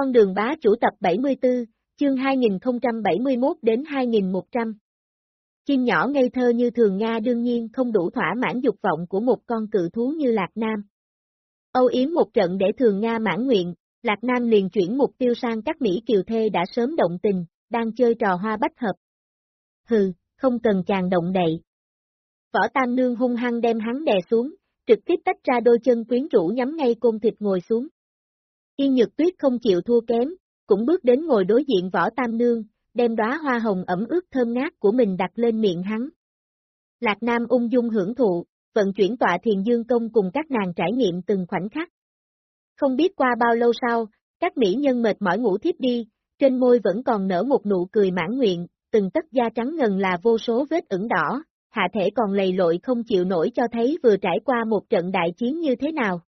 Con đường bá chủ tập 74, chương 2071 đến 2100. Chim nhỏ ngây thơ như thường Nga đương nhiên không đủ thỏa mãn dục vọng của một con cự thú như Lạc Nam. Âu yếm một trận để thường Nga mãn nguyện, Lạc Nam liền chuyển mục tiêu sang các Mỹ Kiều Thê đã sớm động tình, đang chơi trò hoa bách hợp. Hừ, không cần chàng động đậy. Võ Tam Nương hung hăng đem hắn đè xuống, trực tiếp tách ra đôi chân quyến rũ nhắm ngay côn thịt ngồi xuống. Yên Nhược Tuyết không chịu thua kém, cũng bước đến ngồi đối diện Võ Tam Nương, đem đóa hoa hồng ẩm ướt thơm ngát của mình đặt lên miệng hắn. Lạc Nam ung dung hưởng thụ, vận chuyển tọa thiền dương công cùng các nàng trải nghiệm từng khoảnh khắc. Không biết qua bao lâu sau, các mỹ nhân mệt mỏi ngủ thiếp đi, trên môi vẫn còn nở một nụ cười mãn nguyện, từng tất da trắng ngần là vô số vết ửng đỏ, hạ thể còn lầy lội không chịu nổi cho thấy vừa trải qua một trận đại chiến như thế nào.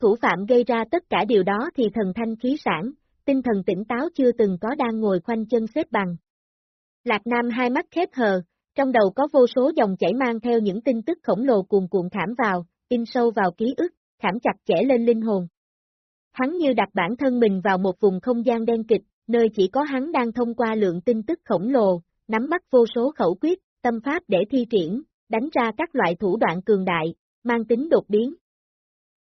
Thủ phạm gây ra tất cả điều đó thì thần thanh khí sản, tinh thần tỉnh táo chưa từng có đang ngồi khoanh chân xếp bằng. Lạc Nam hai mắt khép hờ, trong đầu có vô số dòng chảy mang theo những tin tức khổng lồ cuồn cuộn thảm vào, in sâu vào ký ức, khảm chặt chẽ lên linh hồn. Hắn như đặt bản thân mình vào một vùng không gian đen kịch, nơi chỉ có hắn đang thông qua lượng tin tức khổng lồ, nắm bắt vô số khẩu quyết, tâm pháp để thi triển, đánh ra các loại thủ đoạn cường đại, mang tính đột biến.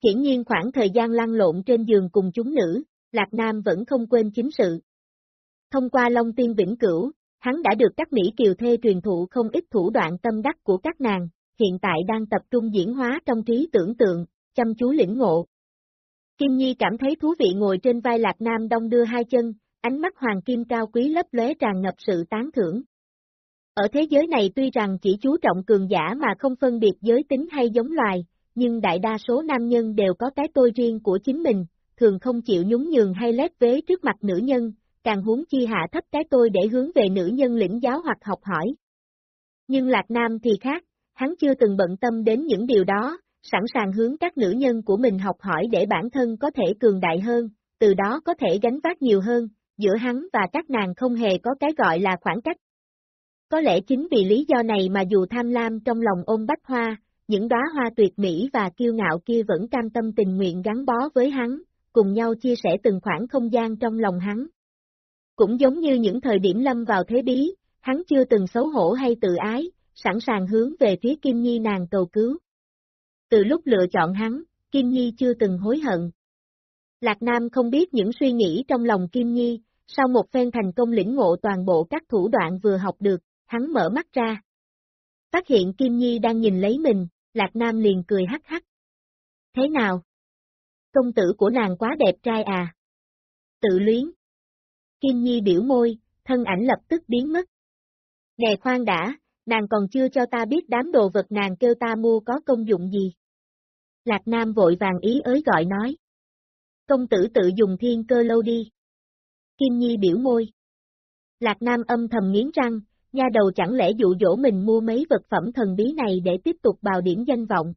Hiển nhiên khoảng thời gian lăn lộn trên giường cùng chúng nữ, Lạc Nam vẫn không quên chính sự. Thông qua Long Tiên Vĩnh Cửu, hắn đã được các Mỹ Kiều Thê truyền thụ không ít thủ đoạn tâm đắc của các nàng, hiện tại đang tập trung diễn hóa trong trí tưởng tượng, chăm chú lĩnh ngộ. Kim Nhi cảm thấy thú vị ngồi trên vai Lạc Nam đông đưa hai chân, ánh mắt hoàng kim cao quý lấp lóe tràn ngập sự tán thưởng. Ở thế giới này tuy rằng chỉ chú trọng cường giả mà không phân biệt giới tính hay giống loài, nhưng đại đa số nam nhân đều có cái tôi riêng của chính mình, thường không chịu nhún nhường hay lép vế trước mặt nữ nhân, càng huống chi hạ thấp cái tôi để hướng về nữ nhân lĩnh giáo hoặc học hỏi. Nhưng Lạc Nam thì khác, hắn chưa từng bận tâm đến những điều đó, sẵn sàng hướng các nữ nhân của mình học hỏi để bản thân có thể cường đại hơn, từ đó có thể gánh vác nhiều hơn, giữa hắn và các nàng không hề có cái gọi là khoảng cách. Có lẽ chính vì lý do này mà dù tham lam trong lòng ôm bách hoa, những đóa hoa tuyệt mỹ và kiêu ngạo kia vẫn cam tâm tình nguyện gắn bó với hắn, cùng nhau chia sẻ từng khoảng không gian trong lòng hắn. Cũng giống như những thời điểm lâm vào thế bí, hắn chưa từng xấu hổ hay tự ái, sẵn sàng hướng về phía Kim Nhi nàng cầu cứu. Từ lúc lựa chọn hắn, Kim Nhi chưa từng hối hận. Lạc Nam không biết những suy nghĩ trong lòng Kim Nhi, sau một phen thành công lĩnh ngộ toàn bộ các thủ đoạn vừa học được, hắn mở mắt ra. Phát hiện Kim Nhi đang nhìn lấy mình, Lạc Nam liền cười hắc hắc. Thế nào? Công tử của nàng quá đẹp trai à? Tự luyến. Kim Nhi biểu môi, thân ảnh lập tức biến mất. Nè khoan đã, nàng còn chưa cho ta biết đám đồ vật nàng kêu ta mua có công dụng gì. Lạc Nam vội vàng ý ới gọi nói. Công tử tự dùng thiên cơ lâu đi. Kim Nhi biểu môi. Lạc Nam âm thầm nghiến răng, nha đầu chẳng lẽ dụ dỗ mình mua mấy vật phẩm thần bí này để tiếp tục bào điểm danh vọng.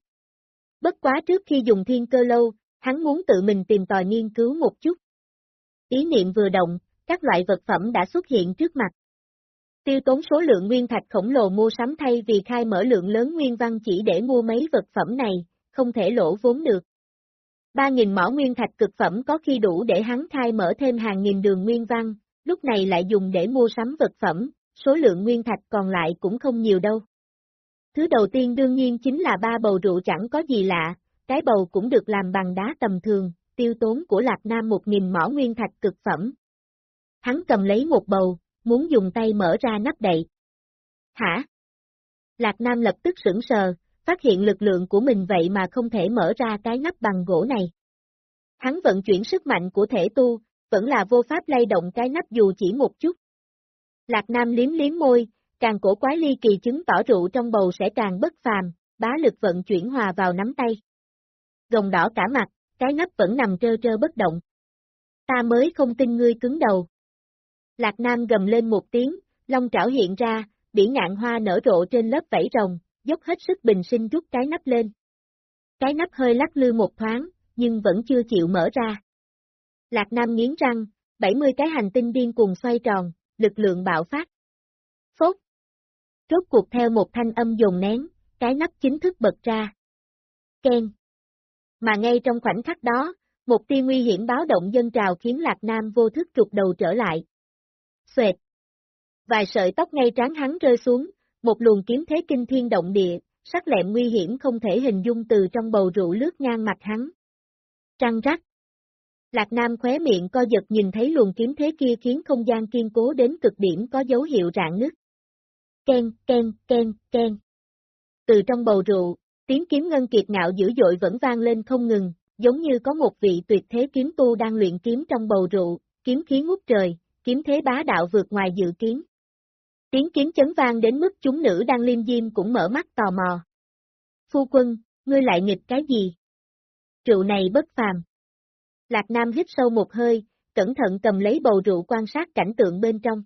Bất quá trước khi dùng thiên cơ lâu, hắn muốn tự mình tìm tòi nghiên cứu một chút. Ý niệm vừa động, các loại vật phẩm đã xuất hiện trước mặt. Tiêu tốn số lượng nguyên thạch khổng lồ mua sắm thay vì khai mở lượng lớn nguyên văn chỉ để mua mấy vật phẩm này, không thể lỗ vốn được. 3.000 mỏ nguyên thạch cực phẩm có khi đủ để hắn khai mở thêm hàng nghìn đường nguyên văn, lúc này lại dùng để mua sắm vật phẩm, số lượng nguyên thạch còn lại cũng không nhiều đâu. Thứ đầu tiên đương nhiên chính là ba bầu rượu chẳng có gì lạ, cái bầu cũng được làm bằng đá tầm thường, tiêu tốn của Lạc Nam 1.000 mỏ nguyên thạch cực phẩm. Hắn cầm lấy một bầu, muốn dùng tay mở ra nắp đậy. Hả? Lạc Nam lập tức sửng sờ, phát hiện lực lượng của mình vậy mà không thể mở ra cái nắp bằng gỗ này. Hắn vận chuyển sức mạnh của thể tu, vẫn là vô pháp lay động cái nắp dù chỉ một chút. Lạc Nam liếm liếm môi, càng cổ quái ly kỳ chứng tỏ rượu trong bầu sẽ càng bất phàm, bá lực vận chuyển hòa vào nắm tay. rồng đỏ cả mặt, cái nắp vẫn nằm trơ trơ bất động. Ta mới không tin ngươi cứng đầu. Lạc Nam gầm lên một tiếng, long trảo hiện ra, bỉ ngạn hoa nở rộ trên lớp vảy rồng, dốc hết sức bình sinh rút cái nắp lên. Cái nắp hơi lắc lư một thoáng, nhưng vẫn chưa chịu mở ra. Lạc Nam nghiến răng, 70 cái hành tinh điên cùng xoay tròn, lực lượng bạo phát. Phốt. Rốt cuộc theo một thanh âm dồn nén, cái nắp chính thức bật ra. Ken. Mà ngay trong khoảnh khắc đó, Một tia nguy hiểm báo động dân trào khiến Lạc Nam vô thức trục đầu trở lại. Xoẹt! Vài sợi tóc ngay trán hắn rơi xuống, một luồng kiếm thế kinh thiên động địa, sắc lẹm nguy hiểm không thể hình dung từ trong bầu rượu lướt ngang mặt hắn. Trăng rắc! Lạc Nam khóe miệng co giật nhìn thấy luồng kiếm thế kia khiến không gian kiên cố đến cực điểm có dấu hiệu rạn nứt. Ken, ken, ken, ken. Từ trong bầu rượu, tiếng kiếm ngân kiệt ngạo dữ dội vẫn vang lên không ngừng, giống như có một vị tuyệt thế kiếm tu đang luyện kiếm trong bầu rượu, kiếm khí ngút trời, kiếm thế bá đạo vượt ngoài dự kiến. Tiếng kiếm chấn vang đến mức chúng nữ đang liêm diêm cũng mở mắt tò mò. Phu quân, ngươi lại nghịch cái gì? Rượu này bất phàm. Lạc Nam hít sâu một hơi, cẩn thận cầm lấy bầu rượu quan sát cảnh tượng bên trong.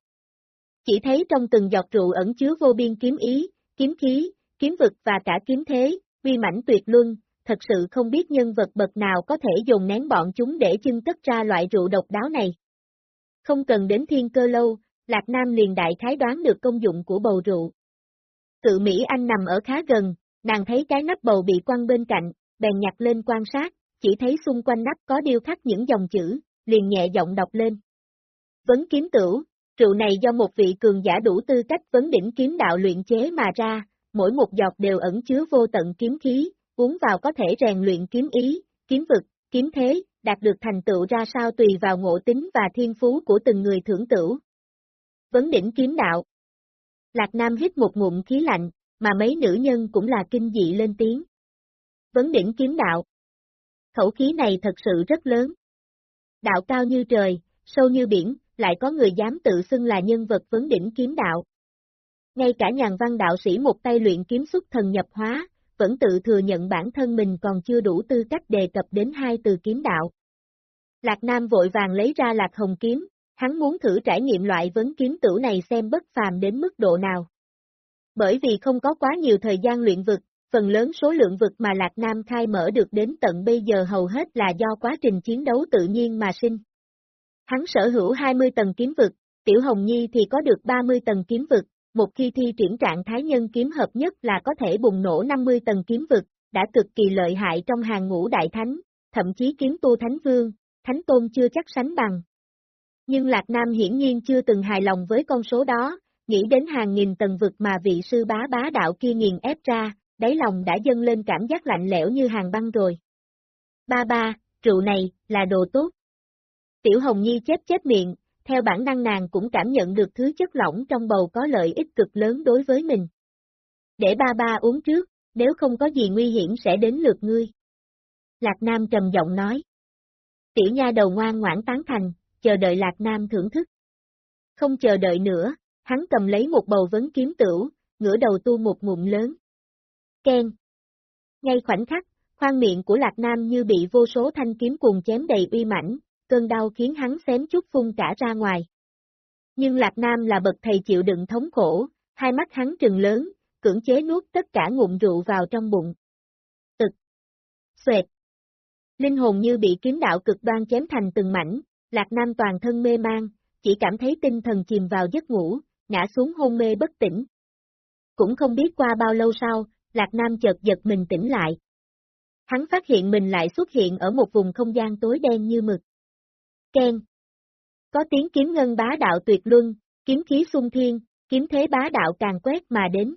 Chỉ thấy trong từng giọt rượu ẩn chứa vô biên kiếm ý, kiếm khí, kiếm vực và cả kiếm thế, uy mãnh tuyệt luân, thật sự không biết nhân vật bậc nào có thể dùng nén bọn chúng để chưng tất ra loại rượu độc đáo này. Không cần đến thiên cơ lâu, Lạc Nam liền đại khái đoán được công dụng của bầu rượu. Cự Mỹ Anh nằm ở khá gần, nàng thấy cái nắp bầu bị quăng bên cạnh, bèn nhặt lên quan sát, chỉ thấy xung quanh nắp có điêu khắc những dòng chữ, liền nhẹ giọng đọc lên. Vấn kiếm tửu, rượu này do một vị cường giả đủ tư cách vấn đỉnh kiếm đạo luyện chế mà ra, mỗi một giọt đều ẩn chứa vô tận kiếm khí, uống vào có thể rèn luyện kiếm ý, kiếm vực, kiếm thế, đạt được thành tựu ra sao tùy vào ngộ tính và thiên phú của từng người thưởng tửu. Vấn đỉnh kiếm đạo Lạc Nam hít một ngụm khí lạnh, mà mấy nữ nhân cũng là kinh dị lên tiếng. Vấn đỉnh kiếm đạo Khẩu khí này thật sự rất lớn. Đạo cao như trời, sâu như biển, lại có người dám tự xưng là nhân vật vấn đỉnh kiếm đạo. Ngay cả nhàn văn đạo sĩ một tay luyện kiếm xuất thần nhập hóa, vẫn tự thừa nhận bản thân mình còn chưa đủ tư cách đề cập đến hai từ kiếm đạo. Lạc Nam vội vàng lấy ra lạc hồng kiếm, hắn muốn thử trải nghiệm loại vấn kiếm tử này xem bất phàm đến mức độ nào. Bởi vì không có quá nhiều thời gian luyện vực, phần lớn số lượng vực mà Lạc Nam khai mở được đến tận bây giờ hầu hết là do quá trình chiến đấu tự nhiên mà sinh. Hắn sở hữu 20 tầng kiếm vực, Tiểu Hồng Nhi thì có được 30 tầng kiếm vực, một khi thi triển trạng thái nhân kiếm hợp nhất là có thể bùng nổ 50 tầng kiếm vực, đã cực kỳ lợi hại trong hàng ngũ đại thánh, thậm chí kiếm tu thánh vương, thánh tôn chưa chắc sánh bằng. Nhưng Lạc Nam hiển nhiên chưa từng hài lòng với con số đó, nghĩ đến hàng nghìn tầng vực mà vị sư bá bá đạo kia nghiền ép ra, đáy lòng đã dâng lên cảm giác lạnh lẽo như hàng băng rồi. Ba ba, rượu này, là đồ tốt. Tiểu Hồng Nhi chết chết miệng, theo bản năng nàng cũng cảm nhận được thứ chất lỏng trong bầu có lợi ích cực lớn đối với mình. Để ba ba uống trước, nếu không có gì nguy hiểm sẽ đến lượt ngươi. Lạc Nam trầm giọng nói. Tiểu nha đầu ngoan ngoãn tán thành, chờ đợi Lạc Nam thưởng thức. Không chờ đợi nữa, hắn cầm lấy một bầu vấn kiếm tửu, ngửa đầu tu một ngụm lớn. Ken. Ngay khoảnh khắc, khoang miệng của Lạc Nam như bị vô số thanh kiếm cuồng chém đầy uy mãnh, cơn đau khiến hắn xém chút phun cả ra ngoài. Nhưng Lạc Nam là bậc thầy chịu đựng thống khổ, hai mắt hắn trừng lớn, cưỡng chế nuốt tất cả ngụm rượu vào trong bụng. Tực. Xoẹt. Linh hồn như bị kiếm đạo cực đoan chém thành từng mảnh, Lạc Nam toàn thân mê mang, chỉ cảm thấy tinh thần chìm vào giấc ngủ, ngã xuống hôn mê bất tỉnh. Cũng không biết qua bao lâu sau, Lạc Nam chợt giật mình tỉnh lại. Hắn phát hiện mình lại xuất hiện ở một vùng không gian tối đen như mực. Ken. Có tiếng kiếm ngân bá đạo tuyệt luân, kiếm khí sung thiên, kiếm thế bá đạo càng quét mà đến.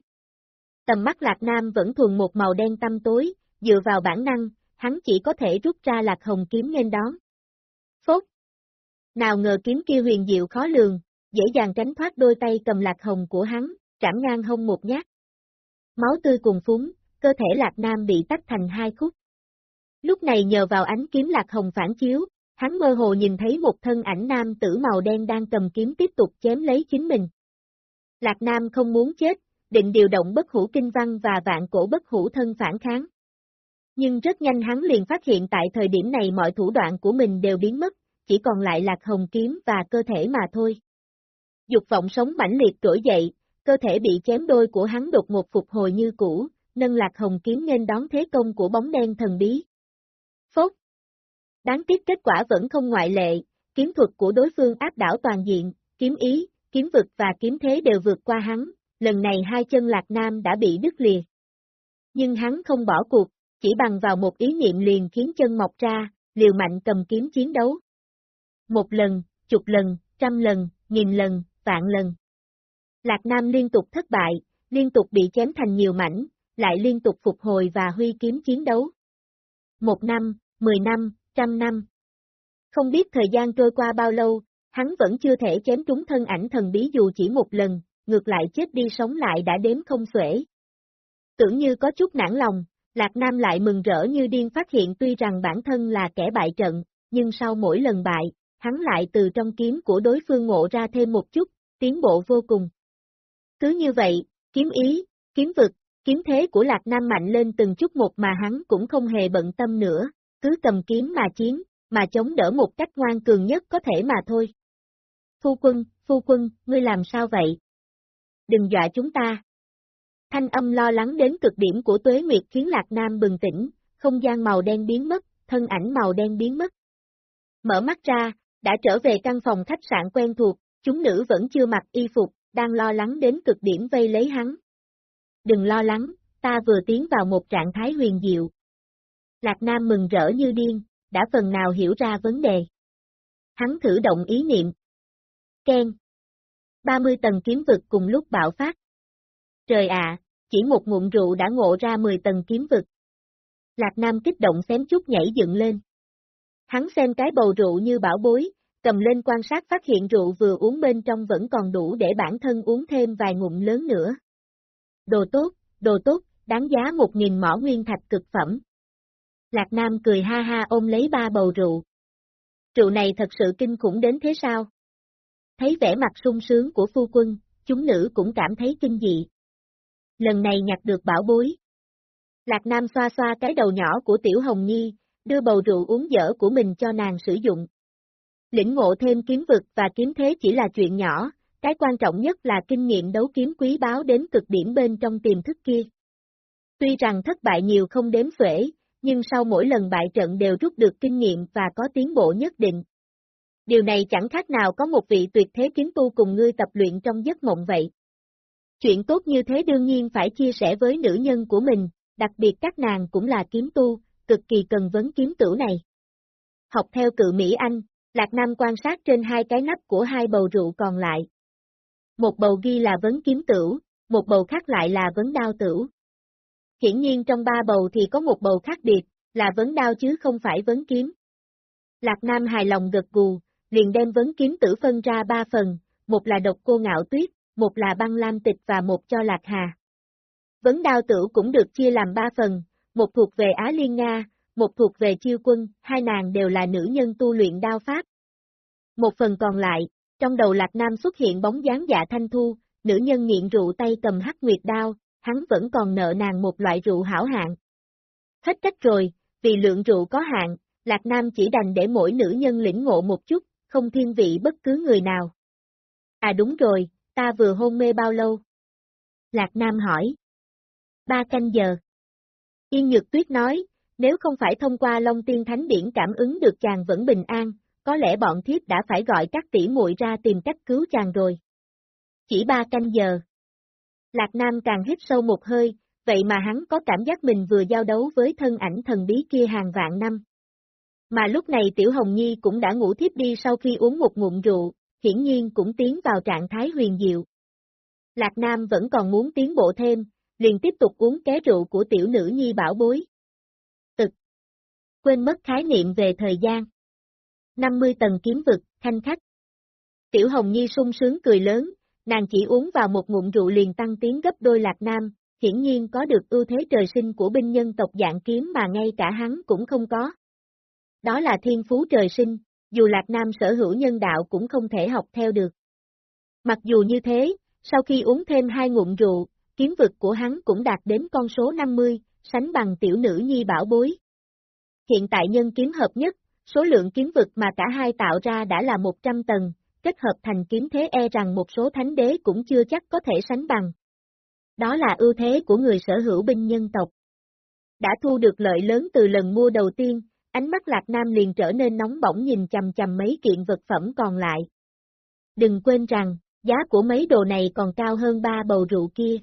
Tầm mắt Lạc Nam vẫn thuần một màu đen tăm tối, dựa vào bản năng, hắn chỉ có thể rút ra Lạc Hồng kiếm nên đón. Phốt. Nào ngờ kiếm kia huyền diệu khó lường, dễ dàng tránh thoát đôi tay cầm Lạc Hồng của hắn, trảm ngang hông một nhát. Máu tươi cùng phúng, cơ thể Lạc Nam bị tách thành hai khúc. Lúc này nhờ vào ánh kiếm Lạc Hồng phản chiếu, hắn mơ hồ nhìn thấy một thân ảnh nam tử màu đen đang cầm kiếm tiếp tục chém lấy chính mình. Lạc Nam không muốn chết, định điều động bất hủ kinh văn và vạn cổ bất hủ thân phản kháng. Nhưng rất nhanh hắn liền phát hiện tại thời điểm này mọi thủ đoạn của mình đều biến mất, chỉ còn lại lạc hồng kiếm và cơ thể mà thôi. Dục vọng sống mãnh liệt trỗi dậy, cơ thể bị chém đôi của hắn đột ngột phục hồi như cũ, nâng lạc hồng kiếm nên đón thế công của bóng đen thần bí. Phốt! Đáng tiếc kết quả vẫn không ngoại lệ, kiếm thuật của đối phương áp đảo toàn diện, kiếm ý, kiếm vực và kiếm thế đều vượt qua hắn, lần này hai chân Lạc Nam đã bị đứt lìa. Nhưng hắn không bỏ cuộc, chỉ bằng vào một ý niệm liền khiến chân mọc ra, liều mạnh cầm kiếm chiến đấu. Một lần, chục lần, trăm lần, nghìn lần, vạn lần. Lạc Nam liên tục thất bại, liên tục bị chém thành nhiều mảnh, lại liên tục phục hồi và huy kiếm chiến đấu. Một năm, mười năm, trăm năm. Không biết thời gian trôi qua bao lâu, hắn vẫn chưa thể chém trúng thân ảnh thần bí dù chỉ một lần, ngược lại chết đi sống lại đã đếm không xuể. Tưởng như có chút nản lòng, Lạc Nam lại mừng rỡ như điên phát hiện tuy rằng bản thân là kẻ bại trận, nhưng sau mỗi lần bại, hắn lại từ trong kiếm của đối phương ngộ ra thêm một chút, tiến bộ vô cùng. Cứ như vậy, kiếm ý, kiếm vực, kiếm thế của Lạc Nam mạnh lên từng chút một mà hắn cũng không hề bận tâm nữa, cứ cầm kiếm mà chiến, mà chống đỡ một cách ngoan cường nhất có thể mà thôi. Phu quân, phu quân, ngươi làm sao vậy? Đừng dọa chúng ta. Thanh âm lo lắng đến cực điểm của Tuế Nguyệt khiến Lạc Nam bừng tỉnh, không gian màu đen biến mất, thân ảnh màu đen biến mất. Mở mắt ra, đã trở về căn phòng khách sạn quen thuộc, chúng nữ vẫn chưa mặc y phục, đang lo lắng đến cực điểm vây lấy hắn. Đừng lo lắng, ta vừa tiến vào một trạng thái huyền diệu. Lạc Nam mừng rỡ như điên, đã phần nào hiểu ra vấn đề. Hắn thử động ý niệm. Ken. 30 tầng kiếm vực cùng lúc bạo phát. Trời ạ, chỉ một ngụm rượu đã ngộ ra 10 tầng kiếm vực. Lạc Nam kích động xém chút nhảy dựng lên. Hắn xem cái bầu rượu như bảo bối, cầm lên quan sát phát hiện rượu vừa uống bên trong vẫn còn đủ để bản thân uống thêm vài ngụm lớn nữa. Đồ tốt, đồ tốt, đáng giá một nghìn mỏ nguyên thạch cực phẩm. Lạc Nam cười ha ha ôm lấy ba bầu rượu. Rượu này thật sự kinh khủng đến thế sao? Thấy vẻ mặt sung sướng của phu quân, chúng nữ cũng cảm thấy kinh dị. Lần này nhặt được bảo bối. Lạc Nam xoa xoa cái đầu nhỏ của Tiểu Hồng Nhi, đưa bầu rượu uống dở của mình cho nàng sử dụng. Lĩnh ngộ thêm kiếm vực và kiếm thế chỉ là chuyện nhỏ, cái quan trọng nhất là kinh nghiệm đấu kiếm quý báo đến cực điểm bên trong tiềm thức kia. Tuy rằng thất bại nhiều không đếm xuể, nhưng sau mỗi lần bại trận đều rút được kinh nghiệm và có tiến bộ nhất định. Điều này chẳng khác nào có một vị tuyệt thế kiếm tu cùng ngươi tập luyện trong giấc mộng vậy. Chuyện tốt như thế đương nhiên phải chia sẻ với nữ nhân của mình, đặc biệt các nàng cũng là kiếm tu, cực kỳ cần vấn kiếm tử này. Học theo cự Mỹ Anh, Lạc Nam quan sát trên hai cái nắp của hai bầu rượu còn lại. Một bầu ghi là vấn kiếm tử, một bầu khác lại là vấn đao tử. Hiển nhiên trong ba bầu thì có một bầu khác biệt, là vấn đao chứ không phải vấn kiếm. Lạc Nam hài lòng gật gù, liền đem vấn kiếm tử phân ra ba phần, một là độc cô ngạo tuyết, một là băng lam tịch và một cho Lạc Hà. Vấn đao tử cũng được chia làm ba phần, một thuộc về Á Liên Nga, một thuộc về chiêu quân, hai nàng đều là nữ nhân tu luyện đao pháp. Một phần còn lại, trong đầu Lạc Nam xuất hiện bóng dáng dạ thanh thu, nữ nhân nghiện rượu tay cầm hắc nguyệt đao, hắn vẫn còn nợ nàng một loại rượu hảo hạng. Hết cách rồi, vì lượng rượu có hạn, Lạc Nam chỉ đành để mỗi nữ nhân lĩnh ngộ một chút, không thiên vị bất cứ người nào. À đúng rồi, ta vừa hôn mê bao lâu? Lạc Nam hỏi. Ba canh giờ. Yên Nhược Tuyết nói, nếu không phải thông qua Long Tiên Thánh Điển cảm ứng được chàng vẫn bình an, có lẽ bọn thiếp đã phải gọi các tỷ muội ra tìm cách cứu chàng rồi. Chỉ ba canh giờ. Lạc Nam càng hít sâu một hơi, vậy mà hắn có cảm giác mình vừa giao đấu với thân ảnh thần bí kia hàng vạn năm. Mà lúc này Tiểu Hồng Nhi cũng đã ngủ thiếp đi sau khi uống một ngụm rượu, hiển nhiên cũng tiến vào trạng thái huyền diệu. Lạc Nam vẫn còn muốn tiến bộ thêm, liền tiếp tục uống ké rượu của tiểu nữ nhi bảo bối. Quên mất khái niệm về thời gian. 50 tầng kiếm vực, thanh khách. Tiểu Hồng Nhi sung sướng cười lớn, nàng chỉ uống vào một ngụm rượu liền tăng tiếng gấp đôi Lạc Nam, hiển nhiên có được ưu thế trời sinh của binh nhân tộc dạng kiếm mà ngay cả hắn cũng không có. Đó là thiên phú trời sinh, dù Lạc Nam sở hữu nhân đạo cũng không thể học theo được. Mặc dù như thế, sau khi uống thêm hai ngụm rượu, kiếm vực của hắn cũng đạt đến con số 50, sánh bằng tiểu nữ nhi bảo bối. Hiện tại nhân kiếm hợp nhất, số lượng kiếm vực mà cả hai tạo ra đã là 100 tầng, kết hợp thành kiếm thế e rằng một số thánh đế cũng chưa chắc có thể sánh bằng. Đó là ưu thế của người sở hữu binh nhân tộc. Đã thu được lợi lớn từ lần mua đầu tiên, ánh mắt Lạc Nam liền trở nên nóng bỏng nhìn chầm chầm mấy kiện vật phẩm còn lại. Đừng quên rằng, giá của mấy đồ này còn cao hơn ba bầu rượu kia.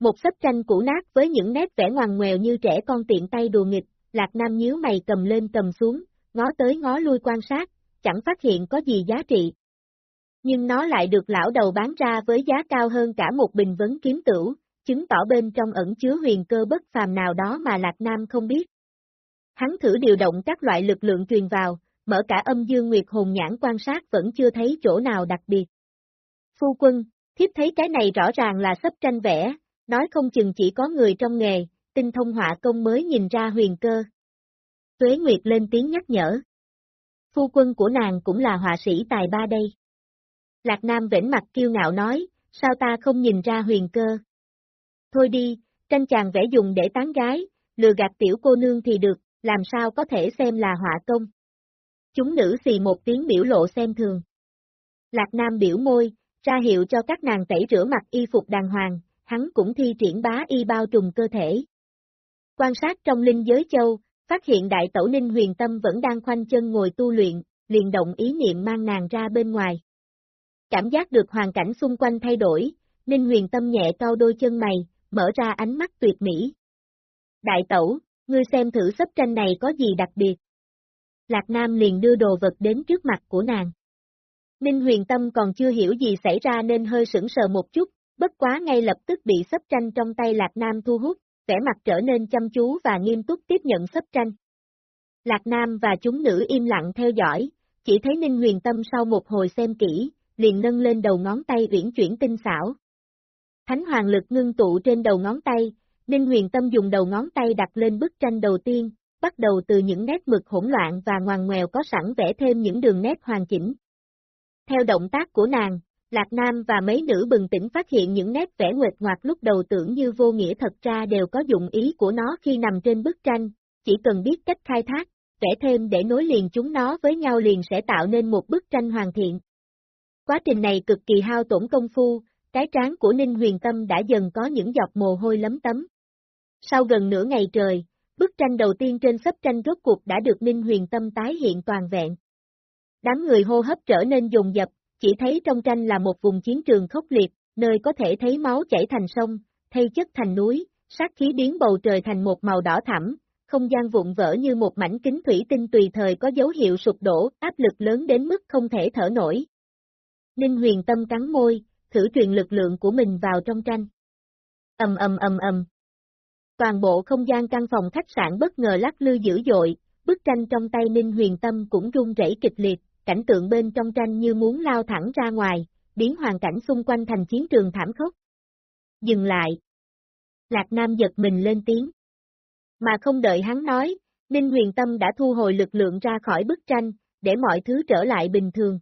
Một sấp tranh cũ nát với những nét vẽ ngoằn ngoèo như trẻ con tiện tay đùa nghịch, Lạc Nam nhíu mày cầm lên cầm xuống, ngó tới ngó lui quan sát, chẳng phát hiện có gì giá trị. Nhưng nó lại được lão đầu bán ra với giá cao hơn cả một bình vấn kiếm tửu, chứng tỏ bên trong ẩn chứa huyền cơ bất phàm nào đó mà Lạc Nam không biết. Hắn thử điều động các loại lực lượng truyền vào, mở cả âm dương nguyệt hồn nhãn quan sát vẫn chưa thấy chỗ nào đặc biệt. Phu quân, thiếp thấy cái này rõ ràng là sắp tranh vẽ, nói không chừng chỉ có người trong nghề, tinh thông họa công mới nhìn ra huyền cơ. Tuế Nguyệt lên tiếng nhắc nhở. Phu quân của nàng cũng là họa sĩ tài ba đây. Lạc Nam vĩnh mặt kiêu ngạo nói, sao ta không nhìn ra huyền cơ? Thôi đi, tranh chàng vẽ dùng để tán gái, lừa gạt tiểu cô nương thì được, làm sao có thể xem là họa công. Chúng nữ xì một tiếng biểu lộ xem thường. Lạc Nam biểu môi, ra hiệu cho các nàng tẩy rửa mặt y phục đàng hoàng, hắn cũng thi triển bá y bao trùm cơ thể. Quan sát trong linh giới châu, phát hiện đại tẩu ninh huyền tâm vẫn đang khoanh chân ngồi tu luyện, liền động ý niệm mang nàng ra bên ngoài. Cảm giác được hoàn cảnh xung quanh thay đổi, ninh huyền tâm nhẹ cao đôi chân mày, mở ra ánh mắt tuyệt mỹ. Đại tẩu, ngươi xem thử sấp tranh này có gì đặc biệt. Lạc Nam liền đưa đồ vật đến trước mặt của nàng. Ninh huyền tâm còn chưa hiểu gì xảy ra nên hơi sững sờ một chút, bất quá ngay lập tức bị sấp tranh trong tay Lạc Nam thu hút, vẻ mặt trở nên chăm chú và nghiêm túc tiếp nhận sấp tranh. Lạc Nam và chúng nữ im lặng theo dõi, chỉ thấy Ninh Huyền Tâm sau một hồi xem kỹ, liền nâng lên đầu ngón tay uyển chuyển tinh xảo. Thánh hoàng lực ngưng tụ trên đầu ngón tay, Ninh Huyền Tâm dùng đầu ngón tay đặt lên bức tranh đầu tiên, bắt đầu từ những nét mực hỗn loạn và ngoằn ngoèo có sẵn vẽ thêm những đường nét hoàn chỉnh. Theo động tác của nàng, Lạc Nam và mấy nữ bừng tỉnh phát hiện những nét vẽ nguyệt ngoạc lúc đầu tưởng như vô nghĩa thật ra đều có dụng ý của nó khi nằm trên bức tranh, chỉ cần biết cách khai thác, vẽ thêm để nối liền chúng nó với nhau liền sẽ tạo nên một bức tranh hoàn thiện. Quá trình này cực kỳ hao tổn công phu, cái trán của Ninh Huyền Tâm đã dần có những giọt mồ hôi lấm tấm. Sau gần nửa ngày trời, bức tranh đầu tiên trên sấp tranh rốt cuộc đã được Ninh Huyền Tâm tái hiện toàn vẹn. Đám người hô hấp trở nên dồn dập, chỉ thấy trong tranh là một vùng chiến trường khốc liệt, nơi có thể thấy máu chảy thành sông, thay chất thành núi, sát khí biến bầu trời thành một màu đỏ thẳm, không gian vụn vỡ như một mảnh kính thủy tinh tùy thời có dấu hiệu sụp đổ, áp lực lớn đến mức không thể thở nổi. Ninh huyền tâm cắn môi, thử truyền lực lượng của mình vào trong tranh. Ầm ầm ầm ầm. Toàn bộ không gian căn phòng khách sạn bất ngờ lắc lư dữ dội, bức tranh trong tay Ninh huyền tâm cũng rung rẩy kịch liệt, cảnh tượng bên trong tranh như muốn lao thẳng ra ngoài, biến hoàn cảnh xung quanh thành chiến trường thảm khốc. Dừng lại. Lạc Nam giật mình lên tiếng. Mà không đợi hắn nói, Ninh Huyền Tâm đã thu hồi lực lượng ra khỏi bức tranh, để mọi thứ trở lại bình thường.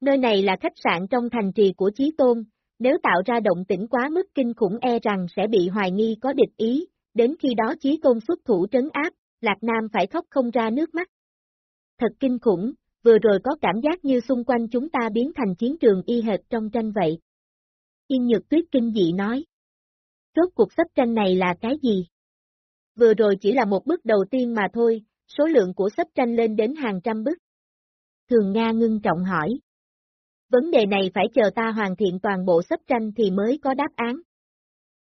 Nơi này là khách sạn trong thành trì của Chí Tôn, nếu tạo ra động tĩnh quá mức kinh khủng e rằng sẽ bị hoài nghi có địch ý, đến khi đó Chí Tôn xuất thủ trấn áp, Lạc Nam phải khóc không ra nước mắt. Thật kinh khủng, vừa rồi có cảm giác như xung quanh chúng ta biến thành chiến trường y hệt trong tranh vậy. Yên Nhược Tuyết kinh dị nói. Rốt cuộc sắp tranh này là cái gì? Vừa rồi chỉ là một bước đầu tiên mà thôi, số lượng của sắp tranh lên đến hàng trăm bức. Thường Nga ngưng trọng hỏi. Vấn đề này phải chờ ta hoàn thiện toàn bộ sắp tranh thì mới có đáp án.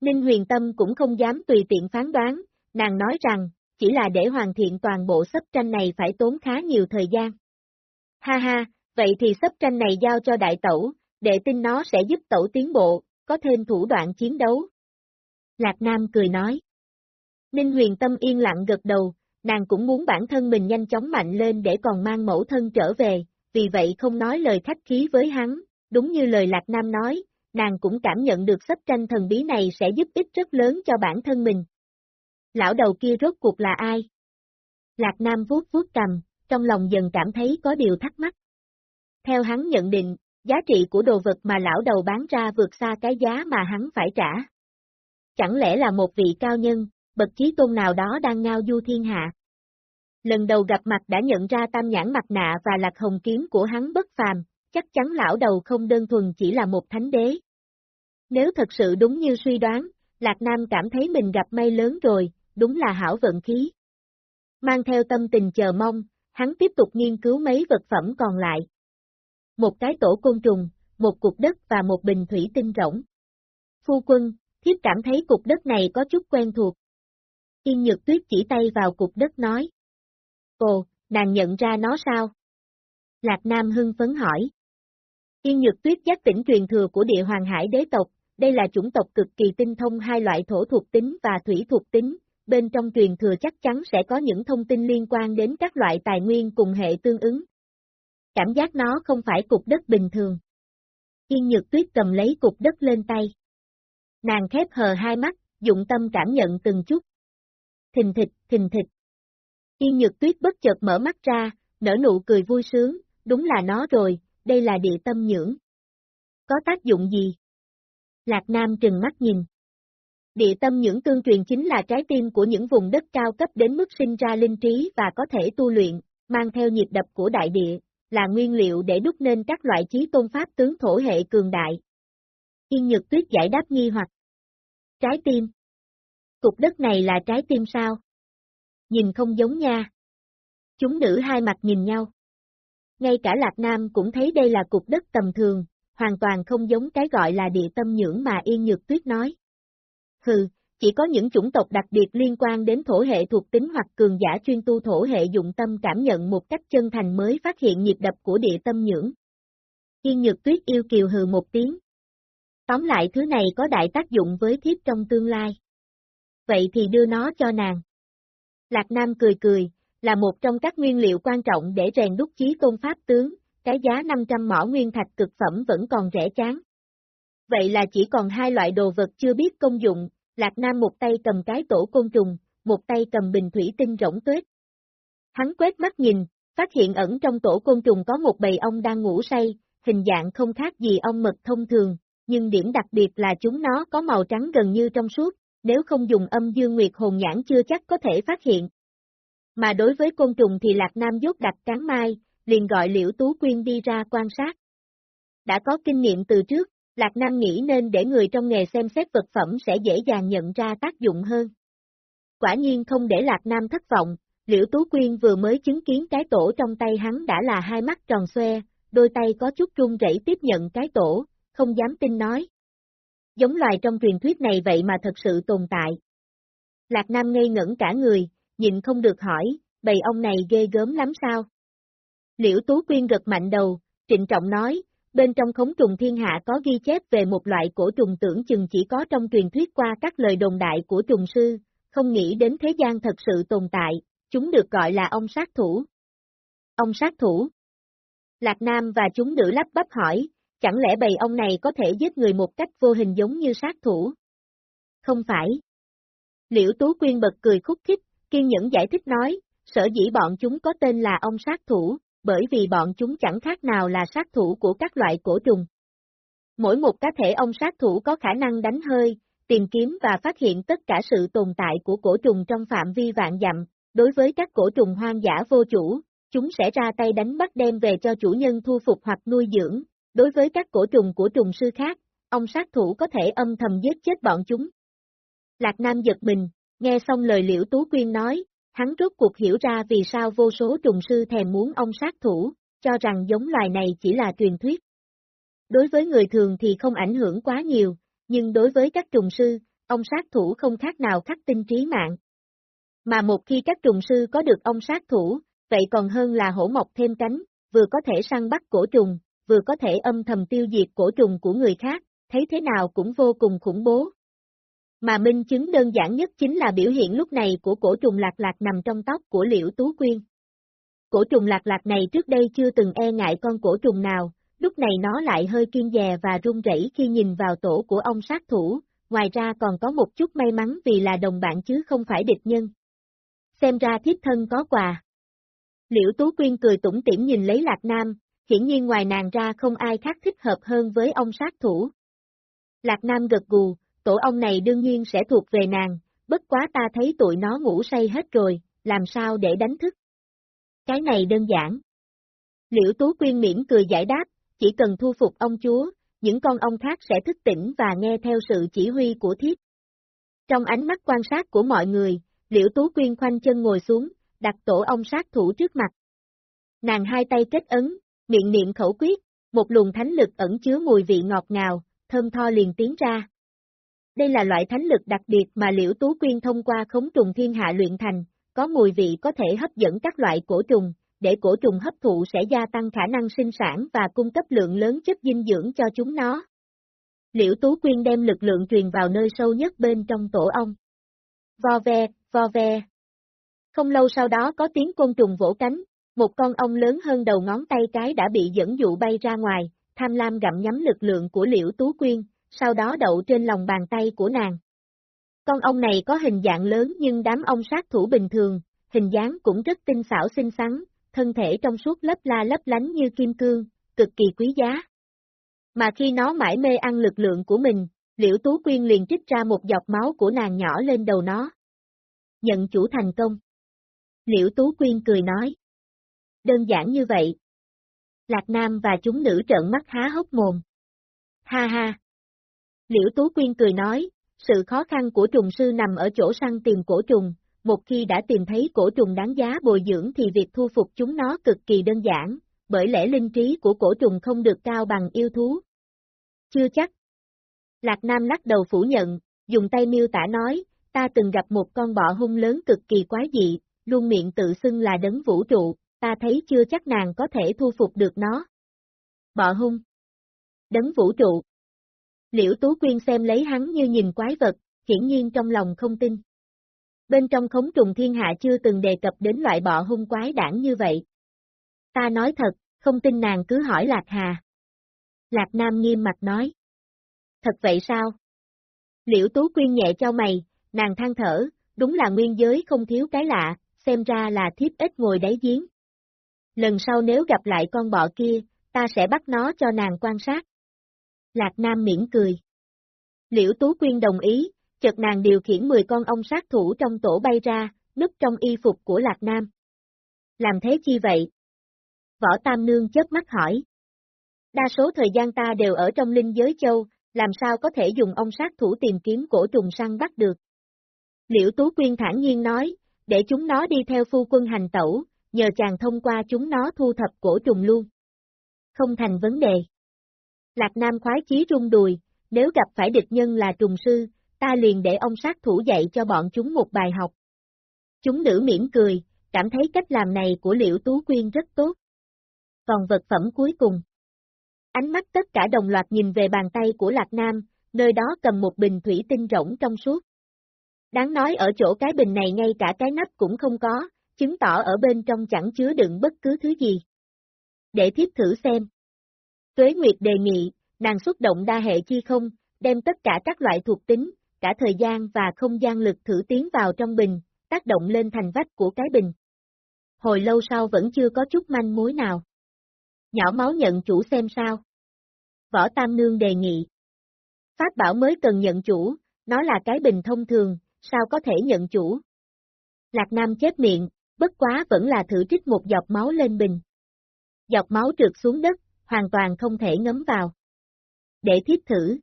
Ninh huyền tâm cũng không dám tùy tiện phán đoán, nàng nói rằng, chỉ là để hoàn thiện toàn bộ sắp tranh này phải tốn khá nhiều thời gian. Ha ha, vậy thì sắp tranh này giao cho đại tẩu, đệ tin nó sẽ giúp tẩu tiến bộ, có thêm thủ đoạn chiến đấu. Lạc Nam cười nói. Ninh huyền tâm yên lặng gật đầu, nàng cũng muốn bản thân mình nhanh chóng mạnh lên để còn mang mẫu thân trở về, vì vậy không nói lời khách khí với hắn, đúng như lời Lạc Nam nói, nàng cũng cảm nhận được sắp tranh thần bí này sẽ giúp ích rất lớn cho bản thân mình. Lão đầu kia rốt cuộc là ai? Lạc Nam vuốt vuốt cầm, trong lòng dần cảm thấy có điều thắc mắc. Theo hắn nhận định, giá trị của đồ vật mà lão đầu bán ra vượt xa cái giá mà hắn phải trả. Chẳng lẽ là một vị cao nhân, bậc chí tôn nào đó đang ngao du thiên hạ? Lần đầu gặp mặt đã nhận ra tam nhãn mặt nạ và lạc hồng kiếm của hắn bất phàm, chắc chắn lão đầu không đơn thuần chỉ là một thánh đế. Nếu thật sự đúng như suy đoán, Lạc Nam cảm thấy mình gặp may lớn rồi, đúng là hảo vận khí. Mang theo tâm tình chờ mong, hắn tiếp tục nghiên cứu mấy vật phẩm còn lại. Một cái tổ côn trùng, một cục đất và một bình thủy tinh rỗng. Phu quân, thiếp cảm thấy cục đất này có chút quen thuộc. Yên Nhược Tuyết chỉ tay vào cục đất nói. Ồ, nàng nhận ra nó sao? Lạc Nam hưng phấn hỏi. Yên Nhược Tuyết giác tỉnh truyền thừa của địa hoàng hải đế tộc, đây là chủng tộc cực kỳ tinh thông hai loại thổ thuộc tính và thủy thuộc tính, bên trong truyền thừa chắc chắn sẽ có những thông tin liên quan đến các loại tài nguyên cùng hệ tương ứng. Cảm giác nó không phải cục đất bình thường. Yên Nhược Tuyết cầm lấy cục đất lên tay. Nàng khép hờ hai mắt, dụng tâm cảm nhận từng chút. Thình thịch, thình thịch. Yên Nhược Tuyết bất chợt mở mắt ra, nở nụ cười vui sướng, đúng là nó rồi, đây là địa tâm nhưỡng. Có tác dụng gì? Lạc Nam trừng mắt nhìn. Địa tâm nhưỡng tương truyền chính là trái tim của những vùng đất cao cấp đến mức sinh ra linh trí và có thể tu luyện, mang theo nhịp đập của đại địa, là nguyên liệu để đúc nên các loại trí tôn pháp tướng thổ hệ cường đại. Yên Nhược Tuyết giải đáp nghi hoặc. Trái tim. Cục đất này là trái tim sao? Nhìn không giống nha. Chúng nữ hai mặt nhìn nhau. Ngay cả Lạc Nam cũng thấy đây là cục đất tầm thường, hoàn toàn không giống cái gọi là địa tâm nhưỡng mà Yên Nhược Tuyết nói. Hừ, chỉ có những chủng tộc đặc biệt liên quan đến thổ hệ thuộc tính hoặc cường giả chuyên tu thổ hệ dụng tâm cảm nhận một cách chân thành mới phát hiện nhịp đập của địa tâm nhưỡng. Yên Nhược Tuyết yêu kiều hừ một tiếng. Tóm lại thứ này có đại tác dụng với thiếp trong tương lai. Vậy thì đưa nó cho nàng. Lạc Nam cười cười, là một trong các nguyên liệu quan trọng để rèn đúc chí tôn pháp tướng, cái giá 500 mỏ nguyên thạch cực phẩm vẫn còn rẻ chán. Vậy là chỉ còn hai loại đồ vật chưa biết công dụng, Lạc Nam một tay cầm cái tổ côn trùng, một tay cầm bình thủy tinh rỗng tuyết. Hắn quét mắt nhìn, phát hiện ẩn trong tổ côn trùng có một bầy ong đang ngủ say, hình dạng không khác gì ong mật thông thường, nhưng điểm đặc biệt là chúng nó có màu trắng gần như trong suốt, nếu không dùng âm dương nguyệt hồn nhãn chưa chắc có thể phát hiện. Mà đối với côn trùng thì Lạc Nam dốt đặt cán mai, liền gọi Liễu Tú Quyên đi ra quan sát. Đã có kinh nghiệm từ trước, Lạc Nam nghĩ nên để người trong nghề xem xét vật phẩm sẽ dễ dàng nhận ra tác dụng hơn. Quả nhiên không để Lạc Nam thất vọng, Liễu Tú Quyên vừa mới chứng kiến cái tổ trong tay hắn đã là hai mắt tròn xoe, đôi tay có chút run rẩy tiếp nhận cái tổ, không dám tin nói. Giống loài trong truyền thuyết này vậy mà thật sự tồn tại. Lạc Nam ngây ngẩn cả người, nhìn không được hỏi, bầy ông này ghê gớm lắm sao? Liễu Tú Quyên gật mạnh đầu, trịnh trọng nói, bên trong khống trùng thiên hạ có ghi chép về một loại cổ trùng tưởng chừng chỉ có trong truyền thuyết qua các lời đồn đại của trùng sư, không nghĩ đến thế gian thật sự tồn tại, chúng được gọi là ông sát thủ. Ông sát thủ. Lạc Nam và chúng nữ lắp bắp hỏi, chẳng lẽ bầy ông này có thể giết người một cách vô hình giống như sát thủ? Không phải. Liễu Tú Quyên bật cười khúc khích, kiên nhẫn giải thích nói, sở dĩ bọn chúng có tên là ông sát thủ, bởi vì bọn chúng chẳng khác nào là sát thủ của các loại cổ trùng. Mỗi một cá thể ông sát thủ có khả năng đánh hơi, tìm kiếm và phát hiện tất cả sự tồn tại của cổ trùng trong phạm vi vạn dặm, đối với các cổ trùng hoang dã vô chủ, chúng sẽ ra tay đánh bắt đem về cho chủ nhân thu phục hoặc nuôi dưỡng, đối với các cổ trùng của trùng sư khác, ông sát thủ có thể âm thầm giết chết bọn chúng. Lạc Nam giật mình, nghe xong lời liễu Tú Quyên nói, hắn rốt cuộc hiểu ra vì sao vô số trùng sư thèm muốn ông sát thủ, cho rằng giống loài này chỉ là truyền thuyết. Đối với người thường thì không ảnh hưởng quá nhiều, nhưng đối với các trùng sư, ông sát thủ không khác nào khắc tinh trí mạng. Mà một khi các trùng sư có được ông sát thủ, vậy còn hơn là hổ mọc thêm cánh, vừa có thể săn bắt cổ trùng, vừa có thể âm thầm tiêu diệt cổ trùng của người khác, thấy thế nào cũng vô cùng khủng bố. Mà minh chứng đơn giản nhất chính là biểu hiện lúc này của cổ trùng lạc lạc nằm trong tóc của liễu tú quyên. Cổ trùng lạc lạc này trước đây chưa từng e ngại con cổ trùng nào, lúc này nó lại hơi kiên dè và run rẩy khi nhìn vào tổ của ông sát thủ, ngoài ra còn có một chút may mắn vì là đồng bạn chứ không phải địch nhân. Xem ra thiếp thân có quà. Liễu Tú Quyên cười tủm tỉm nhìn lấy Lạc Nam, hiển nhiên ngoài nàng ra không ai khác thích hợp hơn với ông sát thủ. Lạc Nam gật gù, tổ ong này đương nhiên sẽ thuộc về nàng, bất quá ta thấy tụi nó ngủ say hết rồi, làm sao để đánh thức. Cái này đơn giản. Liễu Tú Quyên miễn cười giải đáp, chỉ cần thu phục ông chúa, những con ong khác sẽ thức tỉnh và nghe theo sự chỉ huy của thiếp. Trong ánh mắt quan sát của mọi người, Liễu Tú Quyên khoanh chân ngồi xuống, đặt tổ ong sát thủ trước mặt. Nàng hai tay kết ấn, miệng niệm khẩu quyết, một luồng thánh lực ẩn chứa mùi vị ngọt ngào, thơm tho liền tiến ra. Đây là loại thánh lực đặc biệt mà Liễu Tú Quyên thông qua khống trùng thiên hạ luyện thành, có mùi vị có thể hấp dẫn các loại cổ trùng, để cổ trùng hấp thụ sẽ gia tăng khả năng sinh sản và cung cấp lượng lớn chất dinh dưỡng cho chúng nó. Liễu Tú Quyên đem lực lượng truyền vào nơi sâu nhất bên trong tổ ong. Vo ve, vo ve. Không lâu sau đó có tiếng côn trùng vỗ cánh, một con ong lớn hơn đầu ngón tay cái đã bị dẫn dụ bay ra ngoài, tham lam gặm nhắm lực lượng của Liễu Tú Quyên, sau đó đậu trên lòng bàn tay của nàng. Con ong này có hình dạng lớn nhưng đám ong sát thủ bình thường, hình dáng cũng rất tinh xảo xinh xắn, thân thể trong suốt lấp la lấp lánh như kim cương, cực kỳ quý giá. Mà khi nó mãi mê ăn lực lượng của mình, Liễu Tú Quyên liền trích ra một giọt máu của nàng nhỏ lên đầu nó. Nhận chủ thành công. Liễu Tú Quyên cười nói. Đơn giản như vậy. Lạc Nam và chúng nữ trợn mắt há hốc mồm. Ha ha. Liễu Tú Quyên cười nói, sự khó khăn của trùng sư nằm ở chỗ săn tìm cổ trùng, một khi đã tìm thấy cổ trùng đáng giá bồi dưỡng thì việc thu phục chúng nó cực kỳ đơn giản, bởi lẽ linh trí của cổ trùng không được cao bằng yêu thú. Chưa chắc. Lạc Nam lắc đầu phủ nhận, dùng tay miêu tả nói, ta từng gặp một con bọ hung lớn cực kỳ quái dị, luôn miệng tự xưng là đấng vũ trụ, ta thấy chưa chắc nàng có thể thu phục được nó. Bọ hung. Đấng vũ trụ. Liễu Tú Quyên xem lấy hắn như nhìn quái vật, hiển nhiên trong lòng không tin. Bên trong khống trùng thiên hạ chưa từng đề cập đến loại bọ hung quái đảng như vậy. Ta nói thật, không tin nàng cứ hỏi Lạc Hà. Lạc Nam nghiêm mặt nói. Thật vậy sao? Liễu Tú Quyên nhẹ cho mày, nàng than thở, đúng là nguyên giới không thiếu cái lạ, xem ra là thiếp ít ngồi đáy giếng. Lần sau nếu gặp lại con bọ kia, ta sẽ bắt nó cho nàng quan sát. Lạc Nam miễn cười. Liễu Tú Quyên đồng ý, chợt nàng điều khiển 10 con ông sát thủ trong tổ bay ra, núp trong y phục của Lạc Nam. Làm thế chi vậy? Võ Tam Nương chớp mắt hỏi. Đa số thời gian ta đều ở trong linh giới châu, làm sao có thể dùng ông sát thủ tìm kiếm cổ trùng săn bắt được. Liễu Tú Quyên thản nhiên nói, để chúng nó đi theo phu quân hành tẩu, nhờ chàng thông qua chúng nó thu thập cổ trùng luôn. Không thành vấn đề. Lạc Nam khoái chí rung đùi, nếu gặp phải địch nhân là trùng sư, ta liền để ông sát thủ dạy cho bọn chúng một bài học. Chúng nữ mỉm cười, cảm thấy cách làm này của Liễu Tú Quyên rất tốt. Còn vật phẩm cuối cùng. Ánh mắt tất cả đồng loạt nhìn về bàn tay của Lạc Nam, nơi đó cầm một bình thủy tinh rỗng trong suốt. Đáng nói ở chỗ cái bình này ngay cả cái nắp cũng không có, chứng tỏ ở bên trong chẳng chứa đựng bất cứ thứ gì. Để thiếp thử xem. Tuế Nguyệt đề nghị, nàng xuất động đa hệ chi không, đem tất cả các loại thuộc tính, cả thời gian và không gian lực thử tiến vào trong bình, tác động lên thành vách của cái bình. Hồi lâu sau vẫn chưa có chút manh mối nào. Nhỏ máu nhận chủ xem sao. Võ Tam Nương đề nghị. Pháp bảo mới cần nhận chủ, nó là cái bình thông thường, sao có thể nhận chủ? Lạc Nam chép miệng, bất quá vẫn là thử trích một giọt máu lên bình. Giọt máu trượt xuống đất, hoàn toàn không thể ngấm vào. Để thiết thử.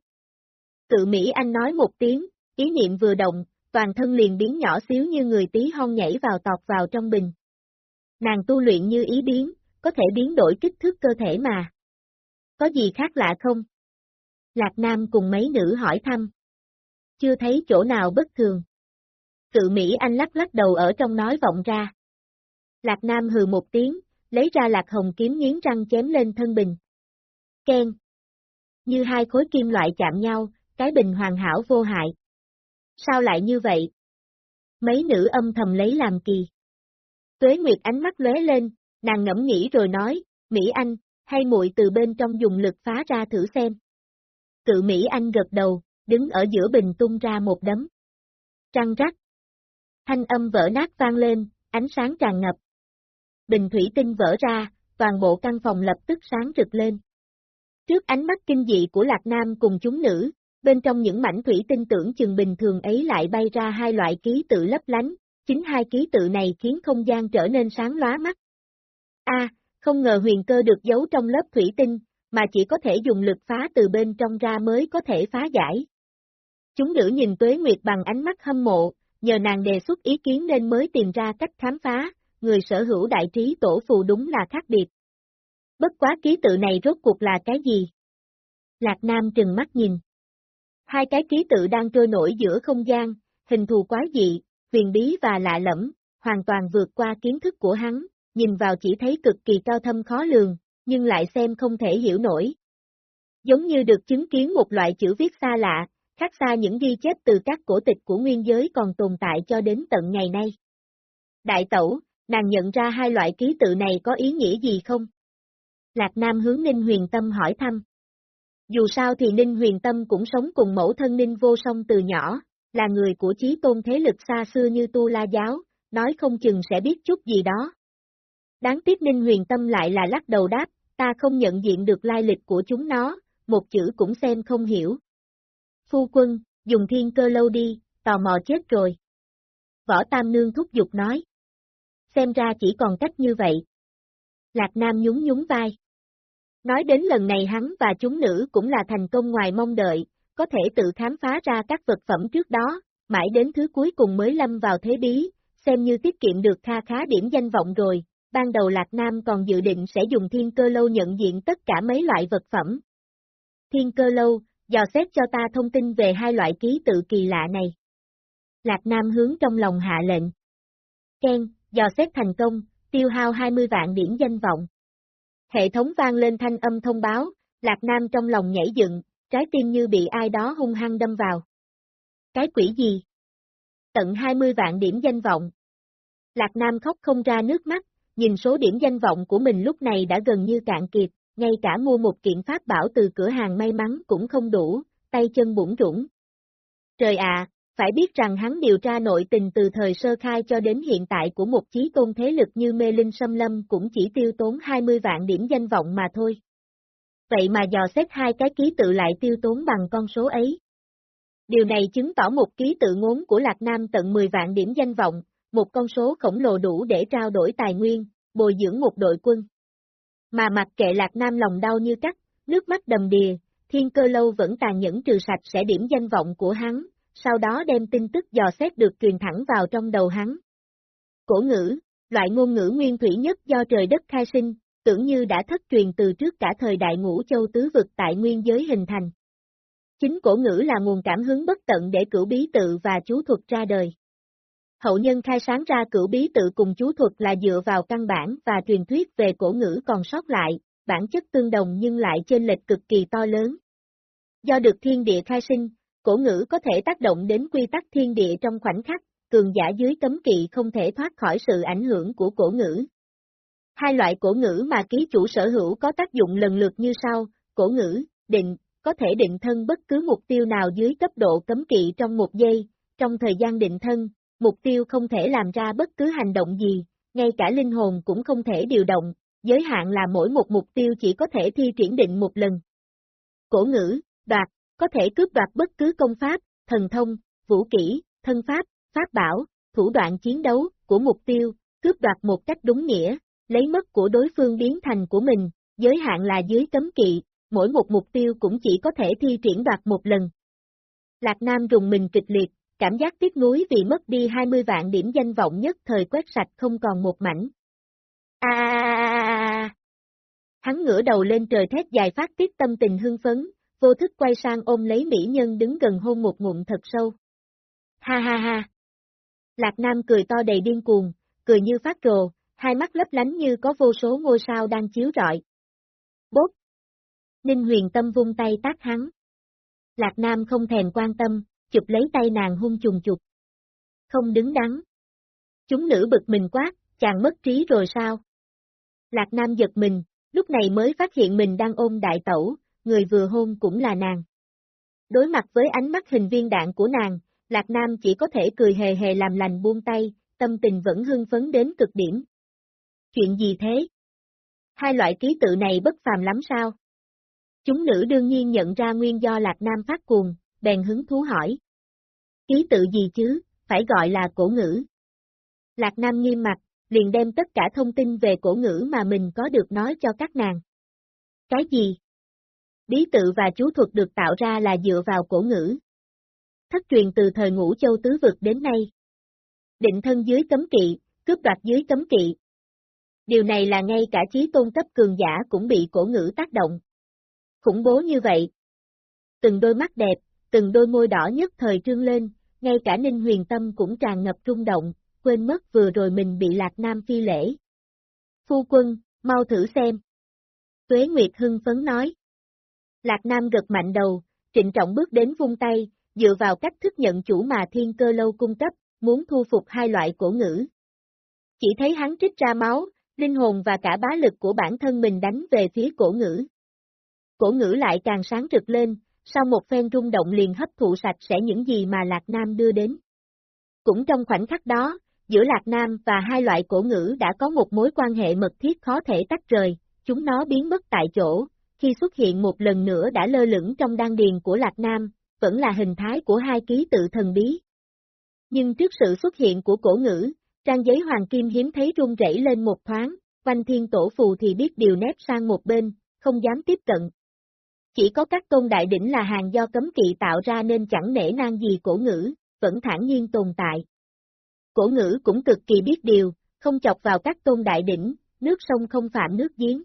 Cự Mỹ Anh nói một tiếng, ý niệm vừa động, toàn thân liền biến nhỏ xíu như người tí hon nhảy vào tọt vào trong bình. Nàng tu luyện như ý biến, có thể biến đổi kích thước cơ thể mà. Có gì khác lạ không? Lạc Nam cùng mấy nữ hỏi thăm. Chưa thấy chỗ nào bất thường. Cự Mỹ Anh lắc lắc đầu ở trong nói vọng ra. Lạc Nam hừ một tiếng, lấy ra lạc hồng kiếm nghiến răng chém lên thân bình. Ken. Như hai khối kim loại chạm nhau, cái bình hoàn hảo vô hại. Sao lại như vậy? Mấy nữ âm thầm lấy làm kỳ. Tuế Nguyệt ánh mắt lóe lên, nàng ngẫm nghĩ rồi nói, Mỹ Anh, hay muội từ bên trong dùng lực phá ra thử xem. Cự Mỹ Anh gật đầu, đứng ở giữa bình tung ra một đấm. Trăng rắc. Thanh âm vỡ nát vang lên, ánh sáng tràn ngập. Bình thủy tinh vỡ ra, toàn bộ căn phòng lập tức sáng rực lên. Trước ánh mắt kinh dị của Lạc Nam cùng chúng nữ, bên trong những mảnh thủy tinh tưởng chừng bình thường ấy lại bay ra hai loại ký tự lấp lánh, chính hai ký tự này khiến không gian trở nên sáng lóa mắt. A, không ngờ huyền cơ được giấu trong lớp thủy tinh, mà chỉ có thể dùng lực phá từ bên trong ra mới có thể phá giải. Chúng nữ nhìn Tuế Nguyệt bằng ánh mắt hâm mộ, nhờ nàng đề xuất ý kiến nên mới tìm ra cách khám phá, người sở hữu đại trí tổ phù đúng là khác biệt. Bất quá ký tự này rốt cuộc là cái gì? Lạc Nam trừng mắt nhìn. Hai cái ký tự đang trôi nổi giữa không gian, hình thù quái dị, huyền bí và lạ lẫm, hoàn toàn vượt qua kiến thức của hắn, nhìn vào chỉ thấy cực kỳ cao thâm khó lường, nhưng lại xem không thể hiểu nổi. Giống như được chứng kiến một loại chữ viết xa lạ, khác xa những ghi chép từ các cổ tịch của nguyên giới còn tồn tại cho đến tận ngày nay. Đại tẩu, nàng nhận ra hai loại ký tự này có ý nghĩa gì không? Lạc Nam hướng Ninh Huyền Tâm hỏi thăm. Dù sao thì Ninh Huyền Tâm cũng sống cùng mẫu thân Ninh Vô Song từ nhỏ, là người của chí tôn thế lực xa xưa như Tu La Giáo, nói không chừng sẽ biết chút gì đó. Đáng tiếc Ninh Huyền Tâm lại là lắc đầu đáp, ta không nhận diện được lai lịch của chúng nó, một chữ cũng xem không hiểu. Phu quân, dùng thiên cơ lâu đi, tò mò chết rồi. Võ Tam Nương thúc giục nói. Xem ra chỉ còn cách như vậy. Lạc Nam nhún nhún vai. Nói đến lần này hắn và chúng nữ cũng là thành công ngoài mong đợi, có thể tự khám phá ra các vật phẩm trước đó, mãi đến thứ cuối cùng mới lâm vào thế bí, xem như tiết kiệm được kha khá điểm danh vọng rồi. Ban đầu Lạc Nam còn dự định sẽ dùng thiên cơ lâu nhận diện tất cả mấy loại vật phẩm. Thiên cơ lâu, dò xét cho ta thông tin về hai loại ký tự kỳ lạ này. Lạc Nam hướng trong lòng hạ lệnh. Ken, dò xét thành công, tiêu hao 20 vạn điểm danh vọng. Hệ thống vang lên thanh âm thông báo, Lạc Nam trong lòng nhảy dựng, trái tim như bị ai đó hung hăng đâm vào. Cái quỷ gì? Tận 20 vạn điểm danh vọng. Lạc Nam khóc không ra nước mắt, nhìn số điểm danh vọng của mình lúc này đã gần như cạn kiệt, ngay cả mua một kiện pháp bảo từ cửa hàng may mắn cũng không đủ, tay chân bủng rủng. Trời ạ, phải biết rằng hắn điều tra nội tình từ thời sơ khai cho đến hiện tại của một chí tôn thế lực như mê linh xâm lâm cũng chỉ tiêu tốn 20 vạn điểm danh vọng mà thôi. Vậy mà dò xét hai cái ký tự lại tiêu tốn bằng con số ấy. Điều này chứng tỏ một ký tự ngốn của Lạc Nam tận 10 vạn điểm danh vọng, một con số khổng lồ đủ để trao đổi tài nguyên, bồi dưỡng một đội quân. Mà mặc kệ Lạc Nam lòng đau như cắt, nước mắt đầm đìa, thiên cơ lâu vẫn tàn nhẫn trừ sạch sẽ điểm danh vọng của hắn, sau đó đem tin tức dò xét được truyền thẳng vào trong đầu hắn. Cổ ngữ, loại ngôn ngữ nguyên thủy nhất do trời đất khai sinh, tưởng như đã thất truyền từ trước cả thời đại ngũ châu tứ vực tại nguyên giới hình thành. Chính cổ ngữ là nguồn cảm hứng bất tận để cửu bí tự và chú thuật ra đời. Hậu nhân khai sáng ra cửu bí tự cùng chú thuật là dựa vào căn bản và truyền thuyết về cổ ngữ còn sót lại, bản chất tương đồng nhưng lại trên lệch cực kỳ to lớn. Do được thiên địa khai sinh, cổ ngữ có thể tác động đến quy tắc thiên địa trong khoảnh khắc, cường giả dưới cấm kỵ không thể thoát khỏi sự ảnh hưởng của cổ ngữ. Hai loại cổ ngữ mà ký chủ sở hữu có tác dụng lần lượt như sau, cổ ngữ, định, có thể định thân bất cứ mục tiêu nào dưới cấp độ cấm kỵ trong một giây, trong thời gian định thân, mục tiêu không thể làm ra bất cứ hành động gì, ngay cả linh hồn cũng không thể điều động, giới hạn là mỗi một mục tiêu chỉ có thể thi triển định một lần. Cổ ngữ, đoạt, có thể cướp đoạt bất cứ công pháp, thần thông, vũ kỹ, thân pháp, pháp bảo, thủ đoạn chiến đấu của mục tiêu, cướp đoạt một cách đúng nghĩa, lấy mất của đối phương biến thành của mình, giới hạn là dưới cấm kỵ, mỗi một mục tiêu cũng chỉ có thể thi triển đoạt một lần. Lạc Nam rùng mình kịch liệt, cảm giác tiếc nuối vì mất đi 20 vạn điểm danh vọng nhất thời quét sạch không còn một mảnh. À! Hắn ngửa đầu lên trời thét dài phát tiết tâm tình hưng phấn, vô thức quay sang ôm lấy mỹ nhân đứng gần hôn một ngụm thật sâu. Ha ha ha! Lạc Nam cười to đầy điên cuồng, cười như phát rồ, hai mắt lấp lánh như có vô số ngôi sao đang chiếu rọi. Bốp! Ninh huyền tâm vung tay tác hắn. Lạc Nam không thèm quan tâm, chụp lấy tay nàng hung trùng chụp. Không đứng đắn. Chúng nữ bực mình quát, chàng mất trí rồi sao? Lạc Nam giật mình, lúc này mới phát hiện mình đang ôm đại tẩu, người vừa hôn cũng là nàng. Đối mặt với ánh mắt hình viên đạn của nàng, Lạc Nam chỉ có thể cười hề hề làm lành buông tay, tâm tình vẫn hưng phấn đến cực điểm. Chuyện gì thế? Hai loại ký tự này bất phàm lắm sao? Chúng nữ đương nhiên nhận ra nguyên do Lạc Nam phát cuồng, bèn hứng thú hỏi. Ký tự gì chứ, phải gọi là cổ ngữ. Lạc Nam nghiêm mặt, liền đem tất cả thông tin về cổ ngữ mà mình có được nói cho các nàng. Cái gì? Bí tự và chú thuật được tạo ra là dựa vào cổ ngữ. Thất truyền từ thời ngũ châu tứ vực đến nay. Định thân dưới cấm kỵ, cướp đoạt dưới cấm kỵ. Điều này là ngay cả trí tôn cấp cường giả cũng bị cổ ngữ tác động. Khủng bố như vậy. Từng đôi mắt đẹp, từng đôi môi đỏ nhất thời trương lên, ngay cả Ninh Huyền Tâm cũng tràn ngập rung động, quên mất vừa rồi mình bị Lạc Nam phi lễ. Phu quân, mau thử xem. Tuế Nguyệt hưng phấn nói. Lạc Nam gật mạnh đầu, trịnh trọng bước đến vung tay, dựa vào cách thức nhận chủ mà thiên cơ lâu cung cấp, muốn thu phục hai loại cổ ngữ. Chỉ thấy hắn trích ra máu, linh hồn và cả bá lực của bản thân mình đánh về phía cổ ngữ. Cổ ngữ lại càng sáng rực lên, sau một phen rung động liền hấp thụ sạch sẽ những gì mà Lạc Nam đưa đến. Cũng trong khoảnh khắc đó, giữa Lạc Nam và hai loại cổ ngữ đã có một mối quan hệ mật thiết khó thể tách rời, chúng nó biến mất tại chỗ, khi xuất hiện một lần nữa đã lơ lửng trong đan điền của Lạc Nam, vẫn là hình thái của hai ký tự thần bí. Nhưng trước sự xuất hiện của cổ ngữ, trang giấy hoàng kim hiếm thấy rung rẩy lên một thoáng, quanh thiên tổ phù thì biết điều nép sang một bên, không dám tiếp cận. Chỉ có các tôn đại đỉnh là hàng do cấm kỵ tạo ra nên chẳng nể nang gì cổ ngữ, vẫn thản nhiên tồn tại. Cổ ngữ cũng cực kỳ biết điều, không chọc vào các tôn đại đỉnh, nước sông không phạm nước giếng.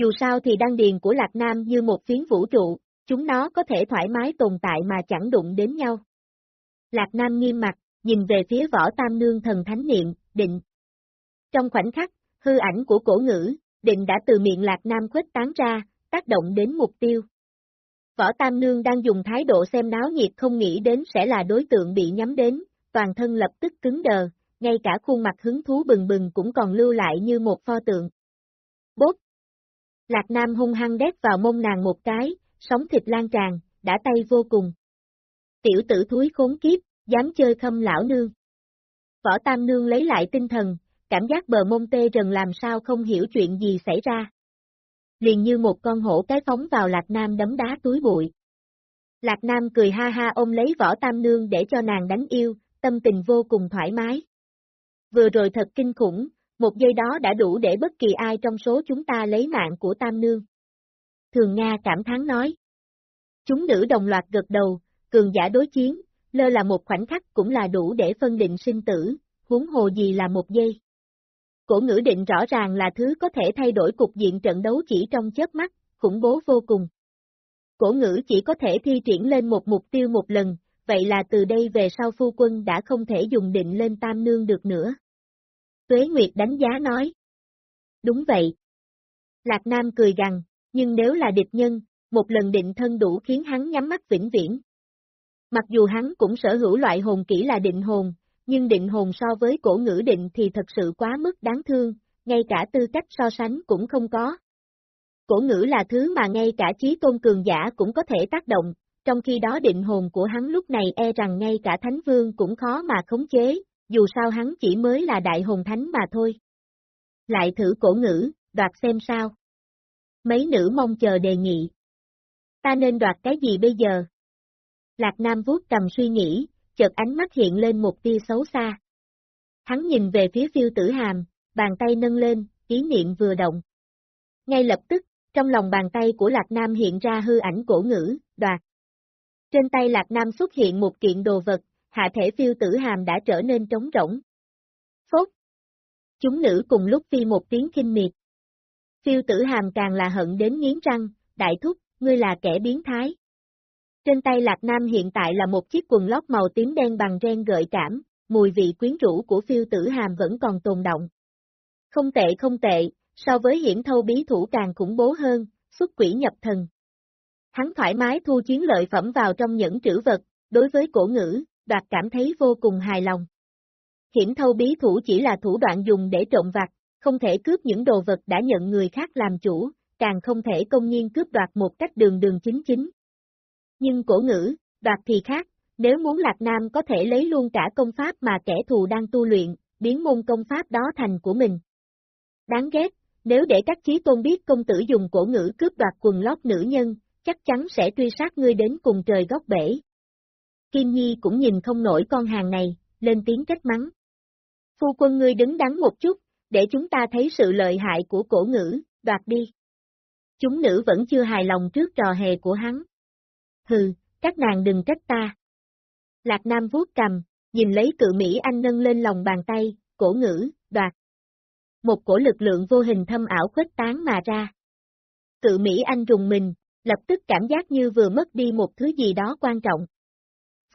Dù sao thì đăng điền của Lạc Nam như một phiến vũ trụ, chúng nó có thể thoải mái tồn tại mà chẳng đụng đến nhau. Lạc Nam nghiêm mặt, nhìn về phía võ tam nương thần thánh niệm, định. Trong khoảnh khắc, hư ảnh của cổ ngữ, định đã từ miệng Lạc Nam khuếch tán ra, tác động đến mục tiêu. Võ Tam Nương đang dùng thái độ xem náo nhiệt không nghĩ đến sẽ là đối tượng bị nhắm đến, toàn thân lập tức cứng đờ, ngay cả khuôn mặt hứng thú bừng bừng cũng còn lưu lại như một pho tượng. Lạc Nam hung hăng đét vào mông nàng một cái, sóng thịt lan tràn, đã tay vô cùng. Tiểu tử thúi khốn kiếp, dám chơi khâm lão nương. Võ Tam Nương lấy lại tinh thần, cảm giác bờ mông tê rần làm sao không hiểu chuyện gì xảy ra. Liền như một con hổ cái phóng vào Lạc Nam đấm đá túi bụi. Lạc Nam cười ha ha ôm lấy võ tam nương để cho nàng đánh yêu, tâm tình vô cùng thoải mái. Vừa rồi thật kinh khủng, một giây đó đã đủ để bất kỳ ai trong số chúng ta lấy mạng của tam nương. Thường Nga cảm thán nói. Chúng nữ đồng loạt gật đầu, cường giả đối chiến, lơ là một khoảnh khắc cũng là đủ để phân định sinh tử, huống hồ gì là một giây. Cổ ngữ định rõ ràng là thứ có thể thay đổi cục diện trận đấu chỉ trong chớp mắt, khủng bố vô cùng. Cổ ngữ chỉ có thể thi triển lên một mục tiêu một lần, vậy là từ đây về sau phu quân đã không thể dùng định lên tam nương được nữa. Tuế Nguyệt đánh giá nói. Đúng vậy. Lạc Nam cười gằn, nhưng nếu là địch nhân, một lần định thân đủ khiến hắn nhắm mắt vĩnh viễn. Mặc dù hắn cũng sở hữu loại hồn kỹ là định hồn, nhưng định hồn so với cổ ngữ định thì thật sự quá mức đáng thương, ngay cả tư cách so sánh cũng không có. Cổ ngữ là thứ mà ngay cả trí tôn cường giả cũng có thể tác động, trong khi đó định hồn của hắn lúc này e rằng ngay cả thánh vương cũng khó mà khống chế, dù sao hắn chỉ mới là đại hồn thánh mà thôi. Lại thử cổ ngữ, đoạt xem sao. Mấy nữ mong chờ đề nghị. Ta nên đoạt cái gì bây giờ? Lạc Nam vuốt cầm suy nghĩ, chợt ánh mắt hiện lên một tia xấu xa. Hắn nhìn về phía phiêu tử hàm, bàn tay nâng lên, ý niệm vừa động. Ngay lập tức, trong lòng bàn tay của Lạc Nam hiện ra hư ảnh cổ ngữ, đoạt. Trên tay Lạc Nam xuất hiện một kiện đồ vật, hạ thể phiêu tử hàm đã trở nên trống rỗng. Phốt! Chúng nữ cùng lúc phi một tiếng kinh miệt. Phiêu tử hàm càng là hận đến nghiến răng, đại thúc, ngươi là kẻ biến thái. Trên tay Lạc Nam hiện tại là một chiếc quần lót màu tím đen bằng ren gợi cảm, mùi vị quyến rũ của phiêu tử hàm vẫn còn tồn động. Không tệ không tệ, so với hiển thâu bí thủ càng khủng bố hơn, xuất quỷ nhập thần. Hắn thoải mái thu chiến lợi phẩm vào trong những trữ vật, đối với cổ ngữ, đoạt cảm thấy vô cùng hài lòng. Hiểm thâu bí thủ chỉ là thủ đoạn dùng để trộm vặt, không thể cướp những đồ vật đã nhận người khác làm chủ, càng không thể công nhiên cướp đoạt một cách đường đường chính chính. Nhưng cổ ngữ, đoạt thì khác, nếu muốn Lạc Nam có thể lấy luôn cả công pháp mà kẻ thù đang tu luyện, biến môn công pháp đó thành của mình. Đáng ghét, nếu để các chí tôn biết công tử dùng cổ ngữ cướp đoạt quần lót nữ nhân, chắc chắn sẽ truy sát ngươi đến cùng trời góc bể. Kim Nhi cũng nhìn không nổi con hàng này, lên tiếng trách mắng. Phu quân ngươi đứng đắn một chút, để chúng ta thấy sự lợi hại của cổ ngữ, đoạt đi. Chúng nữ vẫn chưa hài lòng trước trò hề của hắn. Hừ, các nàng đừng trách ta. Lạc Nam vuốt cầm, nhìn lấy cự Mỹ Anh nâng lên lòng bàn tay, cổ ngữ, đoạt. Một cổ lực lượng vô hình thâm ảo khuếch tán mà ra. Cự Mỹ Anh rùng mình, lập tức cảm giác như vừa mất đi một thứ gì đó quan trọng.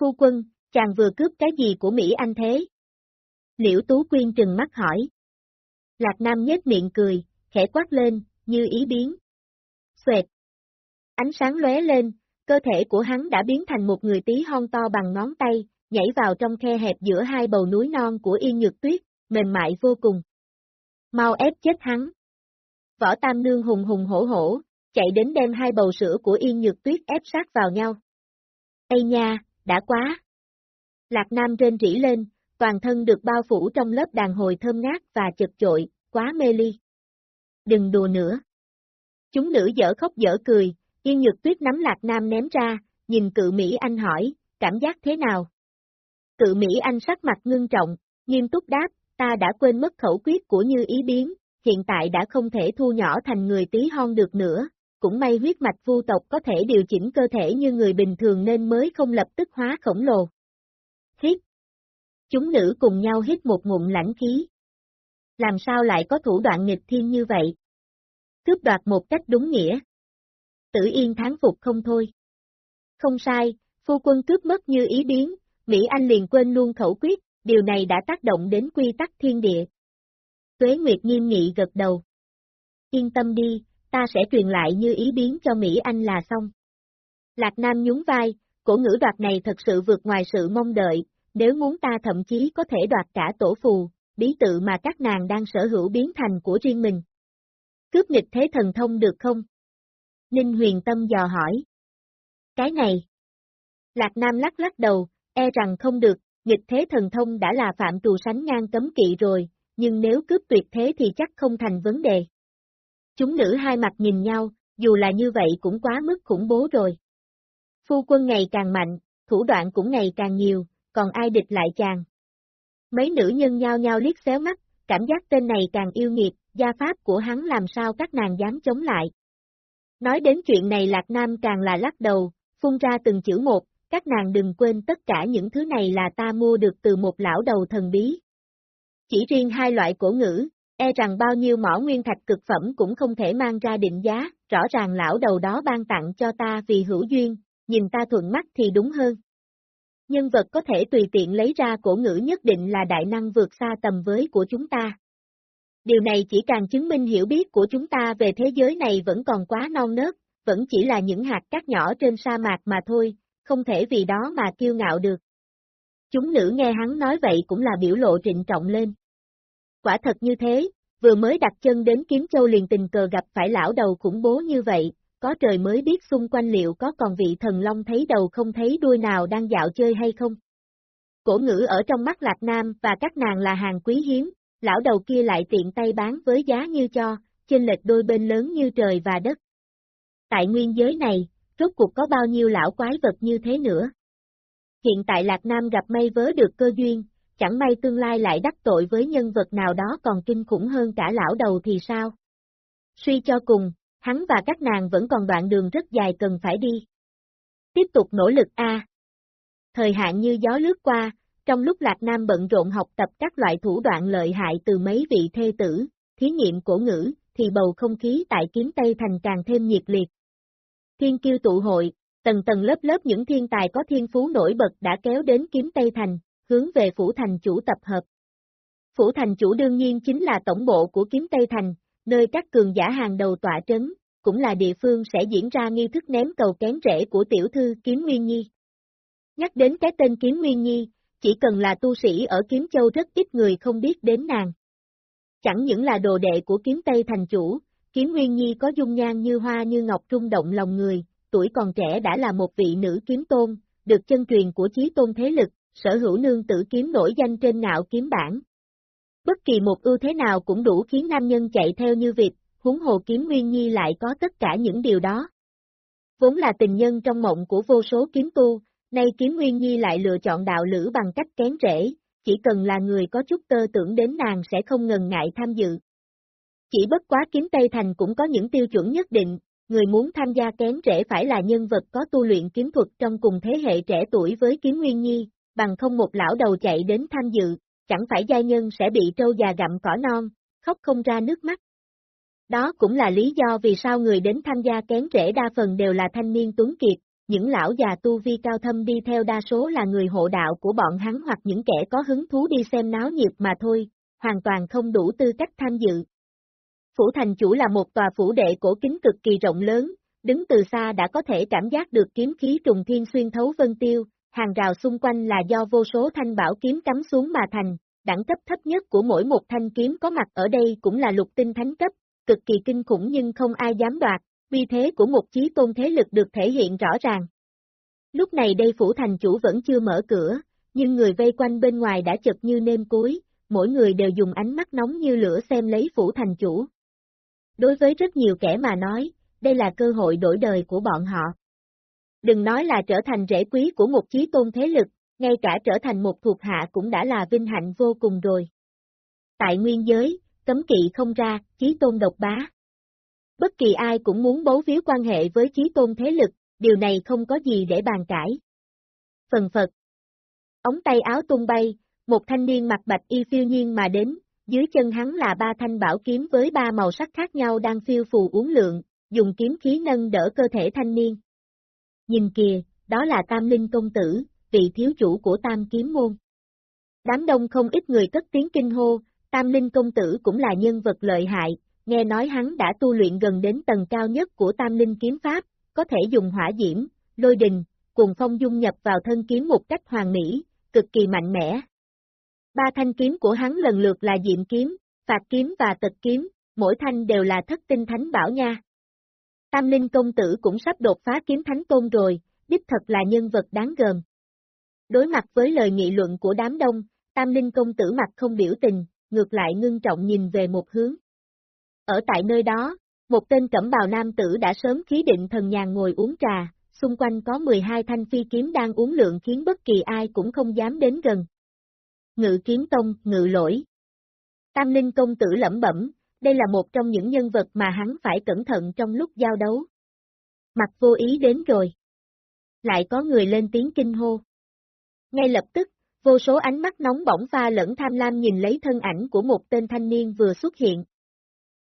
Phu quân, chàng vừa cướp cái gì của Mỹ Anh thế? Liễu Tú Quyên trừng mắt hỏi. Lạc Nam nhếch miệng cười, khẽ quát lên, như ý biến. Xoẹt. Ánh sáng lóe lên, cơ thể của hắn đã biến thành một người tí hon to bằng ngón tay, nhảy vào trong khe hẹp giữa hai bầu núi non của Yên Nhược Tuyết, mềm mại vô cùng. Mau ép chết hắn. Võ Tam Nương hùng hùng hổ hổ, chạy đến đem hai bầu sữa của Yên Nhược Tuyết ép sát vào nhau. Ây nha, đã quá. Lạc Nam trên rỉ lên, toàn thân được bao phủ trong lớp đàn hồi thơm ngát và chật chội, quá mê ly. Đừng đùa nữa. Chúng nữ dở khóc dở cười, Yên Nhược Tuyết nắm Lạc Nam ném ra, nhìn cự Mỹ Anh hỏi, cảm giác thế nào? Cự Mỹ Anh sắc mặt ngưng trọng, nghiêm túc đáp, ta đã quên mất khẩu quyết của Như Ý Biến, hiện tại đã không thể thu nhỏ thành người tí hon được nữa, cũng may huyết mạch vu tộc có thể điều chỉnh cơ thể như người bình thường nên mới không lập tức hóa khổng lồ. Hít! Chúng nữ cùng nhau hít một ngụm lãnh khí. Làm sao lại có thủ đoạn nghịch thiên như vậy? Cướp đoạt một cách đúng nghĩa. Tử yên tháng phục không thôi. Không sai, phu quân cướp mất như ý biến, Mỹ Anh liền quên luôn khẩu quyết, điều này đã tác động đến quy tắc thiên địa. Tuế Nguyệt nghiêm nghị gật đầu. Yên tâm đi, ta sẽ truyền lại như ý biến cho Mỹ Anh là xong. Lạc Nam nhún vai, cổ ngữ đoạt này thật sự vượt ngoài sự mong đợi, nếu muốn ta thậm chí có thể đoạt cả tổ phù, bí tự mà các nàng đang sở hữu biến thành của riêng mình. Cướp nghịch thế thần thông được không? Ninh huyền tâm dò hỏi. Cái này. Lạc Nam lắc lắc đầu, e rằng không được, nghịch thế thần thông đã là phạm trù sánh ngang cấm kỵ rồi, nhưng nếu cướp tuyệt thế thì chắc không thành vấn đề. Chúng nữ hai mặt nhìn nhau, dù là như vậy cũng quá mức khủng bố rồi. Phu quân ngày càng mạnh, thủ đoạn cũng ngày càng nhiều, còn ai địch lại chàng. Mấy nữ nhân nhao nhao liếc xéo mắt, cảm giác tên này càng yêu nghiệt, gia pháp của hắn làm sao các nàng dám chống lại. Nói đến chuyện này Lạc Nam càng là lắc đầu, phun ra từng chữ một, các nàng đừng quên tất cả những thứ này là ta mua được từ một lão đầu thần bí. Chỉ riêng hai loại cổ ngữ, e rằng bao nhiêu mỏ nguyên thạch cực phẩm cũng không thể mang ra định giá, rõ ràng lão đầu đó ban tặng cho ta vì hữu duyên, nhìn ta thuận mắt thì đúng hơn. Nhân vật có thể tùy tiện lấy ra cổ ngữ nhất định là đại năng vượt xa tầm với của chúng ta. Điều này chỉ càng chứng minh hiểu biết của chúng ta về thế giới này vẫn còn quá non nớt, vẫn chỉ là những hạt cát nhỏ trên sa mạc mà thôi, không thể vì đó mà kiêu ngạo được. Chúng nữ nghe hắn nói vậy cũng là biểu lộ trịnh trọng lên. Quả thật như thế, vừa mới đặt chân đến Kiếm Châu liền tình cờ gặp phải lão đầu khủng bố như vậy, có trời mới biết xung quanh liệu có còn vị thần long thấy đầu không thấy đuôi nào đang dạo chơi hay không. Cổ ngữ ở trong mắt Lạc Nam và các nàng là hàng quý hiếm, lão đầu kia lại tiện tay bán với giá như cho, trên lệch đôi bên lớn như trời và đất. Tại nguyên giới này, rốt cuộc có bao nhiêu lão quái vật như thế nữa. Hiện tại Lạc Nam gặp may vớ được cơ duyên, chẳng may tương lai lại đắc tội với nhân vật nào đó còn kinh khủng hơn cả lão đầu thì sao? Suy cho cùng, hắn và các nàng vẫn còn đoạn đường rất dài cần phải đi. Tiếp tục nỗ lực A. Thời hạn như gió lướt qua, trong lúc Lạc Nam bận rộn học tập các loại thủ đoạn lợi hại từ mấy vị thê tử, thí nghiệm cổ ngữ, thì bầu không khí tại kiếm Tây Thành càng thêm nhiệt liệt. Thiên kiêu tụ hội, tầng tầng lớp lớp những thiên tài có thiên phú nổi bật đã kéo đến kiếm Tây Thành, hướng về Phủ Thành chủ tập hợp. Phủ Thành chủ đương nhiên chính là tổng bộ của kiếm Tây Thành, nơi các cường giả hàng đầu tọa trấn, cũng là địa phương sẽ diễn ra nghi thức ném cầu kén rễ của tiểu thư Kiếm Nguyên Nhi. Nhắc đến cái tên Kiếm Nguyên Nhi, chỉ cần là tu sĩ ở Kiếm Châu rất ít người không biết đến nàng. Chẳng những là đồ đệ của Kiếm Tây thành chủ, Kiếm Nguyên Nhi có dung nhan như hoa như ngọc trung động lòng người, tuổi còn trẻ đã là một vị nữ kiếm tôn, được chân truyền của chí tôn thế lực, sở hữu nương tử kiếm nổi danh trên ngạo kiếm bản. Bất kỳ một ưu thế nào cũng đủ khiến nam nhân chạy theo như việc, huống hồ kiếm Nguyên Nhi lại có tất cả những điều đó. Vốn là tình nhân trong mộng của vô số kiếm tu, nay kiếm Nguyên Nhi lại lựa chọn đạo lữ bằng cách kén rễ, chỉ cần là người có chút tơ tưởng đến nàng sẽ không ngần ngại tham dự. Chỉ bất quá kiếm Tây Thành cũng có những tiêu chuẩn nhất định, người muốn tham gia kén rễ phải là nhân vật có tu luyện kiếm thuật trong cùng thế hệ trẻ tuổi với kiếm Nguyên Nhi, bằng không một lão đầu chạy đến tham dự, chẳng phải gia nhân sẽ bị trâu già gặm cỏ non, khóc không ra nước mắt. Đó cũng là lý do vì sao người đến tham gia kén rễ đa phần đều là thanh niên tuấn kiệt, những lão già tu vi cao thâm đi theo đa số là người hộ đạo của bọn hắn hoặc những kẻ có hứng thú đi xem náo nhiệt mà thôi, hoàn toàn không đủ tư cách tham dự. Phủ thành chủ là một tòa phủ đệ cổ kính cực kỳ rộng lớn, đứng từ xa đã có thể cảm giác được kiếm khí trùng thiên xuyên thấu vân tiêu, hàng rào xung quanh là do vô số thanh bảo kiếm cắm xuống mà thành, đẳng cấp thấp nhất của mỗi một thanh kiếm có mặt ở đây cũng là lục tinh thánh cấp, cực kỳ kinh khủng nhưng không ai dám đoạt, Vì thế của một chí tôn thế lực được thể hiện rõ ràng. Lúc này đây phủ thành chủ vẫn chưa mở cửa, nhưng người vây quanh bên ngoài đã chật như nêm cối, mỗi người đều dùng ánh mắt nóng như lửa xem lấy phủ thành chủ. Đối với rất nhiều kẻ mà nói, đây là cơ hội đổi đời của bọn họ. Đừng nói là trở thành rễ quý của một chí tôn thế lực, ngay cả trở thành một thuộc hạ cũng đã là vinh hạnh vô cùng rồi. Tại nguyên giới, cấm kỵ không ra, chí tôn độc bá. Bất kỳ ai cũng muốn bấu víu quan hệ với chí tôn thế lực, điều này không có gì để bàn cãi. Phần Phật Ống tay áo tung bay, một thanh niên mặc bạch y phiêu nhiên mà đến, dưới chân hắn là ba thanh bảo kiếm với ba màu sắc khác nhau đang phiêu phù uốn lượng, dùng kiếm khí nâng đỡ cơ thể thanh niên. Nhìn kìa, đó là Tam Linh Công Tử, vị thiếu chủ của Tam Kiếm Môn. Đám đông không ít người cất tiếng kinh hô, Tam Linh Công Tử cũng là nhân vật lợi hại, nghe nói hắn đã tu luyện gần đến tầng cao nhất của Tam Linh Kiếm Pháp, có thể dùng hỏa diễm, lôi đình, cùng phong dung nhập vào thân kiếm một cách hoàn mỹ, cực kỳ mạnh mẽ. Ba thanh kiếm của hắn lần lượt là diệm kiếm, phạt kiếm và tật kiếm, mỗi thanh đều là thất tinh thánh bảo nha. Tam Linh công tử cũng sắp đột phá kiếm thánh tôn rồi, đích thật là nhân vật đáng gờm. Đối mặt với lời nghị luận của đám đông, Tam Linh công tử mặt không biểu tình, ngược lại ngưng trọng nhìn về một hướng. Ở tại nơi đó, một tên cẩm bào nam tử đã sớm khí định thần nhàn ngồi uống trà, xung quanh có 12 thanh phi kiếm đang uống lượng khiến bất kỳ ai cũng không dám đến gần. Ngự kiếm tông, ngự lỗi. Tam Linh công tử lẩm bẩm, đây là một trong những nhân vật mà hắn phải cẩn thận trong lúc giao đấu. Mặt vô ý đến rồi. Lại có người lên tiếng kinh hô. Ngay lập tức, vô số ánh mắt nóng bỏng pha lẫn tham lam nhìn lấy thân ảnh của một tên thanh niên vừa xuất hiện.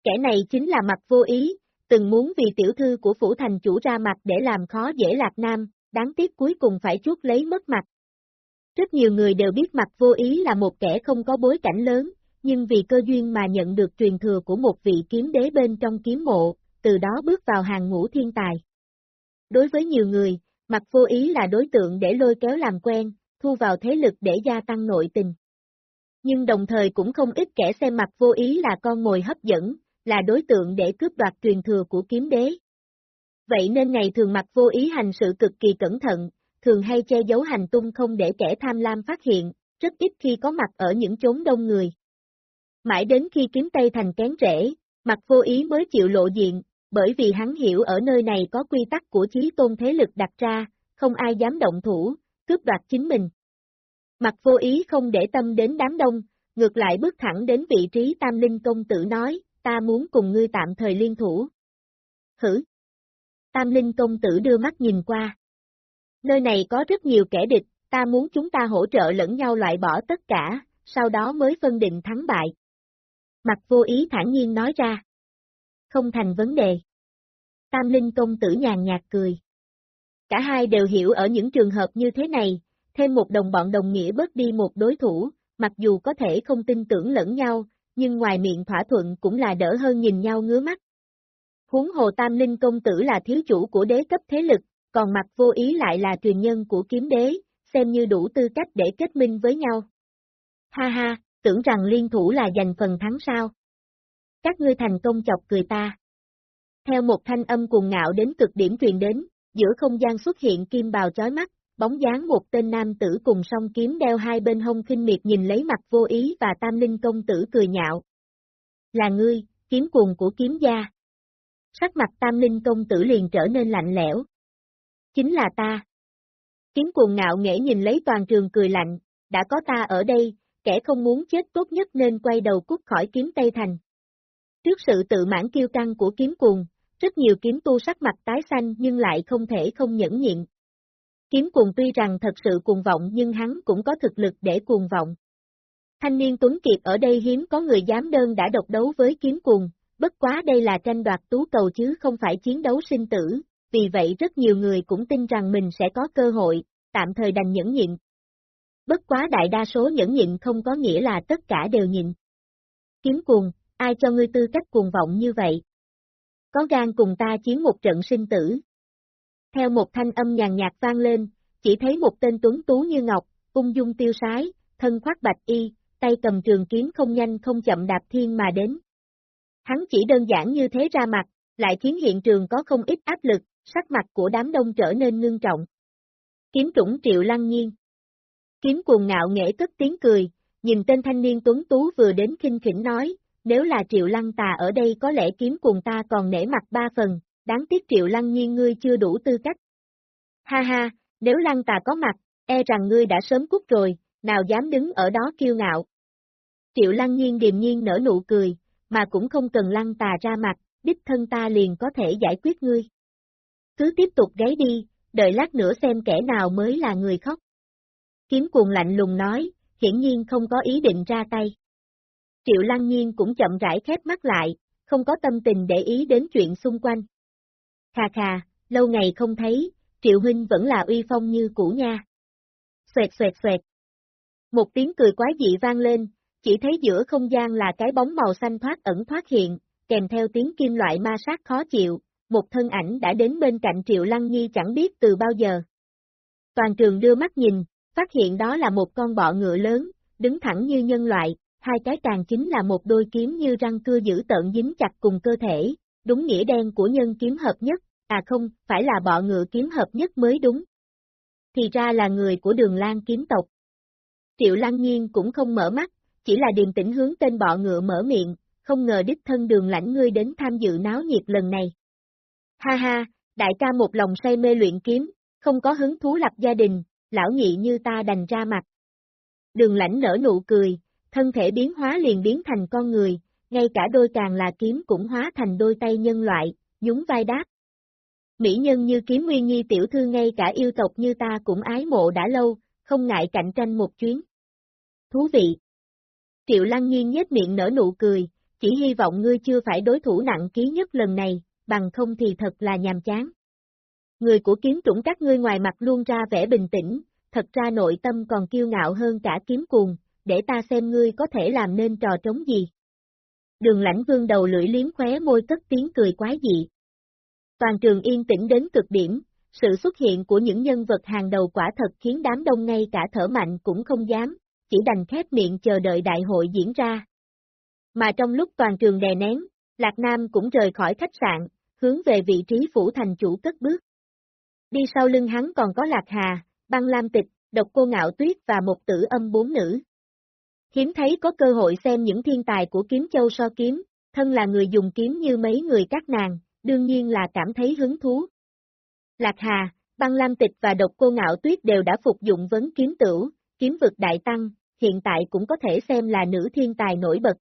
Kẻ này chính là mặt vô ý, từng muốn vì tiểu thư của phủ thành chủ ra mặt để làm khó dễ lạc nam, đáng tiếc cuối cùng phải chuốt lấy mất mặt. Rất nhiều người đều biết mặt vô ý là một kẻ không có bối cảnh lớn, nhưng vì cơ duyên mà nhận được truyền thừa của một vị kiếm đế bên trong kiếm mộ, từ đó bước vào hàng ngũ thiên tài. Đối với nhiều người, mặt vô ý là đối tượng để lôi kéo làm quen, thu vào thế lực để gia tăng nội tình. Nhưng đồng thời cũng không ít kẻ xem mặt vô ý là con mồi hấp dẫn, là đối tượng để cướp đoạt truyền thừa của kiếm đế. Vậy nên ngày thường mặt vô ý hành sự cực kỳ cẩn thận, thường hay che giấu hành tung không để kẻ tham lam phát hiện, rất ít khi có mặt ở những chốn đông người. Mãi đến khi kiếm Tây thành kén rễ, mặt vô ý mới chịu lộ diện, bởi vì hắn hiểu ở nơi này có quy tắc của chí tôn thế lực đặt ra, không ai dám động thủ, cướp đoạt chính mình. Mặt vô ý không để tâm đến đám đông, ngược lại bước thẳng đến vị trí tam linh công tử nói, ta muốn cùng ngươi tạm thời liên thủ. Hử? Tam linh công tử đưa mắt nhìn qua. Nơi này có rất nhiều kẻ địch, ta muốn chúng ta hỗ trợ lẫn nhau loại bỏ tất cả, sau đó mới phân định thắng bại. Mặt vô ý thản nhiên nói ra. Không thành vấn đề. Tam linh công tử nhàn nhạt cười. Cả hai đều hiểu ở những trường hợp như thế này, thêm một đồng bọn đồng nghĩa bớt đi một đối thủ, mặc dù có thể không tin tưởng lẫn nhau, nhưng ngoài miệng thỏa thuận cũng là đỡ hơn nhìn nhau ngứa mắt. Huống hồ Tam Linh Công Tử là thiếu chủ của đế cấp thế lực, còn mặt vô ý lại là truyền nhân của kiếm đế, xem như đủ tư cách để kết minh với nhau. Ha ha, tưởng rằng liên thủ là giành phần thắng sao? Các ngươi thành công chọc cười ta. Theo một thanh âm cuồng ngạo đến cực điểm truyền đến, giữa không gian xuất hiện kim bào chói mắt, bóng dáng một tên nam tử cùng song kiếm đeo hai bên hông khinh miệt nhìn lấy mặt vô ý và tam linh công tử cười nhạo. Là ngươi, kiếm cuồng của kiếm gia. Sắc mặt tam linh công tử liền trở nên lạnh lẽo. Chính là ta. Kiếm cuồng ngạo nghễ nhìn lấy toàn trường cười lạnh, đã có ta ở đây, kẻ không muốn chết tốt nhất nên quay đầu cút khỏi kiếm Tây Thành. Trước sự tự mãn kiêu căng của kiếm cuồng, rất nhiều kiếm tu sắc mặt tái xanh nhưng lại không thể không nhẫn nhịn. Kiếm cuồng tuy rằng thật sự cuồng vọng nhưng hắn cũng có thực lực để cuồng vọng. Thanh niên Tuấn Kiệt ở đây hiếm có người dám đơn đã độc đấu với kiếm cuồng, bất quá đây là tranh đoạt tú cầu chứ không phải chiến đấu sinh tử, vì vậy rất nhiều người cũng tin rằng mình sẽ có cơ hội, tạm thời đành nhẫn nhịn. Bất quá đại đa số nhẫn nhịn không có nghĩa là tất cả đều nhịn. Kiếm cuồng, ai cho ngươi tư cách cuồng vọng như vậy? Có gan cùng ta chiến một trận sinh tử. Theo một thanh âm nhàn nhạt vang lên, chỉ thấy một tên tuấn tú như ngọc, ung dung tiêu sái, thân khoác bạch y, tay cầm trường kiếm không nhanh không chậm đạp thiên mà đến. Hắn chỉ đơn giản như thế ra mặt, lại khiến hiện trường có không ít áp lực, sắc mặt của đám đông trở nên ngưng trọng. Kiếm chủng triệu lăng nhiên. Kiếm cuồng ngạo nghệ cất tiếng cười, nhìn tên thanh niên tuấn tú vừa đến kinh khỉnh nói, nếu là triệu lăng tà ở đây có lẽ kiếm cuồng ta còn nể mặt ba phần, đáng tiếc triệu lăng nhiên ngươi chưa đủ tư cách. Ha ha, nếu lăng tà có mặt, e rằng ngươi đã sớm cút rồi, nào dám đứng ở đó kiêu ngạo. Triệu lăng nhiên điềm nhiên nở nụ cười, mà cũng không cần lăng tà ra mặt, đích thân ta liền có thể giải quyết ngươi. Cứ tiếp tục gáy đi, đợi lát nữa xem kẻ nào mới là người khóc. Kiếm cuồng lạnh lùng nói, hiển nhiên không có ý định ra tay. Triệu Lăng Nhiên cũng chậm rãi khép mắt lại, không có tâm tình để ý đến chuyện xung quanh. Khà khà, lâu ngày không thấy, Triệu Huynh vẫn là uy phong như cũ nha. Xoẹt xoẹt xoẹt. Một tiếng cười quái dị vang lên, chỉ thấy giữa không gian là cái bóng màu xanh thoát ẩn thoát hiện, kèm theo tiếng kim loại ma sát khó chịu, một thân ảnh đã đến bên cạnh Triệu Lăng Nhi chẳng biết từ bao giờ. Toàn trường đưa mắt nhìn, phát hiện đó là một con bọ ngựa lớn, đứng thẳng như nhân loại, hai cái càng chính là một đôi kiếm như răng cưa giữ tợn dính chặt cùng cơ thể, đúng nghĩa đen của nhân kiếm hợp nhất, à không, phải là bọ ngựa kiếm hợp nhất mới đúng. Thì ra là người của đường lan kiếm tộc. Triệu Lăng Nhiên cũng không mở mắt, chỉ là điềm tĩnh hướng tên bọ ngựa mở miệng, không ngờ đích thân đường lãnh ngươi đến tham dự náo nhiệt lần này. Ha ha, đại ca một lòng say mê luyện kiếm, không có hứng thú lập gia đình, lão nhị như ta đành ra mặt. Đường lãnh nở nụ cười, thân thể biến hóa liền biến thành con người, ngay cả đôi càng là kiếm cũng hóa thành đôi tay nhân loại, nhún vai đáp. Mỹ nhân như kiếm nguyên nhi tiểu thư ngay cả yêu tộc như ta cũng ái mộ đã lâu, không ngại cạnh tranh một chuyến. Thú vị! Triệu Lăng Nhiên nhếch miệng nở nụ cười, chỉ hy vọng ngươi chưa phải đối thủ nặng ký nhất lần này, bằng không thì thật là nhàm chán. Người của kiếm trũng các ngươi ngoài mặt luôn ra vẻ bình tĩnh, thật ra nội tâm còn kiêu ngạo hơn cả kiếm cuồng, để ta xem ngươi có thể làm nên trò trống gì. Đường lãnh vương đầu lưỡi liếm khóe môi cất tiếng cười quái dị. Toàn trường yên tĩnh đến cực điểm, sự xuất hiện của những nhân vật hàng đầu quả thật khiến đám đông ngay cả thở mạnh cũng không dám, chỉ đành khép miệng chờ đợi đại hội diễn ra. Mà trong lúc toàn trường đè nén, Lạc Nam cũng rời khỏi khách sạn, hướng về vị trí phủ thành chủ cất bước. Đi sau lưng hắn còn có Lạc Hà, băng lam tịch, độc cô ngạo tuyết và một tử âm bốn nữ. Hiếm thấy có cơ hội xem những thiên tài của kiếm châu so kiếm, thân là người dùng kiếm như mấy người các nàng, đương nhiên là cảm thấy hứng thú. Lạc Hà, băng lam tịch và độc cô ngạo tuyết đều đã phục dụng vấn kiếm tửu, kiếm vực đại tăng, hiện tại cũng có thể xem là nữ thiên tài nổi bật.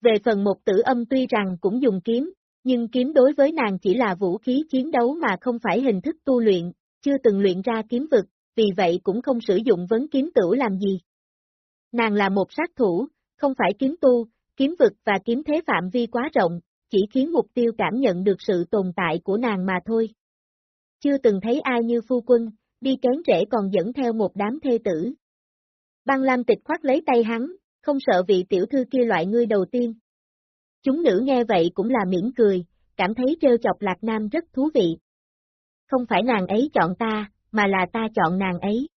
Về phần một tử âm tuy rằng cũng dùng kiếm, nhưng kiếm đối với nàng chỉ là vũ khí chiến đấu mà không phải hình thức tu luyện, chưa từng luyện ra kiếm vực, vì vậy cũng không sử dụng vấn kiếm tử làm gì. Nàng là một sát thủ, không phải kiếm tu, kiếm vực và kiếm thế phạm vi quá rộng, chỉ khiến mục tiêu cảm nhận được sự tồn tại của nàng mà thôi. Chưa từng thấy ai như phu quân, đi kén rễ còn dẫn theo một đám thê tử. Băng Lam tịch khoát lấy tay hắn, không sợ vị tiểu thư kia loại ngươi đầu tiên. Chúng nữ nghe vậy cũng là mỉm cười, cảm thấy trêu chọc Lạc Nam rất thú vị. Không phải nàng ấy chọn ta, mà là ta chọn nàng ấy.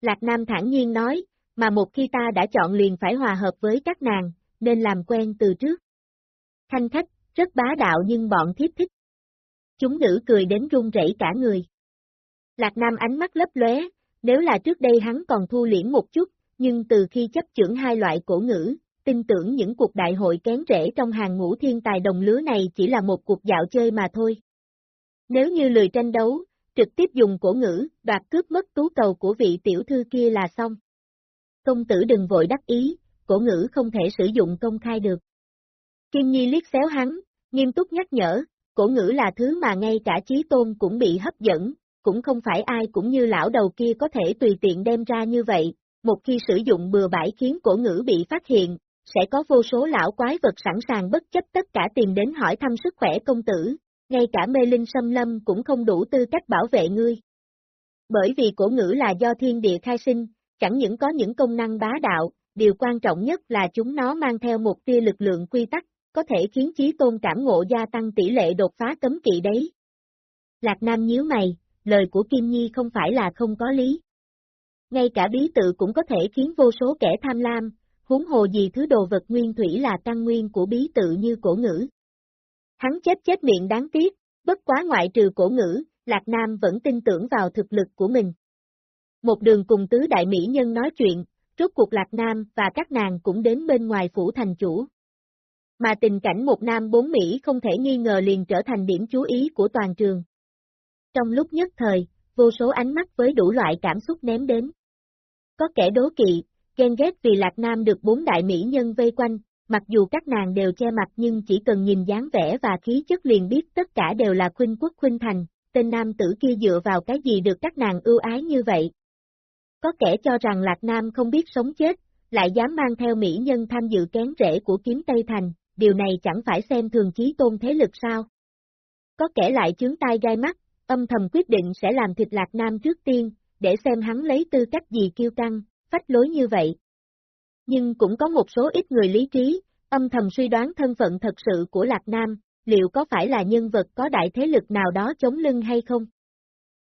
Lạc Nam thản nhiên nói, mà một khi ta đã chọn liền phải hòa hợp với các nàng, nên làm quen từ trước. Thanh khách, rất bá đạo nhưng bọn thiếp thích. Chúng nữ cười đến run rẩy cả người. Lạc Nam ánh mắt lấp lóe, nếu là trước đây hắn còn thu liễm một chút, nhưng từ khi chấp chưởng hai loại cổ ngữ, tin tưởng những cuộc đại hội kén rễ trong hàng ngũ thiên tài đồng lứa này chỉ là một cuộc dạo chơi mà thôi. Nếu như lười tranh đấu, trực tiếp dùng cổ ngữ, đoạt cướp mất tú cầu của vị tiểu thư kia là xong. Công tử đừng vội đắc ý, cổ ngữ không thể sử dụng công khai được. Kim Nhi liếc xéo hắn, nghiêm túc nhắc nhở, cổ ngữ là thứ mà ngay cả trí tôn cũng bị hấp dẫn, cũng không phải ai cũng như lão đầu kia có thể tùy tiện đem ra như vậy, một khi sử dụng bừa bãi khiến cổ ngữ bị phát hiện, sẽ có vô số lão quái vật sẵn sàng bất chấp tất cả tìm đến hỏi thăm sức khỏe công tử, ngay cả mê linh xâm lâm cũng không đủ tư cách bảo vệ ngươi. Bởi vì cổ ngữ là do thiên địa khai sinh, chẳng những có những công năng bá đạo, điều quan trọng nhất là chúng nó mang theo một tia lực lượng quy tắc, có thể khiến trí tôn cảm ngộ gia tăng tỷ lệ đột phá cấm kỵ đấy. Lạc Nam nhíu mày, lời của Kim Nhi không phải là không có lý. Ngay cả bí tự cũng có thể khiến vô số kẻ tham lam, huống hồ gì thứ đồ vật nguyên thủy là căn nguyên của bí tự như cổ ngữ. Hắn chết chết miệng đáng tiếc, bất quá ngoại trừ cổ ngữ, Lạc Nam vẫn tin tưởng vào thực lực của mình. Một đường cùng tứ đại mỹ nhân nói chuyện, rốt cuộc Lạc Nam và các nàng cũng đến bên ngoài phủ thành chủ. Mà tình cảnh một nam bốn Mỹ không thể nghi ngờ liền trở thành điểm chú ý của toàn trường. Trong lúc nhất thời, vô số ánh mắt với đủ loại cảm xúc ném đến. Có kẻ đố kỵ, ghen ghét vì Lạc Nam được bốn đại mỹ nhân vây quanh, mặc dù các nàng đều che mặt nhưng chỉ cần nhìn dáng vẻ và khí chất liền biết tất cả đều là khuynh quốc khuynh thành, tên nam tử kia dựa vào cái gì được các nàng ưu ái như vậy. Có kẻ cho rằng Lạc Nam không biết sống chết, lại dám mang theo mỹ nhân tham dự kén rễ của kiếm Tây Thành, điều này chẳng phải xem thường chí tôn thế lực sao. Có kẻ lại chướng tai gai mắt, âm thầm quyết định sẽ làm thịt Lạc Nam trước tiên, để xem hắn lấy tư cách gì kiêu căng, phách lối như vậy. Nhưng cũng có một số ít người lý trí, âm thầm suy đoán thân phận thật sự của Lạc Nam, liệu có phải là nhân vật có đại thế lực nào đó chống lưng hay không?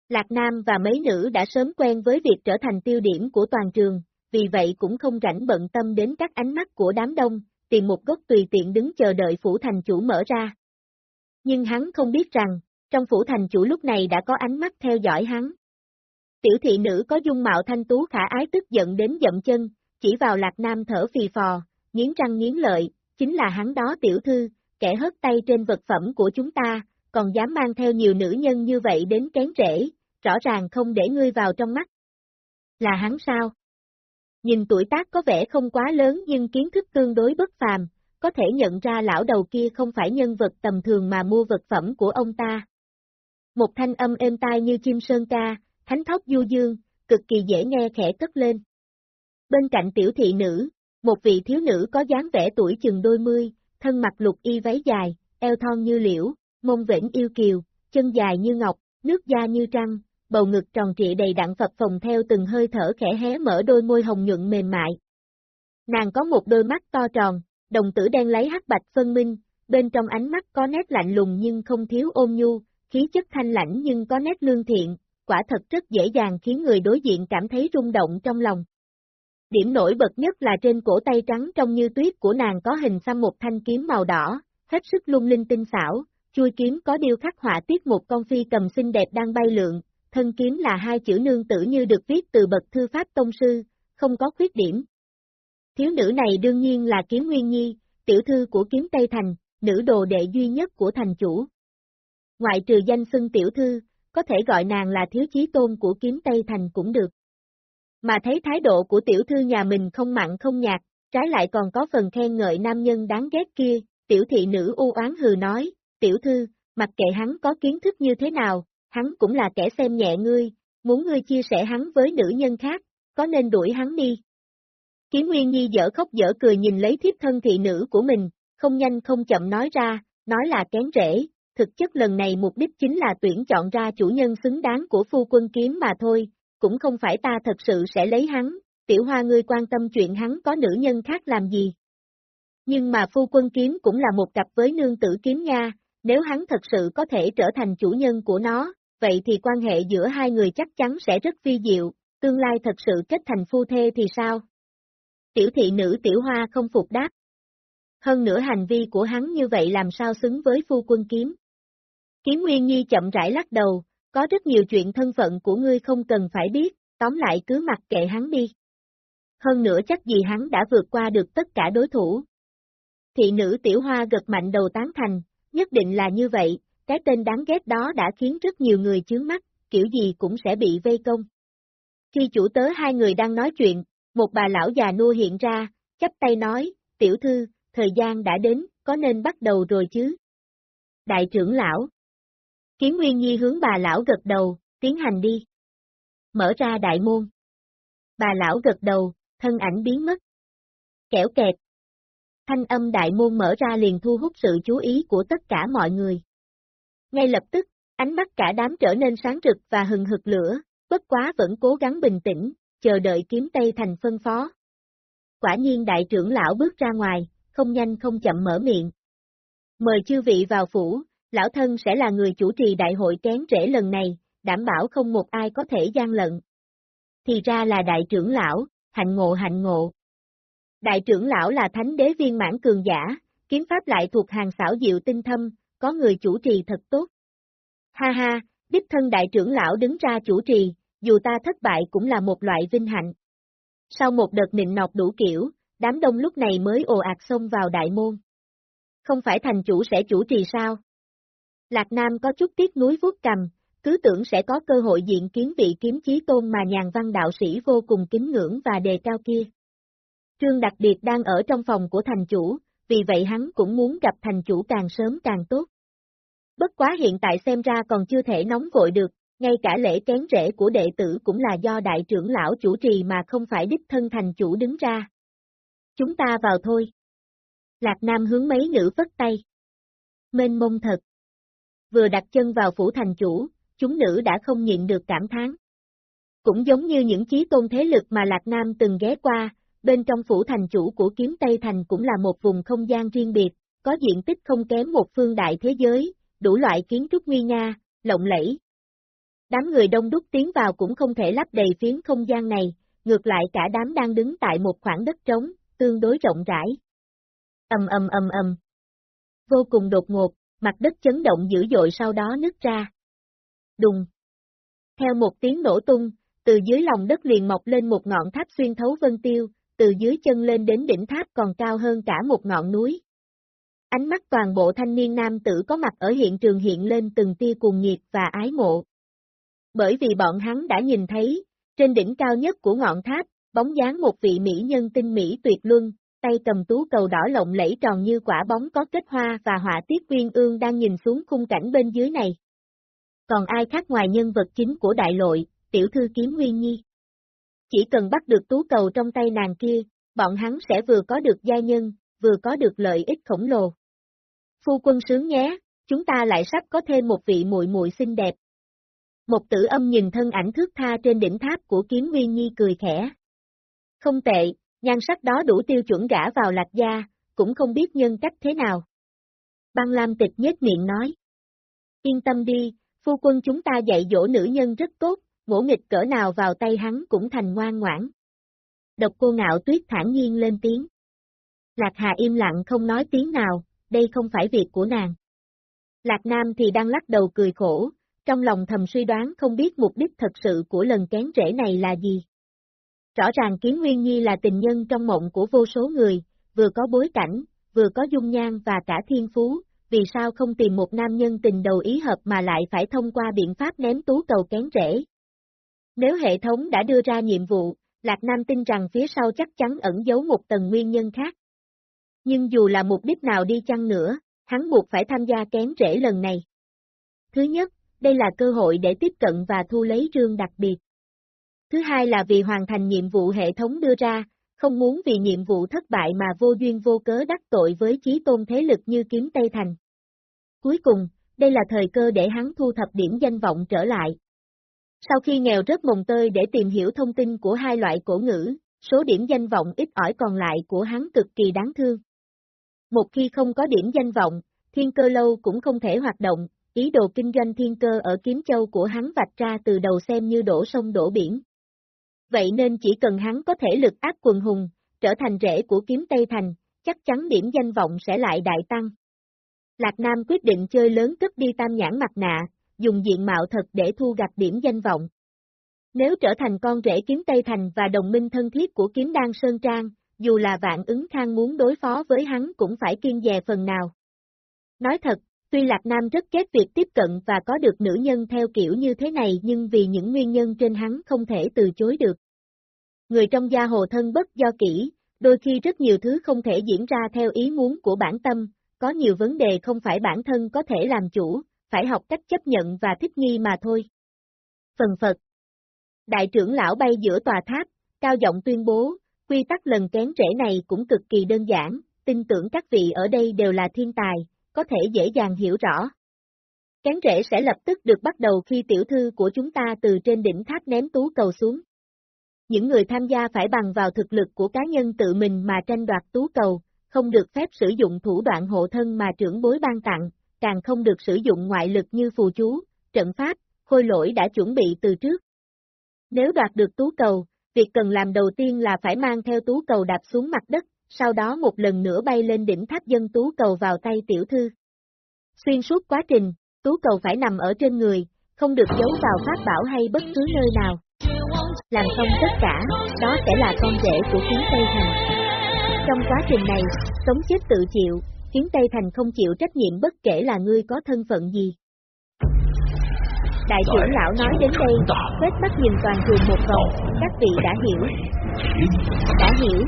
Lạc Nam và mấy nữ đã sớm quen với việc trở thành tiêu điểm của toàn trường, vì vậy cũng không rảnh bận tâm đến các ánh mắt của đám đông, tìm một gốc tùy tiện đứng chờ đợi phủ thành chủ mở ra. Nhưng hắn không biết rằng, trong phủ thành chủ lúc này đã có ánh mắt theo dõi hắn. Tiểu thị nữ có dung mạo thanh tú khả ái tức giận đến dậm chân, chỉ vào lạc nam thở phì phò, nghiến răng nghiến lợi, chính là hắn đó tiểu thư, kẻ hất tay trên vật phẩm của chúng ta, còn dám mang theo nhiều nữ nhân như vậy đến kén trễ, rõ ràng không để ngươi vào trong mắt. Là hắn sao? Nhìn tuổi tác có vẻ không quá lớn nhưng kiến thức tương đối bất phàm, có thể nhận ra lão đầu kia không phải nhân vật tầm thường mà mua vật phẩm của ông ta. Một thanh âm êm tai như chim sơn ca, thánh thóc du dương, cực kỳ dễ nghe khẽ cất lên. Bên cạnh tiểu thị nữ, một vị thiếu nữ có dáng vẻ tuổi chừng đôi mươi, thân mặc lục y váy dài, eo thon như liễu, mông vĩnh yêu kiều, chân dài như ngọc, nước da như trăng, bầu ngực tròn trịa đầy đặn phập phồng theo từng hơi thở khẽ hé mở đôi môi hồng nhuận mềm mại. Nàng có một đôi mắt to tròn, đồng tử đen lấy hắc bạch phân minh, bên trong ánh mắt có nét lạnh lùng nhưng không thiếu ôn nhu, khí chất thanh lãnh nhưng có nét lương thiện, quả thật rất dễ dàng khiến người đối diện cảm thấy rung động trong lòng. Điểm nổi bật nhất là trên cổ tay trắng trong như tuyết của nàng có hình xăm một thanh kiếm màu đỏ, hết sức lung linh tinh xảo, chui kiếm có điêu khắc họa tiết một con phi cầm xinh đẹp đang bay lượn, thân kiếm là hai chữ nương tử như được viết từ bậc thư pháp tông sư, không có khuyết điểm. Thiếu nữ này đương nhiên là kiếm nguyên nhi, tiểu thư của kiếm Tây Thành, nữ đồ đệ duy nhất của thành chủ. Ngoại trừ danh xưng tiểu thư, có thể gọi nàng là thiếu chí tôn của kiếm Tây Thành cũng được. Mà thấy thái độ của tiểu thư nhà mình không mặn không nhạt, trái lại còn có phần khen ngợi nam nhân đáng ghét kia, tiểu thị nữ u oán hừ nói, tiểu thư, mặc kệ hắn có kiến thức như thế nào, hắn cũng là kẻ xem nhẹ ngươi, muốn ngươi chia sẻ hắn với nữ nhân khác, có nên đuổi hắn đi. Kiếm Nguyên Nhi dở khóc dở cười nhìn lấy thiếp thân thị nữ của mình, không nhanh không chậm nói ra, nói là kén rễ, thực chất lần này mục đích chính là tuyển chọn ra chủ nhân xứng đáng của phu quân kiếm mà thôi, cũng không phải ta thật sự sẽ lấy hắn, tiểu hoa ngươi quan tâm chuyện hắn có nữ nhân khác làm gì. Nhưng mà phu quân kiếm cũng là một cặp với nương tử kiếm nha, nếu hắn thật sự có thể trở thành chủ nhân của nó, vậy thì quan hệ giữa hai người chắc chắn sẽ rất vi diệu, tương lai thật sự kết thành phu thê thì sao? Tiểu thị nữ tiểu hoa không phục đáp. Hơn nữa hành vi của hắn như vậy làm sao xứng với phu quân kiếm. Kiếm Nguyên Nhi chậm rãi lắc đầu, có rất nhiều chuyện thân phận của ngươi không cần phải biết, tóm lại cứ mặc kệ hắn đi. Hơn nữa chắc gì hắn đã vượt qua được tất cả đối thủ. Thị nữ tiểu hoa gật mạnh đầu tán thành, nhất định là như vậy, cái tên đáng ghét đó đã khiến rất nhiều người chướng mắt, kiểu gì cũng sẽ bị vây công. Khi chủ tớ hai người đang nói chuyện, một bà lão già nua hiện ra, chắp tay nói, tiểu thư, thời gian đã đến, có nên bắt đầu rồi chứ? Đại trưởng lão Kiến Nguyên Nhi hướng bà lão gật đầu, tiến hành đi. Mở ra đại môn. Bà lão gật đầu, thân ảnh biến mất. Kẻo kẹt. Thanh âm đại môn mở ra liền thu hút sự chú ý của tất cả mọi người. ngay lập tức, ánh mắt cả đám trở nên sáng rực và hừng hực lửa, bất quá vẫn cố gắng bình tĩnh, chờ đợi kiếm Tây Thành phân phó. Quả nhiên đại trưởng lão bước ra ngoài, không nhanh không chậm mở miệng. Mời chư vị vào phủ, lão thân sẽ là người chủ trì đại hội kén rễ lần này, đảm bảo không một ai có thể gian lận. Thì ra là đại trưởng lão, hạnh ngộ hạnh ngộ. Đại trưởng lão là thánh đế viên mãn cường giả, kiếm pháp lại thuộc hàng xảo diệu tinh thâm, có người chủ trì thật tốt. Ha ha, đích thân đại trưởng lão đứng ra chủ trì, dù ta thất bại cũng là một loại vinh hạnh. Sau một đợt nịnh nọt đủ kiểu, đám đông lúc này mới ồ ạt xông vào đại môn. Không phải thành chủ sẽ chủ trì sao? Lạc Nam có chút tiếc núi vuốt cầm, cứ tưởng sẽ có cơ hội diện kiến vị kiếm chí tôn mà nhàn văn đạo sĩ vô cùng kính ngưỡng và đề cao kia. Trương đặc biệt đang ở trong phòng của thành chủ, vì vậy hắn cũng muốn gặp thành chủ càng sớm càng tốt. Bất quá hiện tại xem ra còn chưa thể nóng vội được, ngay cả lễ kén rễ của đệ tử cũng là do đại trưởng lão chủ trì mà không phải đích thân thành chủ đứng ra. Chúng ta vào thôi. Lạc Nam hướng mấy nữ vất tay. Mênh mông thật. Vừa đặt chân vào phủ thành chủ, chúng nữ đã không nhịn được cảm thán. Cũng giống như những chí tôn thế lực mà Lạc Nam từng ghé qua, bên trong phủ thành chủ của kiếm Tây Thành cũng là một vùng không gian riêng biệt, có diện tích không kém một phương đại thế giới, đủ loại kiến trúc nguy nga, lộng lẫy. Đám người đông đúc tiến vào cũng không thể lắp đầy phiến không gian này, ngược lại cả đám đang đứng tại một khoảng đất trống, tương đối rộng rãi. Ầm ầm ầm ầm. Vô cùng đột ngột, mặt đất chấn động dữ dội sau đó nứt ra. Đùng. Theo một tiếng nổ tung, từ dưới lòng đất liền mọc lên một ngọn tháp xuyên thấu vân tiêu, từ dưới chân lên đến đỉnh tháp còn cao hơn cả một ngọn núi. Ánh mắt toàn bộ thanh niên nam tử có mặt ở hiện trường hiện lên từng tia cuồng nhiệt và ái mộ. Bởi vì bọn hắn đã nhìn thấy, trên đỉnh cao nhất của ngọn tháp, bóng dáng một vị mỹ nhân tinh mỹ tuyệt luân, tay cầm tú cầu đỏ lộng lẫy tròn như quả bóng có kết hoa và họa tiết quyên ương đang nhìn xuống khung cảnh bên dưới này. Còn ai khác ngoài nhân vật chính của đại lội, tiểu thư kiếm nguyên nhi. Chỉ cần bắt được tú cầu trong tay nàng kia, bọn hắn sẽ vừa có được gia nhân, vừa có được lợi ích khổng lồ. Phu quân sướng nhé, chúng ta lại sắp có thêm một vị muội muội xinh đẹp. Một tử âm nhìn thân ảnh thước tha trên đỉnh tháp của kiếm nguyên nhi cười khẽ. Không tệ, nhan sắc đó đủ tiêu chuẩn gã vào lạc gia, cũng không biết nhân cách thế nào. Băng Lam tịch nhếch miệng nói. Yên tâm đi, phu quân chúng ta dạy dỗ nữ nhân rất tốt, ngỗ nghịch cỡ nào vào tay hắn cũng thành ngoan ngoãn. Độc cô ngạo tuyết thản nhiên lên tiếng. Lạc Hà im lặng không nói tiếng nào, đây không phải việc của nàng. Lạc Nam thì đang lắc đầu cười khổ, trong lòng thầm suy đoán không biết mục đích thật sự của lần kén rễ này là gì. Rõ ràng Kiến Nguyên Nhi là tình nhân trong mộng của vô số người, vừa có bối cảnh, vừa có dung nhan và cả thiên phú, vì sao không tìm một nam nhân tình đầu ý hợp mà lại phải thông qua biện pháp ném tú cầu kén rễ. Nếu hệ thống đã đưa ra nhiệm vụ, Lạc Nam tin rằng phía sau chắc chắn ẩn giấu một tầng nguyên nhân khác. Nhưng dù là mục đích nào đi chăng nữa, hắn buộc phải tham gia kén rễ lần này. Thứ nhất, đây là cơ hội để tiếp cận và thu lấy rương đặc biệt. Thứ hai là vì hoàn thành nhiệm vụ hệ thống đưa ra, không muốn vì nhiệm vụ thất bại mà vô duyên vô cớ đắc tội với chí tôn thế lực như kiếm Tây Thành. Cuối cùng, đây là thời cơ để hắn thu thập điểm danh vọng trở lại. Sau khi nghèo rất mồng tơi để tìm hiểu thông tin của hai loại cổ ngữ, số điểm danh vọng ít ỏi còn lại của hắn cực kỳ đáng thương. Một khi không có điểm danh vọng, thiên cơ lâu cũng không thể hoạt động, ý đồ kinh doanh thiên cơ ở kiếm châu của hắn vạch ra từ đầu xem như đổ sông đổ biển. Vậy nên chỉ cần hắn có thể lực áp quần hùng, trở thành rễ của kiếm Tây Thành, chắc chắn điểm danh vọng sẽ lại đại tăng. Lạc Nam quyết định chơi lớn cất đi tam nhãn mặt nạ, dùng diện mạo thật để thu gặp điểm danh vọng. Nếu trở thành con rể kiếm Tây Thành và đồng minh thân thiết của kiếm đan Sơn Trang, dù là vạn ứng khang muốn đối phó với hắn cũng phải kiên dè phần nào. Nói thật, tuy Lạc Nam rất ghét việc tiếp cận và có được nữ nhân theo kiểu như thế này nhưng vì những nguyên nhân trên hắn không thể từ chối được. Người trong gia hồ thân bất do kỹ, đôi khi rất nhiều thứ không thể diễn ra theo ý muốn của bản tâm, có nhiều vấn đề không phải bản thân có thể làm chủ, phải học cách chấp nhận và thích nghi mà thôi. Phần Phật Đại trưởng lão bay giữa tòa tháp, cao giọng tuyên bố, quy tắc lần kén trễ này cũng cực kỳ đơn giản, tin tưởng các vị ở đây đều là thiên tài, có thể dễ dàng hiểu rõ. Cán rễ sẽ lập tức được bắt đầu khi tiểu thư của chúng ta từ trên đỉnh tháp ném tú cầu xuống. Những người tham gia phải bằng vào thực lực của cá nhân tự mình mà tranh đoạt tú cầu, không được phép sử dụng thủ đoạn hộ thân mà trưởng bối ban tặng, càng không được sử dụng ngoại lực như phù chú, trận pháp, khôi lỗi đã chuẩn bị từ trước. Nếu đoạt được tú cầu, việc cần làm đầu tiên là phải mang theo tú cầu đạp xuống mặt đất, sau đó một lần nữa bay lên đỉnh tháp dân tú cầu vào tay tiểu thư. Xuyên suốt quá trình, tú cầu phải nằm ở trên người, không được giấu vào pháp bảo hay bất cứ nơi nào. Làm xong tất cả, đó sẽ là con rể của kiến Tây Thành. Trong quá trình này, sống chết tự chịu, kiến Tây Thành không chịu trách nhiệm bất kể là ngươi có thân phận gì. Đại trưởng lão nói đến đây, quét mắt nhìn toàn trường một vòng, các vị đã hiểu. Đã hiểu.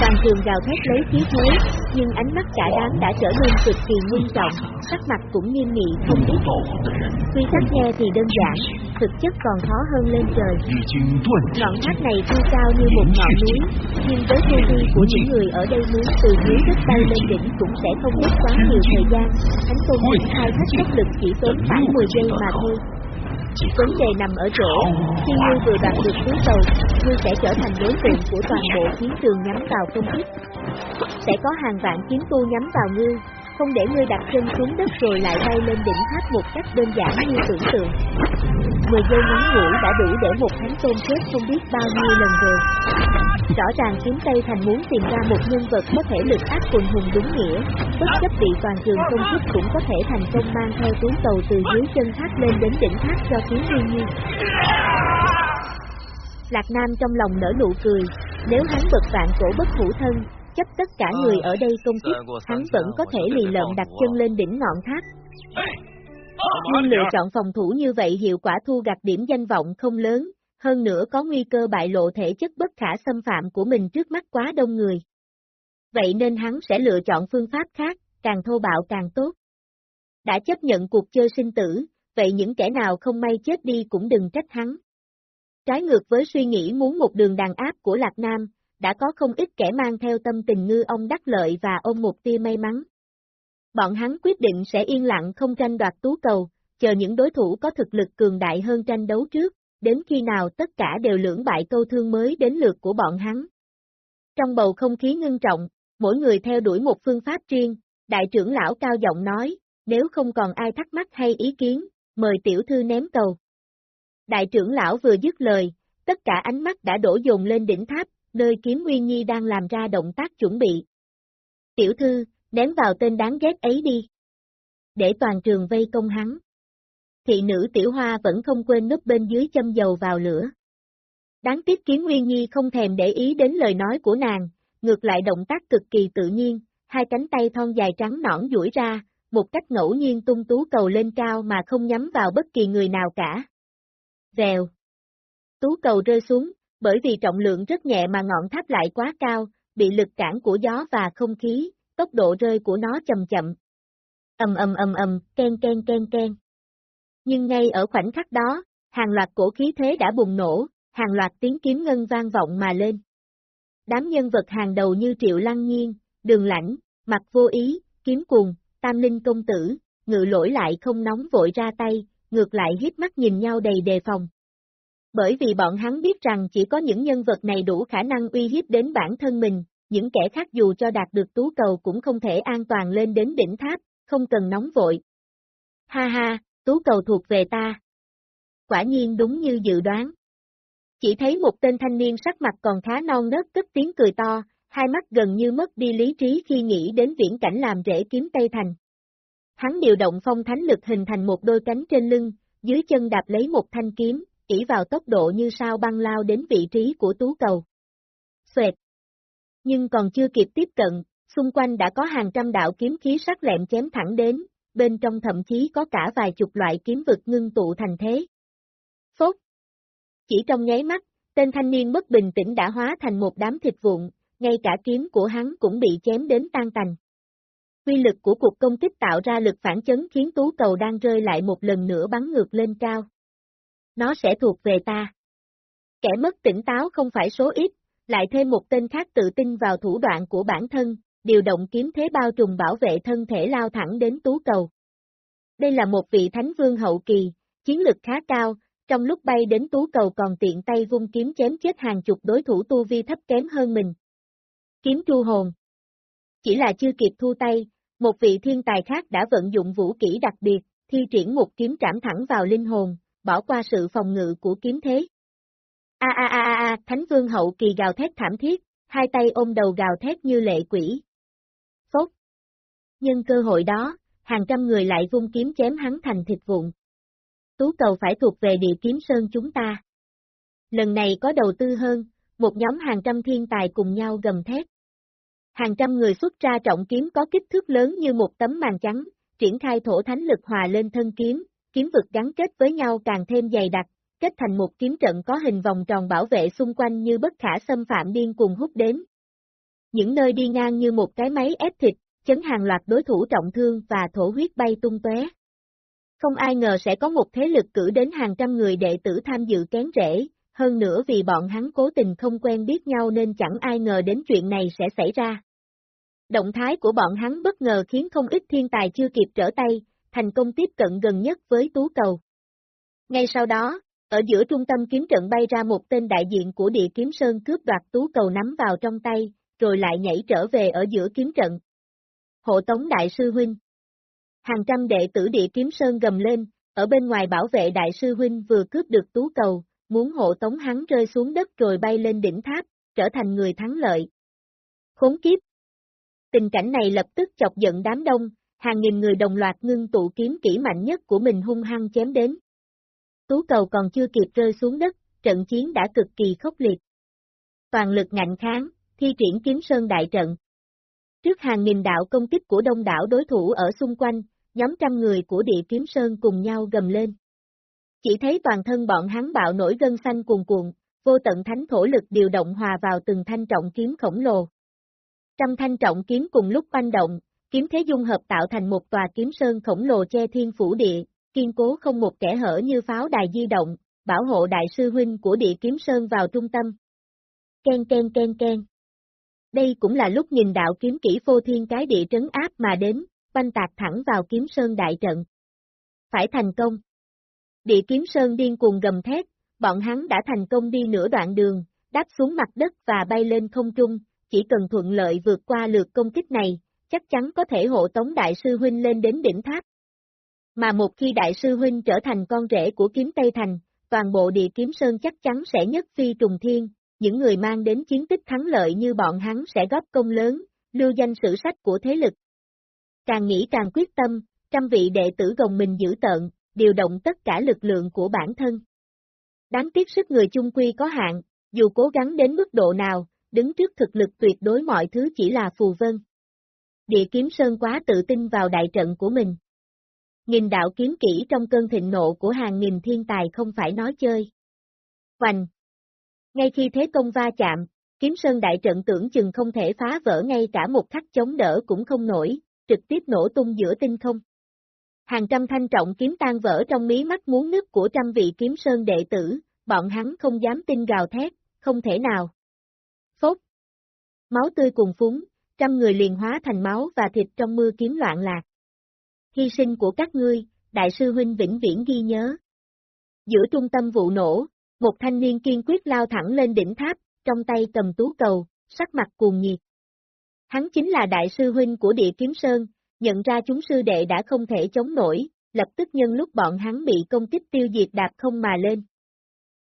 Toàn trường gào thét lấy khí thế, nhưng ánh mắt cả đám đã trở nên cực kỳ nghiêm trọng, sắc mặt cũng nghiêm nghị. Không ít. Quy tắc nghe thì đơn giản, thực chất còn khó hơn lên trời. Ngọn tháp này thu cao như một ngọn núi, nhưng với tu vi của những người ở đây muốn từ dưới đất bay lên đỉnh cũng sẽ không mất quá nhiều thời gian. Thánh tôn triển khai hết tốc lực chỉ tốn khoảng 10 giây mà thôi. Vấn đề nằm ở chỗ, khi ngươi vừa đạt được túi tàu, ngươi sẽ trở thành đối tượng của toàn bộ chiến trường nhắm vào công kích. Sẽ có hàng vạn chiến tu nhắm vào ngươi, không để ngươi đặt chân xuống đất rồi lại bay lên đỉnh tháp một cách đơn giản như tưởng tượng. 10 giây ngắn ngủi đã đủ để một thánh tôn chết không biết bao nhiêu lần rồi. Rõ ràng kiếm Tây Thành muốn tìm ra một nhân vật có thể lực ác quần hùng đúng nghĩa, bất chấp bị toàn trường công kích cũng có thể thành công mang theo túi tàu từ dưới chân tháp lên đến đỉnh tháp cho kiếm nguyên nhiên. Lạc Nam trong lòng nở nụ cười, nếu hắn bật vạn cổ bất hủ thân, chấp tất cả người ở đây công kích, hắn vẫn có thể lì lợm đặt chân lên đỉnh ngọn tháp. Nhưng lựa chọn phòng thủ như vậy hiệu quả thu gặt điểm danh vọng không lớn, hơn nữa có nguy cơ bại lộ thể chất bất khả xâm phạm của mình trước mắt quá đông người. Vậy nên hắn sẽ lựa chọn phương pháp khác, càng thô bạo càng tốt. Đã chấp nhận cuộc chơi sinh tử, vậy những kẻ nào không may chết đi cũng đừng trách hắn. Trái ngược với suy nghĩ muốn một đường đàn áp của Lạc Nam, đã có không ít kẻ mang theo tâm tình ngư ông đắc lợi và ôm một tia may mắn. Bọn hắn quyết định sẽ yên lặng không tranh đoạt tú cầu, chờ những đối thủ có thực lực cường đại hơn tranh đấu trước, đến khi nào tất cả đều lưỡng bại câu thương mới đến lượt của bọn hắn. Trong bầu không khí ngưng trọng, mỗi người theo đuổi một phương pháp riêng, đại trưởng lão cao giọng nói, nếu không còn ai thắc mắc hay ý kiến, mời tiểu thư ném cầu. Đại trưởng lão vừa dứt lời, tất cả ánh mắt đã đổ dồn lên đỉnh tháp, nơi kiếm Nguyên Nhi đang làm ra động tác chuẩn bị. Tiểu thư, ném vào tên đáng ghét ấy đi. Để toàn trường vây công hắn. Thị nữ tiểu hoa vẫn không quên núp bên dưới châm dầu vào lửa. Đáng tiếc kiếm Nguyên Nhi không thèm để ý đến lời nói của nàng, ngược lại động tác cực kỳ tự nhiên, hai cánh tay thon dài trắng nõn duỗi ra, một cách ngẫu nhiên tung tú cầu lên cao mà không nhắm vào bất kỳ người nào cả. Vèo. Tú cầu rơi xuống, bởi vì trọng lượng rất nhẹ mà ngọn tháp lại quá cao, bị lực cản của gió và không khí, tốc độ rơi của nó chậm chậm. Ầm ầm ầm ầm, ken ken ken ken. Nhưng ngay ở khoảnh khắc đó, hàng loạt cổ khí thế đã bùng nổ, hàng loạt tiếng kiếm ngân vang vọng mà lên. Đám nhân vật hàng đầu như Triệu Lăng Nhiên, Đường Lãnh, Mặt Vô Ý, Kiếm Cùng, Tam Linh Công Tử, ngự lỗi lại không nóng vội ra tay, ngược lại hiếp mắt nhìn nhau đầy đề phòng. Bởi vì bọn hắn biết rằng chỉ có những nhân vật này đủ khả năng uy hiếp đến bản thân mình, những kẻ khác dù cho đạt được tú cầu cũng không thể an toàn lên đến đỉnh tháp, không cần nóng vội. Ha ha, tú cầu thuộc về ta. Quả nhiên đúng như dự đoán. Chỉ thấy một tên thanh niên sắc mặt còn khá non nớt cất tiếng cười to, hai mắt gần như mất đi lý trí khi nghĩ đến viễn cảnh làm rễ kiếm Tây Thành. Hắn điều động phong thánh lực hình thành một đôi cánh trên lưng, dưới chân đạp lấy một thanh kiếm, ỉ vào tốc độ như sao băng lao đến vị trí của tú cầu. Xoẹt! Nhưng còn chưa kịp tiếp cận, xung quanh đã có hàng trăm đạo kiếm khí sắc lẹm chém thẳng đến, bên trong thậm chí có cả vài chục loại kiếm vực ngưng tụ thành thế. Phốt! Chỉ trong nháy mắt, tên thanh niên bất bình tĩnh đã hóa thành một đám thịt vụn, ngay cả kiếm của hắn cũng bị chém đến tan tành. Quy lực của cuộc công kích tạo ra lực phản chấn khiến tú cầu đang rơi lại một lần nữa bắn ngược lên cao. Nó sẽ thuộc về ta. Kẻ mất tỉnh táo không phải số ít, lại thêm một tên khác tự tin vào thủ đoạn của bản thân, điều động kiếm thế bao trùm bảo vệ thân thể lao thẳng đến tú cầu. Đây là một vị thánh vương hậu kỳ, chiến lực khá cao, trong lúc bay đến tú cầu còn tiện tay vung kiếm chém chết hàng chục đối thủ tu vi thấp kém hơn mình. Kiếm tru hồn Chỉ là chưa kịp thu tay, một vị thiên tài khác đã vận dụng vũ kỹ đặc biệt, thi triển một kiếm trảm thẳng vào linh hồn, bỏ qua sự phòng ngự của kiếm thế. A a a a a, Thánh Vương hậu kỳ gào thét thảm thiết, hai tay ôm đầu gào thét như lệ quỷ. Phốt. Nhân cơ hội đó, hàng trăm người lại vung kiếm chém hắn thành thịt vụn. Tú cầu phải thuộc về địa kiếm sơn chúng ta. Lần này có đầu tư hơn, một nhóm hàng trăm thiên tài cùng nhau gầm thét. Hàng trăm người xuất ra trọng kiếm có kích thước lớn như một tấm màn trắng, triển khai thổ thánh lực hòa lên thân kiếm, kiếm vực gắn kết với nhau càng thêm dày đặc, kết thành một kiếm trận có hình vòng tròn bảo vệ xung quanh như bất khả xâm phạm điên cùng hút đến. Những nơi đi ngang như một cái máy ép thịt, chấn hàng loạt đối thủ trọng thương và thổ huyết bay tung tóe. Không ai ngờ sẽ có một thế lực cử đến hàng trăm người đệ tử tham dự kén rễ, hơn nữa vì bọn hắn cố tình không quen biết nhau nên chẳng ai ngờ đến chuyện này sẽ xảy ra. Động thái của bọn hắn bất ngờ khiến không ít thiên tài chưa kịp trở tay, thành công tiếp cận gần nhất với tú cầu. Ngay sau đó, ở giữa trung tâm kiếm trận bay ra một tên đại diện của địa kiếm sơn cướp đoạt tú cầu nắm vào trong tay, rồi lại nhảy trở về ở giữa kiếm trận. Hộ tống đại sư huynh. Hàng trăm đệ tử địa kiếm sơn gầm lên, ở bên ngoài bảo vệ đại sư huynh vừa cướp được tú cầu, muốn hộ tống hắn rơi xuống đất rồi bay lên đỉnh tháp, trở thành người thắng lợi. Khốn kiếp! Tình cảnh này lập tức chọc giận đám đông, hàng nghìn người đồng loạt ngưng tụ kiếm kỹ mạnh nhất của mình hung hăng chém đến. Tú cầu còn chưa kịp rơi xuống đất, trận chiến đã cực kỳ khốc liệt. Toàn lực ngạnh kháng, thi triển kiếm sơn đại trận. Trước hàng nghìn đạo công kích của đông đảo đối thủ ở xung quanh, nhóm trăm người của địa kiếm sơn cùng nhau gầm lên. Chỉ thấy toàn thân bọn hắn bạo nổi gân xanh cuồn cuộn, vô tận thánh thổ lực điều động hòa vào từng thanh trọng kiếm khổng lồ. Trăm thanh trọng kiếm cùng lúc oanh động, kiếm thế dung hợp tạo thành một tòa kiếm sơn khổng lồ che thiên phủ địa, kiên cố không một kẻ hở như pháo đài di động, bảo hộ đại sư huynh của địa kiếm sơn vào trung tâm. Ken ken ken ken. Đây cũng là lúc nhìn đạo kiếm kỹ phô thiên cái địa trấn áp mà đến, banh tạc thẳng vào kiếm sơn đại trận. Phải thành công. Địa kiếm sơn điên cuồng gầm thét, bọn hắn đã thành công đi nửa đoạn đường, đáp xuống mặt đất và bay lên không trung, chỉ cần thuận lợi vượt qua lượt công kích này, chắc chắn có thể hộ tống đại sư huynh lên đến đỉnh tháp. Mà một khi đại sư huynh trở thành con rể của kiếm Tây Thành, toàn bộ địa kiếm sơn chắc chắn sẽ nhất phi trùng thiên, những người mang đến chiến tích thắng lợi như bọn hắn sẽ góp công lớn, lưu danh sử sách của thế lực. Càng nghĩ càng quyết tâm, trăm vị đệ tử gồng mình giữ tợn, điều động tất cả lực lượng của bản thân. Đáng tiếc sức người chung quy có hạn, dù cố gắng đến mức độ nào, đứng trước thực lực tuyệt đối mọi thứ chỉ là phù vân. Địa kiếm sơn quá tự tin vào đại trận của mình. Nghìn đạo kiếm kỹ trong cơn thịnh nộ của hàng nghìn thiên tài không phải nói chơi. Hoành! Ngay khi thế công va chạm, kiếm sơn đại trận tưởng chừng không thể phá vỡ ngay cả một khắc chống đỡ cũng không nổi, trực tiếp nổ tung giữa tinh không. Hàng trăm thanh trọng kiếm tan vỡ trong mí mắt muốn nứt của trăm vị kiếm sơn đệ tử, bọn hắn không dám tin gào thét, không thể nào. Phốt! Máu tươi cùng phúng, trăm người liền hóa thành máu và thịt trong mưa kiếm loạn lạc. Hy sinh của các ngươi, đại sư huynh vĩnh viễn ghi nhớ. Giữa trung tâm vụ nổ, một thanh niên kiên quyết lao thẳng lên đỉnh tháp, trong tay cầm tú cầu, sắc mặt cuồng nhiệt. Hắn chính là đại sư huynh của địa kiếm sơn, nhận ra chúng sư đệ đã không thể chống nổi, lập tức nhân lúc bọn hắn bị công kích tiêu diệt đạp không mà lên.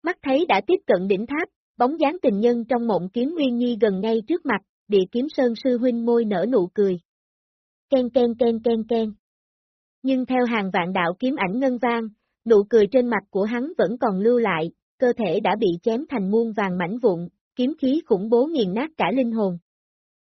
Mắt thấy đã tiếp cận đỉnh tháp, bóng dáng tình nhân trong mộng kiếm Nguyên Nhi gần ngay trước mặt, địa kiếm sơn sư huynh môi nở nụ cười. Ken ken ken ken ken. Nhưng theo hàng vạn đạo kiếm ảnh ngân vang, nụ cười trên mặt của hắn vẫn còn lưu lại, cơ thể đã bị chém thành muôn vàng mảnh vụn, kiếm khí khủng bố nghiền nát cả linh hồn.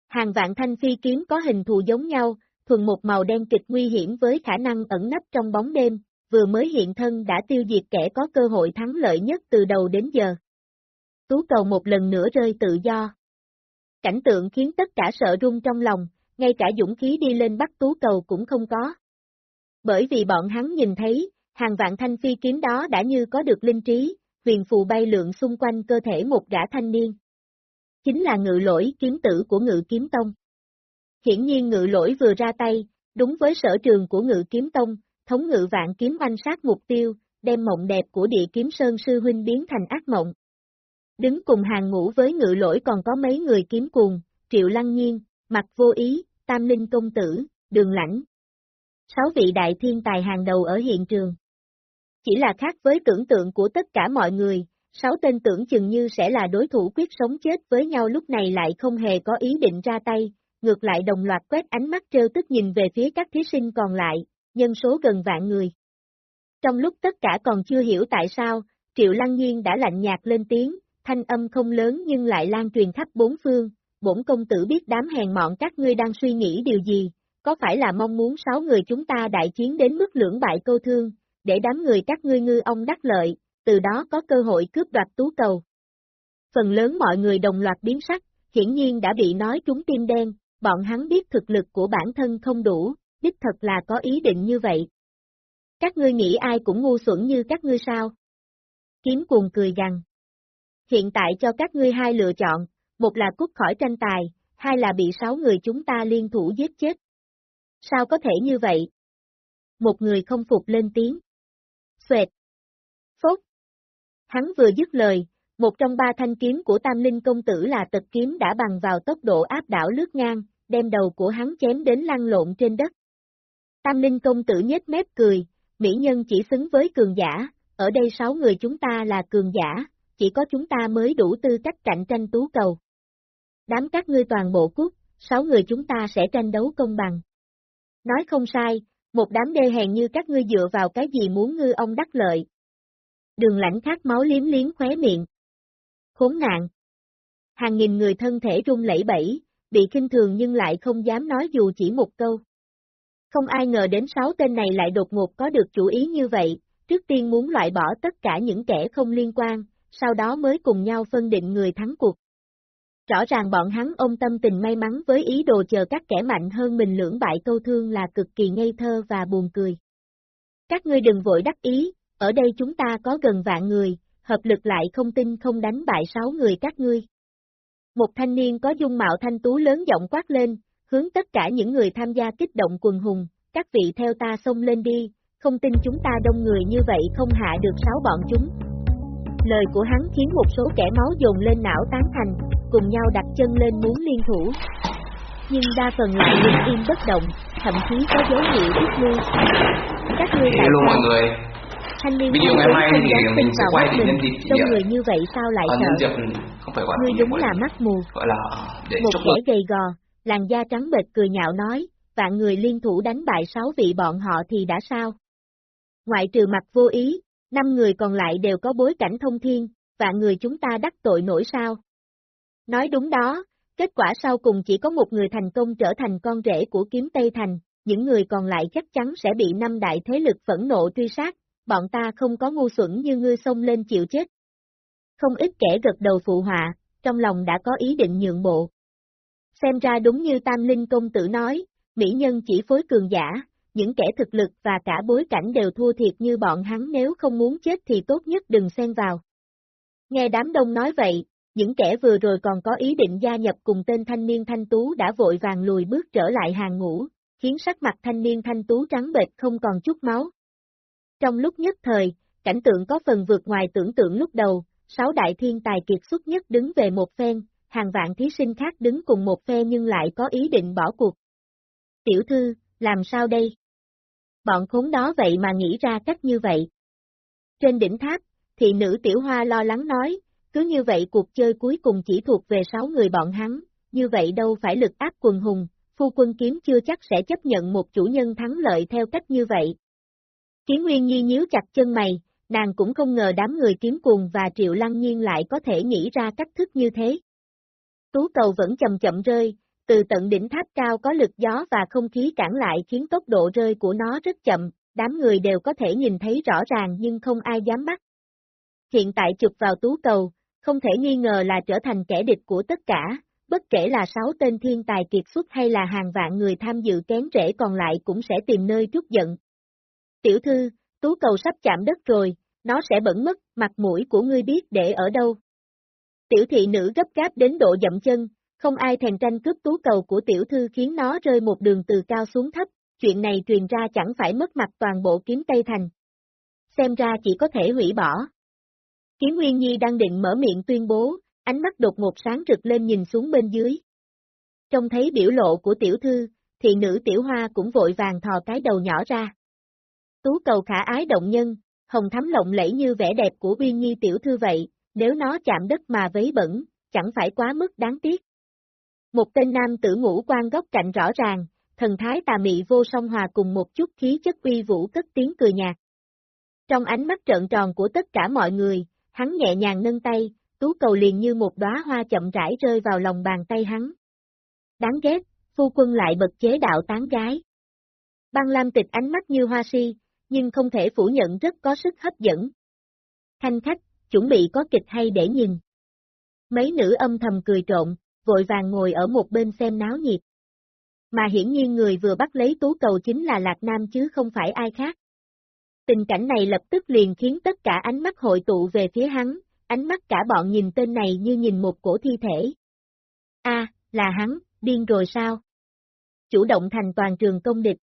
Hàng vạn thanh phi kiếm có hình thù giống nhau, thuần một màu đen kịch nguy hiểm với khả năng ẩn nấp trong bóng đêm, vừa mới hiện thân đã tiêu diệt kẻ có cơ hội thắng lợi nhất từ đầu đến giờ. Tú cầu một lần nữa rơi tự do. Cảnh tượng khiến tất cả sợ run trong lòng, ngay cả dũng khí đi lên bắt tú cầu cũng không có. Bởi vì bọn hắn nhìn thấy, hàng vạn thanh phi kiếm đó đã như có được linh trí, huyền phù bay lượn xung quanh cơ thể một gã thanh niên. Chính là ngự lỗi kiếm tử của ngự kiếm tông. Hiển nhiên ngự lỗi vừa ra tay, đúng với sở trường của ngự kiếm tông, thống ngự vạn kiếm oanh sát mục tiêu, đem mộng đẹp của địa kiếm sơn sư huynh biến thành ác mộng. Đứng cùng hàng ngũ với ngự lỗi còn có mấy người kiếm cuồng, triệu lăng nhiên, mặt vô ý, tam linh công tử, đường lãnh. Sáu vị đại thiên tài hàng đầu ở hiện trường. Chỉ là khác với tưởng tượng của tất cả mọi người, sáu tên tưởng chừng như sẽ là đối thủ quyết sống chết với nhau lúc này lại không hề có ý định ra tay, ngược lại đồng loạt quét ánh mắt trêu tức nhìn về phía các thí sinh còn lại, nhân số gần vạn người. Trong lúc tất cả còn chưa hiểu tại sao, Triệu Lăng Nhiên đã lạnh nhạt lên tiếng, thanh âm không lớn nhưng lại lan truyền khắp bốn phương, bổn công tử biết đám hèn mọn các ngươi đang suy nghĩ điều gì, có phải là mong muốn sáu người chúng ta đại chiến đến mức lưỡng bại câu thương, để đám người các ngươi ngư ông đắc lợi, từ đó có cơ hội cướp đoạt tú cầu. Phần lớn mọi người đồng loạt biến sắc, hiển nhiên đã bị nói trúng tim đen, bọn hắn biết thực lực của bản thân không đủ, đích thật là có ý định như vậy. Các ngươi nghĩ ai cũng ngu xuẩn như các ngươi sao? Kiếm cuồng cười gằn. Hiện tại cho các ngươi hai lựa chọn, một là cút khỏi tranh tài, hai là bị sáu người chúng ta liên thủ giết chết. Sao có thể như vậy? Một người không phục lên tiếng. Xoẹt. Phốt. Hắn vừa dứt lời, một trong ba thanh kiếm của Tam Linh công tử là tật kiếm đã bằng vào tốc độ áp đảo lướt ngang, đem đầu của hắn chém đến lăn lộn trên đất. Tam Linh công tử nhếch mép cười, mỹ nhân chỉ xứng với cường giả, ở đây sáu người chúng ta là cường giả, chỉ có chúng ta mới đủ tư cách cạnh tranh tú cầu. Đám các ngươi toàn bộ cút, sáu người chúng ta sẽ tranh đấu công bằng. Nói không sai, một đám đê hèn như các ngươi dựa vào cái gì muốn ngư ông đắc lợi. Đường lãnh khát máu liếm liếm khóe miệng. Khốn nạn. Hàng nghìn người thân thể run lẩy bẩy, bị kinh thường nhưng lại không dám nói dù chỉ một câu. Không ai ngờ đến sáu tên này lại đột ngột có được chủ ý như vậy, trước tiên muốn loại bỏ tất cả những kẻ không liên quan, sau đó mới cùng nhau phân định người thắng cuộc. Rõ ràng bọn hắn ôm tâm tình may mắn với ý đồ chờ các kẻ mạnh hơn mình lưỡng bại câu thương là cực kỳ ngây thơ và buồn cười. Các ngươi đừng vội đắc ý, ở đây chúng ta có gần vạn người, hợp lực lại không tin không đánh bại sáu người các ngươi. Một thanh niên có dung mạo thanh tú lớn giọng quát lên, hướng tất cả những người tham gia kích động quần hùng, các vị theo ta xông lên đi, không tin chúng ta đông người như vậy không hạ được sáu bọn chúng. Lời của hắn khiến một số kẻ máu dồn lên não tán thành, cùng nhau đặt chân lên muốn liên thủ. Nhưng đa phần lại đứng im bất động, thậm chí có dấu hiệu rút lui. Các ngươi tại luôn mọi người. Thanh niên Video ngày mai thì mình sẽ quay đến nhân dịp Đông người như vậy sao lại ờ, sợ? không phải Ngươi đúng là mắt mù. gọi là để Một kẻ gầy gò, làn da trắng bệch cười nhạo nói, vạn người liên thủ đánh bại sáu vị bọn họ thì đã sao? Ngoại trừ mặt vô ý, năm người còn lại đều có bối cảnh thông thiên, vạn người chúng ta đắc tội nổi sao? Nói đúng đó, kết quả sau cùng chỉ có một người thành công trở thành con rể của kiếm Tây Thành, những người còn lại chắc chắn sẽ bị năm đại thế lực phẫn nộ truy sát, bọn ta không có ngu xuẩn như ngươi xông lên chịu chết. Không ít kẻ gật đầu phụ họa, trong lòng đã có ý định nhượng bộ. Xem ra đúng như Tam Linh Công Tử nói, mỹ nhân chỉ phối cường giả, những kẻ thực lực và cả bối cảnh đều thua thiệt như bọn hắn nếu không muốn chết thì tốt nhất đừng xen vào. Nghe đám đông nói vậy, những kẻ vừa rồi còn có ý định gia nhập cùng tên thanh niên thanh tú đã vội vàng lùi bước trở lại hàng ngũ, khiến sắc mặt thanh niên thanh tú trắng bệch không còn chút máu. Trong lúc nhất thời, cảnh tượng có phần vượt ngoài tưởng tượng lúc đầu, sáu đại thiên tài kiệt xuất nhất đứng về một phen, hàng vạn thí sinh khác đứng cùng một phe nhưng lại có ý định bỏ cuộc. Tiểu thư, làm sao đây? Bọn khốn đó vậy mà nghĩ ra cách như vậy. Trên đỉnh tháp, thị nữ tiểu hoa lo lắng nói, cứ như vậy cuộc chơi cuối cùng chỉ thuộc về sáu người bọn hắn, như vậy đâu phải lực áp quần hùng, phu quân kiếm chưa chắc sẽ chấp nhận một chủ nhân thắng lợi theo cách như vậy. Kiến Nguyên Nhi nhíu chặt chân mày, nàng cũng không ngờ đám người kiếm cuồng và triệu lăng nhiên lại có thể nghĩ ra cách thức như thế. Tú cầu vẫn chậm chậm rơi, từ tận đỉnh tháp cao có lực gió và không khí cản lại khiến tốc độ rơi của nó rất chậm, đám người đều có thể nhìn thấy rõ ràng nhưng không ai dám bắt. Hiện tại chụp vào tú cầu, không thể nghi ngờ là trở thành kẻ địch của tất cả, bất kể là sáu tên thiên tài kiệt xuất hay là hàng vạn người tham dự kén rễ còn lại cũng sẽ tìm nơi trút giận. Tiểu thư, tú cầu sắp chạm đất rồi, nó sẽ bẩn mất, mặt mũi của ngươi biết để ở đâu. Tiểu thị nữ gấp gáp đến độ dậm chân, không ai thèm tranh cướp tú cầu của tiểu thư khiến nó rơi một đường từ cao xuống thấp, chuyện này truyền ra chẳng phải mất mặt toàn bộ kiếm Tây Thành. Xem ra chỉ có thể hủy bỏ. Kiếm Nguyên Nhi đang định mở miệng tuyên bố, ánh mắt đột ngột sáng rực lên nhìn xuống bên dưới. Trông thấy biểu lộ của tiểu thư, thì nữ tiểu hoa cũng vội vàng thò cái đầu nhỏ ra. Tú cầu khả ái động nhân, hồng thắm lộng lẫy như vẻ đẹp của nguyên Nhi tiểu thư vậy, nếu nó chạm đất mà vấy bẩn, chẳng phải quá mức đáng tiếc. Một tên nam tử ngũ quan góc cạnh rõ ràng, thần thái tà mị vô song hòa cùng một chút khí chất uy vũ cất tiếng cười nhạt. Trong ánh mắt trợn tròn của tất cả mọi người, hắn nhẹ nhàng nâng tay, tú cầu liền như một đóa hoa chậm rãi rơi vào lòng bàn tay hắn. Đáng ghét, phu quân lại bật chế đạo tán gái. Băng Lam tịch ánh mắt như hoa si, nhưng không thể phủ nhận rất có sức hấp dẫn. Thanh khách, chuẩn bị có kịch hay để nhìn. Mấy nữ âm thầm cười trộn, vội vàng ngồi ở một bên xem náo nhiệt. Mà hiển nhiên người vừa bắt lấy tú cầu chính là Lạc Nam chứ không phải ai khác. Tình cảnh này lập tức liền khiến tất cả ánh mắt hội tụ về phía hắn, ánh mắt cả bọn nhìn tên này như nhìn một cổ thi thể. A, là hắn, điên rồi sao? Chủ động thành toàn trường công địch.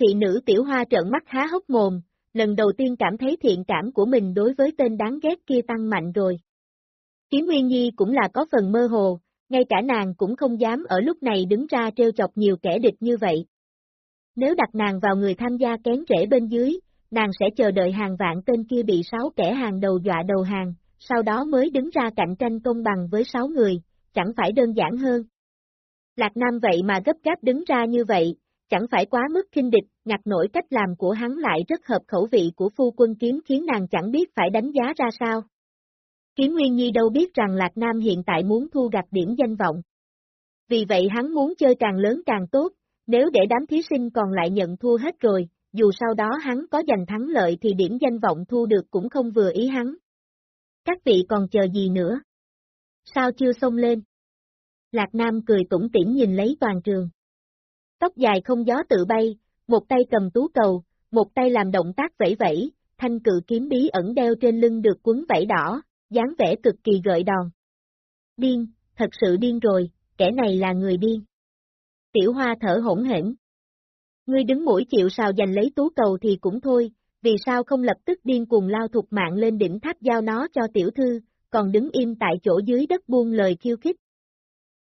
Thị nữ tiểu hoa trợn mắt há hốc mồm, lần đầu tiên cảm thấy thiện cảm của mình đối với tên đáng ghét kia tăng mạnh rồi. Kiếm Nguyên Nhi cũng là có phần mơ hồ, ngay cả nàng cũng không dám ở lúc này đứng ra trêu chọc nhiều kẻ địch như vậy. Nếu đặt nàng vào người tham gia kén rễ bên dưới, nàng sẽ chờ đợi hàng vạn tên kia bị sáu kẻ hàng đầu dọa đầu hàng, sau đó mới đứng ra cạnh tranh công bằng với sáu người, chẳng phải đơn giản hơn. Lạc Nam vậy mà gấp gáp đứng ra như vậy, chẳng phải quá mức kinh địch, ngặt nổi cách làm của hắn lại rất hợp khẩu vị của phu quân kiếm khiến nàng chẳng biết phải đánh giá ra sao. Kiếm Nguyên Nhi đâu biết rằng Lạc Nam hiện tại muốn thu gặt điểm danh vọng. Vì vậy hắn muốn chơi càng lớn càng tốt, nếu để đám thí sinh còn lại nhận thua hết rồi, dù sau đó hắn có giành thắng lợi thì điểm danh vọng thu được cũng không vừa ý hắn. Các vị còn chờ gì nữa? Sao chưa xông lên? Lạc Nam cười tủm tỉm nhìn lấy toàn trường. Tóc dài không gió tự bay, một tay cầm tú cầu, một tay làm động tác vẫy vẫy, thanh cự kiếm bí ẩn đeo trên lưng được quấn vẫy đỏ, dáng vẻ cực kỳ gợi đòn. Điên, thật sự điên rồi, kẻ này là người điên. Tiểu hoa thở hỗn hển. Ngươi đứng mũi chịu sao giành lấy tú cầu thì cũng thôi, vì sao không lập tức điên cuồng lao thục mạng lên đỉnh tháp giao nó cho tiểu thư, còn đứng im tại chỗ dưới đất buông lời khiêu khích.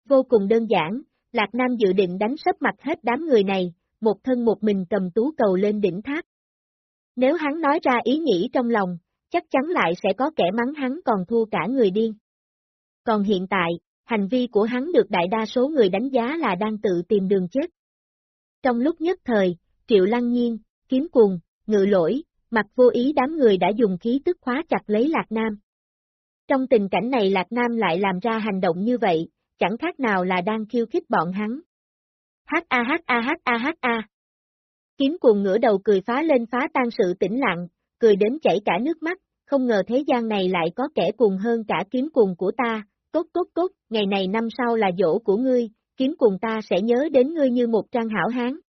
Vô cùng đơn giản, Lạc Nam dự định đánh sấp mặt hết đám người này, một thân một mình cầm tú cầu lên đỉnh tháp. Nếu hắn nói ra ý nghĩ trong lòng, chắc chắn lại sẽ có kẻ mắng hắn còn thua cả người điên. Còn hiện tại, hành vi của hắn được đại đa số người đánh giá là đang tự tìm đường chết. Trong lúc nhất thời, Triệu Lăng Nhiên, Kiếm Cuồng, Ngự Lỗi, mặt vô ý đám người đã dùng khí tức khóa chặt lấy Lạc Nam. Trong tình cảnh này Lạc Nam lại làm ra hành động như vậy, chẳng khác nào là đang khiêu khích bọn hắn. H a h a h a h a. Kiếm cuồng ngửa đầu cười phá lên phá tan sự tĩnh lặng, cười đến chảy cả nước mắt, không ngờ thế gian này lại có kẻ cuồng hơn cả kiếm cuồng của ta, tốt tốt tốt, ngày này năm sau là dỗ của ngươi, kiếm cuồng ta sẽ nhớ đến ngươi như một trang hảo hán.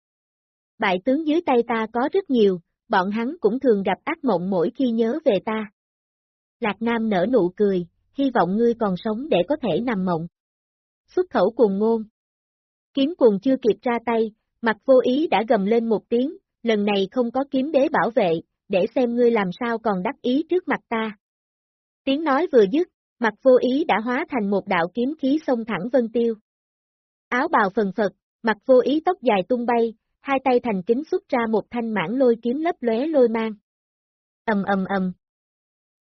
Bại tướng dưới tay ta có rất nhiều, bọn hắn cũng thường gặp ác mộng mỗi khi nhớ về ta. Lạc Nam nở nụ cười, hy vọng ngươi còn sống để có thể nằm mộng. Xuất khẩu cuồng ngôn. Kiếm cuồng chưa kịp ra tay, mặt vô ý đã gầm lên một tiếng, lần này không có kiếm đế bảo vệ, để xem ngươi làm sao còn đắc ý trước mặt ta. Tiếng nói vừa dứt, mặt vô ý đã hóa thành một đạo kiếm khí xông thẳng vân tiêu. Áo bào phần phật, mặt vô ý tóc dài tung bay, hai tay thành kính xuất ra một thanh mãn lôi kiếm lấp lóe lôi mang. ầm ầm ầm.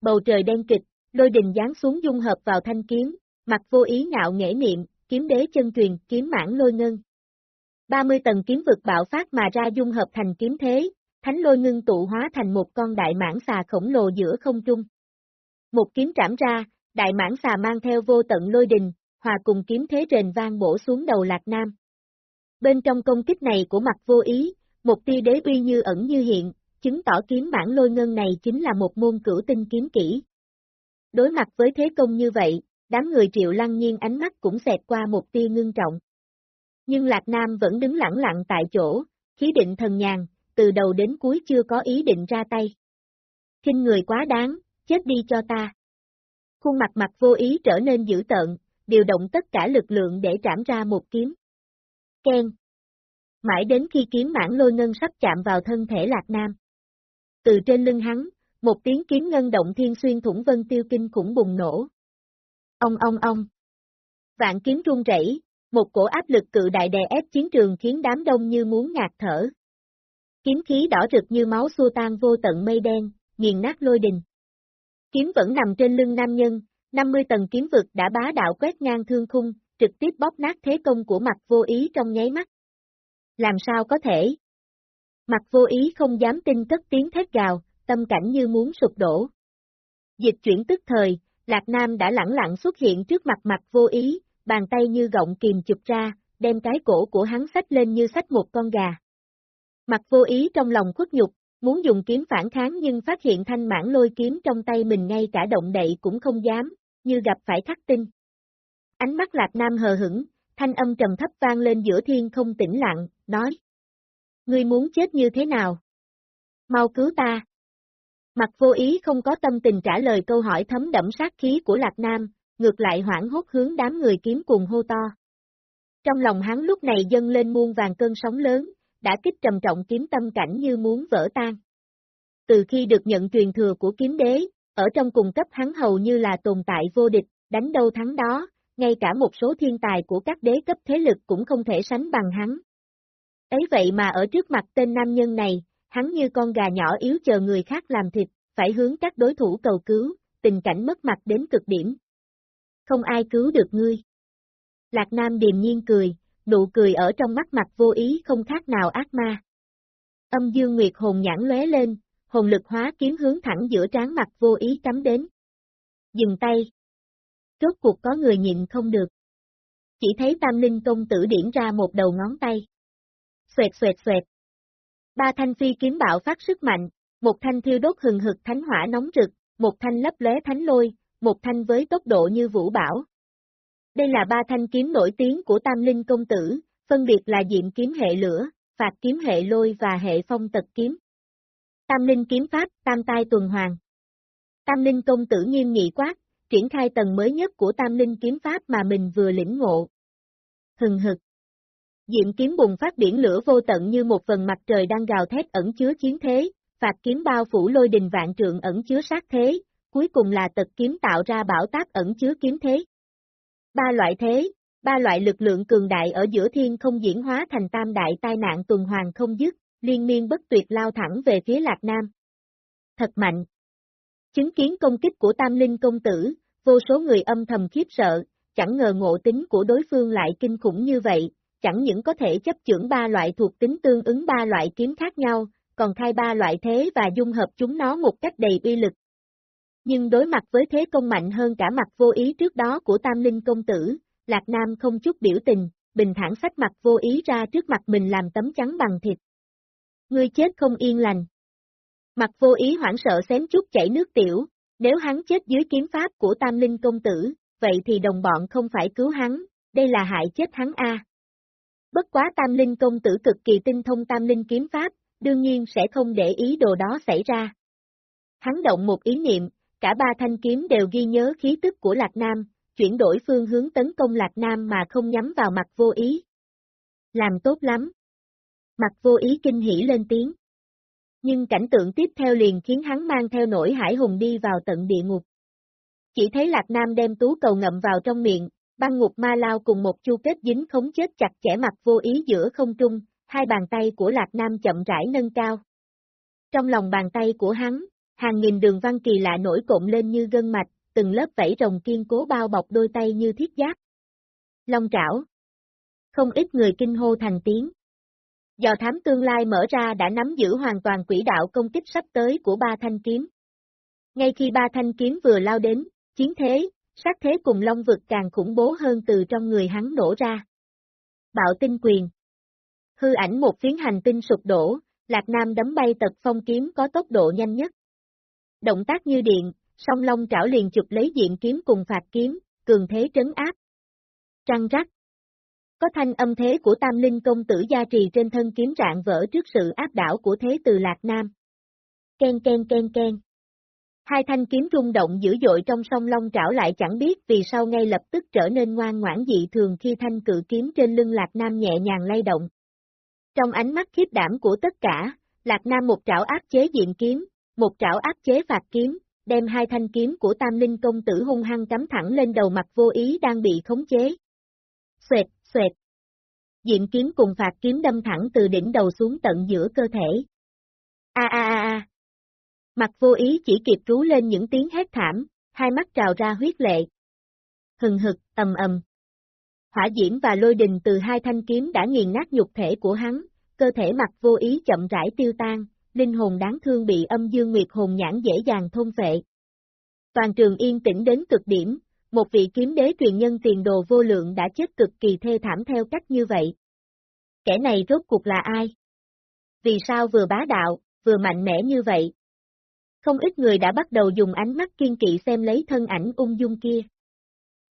Bầu trời đen kịch, lôi đình giáng xuống dung hợp vào thanh kiếm, mặt vô ý ngạo nghễ niệm, kiếm đế chân truyền, kiếm mãn lôi ngân. 30 tầng kiếm vực bạo phát mà ra dung hợp thành kiếm thế, thánh lôi ngưng tụ hóa thành một con đại mãng xà khổng lồ giữa không trung. Một kiếm trảm ra, đại mãng xà mang theo vô tận lôi đình, hòa cùng kiếm thế rền vang bổ xuống đầu Lạc Nam. Bên trong công kích này của mặt vô ý, một tia đế uy như ẩn như hiện, chứng tỏ kiếm bản lôi ngân này chính là một môn cửu tinh kiếm kỹ. Đối mặt với thế công như vậy, đám người triệu lăng nhiên ánh mắt cũng xẹt qua một tia ngưng trọng. Nhưng Lạc Nam vẫn đứng lặng lặng tại chỗ, khí định thần nhàn, từ đầu đến cuối chưa có ý định ra tay. Kinh người quá đáng, chết đi cho ta. Khuôn mặt mặt vô ý trở nên dữ tợn, điều động tất cả lực lượng để trảm ra một kiếm. Ken. Mãi đến khi kiếm mãn lôi ngân sắp chạm vào thân thể Lạc Nam. Từ trên lưng hắn, một tiếng kiếm ngân động thiên xuyên thủng vân tiêu kinh khủng bùng nổ. Ông ông ông. Vạn kiếm rung rẩy, một cổ áp lực cự đại đè ép chiến trường khiến đám đông như muốn ngạt thở. Kiếm khí đỏ rực như máu xua tan vô tận mây đen, nghiền nát lôi đình. Kiếm vẫn nằm trên lưng nam nhân, 50 tầng kiếm vực đã bá đạo quét ngang thương khung, trực tiếp bóp nát thế công của mặt vô ý trong nháy mắt. Làm sao có thể? Mặt vô ý không dám tin cất tiếng thét gào, tâm cảnh như muốn sụp đổ. Dịch chuyển tức thời, Lạc Nam đã lẳng lặng xuất hiện trước mặt mặt vô ý, bàn tay như gọng kìm chụp ra, đem cái cổ của hắn sách lên như sách một con gà. Mặt vô ý trong lòng khuất nhục, muốn dùng kiếm phản kháng nhưng phát hiện thanh mãn lôi kiếm trong tay mình ngay cả động đậy cũng không dám, như gặp phải khắc tinh. Ánh mắt Lạc Nam hờ hững, thanh âm trầm thấp vang lên giữa thiên không tĩnh lặng, nói. Ngươi muốn chết như thế nào? Mau cứu ta. Mặt vô ý không có tâm tình trả lời câu hỏi thấm đẫm sát khí của Lạc Nam, ngược lại hoảng hốt hướng đám người kiếm cùng hô to. Trong lòng hắn lúc này dâng lên muôn vàng cơn sóng lớn, đã kích trầm trọng kiếm tâm cảnh như muốn vỡ tan. Từ khi được nhận truyền thừa của kiếm đế, ở trong cùng cấp hắn hầu như là tồn tại vô địch, đánh đâu thắng đó, ngay cả một số thiên tài của các đế cấp thế lực cũng không thể sánh bằng hắn. Ấy vậy mà ở trước mặt tên nam nhân này, hắn như con gà nhỏ yếu chờ người khác làm thịt, phải hướng các đối thủ cầu cứu, tình cảnh mất mặt đến cực điểm. Không ai cứu được ngươi. Lạc Nam điềm nhiên cười, nụ cười ở trong mắt mặt vô ý không khác nào ác ma. Âm dương nguyệt hồn nhãn lóe lên, hồn lực hóa kiếm hướng thẳng giữa trán mặt vô ý cắm đến. Dừng tay. Rốt cuộc có người nhịn không được. Chỉ thấy tam linh công tử điển ra một đầu ngón tay. Xoẹt xoẹt xoẹt. Ba thanh phi kiếm bạo phát sức mạnh, một thanh thiêu đốt hừng hực thánh hỏa nóng rực, một thanh lấp lóe thánh lôi, một thanh với tốc độ như vũ bảo. Đây là ba thanh kiếm nổi tiếng của Tam Linh Công Tử, phân biệt là diệm kiếm hệ lửa, phạt kiếm hệ lôi và hệ phong tật kiếm. Tam Linh kiếm pháp, Tam Tai tuần hoàn. Tam Linh Công Tử nghiêm nghị quát, triển khai tầng mới nhất của Tam Linh kiếm pháp mà mình vừa lĩnh ngộ. Hừng hực. Diệm kiếm bùng phát biển lửa vô tận như một phần mặt trời đang gào thét ẩn chứa chiến thế, phạt kiếm bao phủ lôi đình vạn trượng ẩn chứa sát thế, cuối cùng là tật kiếm tạo ra bảo tác ẩn chứa kiếm thế. Ba loại thế, ba loại lực lượng cường đại ở giữa thiên không diễn hóa thành tam đại tai nạn tuần hoàn không dứt, liên miên bất tuyệt lao thẳng về phía Lạc Nam. Thật mạnh. Chứng kiến công kích của Tam Linh công tử, vô số người âm thầm khiếp sợ, chẳng ngờ ngộ tính của đối phương lại kinh khủng như vậy, chẳng những có thể chấp chưởng ba loại thuộc tính tương ứng ba loại kiếm khác nhau, còn khai ba loại thế và dung hợp chúng nó một cách đầy uy lực, nhưng đối mặt với thế công mạnh hơn cả mặt vô ý trước đó của Tam Linh Công Tử, Lạc Nam không chút biểu tình, bình thản sách mặt vô ý ra trước mặt mình làm tấm trắng bằng thịt. Ngươi chết không yên lành. Mặt vô ý hoảng sợ xém chút chảy nước tiểu, nếu hắn chết dưới kiếm pháp của Tam Linh Công Tử, vậy thì đồng bọn không phải cứu hắn, đây là hại chết hắn a. Bất quá Tam Linh Công Tử cực kỳ tinh thông Tam Linh kiếm pháp, đương nhiên sẽ không để ý đồ đó xảy ra. Hắn động một ý niệm, cả ba thanh kiếm đều ghi nhớ khí tức của Lạc Nam, chuyển đổi phương hướng tấn công Lạc Nam mà không nhắm vào mặt vô ý. Làm tốt lắm. Mặt vô ý kinh hỉ lên tiếng. Nhưng cảnh tượng tiếp theo liền khiến hắn mang theo nỗi hải hùng đi vào tận địa ngục. Chỉ thấy Lạc Nam đem tú cầu ngậm vào trong miệng, băng ngục ma lao cùng một chu kết dính khống chết chặt chẽ mặt vô ý giữa không trung, hai bàn tay của Lạc Nam chậm rãi nâng cao. Trong lòng bàn tay của hắn, hàng nghìn đường văn kỳ lạ nổi cộm lên như gân mạch, từng lớp vảy rồng kiên cố bao bọc đôi tay như thiết giáp. Long trảo. Không ít người kinh hô thành tiếng. Dò thám tương lai mở ra đã nắm giữ hoàn toàn quỹ đạo công kích sắp tới của ba thanh kiếm. Ngay khi ba thanh kiếm vừa lao đến, chiến thế, sát thế cùng long vực càng khủng bố hơn từ trong người hắn nổ ra. Bạo tinh quyền. Hư ảnh một phiến hành tinh sụp đổ, Lạc Nam đấm bay tật phong kiếm có tốc độ nhanh nhất. Động tác như điện, song long trảo liền chụp lấy diện kiếm cùng phạt kiếm, cường thế trấn áp. Trăng rắc. Có thanh âm thế của tam linh công tử gia trì trên thân kiếm rạng vỡ trước sự áp đảo của thế từ Lạc Nam. Ken ken ken ken. Hai thanh kiếm rung động dữ dội trong song long trảo lại chẳng biết vì sao ngay lập tức trở nên ngoan ngoãn dị thường khi thanh cự kiếm trên lưng Lạc Nam nhẹ nhàng lay động. Trong ánh mắt khiếp đảm của tất cả, Lạc Nam một trảo áp chế diện kiếm, một trảo áp chế phạt kiếm, đem hai thanh kiếm của Tam Linh công tử hung hăng cắm thẳng lên đầu mặt vô ý đang bị khống chế. Xoẹt, xoẹt. Diện kiếm cùng phạt kiếm đâm thẳng từ đỉnh đầu xuống tận giữa cơ thể. A a a a. Mặt vô ý chỉ kịp rú lên những tiếng hét thảm, hai mắt trào ra huyết lệ. Hừng hực, ầm ầm. Hỏa diễm và lôi đình từ hai thanh kiếm đã nghiền nát nhục thể của hắn, cơ thể mặt vô ý chậm rãi tiêu tan, linh hồn đáng thương bị âm dương nguyệt hồn nhãn dễ dàng thôn phệ. Toàn trường yên tĩnh đến cực điểm, một vị kiếm đế truyền nhân tiền đồ vô lượng đã chết cực kỳ thê thảm theo cách như vậy. Kẻ này rốt cuộc là ai? Vì sao vừa bá đạo, vừa mạnh mẽ như vậy? Không ít người đã bắt đầu dùng ánh mắt kiên kỵ xem lấy thân ảnh ung dung kia.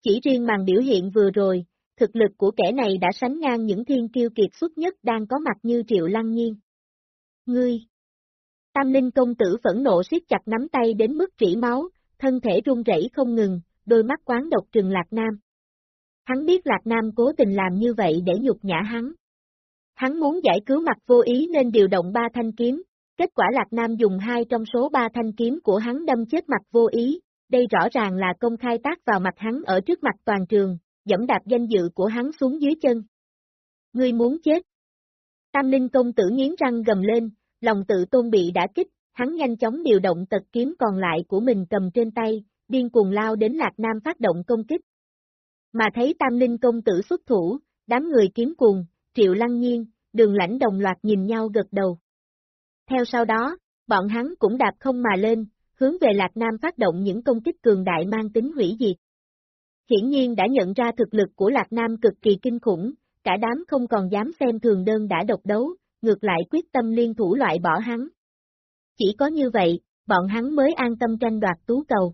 Chỉ riêng màn biểu hiện vừa rồi, thực lực của kẻ này đã sánh ngang những thiên kiêu kiệt xuất nhất đang có mặt như Triệu Lăng Nhiên. Ngươi! Tam Linh công tử phẫn nộ siết chặt nắm tay đến mức rỉ máu, thân thể run rẩy không ngừng, đôi mắt quán độc trừng Lạc Nam. Hắn biết Lạc Nam cố tình làm như vậy để nhục nhã hắn. Hắn muốn giải cứu mặt vô ý nên điều động ba thanh kiếm, kết quả Lạc Nam dùng hai trong số ba thanh kiếm của hắn đâm chết mặt vô ý, đây rõ ràng là công khai tác vào mặt hắn ở trước mặt toàn trường, dẫm đạp danh dự của hắn xuống dưới chân. Ngươi muốn chết. Tam Linh công tử nghiến răng gầm lên, lòng tự tôn bị đã kích, hắn nhanh chóng điều động tật kiếm còn lại của mình cầm trên tay, điên cuồng lao đến Lạc Nam phát động công kích. Mà thấy Tam Linh công tử xuất thủ, đám người kiếm cuồng, triệu lăng nhiên, đường lãnh đồng loạt nhìn nhau gật đầu. Theo sau đó, bọn hắn cũng đạp không mà lên, hướng về Lạc Nam phát động những công kích cường đại mang tính hủy diệt. Hiển nhiên đã nhận ra thực lực của Lạc Nam cực kỳ kinh khủng, cả đám không còn dám xem thường đơn đã độc đấu, ngược lại quyết tâm liên thủ loại bỏ hắn. Chỉ có như vậy, bọn hắn mới an tâm tranh đoạt tú cầu.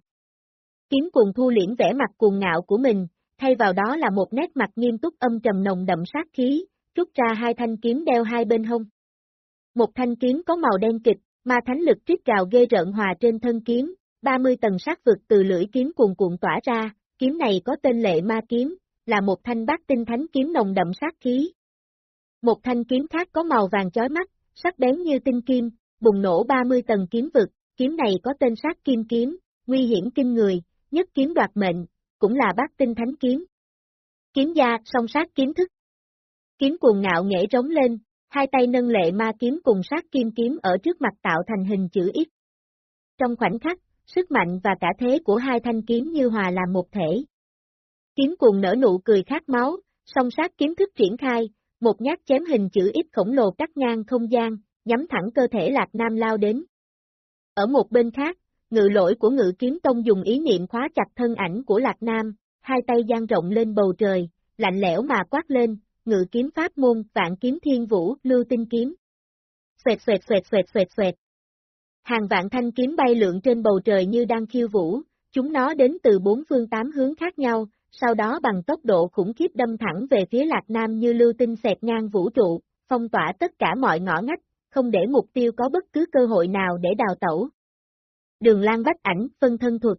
Kiếm cùng thu liễn vẻ mặt cuồng ngạo của mình, thay vào đó là một nét mặt nghiêm túc âm trầm nồng đậm sát khí, rút ra hai thanh kiếm đeo hai bên hông. Một thanh kiếm có màu đen kịch, ma thánh lực trích gào ghê rợn hòa trên thân kiếm, 30 tầng sát vực từ lưỡi kiếm cuồn cuộn tỏa ra, kiếm này có tên lệ ma kiếm, là một thanh bát tinh thánh kiếm nồng đậm sát khí. Một thanh kiếm khác có màu vàng chói mắt, sắc bén như tinh kim, bùng nổ 30 tầng kiếm vực, kiếm này có tên sát kim kiếm, nguy hiểm kinh người, nhất kiếm đoạt mệnh, cũng là bát tinh thánh kiếm. Kiếm gia, song sát kiếm thức. Kiếm cuồng ngạo nghệ trống lên, hai tay nâng lệ ma kiếm cùng sát kim kiếm ở trước mặt tạo thành hình chữ X. Trong khoảnh khắc, sức mạnh và cả thế của hai thanh kiếm như hòa làm một thể. Kiếm cuồng nở nụ cười khát máu, song sát kiếm thức triển khai, một nhát chém hình chữ X khổng lồ cắt ngang không gian, nhắm thẳng cơ thể Lạc Nam lao đến. Ở một bên khác, ngự lỗi của ngự kiếm tông dùng ý niệm khóa chặt thân ảnh của Lạc Nam, hai tay dang rộng lên bầu trời, lạnh lẽo mà quát lên, ngự kiếm pháp môn, vạn kiếm thiên vũ, lưu tinh kiếm. Xoẹt xoẹt xoẹt xoẹt xoẹt xoẹt. Hàng vạn thanh kiếm bay lượn trên bầu trời như đang khiêu vũ, chúng nó đến từ bốn phương tám hướng khác nhau, sau đó bằng tốc độ khủng khiếp đâm thẳng về phía Lạc Nam như lưu tinh xẹt ngang vũ trụ, phong tỏa tất cả mọi ngõ ngách, không để mục tiêu có bất cứ cơ hội nào để đào tẩu. Đường Lan bách ảnh, phân thân thuật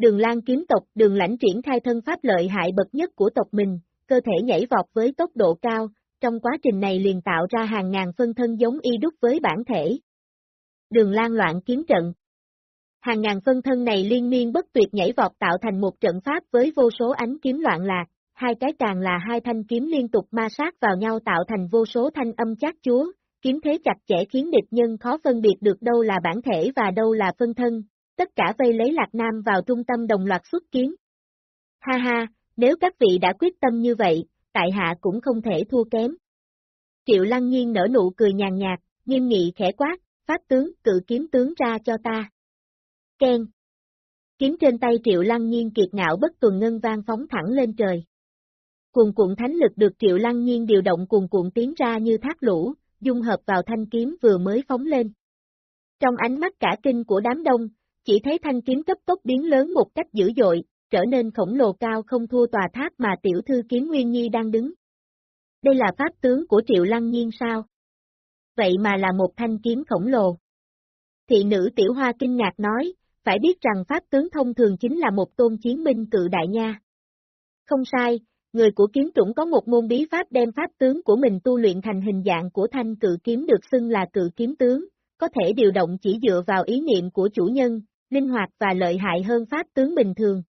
Đường Lan kiếm tộc, đường lãnh triển khai thân pháp lợi hại bậc nhất của tộc mình, cơ thể nhảy vọt với tốc độ cao, trong quá trình này liền tạo ra hàng ngàn phân thân giống y đúc với bản thể. Đường Lan loạn kiếm trận Hàng ngàn phân thân này liên miên bất tuyệt nhảy vọt tạo thành một trận pháp với vô số ánh kiếm loạn lạc, hai cái càng là hai thanh kiếm liên tục ma sát vào nhau tạo thành vô số thanh âm chát chúa, kiếm thế chặt chẽ khiến địch nhân khó phân biệt được đâu là bản thể và đâu là phân thân, tất cả vây lấy Lạc Nam vào trung tâm đồng loạt xuất kiếm. Ha ha, nếu các vị đã quyết tâm như vậy, tại hạ cũng không thể thua kém. Triệu Lăng Nhiên nở nụ cười nhàn nhạt, nghiêm nghị khẽ quát, pháp tướng, cự kiếm tướng ra cho ta. Ken. Kiếm trên tay Triệu Lăng Nhiên kiệt ngạo bất tuần ngân vang phóng thẳng lên trời. Cuồng cuộn thánh lực được Triệu Lăng Nhiên điều động cuồng cuộn tiến ra như thác lũ, dung hợp vào thanh kiếm vừa mới phóng lên. Trong ánh mắt cả kinh của đám đông, chỉ thấy thanh kiếm cấp tốc biến lớn một cách dữ dội, trở nên khổng lồ cao không thua tòa tháp mà tiểu thư kiếm Nguyên Nhi đang đứng. Đây là pháp tướng của Triệu Lăng Nhiên sao? Vậy mà là một thanh kiếm khổng lồ. Thị nữ tiểu hoa kinh ngạc nói, phải biết rằng pháp tướng thông thường chính là một tôn chiến binh cự đại nha. Không sai, người của kiếm trũng có một môn bí pháp đem pháp tướng của mình tu luyện thành hình dạng của thanh cự kiếm được xưng là cự kiếm tướng, có thể điều động chỉ dựa vào ý niệm của chủ nhân, linh hoạt và lợi hại hơn pháp tướng bình thường.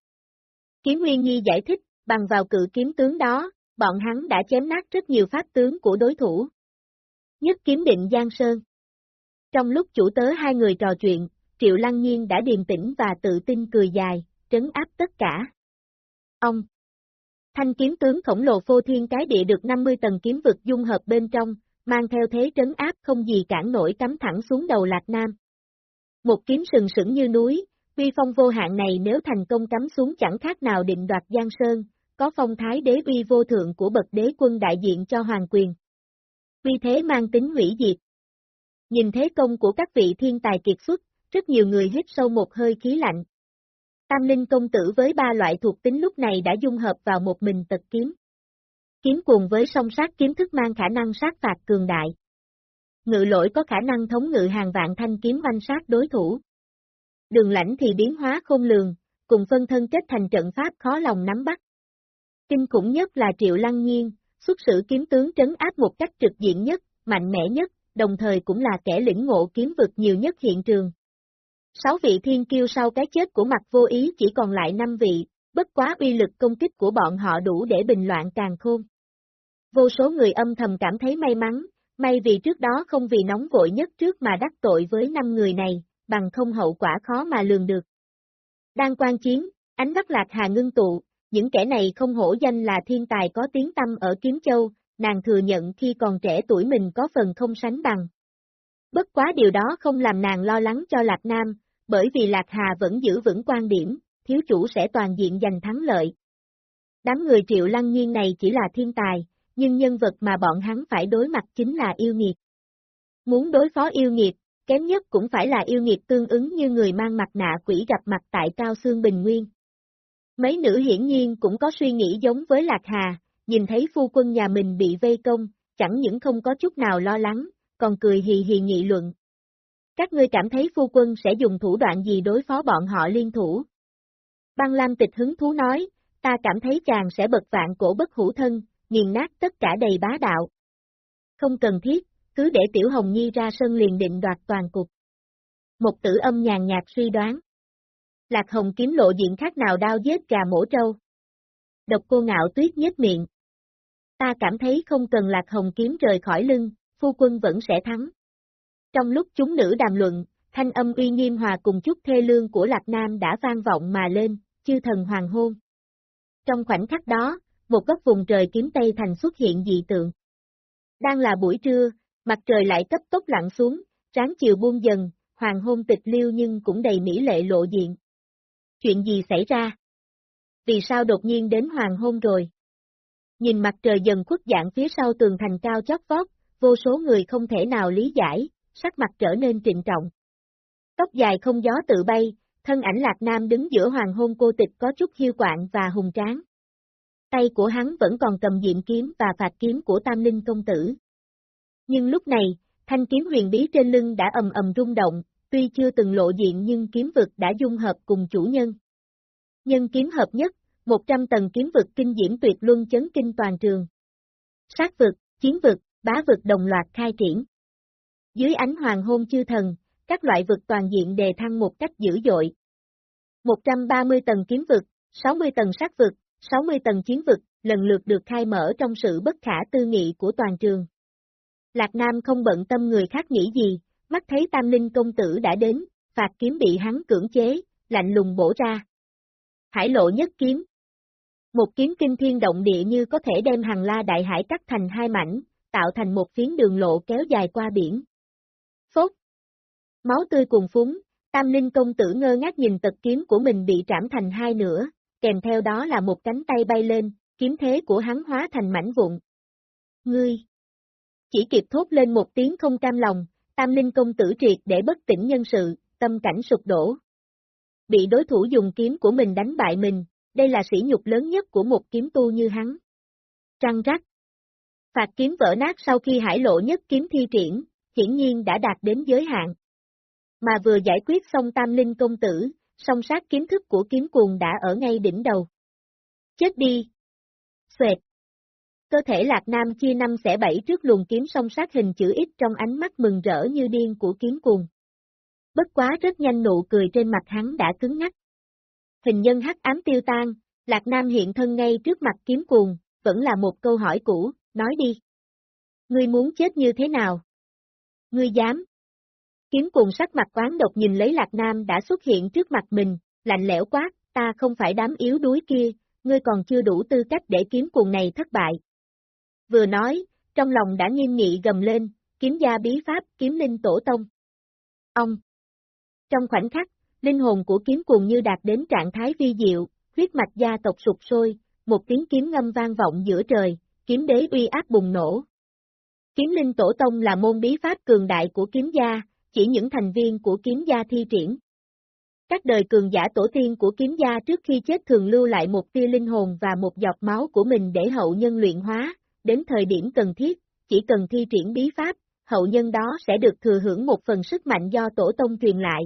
Kiếm Nguyên Nhi giải thích, bằng vào cự kiếm tướng đó, bọn hắn đã chém nát rất nhiều pháp tướng của đối thủ. Nhất kiếm định Giang Sơn Trong lúc chủ tớ hai người trò chuyện, Triệu Lăng Nhiên đã điềm tĩnh và tự tin cười dài, trấn áp tất cả. Ông Thanh kiếm tướng khổng lồ phô thiên cái địa được 50 tầng kiếm vực dung hợp bên trong, mang theo thế trấn áp không gì cản nổi cắm thẳng xuống đầu Lạc Nam. Một kiếm sừng sững như núi, uy phong vô hạn này nếu thành công cắm xuống chẳng khác nào định đoạt Giang Sơn, có phong thái đế uy vô thượng của bậc đế quân đại diện cho hoàng quyền. Uy thế mang tính hủy diệt. Nhìn thế công của các vị thiên tài kiệt xuất, rất nhiều người hít sâu một hơi khí lạnh. Tam linh công tử với ba loại thuộc tính lúc này đã dung hợp vào một mình tật kiếm. Kiếm cùng với song sát kiếm thức mang khả năng sát phạt cường đại. Ngự lỗi có khả năng thống ngự hàng vạn thanh kiếm oanh sát đối thủ. Đường lãnh thì biến hóa không lường, cùng phân thân kết thành trận pháp khó lòng nắm bắt. Kinh khủng nhất là Triệu Lăng Nhiên, xuất sử kiếm tướng trấn áp một cách trực diện nhất, mạnh mẽ nhất, đồng thời cũng là kẻ lĩnh ngộ kiếm vực nhiều nhất hiện trường. Sáu vị thiên kiêu sau cái chết của mặt vô ý chỉ còn lại năm vị, bất quá uy lực công kích của bọn họ đủ để bình loạn càng khôn. Vô số người âm thầm cảm thấy may mắn, may vì trước đó không vì nóng vội nhất trước mà đắc tội với năm người này, bằng không hậu quả khó mà lường được. Đang quan chiến, ánh mắt lạc hà ngưng tụ, những kẻ này không hổ danh là thiên tài có tiếng tâm ở Kiếm Châu, nàng thừa nhận khi còn trẻ tuổi mình có phần không sánh bằng. Bất quá điều đó không làm nàng lo lắng cho Lạc Nam, bởi vì Lạc Hà vẫn giữ vững quan điểm, thiếu chủ sẽ toàn diện giành thắng lợi. Đám người triệu lăng nhiên này chỉ là thiên tài, nhưng nhân vật mà bọn hắn phải đối mặt chính là yêu nghiệt. Muốn đối phó yêu nghiệt, kém nhất cũng phải là yêu nghiệt tương ứng như người mang mặt nạ quỷ gặp mặt tại Cao Sương Bình Nguyên. Mấy nữ hiển nhiên cũng có suy nghĩ giống với Lạc Hà, nhìn thấy phu quân nhà mình bị vây công, chẳng những không có chút nào lo lắng, còn cười hì hì nghị luận. Các ngươi cảm thấy phu quân sẽ dùng thủ đoạn gì đối phó bọn họ liên thủ? Băng Lam tịch hứng thú nói, ta cảm thấy chàng sẽ bật vạn cổ bất hủ thân, nghiền nát tất cả đầy bá đạo. Không cần thiết, cứ để Tiểu Hồng Nhi ra sân liền định đoạt toàn cục. Một tử âm nhàn nhạt suy đoán. Lạc Hồng kiếm lộ diện khác nào đao giết gà mổ trâu. Độc cô ngạo tuyết nhếch miệng. Ta cảm thấy không cần Lạc Hồng kiếm rời khỏi lưng, phu quân vẫn sẽ thắng. Trong lúc chúng nữ đàm luận, thanh âm uy nghiêm hòa cùng chút thê lương của Lạc Nam đã vang vọng mà lên, chư thần hoàng hôn. Trong khoảnh khắc đó, một góc vùng trời kiếm Tây Thành xuất hiện dị tượng. Đang là buổi trưa, mặt trời lại cấp tốc lặn xuống, ráng chiều buông dần, hoàng hôn tịch liêu nhưng cũng đầy mỹ lệ lộ diện. Chuyện gì xảy ra? Vì sao đột nhiên đến hoàng hôn rồi? Nhìn mặt trời dần khuất dạng phía sau tường thành cao chót vót, vô số người không thể nào lý giải, sắc mặt trở nên trịnh trọng. Tóc dài không gió tự bay, thân ảnh Lạc Nam đứng giữa hoàng hôn cô tịch có chút hiu quạng và hùng tráng. Tay của hắn vẫn còn cầm diện kiếm và phạt kiếm của Tam Linh Công Tử. Nhưng lúc này, thanh kiếm huyền bí trên lưng đã ầm ầm rung động, tuy chưa từng lộ diện nhưng kiếm vực đã dung hợp cùng chủ nhân. Nhân kiếm hợp nhất, 100 tầng kiếm vực kinh diễm tuyệt luân chấn kinh toàn trường. Sát vực, chiến vực, bá vực đồng loạt khai triển. Dưới ánh hoàng hôn chư thần, các loại vực toàn diện đề thăng một cách dữ dội. 130 tầng kiếm vực, 60 tầng sát vực, 60 tầng chiến vực, lần lượt được khai mở trong sự bất khả tư nghị của toàn trường. Lạc Nam không bận tâm người khác nghĩ gì, mắt thấy tam linh công tử đã đến, phạt kiếm bị hắn cưỡng chế, lạnh lùng bổ ra. Hải lộ nhất kiếm. Một kiếm kinh thiên động địa như có thể đem hàng la đại hải cắt thành hai mảnh, tạo thành một phiến đường lộ kéo dài qua biển. Máu tươi cùng phúng, tam linh công tử ngơ ngác nhìn tật kiếm của mình bị trảm thành hai nửa, kèm theo đó là một cánh tay bay lên, kiếm thế của hắn hóa thành mảnh vụn. Ngươi! Chỉ kịp thốt lên một tiếng không cam lòng, tam linh công tử triệt để bất tỉnh nhân sự, tâm cảnh sụp đổ. Bị đối thủ dùng kiếm của mình đánh bại mình, đây là sỉ nhục lớn nhất của một kiếm tu như hắn. Trăng rắc. Phạt kiếm vỡ nát sau khi hải lộ nhất kiếm thi triển, hiển nhiên đã đạt đến giới hạn. Mà vừa giải quyết xong tam linh công tử, song sát kiếm thức của kiếm cuồng đã ở ngay đỉnh đầu. Chết đi! Xoẹt. Cơ thể Lạc Nam chia năm xẻ bảy trước luồng kiếm song sát hình chữ ít trong ánh mắt mừng rỡ như điên của kiếm cuồng. Bất quá rất nhanh nụ cười trên mặt hắn đã cứng ngắt. Hình nhân hắc ám tiêu tan, Lạc Nam hiện thân ngay trước mặt kiếm cuồng, vẫn là một câu hỏi cũ, nói đi. Ngươi muốn chết như thế nào? Ngươi dám? Kiếm cuồng sắc mặt quán độc nhìn lấy Lạc Nam đã xuất hiện trước mặt mình, lạnh lẽo quát, ta không phải đám yếu đuối kia, ngươi còn chưa đủ tư cách để kiếm cuồng này thất bại. Vừa nói, trong lòng đã nghiêm nghị gầm lên, kiếm gia bí pháp, kiếm linh tổ tông. Ông! Trong khoảnh khắc, linh hồn của kiếm cuồng như đạt đến trạng thái vi diệu, huyết mạch gia tộc sụp sôi, một tiếng kiếm ngâm vang vọng giữa trời, kiếm đế uy áp bùng nổ. Kiếm linh tổ tông là môn bí pháp cường đại của kiếm gia, chỉ những thành viên của kiếm gia thi triển. Các đời cường giả tổ tiên của kiếm gia trước khi chết thường lưu lại một tia linh hồn và một giọt máu của mình để hậu nhân luyện hóa, đến thời điểm cần thiết, chỉ cần thi triển bí pháp, hậu nhân đó sẽ được thừa hưởng một phần sức mạnh do tổ tông truyền lại.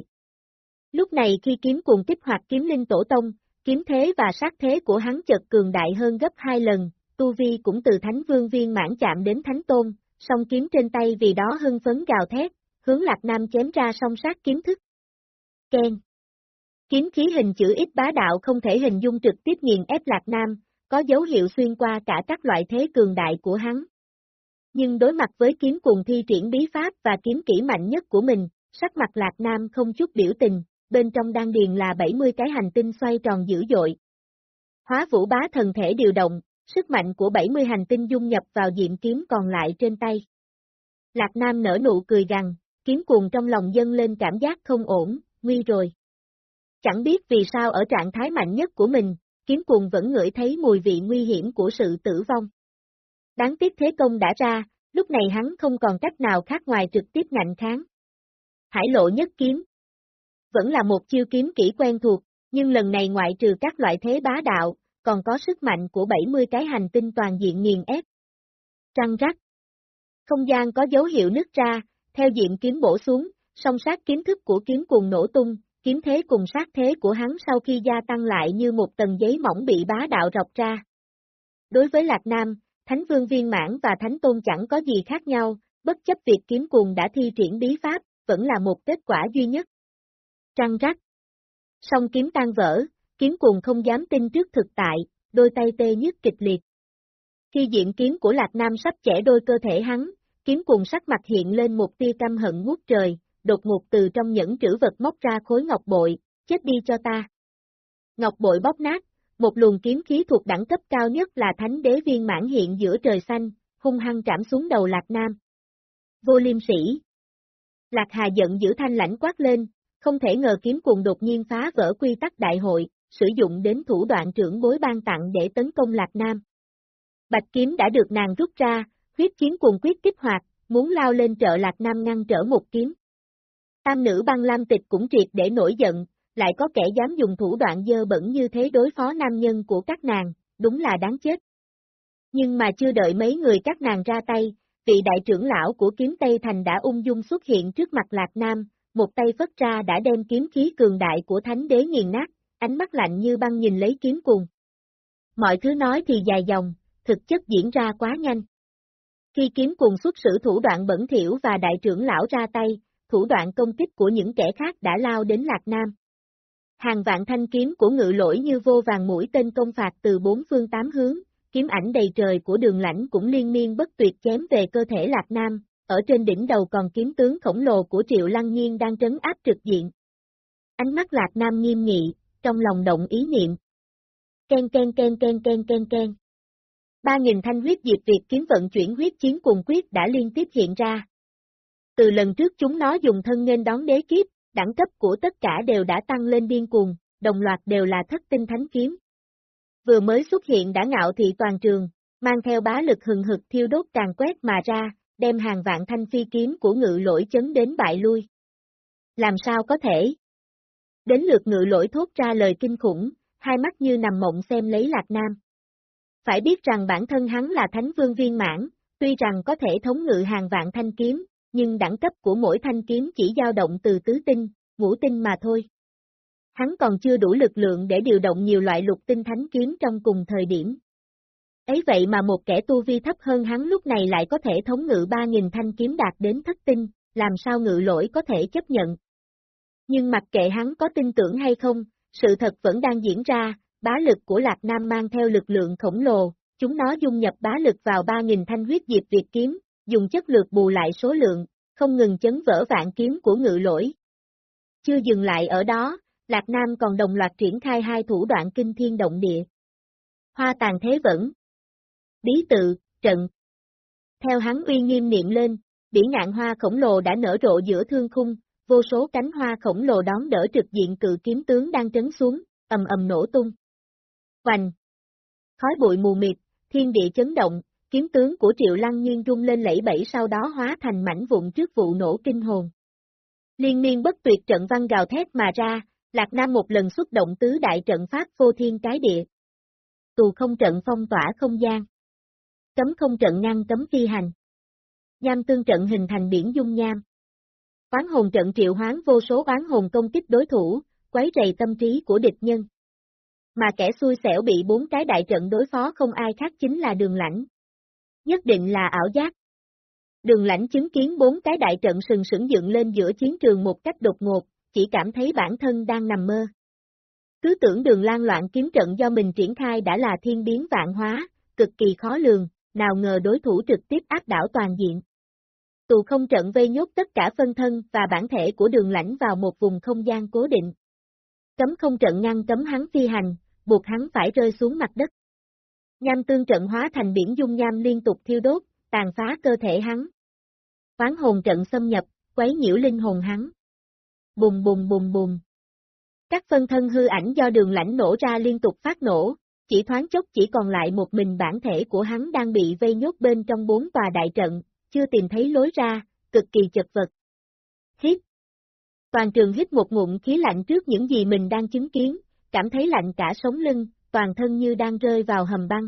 Lúc này khi kiếm cùng kích hoạt kiếm linh tổ tông, kiếm thế và sát thế của hắn chợt cường đại hơn gấp hai lần, tu vi cũng từ thánh vương viên mãn chạm đến thánh tôn, song kiếm trên tay vì đó hưng phấn gào thét, hướng lạc nam chém ra song sát kiếm thức. Ken Kiếm khí hình chữ ít bá đạo không thể hình dung trực tiếp nghiền ép lạc nam, có dấu hiệu xuyên qua cả các loại thế cường đại của hắn. Nhưng đối mặt với kiếm cùng thi triển bí pháp và kiếm kỹ mạnh nhất của mình, sắc mặt lạc nam không chút biểu tình, bên trong đan điền là 70 cái hành tinh xoay tròn dữ dội. Hóa vũ bá thần thể điều động, sức mạnh của 70 hành tinh dung nhập vào diệm kiếm còn lại trên tay. Lạc Nam nở nụ cười gằn, kiếm cuồng trong lòng dân lên cảm giác không ổn, nguy rồi. Chẳng biết vì sao ở trạng thái mạnh nhất của mình, kiếm cuồng vẫn ngửi thấy mùi vị nguy hiểm của sự tử vong. Đáng tiếc thế công đã ra, lúc này hắn không còn cách nào khác ngoài trực tiếp ngạnh kháng. Hải lộ nhất kiếm, vẫn là một chiêu kiếm kỹ quen thuộc, nhưng lần này ngoại trừ các loại thế bá đạo, còn có sức mạnh của 70 cái hành tinh toàn diện nghiền ép. Trăng rắc. Không gian có dấu hiệu nứt ra, theo diện kiếm bổ xuống, song sát kiếm thức của kiếm cùng nổ tung, kiếm thế cùng sát thế của hắn sau khi gia tăng lại như một tầng giấy mỏng bị bá đạo rọc ra. Đối với Lạc Nam, Thánh Vương Viên Mãn và Thánh Tôn chẳng có gì khác nhau, bất chấp việc kiếm cùng đã thi triển bí pháp, vẫn là một kết quả duy nhất. Trăng rắc. Song kiếm tan vỡ, kiếm cuồng không dám tin trước thực tại, đôi tay tê nhức kịch liệt. Khi diện kiếm của Lạc Nam sắp chẻ đôi cơ thể hắn, kiếm cuồng sắc mặt hiện lên một tia căm hận ngút trời, đột ngột từ trong những trữ vật móc ra khối ngọc bội, chết đi cho ta. Ngọc bội bóp nát, một luồng kiếm khí thuộc đẳng cấp cao nhất là thánh đế viên mãn hiện giữa trời xanh, hung hăng trảm xuống đầu Lạc Nam. Vô liêm sĩ. Lạc Hà giận giữ thanh lãnh quát lên, không thể ngờ kiếm cuồng đột nhiên phá vỡ quy tắc đại hội, sử dụng đến thủ đoạn trưởng bối ban tặng để tấn công Lạc Nam. Bạch kiếm đã được nàng rút ra, huyết chiến cùng quyết kích hoạt, muốn lao lên trợ Lạc Nam ngăn trở một kiếm. Tam nữ băng lam tịch cũng triệt để nổi giận, lại có kẻ dám dùng thủ đoạn dơ bẩn như thế đối phó nam nhân của các nàng, đúng là đáng chết. Nhưng mà chưa đợi mấy người các nàng ra tay, vị đại trưởng lão của kiếm Tây Thành đã ung dung xuất hiện trước mặt Lạc Nam, một tay phất ra đã đem kiếm khí cường đại của thánh đế nghiền nát, ánh mắt lạnh như băng nhìn lấy kiếm cùng. Mọi thứ nói thì dài dòng, thực chất diễn ra quá nhanh. Khi kiếm cùng xuất sử thủ đoạn bẩn thiểu và đại trưởng lão ra tay, thủ đoạn công kích của những kẻ khác đã lao đến Lạc Nam. Hàng vạn thanh kiếm của ngự lỗi như vô vàng mũi tên công phạt từ bốn phương tám hướng, kiếm ảnh đầy trời của đường lãnh cũng liên miên bất tuyệt chém về cơ thể Lạc Nam, ở trên đỉnh đầu còn kiếm tướng khổng lồ của Triệu Lăng Nhiên đang trấn áp trực diện. Ánh mắt Lạc Nam nghiêm nghị, trong lòng động ý niệm. Ken ken ken ken ken ken ken. Ba nghìn thanh huyết diệt việt kiếm vận chuyển huyết chiến cùng quyết đã liên tiếp hiện ra. Từ lần trước chúng nó dùng thân nên đón đế kiếp, đẳng cấp của tất cả đều đã tăng lên điên cuồng, đồng loạt đều là thất tinh thánh kiếm. Vừa mới xuất hiện đã ngạo thị toàn trường, mang theo bá lực hừng hực thiêu đốt càng quét mà ra, đem hàng vạn thanh phi kiếm của ngự lỗi chấn đến bại lui. Làm sao có thể? Đến lượt ngự lỗi thốt ra lời kinh khủng, hai mắt như nằm mộng xem lấy Lạc Nam. Phải biết rằng bản thân hắn là thánh vương viên mãn, tuy rằng có thể thống ngự hàng vạn thanh kiếm, nhưng đẳng cấp của mỗi thanh kiếm chỉ dao động từ tứ tinh, ngũ tinh mà thôi. Hắn còn chưa đủ lực lượng để điều động nhiều loại lục tinh thánh kiếm trong cùng thời điểm. Ấy vậy mà một kẻ tu vi thấp hơn hắn lúc này lại có thể thống ngự 3.000 thanh kiếm đạt đến thất tinh, làm sao ngự lỗi có thể chấp nhận. Nhưng mặc kệ hắn có tin tưởng hay không, sự thật vẫn đang diễn ra, bá lực của Lạc Nam mang theo lực lượng khổng lồ, chúng nó dung nhập bá lực vào 3.000 thanh huyết diệp Việt kiếm, dùng chất lược bù lại số lượng, không ngừng chấn vỡ vạn kiếm của ngự lỗi. Chưa dừng lại ở đó, Lạc Nam còn đồng loạt triển khai hai thủ đoạn kinh thiên động địa. Hoa tàn thế vẫn. Bí tự, trận. Theo hắn uy nghiêm niệm lên, bỉ ngạn hoa khổng lồ đã nở rộ giữa thương khung, vô số cánh hoa khổng lồ đón đỡ trực diện cự kiếm tướng đang trấn xuống, ầm ầm nổ tung. Hoành! Khói bụi mù mịt, thiên địa chấn động, kiếm tướng của Triệu Lăng Nhiên rung lên lẫy bẫy sau đó hóa thành mảnh vụn trước vụ nổ kinh hồn. Liên miên bất tuyệt trận văn gào thét mà ra, Lạc Nam một lần xuất động tứ đại trận pháp vô thiên cái địa. Tù không trận phong tỏa không gian. Cấm không trận ngăn cấm phi hành. Nham tương trận hình thành biển dung nham. Oán hồn trận triệu hoán vô số oán hồn công kích đối thủ, quấy rầy tâm trí của địch nhân. Mà kẻ xui xẻo bị bốn cái đại trận đối phó không ai khác chính là đường lãnh. Nhất định là ảo giác. Đường lãnh chứng kiến bốn cái đại trận sừng sững dựng lên giữa chiến trường một cách đột ngột, chỉ cảm thấy bản thân đang nằm mơ. Cứ tưởng đường lan loạn kiếm trận do mình triển khai đã là thiên biến vạn hóa, cực kỳ khó lường, nào ngờ đối thủ trực tiếp áp đảo toàn diện. Tù không trận vây nhốt tất cả phân thân và bản thể của đường lãnh vào một vùng không gian cố định. Cấm không trận ngăn cấm hắn phi hành, buộc hắn phải rơi xuống mặt đất. Nham tương trận hóa thành biển dung nham liên tục thiêu đốt, tàn phá cơ thể hắn. Quán hồn trận xâm nhập, quấy nhiễu linh hồn hắn. Bùng bùng bùng bùng. Các phân thân hư ảnh do đường lãnh nổ ra liên tục phát nổ, chỉ thoáng chốc chỉ còn lại một mình bản thể của hắn đang bị vây nhốt bên trong bốn tòa đại trận, chưa tìm thấy lối ra, cực kỳ chật vật. Hít. Toàn trường hít một ngụm khí lạnh trước những gì mình đang chứng kiến, cảm thấy lạnh cả sống lưng, toàn thân như đang rơi vào hầm băng.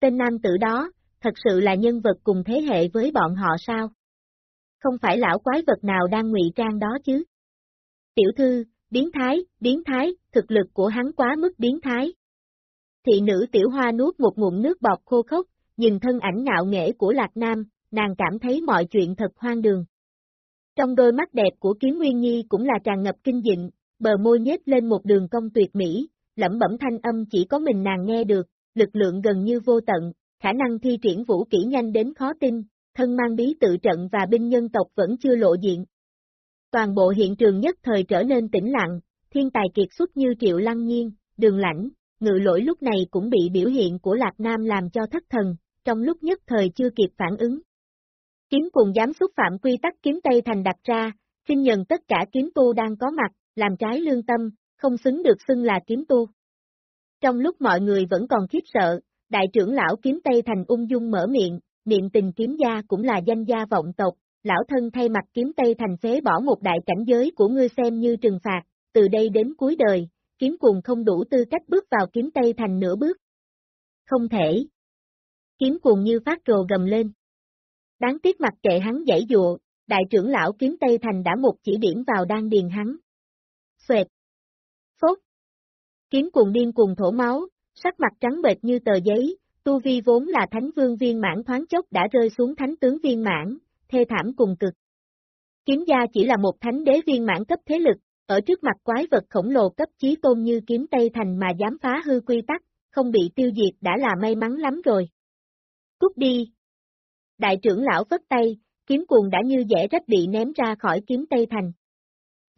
Tên nam tử đó, thật sự là nhân vật cùng thế hệ với bọn họ sao? Không phải lão quái vật nào đang ngụy trang đó chứ? Tiểu thư, biến thái, biến thái, thực lực của hắn quá mức biến thái. Thị nữ tiểu hoa nuốt một ngụm nước bọt khô khốc, nhìn thân ảnh ngạo nghệ của Lạc Nam, nàng cảm thấy mọi chuyện thật hoang đường. Trong đôi mắt đẹp của Kiếm Nguyên Nhi cũng là tràn ngập kinh dịnh, bờ môi nhếch lên một đường cong tuyệt mỹ, lẩm bẩm thanh âm chỉ có mình nàng nghe được, lực lượng gần như vô tận, khả năng thi triển vũ kỹ nhanh đến khó tin, thân mang bí tự trận và binh nhân tộc vẫn chưa lộ diện. Toàn bộ hiện trường nhất thời trở nên tĩnh lặng, thiên tài kiệt xuất như triệu lăng nhiên, đường lãnh, ngự lỗi lúc này cũng bị biểu hiện của Lạc Nam làm cho thất thần, trong lúc nhất thời chưa kịp phản ứng. Kiếm cùng dám xúc phạm quy tắc kiếm Tây Thành đặt ra, xin nhận tất cả kiếm tu đang có mặt, làm trái lương tâm, không xứng được xưng là kiếm tu. Trong lúc mọi người vẫn còn khiếp sợ, đại trưởng lão kiếm Tây Thành ung dung mở miệng, niệm tình kiếm gia cũng là danh gia vọng tộc, lão thân thay mặt kiếm Tây Thành phế bỏ một đại cảnh giới của ngươi xem như trừng phạt, từ đây đến cuối đời, kiếm cuồng không đủ tư cách bước vào kiếm Tây Thành nửa bước. Không thể. Kiếm cuồng như phát rồ gầm lên. Đáng tiếc mặt kệ hắn dãy dụa, đại trưởng lão kiếm Tây Thành đã một chỉ điểm vào đan điền hắn. Xoẹt. Phốt. Kiếm cuồng điên cuồng thổ máu, sắc mặt trắng bệch như tờ giấy, tu vi vốn là thánh vương viên mãn thoáng chốc đã rơi xuống thánh tướng viên mãn, thê thảm cùng cực. Kiếm gia chỉ là một thánh đế viên mãn cấp thế lực, ở trước mặt quái vật khổng lồ cấp chí tôn như kiếm Tây Thành mà dám phá hư quy tắc, không bị tiêu diệt đã là may mắn lắm rồi. Cút đi. Đại trưởng lão vất tay, kiếm cuồng đã như dễ rách bị ném ra khỏi kiếm Tây Thành.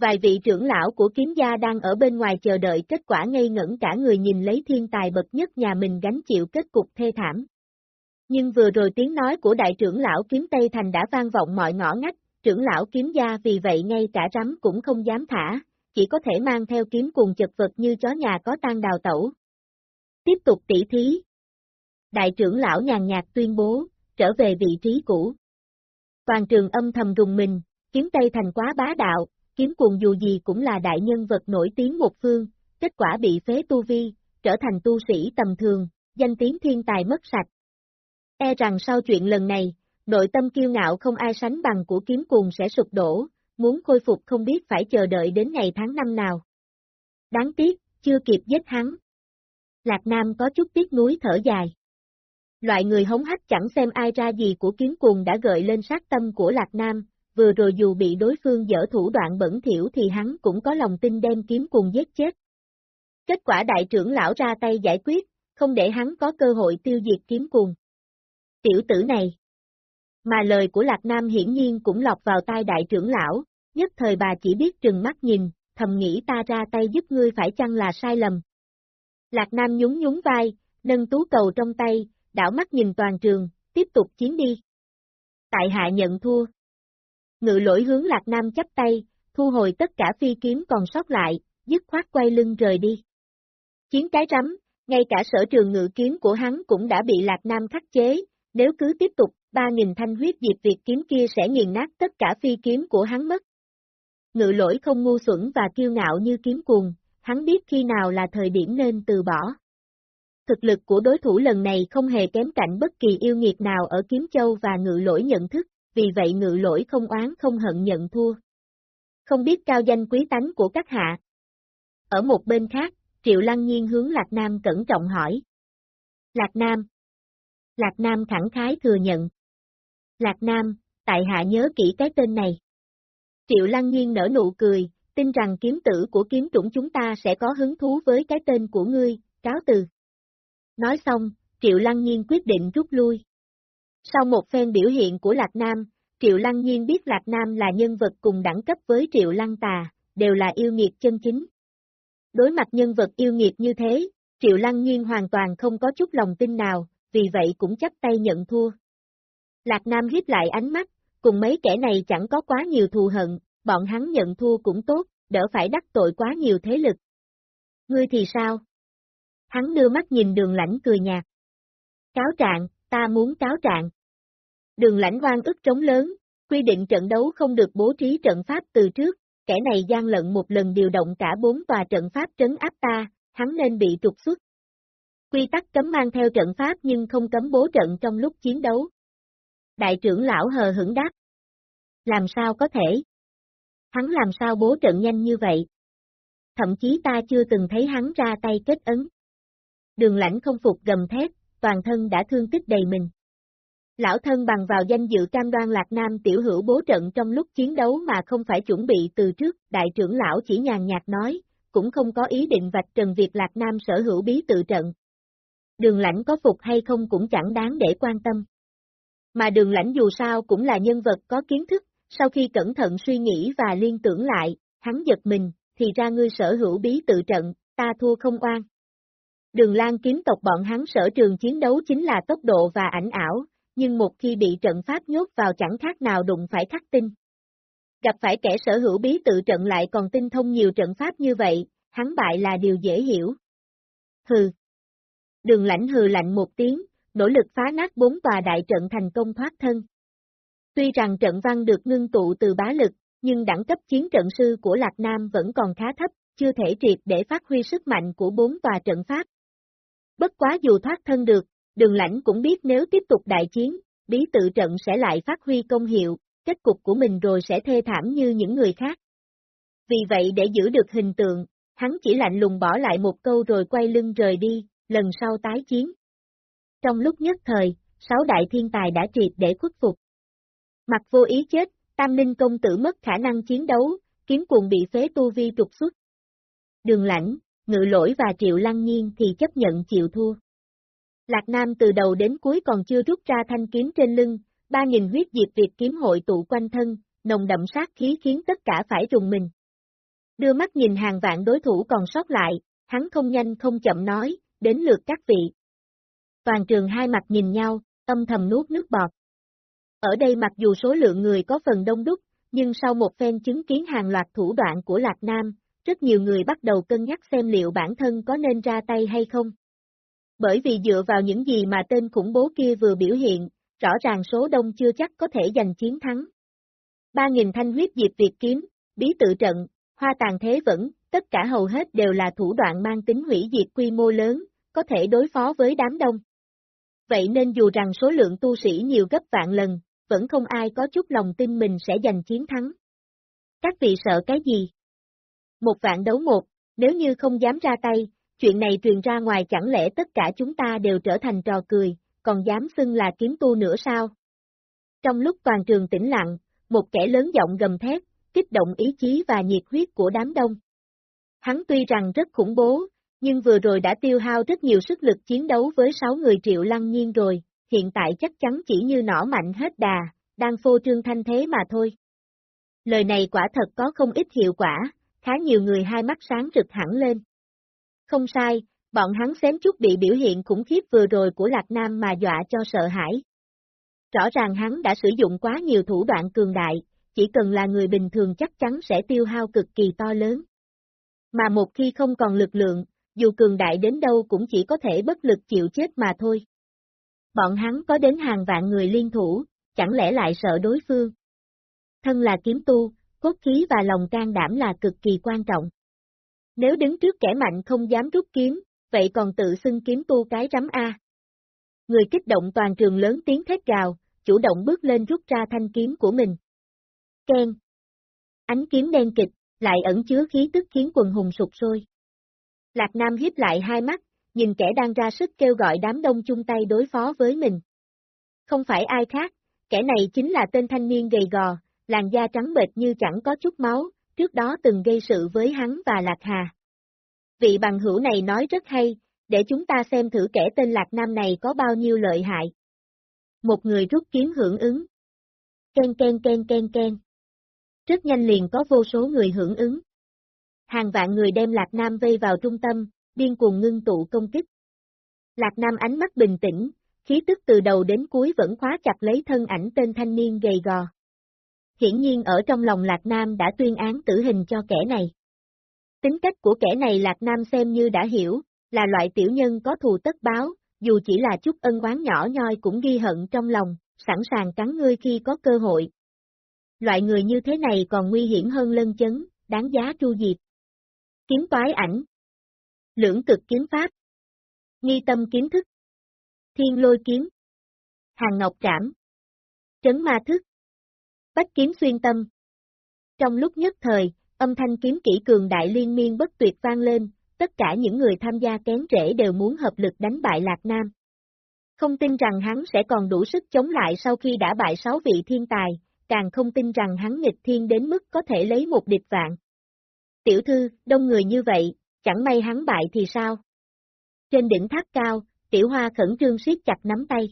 Vài vị trưởng lão của kiếm gia đang ở bên ngoài chờ đợi kết quả ngây ngẩn cả người nhìn lấy thiên tài bậc nhất nhà mình gánh chịu kết cục thê thảm. Nhưng vừa rồi tiếng nói của đại trưởng lão kiếm Tây Thành đã vang vọng mọi ngõ ngách, trưởng lão kiếm gia vì vậy ngay cả rắm cũng không dám thả, chỉ có thể mang theo kiếm cùng chật vật như chó nhà có tan đào tẩu. Tiếp tục tỉ thí. Đại trưởng lão nhàn nhạt tuyên bố, trở về vị trí cũ. Toàn trường âm thầm rùng mình, kiếm Tây Thành quá bá đạo, kiếm cuồng dù gì cũng là đại nhân vật nổi tiếng một phương, kết quả bị phế tu vi, trở thành tu sĩ tầm thường, danh tiếng thiên tài mất sạch. E rằng sau chuyện lần này, nội tâm kiêu ngạo không ai sánh bằng của kiếm cuồng sẽ sụp đổ, muốn khôi phục không biết phải chờ đợi đến ngày tháng năm nào. Đáng tiếc, chưa kịp giết hắn. Lạc Nam có chút tiếc nuối thở dài. Loại người hống hách chẳng xem ai ra gì của kiếm cuồng đã gợi lên sát tâm của Lạc Nam, vừa rồi dù bị đối phương dở thủ đoạn bẩn thiểu thì hắn cũng có lòng tin đem kiếm cuồng giết chết. Kết quả đại trưởng lão ra tay giải quyết, không để hắn có cơ hội tiêu diệt kiếm cuồng. Tiểu tử này. Mà lời của Lạc Nam hiển nhiên cũng lọt vào tai đại trưởng lão, nhất thời bà chỉ biết trừng mắt nhìn, thầm nghĩ ta ra tay giúp ngươi phải chăng là sai lầm. Lạc Nam nhún nhún vai, nâng tú cầu trong tay, đảo mắt nhìn toàn trường, tiếp tục chiến đi. Tại hạ nhận thua. Ngự lỗi hướng Lạc Nam chấp tay, thu hồi tất cả phi kiếm còn sót lại, dứt khoát quay lưng rời đi. Chiến cái rắm, ngay cả sở trường ngự kiếm của hắn cũng đã bị Lạc Nam khắc chế, nếu cứ tiếp tục, ba nghìn thanh huyết diệp Việt kiếm kia sẽ nghiền nát tất cả phi kiếm của hắn mất. Ngự lỗi không ngu xuẩn và kiêu ngạo như kiếm cuồng, hắn biết khi nào là thời điểm nên từ bỏ. Thực lực của đối thủ lần này không hề kém cạnh bất kỳ yêu nghiệt nào ở Kiếm Châu và ngự lỗi nhận thức, vì vậy ngự lỗi không oán không hận nhận thua. Không biết cao danh quý tánh của các hạ. Ở một bên khác, Triệu Lăng Nhiên hướng Lạc Nam cẩn trọng hỏi. Lạc Nam. Lạc Nam thẳng khái thừa nhận. Lạc Nam, tại hạ nhớ kỹ cái tên này. Triệu Lăng Nhiên nở nụ cười, tin rằng kiếm tử của kiếm chủng chúng ta sẽ có hứng thú với cái tên của ngươi, cáo từ. Nói xong, Triệu Lăng Nhiên quyết định rút lui. Sau một phen biểu hiện của Lạc Nam, Triệu Lăng Nhiên biết Lạc Nam là nhân vật cùng đẳng cấp với Triệu Lăng Tà, đều là yêu nghiệt chân chính. Đối mặt nhân vật yêu nghiệt như thế, Triệu Lăng Nhiên hoàn toàn không có chút lòng tin nào, vì vậy cũng chấp tay nhận thua. Lạc Nam hiếp lại ánh mắt, cùng mấy kẻ này chẳng có quá nhiều thù hận, bọn hắn nhận thua cũng tốt, đỡ phải đắc tội quá nhiều thế lực. Ngươi thì sao? Hắn đưa mắt nhìn đường lãnh cười nhạt. Cáo trạng, ta muốn cáo trạng. Đường lãnh hoang ức trống lớn, quy định trận đấu không được bố trí trận pháp từ trước, kẻ này gian lận một lần điều động cả bốn tòa trận pháp trấn áp ta, hắn nên bị trục xuất. Quy tắc cấm mang theo trận pháp nhưng không cấm bố trận trong lúc chiến đấu. Đại trưởng lão hờ hững đáp. Làm sao có thể? Hắn làm sao bố trận nhanh như vậy? Thậm chí ta chưa từng thấy hắn ra tay kết ấn. Đường lãnh không phục gầm thét, toàn thân đã thương tích đầy mình. Lão thân bằng vào danh dự cam đoan Lạc Nam tiểu hữu bố trận trong lúc chiến đấu mà không phải chuẩn bị từ trước, đại trưởng lão chỉ nhàn nhạt nói, cũng không có ý định vạch trần việc Lạc Nam sở hữu bí tự trận. Đường lãnh có phục hay không cũng chẳng đáng để quan tâm. Mà đường lãnh dù sao cũng là nhân vật có kiến thức, sau khi cẩn thận suy nghĩ và liên tưởng lại, hắn giật mình, thì ra ngươi sở hữu bí tự trận, ta thua không oan. Đường Lan kiếm tộc bọn hắn sở trường chiến đấu chính là tốc độ và ảnh ảo, nhưng một khi bị trận pháp nhốt vào chẳng khác nào đụng phải khắc tinh. Gặp phải kẻ sở hữu bí tự trận lại còn tinh thông nhiều trận pháp như vậy, hắn bại là điều dễ hiểu. Hừ. Đường lãnh hừ lạnh một tiếng, nỗ lực phá nát bốn tòa đại trận thành công thoát thân. Tuy rằng trận văn được ngưng tụ từ bá lực, nhưng đẳng cấp chiến trận sư của Lạc Nam vẫn còn khá thấp, chưa thể triệt để phát huy sức mạnh của bốn tòa trận pháp. Bất quá dù thoát thân được, đường lãnh cũng biết nếu tiếp tục đại chiến, bí tự trận sẽ lại phát huy công hiệu, kết cục của mình rồi sẽ thê thảm như những người khác. Vì vậy để giữ được hình tượng, hắn chỉ lạnh lùng bỏ lại một câu rồi quay lưng rời đi, lần sau tái chiến. Trong lúc nhất thời, sáu đại thiên tài đã triệt để khuất phục. Mặt vô ý chết, Tam Ninh công tử mất khả năng chiến đấu, kiếm cuồng bị phế tu vi trục xuất. Đường lãnh, ngự lỗi và triệu lăng nhiên thì chấp nhận chịu thua. Lạc Nam từ đầu đến cuối còn chưa rút ra thanh kiếm trên lưng, ba nghìn huyết diệt Việt kiếm hội tụ quanh thân, nồng đậm sát khí khiến tất cả phải rùng mình. Đưa mắt nhìn hàng vạn đối thủ còn sót lại, hắn không nhanh không chậm nói, đến lượt các vị. Toàn trường hai mặt nhìn nhau, âm thầm nuốt nước bọt. Ở đây mặc dù số lượng người có phần đông đúc, nhưng sau một phen chứng kiến hàng loạt thủ đoạn của Lạc Nam, rất nhiều người bắt đầu cân nhắc xem liệu bản thân có nên ra tay hay không. Bởi vì dựa vào những gì mà tên khủng bố kia vừa biểu hiện, rõ ràng số đông chưa chắc có thể giành chiến thắng. Ba nghìn thanh huyết diệp Việt kiếm, bí tự trận, hoa tàn thế vẫn, tất cả hầu hết đều là thủ đoạn mang tính hủy diệt quy mô lớn, có thể đối phó với đám đông. Vậy nên dù rằng số lượng tu sĩ nhiều gấp vạn lần, vẫn không ai có chút lòng tin mình sẽ giành chiến thắng. Các vị sợ cái gì? Một vạn đấu một, nếu như không dám ra tay, chuyện này truyền ra ngoài chẳng lẽ tất cả chúng ta đều trở thành trò cười, còn dám xưng là kiếm tu nữa sao? Trong lúc toàn trường tĩnh lặng, một kẻ lớn giọng gầm thét, kích động ý chí và nhiệt huyết của đám đông. Hắn tuy rằng rất khủng bố, nhưng vừa rồi đã tiêu hao rất nhiều sức lực chiến đấu với 6 người triệu lăng nhiên rồi, hiện tại chắc chắn chỉ như nỏ mạnh hết đà, đang phô trương thanh thế mà thôi. Lời này quả thật có không ít hiệu quả, khá nhiều người hai mắt sáng rực hẳn lên. Không sai, bọn hắn xém chút bị biểu hiện khủng khiếp vừa rồi của Lạc Nam mà dọa cho sợ hãi. Rõ ràng hắn đã sử dụng quá nhiều thủ đoạn cường đại, chỉ cần là người bình thường chắc chắn sẽ tiêu hao cực kỳ to lớn. Mà một khi không còn lực lượng, dù cường đại đến đâu cũng chỉ có thể bất lực chịu chết mà thôi. Bọn hắn có đến hàng vạn người liên thủ, chẳng lẽ lại sợ đối phương? Thân là kiếm tu, cốt khí và lòng can đảm là cực kỳ quan trọng. Nếu đứng trước kẻ mạnh không dám rút kiếm, vậy còn tự xưng kiếm tu cái rắm A. Người kích động toàn trường lớn tiếng thét gào, chủ động bước lên rút ra thanh kiếm của mình. Ken. Ánh kiếm đen kịch, lại ẩn chứa khí tức khiến quần hùng sụp sôi. Lạc Nam hiếp lại hai mắt, nhìn kẻ đang ra sức kêu gọi đám đông chung tay đối phó với mình. Không phải ai khác, kẻ này chính là tên thanh niên gầy gò, làn da trắng bệch như chẳng có chút máu, trước đó từng gây sự với hắn và Lạc Hà. Vị bằng hữu này nói rất hay, để chúng ta xem thử kẻ tên Lạc Nam này có bao nhiêu lợi hại. Một người rút kiếm hưởng ứng. Ken ken ken ken ken. Rất nhanh liền có vô số người hưởng ứng. Hàng vạn người đem Lạc Nam vây vào trung tâm, điên cuồng ngưng tụ công kích. Lạc Nam ánh mắt bình tĩnh, khí tức từ đầu đến cuối vẫn khóa chặt lấy thân ảnh tên thanh niên gầy gò. Hiển nhiên ở trong lòng Lạc Nam đã tuyên án tử hình cho kẻ này. Tính cách của kẻ này Lạc Nam xem như đã hiểu, là loại tiểu nhân có thù tất báo, dù chỉ là chút ân oán nhỏ nhoi cũng ghi hận trong lòng, sẵn sàng cắn ngươi khi có cơ hội. Loại người như thế này còn nguy hiểm hơn lân chấn, đáng giá tru diệt. Kiếm toái ảnh Lưỡng cực kiếm pháp Nghi tâm kiếm thức Thiên lôi kiếm Hàng ngọc trảm Trấn ma thức Bách kiếm xuyên tâm Trong lúc nhất thời, âm thanh kiếm kỹ cường đại liên miên bất tuyệt vang lên, tất cả những người tham gia kén rễ đều muốn hợp lực đánh bại Lạc Nam. Không tin rằng hắn sẽ còn đủ sức chống lại sau khi đã bại sáu vị thiên tài, càng không tin rằng hắn nghịch thiên đến mức có thể lấy một địch vạn. Tiểu thư, đông người như vậy, chẳng may hắn bại thì sao? Trên đỉnh tháp cao, tiểu hoa khẩn trương siết chặt nắm tay.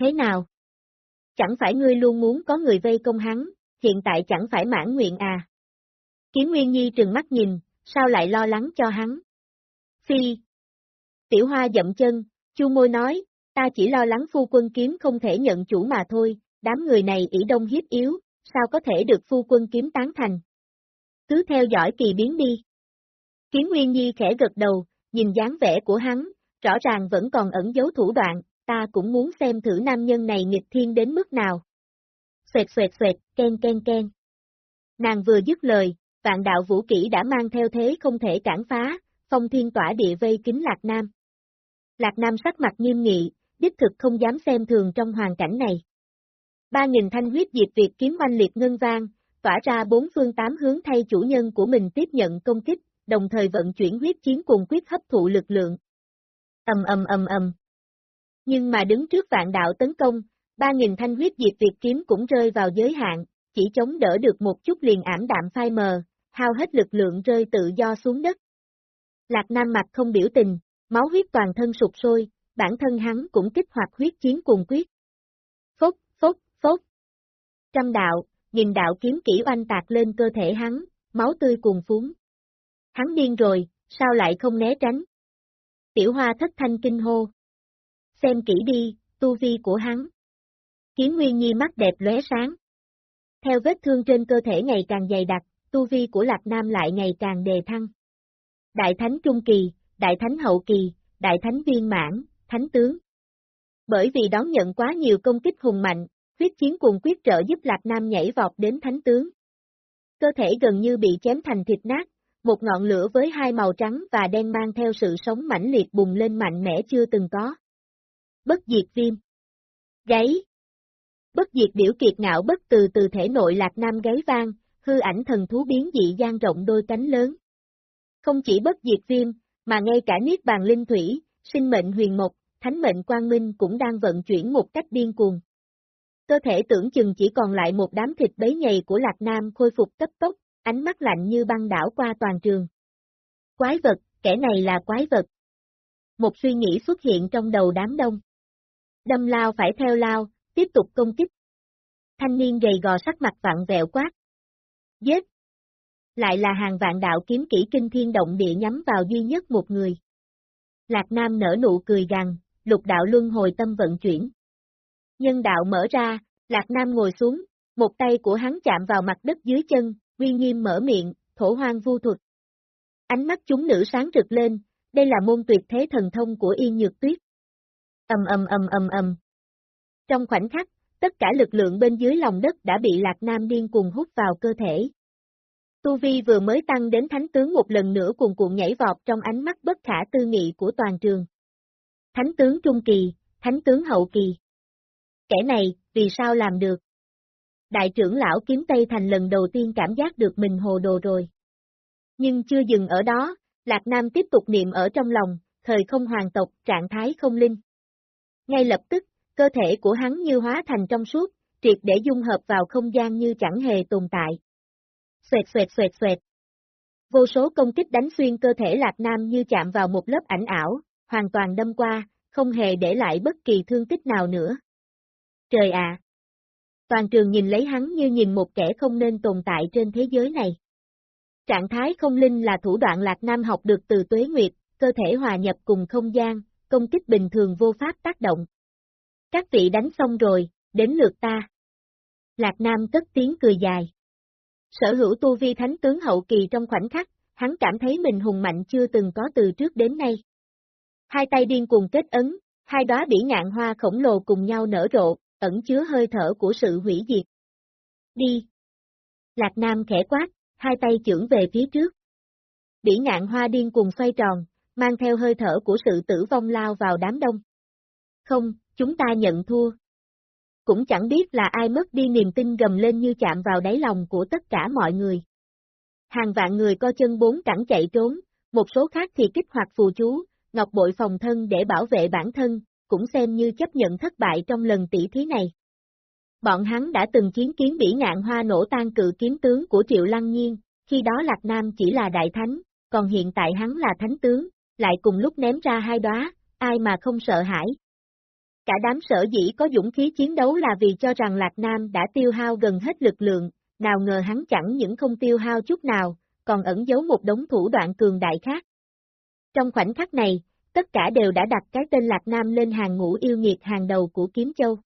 Thế nào? Chẳng phải ngươi luôn muốn có người vây công hắn, hiện tại chẳng phải mãn nguyện à? Kiếm Nguyên Nhi trừng mắt nhìn, sao lại lo lắng cho hắn? Phi. Tiểu hoa dậm chân, chu môi nói, ta chỉ lo lắng phu quân kiếm không thể nhận chủ mà thôi, đám người này ỷ đông hiếp yếu, sao có thể được phu quân kiếm tán thành? Cứ theo dõi kỳ biến đi. Kiếm Nguyên Nhi khẽ gật đầu, nhìn dáng vẻ của hắn, rõ ràng vẫn còn ẩn giấu thủ đoạn, ta cũng muốn xem thử nam nhân này nghịch thiên đến mức nào. Xoẹt xoẹt xoẹt, ken ken ken. Nàng vừa dứt lời, vạn đạo vũ kỹ đã mang theo thế không thể cản phá, phong thiên tỏa địa vây kính Lạc Nam. Lạc Nam sắc mặt nghiêm nghị, đích thực không dám xem thường trong hoàn cảnh này. Ba nghìn thanh huyết diệt việc kiếm oanh liệt ngân vang, tỏa ra bốn phương tám hướng thay chủ nhân của mình tiếp nhận công kích, đồng thời vận chuyển huyết chiến cùng quyết hấp thụ lực lượng. Ầm ầm ầm ầm. Nhưng mà đứng trước vạn đạo tấn công, ba nghìn thanh huyết diệt việt kiếm cũng rơi vào giới hạn, chỉ chống đỡ được một chút liền ảm đạm phai mờ, hao hết lực lượng rơi tự do xuống đất. Lạc Nam mặt không biểu tình, máu huyết toàn thân sụp sôi, bản thân hắn cũng kích hoạt huyết chiến cùng quyết. Phốc, phốc, phốc. Trăm đạo, nghìn đạo kiếm kỹ oanh tạc lên cơ thể hắn, máu tươi cuồn phúng. Hắn điên rồi, sao lại không né tránh? Tiểu hoa thất thanh kinh hô. Xem kỹ đi, tu vi của hắn. Kiếm Nguyên Nhi mắt đẹp lóe sáng. Theo vết thương trên cơ thể ngày càng dày đặc, tu vi của Lạc Nam lại ngày càng đề thăng. Đại Thánh Trung Kỳ, Đại Thánh Hậu Kỳ, Đại Thánh Viên Mãn, Thánh Tướng. Bởi vì đón nhận quá nhiều công kích hùng mạnh, huyết chiến cùng quyết trợ giúp Lạc Nam nhảy vọt đến Thánh Tướng. Cơ thể gần như bị chém thành thịt nát, một ngọn lửa với hai màu trắng và đen mang theo sự sống mãnh liệt bùng lên mạnh mẽ chưa từng có. Bất diệt viêm. Gáy. Bất diệt biểu kiệt ngạo bất từ từ thể nội Lạc Nam gáy vang, hư ảnh thần thú biến dị gian rộng đôi cánh lớn. Không chỉ bất diệt viêm, mà ngay cả niết bàn linh thủy, sinh mệnh huyền mộc, thánh mệnh quang minh cũng đang vận chuyển một cách điên cuồng. Cơ thể tưởng chừng chỉ còn lại một đám thịt bấy nhầy của Lạc Nam khôi phục cấp tốc, ánh mắt lạnh như băng đảo qua toàn trường. Quái vật, kẻ này là quái vật. Một suy nghĩ xuất hiện trong đầu đám đông. Đâm lao phải theo lao, tiếp tục công kích. Thanh niên gầy gò sắc mặt vặn vẹo quát. Giết! Lại là hàng vạn đạo kiếm kỹ kinh thiên động địa nhắm vào duy nhất một người. Lạc Nam nở nụ cười gằn, lục đạo luân hồi tâm vận chuyển. Nhân đạo mở ra, Lạc Nam ngồi xuống, một tay của hắn chạm vào mặt đất dưới chân, uy nghiêm mở miệng, thổ hoang vu thuật. Ánh mắt chúng nữ sáng rực lên, đây là môn tuyệt thế thần thông của Yên Nhược Tuyết âm âm âm âm âm Trong khoảnh khắc, tất cả lực lượng bên dưới lòng đất đã bị Lạc Nam điên cuồng hút vào cơ thể. Tu Vi vừa mới tăng đến thánh tướng một lần nữa cuồn cuộn nhảy vọt trong ánh mắt bất khả tư nghị của toàn trường. Thánh tướng trung kỳ, thánh tướng hậu kỳ. Kẻ này, vì sao làm được? Đại trưởng lão kiếm Tây Thành lần đầu tiên cảm giác được mình hồ đồ rồi. Nhưng chưa dừng ở đó, Lạc Nam tiếp tục niệm ở trong lòng, thời không hoàng tộc, trạng thái không linh. Ngay lập tức, cơ thể của hắn như hóa thành trong suốt, triệt để dung hợp vào không gian như chẳng hề tồn tại. Xoẹt xoẹt xoẹt xoẹt. Vô số công kích đánh xuyên cơ thể Lạc Nam như chạm vào một lớp ảnh ảo, hoàn toàn đâm qua, không hề để lại bất kỳ thương tích nào nữa. Trời ạ! Toàn trường nhìn lấy hắn như nhìn một kẻ không nên tồn tại trên thế giới này. Trạng thái không linh là thủ đoạn Lạc Nam học được từ tuế nguyệt, cơ thể hòa nhập cùng không gian, công kích bình thường vô pháp tác động. Các vị đánh xong rồi, đến lượt ta. Lạc Nam cất tiếng cười dài. Sở hữu tu vi thánh tướng hậu kỳ trong khoảnh khắc, hắn cảm thấy mình hùng mạnh chưa từng có từ trước đến nay. Hai tay điên cuồng kết ấn, hai đóa bỉ ngạn hoa khổng lồ cùng nhau nở rộ, ẩn chứa hơi thở của sự hủy diệt. Đi! Lạc Nam khẽ quát, hai tay trưởng về phía trước. Bỉ ngạn hoa điên cuồng xoay tròn, mang theo hơi thở của sự tử vong lao vào đám đông. Không, chúng ta nhận thua. Cũng chẳng biết là ai mất đi niềm tin gầm lên như chạm vào đáy lòng của tất cả mọi người. Hàng vạn người co chân bốn cẳng chạy trốn, một số khác thì kích hoạt phù chú, ngọc bội phòng thân để bảo vệ bản thân, cũng xem như chấp nhận thất bại trong lần tỷ thí này. Bọn hắn đã từng chiến kiến bỉ ngạn hoa nổ tan cự kiếm tướng của Triệu Lăng Nhiên, khi đó Lạc Nam chỉ là đại thánh, còn hiện tại hắn là thánh tướng, lại cùng lúc ném ra hai đóa, ai mà không sợ hãi. Cả đám sở dĩ có dũng khí chiến đấu là vì cho rằng Lạc Nam đã tiêu hao gần hết lực lượng, nào ngờ hắn chẳng những không tiêu hao chút nào, còn ẩn giấu một đống thủ đoạn cường đại khác. Trong khoảnh khắc này, tất cả đều đã đặt cái tên Lạc Nam lên hàng ngũ yêu nghiệt hàng đầu của Kiếm Châu.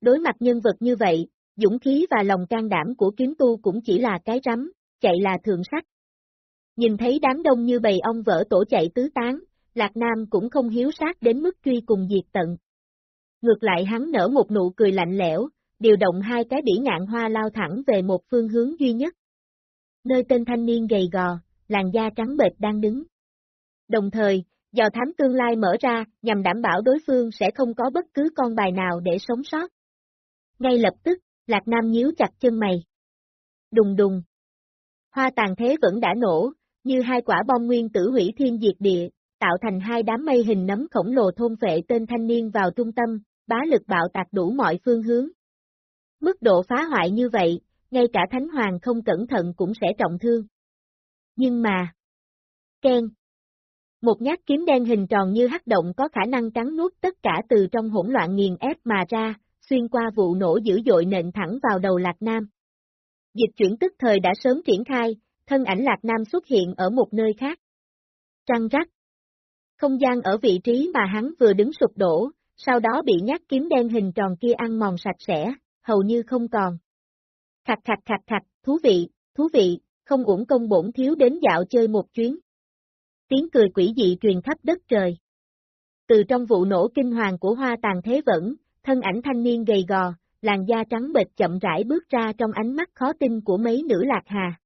Đối mặt nhân vật như vậy, dũng khí và lòng can đảm của kiếm tu cũng chỉ là cái rắm, chạy là thượng sách. Nhìn thấy đám đông như bầy ong vỡ tổ chạy tứ tán, Lạc Nam cũng không hiếu sát đến mức truy cùng diệt tận. Ngược lại hắn nở một nụ cười lạnh lẽo, điều động hai cái bỉ ngạn hoa lao thẳng về một phương hướng duy nhất. Nơi tên thanh niên gầy gò, làn da trắng bệch đang đứng. Đồng thời, dò thám tương lai mở ra, nhằm đảm bảo đối phương sẽ không có bất cứ con bài nào để sống sót. Ngay lập tức, Lạc Nam nhíu chặt chân mày. Đùng đùng. Hoa tàn thế vẫn đã nổ, như hai quả bom nguyên tử hủy thiên diệt địa, tạo thành hai đám mây hình nấm khổng lồ thôn vệ tên thanh niên vào trung tâm, bá lực bạo tạc đủ mọi phương hướng. Mức độ phá hoại như vậy, ngay cả Thánh Hoàng không cẩn thận cũng sẽ trọng thương. Nhưng mà... Ken Một nhát kiếm đen hình tròn như hắc động có khả năng cắn nuốt tất cả từ trong hỗn loạn nghiền ép mà ra, xuyên qua vụ nổ dữ dội nện thẳng vào đầu Lạc Nam. Dịch chuyển tức thời đã sớm triển khai, thân ảnh Lạc Nam xuất hiện ở một nơi khác. Trăng rắc. Không gian ở vị trí mà hắn vừa đứng sụp đổ, sau đó bị nhát kiếm đen hình tròn kia ăn mòn sạch sẽ, hầu như không còn. Khạch khạch khạch khạch, thú vị, thú vị, không uổng công bổn thiếu đến dạo chơi một chuyến. Tiếng cười quỷ dị truyền khắp đất trời. Từ trong vụ nổ kinh hoàng của hoa tàn thế vẫn, thân ảnh thanh niên gầy gò, làn da trắng bệch chậm rãi bước ra trong ánh mắt khó tin của mấy nữ lạc hà.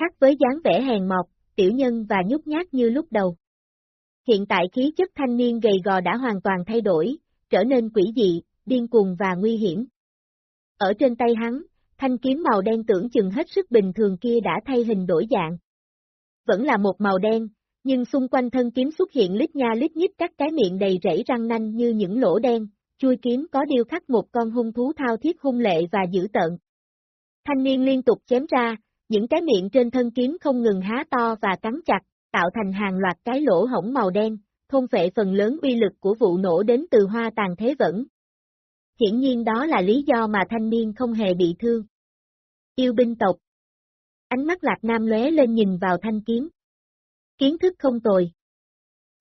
Khác với dáng vẻ hèn mọc, tiểu nhân và nhút nhát như lúc đầu. Hiện tại khí chất thanh niên gầy gò đã hoàn toàn thay đổi, trở nên quỷ dị, điên cuồng và nguy hiểm. Ở trên tay hắn, thanh kiếm màu đen tưởng chừng hết sức bình thường kia đã thay hình đổi dạng. Vẫn là một màu đen, nhưng xung quanh thân kiếm xuất hiện lít nha lít nhít các cái miệng đầy rẫy răng nanh như những lỗ đen, chui kiếm có điêu khắc một con hung thú thao thiết hung lệ và dữ tợn. Thanh niên liên tục chém ra, những cái miệng trên thân kiếm không ngừng há to và cắn chặt, tạo thành hàng loạt cái lỗ hổng màu đen, thôn phệ phần lớn uy lực của vụ nổ đến từ hoa tàn thế vẫn. Hiển nhiên đó là lý do mà thanh niên không hề bị thương. Yêu binh tộc Ánh mắt lạc nam lóe lên nhìn vào thanh kiếm. Kiến thức không tồi.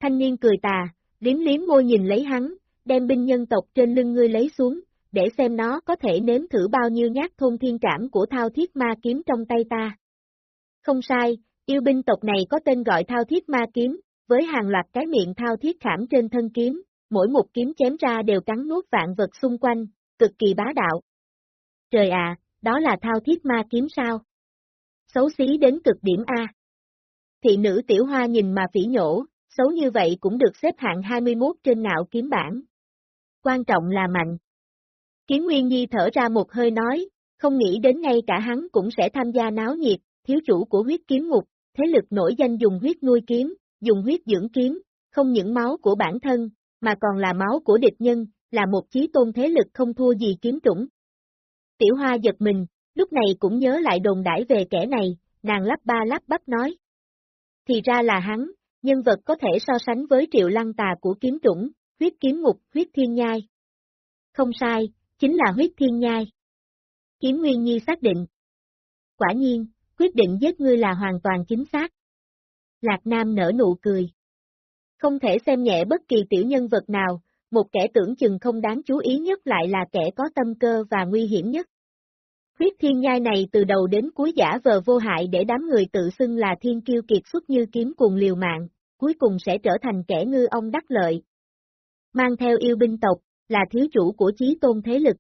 Thanh niên cười tà, liếm liếm môi nhìn lấy hắn, đem binh nhân tộc trên lưng ngươi lấy xuống, để xem nó có thể nếm thử bao nhiêu nhát thôn thiên trảm của thao thiết ma kiếm trong tay ta. Không sai, yêu binh tộc này có tên gọi thao thiết ma kiếm, với hàng loạt cái miệng thao thiết khảm trên thân kiếm, mỗi một kiếm chém ra đều cắn nuốt vạn vật xung quanh, cực kỳ bá đạo. Trời ạ, đó là thao thiết ma kiếm sao? Xấu xí đến cực điểm A. Thị nữ tiểu hoa nhìn mà phỉ nhổ, xấu như vậy cũng được xếp hạng 21 trên ngạo kiếm bảng. Quan trọng là mạnh. Kiếm Nguyên Nhi thở ra một hơi nói, không nghĩ đến ngay cả hắn cũng sẽ tham gia náo nhiệt, thiếu chủ của huyết kiếm ngục, thế lực nổi danh dùng huyết nuôi kiếm, dùng huyết dưỡng kiếm, không những máu của bản thân, mà còn là máu của địch nhân, là một chí tôn thế lực không thua gì kiếm chủng. Tiểu Hoa giật mình, lúc này cũng nhớ lại đồn đãi về kẻ này, nàng lắp ba lắp bắp nói. Thì ra là hắn, nhân vật có thể so sánh với triệu lăng tà của kiếm chủng, huyết kiếm ngục, huyết thiên nhai. Không sai, chính là huyết thiên nhai. Kiếm Nguyên Nhi xác định. Quả nhiên, quyết định giết ngươi là hoàn toàn chính xác. Lạc Nam nở nụ cười. Không thể xem nhẹ bất kỳ tiểu nhân vật nào, một kẻ tưởng chừng không đáng chú ý nhất lại là kẻ có tâm cơ và nguy hiểm nhất. Huyết thiên nhai này từ đầu đến cuối giả vờ vô hại để đám người tự xưng là thiên kiêu kiệt xuất như kiếm cùng liều mạng, cuối cùng sẽ trở thành kẻ ngư ông đắc lợi. Mang theo yêu binh tộc, là thiếu chủ của chí tôn thế lực.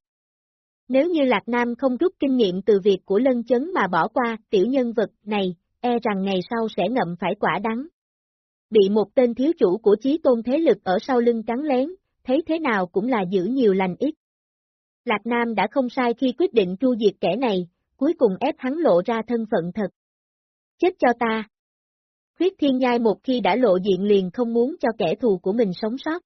Nếu như Lạc Nam không rút kinh nghiệm từ việc của lân chấn mà bỏ qua tiểu nhân vật này, e rằng ngày sau sẽ ngậm phải quả đắng. Bị một tên thiếu chủ của chí tôn thế lực ở sau lưng cắn lén, thấy thế nào cũng là giữ nhiều lành ít. Lạc Nam đã không sai khi quyết định tru diệt kẻ này, cuối cùng ép hắn lộ ra thân phận thật. Chết cho ta! Huyết thiên nhai một khi đã lộ diện liền không muốn cho kẻ thù của mình sống sót.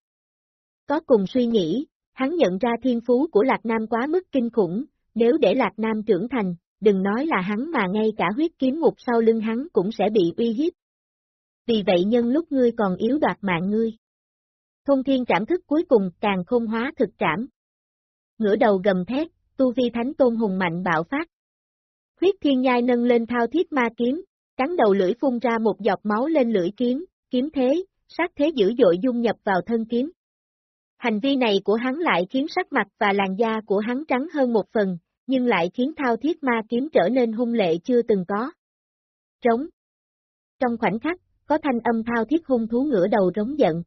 Có cùng suy nghĩ, hắn nhận ra thiên phú của Lạc Nam quá mức kinh khủng, nếu để Lạc Nam trưởng thành, đừng nói là hắn mà ngay cả huyết kiếm ngục sau lưng hắn cũng sẽ bị uy hiếp. Vì vậy nhân lúc ngươi còn yếu đoạt mạng ngươi. Thông thiên trảm thức cuối cùng càng khôn hóa thực trảm. Ngửa đầu gầm thét, tu vi thánh tôn hùng mạnh bạo phát. Huyết thiên nhai nâng lên thao thiết ma kiếm, cắn đầu lưỡi phun ra một giọt máu lên lưỡi kiếm, kiếm thế, sát thế dữ dội dung nhập vào thân kiếm. Hành vi này của hắn lại khiến sắc mặt và làn da của hắn trắng hơn một phần, nhưng lại khiến thao thiết ma kiếm trở nên hung lệ chưa từng có. Trống. Trong khoảnh khắc, có thanh âm thao thiết hung thú ngửa đầu rống giận.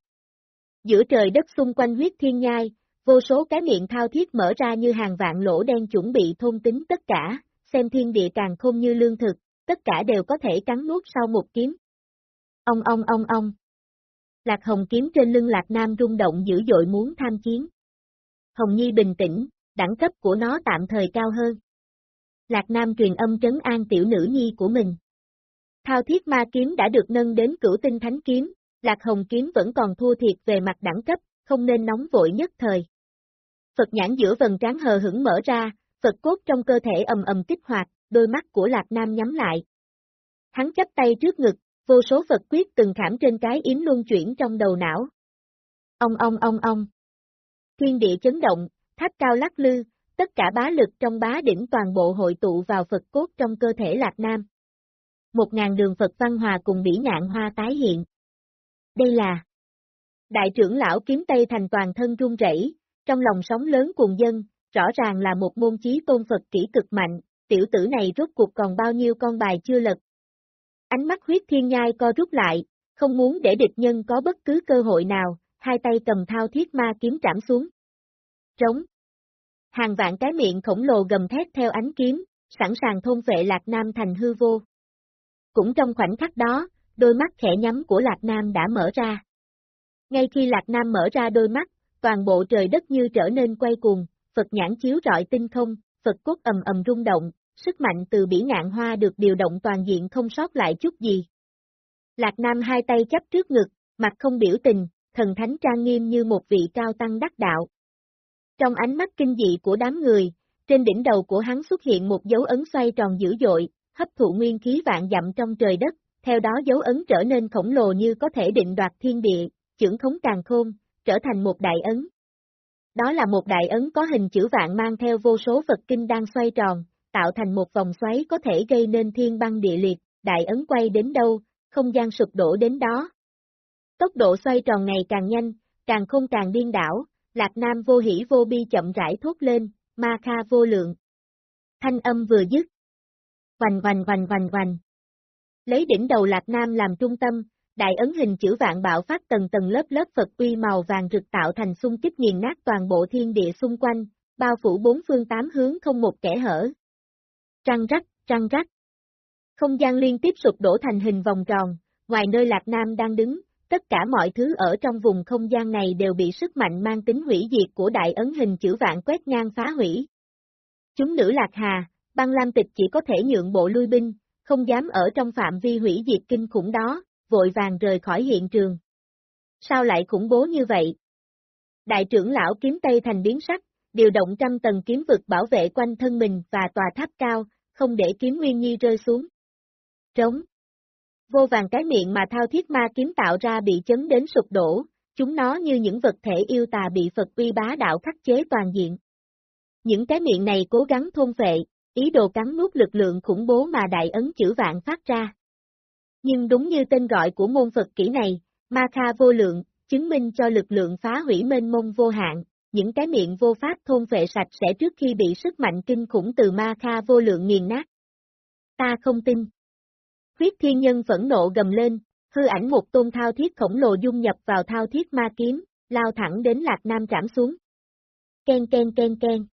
Giữa trời đất xung quanh huyết thiên nhai, vô số cái miệng thao thiết mở ra như hàng vạn lỗ đen chuẩn bị thôn tính tất cả, xem thiên địa càng không như lương thực, tất cả đều có thể cắn nuốt sau một kiếm. Ông ông ông ông. Lạc hồng kiếm trên lưng lạc nam rung động dữ dội muốn tham chiến. Hồng Nhi bình tĩnh, đẳng cấp của nó tạm thời cao hơn. Lạc Nam truyền âm trấn an tiểu nữ nhi của mình. Thao thiết ma kiếm đã được nâng đến cửu tinh thánh kiếm, Lạc Hồng kiếm vẫn còn thua thiệt về mặt đẳng cấp, không nên nóng vội nhất thời. Phật nhãn giữa vần trán hờ hững mở ra, Phật cốt trong cơ thể ầm ầm kích hoạt, đôi mắt của Lạc Nam nhắm lại. Hắn chấp tay trước ngực, vô số Phật quyết từng khảm trên cái yếm luân chuyển trong đầu não. Ông ông ông ông. Thiên địa chấn động, tháp cao lắc lư, tất cả bá lực trong bá đỉnh toàn bộ hội tụ vào Phật cốt trong cơ thể Lạc Nam. Một ngàn đường Phật văn hòa cùng bỉ ngạn hoa tái hiện. Đây là Đại trưởng lão kiếm Tây thành toàn thân run rẩy, trong lòng sóng lớn cùng dân, rõ ràng là một môn chí tôn Phật kỹ cực mạnh, tiểu tử này rốt cuộc còn bao nhiêu con bài chưa lật. Ánh mắt huyết thiên nhai co rút lại, không muốn để địch nhân có bất cứ cơ hội nào, hai tay cầm thao thiết ma kiếm trảm xuống. Trống. Hàng vạn cái miệng khổng lồ gầm thét theo ánh kiếm, sẵn sàng thôn vệ Lạc Nam thành hư vô. Cũng trong khoảnh khắc đó, đôi mắt khẽ nhắm của Lạc Nam đã mở ra. Ngay khi Lạc Nam mở ra đôi mắt, toàn bộ trời đất như trở nên quay cuồng, Phật nhãn chiếu rọi tinh không, Phật cốt ầm ầm rung động, sức mạnh từ bỉ ngạn hoa được điều động toàn diện không sót lại chút gì. Lạc Nam hai tay chấp trước ngực, mặt không biểu tình, thần thánh trang nghiêm như một vị cao tăng đắc đạo. Trong ánh mắt kinh dị của đám người, trên đỉnh đầu của hắn xuất hiện một dấu ấn xoay tròn dữ dội, hấp thụ nguyên khí vạn dặm trong trời đất, theo đó dấu ấn trở nên khổng lồ như có thể định đoạt thiên địa, trưởng khống càng khôn, trở thành một đại ấn. Đó là một đại ấn có hình chữ vạn mang theo vô số Phật kinh đang xoay tròn, tạo thành một vòng xoáy có thể gây nên thiên băng địa liệt, đại ấn quay đến đâu, không gian sụp đổ đến đó. Tốc độ xoay tròn ngày càng nhanh, càng không càng điên đảo, Lạc Nam vô hỉ vô bi chậm rãi thốt lên, ma kha vô lượng. Thanh âm vừa dứt. Vành vành vành vành vành. Lấy đỉnh đầu Lạc Nam làm trung tâm, đại ấn hình chữ vạn bạo phát tầng tầng lớp lớp Phật uy màu vàng rực tạo thành xung kích nghiền nát toàn bộ thiên địa xung quanh, bao phủ bốn phương tám hướng không một kẻ hở. Trăng rắc, trăng rắc. Không gian liên tiếp sụp đổ thành hình vòng tròn, ngoài nơi Lạc Nam đang đứng, tất cả mọi thứ ở trong vùng không gian này đều bị sức mạnh mang tính hủy diệt của đại ấn hình chữ vạn quét ngang phá hủy. Chúng nữ Lạc Hà, băng lam tịch chỉ có thể nhượng bộ lui binh, không dám ở trong phạm vi hủy diệt kinh khủng đó, vội vàng rời khỏi hiện trường. Sao lại khủng bố như vậy? Đại trưởng lão kiếm Tây thành biến sắc, điều động trăm tầng kiếm vực bảo vệ quanh thân mình và tòa tháp cao, không để kiếm Nguyên Nhi rơi xuống. Trống. Vô vàng cái miệng mà thao thiết ma kiếm tạo ra bị chấn đến sụp đổ, chúng nó như những vật thể yêu tà bị Phật uy bá đạo khắc chế toàn diện. Những cái miệng này cố gắng thôn vệ, ý đồ cắn nuốt lực lượng khủng bố mà đại ấn chữ vạn phát ra. Nhưng đúng như tên gọi của môn Phật kỹ này, ma kha vô lượng, chứng minh cho lực lượng phá hủy mênh mông vô hạn, những cái miệng vô pháp thôn vệ sạch sẽ trước khi bị sức mạnh kinh khủng từ ma kha vô lượng nghiền nát. Ta không tin. Huyết thiên nhân phẫn nộ gầm lên, hư ảnh một tôn thao thiết khổng lồ dung nhập vào thao thiết ma kiếm, lao thẳng đến Lạc Nam trảm xuống. Ken ken ken ken.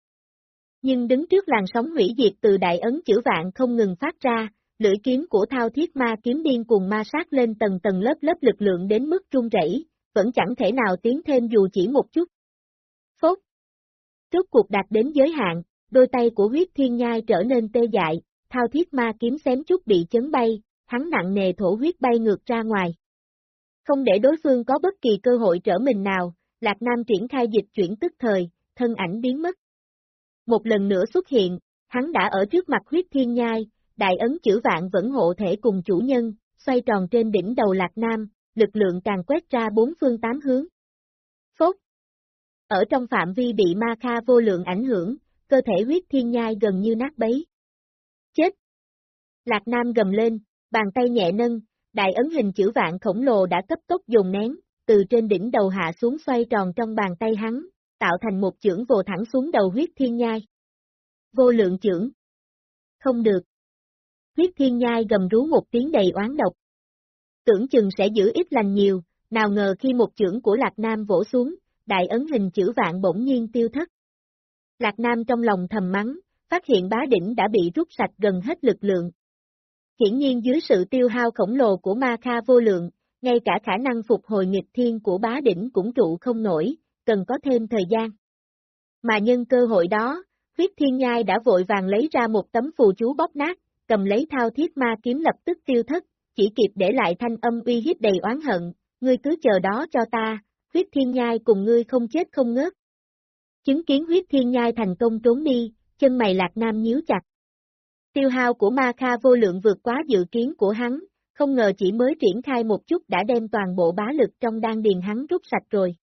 Nhưng đứng trước làn sóng hủy diệt từ đại ấn chữ vạn không ngừng phát ra, lưỡi kiếm của thao thiết ma kiếm điên cùng ma sát lên tầng tầng lớp lớp lực lượng đến mức trung rẩy, vẫn chẳng thể nào tiến thêm dù chỉ một chút. Rốt cuộc đạt đến giới hạn, đôi tay của huyết thiên nhai trở nên tê dại, thao thiết ma kiếm xém chút bị chấn bay, hắn nặng nề thổ huyết bay ngược ra ngoài. Không để đối phương có bất kỳ cơ hội trở mình nào, Lạc Nam triển khai dịch chuyển tức thời, thân ảnh biến mất. Một lần nữa xuất hiện, hắn đã ở trước mặt huyết thiên nhai, đại ấn chữ vạn vẫn hộ thể cùng chủ nhân, xoay tròn trên đỉnh đầu Lạc Nam, lực lượng càng quét ra bốn phương tám hướng. Phốt ở trong phạm vi bị ma kha vô lượng ảnh hưởng, cơ thể huyết thiên nhai gần như nát bấy. Chết! Lạc Nam gầm lên, bàn tay nhẹ nâng, đại ấn hình chữ vạn khổng lồ đã cấp tốc dùng nén, từ trên đỉnh đầu hạ xuống xoay tròn trong bàn tay hắn, tạo thành một chưởng vồ thẳng xuống đầu huyết thiên nhai. Vô lượng chưởng. Không được. Huyết thiên nhai gầm rú một tiếng đầy oán độc. Tưởng chừng sẽ giữ ít lành nhiều, nào ngờ khi một chưởng của Lạc Nam vỗ xuống, đại ấn hình chữ vạn bỗng nhiên tiêu thất. Lạc Nam trong lòng thầm mắng, phát hiện bá đỉnh đã bị rút sạch gần hết lực lượng. Hiển nhiên dưới sự tiêu hao khổng lồ của ma kha vô lượng, ngay cả khả năng phục hồi nghịch thiên của bá đỉnh cũng trụ không nổi, cần có thêm thời gian. Mà nhân cơ hội đó, huyết thiên nhai đã vội vàng lấy ra một tấm phù chú bóp nát, cầm lấy thao thiết ma kiếm lập tức tiêu thất, chỉ kịp để lại thanh âm uy hiếp đầy oán hận, ngươi cứ chờ đó cho ta, huyết thiên nhai cùng ngươi không chết không ngớt. Chứng kiến huyết thiên nhai thành công trốn đi, chân mày lạc nam nhíu chặt. Tiêu hao của ma kha vô lượng vượt quá dự kiến của hắn, không ngờ chỉ mới triển khai một chút đã đem toàn bộ bá lực trong đan điền hắn rút sạch rồi.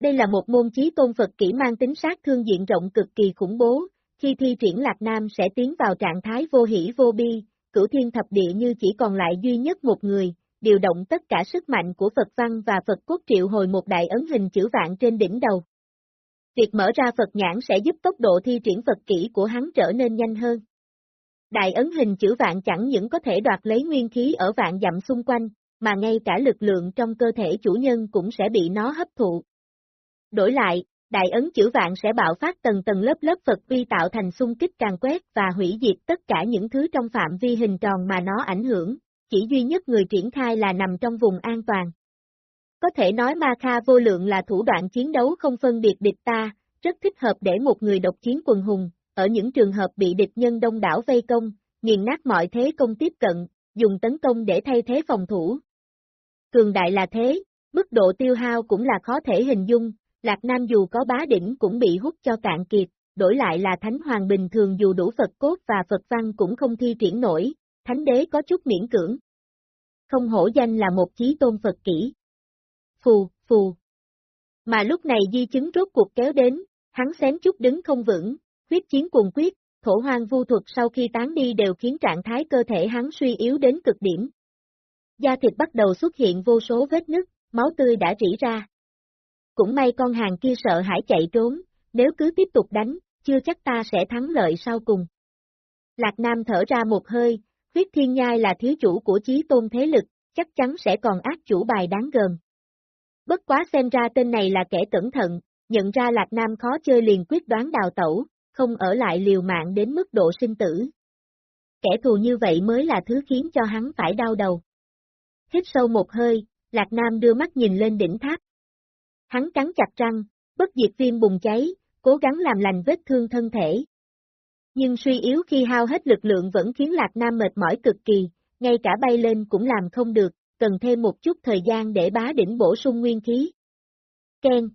Đây là một môn chí tôn Phật kỹ mang tính sát thương diện rộng cực kỳ khủng bố, khi thi triển Lạc Nam sẽ tiến vào trạng thái vô hỷ vô bi, cửu thiên thập địa như chỉ còn lại duy nhất một người, điều động tất cả sức mạnh của Phật văn và Phật quốc triệu hồi một đại ấn hình chữ vạn trên đỉnh đầu. Việc mở ra Phật nhãn sẽ giúp tốc độ thi triển Phật kỹ của hắn trở nên nhanh hơn. Đại ấn hình chữ vạn chẳng những có thể đoạt lấy nguyên khí ở vạn dặm xung quanh, mà ngay cả lực lượng trong cơ thể chủ nhân cũng sẽ bị nó hấp thụ. Đổi lại, đại ấn chữ vạn sẽ bạo phát tầng tầng lớp lớp Phật vi tạo thành xung kích càng quét và hủy diệt tất cả những thứ trong phạm vi hình tròn mà nó ảnh hưởng, chỉ duy nhất người triển khai là nằm trong vùng an toàn. Có thể nói Ma Kha vô lượng là thủ đoạn chiến đấu không phân biệt địch ta, rất thích hợp để một người độc chiến quần hùng, ở những trường hợp bị địch nhân đông đảo vây công, nghiền nát mọi thế công tiếp cận, dùng tấn công để thay thế phòng thủ, Cường đại là thế, mức độ tiêu hao cũng là khó thể hình dung, Lạc Nam dù có bá đỉnh cũng bị hút cho cạn kiệt, đổi lại là Thánh Hoàng bình thường dù đủ Phật cốt và Phật văn cũng không thi triển nổi, Thánh Đế có chút miễn cưỡng. Không hổ danh là một chí tôn Phật kỹ. Phù, phù. Mà lúc này di chứng rốt cuộc kéo đến, hắn xém chút đứng không vững, huyết chiến cuồng quyết, thổ hoang vu thuật sau khi tán đi đều khiến trạng thái cơ thể hắn suy yếu đến cực điểm. Da thịt bắt đầu xuất hiện vô số vết nứt, máu tươi đã rỉ ra. Cũng may con hàng kia sợ hãi chạy trốn, nếu cứ tiếp tục đánh, chưa chắc ta sẽ thắng lợi sau cùng. Lạc Nam thở ra một hơi, Tuyết thiên nhai là thiếu chủ của chí tôn thế lực, chắc chắn sẽ còn ác chủ bài đáng gờm. Bất quá xem ra tên này là kẻ cẩn thận, nhận ra Lạc Nam khó chơi liền quyết đoán đào tẩu, không ở lại liều mạng đến mức độ sinh tử. Kẻ thù như vậy mới là thứ khiến cho hắn phải đau đầu. Hít sâu một hơi, Lạc Nam đưa mắt nhìn lên đỉnh tháp. Hắn cắn chặt răng, bất diệt viêm bùng cháy, cố gắng làm lành vết thương thân thể. Nhưng suy yếu khi hao hết lực lượng vẫn khiến Lạc Nam mệt mỏi cực kỳ, ngay cả bay lên cũng làm không được, cần thêm một chút thời gian để bá đỉnh bổ sung nguyên khí. Ken.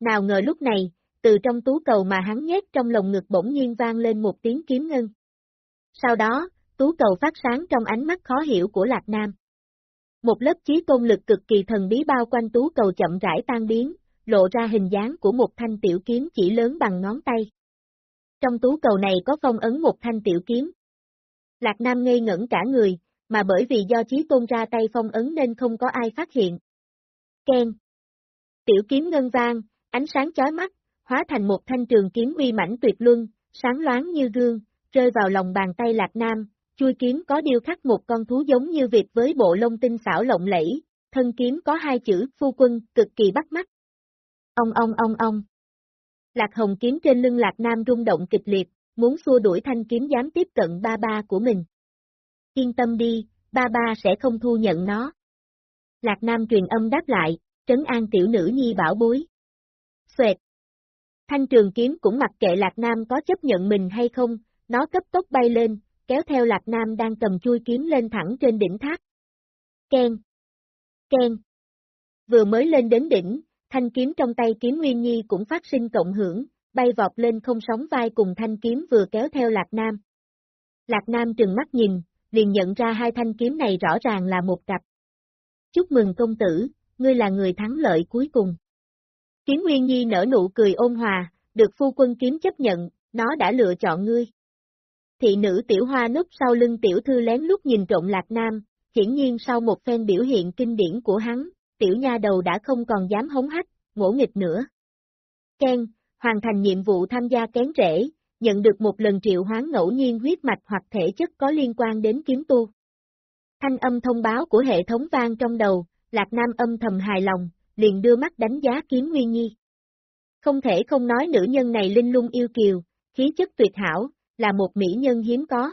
Nào ngờ lúc này, từ trong tú cầu mà hắn nhét trong lồng ngực bỗng nhiên vang lên một tiếng kiếm ngân. Sau đó, tú cầu phát sáng trong ánh mắt khó hiểu của Lạc Nam. Một lớp chí tôn lực cực kỳ thần bí bao quanh tú cầu chậm rãi tan biến, lộ ra hình dáng của một thanh tiểu kiếm chỉ lớn bằng ngón tay. Trong tú cầu này có phong ấn một thanh tiểu kiếm. Lạc Nam ngây ngẩn cả người, mà bởi vì do trí tôn ra tay phong ấn nên không có ai phát hiện. Ken. Tiểu kiếm ngân vang, ánh sáng chói mắt, hóa thành một thanh trường kiếm uy mãnh tuyệt luân, sáng loáng như gương, rơi vào lòng bàn tay Lạc Nam, chui kiếm có điêu khắc một con thú giống như vịt với bộ lông tinh xảo lộng lẫy, thân kiếm có hai chữ phu quân, cực kỳ bắt mắt. Ông ông ông ông. Lạc hồng kiếm trên lưng Lạc Nam rung động kịch liệt, muốn xua đuổi thanh kiếm dám tiếp cận ba ba của mình. Yên tâm đi, ba ba sẽ không thu nhận nó. Lạc Nam truyền âm đáp lại, trấn an tiểu nữ nhi bảo bối. Xoẹt. Thanh trường kiếm cũng mặc kệ Lạc Nam có chấp nhận mình hay không, nó cấp tốc bay lên, kéo theo Lạc Nam đang cầm chui kiếm lên thẳng trên đỉnh thác. Ken. Ken. Vừa mới lên đến đỉnh, thanh kiếm trong tay kiếm Nguyên Nhi cũng phát sinh cộng hưởng, bay vọt lên không sóng vai cùng thanh kiếm vừa kéo theo Lạc Nam. Lạc Nam trừng mắt nhìn, liền nhận ra hai thanh kiếm này rõ ràng là một cặp. Chúc mừng công tử, ngươi là người thắng lợi cuối cùng. Kiếm Nguyên Nhi nở nụ cười ôn hòa, được phu quân kiếm chấp nhận, nó đã lựa chọn ngươi. Thị nữ tiểu hoa núp sau lưng tiểu thư lén lút nhìn trộn lạc nam, hiển nhiên sau một phen biểu hiện kinh điển của hắn, tiểu nha đầu đã không còn dám hống hách, ngỗ nghịch nữa. Ken, hoàn thành nhiệm vụ tham gia kén rễ, nhận được một lần triệu hoán ngẫu nhiên huyết mạch hoặc thể chất có liên quan đến kiếm tu. Thanh âm thông báo của hệ thống vang trong đầu, Lạc Nam âm thầm hài lòng, liền đưa mắt đánh giá kiếm Nguyên Nhi. Không thể không nói nữ nhân này linh lung yêu kiều, khí chất tuyệt hảo, là một mỹ nhân hiếm có.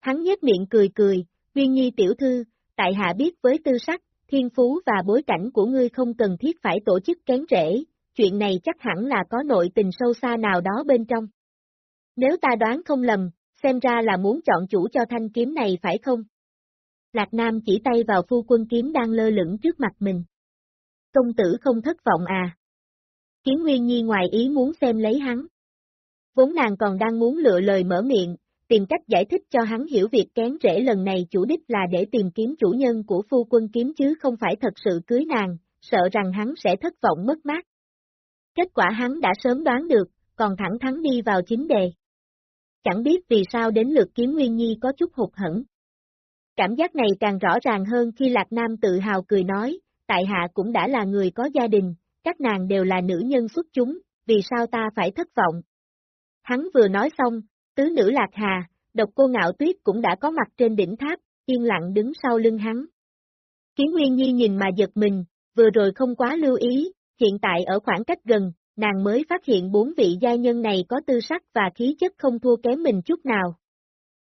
Hắn nhếch miệng cười cười, Nguyên Nhi tiểu thư, tại hạ biết với tư sắc, thiên phú và bối cảnh của ngươi không cần thiết phải tổ chức kén rễ, chuyện này chắc hẳn là có nội tình sâu xa nào đó bên trong. Nếu ta đoán không lầm, xem ra là muốn chọn chủ cho thanh kiếm này phải không? Lạc Nam chỉ tay vào phu quân kiếm đang lơ lửng trước mặt mình. Công tử không thất vọng à? Kiến Nguyên Nhi ngoài ý muốn xem lấy hắn. Vốn nàng còn đang muốn lựa lời mở miệng, tìm cách giải thích cho hắn hiểu việc kén rễ lần này chủ đích là để tìm kiếm chủ nhân của phu quân kiếm chứ không phải thật sự cưới nàng, sợ rằng hắn sẽ thất vọng mất mát. Kết quả hắn đã sớm đoán được, còn thẳng thắn đi vào chính đề. Chẳng biết vì sao đến lượt kiếm Nguyên Nhi có chút hụt hẫng. Cảm giác này càng rõ ràng hơn khi Lạc Nam tự hào cười nói, tại hạ cũng đã là người có gia đình, các nàng đều là nữ nhân xuất chúng, vì sao ta phải thất vọng. Hắn vừa nói xong, tứ nữ Lạc Hà, độc cô ngạo tuyết cũng đã có mặt trên đỉnh tháp, yên lặng đứng sau lưng hắn. Kiến Nguyên Nhi nhìn mà giật mình, vừa rồi không quá lưu ý, hiện tại ở khoảng cách gần, nàng mới phát hiện bốn vị gia nhân này có tư sắc và khí chất không thua kém mình chút nào.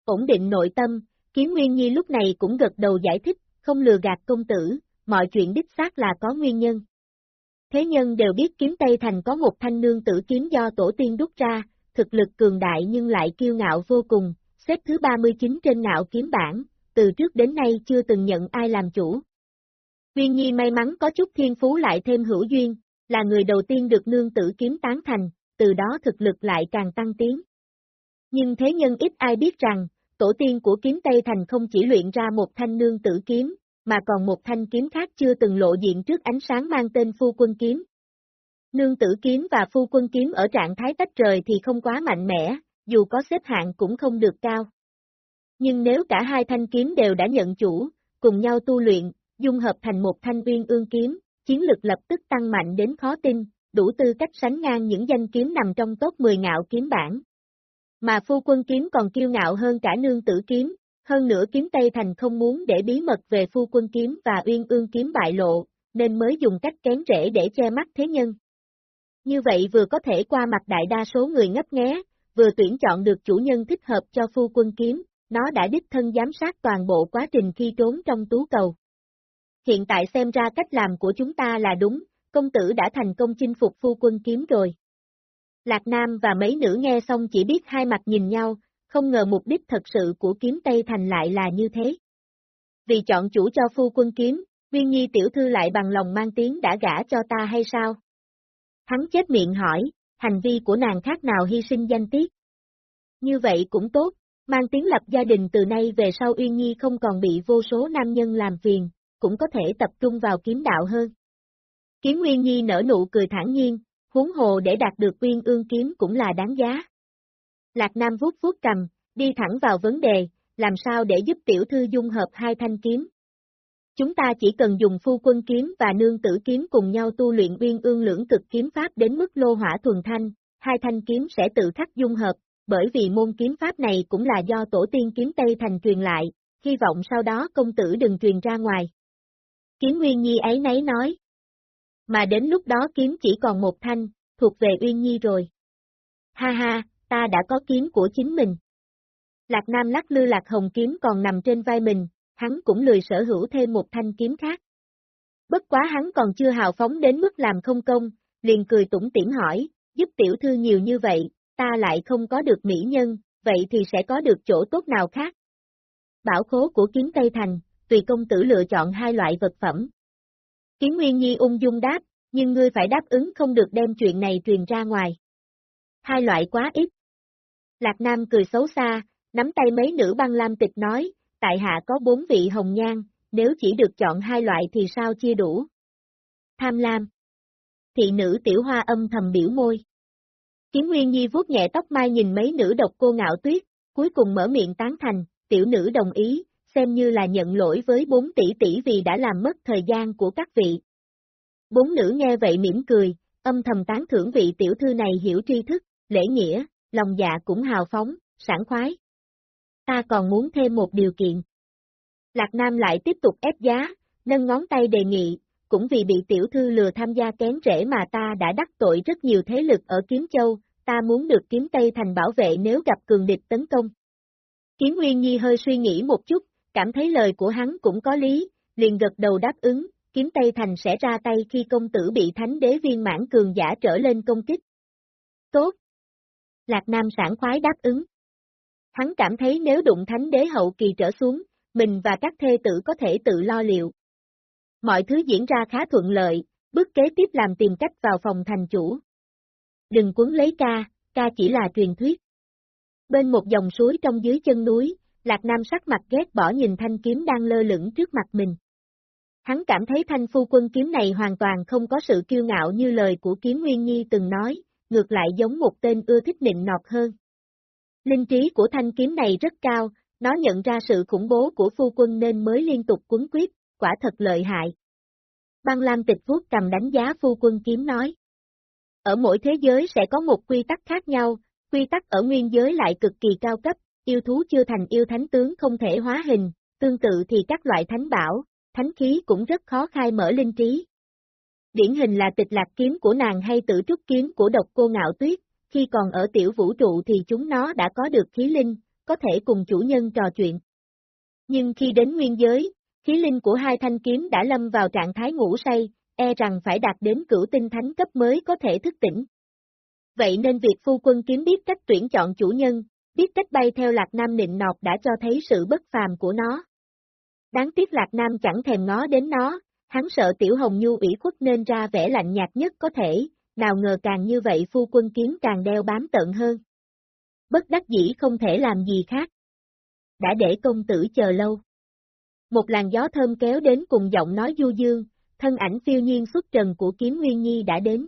Ổn định nội tâm, Kiến Nguyên Nhi lúc này cũng gật đầu giải thích, không lừa gạt công tử, mọi chuyện đích xác là có nguyên nhân. Thế nhân đều biết kiếm Tây Thành có một thanh nương tử kiếm do tổ tiên đúc ra, thực lực cường đại nhưng lại kiêu ngạo vô cùng, xếp thứ 39 trên ngạo kiếm bảng, từ trước đến nay chưa từng nhận ai làm chủ. viên Nhi may mắn có chút thiên phú lại thêm hữu duyên, là người đầu tiên được nương tử kiếm tán thành, từ đó thực lực lại càng tăng tiến. Nhưng thế nhân ít ai biết rằng, tổ tiên của kiếm Tây Thành không chỉ luyện ra một thanh nương tử kiếm, mà còn một thanh kiếm khác chưa từng lộ diện trước ánh sáng mang tên phu quân kiếm. Nương tử kiếm và phu quân kiếm ở trạng thái tách rời thì không quá mạnh mẽ, dù có xếp hạng cũng không được cao. Nhưng nếu cả hai thanh kiếm đều đã nhận chủ, cùng nhau tu luyện, dung hợp thành một thanh uyên ương kiếm, chiến lực lập tức tăng mạnh đến khó tin, đủ tư cách sánh ngang những danh kiếm nằm trong top 10 ngạo kiếm bản. Mà phu quân kiếm còn kiêu ngạo hơn cả nương tử kiếm, hơn nữa kiếm Tây Thành không muốn để bí mật về phu quân kiếm và uyên ương kiếm bại lộ, nên mới dùng cách kén rễ để che mắt thế nhân. Như vậy vừa có thể qua mặt đại đa số người ngấp nghé, vừa tuyển chọn được chủ nhân thích hợp cho phu quân kiếm, nó đã đích thân giám sát toàn bộ quá trình khi trốn trong tú cầu. Hiện tại xem ra cách làm của chúng ta là đúng, công tử đã thành công chinh phục phu quân kiếm rồi. Lạc Nam và mấy nữ nghe xong chỉ biết hai mặt nhìn nhau, không ngờ mục đích thật sự của kiếm Tây Thành lại là như thế. Vì chọn chủ cho phu quân kiếm, Viên Nhi tiểu thư lại bằng lòng mang tiếng đã gả cho ta hay sao? Hắn chết miệng hỏi, hành vi của nàng khác nào hy sinh danh tiết? Như vậy cũng tốt, mang tiếng lập gia đình từ nay về sau Uyên Nhi không còn bị vô số nam nhân làm phiền, cũng có thể tập trung vào kiếm đạo hơn. Kiếm Nguyên Nhi nở nụ cười thản nhiên, huống hồ để đạt được Uyên Ương kiếm cũng là đáng giá. Lạc Nam vuốt vuốt cầm, đi thẳng vào vấn đề, làm sao để giúp tiểu thư dung hợp hai thanh kiếm. Chúng ta chỉ cần dùng phu quân kiếm và nương tử kiếm cùng nhau tu luyện uyên ương lưỡng cực kiếm pháp đến mức lô hỏa thuần thanh, hai thanh kiếm sẽ tự khắc dung hợp, bởi vì môn kiếm pháp này cũng là do tổ tiên kiếm Tây Thành truyền lại, hy vọng sau đó công tử đừng truyền ra ngoài. Kiếm Nguyên Nhi ấy nấy nói. Mà đến lúc đó kiếm chỉ còn một thanh, thuộc về Uyên Nhi rồi. Ha ha, ta đã có kiếm của chính mình. Lạc Nam lắc lư lạc hồng kiếm còn nằm trên vai mình, hắn cũng lười sở hữu thêm một thanh kiếm khác. Bất quá hắn còn chưa hào phóng đến mức làm không công, liền cười tủm tỉm hỏi, giúp tiểu thư nhiều như vậy, ta lại không có được mỹ nhân, vậy thì sẽ có được chỗ tốt nào khác? Bảo khố của kiếm Tây Thành, tùy công tử lựa chọn hai loại vật phẩm. Kiến Nguyên Nhi ung dung đáp, nhưng ngươi phải đáp ứng không được đem chuyện này truyền ra ngoài. Hai loại quá ít. Lạc Nam cười xấu xa, nắm tay mấy nữ băng lam tịch nói, tại hạ có bốn vị hồng nhan, nếu chỉ được chọn hai loại thì sao chia đủ? Tham lam. Thị nữ tiểu hoa âm thầm biểu môi. Kiếm Nguyên Nhi vuốt nhẹ tóc mai nhìn mấy nữ độc cô ngạo tuyết, cuối cùng mở miệng tán thành, tiểu nữ đồng ý, xem như là nhận lỗi với bốn tỷ tỷ vì đã làm mất thời gian của các vị. Bốn nữ nghe vậy mỉm cười, âm thầm tán thưởng vị tiểu thư này hiểu tri thức, lễ nghĩa, lòng dạ cũng hào phóng, sảng khoái. Ta còn muốn thêm một điều kiện. Lạc Nam lại tiếp tục ép giá, nâng ngón tay đề nghị, cũng vì bị tiểu thư lừa tham gia kén rễ mà ta đã đắc tội rất nhiều thế lực ở Kiếm Châu, ta muốn được Kiếm Tây Thành bảo vệ nếu gặp cường địch tấn công. Kiếm Nguyên Nhi hơi suy nghĩ một chút, cảm thấy lời của hắn cũng có lý, liền gật đầu đáp ứng, Kiếm Tây Thành sẽ ra tay khi công tử bị thánh đế viên mãn cường giả trở lên công kích. Tốt, Lạc Nam sản khoái đáp ứng. Hắn cảm thấy nếu đụng thánh đế hậu kỳ trở xuống, mình và các thê tử có thể tự lo liệu. Mọi thứ diễn ra khá thuận lợi, bước kế tiếp làm tìm cách vào phòng thành chủ. Đừng cuốn lấy ca, ca chỉ là truyền thuyết. Bên một dòng suối trong dưới chân núi, Lạc Nam sắc mặt ghét bỏ nhìn thanh kiếm đang lơ lửng trước mặt mình. Hắn cảm thấy thanh phu quân kiếm này hoàn toàn không có sự kiêu ngạo như lời của kiếm Nguyên Nhi từng nói, ngược lại giống một tên ưa thích nịnh nọt hơn. Linh trí của thanh kiếm này rất cao, nó nhận ra sự khủng bố của phu quân nên mới liên tục quấn quyết, quả thật lợi hại. Băng Lam tịch vuốt cầm đánh giá phu quân kiếm nói. Ở mỗi thế giới sẽ có một quy tắc khác nhau, quy tắc ở nguyên giới lại cực kỳ cao cấp, yêu thú chưa thành yêu thánh tướng không thể hóa hình, tương tự thì các loại thánh bảo, thánh khí cũng rất khó khai mở linh trí, Điển hình là tịch lạc kiếm của nàng hay tử trúc kiếm của độc cô ngạo tuyết, khi còn ở tiểu vũ trụ thì chúng nó đã có được khí linh, có thể cùng chủ nhân trò chuyện. Nhưng khi đến nguyên giới, khí linh của hai thanh kiếm đã lâm vào trạng thái ngủ say, e rằng phải đạt đến cửu tinh thánh cấp mới có thể thức tỉnh. Vậy nên việc phu quân kiếm biết cách tuyển chọn chủ nhân, biết cách bay theo Lạc Nam nịnh nọt đã cho thấy sự bất phàm của nó. Đáng tiếc Lạc Nam chẳng thèm ngó đến nó, Hắn sợ Tiểu Hồng Nhu ủy khuất nên ra vẻ lạnh nhạt nhất có thể, nào ngờ càng như vậy phu quân kiếm càng đeo bám tận hơn. Bất đắc dĩ không thể làm gì khác. Đã để công tử chờ lâu. Một làn gió thơm kéo đến cùng giọng nói du dương, thân ảnh phiêu nhiên xuất trần của kiếm Nguyên Nhi đã đến.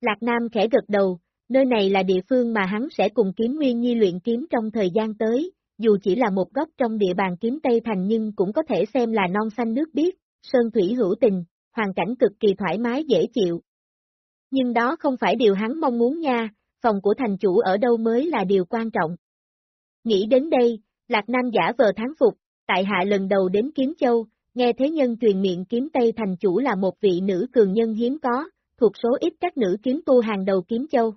Lạc Nam khẽ gật đầu, nơi này là địa phương mà hắn sẽ cùng kiếm Nguyên Nhi luyện kiếm trong thời gian tới, dù chỉ là một góc trong địa bàn kiếm Tây Thành nhưng cũng có thể xem là non xanh nước biếc, sơn thủy hữu tình, hoàn cảnh cực kỳ thoải mái dễ chịu. Nhưng đó không phải điều hắn mong muốn nha, phòng của thành chủ ở đâu mới là điều quan trọng. Nghĩ đến đây, Lạc Nam giả vờ thắng phục, tại hạ lần đầu đến Kiếm Châu, nghe thế nhân truyền miệng kiếm Tây thành chủ là một vị nữ cường nhân hiếm có, thuộc số ít các nữ kiếm tu hàng đầu Kiếm Châu.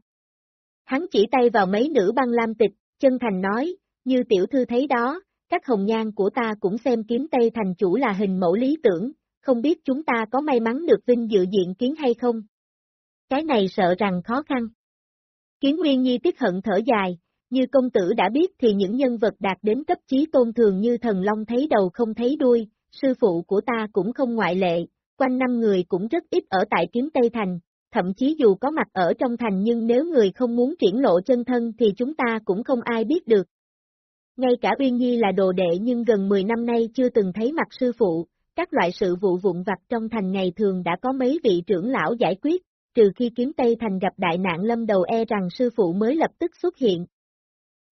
Hắn chỉ tay vào mấy nữ băng lam tịch, chân thành nói, như tiểu thư thấy đó, các hồng nhan của ta cũng xem kiếm Tây thành chủ là hình mẫu lý tưởng, không biết chúng ta có may mắn được vinh dự diện kiến hay không? Cái này sợ rằng khó khăn. Kiến Nguyên Nhi tiếc hận thở dài, như công tử đã biết thì những nhân vật đạt đến cấp trí tôn thường như thần long thấy đầu không thấy đuôi, sư phụ của ta cũng không ngoại lệ, quanh năm người cũng rất ít ở tại kiếm Tây Thành, thậm chí dù có mặt ở trong thành nhưng nếu người không muốn triển lộ chân thân thì chúng ta cũng không ai biết được. Ngay cả Uyên Nhi là đồ đệ nhưng gần 10 năm nay chưa từng thấy mặt sư phụ, các loại sự vụ vụn vặt trong thành ngày thường đã có mấy vị trưởng lão giải quyết, trừ khi kiếm Tây Thành gặp đại nạn lâm đầu e rằng sư phụ mới lập tức xuất hiện.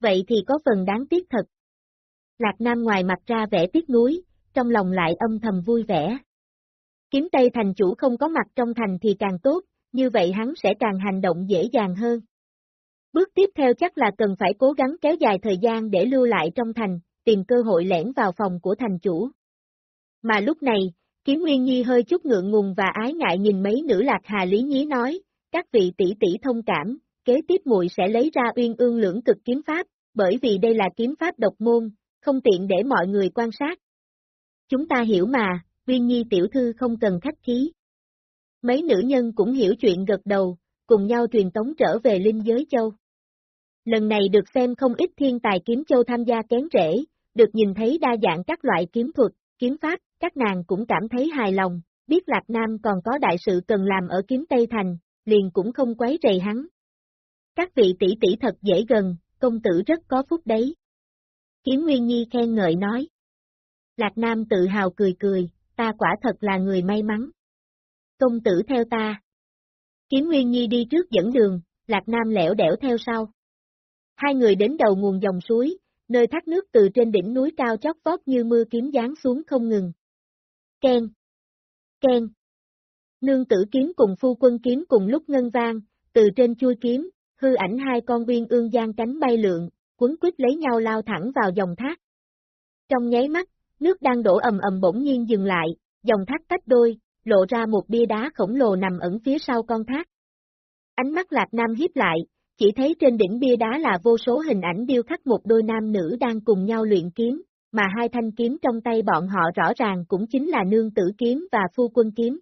Vậy thì có phần đáng tiếc thật. Lạc Nam ngoài mặt ra vẻ tiếc nuối, trong lòng lại âm thầm vui vẻ. Kiếm Tây Thành chủ không có mặt trong thành thì càng tốt, như vậy hắn sẽ càng hành động dễ dàng hơn. Bước tiếp theo chắc là cần phải cố gắng kéo dài thời gian để lưu lại trong thành, tìm cơ hội lẻn vào phòng của thành chủ. Mà lúc này, Kiếm Nguyên Nhi hơi chút ngượng ngùng và ái ngại nhìn mấy nữ lạc hà lý nhí nói, các vị tỷ tỷ thông cảm, kế tiếp muội sẽ lấy ra uyên ương lưỡng cực kiếm pháp, bởi vì đây là kiếm pháp độc môn, không tiện để mọi người quan sát. Chúng ta hiểu mà, Nguyên Nhi tiểu thư không cần khách khí. Mấy nữ nhân cũng hiểu chuyện gật đầu, cùng nhau truyền tống trở về linh giới châu. Lần này được xem không ít thiên tài kiếm châu tham gia kén rễ, được nhìn thấy đa dạng các loại kiếm thuật, kiếm pháp, các nàng cũng cảm thấy hài lòng, biết Lạc Nam còn có đại sự cần làm ở kiếm Tây Thành, liền cũng không quấy rầy hắn. Các vị tỷ tỷ thật dễ gần, công tử rất có phúc đấy. Kiếm Nguyên Nhi khen ngợi nói. Lạc Nam tự hào cười cười, ta quả thật là người may mắn. Công tử theo ta. Kiếm Nguyên Nhi đi trước dẫn đường, Lạc Nam lẻo đẻo theo sau. Hai người đến đầu nguồn dòng suối, nơi thác nước từ trên đỉnh núi cao chót vót như mưa kiếm giáng xuống không ngừng. Ken! Ken! Nương tử kiếm cùng phu quân kiếm cùng lúc ngân vang, từ trên chui kiếm, hư ảnh hai con viên ương gian cánh bay lượn, cuốn quýt lấy nhau lao thẳng vào dòng thác. Trong nháy mắt, nước đang đổ ầm ầm bỗng nhiên dừng lại, dòng thác tách đôi, lộ ra một bia đá khổng lồ nằm ẩn phía sau con thác. Ánh mắt Lạc Nam hiếp lại, chỉ thấy trên đỉnh bia đá là vô số hình ảnh điêu khắc một đôi nam nữ đang cùng nhau luyện kiếm, mà hai thanh kiếm trong tay bọn họ rõ ràng cũng chính là nương tử kiếm và phu quân kiếm.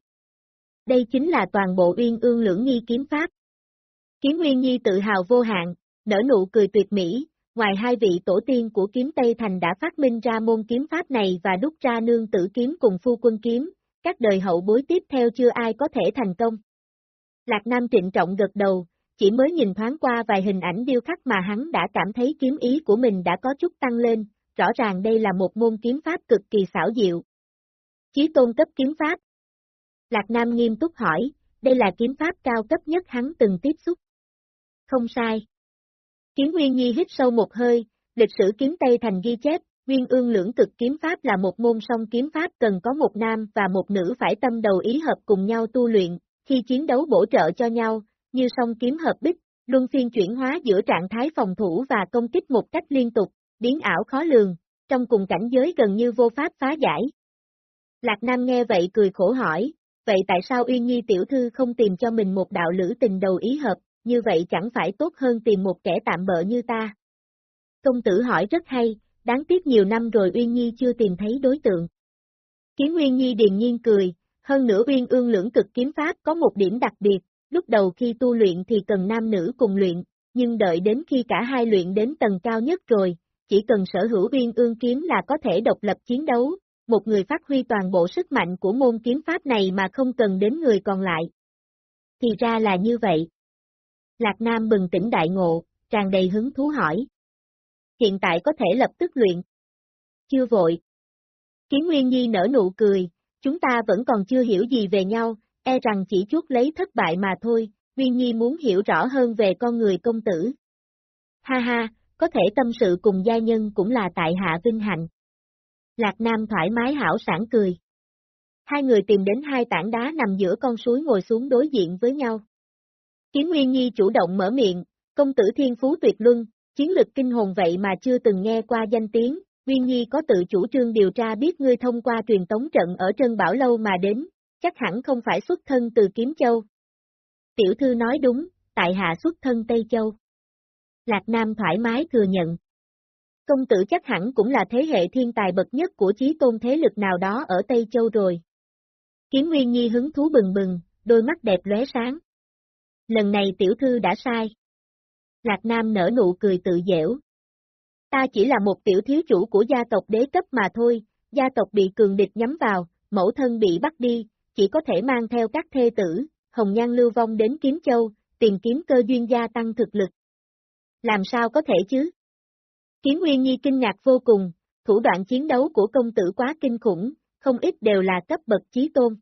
Đây chính là toàn bộ uyên ương lưỡng nghi kiếm pháp. Kiếm Nguyên Nhi tự hào vô hạn, nở nụ cười tuyệt mỹ, ngoài hai vị tổ tiên của kiếm Tây Thành đã phát minh ra môn kiếm pháp này và đúc ra nương tử kiếm cùng phu quân kiếm, các đời hậu bối tiếp theo chưa ai có thể thành công. Lạc Nam trịnh trọng gật đầu, chỉ mới nhìn thoáng qua vài hình ảnh điêu khắc mà hắn đã cảm thấy kiếm ý của mình đã có chút tăng lên, rõ ràng đây là một môn kiếm pháp cực kỳ xảo diệu. Chí tôn cấp kiếm pháp. Lạc Nam nghiêm túc hỏi, đây là kiếm pháp cao cấp nhất hắn từng tiếp xúc. Không sai. Kiếm Nguyên Nhi hít sâu một hơi, lịch sử kiếm Tây thành ghi chép, Nguyên ương lưỡng cực kiếm pháp là một môn song kiếm pháp cần có một nam và một nữ phải tâm đầu ý hợp cùng nhau tu luyện, khi chiến đấu bổ trợ cho nhau, như song kiếm hợp bích, luân phiên chuyển hóa giữa trạng thái phòng thủ và công kích một cách liên tục, biến ảo khó lường, trong cùng cảnh giới gần như vô pháp phá giải. Lạc Nam nghe vậy cười khổ hỏi, vậy tại sao Uyên Nhi tiểu thư không tìm cho mình một đạo lữ tình đầu ý hợp, như vậy chẳng phải tốt hơn tìm một kẻ tạm bợ như ta? Công tử hỏi rất hay, đáng tiếc nhiều năm rồi Uyên Nhi chưa tìm thấy đối tượng. Kiếm Uyên Nhi điềm nhiên cười, hơn nữa Uyên ương lưỡng cực kiếm pháp có một điểm đặc biệt, lúc đầu khi tu luyện thì cần nam nữ cùng luyện, nhưng đợi đến khi cả hai luyện đến tầng cao nhất rồi, chỉ cần sở hữu Uyên ương kiếm là có thể độc lập chiến đấu, một người phát huy toàn bộ sức mạnh của môn kiếm pháp này mà không cần đến người còn lại. Thì ra là như vậy. Lạc Nam bừng tỉnh đại ngộ, tràn đầy hứng thú hỏi. Hiện tại có thể lập tức luyện. Chưa vội. Kiến Nguyên Nhi nở nụ cười, chúng ta vẫn còn chưa hiểu gì về nhau, e rằng chỉ chút lấy thất bại mà thôi, Nguyên Nhi muốn hiểu rõ hơn về con người công tử. Ha ha, có thể tâm sự cùng gia nhân cũng là tại hạ vinh hạnh. Lạc Nam thoải mái hảo sản cười. Hai người tìm đến hai tảng đá nằm giữa con suối ngồi xuống đối diện với nhau. Kiến Nguyên Nhi chủ động mở miệng, công tử thiên phú tuyệt luân, chiến lực kinh hồn vậy mà chưa từng nghe qua danh tiếng, Nguyên Nhi có tự chủ trương điều tra biết ngươi thông qua truyền tống trận ở Trân Bảo Lâu mà đến, chắc hẳn không phải xuất thân từ Kiếm Châu. Tiểu thư nói đúng, tại hạ xuất thân Tây Châu. Lạc Nam thoải mái thừa nhận. Công tử chắc hẳn cũng là thế hệ thiên tài bậc nhất của chí tôn thế lực nào đó ở Tây Châu rồi. Kiếm Nguyên Nhi hứng thú bừng bừng, đôi mắt đẹp lóe sáng. Lần này tiểu thư đã sai. Lạc Nam nở nụ cười tự dễu. Ta chỉ là một tiểu thiếu chủ của gia tộc đế cấp mà thôi, gia tộc bị cường địch nhắm vào, mẫu thân bị bắt đi, chỉ có thể mang theo các thê tử, hồng nhan lưu vong đến Kiếm Châu, tìm kiếm cơ duyên gia tăng thực lực. Làm sao có thể chứ? Kiếm Nguyên Nhi kinh ngạc vô cùng, thủ đoạn chiến đấu của công tử quá kinh khủng, không ít đều là cấp bậc chí tôn.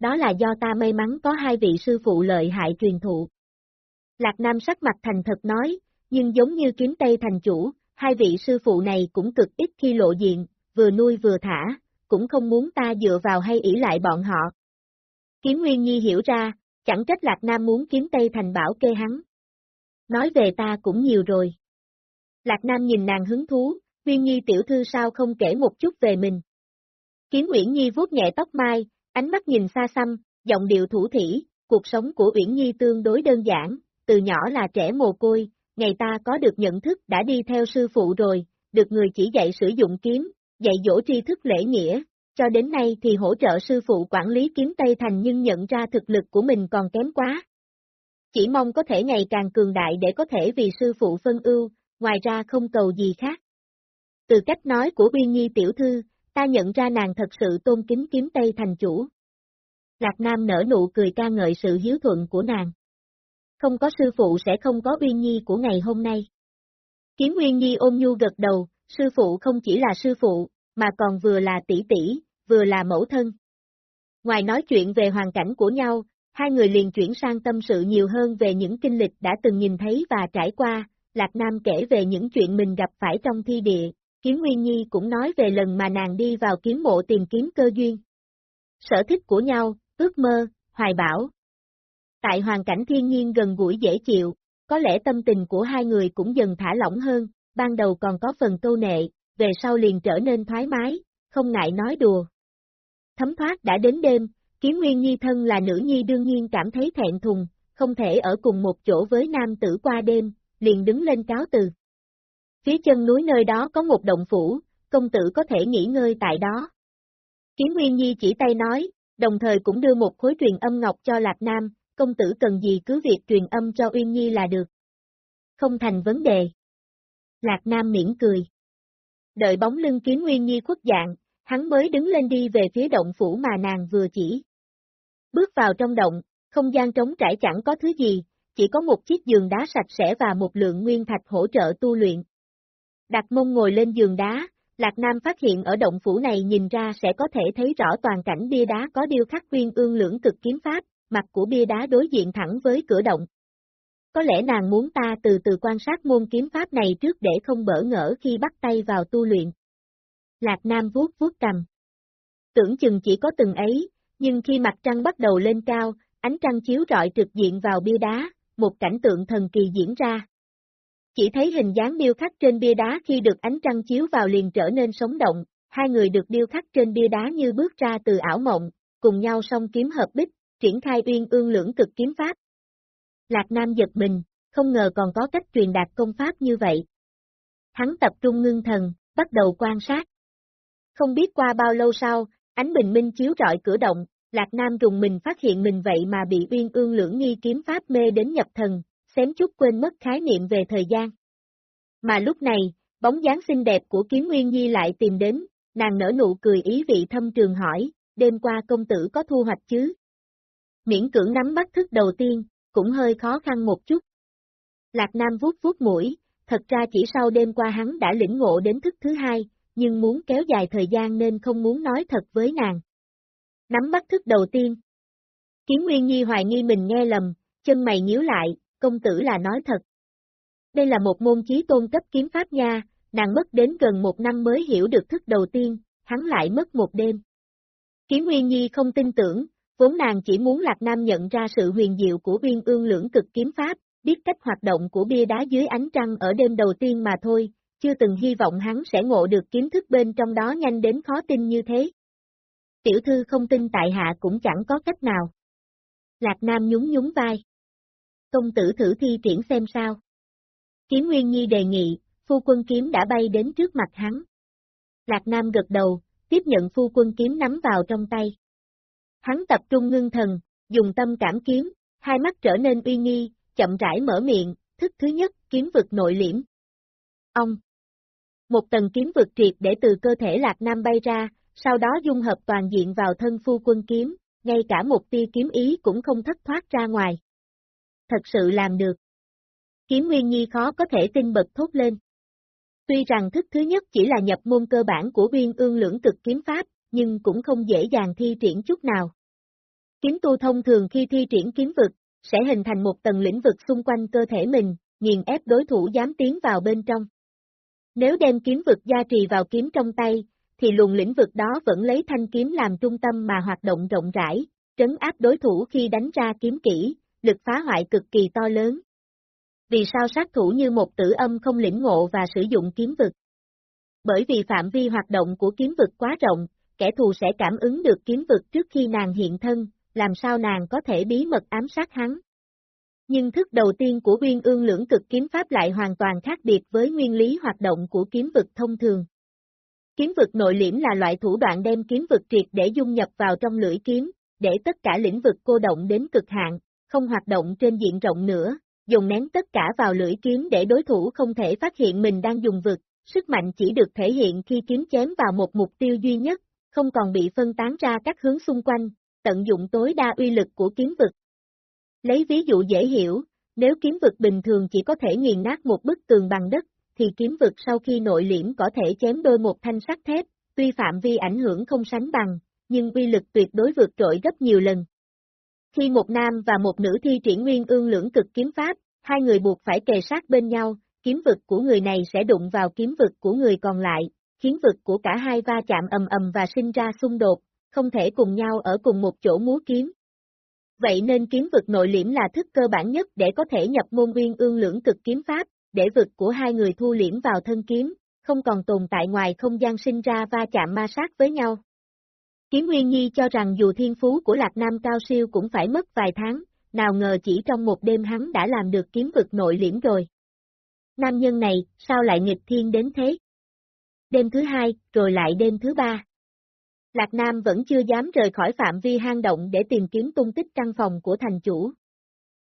Đó là do ta may mắn có hai vị sư phụ lợi hại truyền thụ. Lạc Nam sắc mặt thành thật nói, nhưng giống như kiếm Tây thành chủ, hai vị sư phụ này cũng cực ít khi lộ diện, vừa nuôi vừa thả, cũng không muốn ta dựa vào hay ỷ lại bọn họ. Kiếm Nguyên Nhi hiểu ra, chẳng trách Lạc Nam muốn kiếm Tây thành bảo kê hắn. Nói về ta cũng nhiều rồi. Lạc Nam nhìn nàng hứng thú, Nguyên Nhi tiểu thư sao không kể một chút về mình. Kiếm Uyển Nhi vuốt nhẹ tóc mai, ánh mắt nhìn xa xăm, giọng điệu thủ thỉ, cuộc sống của Uyển Nhi tương đối đơn giản, từ nhỏ là trẻ mồ côi, ngày ta có được nhận thức đã đi theo sư phụ rồi, được người chỉ dạy sử dụng kiếm, dạy dỗ tri thức lễ nghĩa, cho đến nay thì hỗ trợ sư phụ quản lý kiếm Tây Thành nhưng nhận ra thực lực của mình còn kém quá. Chỉ mong có thể ngày càng cường đại để có thể vì sư phụ phân ưu, ngoài ra không cầu gì khác. Từ cách nói của Uyên Nhi tiểu thư, ta nhận ra nàng thật sự tôn kính kiếm Tây Thành chủ. Lạc Nam nở nụ cười ca ngợi sự hiếu thuận của nàng. Không có sư phụ sẽ không có Uyên Nhi của ngày hôm nay. Kiếm Uyên Nhi ôm nhu gật đầu, sư phụ không chỉ là sư phụ, mà còn vừa là tỷ tỷ, vừa là mẫu thân. Ngoài nói chuyện về hoàn cảnh của nhau, hai người liền chuyển sang tâm sự nhiều hơn về những kinh lịch đã từng nhìn thấy và trải qua, Lạc Nam kể về những chuyện mình gặp phải trong thi địa, Kiếm Nguyên Nhi cũng nói về lần mà nàng đi vào kiếm mộ tìm kiếm cơ duyên. Sở thích của nhau, ước mơ, hoài bão. Tại hoàn cảnh thiên nhiên gần gũi dễ chịu, có lẽ tâm tình của hai người cũng dần thả lỏng hơn, ban đầu còn có phần câu nệ, về sau liền trở nên thoải mái, không ngại nói đùa. Thấm thoát đã đến đêm, Kiếm Nguyên Nhi thân là nữ nhi đương nhiên cảm thấy thẹn thùng, không thể ở cùng một chỗ với nam tử qua đêm, liền đứng lên cáo từ. Phía chân núi nơi đó có một động phủ, công tử có thể nghỉ ngơi tại đó. Kiếm Nguyên Nhi chỉ tay nói, đồng thời cũng đưa một khối truyền âm ngọc cho Lạc Nam, công tử cần gì cứ việc truyền âm cho Uyên Nhi là được. Không thành vấn đề. Lạc Nam miễn cười. Đợi bóng lưng kiếm Nguyên Nhi khuất dạng, hắn mới đứng lên đi về phía động phủ mà nàng vừa chỉ. Bước vào trong động, không gian trống trải chẳng có thứ gì, chỉ có một chiếc giường đá sạch sẽ và một lượng nguyên thạch hỗ trợ tu luyện. Đặt mông ngồi lên giường đá, Lạc Nam phát hiện ở động phủ này nhìn ra sẽ có thể thấy rõ toàn cảnh bia đá có điêu khắc quyên ương lưỡng cực kiếm pháp, mặt của bia đá đối diện thẳng với cửa động. Có lẽ nàng muốn ta từ từ quan sát môn kiếm pháp này trước để không bỡ ngỡ khi bắt tay vào tu luyện. Lạc Nam vuốt vuốt cầm. Tưởng chừng chỉ có từng ấy, nhưng khi mặt trăng bắt đầu lên cao, ánh trăng chiếu rọi trực diện vào bia đá, một cảnh tượng thần kỳ diễn ra. Chỉ thấy hình dáng điêu khắc trên bia đá khi được ánh trăng chiếu vào liền trở nên sống động, hai người được điêu khắc trên bia đá như bước ra từ ảo mộng, cùng nhau song kiếm hợp bích, triển khai uyên ương lưỡng cực kiếm pháp. Lạc Nam giật mình, không ngờ còn có cách truyền đạt công pháp như vậy. Hắn tập trung ngưng thần, bắt đầu quan sát. Không biết qua bao lâu sau, ánh bình minh chiếu rọi cửa động, Lạc Nam rùng mình phát hiện mình vậy mà bị uyên ương lưỡng nghi kiếm pháp mê đến nhập thần, xém chút quên mất khái niệm về thời gian. Mà lúc này, bóng dáng xinh đẹp của kiếm nguyên nhi lại tìm đến, nàng nở nụ cười ý vị thâm trường hỏi, đêm qua công tử có thu hoạch chứ? Miễn cưỡng nắm bắt thức đầu tiên, cũng hơi khó khăn một chút. Lạc Nam vuốt vuốt mũi, thật ra chỉ sau đêm qua hắn đã lĩnh ngộ đến thức thứ hai, nhưng muốn kéo dài thời gian nên không muốn nói thật với nàng. Nắm bắt thức đầu tiên. kiếm Nguyên Nhi hoài nghi mình nghe lầm, chân mày nhíu lại, công tử là nói thật. Đây là một môn chí tôn cấp kiếm pháp nha, nàng mất đến gần một năm mới hiểu được thức đầu tiên, hắn lại mất một đêm. kiếm Nguyên Nhi không tin tưởng, vốn nàng chỉ muốn Lạc Nam nhận ra sự huyền diệu của viên ương lưỡng cực kiếm pháp, biết cách hoạt động của bia đá dưới ánh trăng ở đêm đầu tiên mà thôi, chưa từng hy vọng hắn sẽ ngộ được kiến thức bên trong đó nhanh đến khó tin như thế. Tiểu thư không tin tại hạ cũng chẳng có cách nào. Lạc Nam nhún nhún vai. Công tử thử thi triển xem sao. Kiếm Nguyên Nhi đề nghị, phu quân kiếm đã bay đến trước mặt hắn. Lạc Nam gật đầu, tiếp nhận phu quân kiếm nắm vào trong tay. Hắn tập trung ngưng thần, dùng tâm cảm kiếm, hai mắt trở nên uy nghi, chậm rãi mở miệng, thức thứ nhất, kiếm vực nội liễm. Ông một tầng kiếm vực triệt để từ cơ thể Lạc Nam bay ra, sau đó dung hợp toàn diện vào thân phu quân kiếm, ngay cả một tia kiếm ý cũng không thất thoát ra ngoài. Thật sự làm được. Kiếm Nguyên Nhi khó có thể tin bật thốt lên. Tuy rằng thức thứ nhất chỉ là nhập môn cơ bản của viên ương lưỡng cực kiếm pháp, nhưng cũng không dễ dàng thi triển chút nào. Kiếm tu thông thường khi thi triển kiếm vực, sẽ hình thành một tầng lĩnh vực xung quanh cơ thể mình, nghiền ép đối thủ dám tiến vào bên trong. Nếu đem kiếm vực gia trì vào kiếm trong tay, thì luồng lĩnh vực đó vẫn lấy thanh kiếm làm trung tâm mà hoạt động rộng rãi, trấn áp đối thủ khi đánh ra kiếm kỹ, lực phá hoại cực kỳ to lớn. Vì sao sát thủ như một tử âm không lĩnh ngộ và sử dụng kiếm vực? Bởi vì phạm vi hoạt động của kiếm vực quá rộng, kẻ thù sẽ cảm ứng được kiếm vực trước khi nàng hiện thân, làm sao nàng có thể bí mật ám sát hắn. Nhưng thức đầu tiên của Uyên Ương Lưỡng Cực kiếm pháp lại hoàn toàn khác biệt với nguyên lý hoạt động của kiếm vực thông thường. Kiếm vực nội liễm là loại thủ đoạn đem kiếm vực triệt để dung nhập vào trong lưỡi kiếm, để tất cả lĩnh vực cô động đến cực hạn, không hoạt động trên diện rộng nữa, dùng nén tất cả vào lưỡi kiếm để đối thủ không thể phát hiện mình đang dùng vực, sức mạnh chỉ được thể hiện khi kiếm chém vào một mục tiêu duy nhất, không còn bị phân tán ra các hướng xung quanh, tận dụng tối đa uy lực của kiếm vực. Lấy ví dụ dễ hiểu, nếu kiếm vực bình thường chỉ có thể nghiền nát một bức tường bằng đất, thì kiếm vực sau khi nội liễm có thể chém đôi một thanh sắt thép, tuy phạm vi ảnh hưởng không sánh bằng, nhưng uy lực tuyệt đối vượt trội gấp nhiều lần. Khi một nam và một nữ thi triển nguyên ương lưỡng cực kiếm pháp, hai người buộc phải kề sát bên nhau, kiếm vực của người này sẽ đụng vào kiếm vực của người còn lại, khiến vực của cả hai va chạm ầm ầm và sinh ra xung đột, không thể cùng nhau ở cùng một chỗ múa kiếm. Vậy nên kiếm vực nội liễm là thức cơ bản nhất để có thể nhập môn nguyên ương lưỡng cực kiếm pháp, để vực của hai người thu liễm vào thân kiếm, không còn tồn tại ngoài không gian sinh ra va chạm ma sát với nhau. Kiếm Nguyên Nhi cho rằng dù thiên phú của Lạc Nam cao siêu cũng phải mất vài tháng, nào ngờ chỉ trong một đêm hắn đã làm được kiếm vực nội liễm rồi. Nam nhân này, sao lại nghịch thiên đến thế? Đêm thứ hai, rồi lại đêm thứ ba. Lạc Nam vẫn chưa dám rời khỏi phạm vi hang động để tìm kiếm tung tích căn phòng của thành chủ.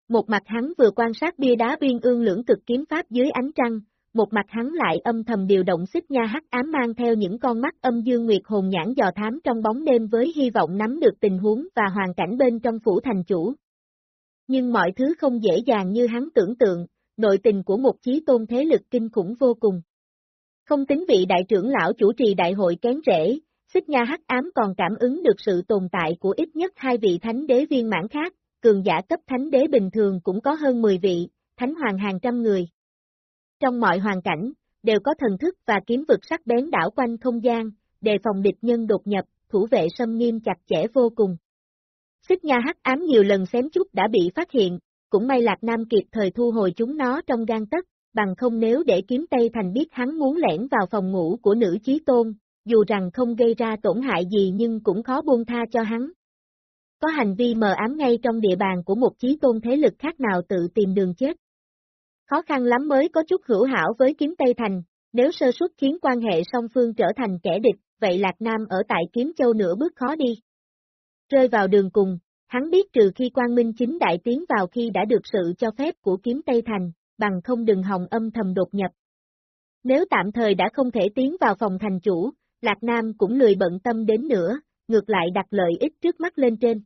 Một mặt hắn vừa quan sát bia đá biên ương lưỡng cực kiếm pháp dưới ánh trăng, một mặt hắn lại âm thầm điều động xích nha hắc ám mang theo những con mắt âm dương nguyệt hồn nhãn dò thám trong bóng đêm với hy vọng nắm được tình huống và hoàn cảnh bên trong phủ thành chủ. Nhưng mọi thứ không dễ dàng như hắn tưởng tượng, nội tình của một chí tôn thế lực kinh khủng vô cùng. Không tính vị đại trưởng lão chủ trì đại hội kén rễ, xích nha hắc ám còn cảm ứng được sự tồn tại của ít nhất hai vị thánh đế viên mãn khác, cường giả cấp thánh đế bình thường cũng có hơn 10 vị, thánh hoàng hàng trăm người. Trong mọi hoàn cảnh, đều có thần thức và kiếm vực sắc bén đảo quanh không gian, đề phòng địch nhân đột nhập, thủ vệ xâm nghiêm chặt chẽ vô cùng. Xích nha hắc ám nhiều lần xém chút đã bị phát hiện, cũng may Lạc Nam kịp thời thu hồi chúng nó trong gan tất, bằng không nếu để kiếm Tây Thành biết hắn muốn lẻn vào phòng ngủ của nữ chí tôn, dù rằng không gây ra tổn hại gì nhưng cũng khó buông tha cho hắn. Có hành vi mờ ám ngay trong địa bàn của một chí tôn thế lực khác nào tự tìm đường chết. Khó khăn lắm mới có chút hữu hảo với kiếm Tây Thành, nếu sơ suất khiến quan hệ song phương trở thành kẻ địch, vậy Lạc Nam ở tại kiếm châu nửa bước khó đi. Rơi vào đường cùng, hắn biết trừ khi quan minh chính đại tiến vào khi đã được sự cho phép của kiếm Tây Thành, bằng không đừng hòng âm thầm đột nhập. Nếu tạm thời đã không thể tiến vào phòng thành chủ, Lạc Nam cũng lười bận tâm đến nữa, ngược lại đặt lợi ích trước mắt lên trên.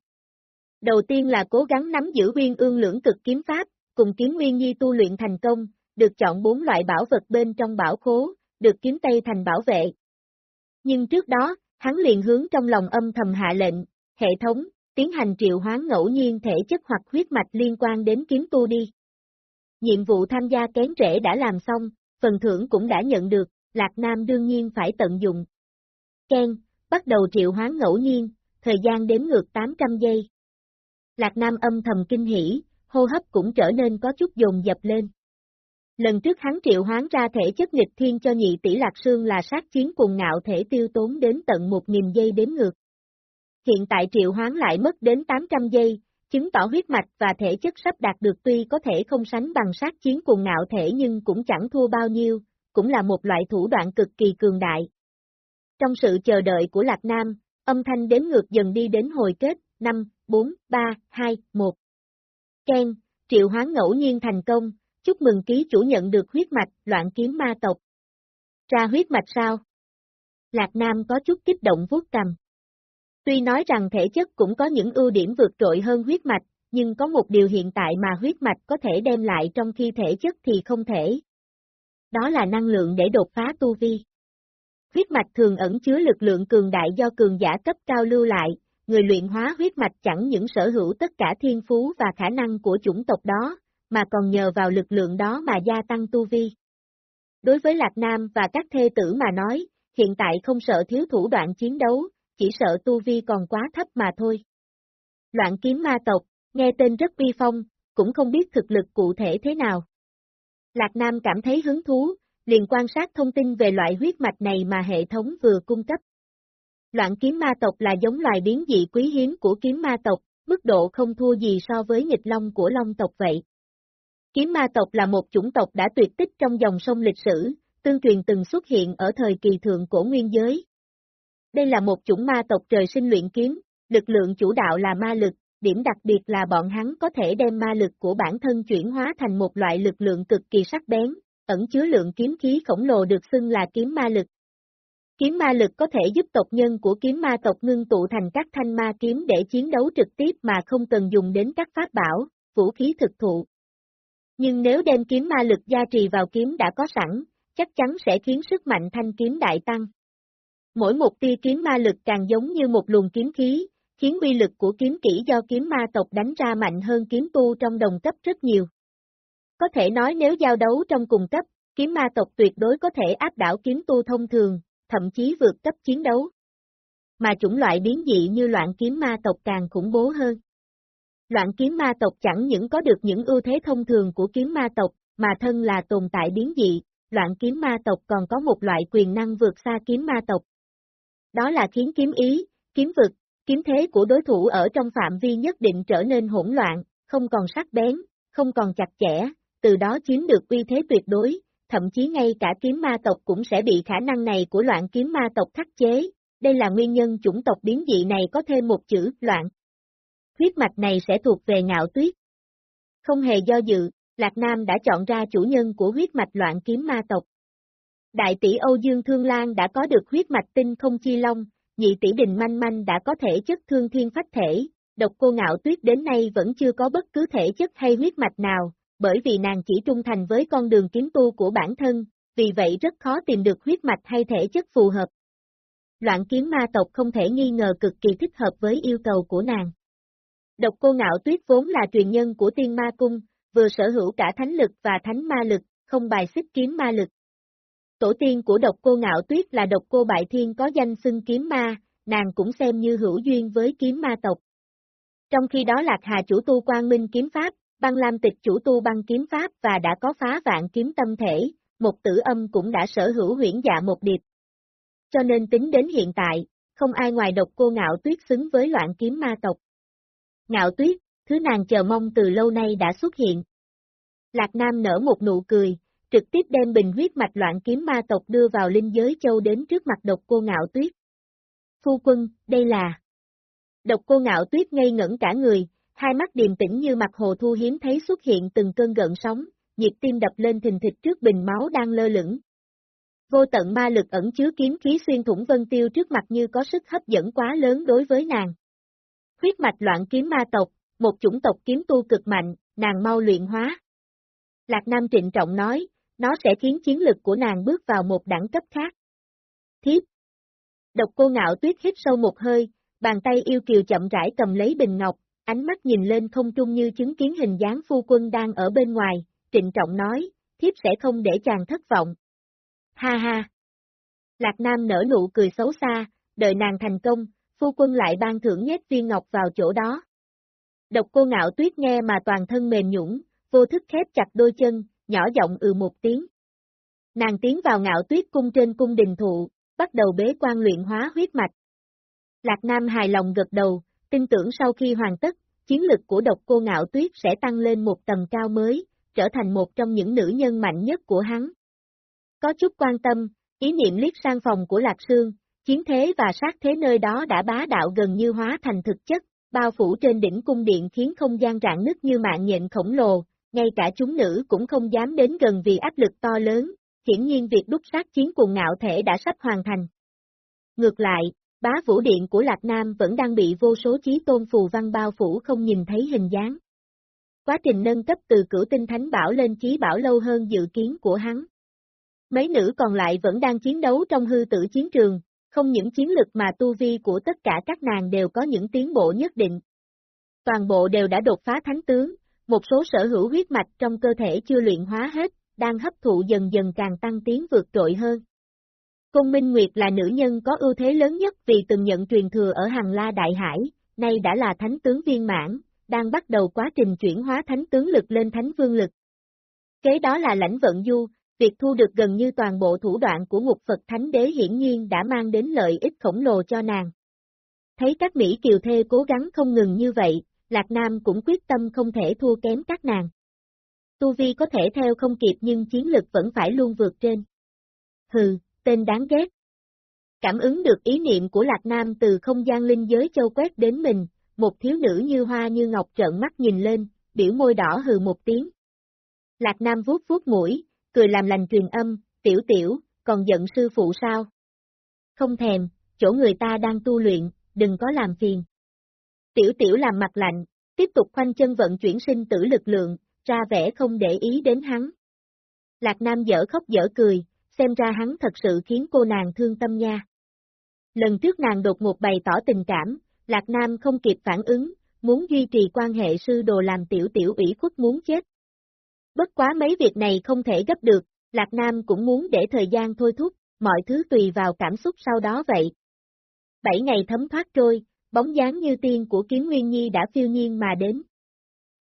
Đầu tiên là cố gắng nắm giữ nguyên ương lưỡng cực kiếm pháp, cùng kiếm nguyên nhi tu luyện thành công, được chọn bốn loại bảo vật bên trong bảo khố, được kiếm tây thành bảo vệ. Nhưng trước đó, hắn liền hướng trong lòng âm thầm hạ lệnh, hệ thống, tiến hành triệu hoán ngẫu nhiên thể chất hoặc huyết mạch liên quan đến kiếm tu đi. Nhiệm vụ tham gia kén trễ đã làm xong, phần thưởng cũng đã nhận được, Lạc Nam đương nhiên phải tận dụng. Ken, bắt đầu triệu hoán ngẫu nhiên, thời gian đếm ngược 800 giây. Lạc Nam âm thầm kinh hỉ, hô hấp cũng trở nên có chút dồn dập lên. Lần trước hắn triệu hoán ra thể chất nghịch thiên cho nhị tỷ Lạc Sương là sát chiến cùng ngạo thể tiêu tốn đến tận 1.000 giây đếm ngược. Hiện tại triệu hoán lại mất đến 800 giây, chứng tỏ huyết mạch và thể chất sắp đạt được tuy có thể không sánh bằng sát chiến cùng ngạo thể nhưng cũng chẳng thua bao nhiêu, cũng là một loại thủ đoạn cực kỳ cường đại. Trong sự chờ đợi của Lạc Nam, âm thanh đếm ngược dần đi đến hồi kết, 5, 4, 3, 2, 1. Ken, triệu hoán ngẫu nhiên thành công, chúc mừng ký chủ nhận được huyết mạch, loạn kiếm ma tộc. Ra huyết mạch sao? Lạc Nam có chút kích động vuốt cầm. Tuy nói rằng thể chất cũng có những ưu điểm vượt trội hơn huyết mạch, nhưng có một điều hiện tại mà huyết mạch có thể đem lại trong khi thể chất thì không thể. Đó là năng lượng để đột phá tu vi. Huyết mạch thường ẩn chứa lực lượng cường đại do cường giả cấp cao lưu lại, người luyện hóa huyết mạch chẳng những sở hữu tất cả thiên phú và khả năng của chủng tộc đó, mà còn nhờ vào lực lượng đó mà gia tăng tu vi. Đối với Lạc Nam và các thê tử mà nói, hiện tại không sợ thiếu thủ đoạn chiến đấu, chỉ sợ tu vi còn quá thấp mà thôi. Loạn kiếm ma tộc, nghe tên rất uy phong, cũng không biết thực lực cụ thể thế nào. Lạc Nam cảm thấy hứng thú, liền quan sát thông tin về loại huyết mạch này mà hệ thống vừa cung cấp. Loạn kiếm ma tộc là giống loài biến dị quý hiếm của kiếm ma tộc, mức độ không thua gì so với nghịch long của long tộc vậy. Kiếm ma tộc là một chủng tộc đã tuyệt tích trong dòng sông lịch sử, tương truyền từng xuất hiện ở thời kỳ thượng cổ nguyên giới. Đây là một chủng ma tộc trời sinh luyện kiếm, lực lượng chủ đạo là ma lực, điểm đặc biệt là bọn hắn có thể đem ma lực của bản thân chuyển hóa thành một loại lực lượng cực kỳ sắc bén, ẩn chứa lượng kiếm khí khổng lồ được xưng là kiếm ma lực. Kiếm ma lực có thể giúp tộc nhân của kiếm ma tộc ngưng tụ thành các thanh ma kiếm để chiến đấu trực tiếp mà không cần dùng đến các pháp bảo, vũ khí thực thụ. Nhưng nếu đem kiếm ma lực gia trì vào kiếm đã có sẵn, chắc chắn sẽ khiến sức mạnh thanh kiếm đại tăng. Mỗi một tia kiếm ma lực càng giống như một luồng kiếm khí, khiến uy lực của kiếm kỹ do kiếm ma tộc đánh ra mạnh hơn kiếm tu trong đồng cấp rất nhiều. Có thể nói nếu giao đấu trong cùng cấp, kiếm ma tộc tuyệt đối có thể áp đảo kiếm tu thông thường, thậm chí vượt cấp chiến đấu. Mà chủng loại biến dị như loạn kiếm ma tộc càng khủng bố hơn. Loạn kiếm ma tộc chẳng những có được những ưu thế thông thường của kiếm ma tộc, mà thân là tồn tại biến dị, loạn kiếm ma tộc còn có một loại quyền năng vượt xa kiếm ma tộc. Đó là khiến kiếm ý, kiếm vực, kiếm thế của đối thủ ở trong phạm vi nhất định trở nên hỗn loạn, không còn sắc bén, không còn chặt chẽ, từ đó chiếm được uy thế tuyệt đối, thậm chí ngay cả kiếm ma tộc cũng sẽ bị khả năng này của loạn kiếm ma tộc khắc chế, đây là nguyên nhân chủng tộc biến dị này có thêm một chữ, loạn. Huyết mạch này sẽ thuộc về ngạo tuyết. Không hề do dự, Lạc Nam đã chọn ra chủ nhân của huyết mạch loạn kiếm ma tộc. Đại tỷ Âu Dương Thương Lan đã có được huyết mạch tinh không chi long, nhị tỷ Đình Manh Manh đã có thể chất thương thiên phách thể, độc cô ngạo tuyết đến nay vẫn chưa có bất cứ thể chất hay huyết mạch nào, bởi vì nàng chỉ trung thành với con đường kiếm tu của bản thân, vì vậy rất khó tìm được huyết mạch hay thể chất phù hợp. Loạn kiếm ma tộc không thể nghi ngờ cực kỳ thích hợp với yêu cầu của nàng. Độc cô ngạo tuyết vốn là truyền nhân của tiên ma cung, vừa sở hữu cả thánh lực và thánh ma lực, không bài xích kiếm ma lực. Tổ tiên của độc cô ngạo tuyết là độc cô bại thiên có danh xưng kiếm ma, nàng cũng xem như hữu duyên với kiếm ma tộc. Trong khi đó Lạc Hà chủ tu quan minh kiếm pháp, băng lam tịch chủ tu băng kiếm pháp và đã có phá vạn kiếm tâm thể, một tử âm cũng đã sở hữu huyển dạ một điệp. Cho nên tính đến hiện tại, không ai ngoài độc cô ngạo tuyết xứng với loạn kiếm ma tộc. Ngạo tuyết, thứ nàng chờ mong từ lâu nay đã xuất hiện. Lạc Nam nở một nụ cười, trực tiếp đem bình huyết mạch loạn kiếm ma tộc đưa vào linh giới châu đến trước mặt độc cô ngạo tuyết. Phu quân, đây là... Độc cô ngạo tuyết ngây ngẩn cả người, hai mắt điềm tĩnh như mặt hồ thu hiếm thấy xuất hiện từng cơn gợn sóng, nhịp tim đập lên thình thịch trước bình máu đang lơ lửng. Vô tận ma lực ẩn chứa kiếm khí xuyên thủng vân tiêu trước mặt như có sức hấp dẫn quá lớn đối với nàng. Huyết mạch loạn kiếm ma tộc, một chủng tộc kiếm tu cực mạnh, nàng mau luyện hóa. Lạc Nam trịnh trọng nói, nó sẽ khiến chiến lực của nàng bước vào một đẳng cấp khác. Thiếp Độc cô ngạo tuyết hít sâu một hơi, bàn tay yêu kiều chậm rãi cầm lấy bình ngọc, ánh mắt nhìn lên không trung như chứng kiến hình dáng phu quân đang ở bên ngoài, trịnh trọng nói, thiếp sẽ không để chàng thất vọng. Ha ha! Lạc Nam nở nụ cười xấu xa, đợi nàng thành công, phu quân lại ban thưởng nhét viên ngọc vào chỗ đó. Độc cô ngạo tuyết nghe mà toàn thân mềm nhũng, vô thức khép chặt đôi chân, nhỏ giọng ừ một tiếng. Nàng tiến vào ngạo tuyết cung trên cung đình thụ, bắt đầu bế quan luyện hóa huyết mạch. Lạc Nam hài lòng gật đầu, tin tưởng sau khi hoàn tất, chiến lực của độc cô ngạo tuyết sẽ tăng lên một tầm cao mới, trở thành một trong những nữ nhân mạnh nhất của hắn. Có chút quan tâm, ý niệm liếc sang phòng của Lạc Sương, chiến thế và sát thế nơi đó đã bá đạo gần như hóa thành thực chất, bao phủ trên đỉnh cung điện khiến không gian rạn nứt như mạng nhện khổng lồ, ngay cả chúng nữ cũng không dám đến gần vì áp lực to lớn, hiển nhiên việc đúc sát chiến cùng ngạo thể đã sắp hoàn thành. Ngược lại, bá vũ điện của Lạc Nam vẫn đang bị vô số chí tôn phù văn bao phủ không nhìn thấy hình dáng. Quá trình nâng cấp từ cửu tinh thánh bảo lên chí bảo lâu hơn dự kiến của hắn. Mấy nữ còn lại vẫn đang chiến đấu trong hư tử chiến trường, không những chiến lực mà tu vi của tất cả các nàng đều có những tiến bộ nhất định. Toàn bộ đều đã đột phá thánh tướng, một số sở hữu huyết mạch trong cơ thể chưa luyện hóa hết, đang hấp thụ dần dần càng tăng tiến vượt trội hơn. Cung Minh Nguyệt là nữ nhân có ưu thế lớn nhất vì từng nhận truyền thừa ở Hằng La Đại Hải, nay đã là thánh tướng viên mãn, đang bắt đầu quá trình chuyển hóa thánh tướng lực lên thánh vương lực. Kế đó là lãnh vận du, việc thu được gần như toàn bộ thủ đoạn của ngục Phật Thánh Đế hiển nhiên đã mang đến lợi ích khổng lồ cho nàng. Thấy các Mỹ kiều thê cố gắng không ngừng như vậy, Lạc Nam cũng quyết tâm không thể thua kém các nàng. Tu Vi có thể theo không kịp nhưng chiến lực vẫn phải luôn vượt trên. Hừ, tên đáng ghét. Cảm ứng được ý niệm của Lạc Nam từ không gian linh giới châu quét đến mình, một thiếu nữ như hoa như ngọc trợn mắt nhìn lên, biểu môi đỏ hừ một tiếng. Lạc Nam vuốt vuốt mũi, cười làm lành truyền âm, tiểu tiểu, còn giận sư phụ sao? Không thèm, chỗ người ta đang tu luyện, đừng có làm phiền. Tiểu tiểu làm mặt lạnh, tiếp tục khoanh chân vận chuyển sinh tử lực lượng, ra vẻ không để ý đến hắn. Lạc Nam dở khóc dở cười, xem ra hắn thật sự khiến cô nàng thương tâm nha. Lần trước nàng đột ngột bày tỏ tình cảm, Lạc Nam không kịp phản ứng, muốn duy trì quan hệ sư đồ làm tiểu tiểu ủy khuất muốn chết. Bất quá mấy việc này không thể gấp được, Lạc Nam cũng muốn để thời gian thôi thúc, mọi thứ tùy vào cảm xúc sau đó vậy. Bảy ngày thấm thoát trôi, bóng dáng như tiên của Kiếm Nguyên Nhi đã phiêu nhiên mà đến.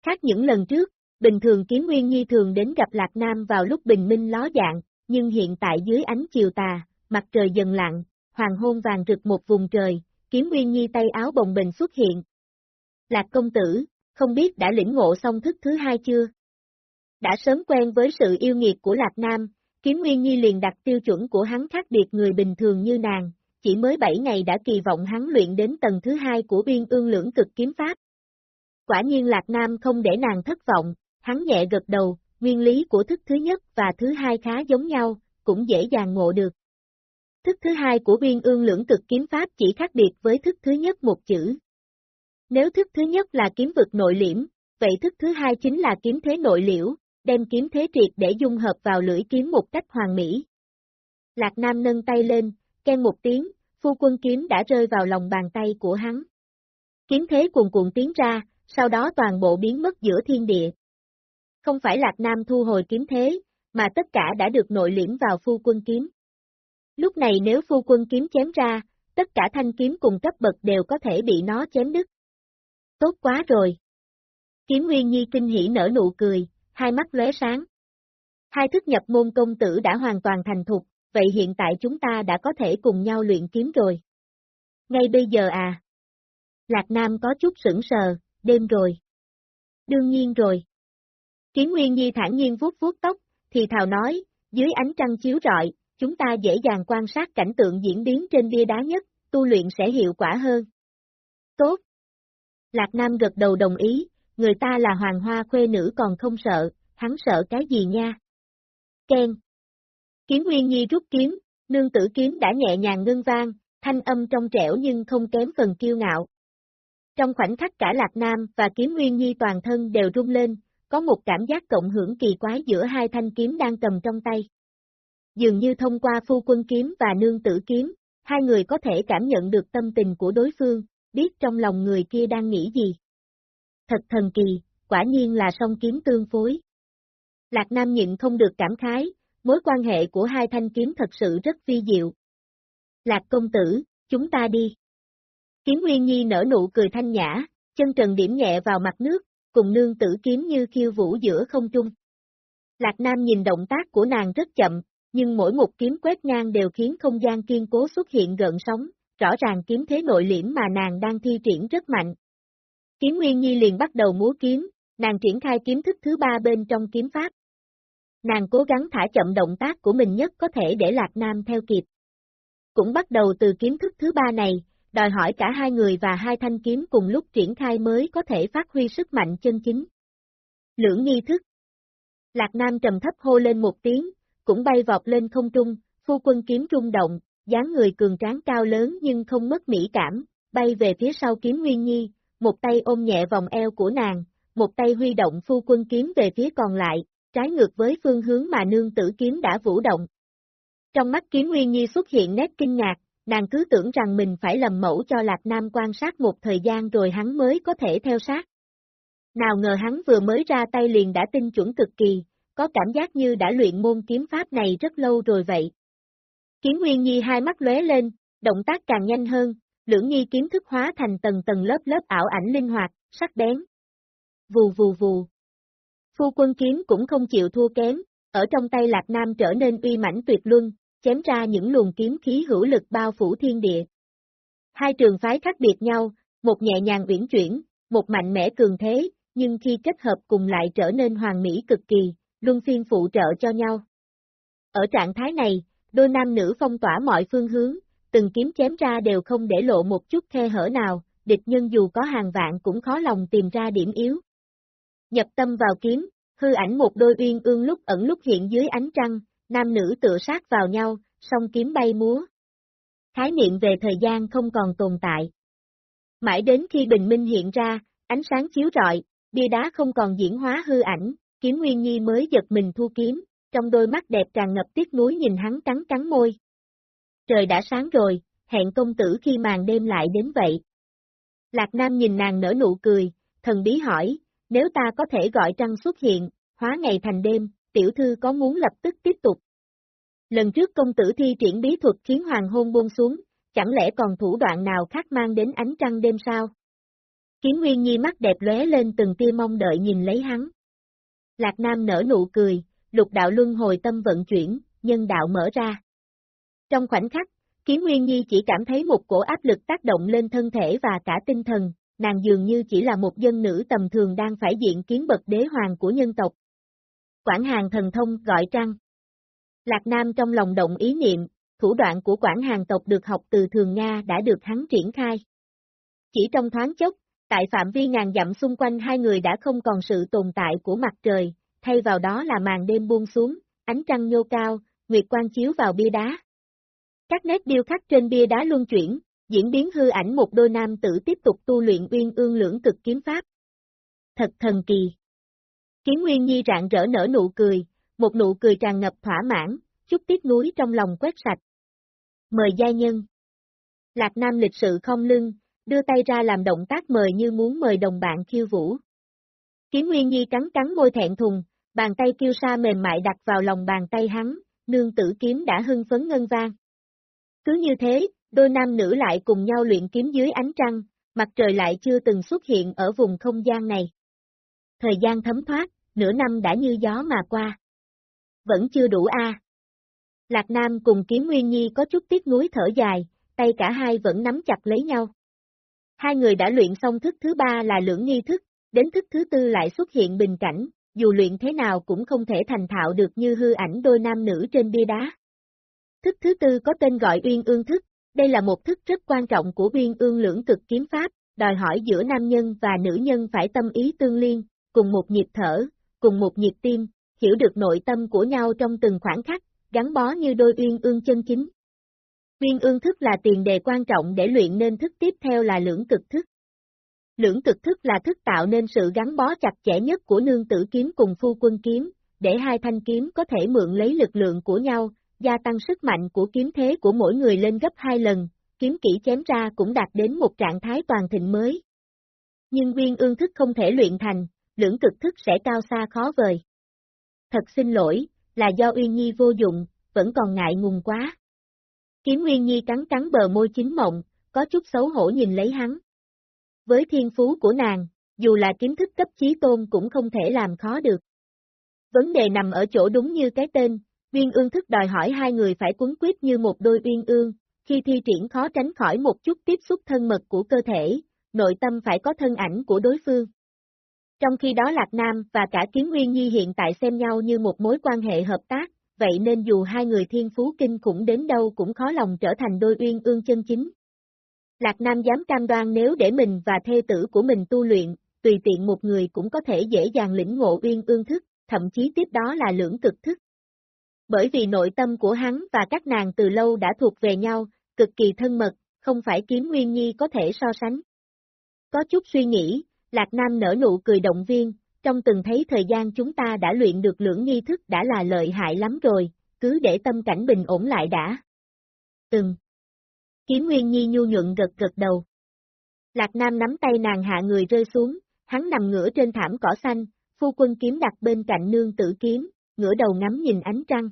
Khác những lần trước, bình thường Kiếm Nguyên Nhi thường đến gặp Lạc Nam vào lúc bình minh ló dạng, nhưng hiện tại dưới ánh chiều tà, mặt trời dần lặng, hoàng hôn vàng rực một vùng trời, Kiếm Nguyên Nhi tay áo bồng bềnh xuất hiện. Lạc công tử, không biết đã lĩnh ngộ xong thức thứ hai chưa? Đã sớm quen với sự yêu nghiệt của Lạc Nam, Kiếm Nguyên Nhi liền đặt tiêu chuẩn của hắn khác biệt người bình thường như nàng, chỉ mới 7 ngày đã kỳ vọng hắn luyện đến tầng thứ hai của biên ương lưỡng cực kiếm pháp. Quả nhiên Lạc Nam không để nàng thất vọng, hắn nhẹ gật đầu, nguyên lý của thức thứ nhất và thứ hai khá giống nhau, cũng dễ dàng ngộ được. Thức thứ hai của viên ương lưỡng cực kiếm pháp chỉ khác biệt với thức thứ nhất một chữ. Nếu thức thứ nhất là kiếm vực nội liễm, vậy thức thứ hai chính là kiếm thế nội liễu, đem kiếm thế triệt để dung hợp vào lưỡi kiếm một cách hoàn mỹ. Lạc Nam nâng tay lên, ken một tiếng, phu quân kiếm đã rơi vào lòng bàn tay của hắn. Kiếm thế cuồn cuộn tiến ra, sau đó toàn bộ biến mất giữa thiên địa. Không phải Lạc Nam thu hồi kiếm thế, mà tất cả đã được nội liễm vào phu quân kiếm. Lúc này nếu phu quân kiếm chém ra, tất cả thanh kiếm cùng cấp bậc đều có thể bị nó chém đứt. Tốt quá rồi. Kiếm Nguyên Nhi kinh hỉ nở nụ cười, hai mắt lóe sáng. Hai thức nhập môn công tử đã hoàn toàn thành thục, vậy hiện tại chúng ta đã có thể cùng nhau luyện kiếm rồi. Ngay bây giờ à? Lạc Nam có chút sững sờ, đêm rồi. Đương nhiên rồi. Kiếm Nguyên Nhi thản nhiên vuốt vuốt tóc, thì thào nói, dưới ánh trăng chiếu rọi, chúng ta dễ dàng quan sát cảnh tượng diễn biến trên bia đá nhất, tu luyện sẽ hiệu quả hơn. Tốt. Lạc Nam gật đầu đồng ý, người ta là hoàng hoa khuê nữ còn không sợ, hắn sợ cái gì nha? Ken. Kiếm Nguyên Nhi rút kiếm, nương tử kiếm đã nhẹ nhàng ngân vang, thanh âm trong trẻo nhưng không kém phần kiêu ngạo. Trong khoảnh khắc cả Lạc Nam và Kiếm Nguyên Nhi toàn thân đều rung lên, có một cảm giác cộng hưởng kỳ quái giữa hai thanh kiếm đang cầm trong tay. Dường như thông qua phu quân kiếm và nương tử kiếm, hai người có thể cảm nhận được tâm tình của đối phương, biết trong lòng người kia đang nghĩ gì. Thật thần kỳ, quả nhiên là song kiếm tương phối. Lạc Nam nhịn không được cảm khái, mối quan hệ của hai thanh kiếm thật sự rất vi diệu. Lạc công tử, chúng ta đi. Kiếm Nguyên Nhi nở nụ cười thanh nhã, chân trần điểm nhẹ vào mặt nước, cùng nương tử kiếm như khiêu vũ giữa không trung. Lạc Nam nhìn động tác của nàng rất chậm, nhưng mỗi một kiếm quét ngang đều khiến không gian kiên cố xuất hiện gợn sóng, rõ ràng kiếm thế nội liễm mà nàng đang thi triển rất mạnh. Kiếm Nguyên Nhi liền bắt đầu múa kiếm, nàng triển khai kiếm thức thứ ba bên trong kiếm pháp. Nàng cố gắng thả chậm động tác của mình nhất có thể để Lạc Nam theo kịp. Cũng bắt đầu từ kiếm thức thứ ba này, đòi hỏi cả hai người và hai thanh kiếm cùng lúc triển khai mới có thể phát huy sức mạnh chân chính. Lưỡng nghi thức Lạc Nam trầm thấp hô lên một tiếng, cũng bay vọt lên không trung, phu quân kiếm rung động, dáng người cường tráng cao lớn nhưng không mất mỹ cảm, bay về phía sau kiếm Nguyên Nhi, một tay ôm nhẹ vòng eo của nàng, một tay huy động phu quân kiếm về phía còn lại, trái ngược với phương hướng mà nương tử kiếm đã vũ động. Trong mắt kiếm Nguyên Nhi xuất hiện nét kinh ngạc, nàng cứ tưởng rằng mình phải lầm mẫu cho Lạc Nam quan sát một thời gian rồi hắn mới có thể theo sát. Nào ngờ hắn vừa mới ra tay liền đã tinh chuẩn cực kỳ, có cảm giác như đã luyện môn kiếm pháp này rất lâu rồi vậy. Kiếm Nguyên Nhi hai mắt lóe lên, động tác càng nhanh hơn, lưỡng nghi kiếm thức hóa thành tầng tầng lớp lớp ảo ảnh linh hoạt, sắc bén. Vù vù vù. Phu quân kiếm cũng không chịu thua kém, ở trong tay Lạc Nam trở nên uy mãnh tuyệt luân, chém ra những luồng kiếm khí hữu lực bao phủ thiên địa. Hai trường phái khác biệt nhau, một nhẹ nhàng uyển chuyển, một mạnh mẽ cường thế, nhưng khi kết hợp cùng lại trở nên hoàn mỹ cực kỳ, luân phiên phụ trợ cho nhau. Ở trạng thái này, đôi nam nữ phong tỏa mọi phương hướng, từng kiếm chém ra đều không để lộ một chút khe hở nào, địch nhân dù có hàng vạn cũng khó lòng tìm ra điểm yếu. Nhập tâm vào kiếm, hư ảnh một đôi uyên ương lúc ẩn lúc hiện dưới ánh trăng, nam nữ tựa sát vào nhau, song kiếm bay múa. Khái niệm về thời gian không còn tồn tại. Mãi đến khi bình minh hiện ra, ánh sáng chiếu rọi, bia đá không còn diễn hóa hư ảnh, kiếm nguyên nhi mới giật mình thu kiếm, trong đôi mắt đẹp tràn ngập tiếc nuối nhìn hắn cắn cắn môi. Trời đã sáng rồi, hẹn công tử khi màn đêm lại đến vậy. Lạc Nam nhìn nàng nở nụ cười, thần bí hỏi, nếu ta có thể gọi trăng xuất hiện, hóa ngày thành đêm, tiểu thư có muốn lập tức tiếp tục. Lần trước công tử thi triển bí thuật khiến hoàng hôn buông xuống, chẳng lẽ còn thủ đoạn nào khác mang đến ánh trăng đêm sao? Kiếm Nguyên Nhi mắt đẹp lóe lên từng tia mong đợi nhìn lấy hắn. Lạc Nam nở nụ cười, lục đạo luân hồi tâm vận chuyển, nhân đạo mở ra. Trong khoảnh khắc, Kiếm Nguyên Nhi chỉ cảm thấy một cổ áp lực tác động lên thân thể và cả tinh thần, nàng dường như chỉ là một dân nữ tầm thường đang phải diện kiến bậc đế hoàng của nhân tộc. Quảng hàng thần thông gọi trăng. Lạc Nam trong lòng động ý niệm, thủ đoạn của quảng hàng tộc được học từ thường Nga đã được hắn triển khai. Chỉ trong thoáng chốc, tại phạm vi ngàn dặm xung quanh hai người đã không còn sự tồn tại của mặt trời, thay vào đó là màn đêm buông xuống, ánh trăng nhô cao, nguyệt quang chiếu vào bia đá. Các nét điêu khắc trên bia đá luân chuyển, diễn biến hư ảnh một đôi nam tử tiếp tục tu luyện uyên ương lưỡng cực kiếm pháp. Thật thần kỳ. Kiến Nguyên Nhi rạng rỡ nở nụ cười, một nụ cười tràn ngập thỏa mãn, chút tiếc núi trong lòng quét sạch. Mời gia nhân. Lạc Nam lịch sự không lưng, đưa tay ra làm động tác mời như muốn mời đồng bạn khiêu vũ. Kiến Nguyên Nhi cắn cắn môi thẹn thùng, bàn tay kiêu sa mềm mại đặt vào lòng bàn tay hắn, nương tử kiếm đã hưng phấn ngân vang. Cứ như thế, đôi nam nữ lại cùng nhau luyện kiếm dưới ánh trăng, mặt trời lại chưa từng xuất hiện ở vùng không gian này. Thời gian thấm thoát, nửa năm đã như gió mà qua. Vẫn chưa đủ a. Lạc Nam cùng Kiếm Nguyên Nhi có chút tiếc nuối thở dài, tay cả hai vẫn nắm chặt lấy nhau. Hai người đã luyện xong thức thứ ba là lưỡng nghi thức, đến thức thứ tư lại xuất hiện bình cảnh, dù luyện thế nào cũng không thể thành thạo được như hư ảnh đôi nam nữ trên bia đá. Thức thứ tư có tên gọi Uyên Ương Thức, đây là một thức rất quan trọng của Uyên Ương lưỡng cực kiếm pháp, đòi hỏi giữa nam nhân và nữ nhân phải tâm ý tương liên, cùng một nhịp thở, cùng một nhịp tim, hiểu được nội tâm của nhau trong từng khoảng khắc, gắn bó như đôi uyên ương chân chính. Uyên ương thức là tiền đề quan trọng để luyện nên thức tiếp theo là lưỡng cực thức. Lưỡng cực thức là thức tạo nên sự gắn bó chặt chẽ nhất của nương tử kiếm cùng phu quân kiếm, để hai thanh kiếm có thể mượn lấy lực lượng của nhau, gia tăng sức mạnh của kiếm thế của mỗi người lên gấp hai lần, kiếm kỹ chém ra cũng đạt đến một trạng thái toàn thịnh mới. Nhưng viên ương thức không thể luyện thành, lưỡng cực thức sẽ cao xa khó vời. Thật xin lỗi, là do Uyên Nhi vô dụng, vẫn còn ngại ngùng quá. Kiếm Nguyên Nhi cắn cắn bờ môi chính mộng, có chút xấu hổ nhìn lấy hắn. Với thiên phú của nàng, dù là kiếm thức cấp chí tôn cũng không thể làm khó được. Vấn đề nằm ở chỗ đúng như cái tên, Uyên ương thức đòi hỏi hai người phải cuốn quyết như một đôi uyên ương, khi thi triển khó tránh khỏi một chút tiếp xúc thân mật của cơ thể, nội tâm phải có thân ảnh của đối phương. Trong khi đó Lạc Nam và cả Kiến Nguyên Nhi hiện tại xem nhau như một mối quan hệ hợp tác, vậy nên dù hai người thiên phú kinh cũng đến đâu cũng khó lòng trở thành đôi uyên ương chân chính. Lạc Nam dám cam đoan nếu để mình và thê tử của mình tu luyện, tùy tiện một người cũng có thể dễ dàng lĩnh ngộ uyên ương thức, thậm chí tiếp đó là lưỡng cực thức. Bởi vì nội tâm của hắn và các nàng từ lâu đã thuộc về nhau, cực kỳ thân mật, không phải kiếm nguyên nhi có thể so sánh. Có chút suy nghĩ, Lạc Nam nở nụ cười động viên, trong từng thấy thời gian chúng ta đã luyện được lưỡng nghi thức đã là lợi hại lắm rồi, cứ để tâm cảnh bình ổn lại đã. Từng. Kiếm Nguyên Nhi nhu nhuận gật gật đầu. Lạc Nam nắm tay nàng hạ người rơi xuống, hắn nằm ngửa trên thảm cỏ xanh, phu quân kiếm đặt bên cạnh nương tử kiếm, ngửa đầu ngắm nhìn ánh trăng.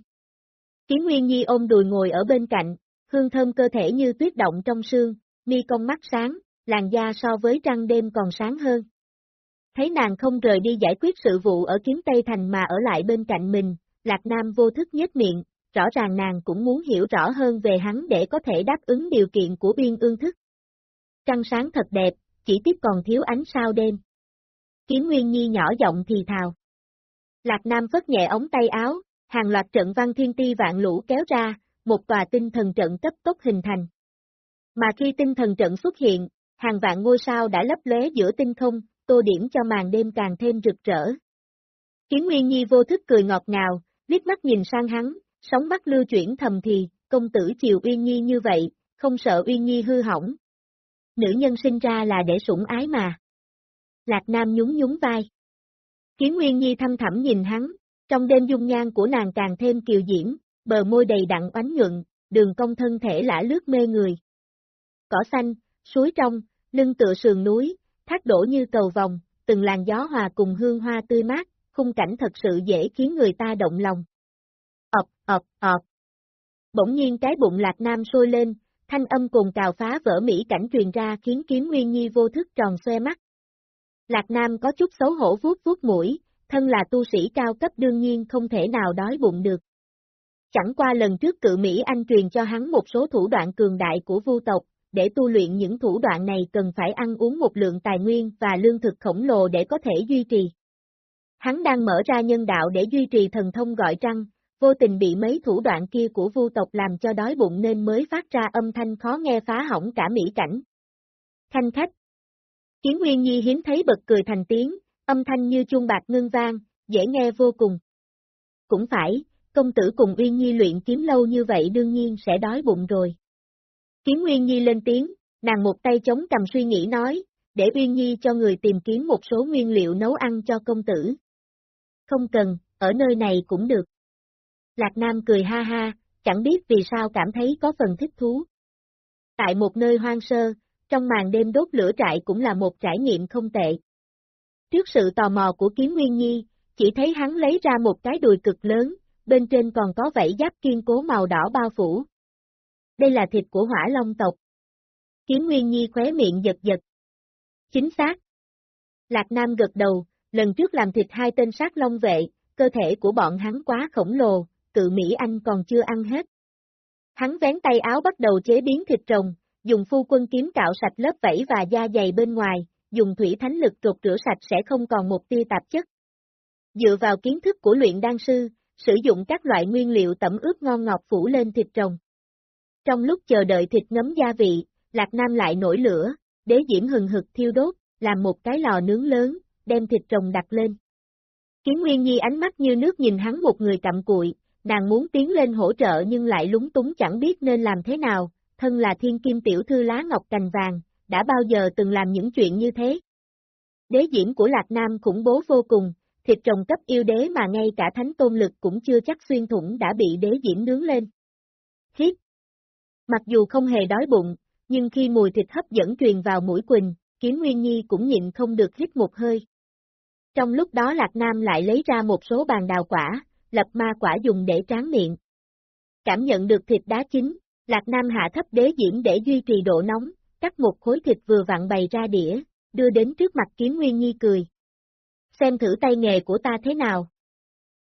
Kiếm Nguyên Nhi ôm đùi ngồi ở bên cạnh, hương thơm cơ thể như tuyết động trong sương, mi con mắt sáng, làn da so với trăng đêm còn sáng hơn. Thấy nàng không rời đi giải quyết sự vụ ở kiếm Tây Thành mà ở lại bên cạnh mình, Lạc Nam vô thức nhếch miệng, rõ ràng nàng cũng muốn hiểu rõ hơn về hắn để có thể đáp ứng điều kiện của biên ương thức. Trăng sáng thật đẹp, chỉ tiếp còn thiếu ánh sao đêm. Kiếm Nguyên Nhi nhỏ giọng thì thào. Lạc Nam phất nhẹ ống tay áo, hàng loạt trận văn thiên ti vạn lũ kéo ra, một tòa tinh thần trận cấp tốc hình thành. Mà khi tinh thần trận xuất hiện, hàng vạn ngôi sao đã lấp lóe giữa tinh không, tô điểm cho màn đêm càng thêm rực rỡ. Kiến Nguyên Nhi vô thức cười ngọt ngào, liếc mắt nhìn sang hắn, sóng mắt lưu chuyển thầm thì, công tử chiều Uyên Nhi như vậy, không sợ Uyên Nhi hư hỏng. Nữ nhân sinh ra là để sủng ái mà. Lạc Nam nhún nhún vai. Kiến Nguyên Nhi thăm thẳm nhìn hắn, trong đêm dung nhan của nàng càng thêm kiều diễm, bờ môi đầy đặn oánh nhuận, đường cong thân thể lã lướt mê người. Cỏ xanh, suối trong, lưng tựa sườn núi, thác đổ như cầu vòng, từng làn gió hòa cùng hương hoa tươi mát, khung cảnh thật sự dễ khiến người ta động lòng. ập, ập, ập. Bỗng nhiên cái bụng lạc nam sôi lên, thanh âm cùng cào phá vỡ mỹ cảnh truyền ra khiến kiếm nguyên nhi vô thức tròn xoe mắt. Lạc nam có chút xấu hổ vuốt vuốt mũi, thân là tu sĩ cao cấp đương nhiên không thể nào đói bụng được. Chẳng qua lần trước cự Mỹ Anh truyền cho hắn một số thủ đoạn cường đại của vu tộc, để tu luyện những thủ đoạn này cần phải ăn uống một lượng tài nguyên và lương thực khổng lồ để có thể duy trì. Hắn đang mở ra nhân đạo để duy trì thần thông gọi trăng, vô tình bị mấy thủ đoạn kia của vu tộc làm cho đói bụng nên mới phát ra âm thanh khó nghe phá hỏng cả mỹ cảnh. Thanh khách Kiến Nguyên Nhi hiếm thấy bật cười thành tiếng, âm thanh như chuông bạc ngân vang, dễ nghe vô cùng. Cũng phải, công tử cùng Uyên Nhi luyện kiếm lâu như vậy đương nhiên sẽ đói bụng rồi. Kiến Nguyên Nhi lên tiếng, nàng một tay chống cầm suy nghĩ nói, để Uyên Nhi cho người tìm kiếm một số nguyên liệu nấu ăn cho công tử. Không cần, ở nơi này cũng được. Lạc Nam cười ha ha, chẳng biết vì sao cảm thấy có phần thích thú. Tại một nơi hoang sơ, trong màn đêm đốt lửa trại cũng là một trải nghiệm không tệ. Trước sự tò mò của Kiếm Nguyên Nhi, chỉ thấy hắn lấy ra một cái đùi cực lớn, bên trên còn có vảy giáp kiên cố màu đỏ bao phủ. Đây là thịt của hỏa long tộc. Kiếm Nguyên Nhi khóe miệng giật giật. Chính xác. Lạc Nam gật đầu, lần trước làm thịt hai tên sát long vệ, cơ thể của bọn hắn quá khổng lồ, cự Mỹ Anh còn chưa ăn hết. Hắn vén tay áo bắt đầu chế biến thịt rồng, dùng phu quân kiếm cạo sạch lớp vảy và da dày bên ngoài, dùng thủy thánh lực trột rửa sạch sẽ không còn một tia tạp chất. Dựa vào kiến thức của luyện đan sư, sử dụng các loại nguyên liệu tẩm ướp ngon ngọt phủ lên thịt rồng. Trong lúc chờ đợi thịt ngấm gia vị, Lạc Nam lại nổi lửa, đế diễm hừng hực thiêu đốt, làm một cái lò nướng lớn, đem thịt rồng đặt lên. Kiến Nguyên Nhi ánh mắt như nước nhìn hắn một người cặm cụi, nàng muốn tiến lên hỗ trợ nhưng lại lúng túng chẳng biết nên làm thế nào, thân là thiên kim tiểu thư lá ngọc cành vàng, đã bao giờ từng làm những chuyện như thế. Đế diễm của Lạc Nam khủng bố vô cùng, thịt trồng cấp yêu đế mà ngay cả thánh tôn lực cũng chưa chắc xuyên thủng đã bị đế diễm nướng lên. Hít! Mặc dù không hề đói bụng, nhưng khi mùi thịt hấp dẫn truyền vào mũi Quỳnh, Kiếm Nguyên Nhi cũng nhịn không được hít một hơi. Trong lúc đó Lạc Nam lại lấy ra một số bàn đào quả, lập ma quả dùng để tráng miệng. Cảm nhận được thịt đá chín, Lạc Nam hạ thấp đế diễm để duy trì độ nóng, cắt một khối thịt vừa vặn bày ra đĩa, đưa đến trước mặt Kiếm Nguyên Nhi cười. Xem thử tay nghề của ta thế nào.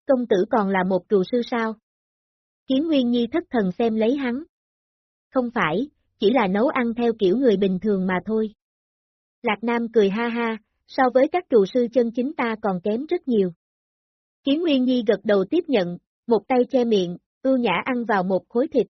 Công tử còn là một trù sư sao? Kiếm Nguyên Nhi thất thần xem lấy hắn. Không phải, chỉ là nấu ăn theo kiểu người bình thường mà thôi. Lạc Nam cười ha ha, so với các trù sư chân chính ta còn kém rất nhiều. Kiếm Nguyên Nhi gật đầu tiếp nhận, một tay che miệng, ưu nhã ăn vào một khối thịt.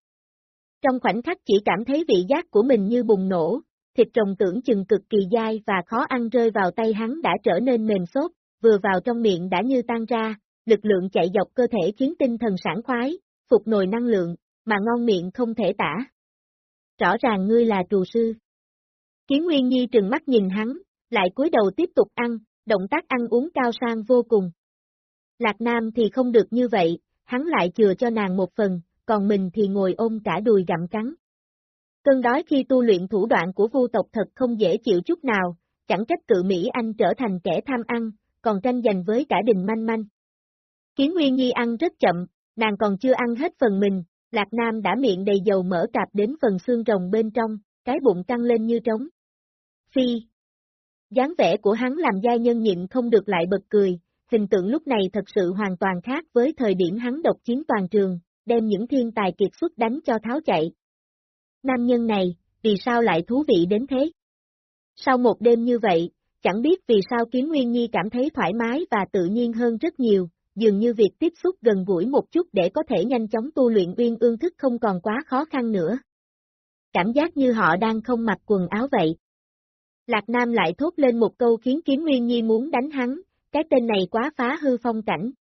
Trong khoảnh khắc chỉ cảm thấy vị giác của mình như bùng nổ, thịt trồng tưởng chừng cực kỳ dai và khó ăn rơi vào tay hắn đã trở nên mềm xốp, vừa vào trong miệng đã như tan ra, lực lượng chạy dọc cơ thể khiến tinh thần sảng khoái, phục nồi năng lượng, mà ngon miệng không thể tả. Rõ ràng ngươi là trù sư. Kiến Nguyên Nhi trừng mắt nhìn hắn, lại cúi đầu tiếp tục ăn, động tác ăn uống cao sang vô cùng. Lạc Nam thì không được như vậy, hắn lại chừa cho nàng một phần, còn mình thì ngồi ôm cả đùi gặm cắn. Cơn đói khi tu luyện thủ đoạn của vu tộc thật không dễ chịu chút nào, chẳng trách cự Mỹ Anh trở thành kẻ tham ăn, còn tranh giành với cả đình manh manh. Kiến Nguyên Nhi ăn rất chậm, nàng còn chưa ăn hết phần mình, Lạc Nam đã miệng đầy dầu mỡ cạp đến phần xương rồng bên trong, cái bụng căng lên như trống. Phi! dáng vẻ của hắn làm giai nhân nhịn không được lại bật cười, hình tượng lúc này thật sự hoàn toàn khác với thời điểm hắn độc chiến toàn trường, đem những thiên tài kiệt xuất đánh cho tháo chạy. Nam nhân này, vì sao lại thú vị đến thế? Sau một đêm như vậy, chẳng biết vì sao Kiếm Nguyên Nhi cảm thấy thoải mái và tự nhiên hơn rất nhiều, dường như việc tiếp xúc gần gũi một chút để có thể nhanh chóng tu luyện uyên ương thức không còn quá khó khăn nữa. Cảm giác như họ đang không mặc quần áo vậy. Lạc Nam lại thốt lên một câu khiến Kiếm Nguyên Nhi muốn đánh hắn, cái tên này quá phá hư phong cảnh.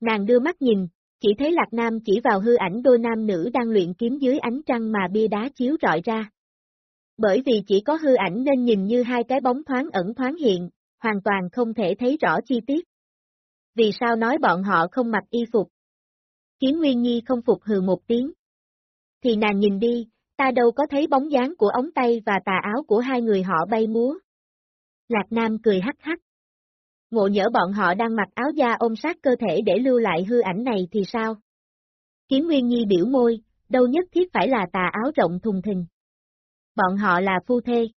Nàng đưa mắt nhìn, chỉ thấy Lạc Nam chỉ vào hư ảnh đôi nam nữ đang luyện kiếm dưới ánh trăng mà bia đá chiếu rọi ra. Bởi vì chỉ có hư ảnh nên nhìn như hai cái bóng thoáng ẩn thoáng hiện, hoàn toàn không thể thấy rõ chi tiết. Vì sao nói bọn họ không mặc y phục? Kiếm Nguyên Nhi không phục hừ một tiếng. Thì nàng nhìn đi, ta đâu có thấy bóng dáng của ống tay và tà áo của hai người họ bay múa. Lạc Nam cười hắc hắc. Ngộ nhỡ bọn họ đang mặc áo da ôm sát cơ thể để lưu lại hư ảnh này thì sao? Kiếm Nguyên Nhi biểu môi, đâu nhất thiết phải là tà áo rộng thùng thình. Bọn họ là phu thê.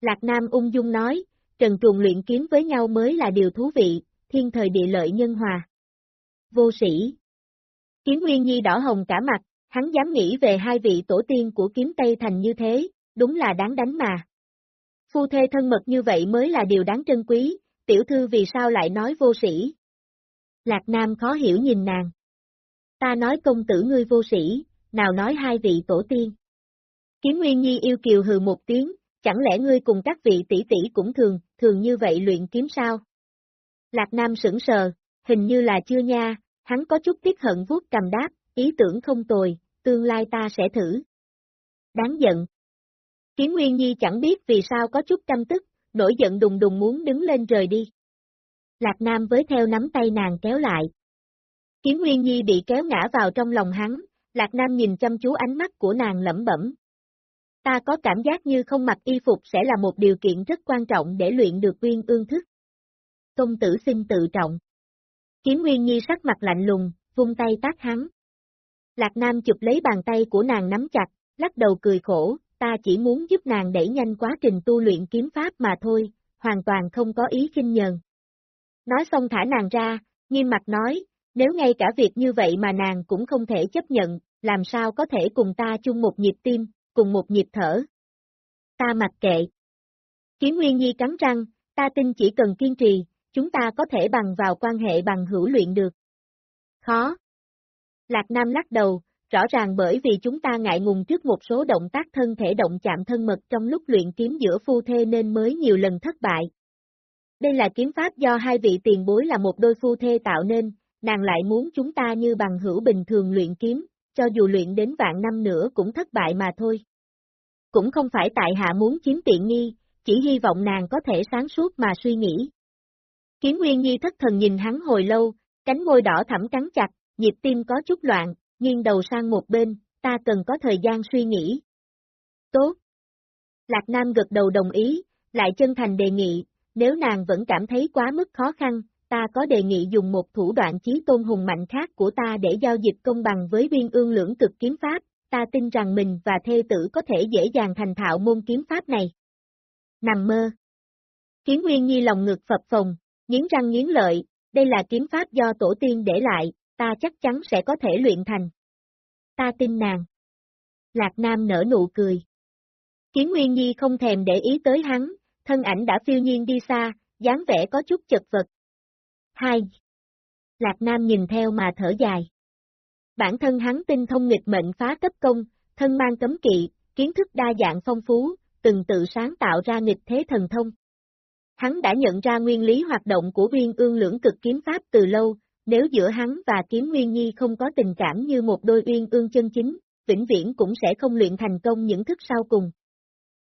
Lạc Nam ung dung nói, trần truồng luyện kiếm với nhau mới là điều thú vị, thiên thời địa lợi nhân hòa. Vô sĩ. Kiếm Nguyên Nhi đỏ hồng cả mặt, hắn dám nghĩ về hai vị tổ tiên của kiếm Tây Thành như thế, đúng là đáng đánh mà. Phu thê thân mật như vậy mới là điều đáng trân quý, tiểu thư vì sao lại nói vô sĩ? Lạc Nam khó hiểu nhìn nàng. Ta nói công tử ngươi vô sĩ, nào nói hai vị tổ tiên. Kiếm Nguyên Nhi yêu kiều hừ một tiếng, chẳng lẽ ngươi cùng các vị tỷ tỷ cũng thường, thường như vậy luyện kiếm sao? Lạc Nam sững sờ, hình như là chưa nha, hắn có chút tiếc hận vuốt cầm đáp, ý tưởng không tồi, tương lai ta sẽ thử. Đáng giận. Kiếm Nguyên Nhi chẳng biết vì sao có chút căm tức, nổi giận đùng đùng muốn đứng lên rời đi. Lạc Nam với theo nắm tay nàng kéo lại. Kiếm Nguyên Nhi bị kéo ngã vào trong lòng hắn, Lạc Nam nhìn chăm chú ánh mắt của nàng lẩm bẩm. Ta có cảm giác như không mặc y phục sẽ là một điều kiện rất quan trọng để luyện được uyên ương thức. Công tử xin tự trọng. Kiếm Nguyên Nhi sắc mặt lạnh lùng, vung tay tác hắn. Lạc Nam chụp lấy bàn tay của nàng nắm chặt, lắc đầu cười khổ, ta chỉ muốn giúp nàng đẩy nhanh quá trình tu luyện kiếm pháp mà thôi, hoàn toàn không có ý kinh nhờn. Nói xong thả nàng ra, nghiêm mặt nói, nếu ngay cả việc như vậy mà nàng cũng không thể chấp nhận, làm sao có thể cùng ta chung một nhịp tim, cùng một nhịp thở. Ta mặc kệ. Kiếm Nguyên Nhi cắn răng, ta tin chỉ cần kiên trì, chúng ta có thể bằng vào quan hệ bằng hữu luyện được. Khó. Lạc Nam lắc đầu, rõ ràng bởi vì chúng ta ngại ngùng trước một số động tác thân thể động chạm thân mật trong lúc luyện kiếm giữa phu thê nên mới nhiều lần thất bại. Đây là kiếm pháp do hai vị tiền bối là một đôi phu thê tạo nên, nàng lại muốn chúng ta như bằng hữu bình thường luyện kiếm, cho dù luyện đến vạn năm nữa cũng thất bại mà thôi. Cũng không phải tại hạ muốn chiếm tiện nghi, chỉ hy vọng nàng có thể sáng suốt mà suy nghĩ. Kiếm Nguyên Nhi thất thần nhìn hắn hồi lâu, cánh môi đỏ thẳm cắn chặt, nhịp tim có chút loạn, nghiêng đầu sang một bên, ta cần có thời gian suy nghĩ. Tốt. Lạc Nam gật đầu đồng ý, lại chân thành đề nghị, nếu nàng vẫn cảm thấy quá mức khó khăn, ta có đề nghị dùng một thủ đoạn chí tôn hùng mạnh khác của ta để giao dịch công bằng với viên ương lưỡng cực kiếm pháp, ta tin rằng mình và thê tử có thể dễ dàng thành thạo môn kiếm pháp này. Nằm mơ. Kiến Nguyên Nhi lòng ngực phập phồng, nghiến răng nghiến lợi, đây là kiếm pháp do tổ tiên để lại, ta chắc chắn sẽ có thể luyện thành. Ta tin nàng. Lạc Nam nở nụ cười. Kiến Nguyên Nhi không thèm để ý tới hắn, thân ảnh đã phiêu nhiên đi xa, dáng vẻ có chút chật vật. Hai. Lạc Nam nhìn theo mà thở dài. Bản thân hắn tinh thông nghịch mệnh phá cấp công, thân mang cấm kỵ, kiến thức đa dạng phong phú, từng tự sáng tạo ra nghịch thế thần thông. Hắn đã nhận ra nguyên lý hoạt động của viên ương lưỡng cực kiếm pháp từ lâu, nếu giữa hắn và kiếm nguyên nhi không có tình cảm như một đôi uyên ương chân chính, vĩnh viễn cũng sẽ không luyện thành công những thức sau cùng.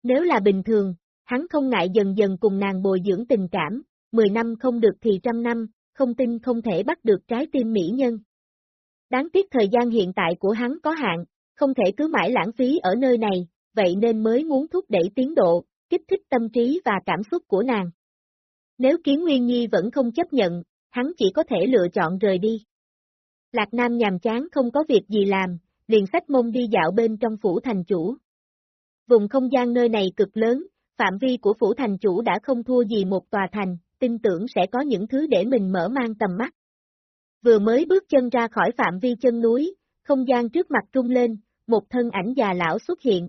Nếu là bình thường, hắn không ngại dần dần cùng nàng bồi dưỡng tình cảm, 10 năm không được thì trăm năm, không tin không thể bắt được trái tim mỹ nhân. Đáng tiếc thời gian hiện tại của hắn có hạn, không thể cứ mãi lãng phí ở nơi này, vậy nên mới muốn thúc đẩy tiến độ, kích thích tâm trí và cảm xúc của nàng. Nếu Kiến Nguyên Nhi vẫn không chấp nhận, hắn chỉ có thể lựa chọn rời đi. Lạc Nam nhàm chán không có việc gì làm, liền sách mông đi dạo bên trong phủ thành chủ. Vùng không gian nơi này cực lớn, phạm vi của phủ thành chủ đã không thua gì một tòa thành, tin tưởng sẽ có những thứ để mình mở mang tầm mắt. Vừa mới bước chân ra khỏi phạm vi chân núi, không gian trước mặt trung lên, một thân ảnh già lão xuất hiện.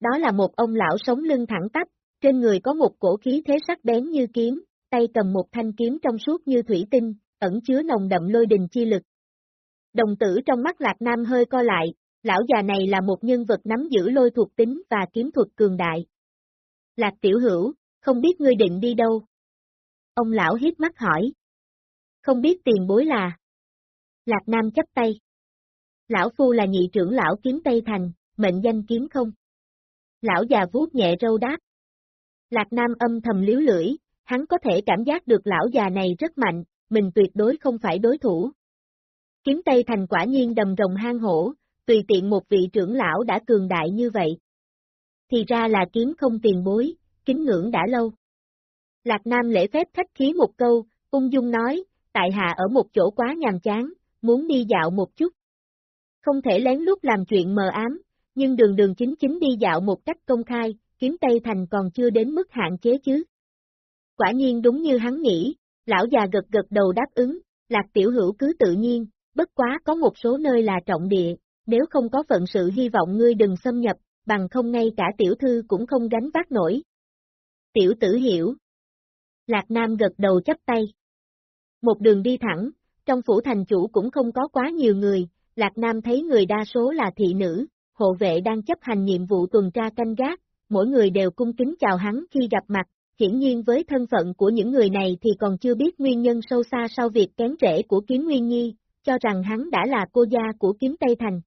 Đó là một ông lão sống lưng thẳng tắp, trên người có một cổ khí thế sắc bén như kiếm, tay cầm một thanh kiếm trong suốt như thủy tinh, ẩn chứa nồng đậm lôi đình chi lực. Đồng tử trong mắt Lạc Nam hơi co lại, lão già này là một nhân vật nắm giữ lôi thuộc tính và kiếm thuật cường đại. Lạc tiểu hữu, không biết ngươi định đi đâu? Ông lão hiếp mắt hỏi. Không biết tiền bối là. Lạc Nam chấp tay. Lão Phu là nhị trưởng lão kiếm Tây Thành, mệnh danh kiếm không? Lão già vuốt nhẹ râu đáp. Lạc Nam âm thầm liếu lưỡi, hắn có thể cảm giác được lão già này rất mạnh, mình tuyệt đối không phải đối thủ. Kiếm Tây Thành quả nhiên đầm rồng hang hổ, tùy tiện một vị trưởng lão đã cường đại như vậy. Thì ra là kiếm không tiền bối, kính ngưỡng đã lâu. Lạc Nam lễ phép khách khí một câu, ung dung nói, tại hạ ở một chỗ quá nhàm chán, muốn đi dạo một chút. Không thể lén lút làm chuyện mờ ám, nhưng đường đường chính chính đi dạo một cách công khai, kiếm Tây Thành còn chưa đến mức hạn chế chứ. Quả nhiên đúng như hắn nghĩ, lão già gật gật đầu đáp ứng, lạc tiểu hữu cứ tự nhiên, bất quá có một số nơi là trọng địa, nếu không có phận sự hy vọng ngươi đừng xâm nhập, bằng không ngay cả tiểu thư cũng không gánh vác nổi. Tiểu tử hiểu. Lạc Nam gật đầu chấp tay. Một đường đi thẳng, trong phủ thành chủ cũng không có quá nhiều người, Lạc Nam thấy người đa số là thị nữ, hộ vệ đang chấp hành nhiệm vụ tuần tra canh gác, mỗi người đều cung kính chào hắn khi gặp mặt, hiển nhiên với thân phận của những người này thì còn chưa biết nguyên nhân sâu xa sau việc kém trễ của Kiếm Nguyên Nhi, cho rằng hắn đã là cô gia của Kiếm Tây Thành.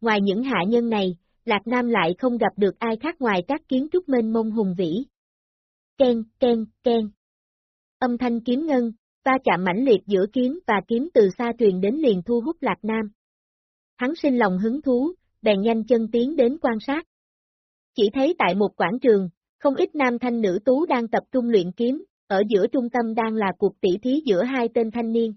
Ngoài những hạ nhân này, Lạc Nam lại không gặp được ai khác ngoài các kiến trúc mênh mông hùng vĩ. Ken, ken, ken. Âm thanh kiếm ngân, va chạm mãnh liệt giữa kiếm và kiếm từ xa truyền đến liền thu hút Lạc Nam. Hắn sinh lòng hứng thú, bèn nhanh chân tiến đến quan sát. Chỉ thấy tại một quảng trường, không ít nam thanh nữ tú đang tập trung luyện kiếm, ở giữa trung tâm đang là cuộc tỷ thí giữa hai tên thanh niên.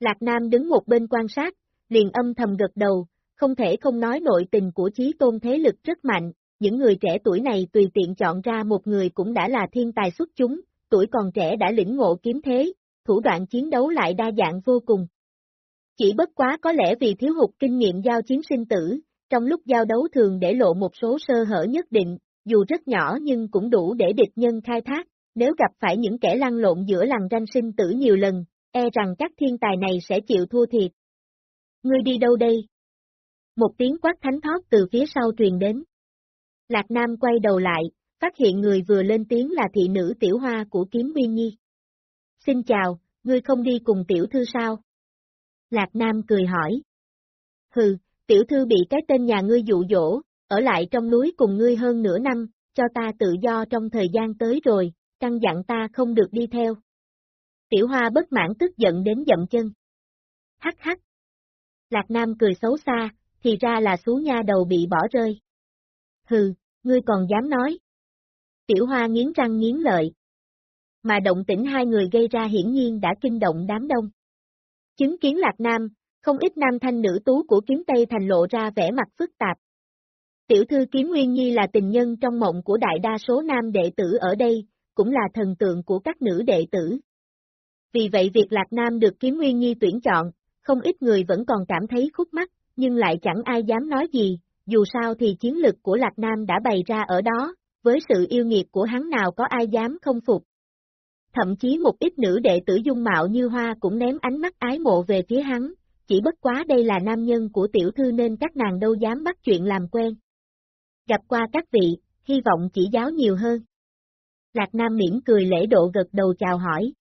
Lạc Nam đứng một bên quan sát, liền âm thầm gật đầu, không thể không nói nội tình của chí tôn thế lực rất mạnh, những người trẻ tuổi này tùy tiện chọn ra một người cũng đã là thiên tài xuất chúng, tuổi còn trẻ đã lĩnh ngộ kiếm thế, thủ đoạn chiến đấu lại đa dạng vô cùng. Chỉ bất quá có lẽ vì thiếu hụt kinh nghiệm giao chiến sinh tử, trong lúc giao đấu thường để lộ một số sơ hở nhất định, dù rất nhỏ nhưng cũng đủ để địch nhân khai thác, nếu gặp phải những kẻ lăn lộn giữa làng ranh sinh tử nhiều lần, e rằng các thiên tài này sẽ chịu thua thiệt. Ngươi đi đâu đây? Một tiếng quát thánh thót từ phía sau truyền đến. Lạc Nam quay đầu lại, phát hiện người vừa lên tiếng là thị nữ tiểu hoa của kiếm Nguyên Nhi. Xin chào, ngươi không đi cùng tiểu thư sao? Lạc Nam cười hỏi. Hừ, tiểu thư bị cái tên nhà ngươi dụ dỗ, ở lại trong núi cùng ngươi hơn nửa năm, cho ta tự do trong thời gian tới rồi, căn dặn ta không được đi theo. Tiểu hoa bất mãn tức giận đến dậm chân. Hắc hắc. Lạc Nam cười xấu xa, thì ra là xú nha đầu bị bỏ rơi. Hừ, ngươi còn dám nói. Tiểu hoa nghiến răng nghiến lợi. Mà động tĩnh hai người gây ra hiển nhiên đã kinh động đám đông. Chứng kiến Lạc Nam, không ít nam thanh nữ tú của kiếm Tây thành lộ ra vẻ mặt phức tạp. Tiểu thư kiếm Nguyên Nhi là tình nhân trong mộng của đại đa số nam đệ tử ở đây, cũng là thần tượng của các nữ đệ tử. Vì vậy việc Lạc Nam được kiếm Nguyên Nhi tuyển chọn, không ít người vẫn còn cảm thấy khúc mắc, nhưng lại chẳng ai dám nói gì, dù sao thì chiến lực của Lạc Nam đã bày ra ở đó, với sự yêu nghiệt của hắn nào có ai dám không phục. Thậm chí một ít nữ đệ tử dung mạo như hoa cũng ném ánh mắt ái mộ về phía hắn, chỉ bất quá đây là nam nhân của tiểu thư nên các nàng đâu dám bắt chuyện làm quen. Gặp qua các vị, hy vọng chỉ giáo nhiều hơn. Lạc Nam mỉm cười lễ độ gật đầu chào hỏi.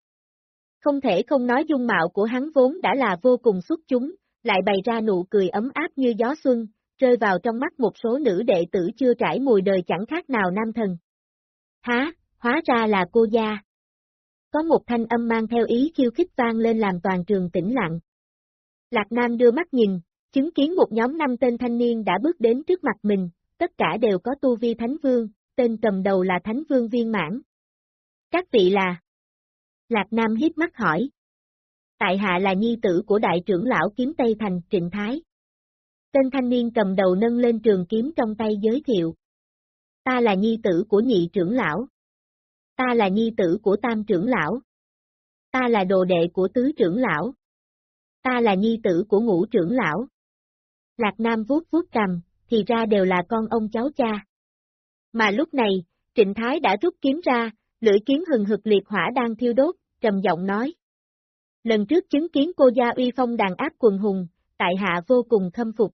Không thể không nói dung mạo của hắn vốn đã là vô cùng xuất chúng, lại bày ra nụ cười ấm áp như gió xuân, rơi vào trong mắt một số nữ đệ tử chưa trải mùi đời chẳng khác nào nam thần. Há, hóa ra là cô gia. Có một thanh âm mang theo ý khiêu khích vang lên làm toàn trường tĩnh lặng. Lạc Nam đưa mắt nhìn, chứng kiến một nhóm năm tên thanh niên đã bước đến trước mặt mình, tất cả đều có tu vi thánh vương, tên cầm đầu là thánh vương viên mãn. Các vị là Lạc Nam hiếp mắt hỏi. Tại hạ là nhi tử của đại trưởng lão kiếm Tây Thành Trịnh Thái. Tên thanh niên cầm đầu nâng lên trường kiếm trong tay giới thiệu. Ta là nhi tử của nhị trưởng lão. Ta là nhi tử của tam trưởng lão. Ta là đồ đệ của tứ trưởng lão. Ta là nhi tử của ngũ trưởng lão. Lạc Nam vuốt vuốt cầm, thì ra đều là con ông cháu cha. Mà lúc này, Trịnh Thái đã rút kiếm ra, lưỡi kiếm hừng hực liệt hỏa đang thiêu đốt, trầm giọng nói. Lần trước chứng kiến cô gia uy phong đàn áp quần hùng, tại hạ vô cùng khâm phục.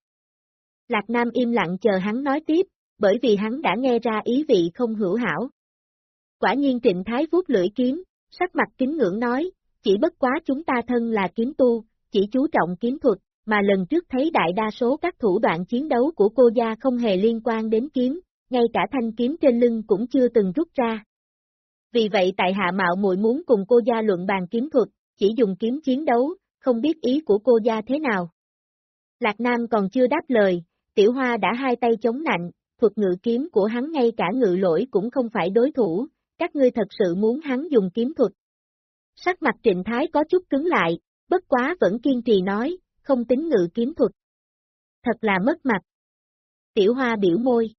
Lạc Nam im lặng chờ hắn nói tiếp, bởi vì hắn đã nghe ra ý vị không hữu hảo. Quả nhiên trịnh thái vuốt lưỡi kiếm, sắc mặt kính ngưỡng nói, chỉ bất quá chúng ta thân là kiếm tu, chỉ chú trọng kiếm thuật, mà lần trước thấy đại đa số các thủ đoạn chiến đấu của cô gia không hề liên quan đến kiếm, ngay cả thanh kiếm trên lưng cũng chưa từng rút ra. Vì vậy tại hạ mạo muội muốn cùng cô gia luận bàn kiếm thuật, chỉ dùng kiếm chiến đấu, không biết ý của cô gia thế nào. Lạc Nam còn chưa đáp lời, Tiểu Hoa đã hai tay chống nạnh, thuật ngự kiếm của hắn ngay cả ngự lỗi cũng không phải đối thủ, các ngươi thật sự muốn hắn dùng kiếm thuật. Sắc mặt trịnh thái có chút cứng lại, bất quá vẫn kiên trì nói, không tính ngự kiếm thuật. Thật là mất mặt. Tiểu Hoa biểu môi.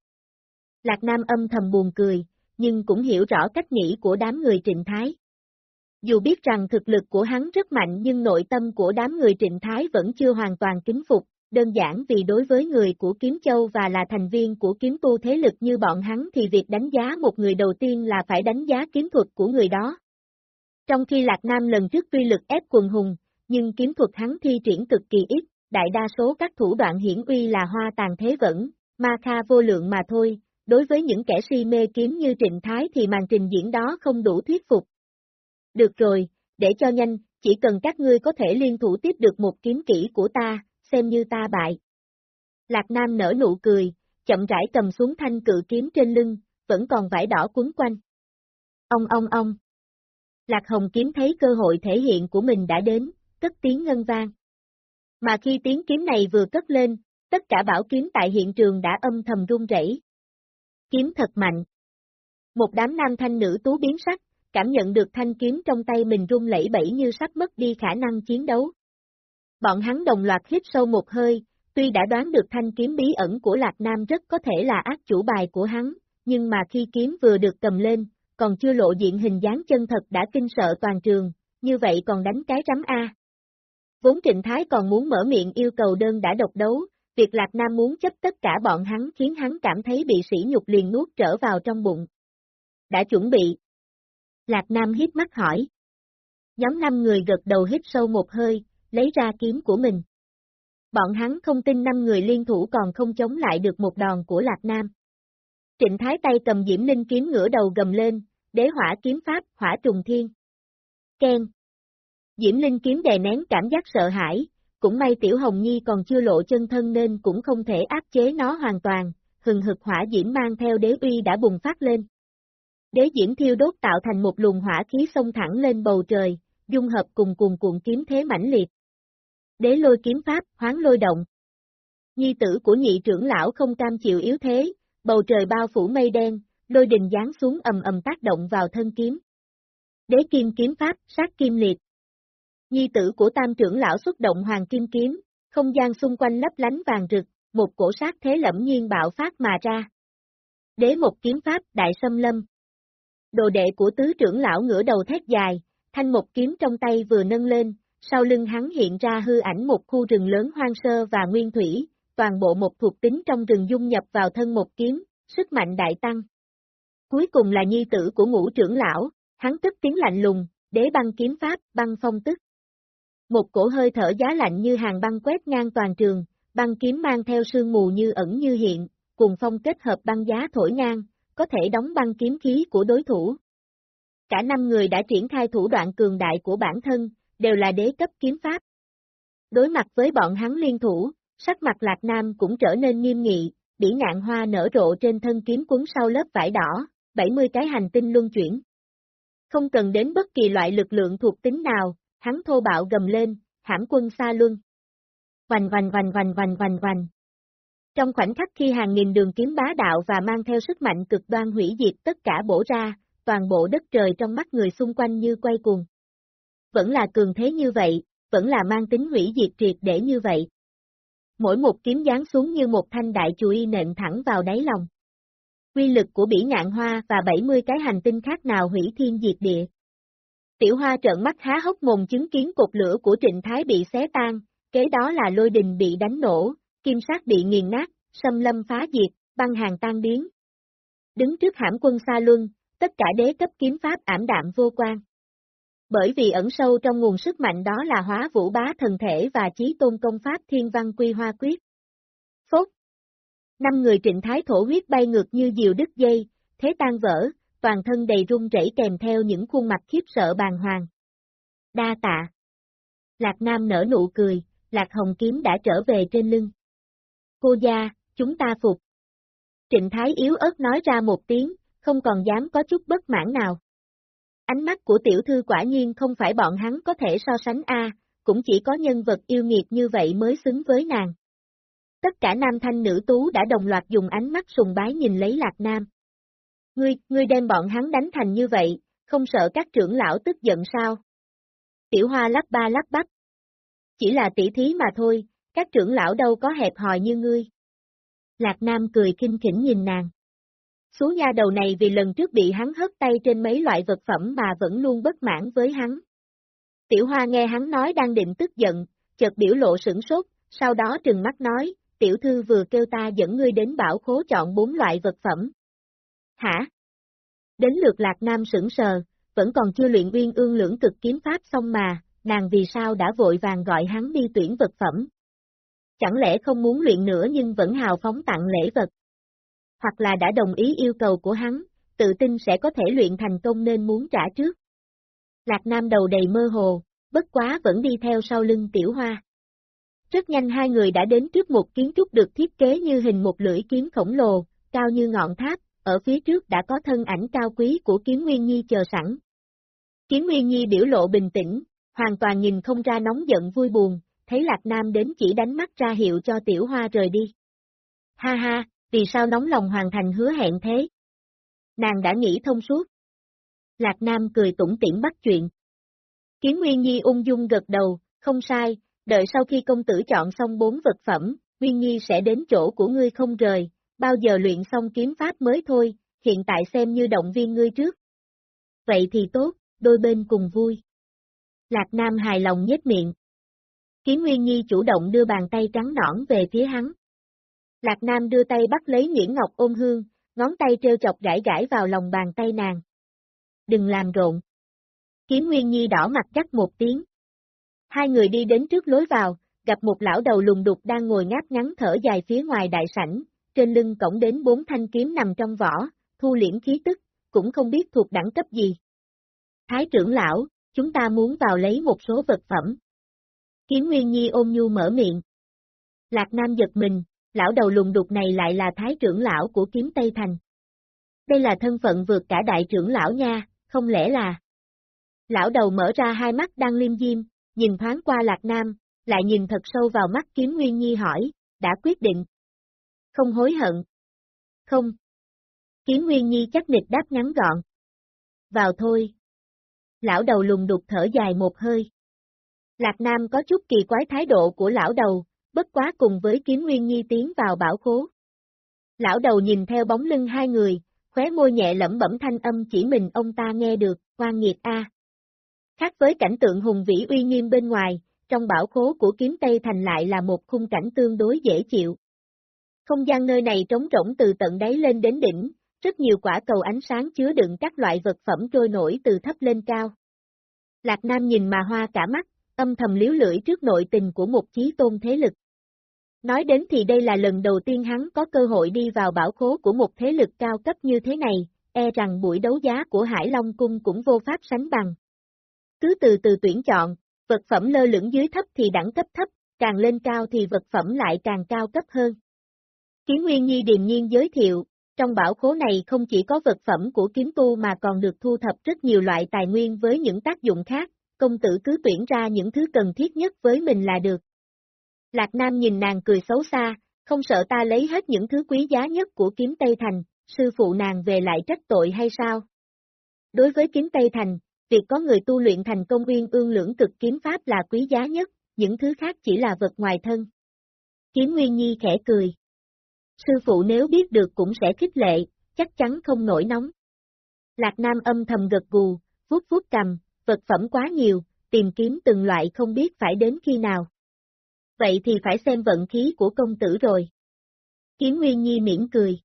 Lạc Nam âm thầm buồn cười, nhưng cũng hiểu rõ cách nghĩ của đám người trịnh thái. Dù biết rằng thực lực của hắn rất mạnh nhưng nội tâm của đám người trịnh thái vẫn chưa hoàn toàn kính phục, đơn giản vì đối với người của Kiếm Châu và là thành viên của kiếm tu thế lực như bọn hắn thì việc đánh giá một người đầu tiên là phải đánh giá kiếm thuật của người đó. Trong khi Lạc Nam lần trước tuy lực ép quần hùng, nhưng kiếm thuật hắn thi triển cực kỳ ít, đại đa số các thủ đoạn hiển uy là hoa tàn thế vẫn, ma kha vô lượng mà thôi, đối với những kẻ si mê kiếm như Trịnh Thái thì màn trình diễn đó không đủ thuyết phục. Được rồi, để cho nhanh, chỉ cần các ngươi có thể liên thủ tiếp được một kiếm kỹ của ta, xem như ta bại. Lạc Nam nở nụ cười, chậm rãi cầm xuống thanh cự kiếm trên lưng, vẫn còn vải đỏ quấn quanh. Ông ông ông. Lạc Hồng kiếm thấy cơ hội thể hiện của mình đã đến, cất tiếng ngân vang. Mà khi tiếng kiếm này vừa cất lên, tất cả bảo kiếm tại hiện trường đã âm thầm run rẩy. Kiếm thật mạnh. Một đám nam thanh nữ tú biến sắc, cảm nhận được thanh kiếm trong tay mình rung lẫy bẫy như sắp mất đi khả năng chiến đấu. Bọn hắn đồng loạt hít sâu một hơi, tuy đã đoán được thanh kiếm bí ẩn của Lạc Nam rất có thể là ác chủ bài của hắn, nhưng mà khi kiếm vừa được cầm lên, còn chưa lộ diện hình dáng chân thật đã kinh sợ toàn trường, như vậy còn đánh cái rắm A. Vốn Trịnh Thái còn muốn mở miệng yêu cầu đơn đã độc đấu, việc Lạc Nam muốn chấp tất cả bọn hắn khiến hắn cảm thấy bị sỉ nhục liền nuốt trở vào trong bụng. Đã chuẩn bị. Lạc Nam hít mắt hỏi. Nhóm năm người gật đầu hít sâu một hơi, lấy ra kiếm của mình. Bọn hắn không tin năm người liên thủ còn không chống lại được một đòn của Lạc Nam. Trịnh Thái tay cầm Diễm Linh kiếm ngửa đầu gầm lên, đế hỏa kiếm pháp, hỏa trùng thiên. Ken. Diễm Linh kiếm đè nén cảm giác sợ hãi, cũng may Tiểu Hồng Nhi còn chưa lộ chân thân nên cũng không thể áp chế nó hoàn toàn, hừng hực hỏa diễm mang theo đế uy đã bùng phát lên. Đế diễm thiêu đốt tạo thành một luồng hỏa khí xông thẳng lên bầu trời, dung hợp cùng cuồng cuộn kiếm thế mãnh liệt. Đế lôi kiếm pháp, hoáng lôi động. Nhi tử của nhị trưởng lão không cam chịu yếu thế, bầu trời bao phủ mây đen, lôi đình giáng xuống ầm ầm tác động vào thân kiếm. Đế kim kiếm pháp, sát kim liệt. Nhi tử của tam trưởng lão xuất động hoàng kim kiếm, không gian xung quanh lấp lánh vàng rực, một cổ sát thế lẫm nhiên bạo phát mà ra. Đế một kiếm pháp, đại xâm lâm. Đồ đệ của tứ trưởng lão ngửa đầu thét dài, thanh một kiếm trong tay vừa nâng lên, sau lưng hắn hiện ra hư ảnh một khu rừng lớn hoang sơ và nguyên thủy, toàn bộ một thuộc tính trong rừng dung nhập vào thân một kiếm, sức mạnh đại tăng. Cuối cùng là nhi tử của ngũ trưởng lão, hắn tức tiếng lạnh lùng, đế băng kiếm pháp, băng phong tức. Một cổ hơi thở giá lạnh như hàng băng quét ngang toàn trường, băng kiếm mang theo sương mù như ẩn như hiện, cùng phong kết hợp băng giá thổi ngang, có thể đóng băng kiếm khí của đối thủ. Cả năm người đã triển khai thủ đoạn cường đại của bản thân, đều là đế cấp kiếm pháp. Đối mặt với bọn hắn liên thủ, sắc mặt Lạc Nam cũng trở nên nghiêm nghị, bỉ ngạn hoa nở rộ trên thân kiếm cuốn sau lớp vải đỏ, 70 cái hành tinh luân chuyển. Không cần đến bất kỳ loại lực lượng thuộc tính nào, hắn thô bạo gầm lên, hãm quân xa luân. Vành vành vành vành vành vành vành. Trong khoảnh khắc khi hàng nghìn đường kiếm bá đạo và mang theo sức mạnh cực đoan hủy diệt tất cả bổ ra, toàn bộ đất trời trong mắt người xung quanh như quay cuồng. Vẫn là cường thế như vậy, vẫn là mang tính hủy diệt triệt để như vậy. Mỗi một kiếm giáng xuống như một thanh đại chùy nện thẳng vào đáy lòng. Quy lực của bỉ ngạn hoa và 70 cái hành tinh khác nào hủy thiên diệt địa. Tiểu hoa trợn mắt há hốc mồm chứng kiến cột lửa của trịnh thái bị xé tan, kế đó là lôi đình bị đánh nổ, kim sát bị nghiền nát, xâm lâm phá diệt, băng hàng tan biến. Đứng trước hãm quân xa luân, tất cả đế cấp kiếm pháp ảm đạm vô quan. Bởi vì ẩn sâu trong nguồn sức mạnh đó là hóa vũ bá thần thể và chí tôn công pháp thiên văn quy hoa quyết. Phốt Năm người trịnh thái thổ huyết bay ngược như diều đứt dây, thế tan vỡ, toàn thân đầy rung rẩy kèm theo những khuôn mặt khiếp sợ bàng hoàng. Đa tạ. Lạc Nam nở nụ cười, Lạc Hồng Kiếm đã trở về trên lưng. Cô gia, chúng ta phục. Trịnh Thái yếu ớt nói ra một tiếng, không còn dám có chút bất mãn nào. Ánh mắt của tiểu thư quả nhiên không phải bọn hắn có thể so sánh a, cũng chỉ có nhân vật yêu nghiệt như vậy mới xứng với nàng. Tất cả nam thanh nữ tú đã đồng loạt dùng ánh mắt sùng bái nhìn lấy Lạc Nam. Ngươi, ngươi đem bọn hắn đánh thành như vậy, không sợ các trưởng lão tức giận sao? Tiểu hoa lắp ba lắp bắp. Chỉ là tỷ thí mà thôi, các trưởng lão đâu có hẹp hòi như ngươi. Lạc Nam cười kinh khỉnh nhìn nàng. Số nha đầu này vì lần trước bị hắn hất tay trên mấy loại vật phẩm mà vẫn luôn bất mãn với hắn. Tiểu Hoa nghe hắn nói đang định tức giận, chợt biểu lộ sửng sốt, sau đó trừng mắt nói, tiểu thư vừa kêu ta dẫn ngươi đến bảo khố chọn bốn loại vật phẩm. Hả? Đến lượt Lạc Nam sững sờ, vẫn còn chưa luyện uyên ương lưỡng cực kiếm pháp xong mà, nàng vì sao đã vội vàng gọi hắn đi tuyển vật phẩm. Chẳng lẽ không muốn luyện nữa nhưng vẫn hào phóng tặng lễ vật. Hoặc là đã đồng ý yêu cầu của hắn, tự tin sẽ có thể luyện thành công nên muốn trả trước. Lạc Nam đầu đầy mơ hồ, bất quá vẫn đi theo sau lưng tiểu hoa. Rất nhanh hai người đã đến trước một kiến trúc được thiết kế như hình một lưỡi kiếm khổng lồ, cao như ngọn tháp, ở phía trước đã có thân ảnh cao quý của Kiếm Nguyên Nhi chờ sẵn. Kiếm Nguyên Nhi biểu lộ bình tĩnh, hoàn toàn nhìn không ra nóng giận vui buồn, thấy Lạc Nam đến chỉ đánh mắt ra hiệu cho tiểu hoa rời đi. Ha ha, vì sao nóng lòng hoàn thành hứa hẹn thế? Nàng đã nghĩ thông suốt. Lạc Nam cười tủm tỉm bắt chuyện. kiến Nguyên Nhi ung dung gật đầu, không sai, đợi sau khi công tử chọn xong bốn vật phẩm, Nguyên Nhi sẽ đến chỗ của ngươi không rời, bao giờ luyện xong kiếm pháp mới thôi, hiện tại xem như động viên ngươi trước. Vậy thì tốt, đôi bên cùng vui. Lạc Nam hài lòng nhếch miệng. kiến Nguyên Nhi chủ động đưa bàn tay trắng nõn về phía hắn. Lạc Nam đưa tay bắt lấy Nguyễn Ngọc ôm hương, ngón tay treo chọc gãi gãi vào lòng bàn tay nàng. Đừng làm rộn. Kiếm Nguyên Nhi đỏ mặt chắc một tiếng. Hai người đi đến trước lối vào, gặp một lão đầu lùng đục đang ngồi ngáp ngắn thở dài phía ngoài đại sảnh, trên lưng cổng đến bốn thanh kiếm nằm trong vỏ, thu liễn khí tức, cũng không biết thuộc đẳng cấp gì. Thái trưởng lão, chúng ta muốn vào lấy một số vật phẩm. Kiếm Nguyên Nhi ôm nhu mở miệng. Lạc Nam giật mình, lão đầu lùng đục này lại là thái trưởng lão của kiếm Tây Thành. Đây là thân phận vượt cả đại trưởng lão nha, không lẽ là... Lão đầu mở ra hai mắt đang liêm diêm, nhìn thoáng qua Lạc Nam, lại nhìn thật sâu vào mắt kiếm Nguyên Nhi hỏi, đã quyết định. Không hối hận. Không. Kiếm Nguyên Nhi chắc nịch đáp ngắn gọn. Vào thôi. Lão đầu lùng đục thở dài một hơi. Lạc Nam có chút kỳ quái thái độ của lão đầu, bất quá cùng với kiếm Nguyên Nhi tiến vào bảo khố. Lão đầu nhìn theo bóng lưng hai người, khóe môi nhẹ lẩm bẩm thanh âm chỉ mình ông ta nghe được, quan nghiệt a. Khác với cảnh tượng hùng vĩ uy nghiêm bên ngoài, trong bảo khố của kiếm Tây Thành lại là một khung cảnh tương đối dễ chịu. Không gian nơi này trống rỗng từ tận đáy lên đến đỉnh, rất nhiều quả cầu ánh sáng chứa đựng các loại vật phẩm trôi nổi từ thấp lên cao. Lạc Nam nhìn mà hoa cả mắt, âm thầm liếu lưỡi trước nội tình của một chí tôn thế lực. Nói đến thì đây là lần đầu tiên hắn có cơ hội đi vào bảo khố của một thế lực cao cấp như thế này, e rằng buổi đấu giá của Hải Long Cung cũng vô pháp sánh bằng. Cứ từ từ tuyển chọn, vật phẩm lơ lửng dưới thấp thì đẳng cấp thấp, càng lên cao thì vật phẩm lại càng cao cấp hơn. Kiến Nguyên Nhi điềm nhiên giới thiệu, trong bảo khố này không chỉ có vật phẩm của kiếm tu mà còn được thu thập rất nhiều loại tài nguyên với những tác dụng khác, công tử cứ tuyển ra những thứ cần thiết nhất với mình là được. Lạc Nam nhìn nàng cười xấu xa, không sợ ta lấy hết những thứ quý giá nhất của kiếm Tây Thành, sư phụ nàng về lại trách tội hay sao? Đối với kiếm Tây Thành, việc có người tu luyện thành công uyên ương lưỡng cực kiếm pháp là quý giá nhất, những thứ khác chỉ là vật ngoài thân. Kiếm Nguyên Nhi khẽ cười. Sư phụ nếu biết được cũng sẽ khích lệ, chắc chắn không nổi nóng. Lạc Nam âm thầm gật gù, vuốt vuốt cầm, vật phẩm quá nhiều, tìm kiếm từng loại không biết phải đến khi nào. Vậy thì phải xem vận khí của công tử rồi. Kiếm Nguyên Nhi miễn cười.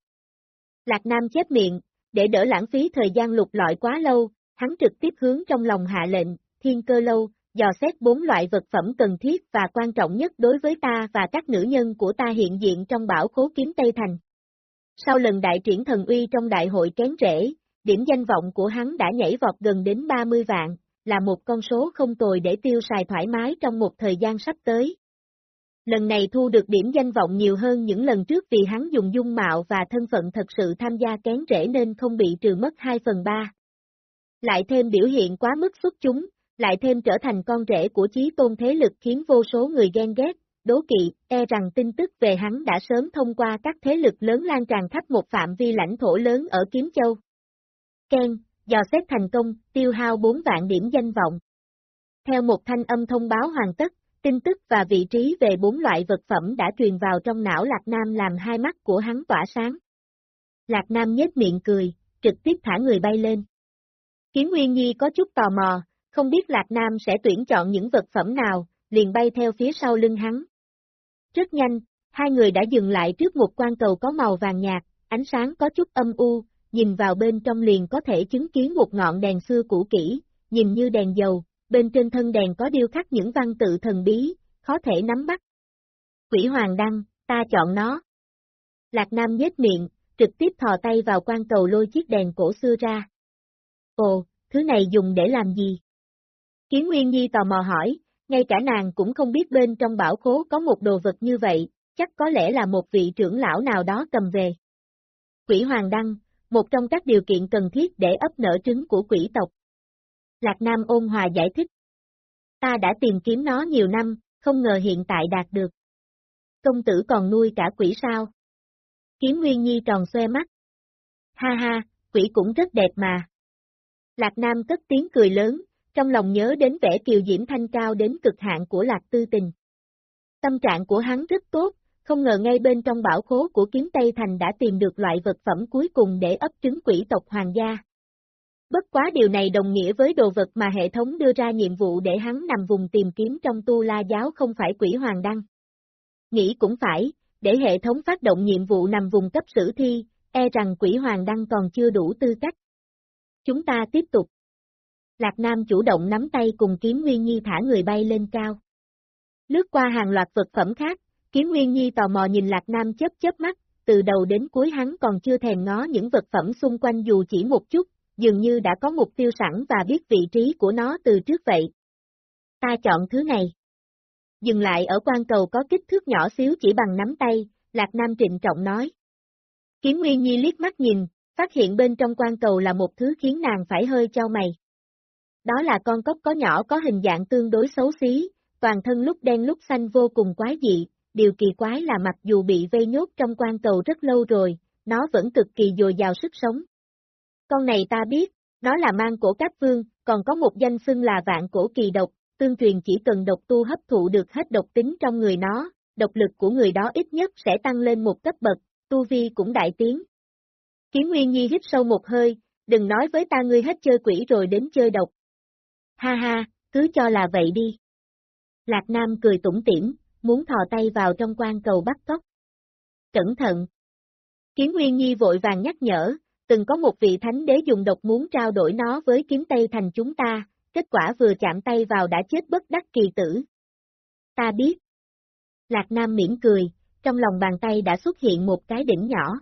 Lạc Nam chép miệng, để đỡ lãng phí thời gian lục lọi quá lâu, hắn trực tiếp hướng trong lòng hạ lệnh, thiên cơ lâu, dò xét bốn loại vật phẩm cần thiết và quan trọng nhất đối với ta và các nữ nhân của ta hiện diện trong bảo khố kiếm Tây Thành. Sau lần đại triển thần uy trong đại hội kén rễ, điểm danh vọng của hắn đã nhảy vọt gần đến 30 vạn, là một con số không tồi để tiêu xài thoải mái trong một thời gian sắp tới. Lần này thu được điểm danh vọng nhiều hơn những lần trước vì hắn dùng dung mạo và thân phận thật sự tham gia kén rễ nên không bị trừ mất 2 phần 3. Lại thêm biểu hiện quá mức xuất chúng, lại thêm trở thành con rể của chí tôn thế lực khiến vô số người ghen ghét, đố kỵ, e rằng tin tức về hắn đã sớm thông qua các thế lực lớn lan tràn khắp một phạm vi lãnh thổ lớn ở Kiếm Châu. Ken, dò xét thành công, tiêu hao 4 vạn điểm danh vọng. Theo một thanh âm thông báo hoàn tất, tin tức và vị trí về bốn loại vật phẩm đã truyền vào trong não Lạc Nam làm hai mắt của hắn tỏa sáng. Lạc Nam nhếch miệng cười, trực tiếp thả người bay lên. Kiếm Nguyên Nhi có chút tò mò, không biết Lạc Nam sẽ tuyển chọn những vật phẩm nào, liền bay theo phía sau lưng hắn. Rất nhanh, hai người đã dừng lại trước một quan cầu có màu vàng nhạt, ánh sáng có chút âm u, nhìn vào bên trong liền có thể chứng kiến một ngọn đèn xưa cũ kỹ, nhìn như đèn dầu, bên trên thân đèn có điêu khắc những văn tự thần bí, khó thể nắm bắt. Quỷ Hoàng Đăng, ta chọn nó. Lạc Nam nhếch miệng, trực tiếp thò tay vào quan cầu lôi chiếc đèn cổ xưa ra. Ồ, thứ này dùng để làm gì? Kiến Nguyên Nhi tò mò hỏi, ngay cả nàng cũng không biết bên trong bảo khố có một đồ vật như vậy, chắc có lẽ là một vị trưởng lão nào đó cầm về. Quỷ Hoàng Đăng, một trong các điều kiện cần thiết để ấp nở trứng của quỷ tộc. Lạc Nam ôn hòa giải thích. Ta đã tìm kiếm nó nhiều năm, không ngờ hiện tại đạt được. Công tử còn nuôi cả quỷ sao? Kiếm Nguyên Nhi tròn xoe mắt. Ha ha, quỷ cũng rất đẹp mà. Lạc Nam cất tiếng cười lớn, trong lòng nhớ đến vẻ kiều diễm thanh cao đến cực hạn của Lạc Tư Tình. Tâm trạng của hắn rất tốt, không ngờ ngay bên trong bảo khố của kiếm Tây Thành đã tìm được loại vật phẩm cuối cùng để ấp trứng quỷ tộc hoàng gia. Bất quá điều này đồng nghĩa với đồ vật mà hệ thống đưa ra nhiệm vụ để hắn nằm vùng tìm kiếm trong tu la giáo không phải quỷ hoàng đăng. Nghĩ cũng phải, để hệ thống phát động nhiệm vụ nằm vùng cấp sử thi, e rằng quỷ hoàng đăng còn chưa đủ tư cách. Chúng ta tiếp tục. Lạc Nam chủ động nắm tay cùng kiếm Nguyên Nhi thả người bay lên cao. Lướt qua hàng loạt vật phẩm khác, kiếm Nguyên Nhi tò mò nhìn Lạc Nam chớp chớp mắt, từ đầu đến cuối hắn còn chưa thèm ngó những vật phẩm xung quanh dù chỉ một chút, dường như đã có mục tiêu sẵn và biết vị trí của nó từ trước vậy. Ta chọn thứ này. Dừng lại ở quan cầu có kích thước nhỏ xíu chỉ bằng nắm tay, Lạc Nam trịnh trọng nói. Kiếm Nguyên Nhi liếc mắt nhìn, phát hiện bên trong quan cầu là một thứ khiến nàng phải hơi cho mày. Đó là con cốc có nhỏ có hình dạng tương đối xấu xí, toàn thân lúc đen lúc xanh vô cùng quái dị, điều kỳ quái là mặc dù bị vây nhốt trong quan cầu rất lâu rồi, nó vẫn cực kỳ dồi dào sức sống. Con này ta biết, nó là mang cổ các vương, còn có một danh xưng là vạn cổ kỳ độc, tương truyền chỉ cần độc tu hấp thụ được hết độc tính trong người nó, độc lực của người đó ít nhất sẽ tăng lên một cấp bậc, tu vi cũng đại tiến. Kiếm Nguyên Nhi hít sâu một hơi, đừng nói với ta ngươi hết chơi quỷ rồi đến chơi độc. Ha ha, cứ cho là vậy đi. Lạc Nam cười tủm tỉm, muốn thò tay vào trong quan cầu bắt cóc. Cẩn thận! Kiếm Nguyên Nhi vội vàng nhắc nhở, từng có một vị thánh đế dùng độc muốn trao đổi nó với kiếm Tây thành chúng ta, kết quả vừa chạm tay vào đã chết bất đắc kỳ tử. Ta biết. Lạc Nam mỉm cười, trong lòng bàn tay đã xuất hiện một cái đỉnh nhỏ.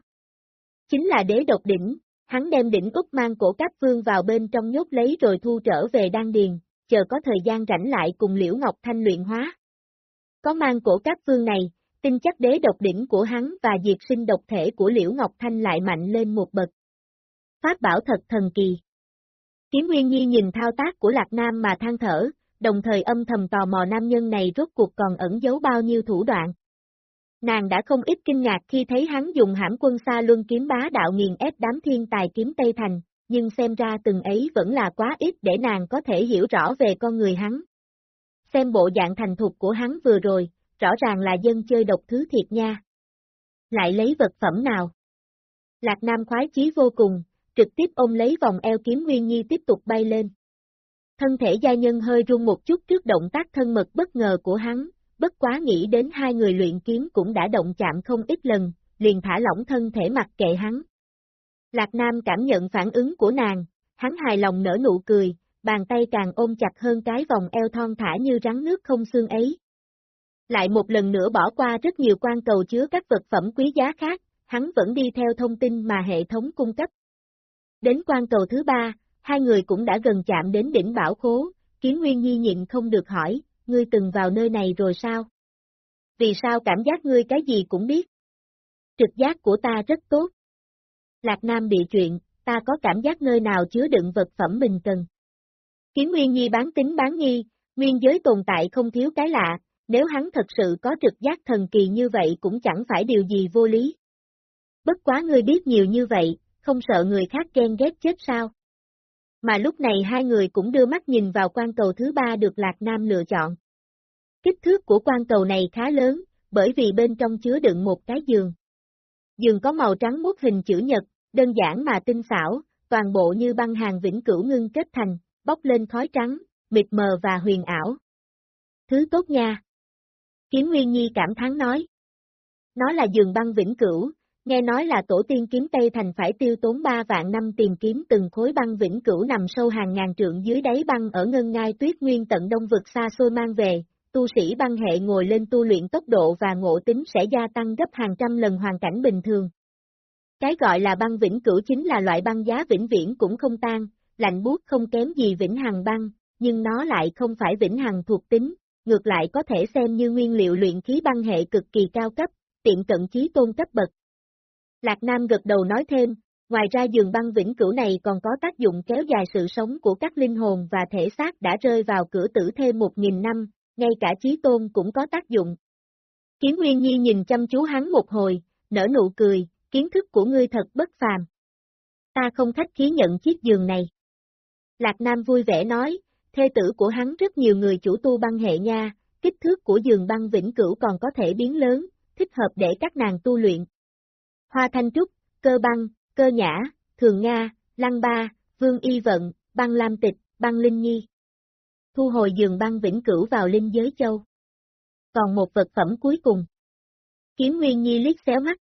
Chính là đế độc đỉnh, hắn đem đỉnh úp mang cổ cáp vương vào bên trong nhốt lấy rồi thu trở về đan điền, chờ có thời gian rảnh lại cùng Liễu Ngọc Thanh luyện hóa. Có mang cổ cáp vương này, tin chắc đế độc đỉnh của hắn và diệt sinh độc thể của Liễu Ngọc Thanh lại mạnh lên một bậc. Pháp bảo thật thần kỳ. Kiếm Nguyên Nhi nhìn thao tác của Lạc Nam mà than thở, đồng thời âm thầm tò mò nam nhân này rốt cuộc còn ẩn giấu bao nhiêu thủ đoạn. Nàng đã không ít kinh ngạc khi thấy hắn dùng hãm quân xa luân kiếm bá đạo nghiền ép đám thiên tài kiếm Tây Thành, nhưng xem ra từng ấy vẫn là quá ít để nàng có thể hiểu rõ về con người hắn. Xem bộ dạng thành thục của hắn vừa rồi, rõ ràng là dân chơi độc thứ thiệt nha. Lại lấy vật phẩm nào? Lạc Nam khoái chí vô cùng, trực tiếp ôm lấy vòng eo kiếm Nguyên Nhi tiếp tục bay lên. Thân thể gia nhân hơi run một chút trước động tác thân mật bất ngờ của hắn, bất quá nghĩ đến hai người luyện kiếm cũng đã động chạm không ít lần, liền thả lỏng thân thể mặc kệ hắn. Lạc Nam cảm nhận phản ứng của nàng, hắn hài lòng nở nụ cười, bàn tay càng ôm chặt hơn cái vòng eo thon thả như rắn nước không xương ấy. Lại một lần nữa bỏ qua rất nhiều quan cầu chứa các vật phẩm quý giá khác, hắn vẫn đi theo thông tin mà hệ thống cung cấp. Đến quan cầu thứ ba, hai người cũng đã gần chạm đến đỉnh bảo khố, Kiến Nguyên Nhi nhịn không được hỏi, ngươi từng vào nơi này rồi sao? Vì sao cảm giác ngươi cái gì cũng biết? Trực giác của ta rất tốt. Lạc Nam bị chuyện, ta có cảm giác nơi nào chứa đựng vật phẩm mình cần. Kiến Nguyên Nhi bán tính bán nghi, nguyên giới tồn tại không thiếu cái lạ, nếu hắn thật sự có trực giác thần kỳ như vậy cũng chẳng phải điều gì vô lý. Bất quá ngươi biết nhiều như vậy, không sợ người khác ghen ghét chết sao? Mà lúc này hai người cũng đưa mắt nhìn vào quan cầu thứ ba được Lạc Nam lựa chọn. Kích thước của quan cầu này khá lớn, bởi vì bên trong chứa đựng một cái giường. Giường có màu trắng mốt hình chữ nhật, đơn giản mà tinh xảo, toàn bộ như băng hàng vĩnh cửu ngưng kết thành, bốc lên khói trắng, mịt mờ và huyền ảo. Thứ tốt nha. Kiếm Nguyên Nhi cảm thán nói. Nó là giường băng vĩnh cửu, nghe nói là tổ tiên kiếm Tây Thành phải tiêu tốn 3 vạn năm tìm kiếm từng khối băng vĩnh cửu nằm sâu hàng ngàn trượng dưới đáy băng ở ngân ngai tuyết nguyên tận đông vực xa xôi mang về, tu sĩ băng hệ ngồi lên tu luyện tốc độ và ngộ tính sẽ gia tăng gấp hàng trăm lần hoàn cảnh bình thường. Cái gọi là băng vĩnh cửu chính là loại băng giá vĩnh viễn cũng không tan, lạnh buốt không kém gì vĩnh hằng băng, nhưng nó lại không phải vĩnh hằng thuộc tính, ngược lại có thể xem như nguyên liệu luyện khí băng hệ cực kỳ cao cấp, tiện cận chí tôn cấp bậc. Lạc Nam gật đầu nói thêm, ngoài ra giường băng vĩnh cửu này còn có tác dụng kéo dài sự sống của các linh hồn và thể xác đã rơi vào cửa tử thêm một nghìn năm, ngay cả trí tôn cũng có tác dụng. Kiến Nguyên Nhi nhìn chăm chú hắn một hồi, nở nụ cười, kiến thức của ngươi thật bất phàm. Ta không khách khí nhận chiếc giường này. Lạc Nam vui vẻ nói, thê tử của hắn rất nhiều người chủ tu băng hệ nha, kích thước của giường băng vĩnh cửu còn có thể biến lớn, thích hợp để các nàng tu luyện. Hoa Thanh Trúc, Cơ Băng, Cơ Nhã, Thường Nga, Lăng Ba, Vương Y Vận, Băng Lam Tịch, Băng Linh Nhi. Thu hồi giường băng vĩnh cửu vào linh giới châu. Còn một vật phẩm cuối cùng. Kiếm Nguyên Nhi liếc xéo mắt.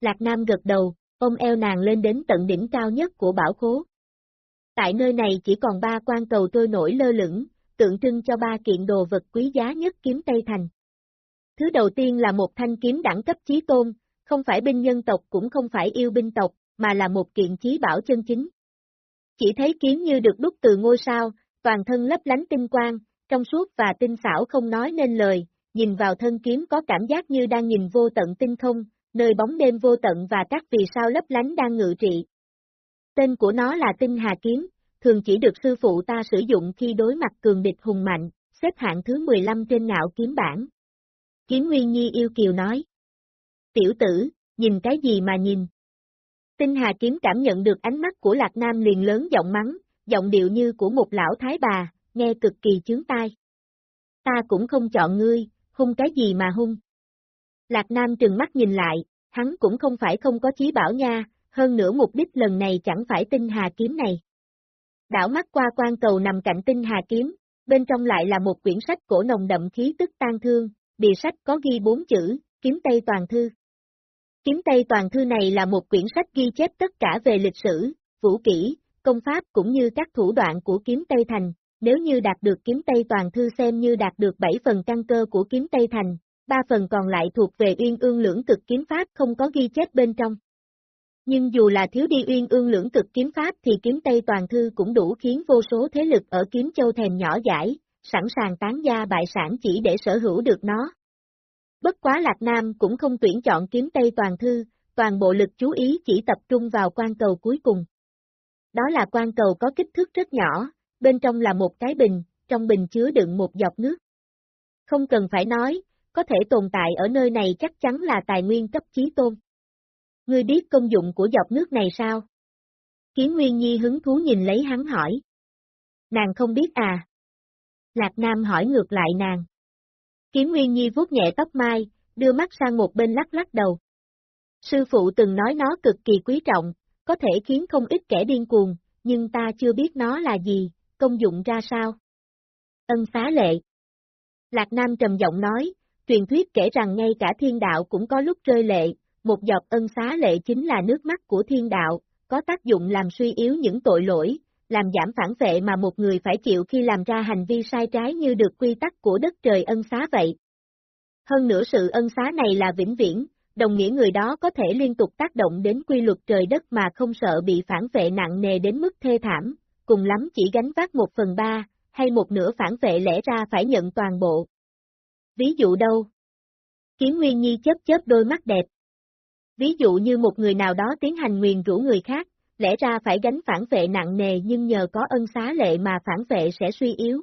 Lạc Nam gật đầu, ôm eo nàng lên đến tận đỉnh cao nhất của bảo khố. Tại nơi này chỉ còn ba quan cầu trôi nổi lơ lửng, tượng trưng cho ba kiện đồ vật quý giá nhất kiếm Tây Thành. Thứ đầu tiên là một thanh kiếm đẳng cấp chí tôn, không phải binh nhân tộc cũng không phải yêu binh tộc, mà là một kiện chí bảo chân chính. Chỉ thấy kiếm như được đúc từ ngôi sao, toàn thân lấp lánh tinh quang, trong suốt và tinh xảo không nói nên lời, nhìn vào thân kiếm có cảm giác như đang nhìn vô tận tinh không, nơi bóng đêm vô tận và các vì sao lấp lánh đang ngự trị. Tên của nó là Tinh Hà Kiếm, thường chỉ được sư phụ ta sử dụng khi đối mặt cường địch hùng mạnh, xếp hạng thứ 15 trên ngạo kiếm bản. Kiếm Nguyên Nhi yêu kiều nói. Tiểu tử, nhìn cái gì mà nhìn? Tinh Hà Kiếm cảm nhận được ánh mắt của Lạc Nam liền lớn giọng mắng, giọng điệu như của một lão thái bà, nghe cực kỳ chướng tai. Ta cũng không chọn ngươi, hung cái gì mà hung. Lạc Nam trừng mắt nhìn lại, hắn cũng không phải không có chí bảo nha, hơn nữa mục đích lần này chẳng phải tinh hà kiếm này. Đảo mắt qua quan cầu nằm cạnh tinh hà kiếm, bên trong lại là một quyển sách cổ nồng đậm khí tức tan thương, bìa sách có ghi bốn chữ, kiếm Tây Toàn Thư. Kiếm Tây Toàn Thư này là một quyển sách ghi chép tất cả về lịch sử, vũ kỹ, công pháp cũng như các thủ đoạn của kiếm Tây Thành, nếu như đạt được kiếm Tây Toàn Thư xem như đạt được 7 phần căn cơ của kiếm Tây Thành, 3 phần còn lại thuộc về uyên ương lưỡng cực kiếm pháp không có ghi chép bên trong. Nhưng dù là thiếu đi uyên ương lưỡng cực kiếm pháp thì kiếm Tây Toàn Thư cũng đủ khiến vô số thế lực ở kiếm châu thèm nhỏ giải, sẵn sàng tán gia bại sản chỉ để sở hữu được nó. Bất quá Lạc Nam cũng không tuyển chọn kiếm Tây Toàn Thư, toàn bộ lực chú ý chỉ tập trung vào quan cầu cuối cùng. Đó là quan cầu có kích thước rất nhỏ, bên trong là một cái bình, trong bình chứa đựng một giọt nước. Không cần phải nói, có thể tồn tại ở nơi này chắc chắn là tài nguyên cấp chí tôn. Ngươi biết công dụng của giọt nước này sao? Kiến Nguyên Nhi hứng thú nhìn lấy hắn hỏi. Nàng không biết à? Lạc Nam hỏi ngược lại nàng. Kiếm Nguyên Nhi vuốt nhẹ tóc mai, đưa mắt sang một bên lắc lắc đầu. Sư phụ từng nói nó cực kỳ quý trọng, có thể khiến không ít kẻ điên cuồng, nhưng ta chưa biết nó là gì, công dụng ra sao. Ân xá lệ. Lạc Nam trầm giọng nói, truyền thuyết kể rằng ngay cả thiên đạo cũng có lúc rơi lệ, một giọt ân xá lệ chính là nước mắt của thiên đạo, có tác dụng làm suy yếu những tội lỗi, làm giảm phản vệ mà một người phải chịu khi làm ra hành vi sai trái như được quy tắc của đất trời ân xá vậy. Hơn nữa sự ân xá này là vĩnh viễn, đồng nghĩa người đó có thể liên tục tác động đến quy luật trời đất mà không sợ bị phản vệ nặng nề đến mức thê thảm, cùng lắm chỉ gánh vác một phần ba, hay một nửa phản vệ lẽ ra phải nhận toàn bộ. Ví dụ đâu? Kiến Nguyên Nhi chớp chớp đôi mắt đẹp. Ví dụ như một người nào đó tiến hành nguyền rủ người khác, lẽ ra phải gánh phản vệ nặng nề nhưng nhờ có ân xá lệ mà phản vệ sẽ suy yếu.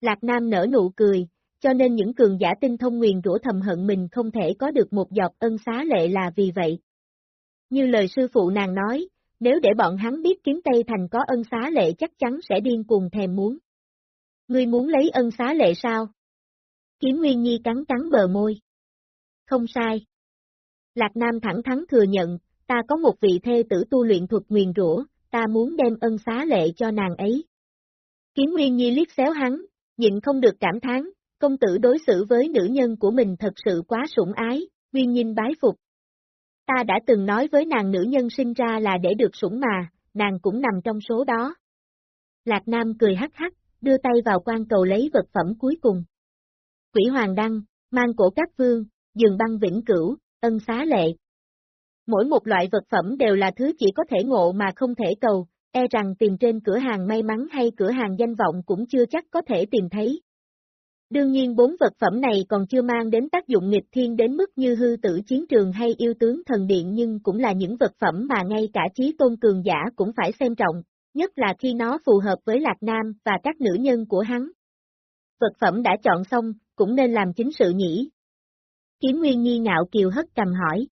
Lạc Nam nở nụ cười, cho nên những cường giả tinh thông nguyền rủa thầm hận mình không thể có được một giọt ân xá lệ là vì vậy. Như lời sư phụ nàng nói, nếu để bọn hắn biết kiếm Tây Thành có ân xá lệ chắc chắn sẽ điên cuồng thèm muốn. Ngươi muốn lấy ân xá lệ sao? Kiếm Nguyên Nhi cắn cắn bờ môi. Không sai. Lạc Nam thẳng thắn thừa nhận, ta có một vị thê tử tu luyện thuật nguyền rủa, ta muốn đem ân xá lệ cho nàng ấy. Kiếm Nguyên Nhi liếc xéo hắn, nhịn không được cảm thán, công tử đối xử với nữ nhân của mình thật sự quá sủng ái, Nguyên Nhi bái phục. Ta đã từng nói với nàng nữ nhân sinh ra là để được sủng mà, nàng cũng nằm trong số đó. Lạc Nam cười hắc hắc, đưa tay vào quan cầu lấy vật phẩm cuối cùng. Quỷ Hoàng Đăng, mang cổ các vương, dường băng vĩnh cửu, ân xá lệ. Mỗi một loại vật phẩm đều là thứ chỉ có thể ngộ mà không thể cầu, e rằng tìm trên cửa hàng may mắn hay cửa hàng danh vọng cũng chưa chắc có thể tìm thấy. Đương nhiên bốn vật phẩm này còn chưa mang đến tác dụng nghịch thiên đến mức như hư tử chiến trường hay yêu tướng thần điện nhưng cũng là những vật phẩm mà ngay cả trí tôn cường giả cũng phải xem trọng, nhất là khi nó phù hợp với Lạc Nam và các nữ nhân của hắn. Vật phẩm đã chọn xong, cũng nên làm chính sự nhỉ. Kiếm Nguyên Nhi ngạo kiều hất cầm hỏi.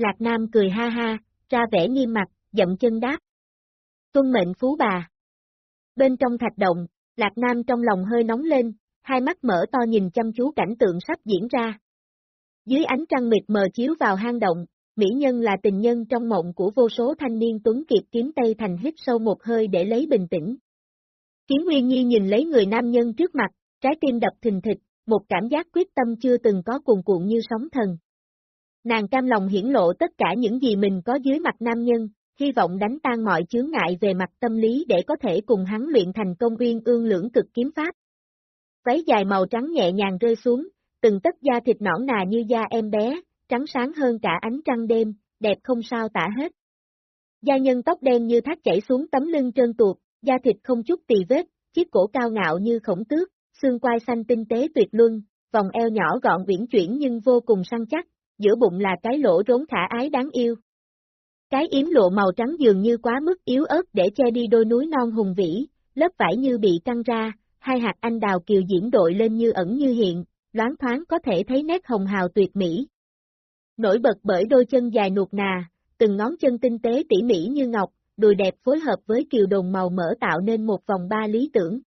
Lạc Nam cười ha ha, ra vẻ nghiêm mặt, dậm chân đáp. Tuân mệnh phú bà. Bên trong thạch động, Lạc Nam trong lòng hơi nóng lên, hai mắt mở to nhìn chăm chú cảnh tượng sắp diễn ra. Dưới ánh trăng mịt mờ chiếu vào hang động, mỹ nhân là tình nhân trong mộng của vô số thanh niên tuấn kiệt kiếm Tây Thành hít sâu một hơi để lấy bình tĩnh. Kiếm Nguyên Nhi nhìn lấy người nam nhân trước mặt, trái tim đập thình thịch, một cảm giác quyết tâm chưa từng có cuồn cuộn như sóng thần. Nàng cam lòng hiển lộ tất cả những gì mình có dưới mặt nam nhân, hy vọng đánh tan mọi chướng ngại về mặt tâm lý để có thể cùng hắn luyện thành công uyên ương lưỡng cực kiếm pháp. Váy dài màu trắng nhẹ nhàng rơi xuống, từng tất da thịt nõn nà như da em bé, trắng sáng hơn cả ánh trăng đêm, đẹp không sao tả hết. Gia nhân tóc đen như thác chảy xuống tấm lưng trơn tuột, da thịt không chút tì vết, chiếc cổ cao ngạo như khổng tước, xương quai xanh tinh tế tuyệt luân, vòng eo nhỏ gọn uyển chuyển nhưng vô cùng săn chắc, giữa bụng là cái lỗ rốn khả ái đáng yêu. Cái yếm lộ màu trắng dường như quá mức yếu ớt để che đi đôi núi non hùng vĩ, lớp vải như bị căng ra, hai hạt anh đào kiều diễm đội lên như ẩn như hiện, loáng thoáng có thể thấy nét hồng hào tuyệt mỹ. Nổi bật bởi đôi chân dài nuột nà, từng ngón chân tinh tế tỉ mỉ như ngọc, đùi đẹp phối hợp với kiều đồng màu mỡ tạo nên một vòng ba lý tưởng.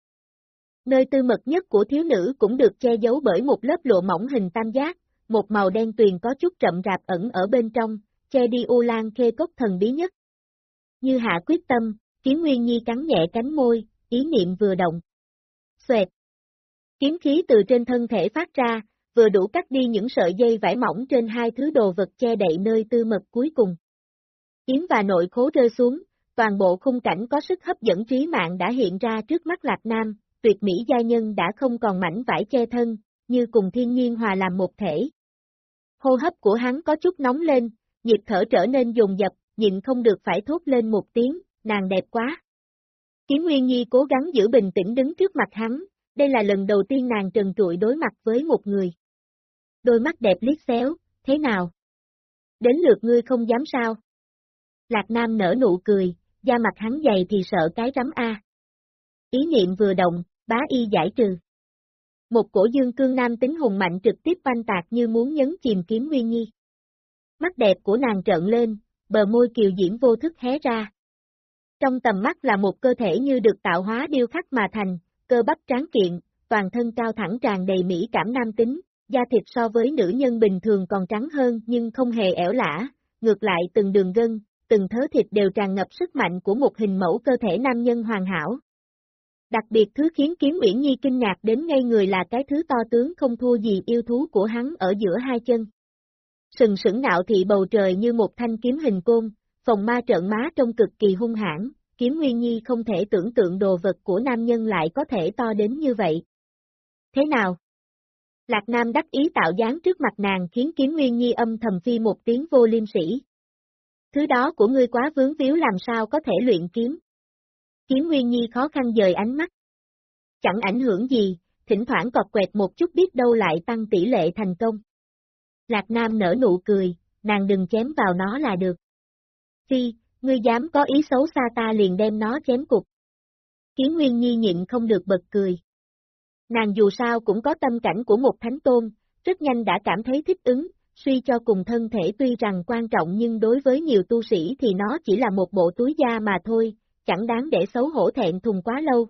Nơi tư mật nhất của thiếu nữ cũng được che giấu bởi một lớp lộ mỏng hình tam giác, một màu đen tuyền có chút rậm rạp ẩn ở bên trong, che đi u lan khê cốc thần bí nhất. Như hạ quyết tâm, Kiếm Nguyên Nhi cắn nhẹ cánh môi, ý niệm vừa động. Xoẹt. Kiếm khí từ trên thân thể phát ra, vừa đủ cắt đi những sợi dây vải mỏng trên hai thứ đồ vật che đậy nơi tư mật cuối cùng. Kiếm và nội khố rơi xuống, toàn bộ khung cảnh có sức hấp dẫn trí mạng đã hiện ra trước mắt Lạc Nam, tuyệt mỹ gia nhân đã không còn mảnh vải che thân, như cùng thiên nhiên hòa làm một thể. Hô hấp của hắn có chút nóng lên, nhịp thở trở nên dồn dập, nhịn không được phải thốt lên một tiếng, nàng đẹp quá. Kiếm Nguyên Nhi cố gắng giữ bình tĩnh đứng trước mặt hắn, đây là lần đầu tiên nàng trần trụi đối mặt với một người. Đôi mắt đẹp liếc xéo, thế nào? Đến lượt ngươi không dám sao? Lạc Nam nở nụ cười, da mặt hắn dày thì sợ cái rắm A. Ý niệm vừa động, bá y giải trừ. Một cổ dương cương nam tính hùng mạnh trực tiếp banh tạc như muốn nhấn chìm kiếm Nguyên Nhi. Mắt đẹp của nàng trợn lên, bờ môi kiều diễm vô thức hé ra. Trong tầm mắt là một cơ thể như được tạo hóa điêu khắc mà thành, cơ bắp tráng kiện, toàn thân cao thẳng tràn đầy mỹ cảm nam tính, da thịt so với nữ nhân bình thường còn trắng hơn nhưng không hề ẻo lả, ngược lại từng đường gân, từng thớ thịt đều tràn ngập sức mạnh của một hình mẫu cơ thể nam nhân hoàn hảo. Đặc biệt thứ khiến Kiếm Uyển Nhi kinh ngạc đến ngay người là cái thứ to tướng không thua gì yêu thú của hắn ở giữa hai chân. Sừng sững nạo thị bầu trời như một thanh kiếm hình côn, phòng ma trợn má trông cực kỳ hung hãn, kiếm Nguyên Nhi không thể tưởng tượng đồ vật của nam nhân lại có thể to đến như vậy. Thế nào? Lạc Nam đắc ý tạo dáng trước mặt nàng khiến kiếm Nguyên Nhi âm thầm phi một tiếng vô liêm sĩ. Thứ đó của ngươi quá vướng víu làm sao có thể luyện kiếm. Kiếm Nguyên Nhi khó khăn dời ánh mắt. Chẳng ảnh hưởng gì, thỉnh thoảng cọp quẹt một chút biết đâu lại tăng tỷ lệ thành công. Lạc Nam nở nụ cười, nàng đừng chém vào nó là được. Phi, ngươi dám có ý xấu xa ta liền đem nó chém cục. Kiến Nguyên Nhi nhịn không được bật cười. Nàng dù sao cũng có tâm cảnh của một thánh tôn, rất nhanh đã cảm thấy thích ứng, suy cho cùng thân thể tuy rằng quan trọng nhưng đối với nhiều tu sĩ thì nó chỉ là một bộ túi da mà thôi, chẳng đáng để xấu hổ thẹn thùng quá lâu.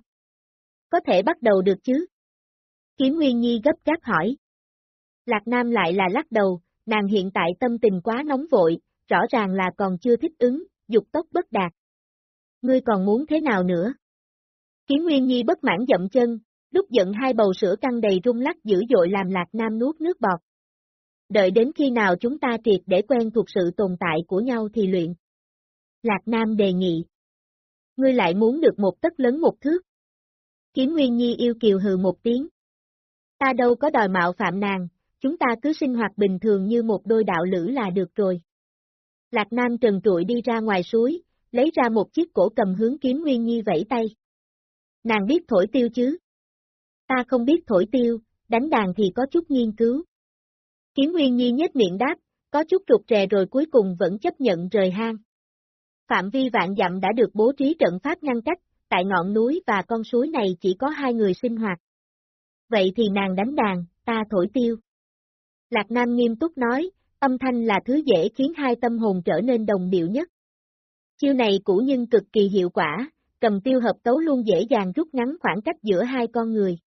Có thể bắt đầu được chứ? Kiếm Nguyên Nhi gấp gáp hỏi. Lạc Nam lại là lắc đầu, nàng hiện tại tâm tình quá nóng vội, rõ ràng là còn chưa thích ứng, dục tốc bất đạt. Ngươi còn muốn thế nào nữa? Kiếm Nguyên Nhi bất mãn dậm chân, lúc giận hai bầu sữa căng đầy rung lắc dữ dội làm Lạc Nam nuốt nước bọt. Đợi đến khi nào chúng ta triệt để quen thuộc sự tồn tại của nhau thì luyện. Lạc Nam đề nghị. Ngươi lại muốn được một tất lớn một thước. Kiếm Nguyên Nhi yêu kiều hừ một tiếng. Ta đâu có đòi mạo phạm nàng, chúng ta cứ sinh hoạt bình thường như một đôi đạo lữ là được rồi. Lạc Nam trần trụi đi ra ngoài suối, lấy ra một chiếc cổ cầm hướng kiếm Nguyên Nhi vẫy tay. Nàng biết thổi tiêu chứ? Ta không biết thổi tiêu, đánh đàn thì có chút nghiên cứu. Kiếm Nguyên Nhi nhếch miệng đáp, có chút trục trè rồi cuối cùng vẫn chấp nhận rời hang. Phạm vi vạn dặm đã được bố trí trận pháp ngăn cách, tại ngọn núi và con suối này chỉ có hai người sinh hoạt. Vậy thì nàng đánh đàn, ta thổi tiêu. Lạc Nam nghiêm túc nói, âm thanh là thứ dễ khiến hai tâm hồn trở nên đồng điệu nhất. Chiêu này cũ nhưng cực kỳ hiệu quả, cầm tiêu hợp tấu luôn dễ dàng rút ngắn khoảng cách giữa hai con người.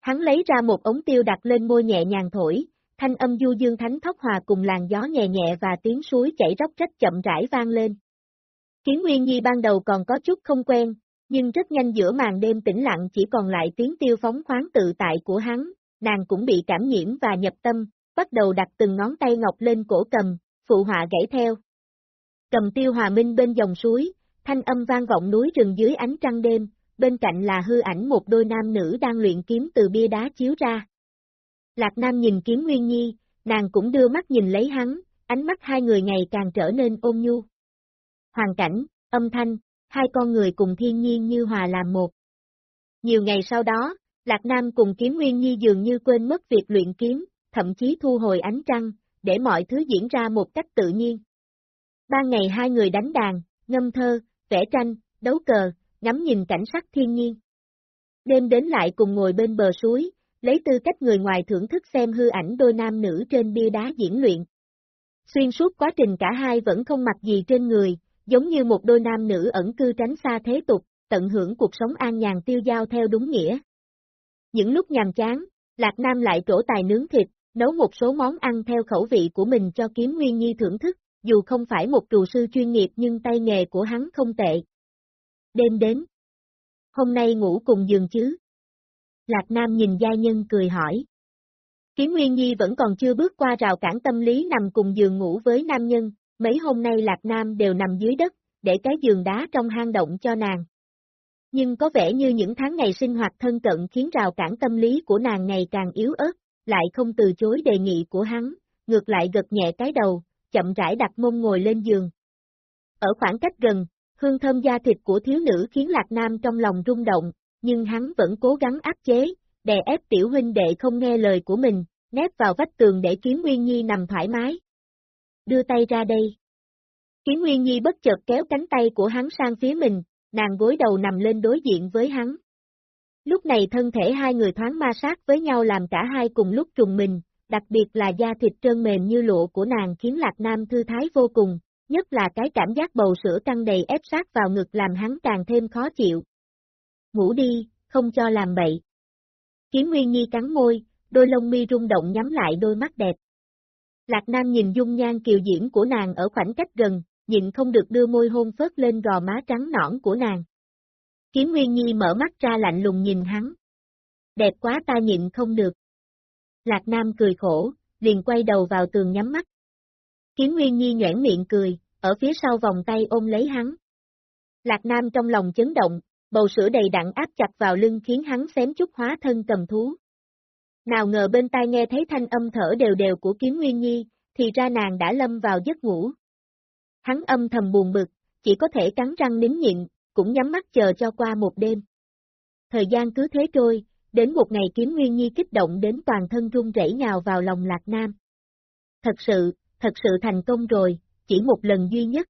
Hắn lấy ra một ống tiêu đặt lên môi nhẹ nhàng thổi, thanh âm du dương thánh thóc hòa cùng làn gió nhẹ nhẹ và tiếng suối chảy róc rách chậm rãi vang lên. Kiến Nguyên Nhi ban đầu còn có chút không quen, nhưng rất nhanh giữa màn đêm tĩnh lặng chỉ còn lại tiếng tiêu phóng khoáng tự tại của hắn, nàng cũng bị cảm nhiễm và nhập tâm, bắt đầu đặt từng ngón tay ngọc lên cổ cầm, phụ họa gãy theo. Cầm tiêu hòa minh bên dòng suối, thanh âm vang vọng núi rừng dưới ánh trăng đêm, bên cạnh là hư ảnh một đôi nam nữ đang luyện kiếm từ bia đá chiếu ra. Lạc Nam nhìn kiếm Nguyên Nhi, nàng cũng đưa mắt nhìn lấy hắn, ánh mắt hai người ngày càng trở nên ôn nhu hoàn cảnh, âm thanh, hai con người cùng thiên nhiên như hòa làm một. Nhiều ngày sau đó, Lạc Nam cùng Kiếm Nguyên Nhi dường như quên mất việc luyện kiếm, thậm chí thu hồi ánh trăng, để mọi thứ diễn ra một cách tự nhiên. Ban ngày hai người đánh đàn, ngâm thơ, vẽ tranh, đấu cờ, ngắm nhìn cảnh sắc thiên nhiên. Đêm đến lại cùng ngồi bên bờ suối, lấy tư cách người ngoài thưởng thức xem hư ảnh đôi nam nữ trên bia đá diễn luyện. Xuyên suốt quá trình cả hai vẫn không mặc gì trên người, giống như một đôi nam nữ ẩn cư tránh xa thế tục, tận hưởng cuộc sống an nhàn tiêu giao theo đúng nghĩa. Những lúc nhàm chán, Lạc Nam lại trổ tài nướng thịt, nấu một số món ăn theo khẩu vị của mình cho kiếm Nguyên Nhi thưởng thức, dù không phải một trù sư chuyên nghiệp nhưng tay nghề của hắn không tệ. Đêm đến. Hôm nay ngủ cùng giường chứ? Lạc Nam nhìn gia nhân cười hỏi. Kiếm Nguyên Nhi vẫn còn chưa bước qua rào cản tâm lý nằm cùng giường ngủ với nam nhân, mấy hôm nay Lạc Nam đều nằm dưới đất, để cái giường đá trong hang động cho nàng. Nhưng có vẻ như những tháng ngày sinh hoạt thân cận khiến rào cản tâm lý của nàng ngày càng yếu ớt, lại không từ chối đề nghị của hắn, ngược lại gật nhẹ cái đầu, chậm rãi đặt mông ngồi lên giường. Ở khoảng cách gần, hương thơm da thịt của thiếu nữ khiến Lạc Nam trong lòng rung động, nhưng hắn vẫn cố gắng áp chế, đè ép tiểu huynh đệ không nghe lời của mình, nép vào vách tường để Kiếm Nguyên Nhi nằm thoải mái. Đưa tay ra đây. Kiếm Nguyên Nhi bất chợt kéo cánh tay của hắn sang phía mình, nàng gối đầu nằm lên đối diện với hắn. Lúc này thân thể hai người thoáng ma sát với nhau làm cả hai cùng lúc trùng mình, đặc biệt là da thịt trơn mềm như lụa của nàng khiến Lạc Nam thư thái vô cùng, nhất là cái cảm giác bầu sữa căng đầy ép sát vào ngực làm hắn càng thêm khó chịu. Ngủ đi, không cho làm bậy. Kiếm Nguyên Nhi cắn môi, đôi lông mi rung động nhắm lại đôi mắt đẹp. Lạc Nam nhìn dung nhan kiều diễm của nàng ở khoảng cách gần, nhịn không được đưa môi hôn phớt lên gò má trắng nõn của nàng. Kiếm Nguyên Nhi mở mắt ra lạnh lùng nhìn hắn. Đẹp quá ta nhịn không được. Lạc Nam cười khổ, liền quay đầu vào tường nhắm mắt. Kiếm Nguyên Nhi nhoảng miệng cười, ở phía sau vòng tay ôm lấy hắn. Lạc Nam trong lòng chấn động, bầu sữa đầy đặn áp chặt vào lưng khiến hắn xém chút hóa thân cầm thú. Nào ngờ bên tai nghe thấy thanh âm thở đều đều của Kiếm Nguyên Nhi, thì ra nàng đã lâm vào giấc ngủ. Hắn âm thầm buồn bực, chỉ có thể cắn răng nín nhịn, cũng nhắm mắt chờ cho qua một đêm. Thời gian cứ thế trôi, đến một ngày kiếm nguyên nhi kích động đến toàn thân run rẩy nhào vào lòng lạc nam. Thật sự, thật sự thành công rồi, chỉ một lần duy nhất.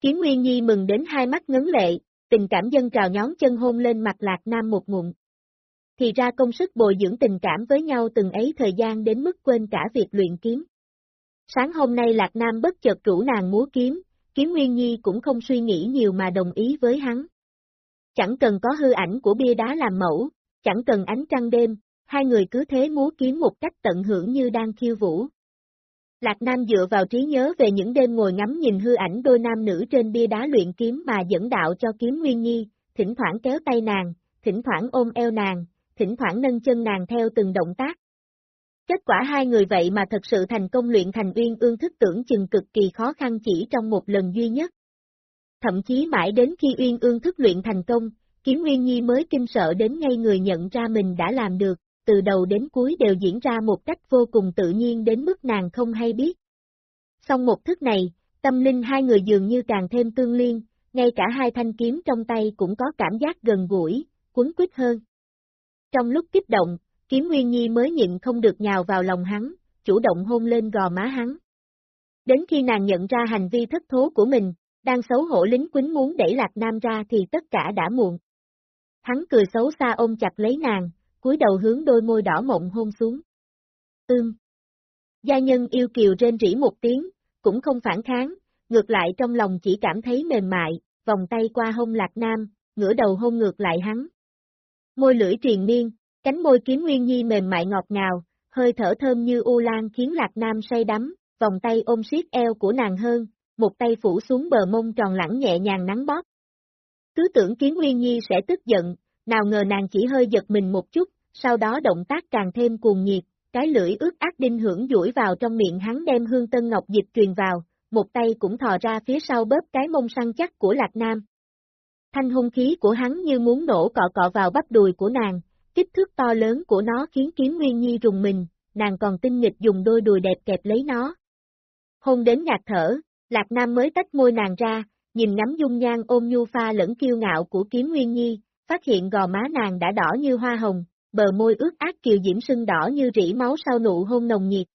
Kiếm nguyên nhi mừng đến hai mắt ngấn lệ, tình cảm dân trào nhón chân hôn lên mặt lạc nam một ngụm. Thì ra công sức bồi dưỡng tình cảm với nhau từng ấy thời gian đến mức quên cả việc luyện kiếm. Sáng hôm nay Lạc Nam bất chợt rủ nàng múa kiếm, kiếm Nguyên Nhi cũng không suy nghĩ nhiều mà đồng ý với hắn. Chẳng cần có hư ảnh của bia đá làm mẫu, chẳng cần ánh trăng đêm, hai người cứ thế múa kiếm một cách tận hưởng như đang khiêu vũ. Lạc Nam dựa vào trí nhớ về những đêm ngồi ngắm nhìn hư ảnh đôi nam nữ trên bia đá luyện kiếm mà dẫn đạo cho kiếm Nguyên Nhi, thỉnh thoảng kéo tay nàng, thỉnh thoảng ôm eo nàng, thỉnh thoảng nâng chân nàng theo từng động tác. Kết quả hai người vậy mà thật sự thành công luyện thành uyên ương thức tưởng chừng cực kỳ khó khăn chỉ trong một lần duy nhất. Thậm chí mãi đến khi uyên ương thức luyện thành công, Kiếm Nguyên Nhi mới kinh sợ đến ngay người nhận ra mình đã làm được, từ đầu đến cuối đều diễn ra một cách vô cùng tự nhiên đến mức nàng không hay biết. Xong một thức này, tâm linh hai người dường như càng thêm tương liên, ngay cả hai thanh kiếm trong tay cũng có cảm giác gần gũi, cuốn quýt hơn. Trong lúc kích động, kiếm Nguyên Nhi mới nhịn không được nhào vào lòng hắn, chủ động hôn lên gò má hắn. Đến khi nàng nhận ra hành vi thất thố của mình, đang xấu hổ lính quýnh muốn đẩy Lạc Nam ra thì tất cả đã muộn. Hắn cười xấu xa ôm chặt lấy nàng, cúi đầu hướng đôi môi đỏ mộng hôn xuống. Ưm. Gia nhân yêu kiều rên rỉ một tiếng, cũng không phản kháng, ngược lại trong lòng chỉ cảm thấy mềm mại, vòng tay qua hông Lạc Nam, ngửa đầu hôn ngược lại hắn. Môi lưỡi triền miên, cánh môi kiếm nguyên nhi mềm mại ngọt ngào, hơi thở thơm như u lan khiến Lạc Nam say đắm, vòng tay ôm siết eo của nàng hơn, một tay phủ xuống bờ mông tròn lẳng nhẹ nhàng nắng bóp. Cứ tưởng kiếm nguyên nhi sẽ tức giận, nào ngờ nàng chỉ hơi giật mình một chút, sau đó động tác càng thêm cuồng nhiệt, cái lưỡi ướt ác đinh hưởng duỗi vào trong miệng hắn đem hương tân ngọc dịch truyền vào, một tay cũng thò ra phía sau bóp cái mông săn chắc của Lạc Nam. Thanh hung khí của hắn như muốn nổ cọ cọ vào bắp đùi của nàng, kích thước to lớn của nó khiến kiếm nguyên nhi rùng mình, nàng còn tinh nghịch dùng đôi đùi đẹp kẹp lấy nó. Hôn đến ngạt thở, Lạc Nam mới tách môi nàng ra, nhìn ngắm dung nhan ôm nhu pha lẫn kiêu ngạo của kiếm nguyên nhi, phát hiện gò má nàng đã đỏ như hoa hồng, bờ môi ướt át kiều diễm sưng đỏ như rỉ máu sau nụ hôn nồng nhiệt.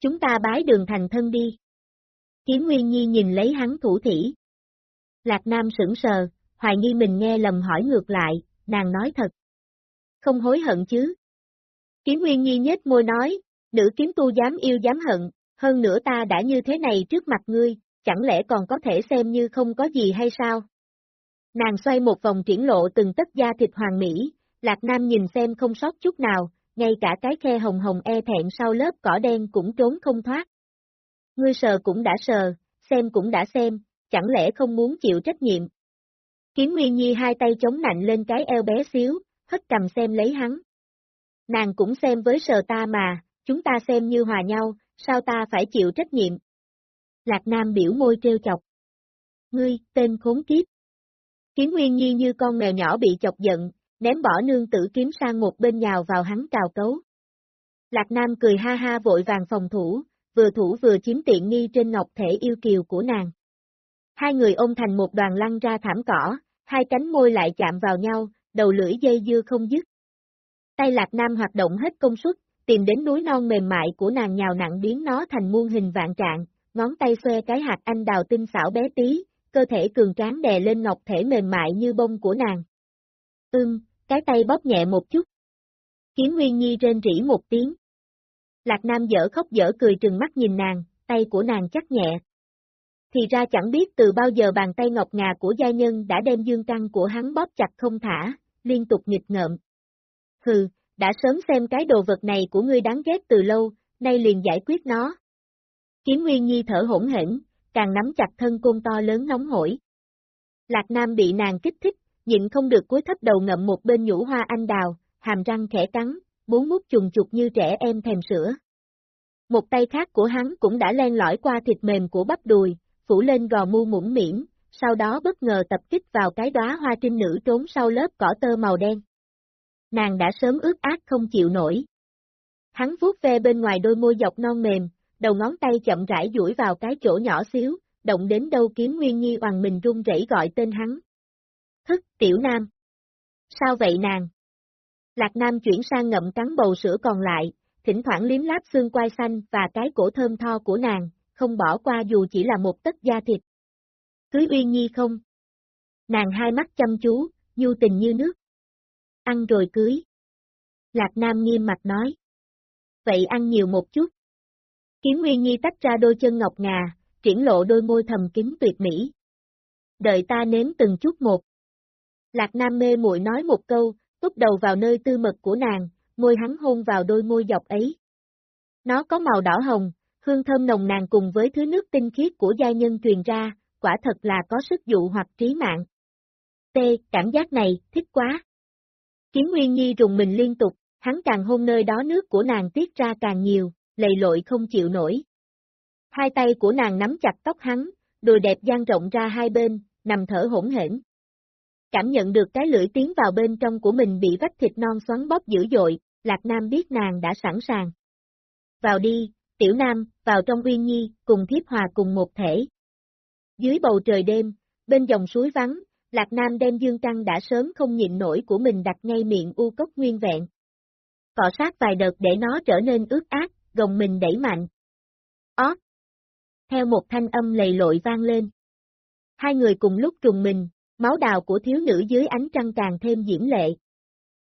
Chúng ta bái đường thành thân đi. Kiếm Nguyên Nhi nhìn lấy hắn thủ thỉ. Lạc Nam sững sờ, hoài nghi mình nghe lầm hỏi ngược lại, nàng nói thật. Không hối hận chứ. Kiếm Nguyên Nhi nhếch môi nói, nữ kiếm tu dám yêu dám hận, hơn nữa ta đã như thế này trước mặt ngươi, chẳng lẽ còn có thể xem như không có gì hay sao? Nàng xoay một vòng triển lộ từng tất da thịt hoàng mỹ, Lạc Nam nhìn xem không sót chút nào, ngay cả cái khe hồng hồng e thẹn sau lớp cỏ đen cũng trốn không thoát. Ngươi sờ cũng đã sờ, xem cũng đã xem, chẳng lẽ không muốn chịu trách nhiệm. Kiếm Nguyên Nhi hai tay chống nạnh lên cái eo bé xíu, hất cầm xem lấy hắn. Nàng cũng xem với sờ ta mà, chúng ta xem như hòa nhau, sao ta phải chịu trách nhiệm? Lạc Nam biểu môi trêu chọc. Ngươi, tên khốn kiếp. Kiếm Nguyên Nhi như con mèo nhỏ bị chọc giận, ném bỏ nương tử kiếm sang một bên nhào vào hắn cào cấu. Lạc Nam cười ha ha vội vàng phòng thủ, vừa thủ vừa chiếm tiện nghi trên ngọc thể yêu kiều của nàng. Hai người ôm thành một đoàn lăn ra thảm cỏ, hai cánh môi lại chạm vào nhau, đầu lưỡi dây dưa không dứt. Tay Lạc Nam hoạt động hết công suất, tìm đến núi non mềm mại của nàng nhào nặng biến nó thành muôn hình vạn trạng, ngón tay xoe cái hạt anh đào tinh xảo bé tí, cơ thể cường tráng đè lên ngọc thể mềm mại như bông của nàng. Ưm, cái tay bóp nhẹ một chút. Khiến Nguyên Nhi rên rỉ một tiếng. Lạc Nam dở khóc dở cười trừng mắt nhìn nàng, tay của nàng chắc nhẹ. Thì ra chẳng biết từ bao giờ bàn tay ngọc ngà của gia nhân đã đem dương căn của hắn bóp chặt không thả, liên tục nghịch ngợm. Hừ, đã sớm xem cái đồ vật này của ngươi đáng ghét từ lâu, nay liền giải quyết nó. Kiếm Nguyên Nhi thở hỗn hển, càng nắm chặt thân côn to lớn nóng hổi. Lạc Nam bị nàng kích thích, nhịn không được cúi thấp đầu ngậm một bên nhũ hoa anh đào, hàm răng khẽ cắn, muốn mút trùng chục như trẻ em thèm sữa. Một tay khác của hắn cũng đã len lỏi qua thịt mềm của bắp đùi, phủ lên gò mu mũm miễn, sau đó bất ngờ tập kích vào cái đóa hoa trinh nữ trốn sau lớp cỏ tơ màu đen. Nàng đã sớm ướt át không chịu nổi. Hắn vuốt ve bên ngoài đôi môi dọc non mềm, đầu ngón tay chậm rãi duỗi vào cái chỗ nhỏ xíu, động đến đâu kiếm Nguyên Nhi hoàng mình run rẩy gọi tên hắn. Thức, tiểu nam. Sao vậy nàng? Lạc Nam chuyển sang ngậm cắn bầu sữa còn lại, thỉnh thoảng liếm láp xương quai xanh và cái cổ thơm tho của nàng, không bỏ qua dù chỉ là một tấc da thịt. Cưới Uyên Nhi không? Nàng hai mắt chăm chú, nhu tình như nước. Ăn rồi cưới. Lạc Nam nghiêm mặt nói. Vậy ăn nhiều một chút. Kiếm uyên Nhi tách ra đôi chân ngọc ngà, triển lộ đôi môi thầm kín tuyệt mỹ. Đợi ta nếm từng chút một. Lạc Nam mê muội nói một câu, túc đầu vào nơi tư mật của nàng, môi hắn hôn vào đôi môi dọc ấy. Nó có màu đỏ hồng, hương thơm nồng nàn cùng với thứ nước tinh khiết của gia nhân truyền ra, quả thật là có sức dụ hoặc trí mạng. T, cảm giác này, thích quá. Kiếm Nguyên Nhi rùng mình liên tục, hắn càng hôn nơi đó nước của nàng tiết ra càng nhiều, lầy lội không chịu nổi. Hai tay của nàng nắm chặt tóc hắn, đùi đẹp dang rộng ra hai bên, nằm thở hỗn hển. Cảm nhận được cái lưỡi tiến vào bên trong của mình bị vách thịt non xoắn bóp dữ dội, Lạc Nam biết nàng đã sẵn sàng. Vào đi, tiểu nam, vào trong uyên nhi, cùng thiếp hòa cùng một thể. Dưới bầu trời đêm, bên dòng suối vắng, Lạc Nam đem dương trăng đã sớm không nhịn nổi của mình đặt ngay miệng u cốc nguyên vẹn. Cọ sát vài đợt để nó trở nên ướt át, gồng mình đẩy mạnh. Ó! Theo một thanh âm lầy lội vang lên. Hai người cùng lúc trùng mình, máu đào của thiếu nữ dưới ánh trăng càng thêm diễm lệ.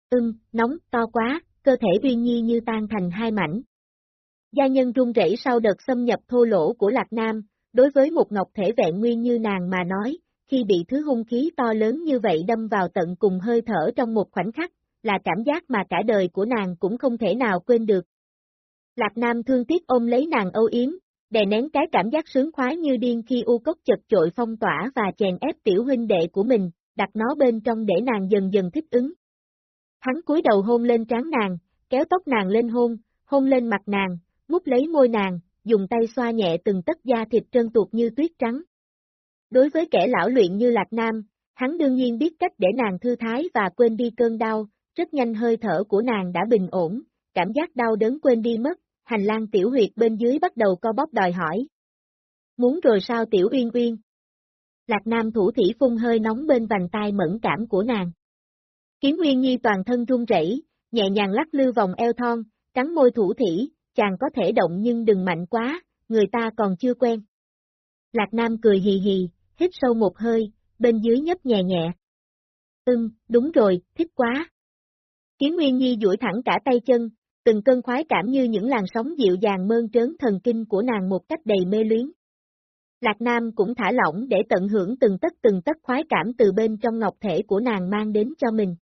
Ưng, nóng, to quá, cơ thể uyên nhi như tan thành hai mảnh. Gia nhân run rẩy sau đợt xâm nhập thô lỗ của Lạc Nam, đối với một ngọc thể vẹn nguyên như nàng mà nói, khi bị thứ hung khí to lớn như vậy đâm vào tận cùng hơi thở trong một khoảnh khắc, là cảm giác mà cả đời của nàng cũng không thể nào quên được. Lạc Nam thương tiếc ôm lấy nàng âu yếm, đè nén cái cảm giác sướng khoái như điên khi u cốc chật trội phong tỏa và chèn ép tiểu huynh đệ của mình, đặt nó bên trong để nàng dần dần thích ứng. Hắn cúi đầu hôn lên trán nàng, kéo tóc nàng lên hôn, hôn lên mặt nàng, mút lấy môi nàng, dùng tay xoa nhẹ từng tấc da thịt trơn tuột như tuyết trắng. Đối với kẻ lão luyện như Lạc Nam, hắn đương nhiên biết cách để nàng thư thái và quên đi cơn đau, rất nhanh hơi thở của nàng đã bình ổn, cảm giác đau đớn quên đi mất, hành lang tiểu huyệt bên dưới bắt đầu co bóp đòi hỏi. Muốn rồi sao tiểu uyên uyên? Lạc Nam thủ thủy phun hơi nóng bên vành tai mẫn cảm của nàng. Kiếm Nguyên Nhi toàn thân run rẩy, nhẹ nhàng lắc lư vòng eo thon, cắn môi thủ thủy, chàng có thể động nhưng đừng mạnh quá, người ta còn chưa quen. Lạc Nam cười hì hì, hít sâu một hơi, bên dưới nhấp nhẹ nhẹ. Ừm, đúng rồi, thích quá. Kiếm Nguyên Nhi duỗi thẳng cả tay chân, từng cơn khoái cảm như những làn sóng dịu dàng mơn trớn thần kinh của nàng một cách đầy mê luyến. Lạc Nam cũng thả lỏng để tận hưởng từng tất từng tất khoái cảm từ bên trong ngọc thể của nàng mang đến cho mình.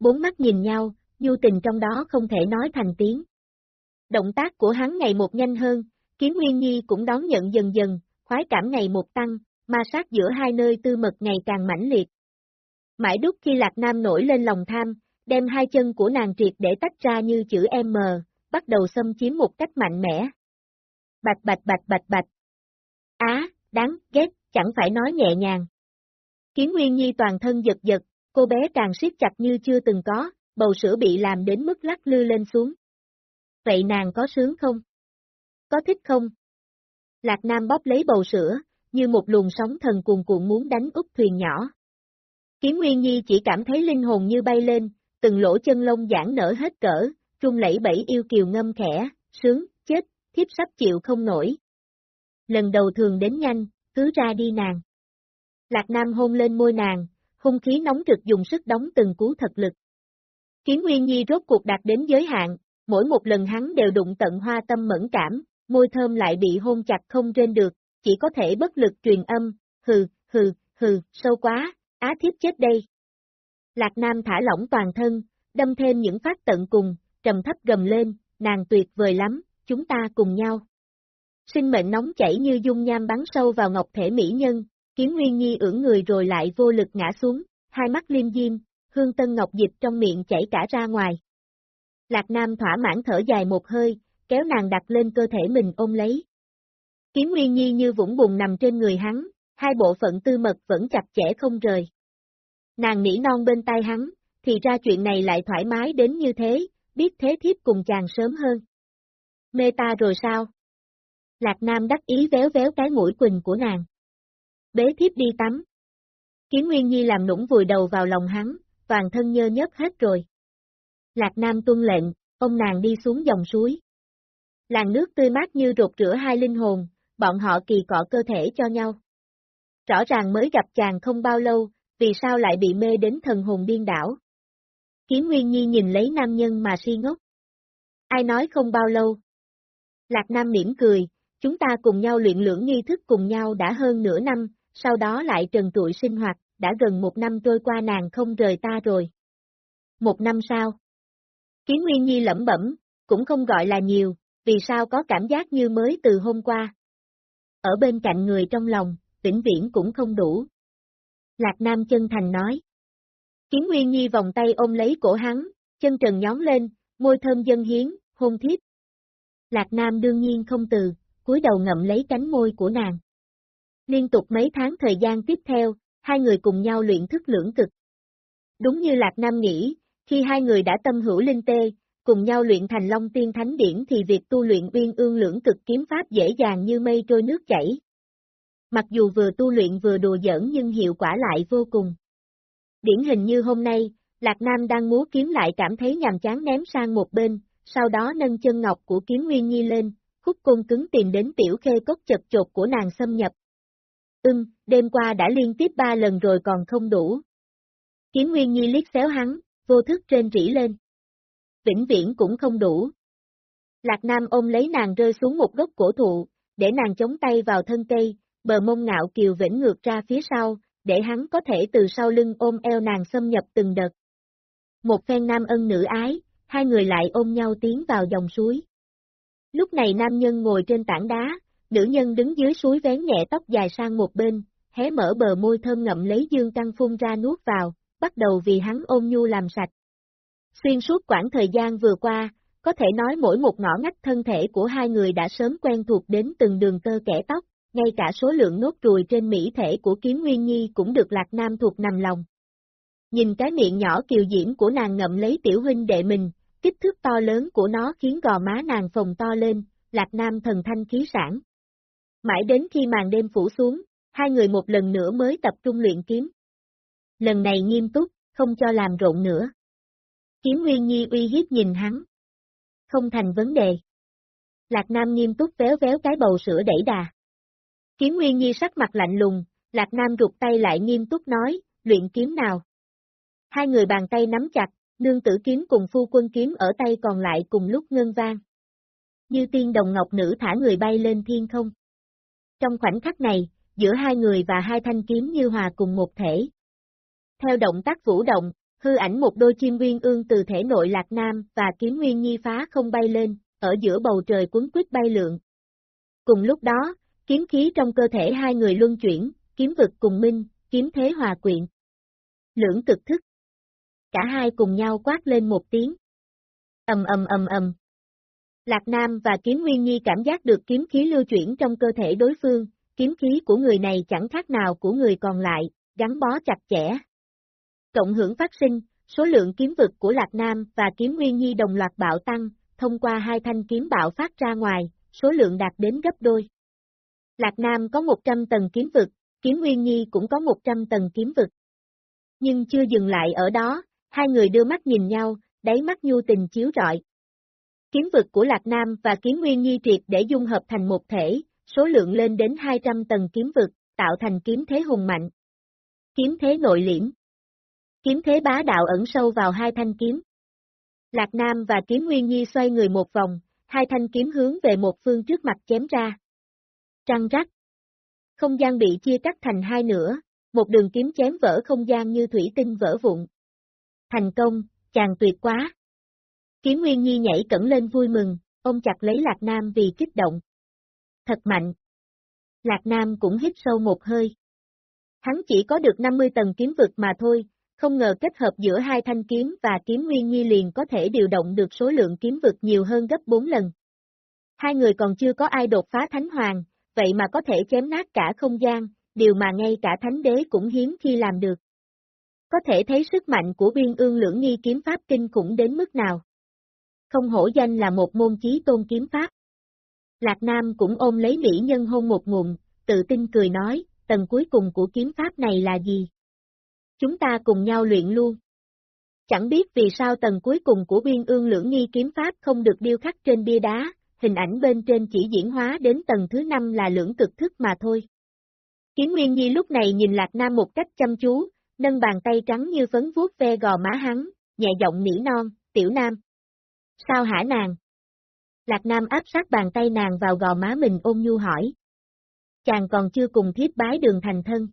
Bốn mắt nhìn nhau, nhu tình trong đó không thể nói thành tiếng. Động tác của hắn ngày một nhanh hơn, Kiếm Nguyên Nhi cũng đón nhận dần dần, khoái cảm ngày một tăng, ma sát giữa hai nơi tư mật ngày càng mãnh liệt. Mãi đúc khi Lạc Nam nổi lên lòng tham, đem hai chân của nàng triệt để tách ra như chữ M, bắt đầu xâm chiếm một cách mạnh mẽ. Bạch bạch bạch bạch bạch. Á, đáng, ghét, chẳng phải nói nhẹ nhàng. Kiến Nguyên Nhi toàn thân giật giật, cô bé càng siết chặt như chưa từng có, bầu sữa bị làm đến mức lắc lư lên xuống. Vậy nàng có sướng không? Có thích không? Lạc Nam bóp lấy bầu sữa, như một luồng sóng thần cuồn cuộn muốn đánh úp thuyền nhỏ. Kiếm Nguyên Nhi chỉ cảm thấy linh hồn như bay lên, từng lỗ chân lông giãn nở hết cỡ, trung lẫy bẫy yêu kiều ngâm khẽ, sướng, chết, thiếp sắp chịu không nổi. Lần đầu thường đến nhanh, cứ ra đi nàng. Lạc Nam hôn lên môi nàng, hung khí nóng rực dùng sức đóng từng cú thật lực. Kiếm Nguyên Nhi rốt cuộc đạt đến giới hạn, mỗi một lần hắn đều đụng tận hoa tâm mẫn cảm, môi thơm lại bị hôn chặt không trên được, chỉ có thể bất lực truyền âm, hừ, hừ, hừ, sâu quá, á thiếp chết đây. Lạc Nam thả lỏng toàn thân, đâm thêm những phát tận cùng, trầm thấp gầm lên, nàng tuyệt vời lắm, chúng ta cùng nhau. Sinh mệnh nóng chảy như dung nham bắn sâu vào ngọc thể mỹ nhân, kiến nguyên nhi ưỡng người rồi lại vô lực ngã xuống, hai mắt liêm diêm, hương tân ngọc dịch trong miệng chảy cả ra ngoài. Lạc Nam thỏa mãn thở dài một hơi, kéo nàng đặt lên cơ thể mình ôm lấy. Kiếm Nguyên Nhi như vũng bùn nằm trên người hắn, hai bộ phận tư mật vẫn chặt chẽ không rời. Nàng nỉ non bên tai hắn, thì ra chuyện này lại thoải mái đến như thế, biết thế thiếp cùng chàng sớm hơn. Mê ta rồi sao? Lạc Nam đắc ý véo véo cái mũi quỳnh của nàng. Bế thiếp đi tắm. Kiếm Nguyên Nhi làm nũng vùi đầu vào lòng hắn, toàn thân nhơ nhớp hết rồi. Lạc Nam tuân lệnh, ông nàng đi xuống dòng suối. Làn nước tươi mát như rụt rửa hai linh hồn, bọn họ kỳ cọ cơ thể cho nhau. Rõ ràng mới gặp chàng không bao lâu, vì sao lại bị mê đến thần hồn điên đảo. Kiếm Nguyên Nhi nhìn lấy nam nhân mà si ngốc. Ai nói không bao lâu? Lạc Nam mỉm cười, chúng ta cùng nhau luyện lưỡng nghi thức cùng nhau đã hơn nửa năm, sau đó lại trần trụi sinh hoạt, đã gần một năm trôi qua nàng không rời ta rồi. Một năm sau. Kiếm Nguyên Nhi lẩm bẩm, cũng không gọi là nhiều, vì sao có cảm giác như mới từ hôm qua. Ở bên cạnh người trong lòng, vĩnh viễn cũng không đủ. Lạc Nam chân thành nói. Kiến Nguyên Nhi vòng tay ôm lấy cổ hắn, chân trần nhón lên, môi thơm dân hiến, hôn thiếp. Lạc Nam đương nhiên không từ, cúi đầu ngậm lấy cánh môi của nàng. Liên tục mấy tháng thời gian tiếp theo, hai người cùng nhau luyện thức lưỡng cực. Đúng như Lạc Nam nghĩ, khi hai người đã tâm hữu linh tê, cùng nhau luyện thành Long Tiên Thánh Điển thì việc tu luyện uyên ương lưỡng cực kiếm pháp dễ dàng như mây trôi nước chảy. Mặc dù vừa tu luyện vừa đùa giỡn nhưng hiệu quả lại vô cùng. Điển hình như hôm nay, Lạc Nam đang múa kiếm lại cảm thấy nhàm chán ném sang một bên, sau đó nâng chân ngọc của kiếm Nguyên Nhi lên, khúc cung cứng tìm đến tiểu khê cốc chật chột của nàng xâm nhập. Ưm, đêm qua đã liên tiếp ba lần rồi còn không đủ. Kiếm Nguyên Nhi liếc xéo hắn, vô thức trên rỉ lên vĩnh viễn cũng không đủ. Lạc Nam ôm lấy nàng rơi xuống một gốc cổ thụ, để nàng chống tay vào thân cây, bờ mông ngạo kiều vĩnh ngược ra phía sau, để hắn có thể từ sau lưng ôm eo nàng xâm nhập từng đợt. Một phen nam ân nữ ái, hai người lại ôm nhau tiến vào dòng suối. Lúc này nam nhân ngồi trên tảng đá, nữ nhân đứng dưới suối vén nhẹ tóc dài sang một bên, hé mở bờ môi thơm ngậm lấy dương căng phun ra nuốt vào, bắt đầu vì hắn ôm nhu làm sạch. Xuyên suốt quãng thời gian vừa qua, có thể nói mỗi một ngõ ngách thân thể của hai người đã sớm quen thuộc đến từng đường cơ kẻ tóc, ngay cả số lượng nốt ruồi trên mỹ thể của kiếm nguyên nhi cũng được Lạc Nam thuộc nằm lòng. Nhìn cái miệng nhỏ kiều diễm của nàng ngậm lấy tiểu huynh đệ mình, kích thước to lớn của nó khiến gò má nàng phồng to lên, Lạc Nam thần thanh khí sản. Mãi đến khi màn đêm phủ xuống, hai người một lần nữa mới tập trung luyện kiếm. Lần này nghiêm túc, không cho làm rộn nữa. Kiếm Nguyên Nhi uy hiếp nhìn hắn. Không thành vấn đề. Lạc Nam nghiêm túc véo véo cái bầu sữa đẩy đà. Kiếm Nguyên Nhi sắc mặt lạnh lùng, Lạc Nam rụt tay lại nghiêm túc nói, luyện kiếm nào. Hai người bàn tay nắm chặt, nương tử kiếm cùng phu quân kiếm ở tay còn lại cùng lúc ngân vang. Như tiên đồng ngọc nữ thả người bay lên thiên không. Trong khoảnh khắc này, giữa hai người và hai thanh kiếm như hòa cùng một thể. Theo động tác vũ động, hư ảnh một đôi chim nguyên ương từ thể nội lạc nam và kiếm nguyên nhi phá không bay lên, ở giữa bầu trời cuốn quýt bay lượn. Cùng lúc đó, kiếm khí trong cơ thể hai người luân chuyển, kiếm vực cùng minh, kiếm thế hòa quyện. Lưỡng cực thức. Cả hai cùng nhau quát lên một tiếng. ầm ầm ầm ầm. Lạc Nam và Kiếm Nguyên Nhi cảm giác được kiếm khí lưu chuyển trong cơ thể đối phương, kiếm khí của người này chẳng khác nào của người còn lại, gắn bó chặt chẽ. Cộng hưởng phát sinh, số lượng kiếm vực của Lạc Nam và Kiếm Nguyên Nhi đồng loạt bạo tăng, thông qua hai thanh kiếm bạo phát ra ngoài, số lượng đạt đến gấp đôi. Lạc Nam có 100 tầng kiếm vực, Kiếm Nguyên Nhi cũng có 100 tầng kiếm vực. Nhưng chưa dừng lại ở đó, hai người đưa mắt nhìn nhau, đáy mắt nhu tình chiếu rọi. Kiếm vực của Lạc Nam và Kiếm Nguyên Nhi triệt để dung hợp thành một thể, số lượng lên đến 200 tầng kiếm vực, tạo thành kiếm thế hùng mạnh. Kiếm thế nội liễm. Kiếm thế bá đạo ẩn sâu vào hai thanh kiếm. Lạc Nam và Kiếm Nguyên Nhi xoay người một vòng, hai thanh kiếm hướng về một phương trước mặt chém ra. Trăng rắc. Không gian bị chia cắt thành hai nửa, một đường kiếm chém vỡ không gian như thủy tinh vỡ vụn. Thành công, chàng tuyệt quá. Kiếm Nguyên Nhi nhảy cẩn lên vui mừng, ôm chặt lấy Lạc Nam vì kích động. Thật mạnh. Lạc Nam cũng hít sâu một hơi. Hắn chỉ có được 50 tầng kiếm vực mà thôi, không ngờ kết hợp giữa hai thanh kiếm và kiếm Nguyên Nhi liền có thể điều động được số lượng kiếm vực nhiều hơn gấp 4 lần. Hai người còn chưa có ai đột phá Thánh Hoàng, vậy mà có thể chém nát cả không gian, điều mà ngay cả Thánh Đế cũng hiếm khi làm được. Có thể thấy sức mạnh của viên ương lưỡng nghi kiếm pháp kinh khủng đến mức nào. Không hổ danh là một môn chí tôn kiếm pháp. Lạc Nam cũng ôm lấy mỹ nhân hôn một ngụm, tự tin cười nói, tầng cuối cùng của kiếm pháp này là gì? Chúng ta cùng nhau luyện luôn. Chẳng biết vì sao tầng cuối cùng của viên ương lưỡng nghi kiếm pháp không được điêu khắc trên bia đá, hình ảnh bên trên chỉ diễn hóa đến tầng thứ năm là lưỡng cực thức mà thôi. Kiếm Nguyên Nhi lúc này nhìn Lạc Nam một cách chăm chú, nâng bàn tay trắng như phấn vuốt ve gò má hắn, nhẹ giọng nỉ non, tiểu nam. Sao hả nàng? Lạc Nam áp sát bàn tay nàng vào gò má mình ôm nhu hỏi. Chàng còn chưa cùng thiếp bái đường thành thân.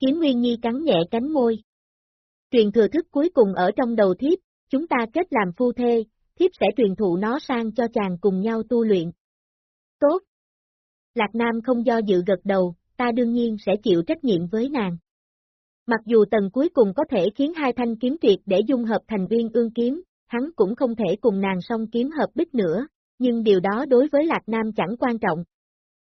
Kiếm Nguyên Nhi cắn nhẹ cánh môi. Truyền thừa thức cuối cùng ở trong đầu thiếp, chúng ta kết làm phu thê, thiếp sẽ truyền thụ nó sang cho chàng cùng nhau tu luyện. Tốt. Lạc Nam không do dự gật đầu, ta đương nhiên sẽ chịu trách nhiệm với nàng. Mặc dù tầng cuối cùng có thể khiến hai thanh kiếm tuyệt để dung hợp thành viên ương kiếm, hắn cũng không thể cùng nàng song kiếm hợp bích nữa, nhưng điều đó đối với Lạc Nam chẳng quan trọng.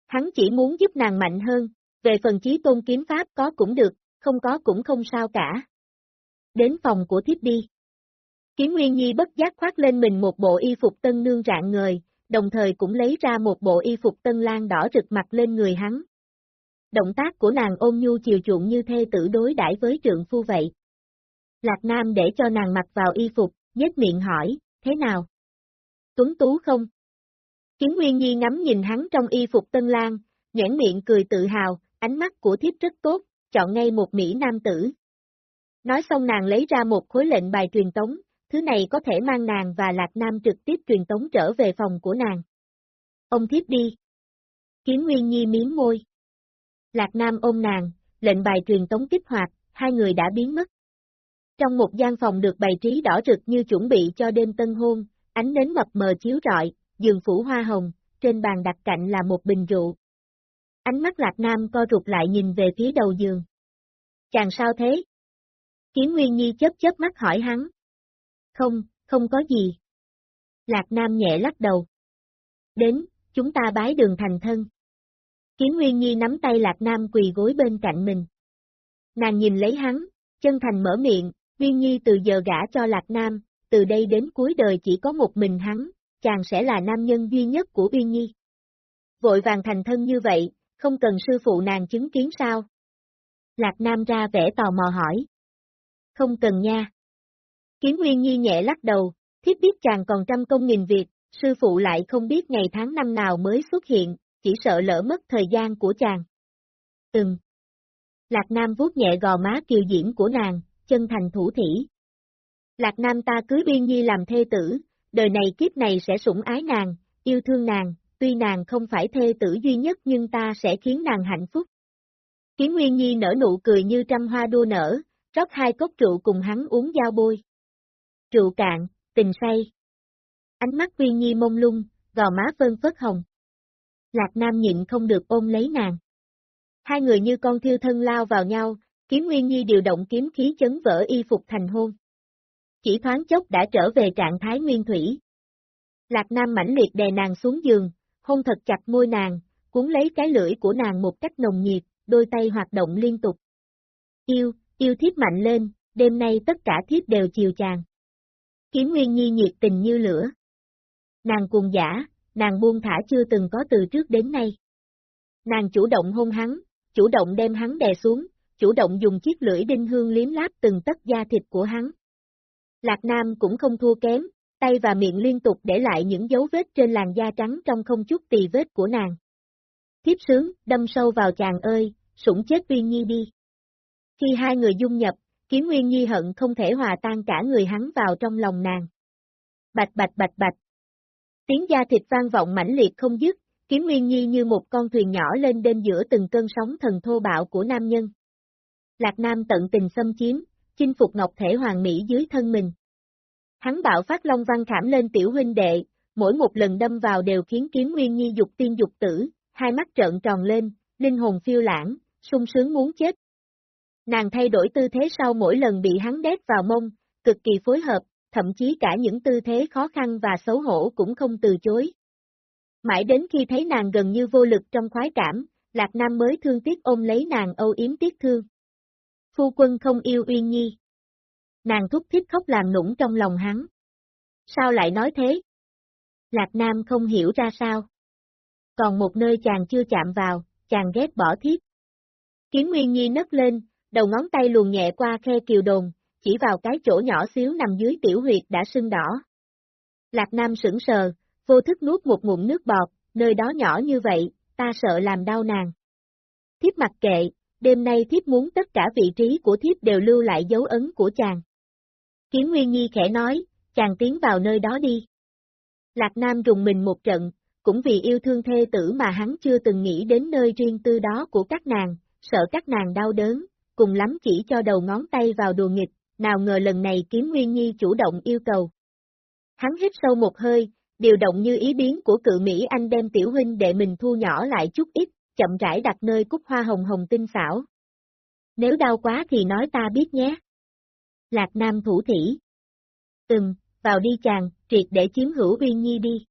Hắn chỉ muốn giúp nàng mạnh hơn, về phần chí tôn kiếm pháp có cũng được, không có cũng không sao cả. Đến phòng của thiếp đi. Kiếm Nguyên Nhi bất giác khoác lên mình một bộ y phục tân nương rạng ngời, đồng thời cũng lấy ra một bộ y phục tân lan đỏ rực mặt lên người hắn. Động tác của nàng ôm nhu chiều chuộng như thê tử đối đãi với trượng phu vậy. Lạc Nam để cho nàng mặc vào y phục, nhếch miệng hỏi, thế nào? Tuấn tú không? Kiếm Nguyên Nhi ngắm nhìn hắn trong y phục tân lan, nhãn miệng cười tự hào, ánh mắt của thiếp rất tốt, chọn ngay một Mỹ nam tử. Nói xong nàng lấy ra một khối lệnh bài truyền tống, thứ này có thể mang nàng và Lạc Nam trực tiếp truyền tống trở về phòng của nàng. Ông thiếp đi. Kiếm Nguyên Nhi miếm môi. Lạc Nam ôm nàng, lệnh bài truyền tống kích hoạt, hai người đã biến mất. Trong một gian phòng được bày trí đỏ rực như chuẩn bị cho đêm tân hôn, ánh nến mập mờ chiếu rọi, giường phủ hoa hồng, trên bàn đặt cạnh là một bình rượu. Ánh mắt Lạc Nam co rụt lại nhìn về phía đầu giường. Chàng sao thế? Kiếm Nguyên Nhi chớp chớp mắt hỏi hắn. Không, không có gì. Lạc Nam nhẹ lắc đầu. Đến, chúng ta bái đường thành thân. Kiếm Nguyên Nhi nắm tay Lạc Nam quỳ gối bên cạnh mình. Nàng nhìn lấy hắn, chân thành mở miệng, Nguyên Nhi từ giờ gả cho Lạc Nam, từ đây đến cuối đời chỉ có một mình hắn, chàng sẽ là nam nhân duy nhất của Uyên Nhi. Vội vàng thành thân như vậy, không cần sư phụ nàng chứng kiến sao? Lạc Nam ra vẻ tò mò hỏi. Không cần nha. Kiến Nguyên Nhi nhẹ lắc đầu, thiếp biết chàng còn trăm công nghìn việc, sư phụ lại không biết ngày tháng năm nào mới xuất hiện, chỉ sợ lỡ mất thời gian của chàng. Ừm. Lạc Nam vuốt nhẹ gò má kiều diễm của nàng, chân thành thủ thỉ. Lạc Nam ta cưới Uyên Nhi làm thê tử, đời này kiếp này sẽ sủng ái nàng, yêu thương nàng, tuy nàng không phải thê tử duy nhất nhưng ta sẽ khiến nàng hạnh phúc. Kiến Nguyên Nhi nở nụ cười như trăm hoa đua nở, rót hai cốc rượu cùng hắn uống giao bôi. Rượu cạn, tình say. Ánh mắt Nguyên Nhi mông lung, gò má vơn phớt hồng. Lạc Nam nhịn không được ôm lấy nàng. Hai người như con thiêu thân lao vào nhau, kiếm Nguyên Nhi điều động kiếm khí chấn vỡ y phục thành hôn. Chỉ thoáng chốc đã trở về trạng thái nguyên thủy. Lạc Nam mãnh liệt đè nàng xuống giường, hôn thật chặt môi nàng, cuốn lấy cái lưỡi của nàng một cách nồng nhiệt, đôi tay hoạt động liên tục. Yêu, yêu thiếp mạnh lên, đêm nay tất cả thiếp đều chiều chàng. Kiếm Nguyên Nhi nhiệt tình như lửa. Nàng cuồng giả, nàng buông thả chưa từng có từ trước đến nay. Nàng chủ động hôn hắn, chủ động đem hắn đè xuống, chủ động dùng chiếc lưỡi đinh hương liếm láp từng tấc da thịt của hắn. Lạc Nam cũng không thua kém, tay và miệng liên tục để lại những dấu vết trên làn da trắng trong không chút tì vết của nàng. Thiếp sướng, đâm sâu vào chàng ơi, sủng chết Uyên Nhi đi. Khi hai người dung nhập, Kiếm Nguyên Nhi hận không thể hòa tan cả người hắn vào trong lòng nàng. Bạch bạch bạch bạch. Tiếng da thịt vang vọng mãnh liệt không dứt, Kiếm Nguyên Nhi như một con thuyền nhỏ lên đên giữa từng cơn sóng thần thô bạo của nam nhân. Lạc Nam tận tình xâm chiếm, chinh phục ngọc thể hoàng mỹ dưới thân mình. Hắn bạo phát long văn khảm lên tiểu huynh đệ, mỗi một lần đâm vào đều khiến kiếm nguyên nhi dục tiên dục tử, hai mắt trợn tròn lên, linh hồn phiêu lãng, sung sướng muốn chết. Nàng thay đổi tư thế sau mỗi lần bị hắn đét vào mông, cực kỳ phối hợp, thậm chí cả những tư thế khó khăn và xấu hổ cũng không từ chối. Mãi đến khi thấy nàng gần như vô lực trong khoái cảm, Lạc Nam mới thương tiếc ôm lấy nàng âu yếm tiếc thương. Phu quân không yêu Uyên Nhi. Nàng thúc thiết khóc làm nũng trong lòng hắn. Sao lại nói thế? Lạc Nam không hiểu ra sao. Còn một nơi chàng chưa chạm vào, chàng ghét bỏ thiết. Kiến Nguyên Nhi nấc lên, đầu ngón tay luồn nhẹ qua khe kiều đồn, chỉ vào cái chỗ nhỏ xíu nằm dưới tiểu huyệt đã sưng đỏ. Lạc Nam sững sờ, vô thức nuốt một ngụm nước bọt, nơi đó nhỏ như vậy, ta sợ làm đau nàng. Thiếp mặc kệ, đêm nay thiếp muốn tất cả vị trí của thiếp đều lưu lại dấu ấn của chàng. Kiếm Nguyên Nhi khẽ nói, chàng tiến vào nơi đó đi. Lạc Nam rùng mình một trận, cũng vì yêu thương thê tử mà hắn chưa từng nghĩ đến nơi riêng tư đó của các nàng, sợ các nàng đau đớn, cùng lắm chỉ cho đầu ngón tay vào đùa nghịch, nào ngờ lần này Kiếm Nguyên Nhi chủ động yêu cầu. Hắn hít sâu một hơi, điều động như ý biến của cự Mỹ Anh đem tiểu huynh để mình thu nhỏ lại chút ít, chậm rãi đặt nơi cúc hoa hồng hồng tinh xảo. Nếu đau quá thì nói ta biết nhé. Lạc Nam thủ thỉ. Ừm, vào đi chàng, triệt để chiếm hữu Uyên Nhi đi.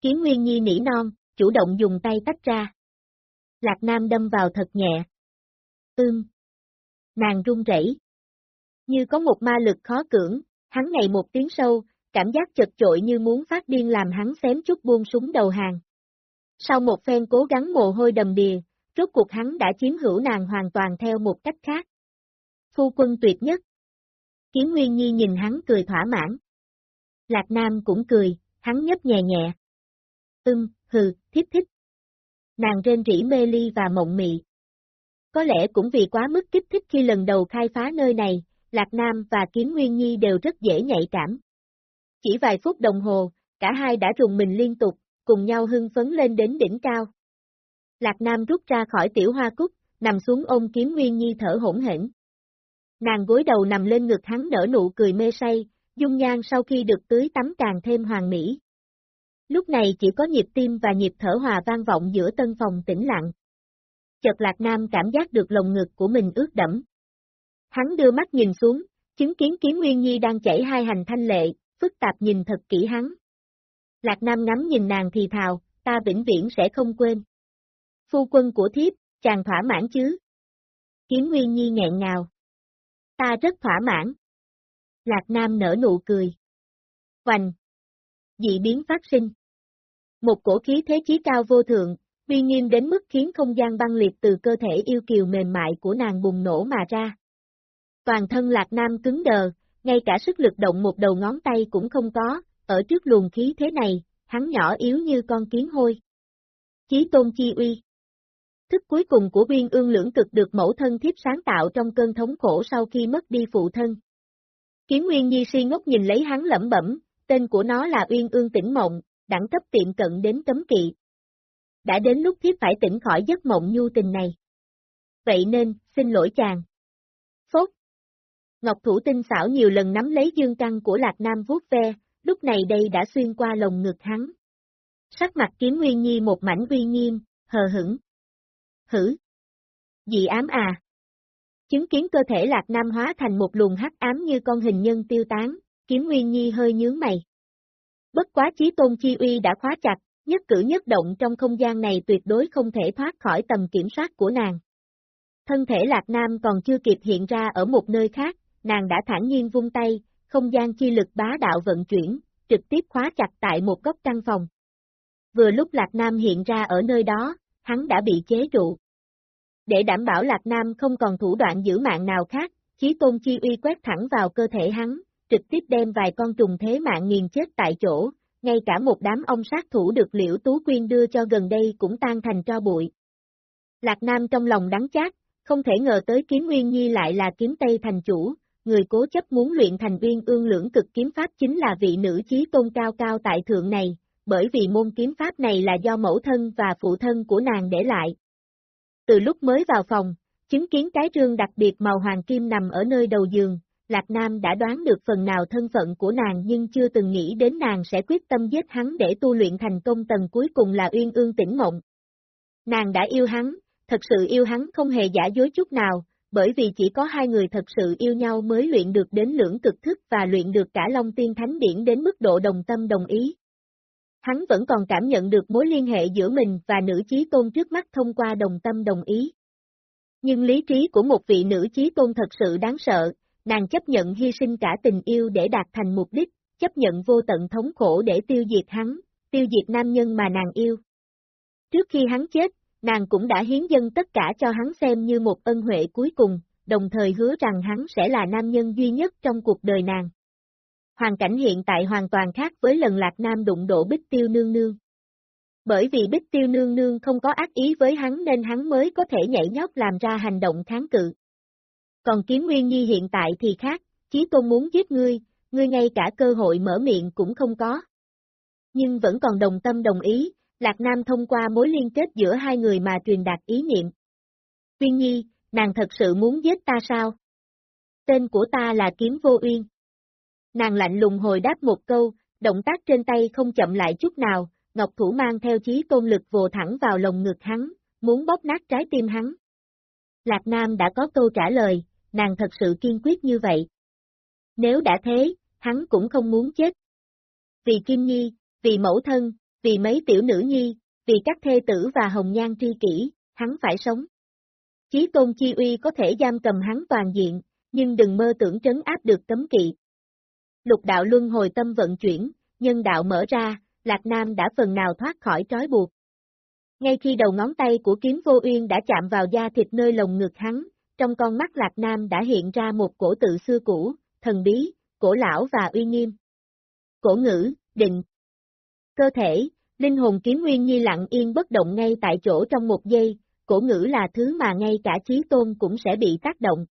Kiếm Nguyên Nhi nỉ non, chủ động dùng tay tách ra. Lạc Nam đâm vào thật nhẹ. Ưm. Nàng run rẩy. Như có một ma lực khó cưỡng, hắn ngày một tiếng sâu, cảm giác chật chội như muốn phát điên làm hắn xém chút buông súng đầu hàng. Sau một phen cố gắng mồ hôi đầm đìa, rốt cuộc hắn đã chiếm hữu nàng hoàn toàn theo một cách khác. Phu quân tuyệt nhất. Kiến Nguyên Nhi nhìn hắn cười thỏa mãn. Lạc Nam cũng cười, hắn nhấp nhẹ nhẹ. Ưm, hừ, thích thích. Nàng rên rỉ mê ly và mộng mị. Có lẽ cũng vì quá mức kích thích khi lần đầu khai phá nơi này, Lạc Nam và kiếm Nguyên Nhi đều rất dễ nhạy cảm. Chỉ vài phút đồng hồ, cả hai đã rùng mình liên tục, cùng nhau hưng phấn lên đến đỉnh cao. Lạc Nam rút ra khỏi tiểu hoa cúc, nằm xuống ôm kiếm Nguyên Nhi thở hỗn hển. Nàng gối đầu nằm lên ngực hắn nở nụ cười mê say, dung nhan sau khi được tưới tắm càng thêm hoàng mỹ. Lúc này chỉ có nhịp tim và nhịp thở hòa vang vọng giữa tân phòng tĩnh lặng. Chợt Lạc Nam cảm giác được lồng ngực của mình ướt đẫm. Hắn đưa mắt nhìn xuống, chứng kiến kiếm Nguyên Nhi đang chảy hai hành thanh lệ, phức tạp nhìn thật kỹ hắn. Lạc Nam ngắm nhìn nàng thì thào, ta vĩnh viễn sẽ không quên. Phu quân của thiếp, chàng thỏa mãn chứ? Kiếm Nguyên Nhi nghẹn ngào. Ta rất thỏa mãn. Lạc Nam nở nụ cười. Hoành. Dị biến phát sinh. Một cổ khí thế chí cao vô thượng, uy nghiêm đến mức khiến không gian băng liệt từ cơ thể yêu kiều mềm mại của nàng bùng nổ mà ra. Toàn thân Lạc Nam cứng đờ, ngay cả sức lực động một đầu ngón tay cũng không có, ở trước luồng khí thế này, hắn nhỏ yếu như con kiến hôi. Chí tôn chi uy Thức cuối cùng của viên ương lưỡng cực được mẫu thân thiếp sáng tạo trong cơn thống khổ sau khi mất đi phụ thân. Kiến Nguyên Nhi si ngốc nhìn lấy hắn lẩm bẩm, tên của nó là Uyên Ương Tỉnh Mộng, đẳng cấp tiệm cận đến cấm kỵ. Đã đến lúc thiếp phải tỉnh khỏi giấc mộng nhu tình này. Vậy nên, xin lỗi chàng. Phốt. Ngọc Thủ tinh xảo nhiều lần nắm lấy dương căn của Lạc Nam vuốt ve, lúc này đây đã xuyên qua lồng ngực hắn. Sắc mặt kiếm Nguyên Nhi một mảnh uy nghiêm, hờ hững. Hử? Dị ám à? Chứng kiến cơ thể Lạc Nam hóa thành một luồng hắc ám như con hình nhân tiêu tán, kiếm Nguyên Nhi hơi nhướng mày. Bất quá chí tôn chi uy đã khóa chặt, nhất cử nhất động trong không gian này tuyệt đối không thể thoát khỏi tầm kiểm soát của nàng. Thân thể Lạc Nam còn chưa kịp hiện ra ở một nơi khác, nàng đã thản nhiên vung tay, không gian chi lực bá đạo vận chuyển, trực tiếp khóa chặt tại một góc căn phòng. Vừa lúc Lạc Nam hiện ra ở nơi đó, hắn đã bị chế trụ. Để đảm bảo Lạc Nam không còn thủ đoạn giữ mạng nào khác, Chí Tôn Chi Uy quét thẳng vào cơ thể hắn, trực tiếp đem vài con trùng thế mạng nghiền chết tại chỗ, ngay cả một đám ông sát thủ được Liễu Tú Quyên đưa cho gần đây cũng tan thành tro bụi. Lạc Nam trong lòng đắng chát, không thể ngờ tới kiếm Nguyên Nhi lại là kiếm Tây thành chủ, người cố chấp muốn luyện thành uyên ương lưỡng cực kiếm pháp chính là vị nữ chí tôn cao cao tại thượng này, bởi vì môn kiếm pháp này là do mẫu thân và phụ thân của nàng để lại. Từ lúc mới vào phòng, chứng kiến cái rương đặc biệt màu hoàng kim nằm ở nơi đầu giường, Lạc Nam đã đoán được phần nào thân phận của nàng nhưng chưa từng nghĩ đến nàng sẽ quyết tâm giết hắn để tu luyện thành công tầng cuối cùng là uyên ương tỉnh mộng. Nàng đã yêu hắn, thật sự yêu hắn không hề giả dối chút nào, bởi vì chỉ có hai người thật sự yêu nhau mới luyện được đến lưỡng cực thức và luyện được cả Long Tiên Thánh Điển đến mức độ đồng tâm đồng ý. Hắn vẫn còn cảm nhận được mối liên hệ giữa mình và nữ chí tôn trước mắt thông qua đồng tâm đồng ý. Nhưng lý trí của một vị nữ chí tôn thật sự đáng sợ, nàng chấp nhận hy sinh cả tình yêu để đạt thành mục đích, chấp nhận vô tận thống khổ để tiêu diệt hắn, tiêu diệt nam nhân mà nàng yêu. Trước khi hắn chết, nàng cũng đã hiến dân tất cả cho hắn xem như một ân huệ cuối cùng, đồng thời hứa rằng hắn sẽ là nam nhân duy nhất trong cuộc đời nàng. Hoàn cảnh hiện tại hoàn toàn khác với lần Lạc Nam đụng độ Bích Tiêu Nương Nương. Bởi vì Bích Tiêu Nương Nương không có ác ý với hắn nên hắn mới có thể nhảy nhót làm ra hành động kháng cự. Còn Kiếm Nguyên Nhi hiện tại thì khác, Chí Tôn muốn giết ngươi, ngươi ngay cả cơ hội mở miệng cũng không có. Nhưng vẫn còn đồng tâm đồng ý, Lạc Nam thông qua mối liên kết giữa hai người mà truyền đạt ý niệm. Nguyên Nhi, nàng thật sự muốn giết ta sao? Tên của ta là Kiếm Vô Uyên. Nàng lạnh lùng hồi đáp một câu, động tác trên tay không chậm lại chút nào, Ngọc Thủ mang theo chí tôn lực vồ thẳng vào lồng ngực hắn, muốn bóp nát trái tim hắn. Lạc Nam đã có câu trả lời, nàng thật sự kiên quyết như vậy. Nếu đã thế, hắn cũng không muốn chết. Vì Kim Nhi, vì mẫu thân, vì mấy tiểu nữ nhi, vì các thê tử và hồng nhan tri kỷ, hắn phải sống. Chí tôn chi uy có thể giam cầm hắn toàn diện, nhưng đừng mơ tưởng trấn áp được cấm kỵ. Lục đạo luân hồi tâm vận chuyển, nhân đạo mở ra, Lạc Nam đã phần nào thoát khỏi trói buộc. Ngay khi đầu ngón tay của kiếm vô uyên đã chạm vào da thịt nơi lồng ngực hắn, trong con mắt Lạc Nam đã hiện ra một cổ tự xưa cũ, thần bí, cổ lão và uy nghiêm. Cổ ngữ, định. Cơ thể, linh hồn kiếm nguyên nhi lặng yên bất động ngay tại chỗ trong một giây, cổ ngữ là thứ mà ngay cả trí tôn cũng sẽ bị tác động.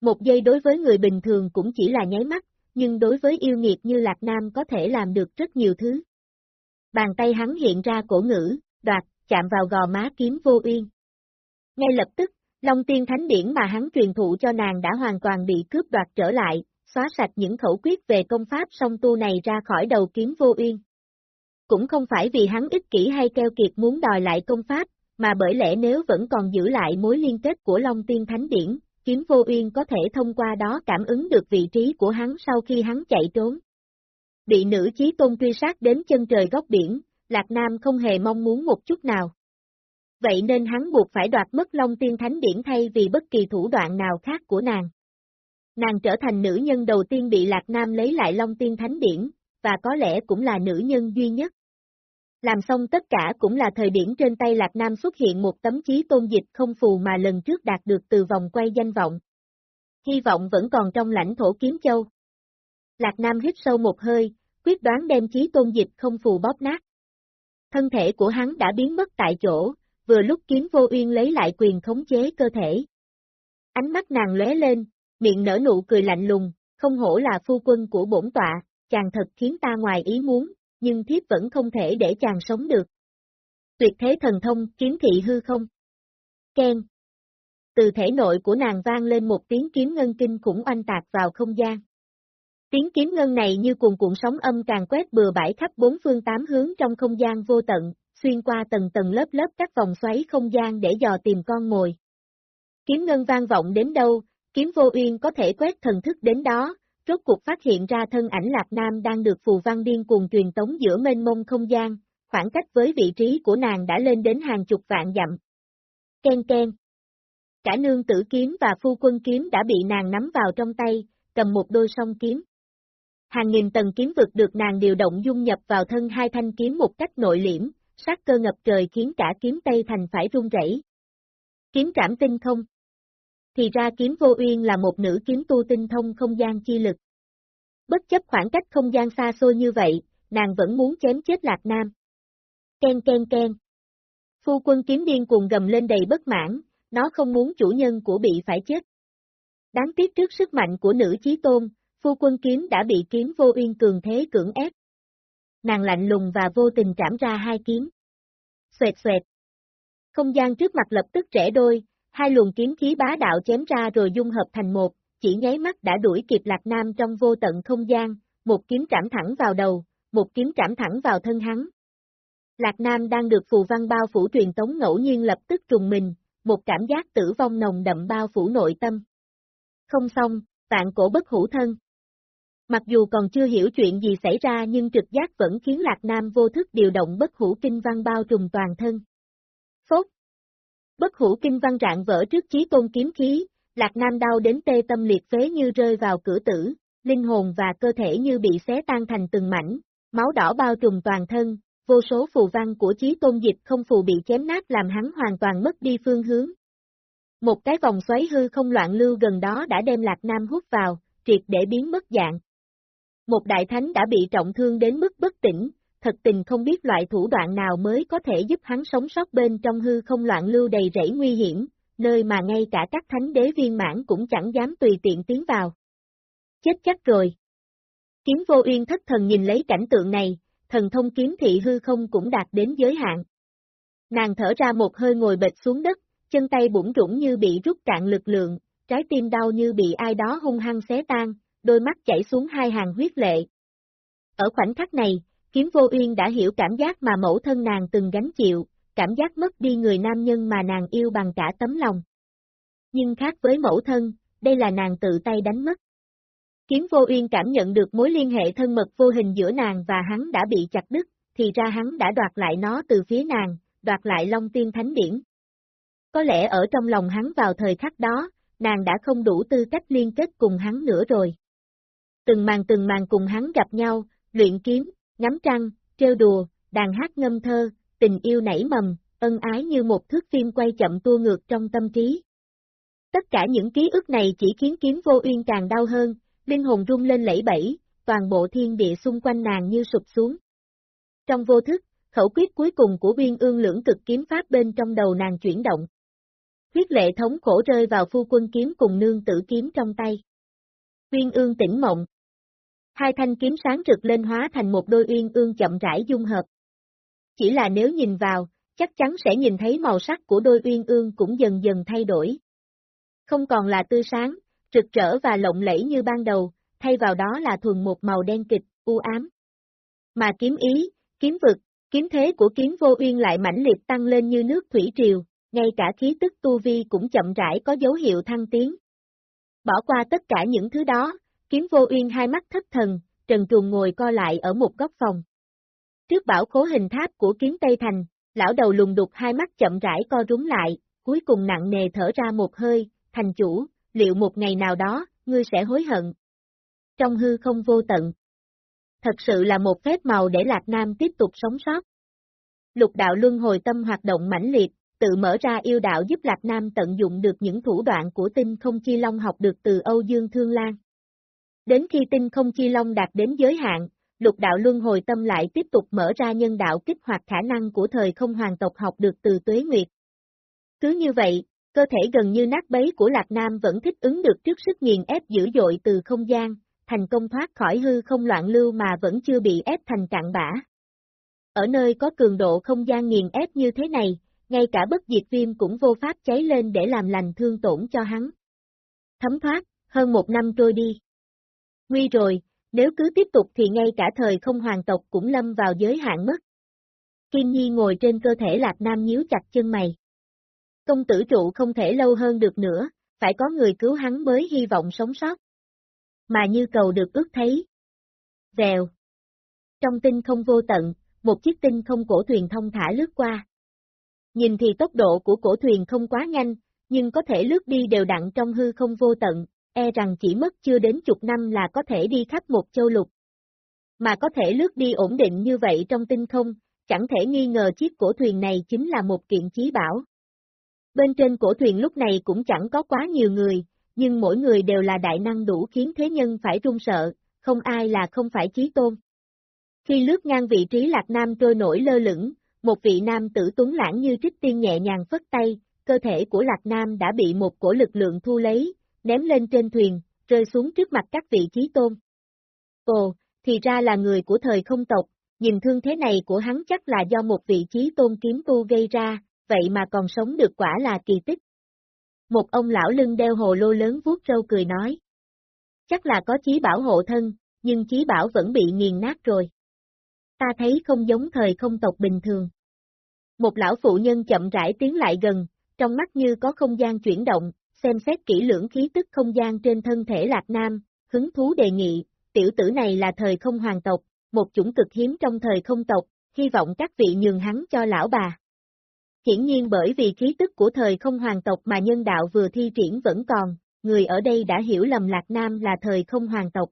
Một giây đối với người bình thường cũng chỉ là nháy mắt, nhưng đối với yêu nghiệt như Lạc Nam có thể làm được rất nhiều thứ. Bàn tay hắn hiện ra cổ ngữ, đoạt, chạm vào gò má kiếm vô uyên. Ngay lập tức, Long tiên thánh điển mà hắn truyền thụ cho nàng đã hoàn toàn bị cướp đoạt trở lại, xóa sạch những khẩu quyết về công pháp song tu này ra khỏi đầu kiếm vô uyên. Cũng không phải vì hắn ích kỷ hay keo kiệt muốn đòi lại công pháp, mà bởi lẽ nếu vẫn còn giữ lại mối liên kết của Long Tiên Thánh Điển, kiếm vô uyên có thể thông qua đó cảm ứng được vị trí của hắn sau khi hắn chạy trốn. Bị nữ chí tôn truy sát đến chân trời góc biển, Lạc Nam không hề mong muốn một chút nào. Vậy nên hắn buộc phải đoạt mất Long Tiên Thánh Điển thay vì bất kỳ thủ đoạn nào khác của nàng. Nàng trở thành nữ nhân đầu tiên bị Lạc Nam lấy lại Long Tiên Thánh Điển, và có lẽ cũng là nữ nhân duy nhất. Làm xong tất cả cũng là thời điểm trên tay Lạc Nam xuất hiện một tấm chí tôn dịch không phù mà lần trước đạt được từ vòng quay danh vọng. Hy vọng vẫn còn trong lãnh thổ kiếm châu. Lạc Nam hít sâu một hơi, quyết đoán đem chí tôn dịch không phù bóp nát. Thân thể của hắn đã biến mất tại chỗ, vừa lúc kiếm vô uyên lấy lại quyền khống chế cơ thể. Ánh mắt nàng lóe lên, miệng nở nụ cười lạnh lùng, không hổ là phu quân của bổn tọa, chàng thật khiến ta ngoài ý muốn, nhưng thiếp vẫn không thể để chàng sống được. Tuyệt thế thần thông, kiếm thị hư không? Ken. Từ thể nội của nàng vang lên một tiếng kiếm ngân kinh khủng oanh tạc vào không gian. Tiếng kiếm ngân này như cuồn cuộn sóng âm càng quét bừa bãi khắp bốn phương tám hướng trong không gian vô tận, xuyên qua tầng tầng lớp lớp các vòng xoáy không gian để dò tìm con mồi. Kiếm ngân vang vọng đến đâu, kiếm vô uyên có thể quét thần thức đến đó, rốt cuộc phát hiện ra thân ảnh Lạc Nam đang được phù văn điên cuồng truyền tống giữa mênh mông không gian, khoảng cách với vị trí của nàng đã lên đến hàng chục vạn dặm. Ken ken. Cả nương tử kiếm và phu quân kiếm đã bị nàng nắm vào trong tay, cầm một đôi song kiếm. Hàng nghìn tầng kiếm vực được nàng điều động dung nhập vào thân hai thanh kiếm một cách nội liễm, sát cơ ngập trời khiến cả kiếm Tây Thành phải run rẩy. Kiếm trảm tinh không. Thì ra kiếm vô uyên là một nữ kiếm tu tinh thông không gian chi lực. Bất chấp khoảng cách không gian xa xôi như vậy, nàng vẫn muốn chém chết Lạc Nam. Ken ken ken. Phu quân kiếm điên cuồng gầm lên đầy bất mãn, nó không muốn chủ nhân của bị phải chết. Đáng tiếc trước sức mạnh của nữ chí tôn, phu quân kiếm đã bị kiếm vô uyên cường thế cưỡng ép. Nàng lạnh lùng và vô tình trảm ra hai kiếm. Xoẹt xoẹt. Không gian trước mặt lập tức trẻ đôi, hai luồng kiếm khí bá đạo chém ra rồi dung hợp thành một, chỉ nháy mắt đã đuổi kịp Lạc Nam trong vô tận không gian, một kiếm trảm thẳng vào đầu, một kiếm trảm thẳng vào thân hắn. Lạc Nam đang được phù văn bao phủ truyền tống ngẫu nhiên lập tức trùng mình, một cảm giác tử vong nồng đậm bao phủ nội tâm. Không xong, vạn cổ bất hủ thân. Mặc dù còn chưa hiểu chuyện gì xảy ra nhưng trực giác vẫn khiến Lạc Nam vô thức điều động bất hủ kinh văn bao trùng toàn thân. Phốt. Bất hủ kinh văn rạng vỡ trước chí tôn kiếm khí, Lạc Nam đau đến tê tâm liệt phế như rơi vào cửa tử, linh hồn và cơ thể như bị xé tan thành từng mảnh, máu đỏ bao trùm toàn thân, vô số phù văn của chí tôn dịch không phù bị chém nát làm hắn hoàn toàn mất đi phương hướng. Một cái vòng xoáy hư không loạn lưu gần đó đã đem Lạc Nam hút vào, triệt để biến mất dạng. Một đại thánh đã bị trọng thương đến mức bất tỉnh, thật tình không biết loại thủ đoạn nào mới có thể giúp hắn sống sót bên trong hư không loạn lưu đầy rẫy nguy hiểm, nơi mà ngay cả các thánh đế viên mãn cũng chẳng dám tùy tiện tiến vào. Chết chắc rồi. Kiếm vô uyên thất thần nhìn lấy cảnh tượng này, thần thông kiếm thị hư không cũng đạt đến giới hạn. Nàng thở ra một hơi ngồi bệt xuống đất, chân tay bủng rủng như bị rút cạn lực lượng, trái tim đau như bị ai đó hung hăng xé tan, đôi mắt chảy xuống hai hàng huyết lệ. Ở khoảnh khắc này, kiếm vô uyên đã hiểu cảm giác mà mẫu thân nàng từng gánh chịu, cảm giác mất đi người nam nhân mà nàng yêu bằng cả tấm lòng. Nhưng khác với mẫu thân, đây là nàng tự tay đánh mất. Kiếm vô uyên cảm nhận được mối liên hệ thân mật vô hình giữa nàng và hắn đã bị chặt đứt, thì ra hắn đã đoạt lại nó từ phía nàng, đoạt lại Long Tiên Thánh Điển. Có lẽ ở trong lòng hắn vào thời khắc đó, nàng đã không đủ tư cách liên kết cùng hắn nữa rồi. Từng màn từng màn cùng hắn gặp nhau, luyện kiếm, ngắm trăng, trêu đùa, đàn hát ngâm thơ, tình yêu nảy mầm, ân ái như một thước phim quay chậm tua ngược trong tâm trí. Tất cả những ký ức này chỉ khiến kiếm vô uyên càng đau hơn, linh hồn rung lên lẫy bẫy, toàn bộ thiên địa xung quanh nàng như sụp xuống. Trong vô thức, khẩu quyết cuối cùng của viên ương lưỡng cực kiếm pháp bên trong đầu nàng chuyển động. Huyết lệ thống khổ rơi vào phu quân kiếm cùng nương tử kiếm trong tay. Viên ương tỉnh mộng. Hai thanh kiếm sáng rực lên hóa thành một đôi uyên ương chậm rãi dung hợp. Chỉ là nếu nhìn vào, chắc chắn sẽ nhìn thấy màu sắc của đôi uyên ương cũng dần dần thay đổi. Không còn là tươi sáng, rực rỡ và lộng lẫy như ban đầu, thay vào đó là thuần một màu đen kịch, u ám. Mà kiếm ý, kiếm vực, kiếm thế của kiếm vô uyên lại mãnh liệt tăng lên như nước thủy triều, ngay cả khí tức tu vi cũng chậm rãi có dấu hiệu thăng tiến. Bỏ qua tất cả những thứ đó, kiếm vô uyên hai mắt thất thần, trần trùng ngồi co lại ở một góc phòng. Trước bảo khố hình tháp của kiếm Tây Thành, lão đầu lùng đục hai mắt chậm rãi co rúng lại, cuối cùng nặng nề thở ra một hơi, thành chủ, liệu một ngày nào đó, ngươi sẽ hối hận. Trong hư không vô tận. Thật sự là một phép màu để Lạc Nam tiếp tục sống sót. lục đạo luân hồi tâm hoạt động mãnh liệt, tự mở ra yêu đạo giúp Lạc Nam tận dụng được những thủ đoạn của tinh không chi long học được từ Âu Dương Thương Lan. Đến khi tinh không chi long đạt đến giới hạn, lục đạo luân hồi tâm lại tiếp tục mở ra nhân đạo kích hoạt khả năng của thời không hoàng tộc học được từ tuế nguyệt. Cứ như vậy, cơ thể gần như nát bấy của Lạc Nam vẫn thích ứng được trước sức nghiền ép dữ dội từ không gian, thành công thoát khỏi hư không loạn lưu mà vẫn chưa bị ép thành cạn bã. Ở nơi có cường độ không gian nghiền ép như thế này, ngay cả bất diệt viêm cũng vô pháp cháy lên để làm lành thương tổn cho hắn. Thấm thoát, hơn một năm trôi đi. Nguy rồi, nếu cứ tiếp tục thì ngay cả thời không hoàng tộc cũng lâm vào giới hạn mất. Kim Nhi ngồi trên cơ thể Lạc Nam nhíu chặt chân mày. Công tử trụ không thể lâu hơn được nữa, phải có người cứu hắn mới hy vọng sống sót. Mà như cầu được ước thấy. Vèo. Trong tinh không vô tận, một chiếc tinh không cổ thuyền thông thả lướt qua. Nhìn thì tốc độ của cổ thuyền không quá nhanh, nhưng có thể lướt đi đều đặn trong hư không vô tận, e rằng chỉ mất chưa đến chục năm là có thể đi khắp một châu lục. Mà có thể lướt đi ổn định như vậy trong tinh không, chẳng thể nghi ngờ chiếc cổ thuyền này chính là một kiện chí bảo. Bên trên cổ thuyền lúc này cũng chẳng có quá nhiều người, nhưng mỗi người đều là đại năng đủ khiến thế nhân phải run sợ, không ai là không phải chí tôn. Khi lướt ngang vị trí Lạc Nam trôi nổi lơ lửng, một vị nam tử tuấn lãng như trích tiên nhẹ nhàng phất tay, cơ thể của Lạc Nam đã bị một cổ lực lượng thu lấy, ném lên trên thuyền, rơi xuống trước mặt các vị trí tôn. Ồ, thì ra là người của thời không tộc, nhìn thương thế này của hắn chắc là do một vị trí tôn kiếm tu gây ra, vậy mà còn sống được quả là kỳ tích. Một ông lão lưng đeo hồ lô lớn vuốt râu cười nói. Chắc là có chí bảo hộ thân, nhưng chí bảo vẫn bị nghiền nát rồi. Ta thấy không giống thời không tộc bình thường. Một lão phụ nhân chậm rãi tiến lại gần, trong mắt như có không gian chuyển động, xem xét kỹ lưỡng khí tức không gian trên thân thể Lạc Nam, hứng thú đề nghị, tiểu tử này là thời không hoàng tộc, một chủng cực hiếm trong thời không tộc, hy vọng các vị nhường hắn cho lão bà. Hiển nhiên bởi vì khí tức của thời không hoàng tộc mà nhân đạo vừa thi triển vẫn còn, người ở đây đã hiểu lầm Lạc Nam là thời không hoàng tộc.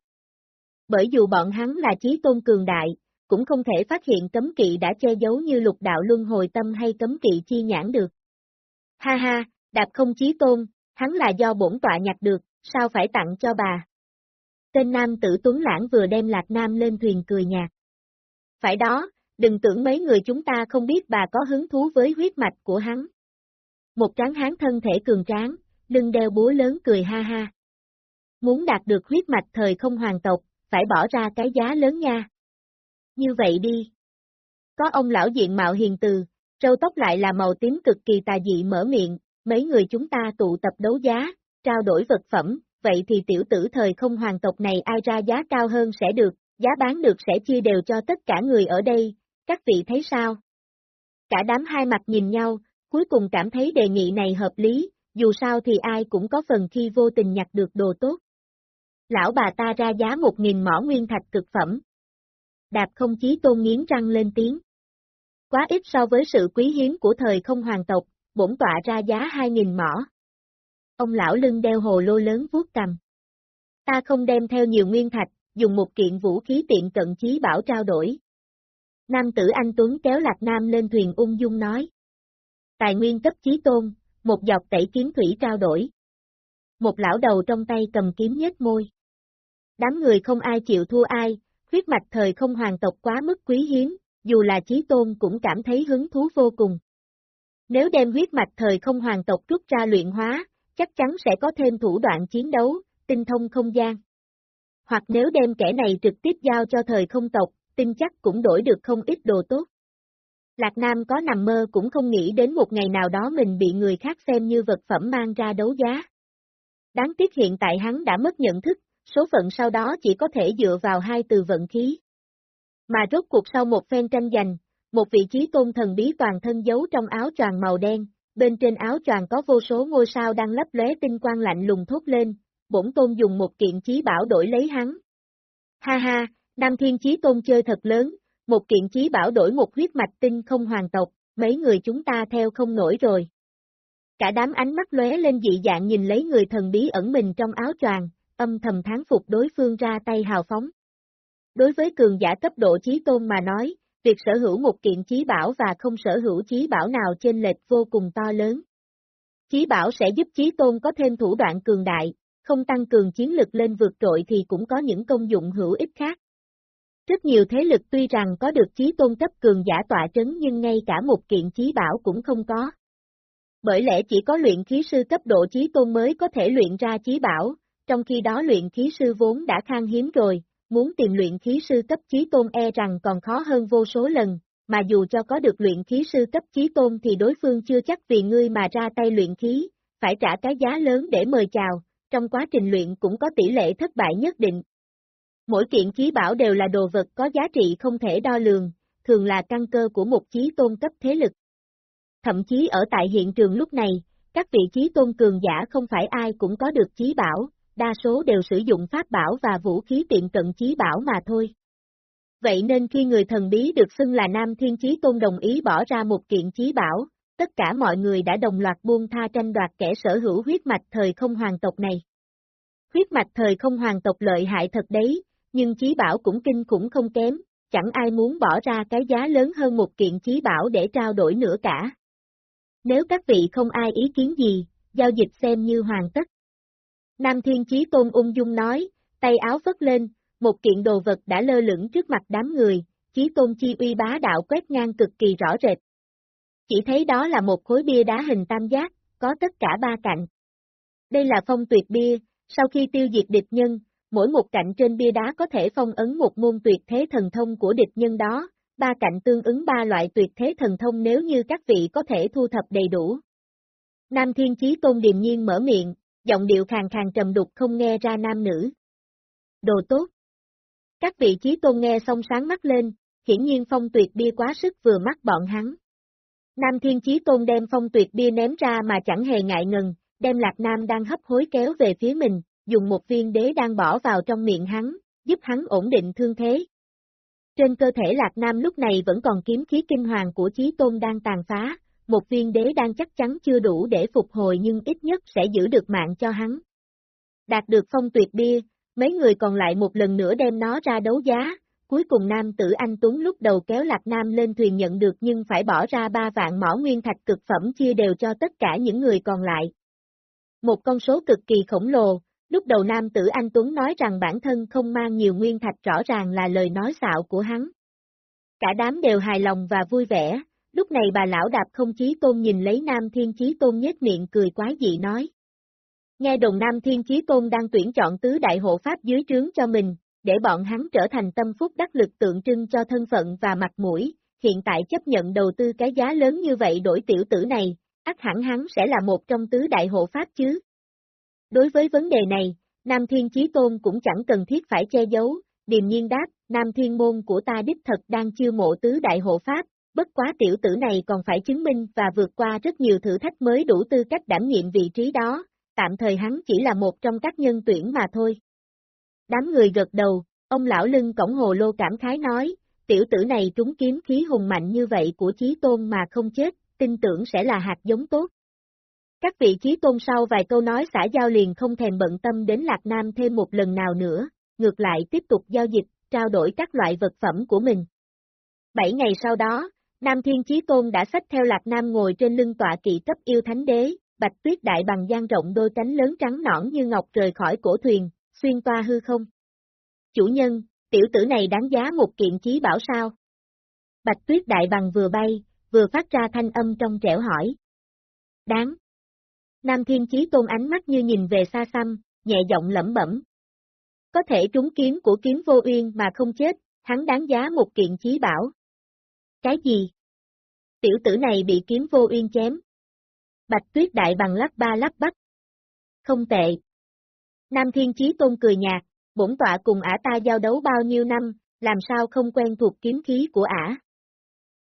Bởi dù bọn hắn là trí tôn cường đại, cũng không thể phát hiện cấm kỵ đã che giấu như lục đạo luân hồi tâm hay cấm kỵ chi nhãn được. Ha ha, đạp không chí tôn, hắn là do bổn tọa nhặt được, sao phải tặng cho bà? Tên nam tử Tuấn Lãng vừa đem Lạc Nam lên thuyền cười nhạt. Phải đó, đừng tưởng mấy người chúng ta không biết bà có hứng thú với huyết mạch của hắn. Một tráng hán thân thể cường tráng, lưng đeo búa lớn cười ha ha. Muốn đạt được huyết mạch thời không hoàng tộc, phải bỏ ra cái giá lớn nha. Như vậy đi. Có ông lão diện mạo hiền từ, râu tóc lại là màu tím cực kỳ tà dị mở miệng, mấy người chúng ta tụ tập đấu giá, trao đổi vật phẩm, vậy thì tiểu tử thời không hoàng tộc này ai ra giá cao hơn sẽ được, giá bán được sẽ chia đều cho tất cả người ở đây, các vị thấy sao? Cả đám hai mặt nhìn nhau, cuối cùng cảm thấy đề nghị này hợp lý, dù sao thì ai cũng có phần khi vô tình nhặt được đồ tốt. Lão bà ta ra giá một nghìn mỏ nguyên thạch cực phẩm. Đạp không chí tôn nghiến răng lên tiếng. Quá ít so với sự quý hiếm của thời không hoàng tộc, bổn tọa ra giá hai nghìn mỏ. Ông lão lưng đeo hồ lô lớn vuốt cầm. Ta không đem theo nhiều nguyên thạch, dùng một kiện vũ khí tiện cận chí bảo trao đổi. Nam tử anh Tuấn kéo Lạc Nam lên thuyền ung dung nói. Tài nguyên cấp chí tôn, một dọc tẩy kiếm thủy trao đổi. Một lão đầu trong tay cầm kiếm nhếch môi. Đám người không ai chịu thua ai, khuyết mạch thời không hoàng tộc quá mức quý hiếm, dù là chí tôn cũng cảm thấy hứng thú vô cùng. Nếu đem huyết mạch thời không hoàng tộc rút ra luyện hóa, chắc chắn sẽ có thêm thủ đoạn chiến đấu, tinh thông không gian. Hoặc nếu đem kẻ này trực tiếp giao cho thời không tộc, tin chắc cũng đổi được không ít đồ tốt. Lạc Nam có nằm mơ cũng không nghĩ đến một ngày nào đó mình bị người khác xem như vật phẩm mang ra đấu giá. Đáng tiếc hiện tại hắn đã mất nhận thức, số phận sau đó chỉ có thể dựa vào hai từ vận khí. Mà rốt cuộc sau một phen tranh giành, một vị trí tôn thần bí toàn thân giấu trong áo choàng màu đen, bên trên áo choàng có vô số ngôi sao đang lấp lóe tinh quang lạnh lùng thốt lên, bổn tôn dùng một kiện chí bảo đổi lấy hắn. Ha ha, Nam Thiên Chí Tôn chơi thật lớn, một kiện chí bảo đổi một huyết mạch tinh không hoàng tộc, mấy người chúng ta theo không nổi rồi. Cả đám ánh mắt lóe lên dị dạng nhìn lấy người thần bí ẩn mình trong áo choàng, âm thầm tháng phục đối phương ra tay hào phóng. Đối với cường giả cấp độ chí tôn mà nói, việc sở hữu một kiện chí bảo và không sở hữu chí bảo nào trên lệch vô cùng to lớn. Chí bảo sẽ giúp chí tôn có thêm thủ đoạn cường đại, không tăng cường chiến lực lên vượt trội thì cũng có những công dụng hữu ích khác. Rất nhiều thế lực tuy rằng có được chí tôn cấp cường giả tọa trấn nhưng ngay cả một kiện chí bảo cũng không có. Bởi lẽ chỉ có luyện khí sư cấp độ chí tôn mới có thể luyện ra chí bảo, trong khi đó luyện khí sư vốn đã khan hiếm rồi, muốn tìm luyện khí sư cấp chí tôn e rằng còn khó hơn vô số lần, mà dù cho có được luyện khí sư cấp chí tôn thì đối phương chưa chắc vì ngươi mà ra tay luyện khí, phải trả cái giá lớn để mời chào, trong quá trình luyện cũng có tỷ lệ thất bại nhất định. Mỗi kiện chí bảo đều là đồ vật có giá trị không thể đo lường, thường là căn cơ của một chí tôn cấp thế lực. Thậm chí ở tại hiện trường lúc này, các vị chí tôn cường giả không phải ai cũng có được chí bảo, đa số đều sử dụng pháp bảo và vũ khí tiện cận chí bảo mà thôi. Vậy nên khi người thần bí được xưng là Nam Thiên Chí Tôn đồng ý bỏ ra một kiện chí bảo, tất cả mọi người đã đồng loạt buông tha tranh đoạt kẻ sở hữu huyết mạch thời không hoàng tộc này. Huyết mạch thời không hoàng tộc lợi hại thật đấy, nhưng chí bảo cũng kinh khủng không kém, chẳng ai muốn bỏ ra cái giá lớn hơn một kiện chí bảo để trao đổi nữa cả. Nếu các vị không ai ý kiến gì, giao dịch xem như hoàn tất. Nam Thiên Chí Tôn ung dung nói, tay áo phất lên, một kiện đồ vật đã lơ lửng trước mặt đám người, Chí Tôn chi uy bá đạo quét ngang cực kỳ rõ rệt. Chỉ thấy đó là một khối bia đá hình tam giác, có tất cả ba cạnh. Đây là phong tuyệt bia, sau khi tiêu diệt địch nhân, mỗi một cạnh trên bia đá có thể phong ấn một môn tuyệt thế thần thông của địch nhân đó, ba cạnh tương ứng ba loại tuyệt thế thần thông nếu như các vị có thể thu thập đầy đủ. Nam Thiên Chí Tôn điềm nhiên mở miệng, giọng điệu khàn khàn trầm đục không nghe ra nam nữ. Đồ tốt. Các vị trí Tôn nghe xong sáng mắt lên, hiển nhiên phong tuyệt bia quá sức vừa mắt bọn hắn. Nam Thiên Chí Tôn đem phong tuyệt bia ném ra mà chẳng hề ngại ngần, đem Lạc Nam đang hấp hối kéo về phía mình, dùng một viên đế đang bỏ vào trong miệng hắn, giúp hắn ổn định thương thế. Trên cơ thể Lạc Nam lúc này vẫn còn kiếm khí kinh hoàng của Chí Tôn đang tàn phá, một viên đế đang chắc chắn chưa đủ để phục hồi nhưng ít nhất sẽ giữ được mạng cho hắn. Đạt được phong tuyệt bia, mấy người còn lại một lần nữa đem nó ra đấu giá, cuối cùng nam tử anh Tuấn lúc đầu kéo Lạc Nam lên thuyền nhận được nhưng phải bỏ ra ba vạn mỏ nguyên thạch cực phẩm chia đều cho tất cả những người còn lại. Một con số cực kỳ khổng lồ, lúc đầu nam tử anh Tuấn nói rằng bản thân không mang nhiều nguyên thạch rõ ràng là lời nói xạo của hắn. Cả đám đều hài lòng và vui vẻ, lúc này bà lão đạp không chí tôn nhìn lấy nam thiên chí tôn nhếch miệng cười quái dị nói. Nghe đồng nam thiên chí tôn đang tuyển chọn tứ đại hộ pháp dưới trướng cho mình, để bọn hắn trở thành tâm phúc đắc lực tượng trưng cho thân phận và mặt mũi, hiện tại chấp nhận đầu tư cái giá lớn như vậy đổi tiểu tử này, ắt hẳn hắn sẽ là một trong tứ đại hộ pháp chứ. Đối với vấn đề này, Nam Thiên Chí Tôn cũng chẳng cần thiết phải che giấu, điềm nhiên đáp, Nam Thiên Môn của ta đích thật đang chiêu mộ tứ đại hộ pháp, bất quá tiểu tử này còn phải chứng minh và vượt qua rất nhiều thử thách mới đủ tư cách đảm nhiệm vị trí đó, tạm thời hắn chỉ là một trong các nhân tuyển mà thôi. Đám người gật đầu, ông lão lưng cổng hồ lô cảm khái nói, tiểu tử này trúng kiếm khí hùng mạnh như vậy của Chí Tôn mà không chết, tin tưởng sẽ là hạt giống tốt. Các vị Chí Tôn sau vài câu nói xã giao liền không thèm bận tâm đến Lạc Nam thêm một lần nào nữa, ngược lại tiếp tục giao dịch, trao đổi các loại vật phẩm của mình. Bảy ngày sau đó, Nam Thiên Chí Tôn đã sách theo Lạc Nam ngồi trên lưng tọa kỵ cấp yêu thánh đế, bạch tuyết đại bằng gian rộng đôi cánh lớn trắng nõn như ngọc rời khỏi cổ thuyền, xuyên toa hư không. Chủ nhân, tiểu tử này đáng giá một kiện chí bảo sao? Bạch tuyết đại bằng vừa bay, vừa phát ra thanh âm trong trẻo hỏi. Đáng. Nam Thiên Chí Tôn ánh mắt như nhìn về xa xăm, nhẹ giọng lẩm bẩm. Có thể trúng kiếm của kiếm vô uyên mà không chết, hắn đáng giá một kiện chí bảo. Cái gì? Tiểu tử này bị kiếm vô uyên chém. Bạch tuyết đại bằng lắp ba lắp bắp. Không tệ. Nam Thiên Chí Tôn cười nhạt, bổn tọa cùng ả ta giao đấu bao nhiêu năm, làm sao không quen thuộc kiếm khí của ả.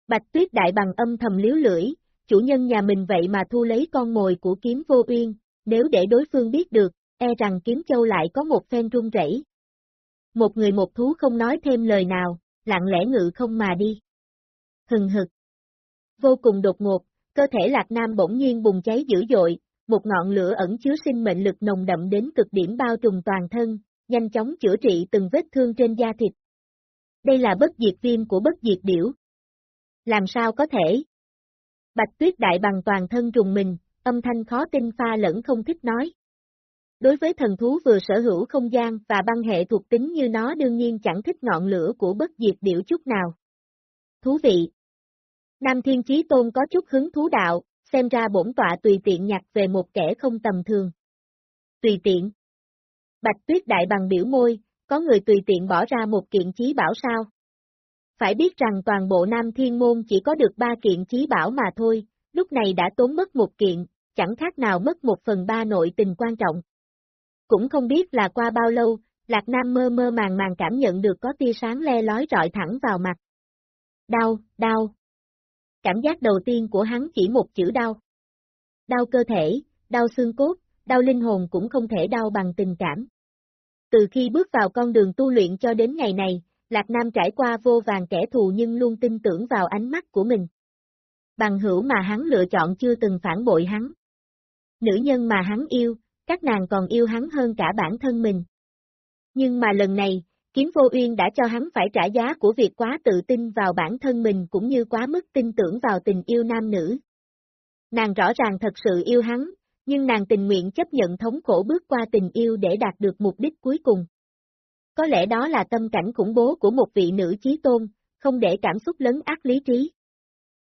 Bạch tuyết đại bằng âm thầm liếu lưỡi, chủ nhân nhà mình vậy mà thu lấy con mồi của kiếm vô uyên, nếu để đối phương biết được, e rằng kiếm châu lại có một phen run rẩy. Một người một thú không nói thêm lời nào, lặng lẽ ngự không mà đi. Hừng hực. Vô cùng đột ngột, cơ thể Lạc Nam bỗng nhiên bùng cháy dữ dội, một ngọn lửa ẩn chứa sinh mệnh lực nồng đậm đến cực điểm bao trùm toàn thân, nhanh chóng chữa trị từng vết thương trên da thịt. Đây là bất diệt viêm của bất diệt điểu. Làm sao có thể? Bạch tuyết đại bằng toàn thân trùng mình, âm thanh khó tin pha lẫn không thích nói. Đối với thần thú vừa sở hữu không gian và băng hệ thuộc tính như nó đương nhiên chẳng thích ngọn lửa của bất diệt điểu chút nào. Thú vị. Nam Thiên Chí Tôn có chút hứng thú đạo, xem ra bổn tọa tùy tiện nhặt về một kẻ không tầm thường. Tùy tiện. Bạch tuyết đại bằng biểu môi, có người tùy tiện bỏ ra một kiện chí bảo sao? Phải biết rằng toàn bộ Nam Thiên Môn chỉ có được ba kiện chí bảo mà thôi, lúc này đã tốn mất một kiện, chẳng khác nào mất một phần ba nội tình quan trọng. Cũng không biết là qua bao lâu, Lạc Nam mơ mơ màng màng cảm nhận được có tia sáng le lói rọi thẳng vào mặt. Đau, đau. Cảm giác đầu tiên của hắn chỉ một chữ đau. Đau cơ thể, đau xương cốt, đau linh hồn cũng không thể đau bằng tình cảm. Từ khi bước vào con đường tu luyện cho đến ngày này, Lạc Nam trải qua vô vàng kẻ thù nhưng luôn tin tưởng vào ánh mắt của mình. Bằng hữu mà hắn lựa chọn chưa từng phản bội hắn. Nữ nhân mà hắn yêu, các nàng còn yêu hắn hơn cả bản thân mình. Nhưng mà lần này, Kiếm Vô Uyên đã cho hắn phải trả giá của việc quá tự tin vào bản thân mình cũng như quá mức tin tưởng vào tình yêu nam nữ. Nàng rõ ràng thật sự yêu hắn, nhưng nàng tình nguyện chấp nhận thống khổ bước qua tình yêu để đạt được mục đích cuối cùng. Có lẽ đó là tâm cảnh khủng bố của một vị nữ chí tôn, không để cảm xúc lấn ác lý trí.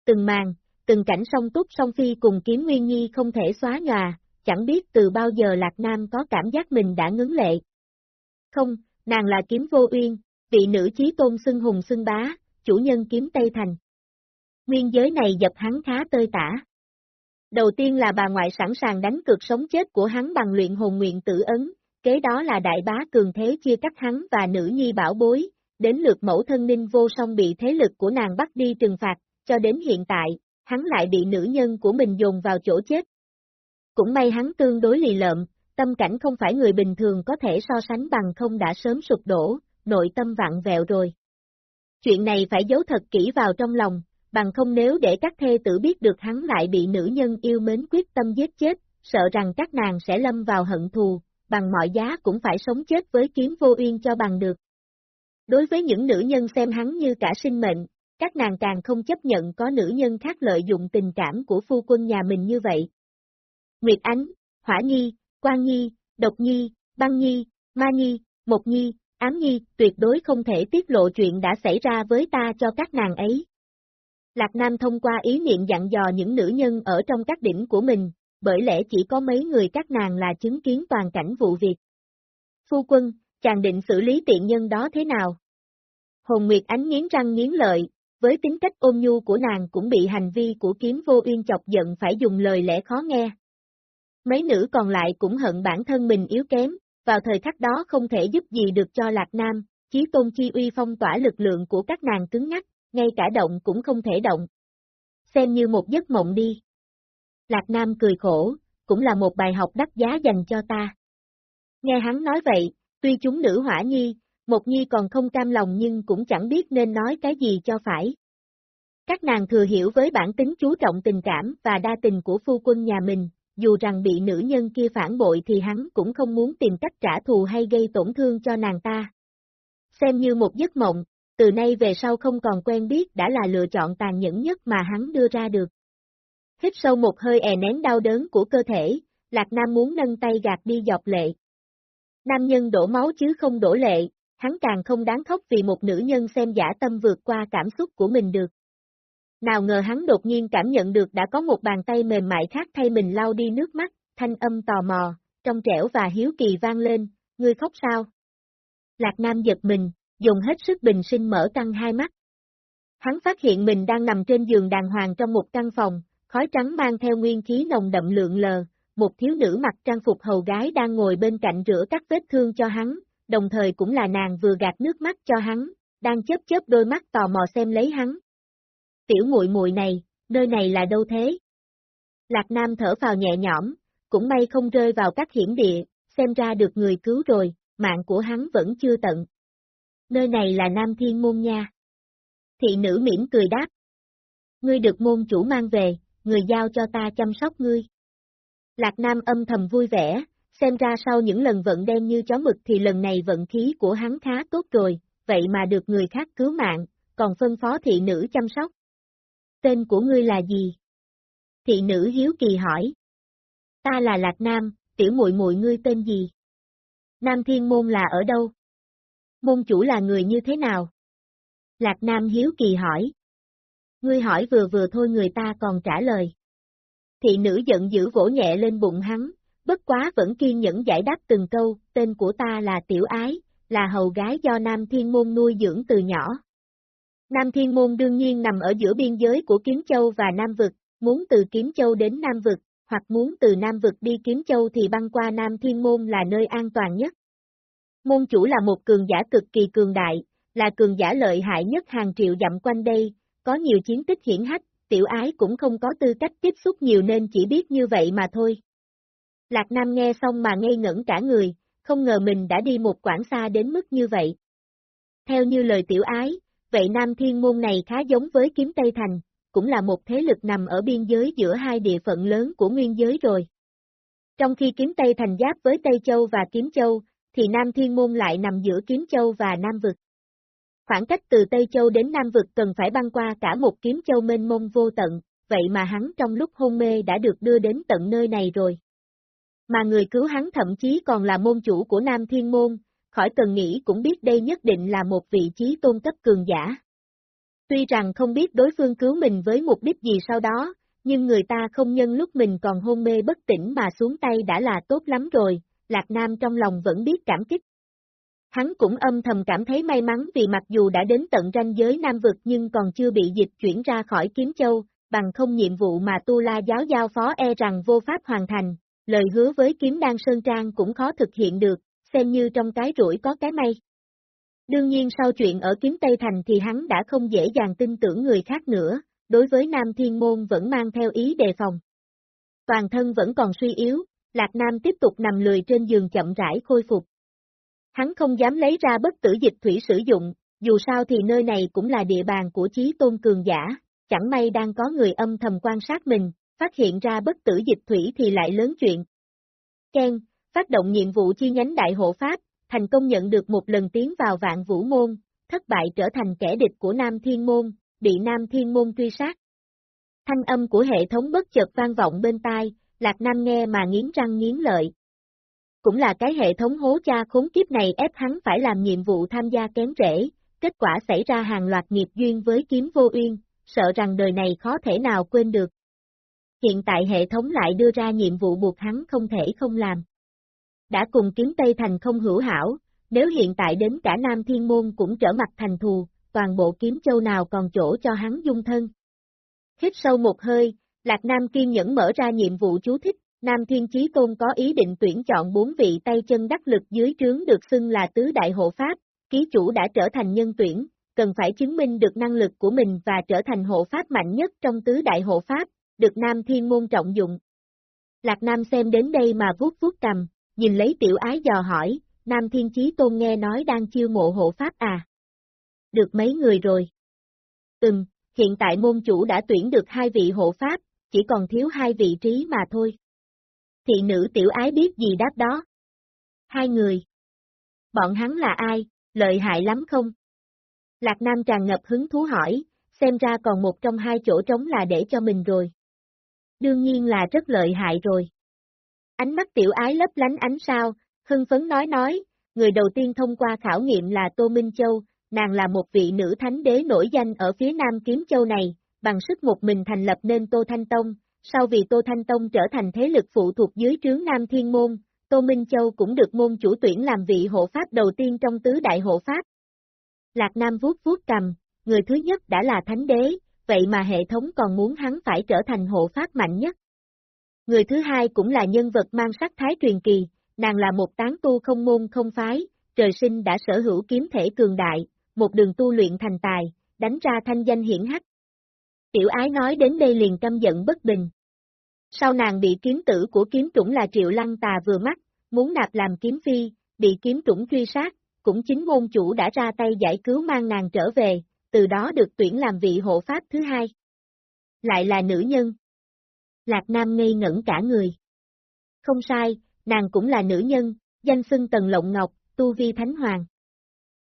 Từng màn, từng cảnh song túc song phi cùng kiếm nguyên nhi không thể xóa nhòa, chẳng biết từ bao giờ Lạc Nam có cảm giác mình đã ngứng lệ. Không, nàng là kiếm vô uyên, vị nữ chí tôn xưng hùng xưng bá, chủ nhân kiếm Tây Thành. Nguyên giới này dập hắn khá tơi tả. Đầu tiên là bà ngoại sẵn sàng đánh cược sống chết của hắn bằng luyện hồn nguyện tử ấn, kế đó là đại bá cường thế chia cắt hắn và nữ nhi bảo bối, đến lượt mẫu thân ninh vô song bị thế lực của nàng bắt đi trừng phạt, cho đến hiện tại, hắn lại bị nữ nhân của mình dồn vào chỗ chết. Cũng may hắn tương đối lì lợm, tâm cảnh không phải người bình thường có thể so sánh bằng không đã sớm sụp đổ, nội tâm vặn vẹo rồi. Chuyện này phải giấu thật kỹ vào trong lòng, bằng không nếu để các thê tử biết được hắn lại bị nữ nhân yêu mến quyết tâm giết chết, sợ rằng các nàng sẽ lâm vào hận thù, bằng mọi giá cũng phải sống chết với kiếm vô uyên cho bằng được. Đối với những nữ nhân xem hắn như cả sinh mệnh, các nàng càng không chấp nhận có nữ nhân khác lợi dụng tình cảm của phu quân nhà mình như vậy. Nguyệt Ánh, Hỏa Nhi, Quang Nhi, Độc Nhi, Băng Nhi, Ma Nhi, Mộc Nhi, Ám Nhi tuyệt đối không thể tiết lộ chuyện đã xảy ra với ta cho các nàng ấy. Lạc Nam thông qua ý niệm dặn dò những nữ nhân ở trong các đỉnh của mình, bởi lẽ chỉ có mấy người các nàng là chứng kiến toàn cảnh vụ việc. Phu quân, chàng định xử lý tiện nhân đó thế nào? Hồn Nguyệt Ánh nghiến răng nghiến lợi, với tính cách ôn nhu của nàng cũng bị hành vi của kiếm vô uyên chọc giận phải dùng lời lẽ khó nghe. Mấy nữ còn lại cũng hận bản thân mình yếu kém, vào thời khắc đó không thể giúp gì được cho Lạc Nam, chí tôn chi uy phong tỏa lực lượng của các nàng cứng ngắc, ngay cả động cũng không thể động. Xem như một giấc mộng đi. Lạc Nam cười khổ, cũng là một bài học đắt giá dành cho ta. Nghe hắn nói vậy, tuy chúng nữ hỏa nhi, một nhi còn không cam lòng nhưng cũng chẳng biết nên nói cái gì cho phải. Các nàng thừa hiểu với bản tính chú trọng tình cảm và đa tình của phu quân nhà mình, dù rằng bị nữ nhân kia phản bội thì hắn cũng không muốn tìm cách trả thù hay gây tổn thương cho nàng ta. Xem như một giấc mộng, từ nay về sau không còn quen biết đã là lựa chọn tàn nhẫn nhất mà hắn đưa ra được. Hít sâu một hơi è nén đau đớn của cơ thể, Lạc Nam muốn nâng tay gạt đi dọc lệ. Nam nhân đổ máu chứ không đổ lệ, hắn càng không đáng khóc vì một nữ nhân xem giả tâm vượt qua cảm xúc của mình được. Nào ngờ hắn đột nhiên cảm nhận được đã có một bàn tay mềm mại khác thay mình lau đi nước mắt, thanh âm tò mò, trong trẻo và hiếu kỳ vang lên, ngươi khóc sao? Lạc Nam giật mình, dùng hết sức bình sinh mở căng hai mắt. Hắn phát hiện mình đang nằm trên giường đàng hoàng trong một căn phòng, khói trắng mang theo nguyên khí nồng đậm lượng lờ, một thiếu nữ mặc trang phục hầu gái đang ngồi bên cạnh rửa các vết thương cho hắn, đồng thời cũng là nàng vừa gạt nước mắt cho hắn, đang chớp chớp đôi mắt tò mò xem lấy hắn. Tiểu muội muội này, nơi này là đâu thế? Lạc Nam thở vào nhẹ nhõm, cũng may không rơi vào các hiểm địa, xem ra được người cứu rồi, mạng của hắn vẫn chưa tận. Nơi này là Nam Thiên Môn nha. Thị nữ mỉm cười đáp. Ngươi được môn chủ mang về, người giao cho ta chăm sóc ngươi. Lạc Nam âm thầm vui vẻ, xem ra sau những lần vận đen như chó mực thì lần này vận khí của hắn khá tốt rồi, vậy mà được người khác cứu mạng, còn phân phó thị nữ chăm sóc. Tên của ngươi là gì? Thị nữ hiếu kỳ hỏi. Ta là Lạc Nam, tiểu muội muội ngươi tên gì? Nam Thiên Môn là ở đâu? Môn chủ là người như thế nào? Lạc Nam hiếu kỳ hỏi. Ngươi hỏi vừa vừa thôi người ta còn trả lời. Thị nữ giận dữ vỗ nhẹ lên bụng hắn, bất quá vẫn kiên nhẫn giải đáp từng câu, tên của ta là Tiểu Ái, là hầu gái do Nam Thiên Môn nuôi dưỡng từ nhỏ. Nam Thiên Môn đương nhiên nằm ở giữa biên giới của Kiếm Châu và Nam Vực, muốn từ Kiếm Châu đến Nam Vực, hoặc muốn từ Nam Vực đi Kiếm Châu thì băng qua Nam Thiên Môn là nơi an toàn nhất. Môn chủ là một cường giả cực kỳ cường đại, là cường giả lợi hại nhất hàng triệu dặm quanh đây, có nhiều chiến tích hiển hách, tiểu ái cũng không có tư cách tiếp xúc nhiều nên chỉ biết như vậy mà thôi. Lạc Nam nghe xong mà ngây ngẩn cả người, không ngờ mình đã đi một quãng xa đến mức như vậy. Theo như lời tiểu ái, vậy Nam Thiên Môn này khá giống với Kiếm Tây Thành, cũng là một thế lực nằm ở biên giới giữa hai địa phận lớn của nguyên giới rồi. Trong khi Kiếm Tây Thành giáp với Tây Châu và Kiếm Châu, thì Nam Thiên Môn lại nằm giữa Kiếm Châu và Nam Vực. Khoảng cách từ Tây Châu đến Nam Vực cần phải băng qua cả một Kiếm Châu mênh mông vô tận, vậy mà hắn trong lúc hôn mê đã được đưa đến tận nơi này rồi. Mà người cứu hắn thậm chí còn là môn chủ của Nam Thiên Môn, khỏi cần nghĩ cũng biết đây nhất định là một vị trí tôn cấp cường giả. Tuy rằng không biết đối phương cứu mình với mục đích gì sau đó, nhưng người ta không nhân lúc mình còn hôn mê bất tỉnh mà xuống tay đã là tốt lắm rồi, Lạc Nam trong lòng vẫn biết cảm kích. Hắn cũng âm thầm cảm thấy may mắn vì mặc dù đã đến tận ranh giới Nam Vực nhưng còn chưa bị dịch chuyển ra khỏi Kiếm Châu, bằng không nhiệm vụ mà Tu La giáo giao phó e rằng vô pháp hoàn thành, lời hứa với Kiếm Đan Sơn Trang cũng khó thực hiện được, xem như trong cái rủi có cái may. Đương nhiên sau chuyện ở Kiếm Tây Thành thì hắn đã không dễ dàng tin tưởng người khác nữa, đối với Nam Thiên Môn vẫn mang theo ý đề phòng. Toàn thân vẫn còn suy yếu, Lạc Nam tiếp tục nằm lười trên giường chậm rãi khôi phục. Hắn không dám lấy ra bất tử dịch thủy sử dụng, dù sao thì nơi này cũng là địa bàn của chí tôn cường giả, chẳng may đang có người âm thầm quan sát mình, phát hiện ra bất tử dịch thủy thì lại lớn chuyện. Ken, phát động nhiệm vụ chi nhánh đại hộ Pháp, thành công nhận được một lần tiến vào vạn vũ môn, thất bại trở thành kẻ địch của Nam Thiên Môn, bị Nam Thiên Môn truy sát. Thanh âm của hệ thống bất chợt vang vọng bên tai, Lạc Nam nghe mà nghiến răng nghiến lợi. Cũng là cái hệ thống hố cha khốn kiếp này ép hắn phải làm nhiệm vụ tham gia kén rễ, kết quả xảy ra hàng loạt nghiệp duyên với kiếm vô uyên, sợ rằng đời này khó thể nào quên được. Hiện tại hệ thống lại đưa ra nhiệm vụ buộc hắn không thể không làm. Đã cùng kiếm Tây Thành không hữu hảo, nếu hiện tại đến cả Nam Thiên Môn cũng trở mặt thành thù, toàn bộ kiếm châu nào còn chỗ cho hắn dung thân. Hít sâu một hơi, Lạc Nam kiên nhẫn mở ra nhiệm vụ chú thích, Nam Thiên Chí Tôn có ý định tuyển chọn bốn vị tay chân đắc lực dưới trướng được xưng là tứ đại hộ pháp, ký chủ đã trở thành nhân tuyển, cần phải chứng minh được năng lực của mình và trở thành hộ pháp mạnh nhất trong tứ đại hộ pháp, được Nam Thiên môn trọng dụng. Lạc Nam xem đến đây mà vuốt vuốt cầm, nhìn lấy tiểu ái dò hỏi, Nam Thiên Chí Tôn nghe nói đang chiêu mộ hộ pháp à? Được mấy người rồi? Ừm, hiện tại môn chủ đã tuyển được hai vị hộ pháp, chỉ còn thiếu hai vị trí mà thôi. Thị nữ tiểu ái biết gì đáp đó. Hai người. Bọn hắn là ai, lợi hại lắm không? Lạc Nam tràn ngập hứng thú hỏi, xem ra còn một trong hai chỗ trống là để cho mình rồi. Đương nhiên là rất lợi hại rồi. Ánh mắt tiểu ái lấp lánh ánh sao, hưng phấn nói nói, người đầu tiên thông qua khảo nghiệm là Tô Minh Châu, nàng là một vị nữ thánh đế nổi danh ở phía nam kiếm châu này, bằng sức một mình thành lập nên Tô Thanh Tông, sau vì Tô Thanh Tông trở thành thế lực phụ thuộc dưới trướng Nam Thiên Môn, Tô Minh Châu cũng được môn chủ tuyển làm vị hộ pháp đầu tiên trong tứ đại hộ pháp. Lạc Nam vuốt vuốt cầm, người thứ nhất đã là thánh đế, vậy mà hệ thống còn muốn hắn phải trở thành hộ pháp mạnh nhất. Người thứ hai cũng là nhân vật mang sắc thái truyền kỳ, nàng là một tán tu không môn không phái, trời sinh đã sở hữu kiếm thể cường đại, một đường tu luyện thành tài, đánh ra thanh danh hiển hách, Tiểu ái nói đến đây liền căm giận bất bình. Sau nàng bị kiếm tử của kiếm trũng là triệu lăng tà vừa mắt, muốn nạp làm kiếm phi, bị kiếm trũng truy sát, cũng chính môn chủ đã ra tay giải cứu mang nàng trở về, từ đó được tuyển làm vị hộ pháp thứ hai. Lại là nữ nhân. Lạc Nam ngây ngẩn cả người. Không sai, nàng cũng là nữ nhân, danh xưng Tần Lộng Ngọc, tu vi thánh hoàng.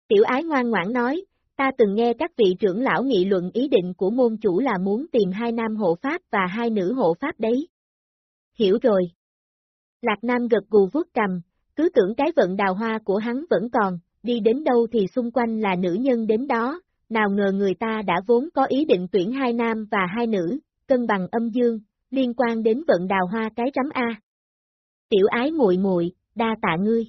Tiểu ái ngoan ngoãn nói, ta từng nghe các vị trưởng lão nghị luận ý định của môn chủ là muốn tìm hai nam hộ pháp và hai nữ hộ pháp đấy. Hiểu rồi. Lạc Nam gật gù vuốt cầm, cứ tưởng cái vận đào hoa của hắn vẫn còn, đi đến đâu thì xung quanh là nữ nhân đến đó, nào ngờ người ta đã vốn có ý định tuyển hai nam và hai nữ, cân bằng âm dương, liên quan đến vận đào hoa cái rắm A. Tiểu ái muội muội, đa tạ ngươi.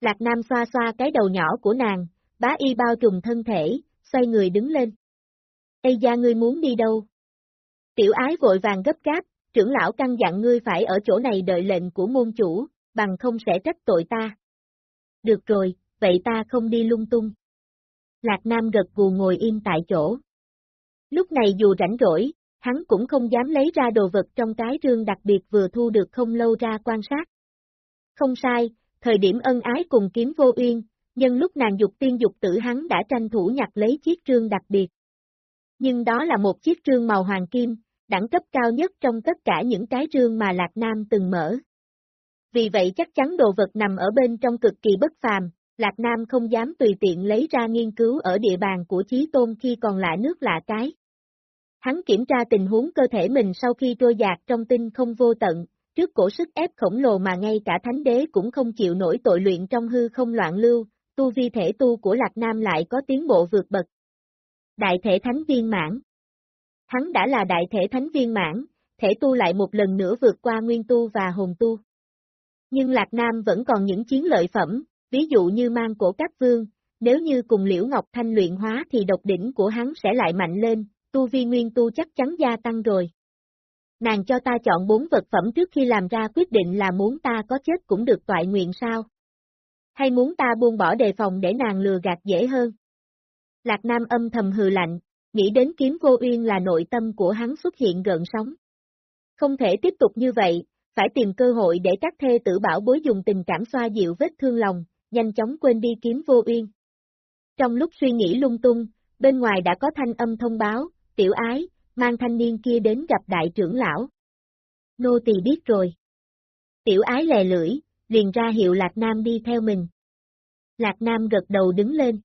Lạc Nam xoa xoa cái đầu nhỏ của nàng, bá y bao trùm thân thể, xoay người đứng lên. Ê gia ngươi muốn đi đâu? Tiểu ái vội vàng gấp gáp, trưởng lão căn dặn ngươi phải ở chỗ này đợi lệnh của môn chủ, bằng không sẽ trách tội ta. Được rồi, vậy ta không đi lung tung. Lạc Nam gật gù ngồi im tại chỗ. Lúc này dù rảnh rỗi, hắn cũng không dám lấy ra đồ vật trong cái rương đặc biệt vừa thu được không lâu ra quan sát. Không sai, thời điểm ân ái cùng kiếm vô uyên, nhân lúc nàng dục tiên dục tử hắn đã tranh thủ nhặt lấy chiếc trương đặc biệt. Nhưng đó là một chiếc trương màu hoàng kim, đẳng cấp cao nhất trong tất cả những cái trương mà Lạc Nam từng mở. Vì vậy chắc chắn đồ vật nằm ở bên trong cực kỳ bất phàm, Lạc Nam không dám tùy tiện lấy ra nghiên cứu ở địa bàn của Chí Tôn khi còn lạ nước lạ cái. Hắn kiểm tra tình huống cơ thể mình sau khi trôi dạt trong tinh không vô tận, trước cổ sức ép khổng lồ mà ngay cả thánh đế cũng không chịu nổi tội luyện trong hư không loạn lưu, tu vi thể tu của Lạc Nam lại có tiến bộ vượt bậc. Đại thể thánh viên mãn Hắn đã là đại thể thánh viên mãn, thể tu lại một lần nữa vượt qua nguyên tu và hồn tu. Nhưng Lạc Nam vẫn còn những chiến lợi phẩm, ví dụ như mang cổ các vương, nếu như cùng Liễu Ngọc Thanh luyện hóa thì độc đỉnh của hắn sẽ lại mạnh lên, tu vi nguyên tu chắc chắn gia tăng rồi. Nàng cho ta chọn bốn vật phẩm trước khi làm ra quyết định là muốn ta có chết cũng được toại nguyện sao? Hay muốn ta buông bỏ đề phòng để nàng lừa gạt dễ hơn? Lạc Nam âm thầm hừ lạnh, nghĩ đến kiếm vô uyên là nội tâm của hắn xuất hiện gợn sóng. Không thể tiếp tục như vậy, phải tìm cơ hội để các thê tử bảo bối dùng tình cảm xoa dịu vết thương lòng, nhanh chóng quên đi kiếm vô uyên. Trong lúc suy nghĩ lung tung, bên ngoài đã có thanh âm thông báo, tiểu ái, mang thanh niên kia đến gặp đại trưởng lão. Nô tỳ biết rồi. Tiểu ái lè lưỡi, liền ra hiệu Lạc Nam đi theo mình. Lạc Nam gật đầu đứng lên.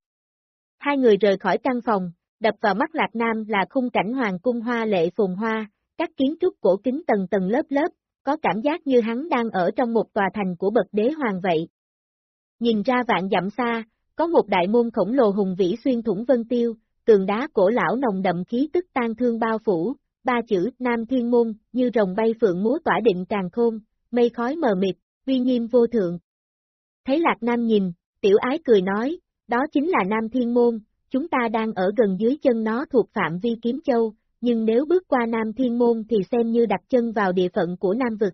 Hai người rời khỏi căn phòng, đập vào mắt Lạc Nam là khung cảnh hoàng cung hoa lệ phồn hoa, các kiến trúc cổ kính tầng tầng lớp lớp, có cảm giác như hắn đang ở trong một tòa thành của bậc đế hoàng vậy. Nhìn ra vạn dặm xa, có một đại môn khổng lồ hùng vĩ xuyên thủng vân tiêu, tường đá cổ lão nồng đậm khí tức tan thương bao phủ, ba chữ Nam Thiên Môn, như rồng bay phượng múa tỏa định càng khôn, mây khói mờ mịt, uy nghiêm vô thượng. Thấy Lạc Nam nhìn, tiểu ái cười nói, đó chính là Nam Thiên Môn, chúng ta đang ở gần dưới chân nó thuộc phạm vi kiếm châu, nhưng nếu bước qua Nam Thiên Môn thì xem như đặt chân vào địa phận của Nam Vực.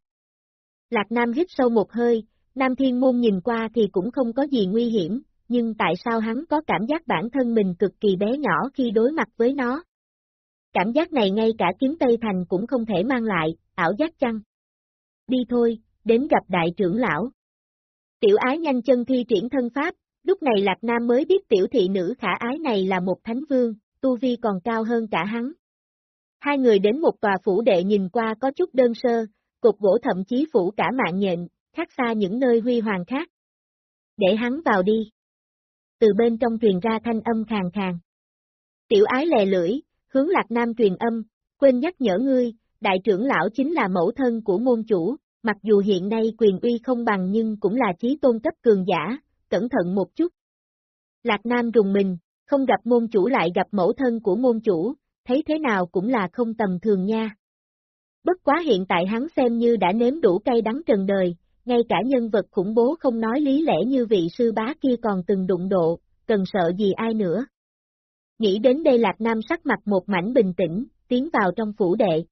Lạc Nam hít sâu một hơi, Nam Thiên Môn nhìn qua thì cũng không có gì nguy hiểm, nhưng tại sao hắn có cảm giác bản thân mình cực kỳ bé nhỏ khi đối mặt với nó? Cảm giác này ngay cả kiếm Tây Thành cũng không thể mang lại, ảo giác chăng? Đi thôi, đến gặp đại trưởng lão. Tiểu ái nhanh chân thi triển thân pháp, lúc này Lạc Nam mới biết tiểu thị nữ khả ái này là một thánh vương, tu vi còn cao hơn cả hắn. Hai người đến một tòa phủ đệ nhìn qua có chút đơn sơ, cục gỗ thậm chí phủ cả mạng nhện, khác xa những nơi huy hoàng khác. Để hắn vào đi. Từ bên trong truyền ra thanh âm khàn khàn. Tiểu ái lè lưỡi, hướng lạc nam truyền âm, quên nhắc nhở ngươi, đại trưởng lão chính là mẫu thân của môn chủ, mặc dù hiện nay quyền uy không bằng nhưng cũng là trí tôn cấp cường giả, cẩn thận một chút. Lạc Nam rùng mình, không gặp môn chủ lại gặp mẫu thân của môn chủ, thấy thế nào cũng là không tầm thường nha. Bất quá hiện tại hắn xem như đã nếm đủ cay đắng trần đời, ngay cả nhân vật khủng bố không nói lý lẽ như vị sư bá kia còn từng đụng độ, cần sợ gì ai nữa. Nghĩ đến đây Lạc Nam sắc mặt một mảnh bình tĩnh, tiến vào trong phủ đệ.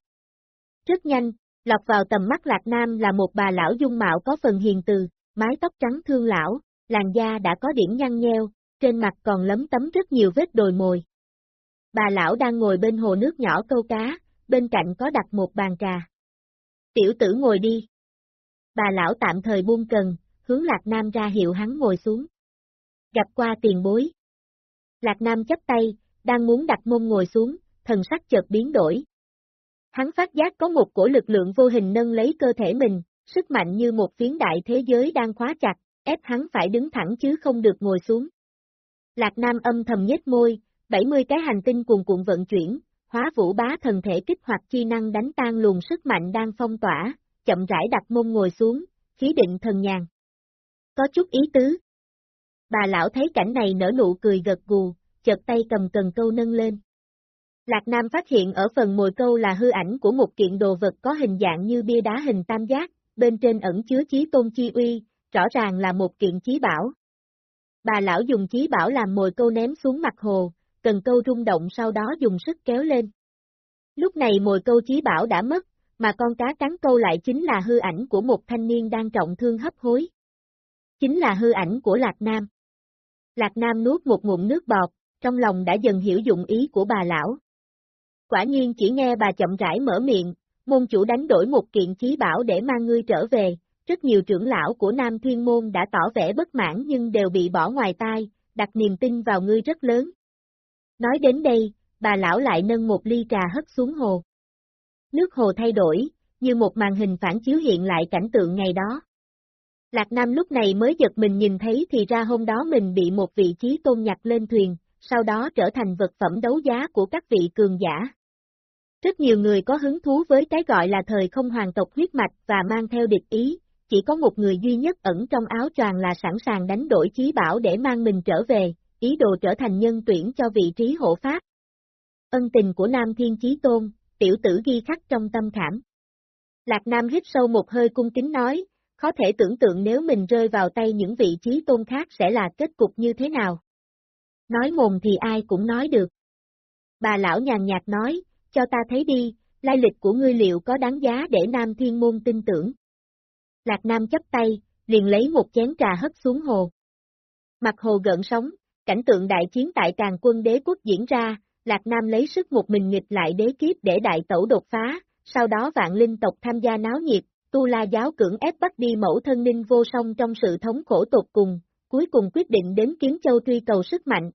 Rất nhanh, lọt vào tầm mắt Lạc Nam là một bà lão dung mạo có phần hiền từ, mái tóc trắng thương lão, làn da đã có điểm nhăn nheo, trên mặt còn lấm tấm rất nhiều vết đồi mồi. Bà lão đang ngồi bên hồ nước nhỏ câu cá, bên cạnh có đặt một bàn trà. Tiểu tử ngồi đi. Bà lão tạm thời buông cần, hướng Lạc Nam ra hiệu hắn ngồi xuống. Gặp qua tiền bối. Lạc Nam chấp tay, đang muốn đặt mông ngồi xuống, thần sắc chợt biến đổi. Hắn phát giác có một cổ lực lượng vô hình nâng lấy cơ thể mình, sức mạnh như một phiến đại thế giới đang khóa chặt, ép hắn phải đứng thẳng chứ không được ngồi xuống. Lạc Nam âm thầm nhếch môi, 70 cái hành tinh cuồn cuộn vận chuyển, hóa vũ bá thần thể kích hoạt chi năng đánh tan luồng sức mạnh đang phong tỏa, chậm rãi đặt mông ngồi xuống, khí định thần nhàn. Có chút ý tứ. Bà lão thấy cảnh này nở nụ cười gật gù, chợt tay cầm cần câu nâng lên. Lạc Nam phát hiện ở phần mồi câu là hư ảnh của một kiện đồ vật có hình dạng như bia đá hình tam giác, bên trên ẩn chứa chí tôn chi uy, rõ ràng là một kiện chí bảo. Bà lão dùng chí bảo làm mồi câu ném xuống mặt hồ, cần câu rung động sau đó dùng sức kéo lên. Lúc này mồi câu chí bảo đã mất, mà con cá cắn câu lại chính là hư ảnh của một thanh niên đang trọng thương hấp hối. Chính là hư ảnh của Lạc Nam. Lạc Nam nuốt một ngụm nước bọt, trong lòng đã dần hiểu dụng ý của bà lão. Quả nhiên chỉ nghe bà chậm rãi mở miệng, môn chủ đánh đổi một kiện chí bảo để mang ngươi trở về, rất nhiều trưởng lão của Nam Thiên Môn đã tỏ vẻ bất mãn nhưng đều bị bỏ ngoài tai, đặt niềm tin vào ngươi rất lớn. Nói đến đây, bà lão lại nâng một ly trà hất xuống hồ. Nước hồ thay đổi, như một màn hình phản chiếu hiện lại cảnh tượng ngày đó. Lạc Nam lúc này mới giật mình nhìn thấy thì ra hôm đó mình bị một vị trí tôn nhặt lên thuyền, sau đó trở thành vật phẩm đấu giá của các vị cường giả. Rất nhiều người có hứng thú với cái gọi là thời không hoàng tộc huyết mạch và mang theo địch ý, chỉ có một người duy nhất ẩn trong áo choàng là sẵn sàng đánh đổi chí bảo để mang mình trở về, ý đồ trở thành nhân tuyển cho vị trí hộ pháp. Ân tình của Nam Thiên Chí Tôn, tiểu tử ghi khắc trong tâm khảm. Lạc Nam hít sâu một hơi cung kính nói, có thể tưởng tượng nếu mình rơi vào tay những vị trí tôn khác sẽ là kết cục như thế nào. Nói mồm thì ai cũng nói được. Bà lão nhàn nhạt nói, cho ta thấy đi, lai lịch của ngươi liệu có đáng giá để Nam Thiên Môn tin tưởng. Lạc Nam chấp tay, liền lấy một chén trà hất xuống hồ. Mặt hồ gợn sóng, cảnh tượng đại chiến tại càng quân đế quốc diễn ra, Lạc Nam lấy sức một mình nghịch lại đế kiếp để đại tẩu đột phá, sau đó vạn linh tộc tham gia náo nhiệt, tu la giáo cưỡng ép bắt đi mẫu thân ninh vô song trong sự thống khổ tột cùng, cuối cùng quyết định đến Kiếm Châu truy cầu sức mạnh.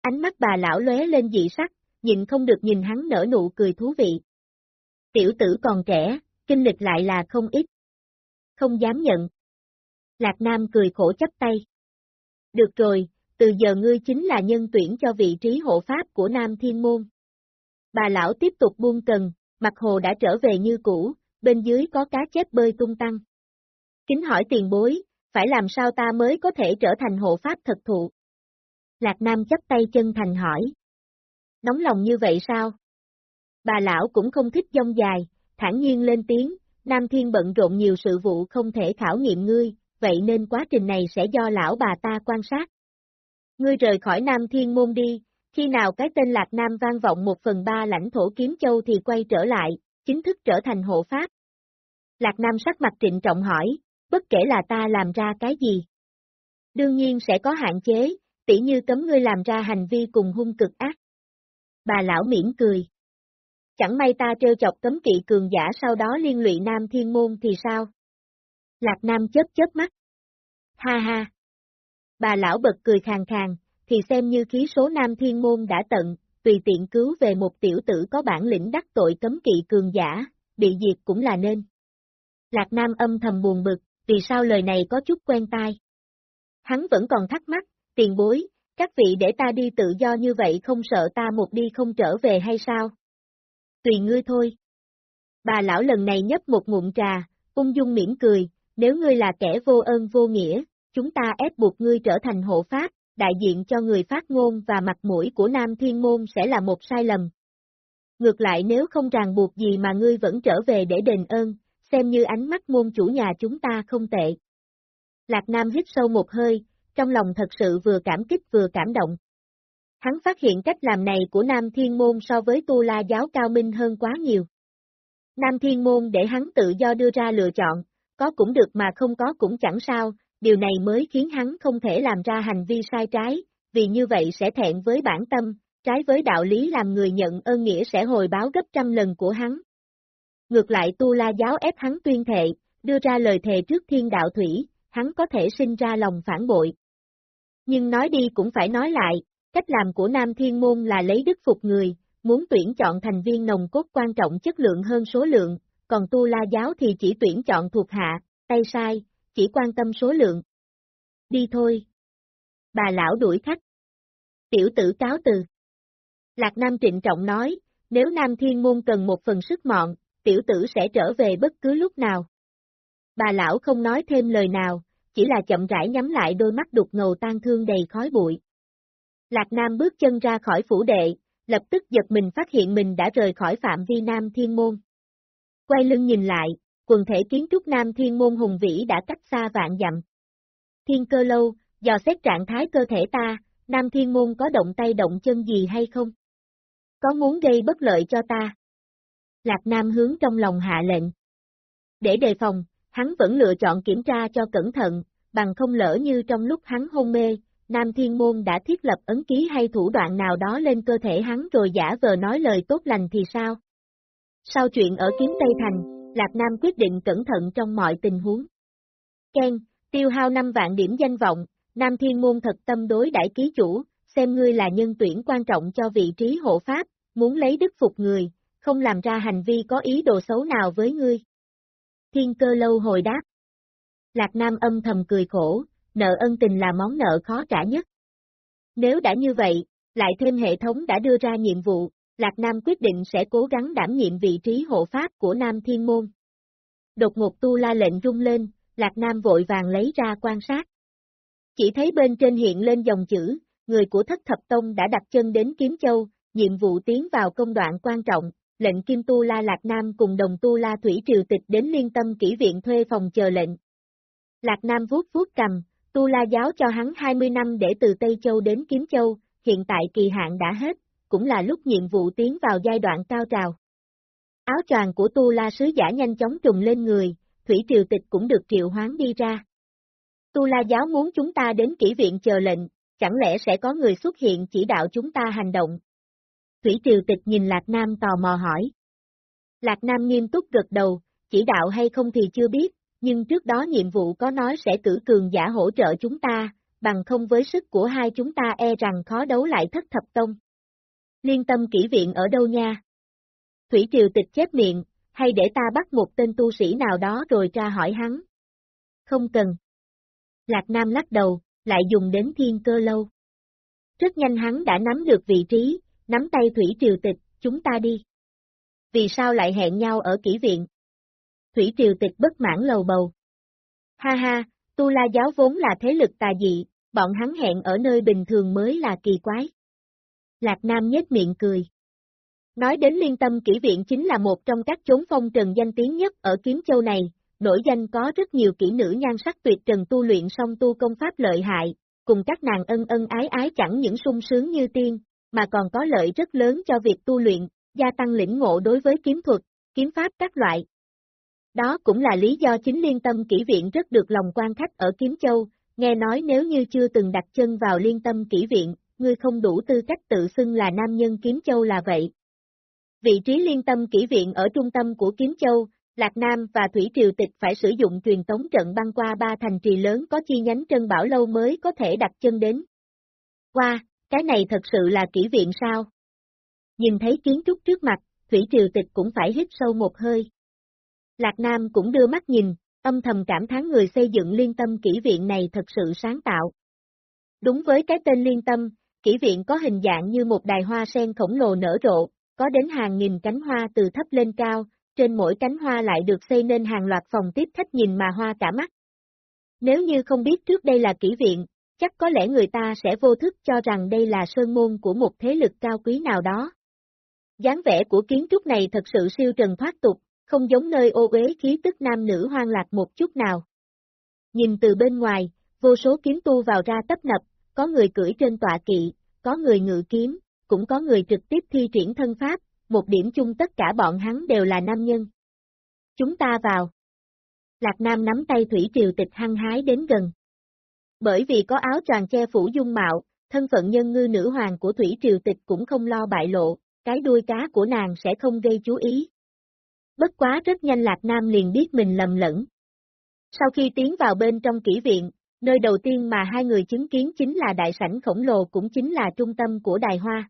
Ánh mắt bà lão lóe lên dị sắc, nhìn không được nhìn hắn nở nụ cười thú vị. Tiểu tử còn trẻ, kinh lịch lại là không ít. Không dám nhận. Lạc Nam cười khổ chấp tay. Được rồi, từ giờ ngươi chính là nhân tuyển cho vị trí hộ pháp của Nam Thiên Môn. Bà lão tiếp tục buông cần, mặt hồ đã trở về như cũ, bên dưới có cá chép bơi tung tăng. Kính hỏi tiền bối, phải làm sao ta mới có thể trở thành hộ pháp thật thụ? Lạc Nam chấp tay chân thành hỏi. Nóng lòng như vậy sao? Bà lão cũng không thích dông dài, thản nhiên lên tiếng, Nam Thiên bận rộn nhiều sự vụ không thể khảo nghiệm ngươi, vậy nên quá trình này sẽ do lão bà ta quan sát. Ngươi rời khỏi Nam Thiên môn đi, khi nào cái tên Lạc Nam vang vọng một phần ba lãnh thổ kiếm châu thì quay trở lại, chính thức trở thành hộ pháp. Lạc Nam sắc mặt trịnh trọng hỏi, bất kể là ta làm ra cái gì. Đương nhiên sẽ có hạn chế, tỉ như cấm ngươi làm ra hành vi cùng hung cực ác. Bà lão mỉm cười. Chẳng may ta trêu chọc cấm kỵ cường giả sau đó liên lụy Nam Thiên Môn thì sao? Lạc Nam chớp chớp mắt. Ha ha. Bà lão bật cười khàng khàng, thì xem như khí số Nam Thiên Môn đã tận, tùy tiện cứu về một tiểu tử có bản lĩnh đắc tội cấm kỵ cường giả, bị diệt cũng là nên. Lạc Nam âm thầm buồn bực, vì sao lời này có chút quen tai. Hắn vẫn còn thắc mắc, tiền bối, các vị để ta đi tự do như vậy không sợ ta một đi không trở về hay sao? Tùy ngươi thôi. Bà lão lần này nhấp một ngụm trà, ung dung mỉm cười, nếu ngươi là kẻ vô ơn vô nghĩa, chúng ta ép buộc ngươi trở thành hộ pháp, đại diện cho người phát ngôn và mặt mũi của Nam Thiên Môn sẽ là một sai lầm. Ngược lại nếu không ràng buộc gì mà ngươi vẫn trở về để đền ơn, xem như ánh mắt môn chủ nhà chúng ta không tệ. Lạc Nam hít sâu một hơi, trong lòng thật sự vừa cảm kích vừa cảm động. Hắn phát hiện cách làm này của Nam Thiên Môn so với Tu La giáo cao minh hơn quá nhiều. Nam Thiên Môn để hắn tự do đưa ra lựa chọn, có cũng được mà không có cũng chẳng sao, điều này mới khiến hắn không thể làm ra hành vi sai trái, vì như vậy sẽ thẹn với bản tâm, trái với đạo lý làm người nhận ơn nghĩa sẽ hồi báo gấp trăm lần của hắn. Ngược lại Tu La giáo ép hắn tuyên thệ, đưa ra lời thề trước thiên đạo thủy, hắn có thể sinh ra lòng phản bội. Nhưng nói đi cũng phải nói lại, cách làm của Nam Thiên Môn là lấy đức phục người, muốn tuyển chọn thành viên nồng cốt quan trọng chất lượng hơn số lượng, còn Tu La giáo thì chỉ tuyển chọn thuộc hạ, tay sai, chỉ quan tâm số lượng. Đi thôi. Bà lão đuổi khách. Tiểu tử cáo từ. Lạc Nam trịnh trọng nói, nếu Nam Thiên Môn cần một phần sức mọn, tiểu tử sẽ trở về bất cứ lúc nào. Bà lão không nói thêm lời nào, chỉ là chậm rãi nhắm lại đôi mắt đục ngầu tan thương đầy khói bụi. Lạc Nam bước chân ra khỏi phủ đệ, lập tức giật mình phát hiện mình đã rời khỏi phạm vi Nam Thiên Môn. Quay lưng nhìn lại, quần thể kiến trúc Nam Thiên Môn hùng vĩ đã cách xa vạn dặm. Thiên cơ lâu, dò xét trạng thái cơ thể ta, Nam Thiên Môn có động tay động chân gì hay không? Có muốn gây bất lợi cho ta? Lạc Nam hướng trong lòng hạ lệnh. Để đề phòng, hắn vẫn lựa chọn kiểm tra cho cẩn thận, bằng không lỡ như trong lúc hắn hôn mê, Nam Thiên Môn đã thiết lập ấn ký hay thủ đoạn nào đó lên cơ thể hắn rồi giả vờ nói lời tốt lành thì sao? Sau chuyện ở Kiếm Tây Thành, Lạc Nam quyết định cẩn thận trong mọi tình huống. Ken, tiêu hao 5 vạn điểm danh vọng, Nam Thiên Môn thật tâm đối đãi ký chủ, xem ngươi là nhân tuyển quan trọng cho vị trí hộ pháp, muốn lấy đức phục người, không làm ra hành vi có ý đồ xấu nào với ngươi. Thiên cơ lâu hồi đáp. Lạc Nam âm thầm cười khổ, nợ ân tình là món nợ khó trả nhất. Nếu đã như vậy, lại thêm hệ thống đã đưa ra nhiệm vụ, Lạc Nam quyết định sẽ cố gắng đảm nhiệm vị trí hộ pháp của Nam Thiên Môn. Đột ngột tu la lệnh rung lên, Lạc Nam vội vàng lấy ra quan sát. Chỉ thấy bên trên hiện lên dòng chữ, người của thất thập tông đã đặt chân đến Kiếm Châu, nhiệm vụ tiến vào công đoạn quan trọng, lệnh Kim Tu La Lạc Nam cùng đồng Tu La Thủy Triều Tịch đến liên tâm kỹ viện thuê phòng chờ lệnh. Lạc Nam vuốt vuốt cầm, Tu La giáo cho hắn 20 năm để từ Tây Châu đến Kiếm Châu, hiện tại kỳ hạn đã hết, cũng là lúc nhiệm vụ tiến vào giai đoạn cao trào. Áo choàng của Tu La sứ giả nhanh chóng trùng lên người, Thủy Triều Tịch cũng được triệu hoán đi ra. Tu La giáo muốn chúng ta đến kỹ viện chờ lệnh, chẳng lẽ sẽ có người xuất hiện chỉ đạo chúng ta hành động? Thủy Triều Tịch nhìn Lạc Nam tò mò hỏi. Lạc Nam nghiêm túc gật đầu, chỉ đạo hay không thì chưa biết, nhưng trước đó nhiệm vụ có nói sẽ cử cường giả hỗ trợ chúng ta, bằng không với sức của hai chúng ta e rằng khó đấu lại thất thập tông. Liên tâm kỹ viện ở đâu nha? Thủy Triều Tịch chép miệng, hay để ta bắt một tên tu sĩ nào đó rồi tra hỏi hắn? Không cần. Lạc Nam lắc đầu, lại dùng đến thiên cơ lâu. Rất nhanh hắn đã nắm được vị trí, nắm tay Thủy Triều Tịch, chúng ta đi. Vì sao lại hẹn nhau ở kỹ viện? Thủy Triều Tịch bất mãn lầu bầu. Ha ha, Tu La giáo vốn là thế lực tà dị, bọn hắn hẹn ở nơi bình thường mới là kỳ quái. Lạc Nam nhếch miệng cười. Nói đến liên tâm kỹ viện chính là một trong các chốn phong trần danh tiếng nhất ở Kiếm Châu này, nổi danh có rất nhiều kỹ nữ nhan sắc tuyệt trần tu luyện song tu công pháp lợi hại, cùng các nàng ân ân ái ái chẳng những sung sướng như tiên, mà còn có lợi rất lớn cho việc tu luyện, gia tăng lĩnh ngộ đối với kiếm thuật, kiếm pháp các loại. Đó cũng là lý do chính liên tâm kỹ viện rất được lòng quan khách ở Kiếm Châu, nghe nói nếu như chưa từng đặt chân vào liên tâm kỹ viện, ngươi không đủ tư cách tự xưng là nam nhân Kiếm Châu là vậy. Vị trí liên tâm kỹ viện ở trung tâm của Kiếm Châu, Lạc Nam và Thủy Triều Tịch phải sử dụng truyền tống trận băng qua ba thành trì lớn có chi nhánh Trân Bảo Lâu mới có thể đặt chân đến. Qua, cái này thật sự là kỹ viện sao? Nhìn thấy kiến trúc trước mặt, Thủy Triều Tịch cũng phải hít sâu một hơi. Lạc Nam cũng đưa mắt nhìn, âm thầm cảm thán người xây dựng liên tâm kỹ viện này thật sự sáng tạo. Đúng với cái tên liên tâm, kỹ viện có hình dạng như một đài hoa sen khổng lồ nở rộ, có đến hàng nghìn cánh hoa từ thấp lên cao, trên mỗi cánh hoa lại được xây nên hàng loạt phòng tiếp khách nhìn mà hoa cả mắt. Nếu như không biết trước đây là kỹ viện, chắc có lẽ người ta sẽ vô thức cho rằng đây là sơn môn của một thế lực cao quý nào đó. dáng vẻ của kiến trúc này thật sự siêu trần thoát tục, không giống nơi ô uế khí tức nam nữ hoang lạc một chút nào. Nhìn từ bên ngoài, vô số kiếm tu vào ra tấp nập, có người cưỡi trên tọa kỵ, có người ngự kiếm, cũng có người trực tiếp thi triển thân pháp, một điểm chung tất cả bọn hắn đều là nam nhân. Chúng ta vào. Lạc Nam nắm tay Thủy Triều Tịch hăng hái đến gần. Bởi vì có áo choàng che phủ dung mạo, thân phận nhân ngư nữ hoàng của Thủy Triều Tịch cũng không lo bại lộ, cái đuôi cá của nàng sẽ không gây chú ý. Bất quá rất nhanh Lạc Nam liền biết mình lầm lẫn. Sau khi tiến vào bên trong kỹ viện, nơi đầu tiên mà hai người chứng kiến chính là đại sảnh khổng lồ cũng chính là trung tâm của đài hoa.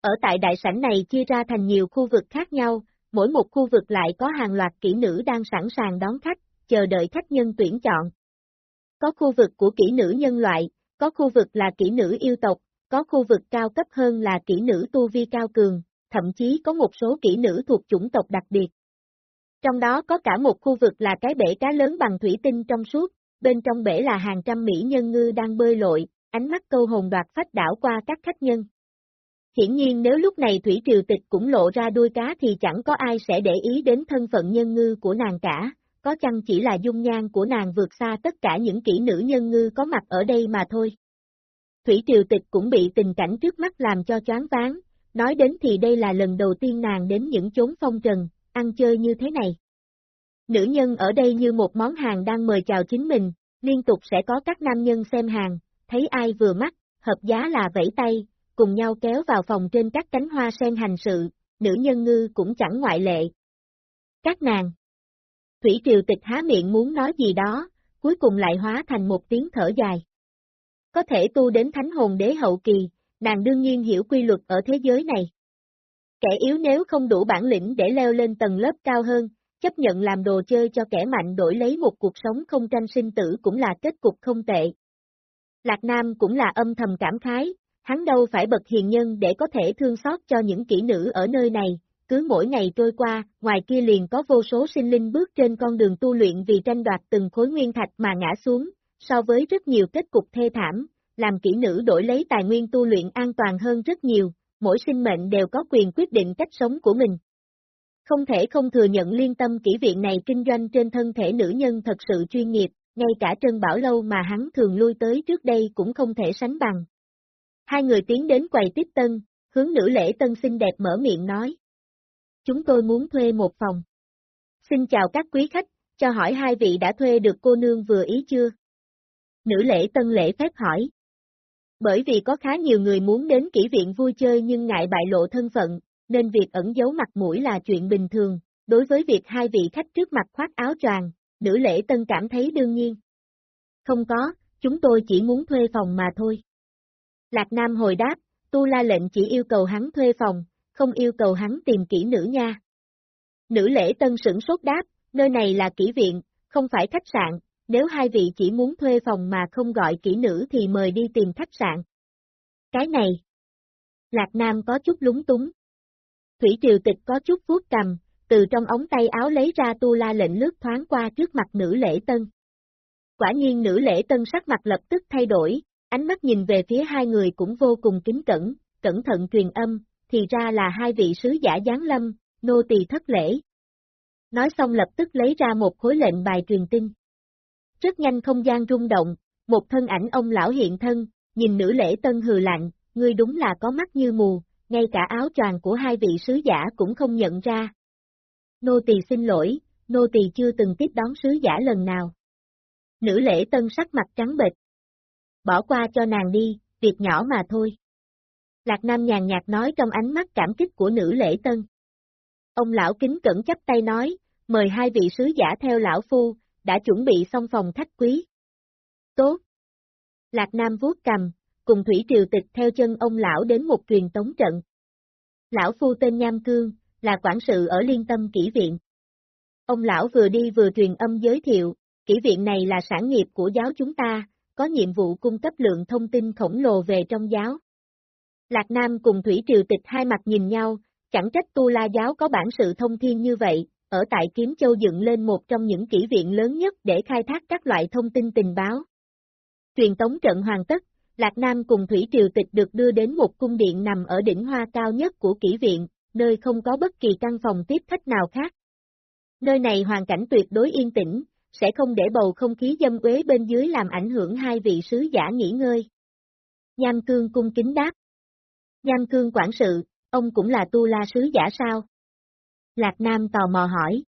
Ở tại đại sảnh này chia ra thành nhiều khu vực khác nhau, mỗi một khu vực lại có hàng loạt kỹ nữ đang sẵn sàng đón khách, chờ đợi khách nhân tuyển chọn. Có khu vực của kỹ nữ nhân loại, có khu vực là kỹ nữ yêu tộc, có khu vực cao cấp hơn là kỹ nữ tu vi cao cường, thậm chí có một số kỹ nữ thuộc chủng tộc đặc biệt. Trong đó có cả một khu vực là cái bể cá lớn bằng thủy tinh trong suốt, bên trong bể là hàng trăm mỹ nhân ngư đang bơi lội, ánh mắt câu hồn đoạt phách đảo qua các khách nhân. Hiển nhiên nếu lúc này Thủy Triều Tịch cũng lộ ra đuôi cá thì chẳng có ai sẽ để ý đến thân phận nhân ngư của nàng cả, có chăng chỉ là dung nhan của nàng vượt xa tất cả những kỹ nữ nhân ngư có mặt ở đây mà thôi. Thủy Triều Tịch cũng bị tình cảnh trước mắt làm cho choáng váng, nói đến thì đây là lần đầu tiên nàng đến những chốn phong trần, ăn chơi như thế này. Nữ nhân ở đây như một món hàng đang mời chào chính mình, liên tục sẽ có các nam nhân xem hàng, thấy ai vừa mắt, hợp giá là vẫy tay, cùng nhau kéo vào phòng trên các cánh hoa sen hành sự, nữ nhân ngư cũng chẳng ngoại lệ. Các nàng Thủy Triều Tịch há miệng muốn nói gì đó, cuối cùng lại hóa thành một tiếng thở dài. Có thể tu đến thánh hồn đế hậu kỳ, nàng đương nhiên hiểu quy luật ở thế giới này. Kẻ yếu nếu không đủ bản lĩnh để leo lên tầng lớp cao hơn, chấp nhận làm đồ chơi cho kẻ mạnh đổi lấy một cuộc sống không tranh sinh tử cũng là kết cục không tệ. Lạc Nam cũng là âm thầm cảm khái, hắn đâu phải bậc hiền nhân để có thể thương xót cho những kỹ nữ ở nơi này, cứ mỗi ngày trôi qua, ngoài kia liền có vô số sinh linh bước trên con đường tu luyện vì tranh đoạt từng khối nguyên thạch mà ngã xuống, so với rất nhiều kết cục thê thảm, làm kỹ nữ đổi lấy tài nguyên tu luyện an toàn hơn rất nhiều, mỗi sinh mệnh đều có quyền quyết định cách sống của mình. Không thể không thừa nhận liên tâm kỹ viện này kinh doanh trên thân thể nữ nhân thật sự chuyên nghiệp, ngay cả Trân Bảo Lâu mà hắn thường lui tới trước đây cũng không thể sánh bằng. Hai người tiến đến quầy tiếp tân, hướng nữ lễ tân xinh đẹp mở miệng nói. Chúng tôi muốn thuê một phòng. Xin chào các quý khách, cho hỏi hai vị đã thuê được cô nương vừa ý chưa? Nữ lễ tân lễ phép hỏi. Bởi vì có khá nhiều người muốn đến kỹ viện vui chơi nhưng ngại bại lộ thân phận, nên việc ẩn giấu mặt mũi là chuyện bình thường, đối với việc hai vị khách trước mặt khoác áo choàng, nữ lễ tân cảm thấy đương nhiên. Không có, chúng tôi chỉ muốn thuê phòng mà thôi. Lạc Nam hồi đáp, tu la lệnh chỉ yêu cầu hắn thuê phòng, không yêu cầu hắn tìm kỹ nữ nha. Nữ lễ tân sửng sốt đáp, nơi này là kỹ viện, không phải khách sạn, nếu hai vị chỉ muốn thuê phòng mà không gọi kỹ nữ thì mời đi tìm khách sạn. Cái này. Lạc Nam có chút lúng túng. Thủy Triều Tịch có chút vuốt cầm, từ trong ống tay áo lấy ra tu la lệnh lướt thoáng qua trước mặt nữ lễ tân. Quả nhiên nữ lễ tân sắc mặt lập tức thay đổi, ánh mắt nhìn về phía hai người cũng vô cùng kính cẩn, cẩn thận truyền âm, thì ra là hai vị sứ giả giáng lâm, nô tỳ thất lễ. Nói xong lập tức lấy ra một khối lệnh bài truyền tin. Rất nhanh không gian rung động, một thân ảnh ông lão hiện thân, nhìn nữ lễ tân hừ lạnh, ngươi đúng là có mắt như mù, ngay cả áo choàng của hai vị sứ giả cũng không nhận ra. Nô tỳ xin lỗi, nô tỳ chưa từng tiếp đón sứ giả lần nào. Nữ lễ tân sắc mặt trắng bệch. Bỏ qua cho nàng đi, việc nhỏ mà thôi. Lạc Nam nhàn nhạt nói trong ánh mắt cảm kích của nữ lễ tân. Ông lão kính cẩn chấp tay nói, mời hai vị sứ giả theo lão phu, đã chuẩn bị xong phòng khách quý. Tốt. Lạc Nam vuốt cầm, cùng Thủy Triều Tịch theo chân ông lão đến một truyền tống trận. Lão phu tên Nham Cương, là quản sự ở liên tâm kỹ viện. Ông lão vừa đi vừa truyền âm giới thiệu, kỹ viện này là sản nghiệp của giáo chúng ta, có nhiệm vụ cung cấp lượng thông tin khổng lồ về trong giáo. Lạc Nam cùng Thủy Triều Tịch hai mặt nhìn nhau, chẳng trách Tu La Giáo có bản sự thông thiên như vậy, ở tại Kiếm Châu dựng lên một trong những kỹ viện lớn nhất để khai thác các loại thông tin tình báo. Truyền tống trận hoàn tất, Lạc Nam cùng Thủy Triều Tịch được đưa đến một cung điện nằm ở đỉnh hoa cao nhất của kỷ viện, nơi không có bất kỳ căn phòng tiếp khách nào khác. Nơi này hoàn cảnh tuyệt đối yên tĩnh, sẽ không để bầu không khí dâm uế bên dưới làm ảnh hưởng hai vị sứ giả nghỉ ngơi. Nham Cương cung kính đáp. Nham Cương quản sự, ông cũng là tu la sứ giả sao? Lạc Nam tò mò hỏi.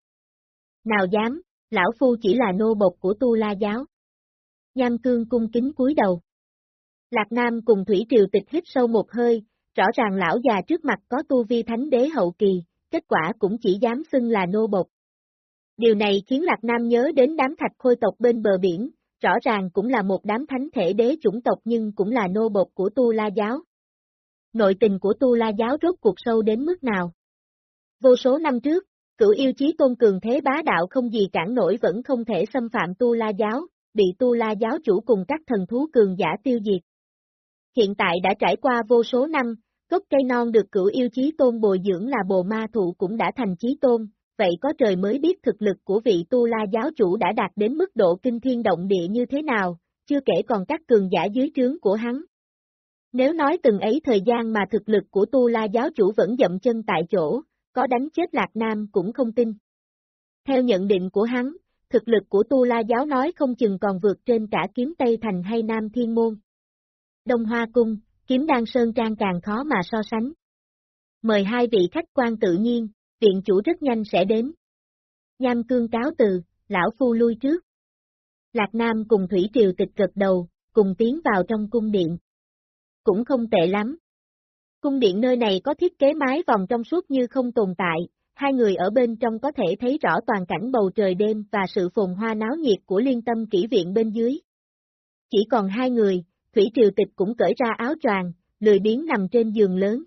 Nào dám, lão phu chỉ là nô bộc của tu la giáo. Nham Cương cung kính cúi đầu. Lạc Nam cùng Thủy Triều Tịch hít sâu một hơi, rõ ràng lão già trước mặt có tu vi thánh đế hậu kỳ, kết quả cũng chỉ dám xưng là nô bộc. Điều này khiến Lạc Nam nhớ đến đám thạch khôi tộc bên bờ biển, rõ ràng cũng là một đám thánh thể đế chủng tộc nhưng cũng là nô bộc của Tu La Giáo. Nội tình của Tu La Giáo rốt cuộc sâu đến mức nào? Vô số năm trước, cửu yêu chí tôn cường thế bá đạo không gì cản nổi vẫn không thể xâm phạm Tu La Giáo, bị Tu La Giáo chủ cùng các thần thú cường giả tiêu diệt. Hiện tại đã trải qua vô số năm, gốc cây non được cửu yêu chí tôn bồi dưỡng là bồ ma thụ cũng đã thành chí tôn, vậy có trời mới biết thực lực của vị tu la giáo chủ đã đạt đến mức độ kinh thiên động địa như thế nào, chưa kể còn các cường giả dưới trướng của hắn. Nếu nói từng ấy thời gian mà thực lực của tu la giáo chủ vẫn dậm chân tại chỗ, có đánh chết Lạc Nam cũng không tin. Theo nhận định của hắn, thực lực của tu la giáo nói không chừng còn vượt trên cả kiếm Tây Thành hay Nam Thiên Môn. Đông Hoa Cung, kiếm đan sơn trang càng khó mà so sánh. Mời hai vị khách quan tự nhiên, viện chủ rất nhanh sẽ đến. Nham cương cáo từ, lão phu lui trước. Lạc Nam cùng Thủy Triều tịch gật đầu, cùng tiến vào trong cung điện. Cũng không tệ lắm. Cung điện nơi này có thiết kế mái vòng trong suốt như không tồn tại, hai người ở bên trong có thể thấy rõ toàn cảnh bầu trời đêm và sự phồn hoa náo nhiệt của liên tâm kỹ viện bên dưới. Chỉ còn hai người, Thủy Triều Tịch cũng cởi ra áo choàng, lười biếng nằm trên giường lớn.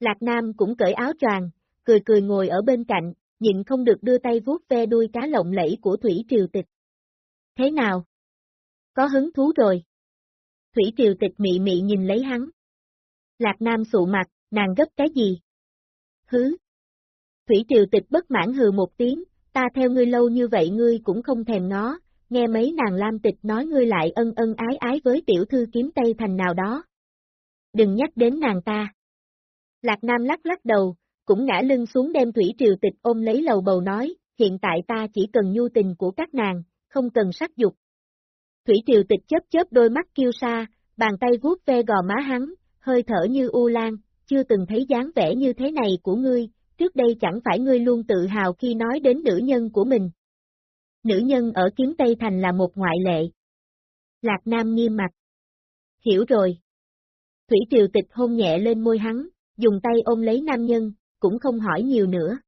Lạc Nam cũng cởi áo choàng, cười cười ngồi ở bên cạnh, nhịn không được đưa tay vuốt ve đuôi cá lộng lẫy của Thủy Triều Tịch. Thế nào? Có hứng thú rồi. Thủy Triều Tịch mị mị nhìn lấy hắn. Lạc Nam sụ mặt, nàng gấp cái gì? Hứ. Thủy Triều Tịch bất mãn hừ một tiếng, ta theo ngươi lâu như vậy ngươi cũng không thèm nó, nghe mấy nàng lam tịch nói ngươi lại ân ân ái ái với tiểu thư kiếm Tây Thành nào đó. Đừng nhắc đến nàng ta. Lạc Nam lắc lắc đầu, cũng ngã lưng xuống đem Thủy Triều Tịch ôm lấy lầu bầu nói, hiện tại ta chỉ cần nhu tình của các nàng, không cần sắc dục. Thủy Triều Tịch chớp chớp đôi mắt kiêu sa, bàn tay vuốt ve gò má hắn, hơi thở như u lan, chưa từng thấy dáng vẻ như thế này của ngươi, trước đây chẳng phải ngươi luôn tự hào khi nói đến nữ nhân của mình. Nữ nhân ở kiếm Tây Thành là một ngoại lệ. Lạc Nam nghiêm mặt. Hiểu rồi. Thủy Triều Tịch hôn nhẹ lên môi hắn, dùng tay ôm lấy nam nhân, cũng không hỏi nhiều nữa.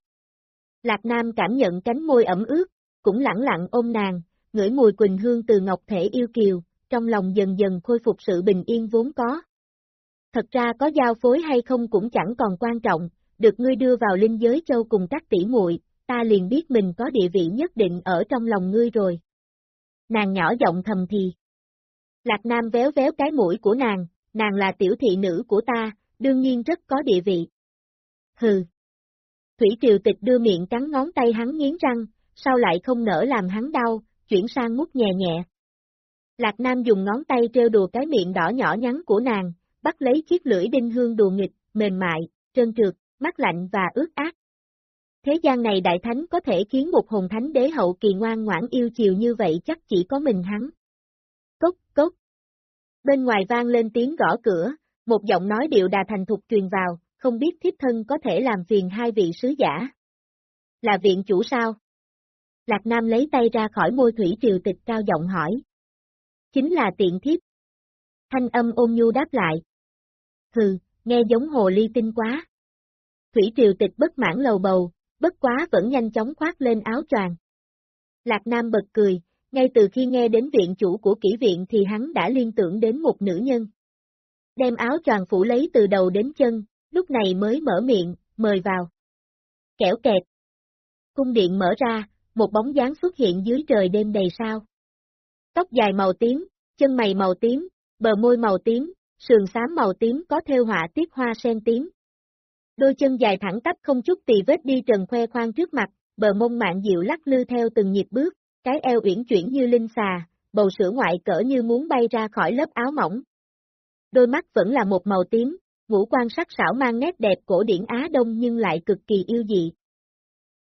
Lạc Nam cảm nhận cánh môi ẩm ướt, cũng lặng lặng ôm nàng, ngửi mùi quỳnh hương từ ngọc thể yêu kiều, trong lòng dần dần khôi phục sự bình yên vốn có. Thật ra có giao phối hay không cũng chẳng còn quan trọng, được ngươi đưa vào linh giới châu cùng các tỷ muội, ta liền biết mình có địa vị nhất định ở trong lòng ngươi rồi. Nàng nhỏ giọng thầm thì. Lạc Nam véo véo cái mũi của nàng, nàng là tiểu thị nữ của ta, đương nhiên rất có địa vị. Hừ. Thủy Triều Tịch đưa miệng cắn ngón tay hắn nghiến răng, sao lại không nỡ làm hắn đau, chuyển sang mút nhẹ nhẹ. Lạc Nam dùng ngón tay trêu đùa cái miệng đỏ nhỏ nhắn của nàng, bắt lấy chiếc lưỡi đinh hương đùa nghịch, mềm mại, trơn trượt, mắt lạnh và ướt át. Thế gian này đại thánh có thể khiến một hồn thánh đế hậu kỳ ngoan ngoãn yêu chiều như vậy chắc chỉ có mình hắn. Cốc, cốc. Bên ngoài vang lên tiếng gõ cửa, một giọng nói điệu đà thành thục truyền vào, không biết thiếp thân có thể làm phiền hai vị sứ giả. Là viện chủ sao? Lạc Nam lấy tay ra khỏi môi thủy triều tịch cao giọng hỏi. Chính là tiện thiếp. Thanh âm ôn nhu đáp lại. Hừ, nghe giống hồ ly tinh quá. Thủy triều tịch bất mãn lầu bầu, bất quá vẫn nhanh chóng khoác lên áo choàng. Lạc Nam bật cười, ngay từ khi nghe đến viện chủ của kỹ viện thì hắn đã liên tưởng đến một nữ nhân. Đem áo choàng phủ lấy từ đầu đến chân, lúc này mới mở miệng, mời vào. Kẻo kẹt. Cung điện mở ra, một bóng dáng xuất hiện dưới trời đêm đầy sao. Tóc dài màu tím, chân mày màu tím, bờ môi màu tím, sườn xám màu tím có theo họa tiết hoa sen tím. Đôi chân dài thẳng tắp không chút tì vết đi trần khoe khoang trước mặt, bờ mông mạng dịu lắc lư theo từng nhịp bước, cái eo uyển chuyển như linh xà, bầu sữa ngoại cỡ như muốn bay ra khỏi lớp áo mỏng. Đôi mắt vẫn là một màu tím, ngũ quan sắc sảo mang nét đẹp cổ điển Á Đông nhưng lại cực kỳ yêu dị.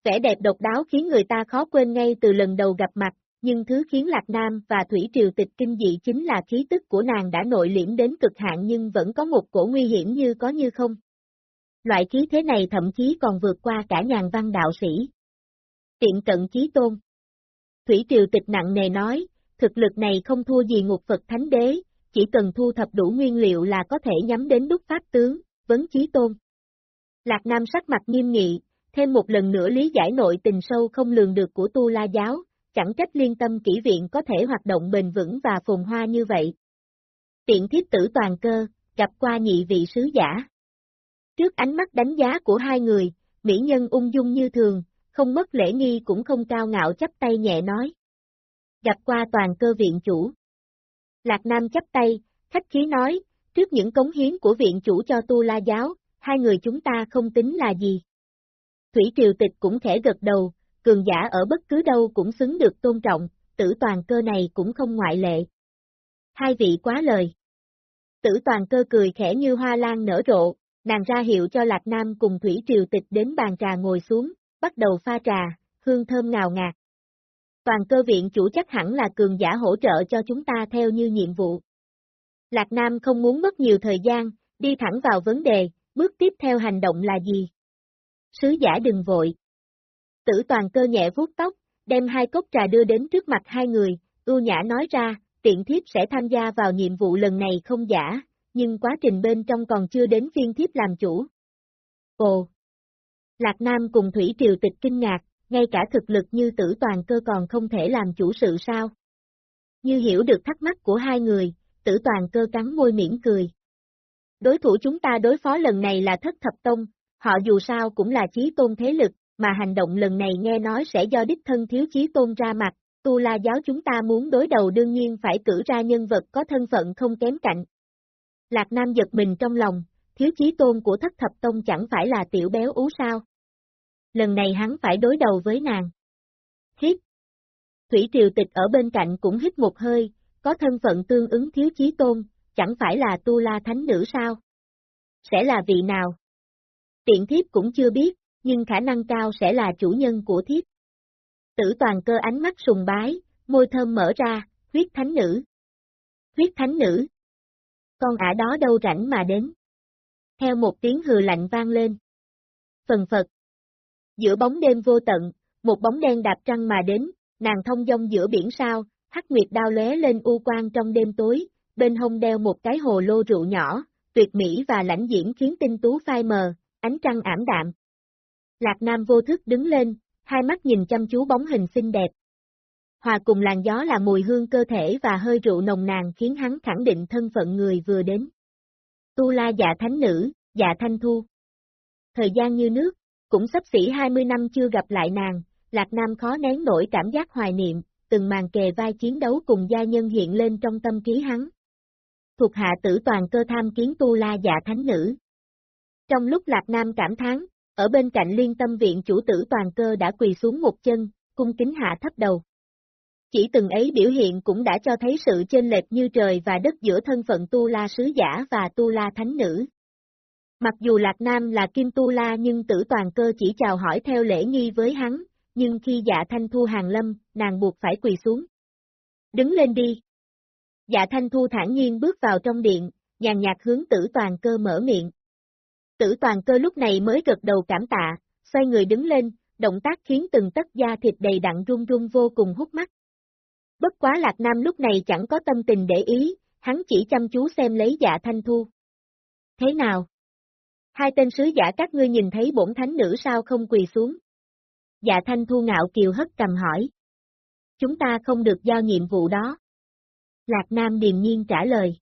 Vẻ đẹp độc đáo khiến người ta khó quên ngay từ lần đầu gặp mặt, nhưng thứ khiến Lạc Nam và Thủy Triều Tịch kinh dị chính là khí tức của nàng đã nội liễm đến cực hạn nhưng vẫn có một cổ nguy hiểm như có như không. Loại khí thế này thậm chí còn vượt qua cả nhàn văn đạo sĩ. Tiện cận chí tôn. Thủy Triều Tịch nặng nề nói, thực lực này không thua gì ngục Phật Thánh Đế, chỉ cần thu thập đủ nguyên liệu là có thể nhắm đến đúc pháp tướng, vấn chí tôn. Lạc Nam sắc mặt nghiêm nghị, thêm một lần nữa lý giải nội tình sâu không lường được của Tu La Giáo, chẳng trách liên tâm kỹ viện có thể hoạt động bền vững và phồn hoa như vậy. Tiện thiết tử toàn cơ, gặp qua nhị vị sứ giả. Trước ánh mắt đánh giá của hai người, mỹ nhân ung dung như thường, không mất lễ nghi cũng không cao ngạo chấp tay nhẹ nói. Gặp qua toàn cơ viện chủ. Lạc Nam chấp tay, khách khí nói, trước những cống hiến của viện chủ cho tu la giáo, hai người chúng ta không tính là gì. Thủy Triều Tịch cũng khẽ gật đầu, cường giả ở bất cứ đâu cũng xứng được tôn trọng, tử toàn cơ này cũng không ngoại lệ. Hai vị quá lời. Tử toàn cơ cười khẽ như hoa lan nở rộ, nàng ra hiệu cho Lạc Nam cùng Thủy Triều Tịch đến bàn trà ngồi xuống, bắt đầu pha trà, hương thơm ngào ngạt. Toàn cơ viện chủ chắc hẳn là cường giả hỗ trợ cho chúng ta theo như nhiệm vụ. Lạc Nam không muốn mất nhiều thời gian, đi thẳng vào vấn đề, bước tiếp theo hành động là gì? Sứ giả đừng vội. Tử toàn cơ nhẹ vuốt tóc, đem hai cốc trà đưa đến trước mặt hai người, ưu nhã nói ra, tiện thiếp sẽ tham gia vào nhiệm vụ lần này không giả, nhưng quá trình bên trong còn chưa đến phiên thiếp làm chủ. Ồ! Lạc Nam cùng Thủy Triều Tịch kinh ngạc, ngay cả thực lực như tử toàn cơ còn không thể làm chủ sự sao? Như hiểu được thắc mắc của hai người, tử toàn cơ cắn môi mỉm cười. Đối thủ chúng ta đối phó lần này là thất thập tông, họ dù sao cũng là chí tôn thế lực, mà hành động lần này nghe nói sẽ do đích thân thiếu chí tôn ra mặt, tu la giáo chúng ta muốn đối đầu đương nhiên phải cử ra nhân vật có thân phận không kém cạnh. Lạc Nam giật mình trong lòng, thiếu chí tôn của thất thập tông chẳng phải là tiểu béo ú sao. Lần này hắn phải đối đầu với nàng. Hít. Thủy Triều Tịch ở bên cạnh cũng hít một hơi, có thân phận tương ứng thiếu chí tôn, chẳng phải là tu la thánh nữ sao? Sẽ là vị nào? Tiện thiếp cũng chưa biết, nhưng khả năng cao sẽ là chủ nhân của thiếp. Tử toàn cơ ánh mắt sùng bái, môi thơm mở ra, huyết thánh nữ. Huyết thánh nữ. Con ả đó đâu rảnh mà đến. Theo một tiếng hừ lạnh vang lên. Phần phật. Giữa bóng đêm vô tận, một bóng đen đạp trăng mà đến, nàng thông dong giữa biển sao, hắc nguyệt đao lóe lên u quang trong đêm tối, bên hông đeo một cái hồ lô rượu nhỏ, tuyệt mỹ và lãnh diễn khiến tinh tú phai mờ, ánh trăng ảm đạm. Lạc Nam vô thức đứng lên, hai mắt nhìn chăm chú bóng hình xinh đẹp. Hòa cùng làn gió là mùi hương cơ thể và hơi rượu nồng nàn khiến hắn khẳng định thân phận người vừa đến. Tu la dạ thánh nữ, dạ thanh thu. Thời gian như nước, cũng sắp xỉ 20 năm chưa gặp lại nàng, Lạc Nam khó nén nổi cảm giác hoài niệm, từng màn kề vai chiến đấu cùng gia nhân hiện lên trong tâm trí hắn. Thuộc hạ tử toàn cơ tham kiến tu la dạ thánh nữ. Trong lúc Lạc Nam cảm thán, ở bên cạnh liên tâm viện chủ tử toàn cơ đã quỳ xuống một chân, cung kính hạ thấp đầu. Chỉ từng ấy biểu hiện cũng đã cho thấy sự chênh lệch như trời và đất giữa thân phận tu la sứ giả và tu la thánh nữ. Mặc dù Lạc Nam là Kim Tu La nhưng tử toàn cơ chỉ chào hỏi theo lễ nghi với hắn, nhưng khi dạ thanh thu hàng lâm, nàng buộc phải quỳ xuống. Đứng lên đi. Dạ thanh thu thản nhiên bước vào trong điện, nhàn nhạt hướng tử toàn cơ mở miệng. Tử toàn cơ lúc này mới gật đầu cảm tạ, xoay người đứng lên, động tác khiến từng tất da thịt đầy đặn run run vô cùng hút mắt. Bất quá Lạc Nam lúc này chẳng có tâm tình để ý, hắn chỉ chăm chú xem lấy dạ thanh thu. Thế nào? Hai tên sứ giả các ngươi nhìn thấy bổn thánh nữ sao không quỳ xuống? Dạ thanh thu ngạo kiều hất cầm hỏi. Chúng ta không được giao nhiệm vụ đó. Lạc Nam điềm nhiên trả lời.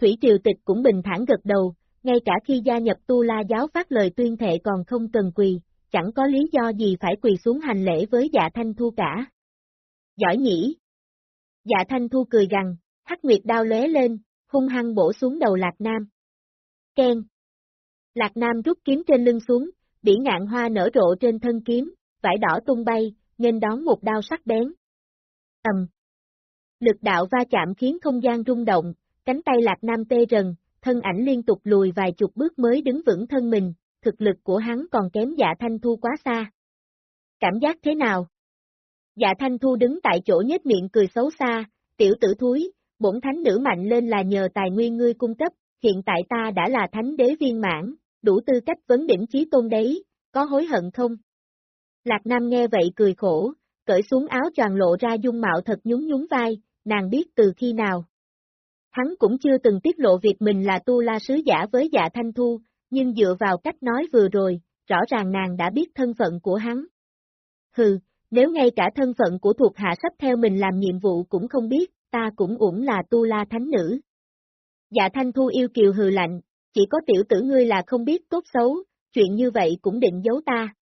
Thủy Triều Tịch cũng bình thản gật đầu, ngay cả khi gia nhập Tu La giáo phát lời tuyên thệ còn không cần quỳ, chẳng có lý do gì phải quỳ xuống hành lễ với dạ thanh thu cả. Giỏi nhỉ? Dạ thanh thu cười gằn, hắc nguyệt đao lóe lên, hung hăng bổ xuống đầu Lạc Nam. Ken. Lạc Nam rút kiếm trên lưng xuống, bỉ ngạn hoa nở rộ trên thân kiếm, vải đỏ tung bay, nên đón một đao sắc bén. Ầm. Lực đạo va chạm khiến không gian rung động, cánh tay Lạc Nam tê rần, thân ảnh liên tục lùi vài chục bước mới đứng vững thân mình, thực lực của hắn còn kém dạ thanh thu quá xa. Cảm giác thế nào? Dạ thanh thu đứng tại chỗ nhếch miệng cười xấu xa, tiểu tử thúi, bổn thánh nữ mạnh lên là nhờ tài nguyên ngươi cung cấp, hiện tại ta đã là thánh đế viên mãn, đủ tư cách vấn đỉnh chí tôn đấy, có hối hận không? Lạc Nam nghe vậy cười khổ, cởi xuống áo choàng lộ ra dung mạo thật nhún nhún vai, nàng biết từ khi nào. Hắn cũng chưa từng tiết lộ việc mình là tu la sứ giả với dạ thanh thu, nhưng dựa vào cách nói vừa rồi, rõ ràng nàng đã biết thân phận của hắn. Hừ, nếu ngay cả thân phận của thuộc hạ sắp theo mình làm nhiệm vụ cũng không biết, ta cũng uổng là tu la thánh nữ. Dạ thanh thu yêu kiều hừ lạnh, chỉ có tiểu tử ngươi là không biết tốt xấu, chuyện như vậy cũng định giấu ta.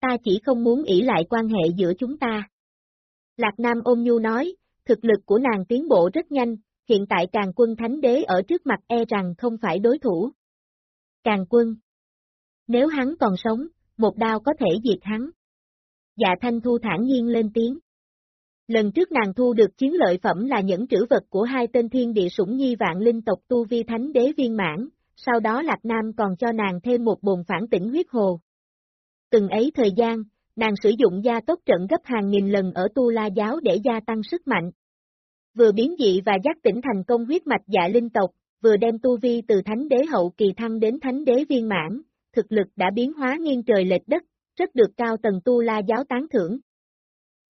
Ta chỉ không muốn ỷ lại quan hệ giữa chúng ta. Lạc Nam ôm nhu nói, thực lực của nàng tiến bộ rất nhanh, hiện tại càng quân thánh đế ở trước mặt e rằng không phải đối thủ. Càng quân. Nếu hắn còn sống, một đao có thể diệt hắn. Dạ thanh thu thản nhiên lên tiếng. Lần trước nàng thu được chiến lợi phẩm là những trữ vật của hai tên thiên địa sủng nhi vạn linh tộc tu vi thánh đế viên mãn, sau đó Lạc Nam còn cho nàng thêm một bồn phản tỉnh huyết hồ. Từng ấy thời gian, nàng sử dụng gia tốc trận gấp hàng nghìn lần ở tu la giáo để gia tăng sức mạnh. Vừa biến dị và giác tỉnh thành công huyết mạch dạ linh tộc, vừa đem tu vi từ thánh đế hậu kỳ thăng đến thánh đế viên mãn, thực lực đã biến hóa nghiêng trời lệch đất, rất được cao tầng tu la giáo tán thưởng.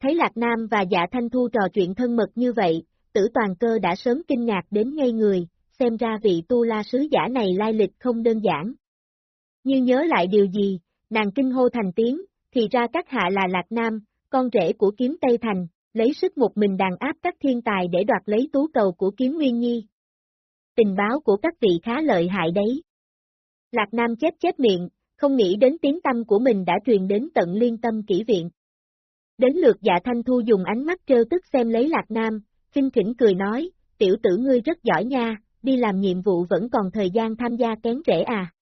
Thấy Lạc Nam và dạ thanh thu trò chuyện thân mật như vậy, tử toàn cơ đã sớm kinh ngạc đến ngây người, xem ra vị tu la sứ giả này lai lịch không đơn giản. Như nhớ lại điều gì, nàng kinh hô thành tiếng, thì ra các hạ là Lạc Nam, con rể của kiếm Tây Thành, lấy sức một mình đàn áp các thiên tài để đoạt lấy tú cầu của kiếm Nguyên Nhi. Tình báo của các vị khá lợi hại đấy. Lạc Nam chép chép miệng, không nghĩ đến tiếng tâm của mình đã truyền đến tận liên tâm kỹ viện. Đến lượt dạ thanh thu dùng ánh mắt trêu tức xem lấy Lạc Nam, kinh khỉnh cười nói, tiểu tử ngươi rất giỏi nha, đi làm nhiệm vụ vẫn còn thời gian tham gia kén rễ à.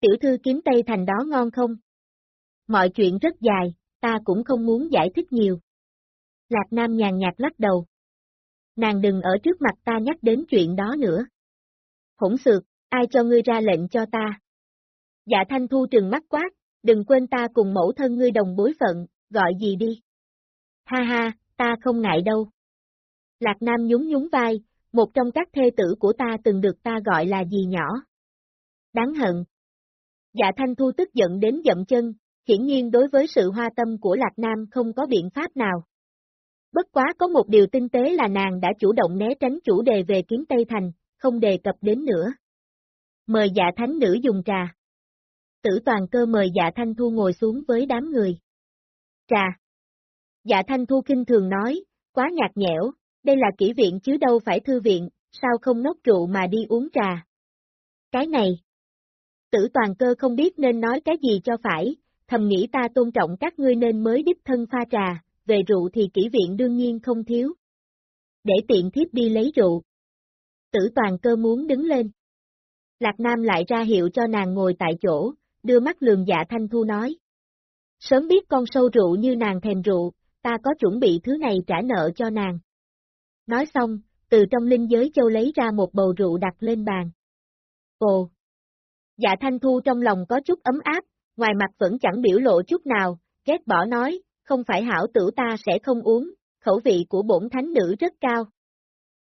Tiểu thư kiếm Tây Thành đó ngon không? Mọi chuyện rất dài, ta cũng không muốn giải thích nhiều. Lạc Nam nhàn nhạt lắc đầu. Nàng đừng ở trước mặt ta nhắc đến chuyện đó nữa. Hỗn xược, ai cho ngươi ra lệnh cho ta? Dạ thanh thu trừng mắt quát, đừng quên ta cùng mẫu thân ngươi đồng bối phận, gọi gì đi. Ha ha, ta không ngại đâu. Lạc Nam nhún nhún vai, một trong các thê tử của ta từng được ta gọi là gì nhỏ. Đáng hận. Dạ Thanh Thu tức giận đến dậm chân, hiển nhiên đối với sự hoa tâm của Lạc Nam không có biện pháp nào. Bất quá có một điều tinh tế là nàng đã chủ động né tránh chủ đề về kiếm Tây Thành, không đề cập đến nữa. Mời dạ thánh nữ dùng trà. Tử toàn cơ mời dạ thanh thu ngồi xuống với đám người. Trà. Dạ thanh thu kinh thường nói, quá nhạt nhẽo, đây là kỹ viện chứ đâu phải thư viện, sao không nốc rượu mà đi uống trà. Cái này. Tử toàn cơ không biết nên nói cái gì cho phải, thầm nghĩ ta tôn trọng các ngươi nên mới đích thân pha trà, về rượu thì kỹ viện đương nhiên không thiếu. Để tiện thiếp đi lấy rượu. Tử toàn cơ muốn đứng lên. Lạc Nam lại ra hiệu cho nàng ngồi tại chỗ, đưa mắt lường dạ thanh thu nói. Sớm biết con sâu rượu như nàng thèm rượu, ta có chuẩn bị thứ này trả nợ cho nàng. Nói xong, từ trong linh giới châu lấy ra một bầu rượu đặt lên bàn. Ồ! Dạ thanh thu trong lòng có chút ấm áp, ngoài mặt vẫn chẳng biểu lộ chút nào, ghét bỏ nói, không phải hảo tử ta sẽ không uống, khẩu vị của bổn thánh nữ rất cao.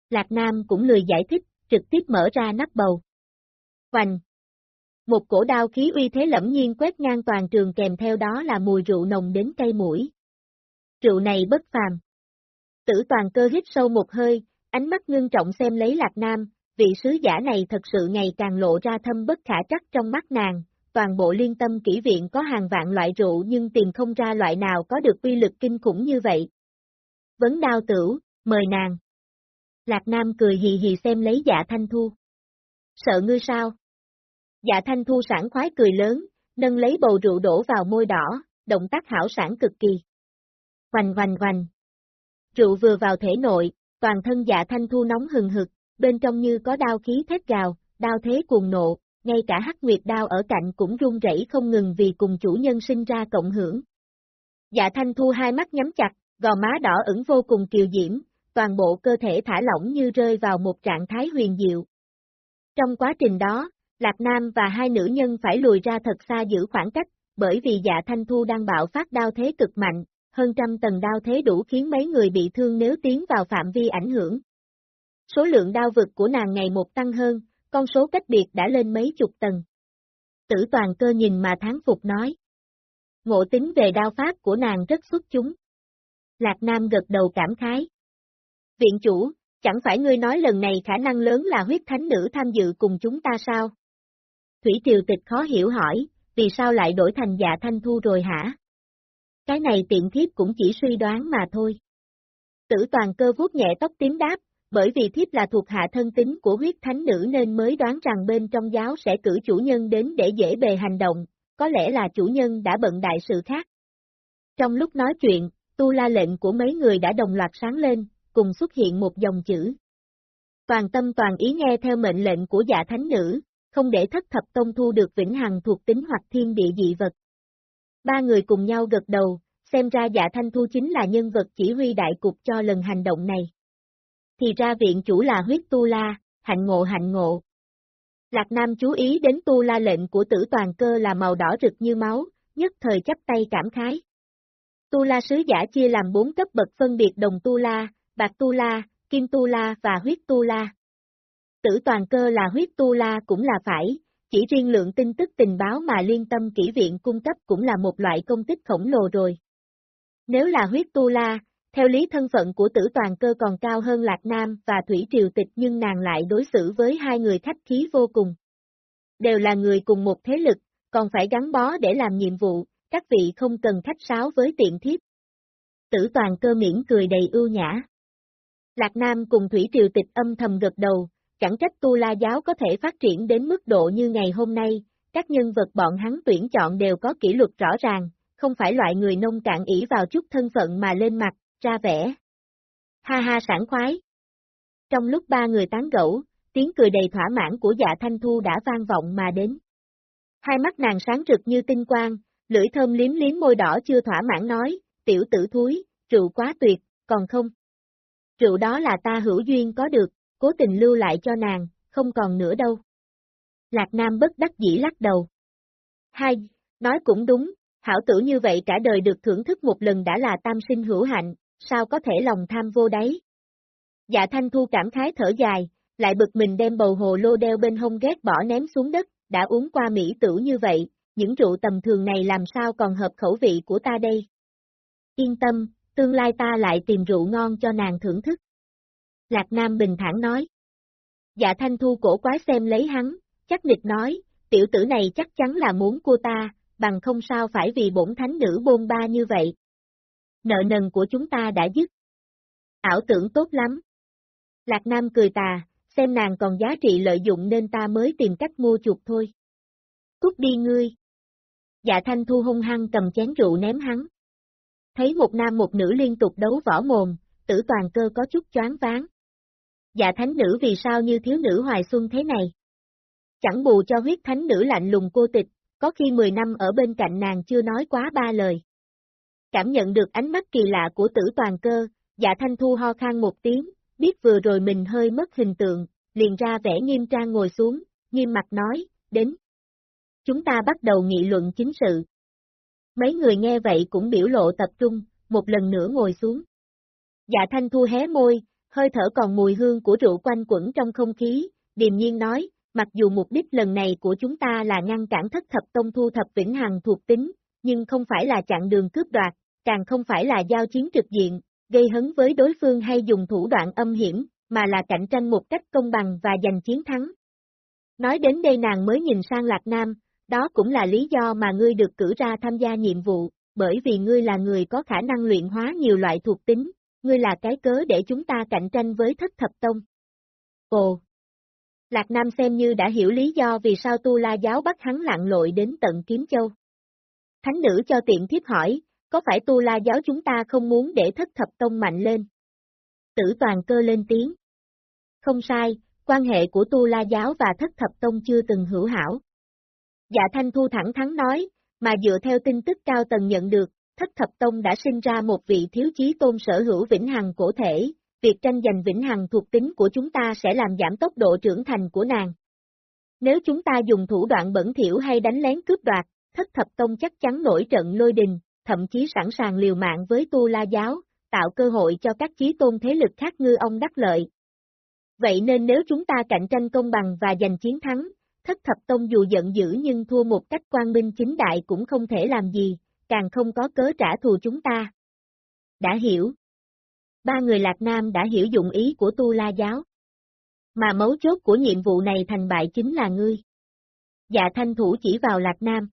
Lạc Nam cũng lười giải thích, trực tiếp mở ra nắp bầu. Hoành! Một cổ đao khí uy thế lẫm nhiên quét ngang toàn trường kèm theo đó là mùi rượu nồng đến cây mũi. Rượu này bất phàm. Tử toàn cơ hít sâu một hơi, ánh mắt ngưng trọng xem lấy Lạc Nam, vị sứ giả này thật sự ngày càng lộ ra thâm bất khả trắc trong mắt nàng, toàn bộ liên tâm kỹ viện có hàng vạn loại rượu nhưng tìm không ra loại nào có được uy lực kinh khủng như vậy. Vấn đao tử, mời nàng. Lạc Nam cười hì hì xem lấy dạ thanh thu. Sợ ngươi sao? Dạ thanh thu sản khoái cười lớn, nâng lấy bầu rượu đổ vào môi đỏ, động tác hảo sản cực kỳ. Hoành hoành hoành. Rượu vừa vào thể nội, toàn thân dạ thanh thu nóng hừng hực, bên trong như có đao khí thét gào, đao thế cuồng nộ, ngay cả hắc nguyệt đao ở cạnh cũng run rẩy không ngừng vì cùng chủ nhân sinh ra cộng hưởng. Dạ thanh thu hai mắt nhắm chặt, gò má đỏ ửng vô cùng kiều diễm, toàn bộ cơ thể thả lỏng như rơi vào một trạng thái huyền diệu. Trong quá trình đó, Lạc Nam và hai nữ nhân phải lùi ra thật xa giữ khoảng cách, bởi vì dạ thanh thu đang bạo phát đao thế cực mạnh, hơn trăm tầng đao thế đủ khiến mấy người bị thương nếu tiến vào phạm vi ảnh hưởng. Số lượng đao vực của nàng ngày một tăng hơn, con số cách biệt đã lên mấy chục tầng. Tử toàn cơ nhìn mà tháng phục nói. Ngộ tính về đao pháp của nàng rất xuất chúng. Lạc Nam gật đầu cảm khái. Viện chủ, chẳng phải ngươi nói lần này khả năng lớn là huyết thánh nữ tham dự cùng chúng ta sao? Thủy Triều Tịch khó hiểu hỏi, vì sao lại đổi thành dạ thanh thu rồi hả? Cái này tiện thiếp cũng chỉ suy đoán mà thôi. Tử toàn cơ vuốt nhẹ tóc tím đáp, bởi vì thiếp là thuộc hạ thân tính của huyết thánh nữ nên mới đoán rằng bên trong giáo sẽ cử chủ nhân đến để dễ bề hành động, có lẽ là chủ nhân đã bận đại sự khác. Trong lúc nói chuyện, tu la lệnh của mấy người đã đồng loạt sáng lên, cùng xuất hiện một dòng chữ. Toàn tâm toàn ý nghe theo mệnh lệnh của dạ thánh nữ, không để thất thập tông thu được vĩnh hằng thuộc tính hoặc thiên địa dị vật. Ba người cùng nhau gật đầu, xem ra dạ thanh thu chính là nhân vật chỉ huy đại cục cho lần hành động này. Thì ra viện chủ là huyết tu la, hạnh ngộ hạnh ngộ. Lạc Nam chú ý đến tu la lệnh của tử toàn cơ là màu đỏ rực như máu, nhất thời chấp tay cảm khái. Tu la sứ giả chia làm bốn cấp bậc phân biệt đồng tu la, bạc tu la, kim tu la và huyết tu la. Tử toàn cơ là huyết tu la cũng là phải, chỉ riêng lượng tin tức tình báo mà liên tâm kỹ viện cung cấp cũng là một loại công tích khổng lồ rồi. Nếu là huyết tu la, theo lý thân phận của tử toàn cơ còn cao hơn Lạc Nam và Thủy Triều Tịch nhưng nàng lại đối xử với hai người khách khí vô cùng. Đều là người cùng một thế lực, còn phải gắn bó để làm nhiệm vụ, các vị không cần khách sáo với tiện thiếp. Tử toàn cơ miễn cười đầy ưu nhã. Lạc Nam cùng Thủy Triều Tịch âm thầm gật đầu, chẳng trách tu la giáo có thể phát triển đến mức độ như ngày hôm nay, các nhân vật bọn hắn tuyển chọn đều có kỷ luật rõ ràng, không phải loại người nông cạn ỷ vào chút thân phận mà lên mặt, ra vẻ. Ha ha sảng khoái. Trong lúc ba người tán gẫu, tiếng cười đầy thỏa mãn của dạ thanh thu đã vang vọng mà đến. Hai mắt nàng sáng rực như tinh quang, lưỡi thơm liếm liếm môi đỏ chưa thỏa mãn nói, tiểu tử thúi, rượu quá tuyệt, còn không? Rượu đó là ta hữu duyên có được, cố tình lưu lại cho nàng, không còn nữa đâu. Lạc Nam bất đắc dĩ lắc đầu. Hai, nói cũng đúng, hảo tử như vậy cả đời được thưởng thức một lần đã là tam sinh hữu hạnh, sao có thể lòng tham vô đáy. Dạ Thanh Thu cảm khái thở dài, lại bực mình đem bầu hồ lô đeo bên hông ghét bỏ ném xuống đất, đã uống qua mỹ tử như vậy, những rượu tầm thường này làm sao còn hợp khẩu vị của ta đây. Yên tâm, tương lai ta lại tìm rượu ngon cho nàng thưởng thức. Lạc Nam bình thản nói. Dạ Thanh Thu cổ quái xem lấy hắn, chắc nịch nói, tiểu tử này chắc chắn là muốn cô ta, bằng không sao phải vì bổn thánh nữ bôn ba như vậy. Nợ nần của chúng ta đã dứt. Ảo tưởng tốt lắm. Lạc Nam cười tà, xem nàng còn giá trị lợi dụng nên ta mới tìm cách mua chuộc thôi. Cút đi ngươi. Dạ Thanh Thu hung hăng cầm chén rượu ném hắn. Thấy một nam một nữ liên tục đấu võ mồm, tử toàn cơ có chút choáng váng. Dạ thánh nữ vì sao như thiếu nữ hoài xuân thế này? Chẳng bù cho huyết thánh nữ lạnh lùng cô tịch, có khi 10 năm ở bên cạnh nàng chưa nói quá ba lời. Cảm nhận được ánh mắt kỳ lạ của tử toàn cơ, dạ thanh thu ho khan một tiếng, biết vừa rồi mình hơi mất hình tượng, liền ra vẻ nghiêm trang ngồi xuống, nghiêm mặt nói, đến. Chúng ta bắt đầu nghị luận chính sự. Mấy người nghe vậy cũng biểu lộ tập trung, một lần nữa ngồi xuống. Dạ thanh thu hé môi, hơi thở còn mùi hương của rượu quanh quẩn trong không khí, điềm nhiên nói, mặc dù mục đích lần này của chúng ta là ngăn cản thất thập tông thu thập vĩnh hằng thuộc tính, nhưng không phải là chặn đường cướp đoạt, càng không phải là giao chiến trực diện, gây hấn với đối phương hay dùng thủ đoạn âm hiểm, mà là cạnh tranh một cách công bằng và giành chiến thắng. Nói đến đây nàng mới nhìn sang Lạc Nam, đó cũng là lý do mà ngươi được cử ra tham gia nhiệm vụ, bởi vì ngươi là người có khả năng luyện hóa nhiều loại thuộc tính, ngươi là cái cớ để chúng ta cạnh tranh với thất thập tông. Ồ! Lạc Nam xem như đã hiểu lý do vì sao Tu La giáo bắt hắn lặn lội đến tận Kiếm Châu. Thánh nữ cho tiện thiếp hỏi, có phải Tu La giáo chúng ta không muốn để thất thập tông mạnh lên? Tử toàn cơ lên tiếng. Không sai, quan hệ của Tu La giáo và thất thập tông chưa từng hữu hảo. Dạ Thanh Thu thẳng thắn nói, mà dựa theo tin tức cao tầng nhận được, thất thập tông đã sinh ra một vị thiếu chí tôn sở hữu vĩnh hằng cổ thể, việc tranh giành vĩnh hằng thuộc tính của chúng ta sẽ làm giảm tốc độ trưởng thành của nàng. Nếu chúng ta dùng thủ đoạn bẩn thiểu hay đánh lén cướp đoạt, thất thập tông chắc chắn nổi trận lôi đình, thậm chí sẵn sàng liều mạng với tu la giáo, tạo cơ hội cho các chí tôn thế lực khác ngư ông đắc lợi. Vậy nên nếu chúng ta cạnh tranh công bằng và giành chiến thắng, thất thập tông dù giận dữ nhưng thua một cách quan minh chính đại cũng không thể làm gì, càng không có cớ trả thù chúng ta. Đã hiểu. Ba người Lạc Nam đã hiểu dụng ý của Tu La Giáo. Mà mấu chốt của nhiệm vụ này thành bại chính là ngươi. Dạ thanh thủ chỉ vào Lạc Nam.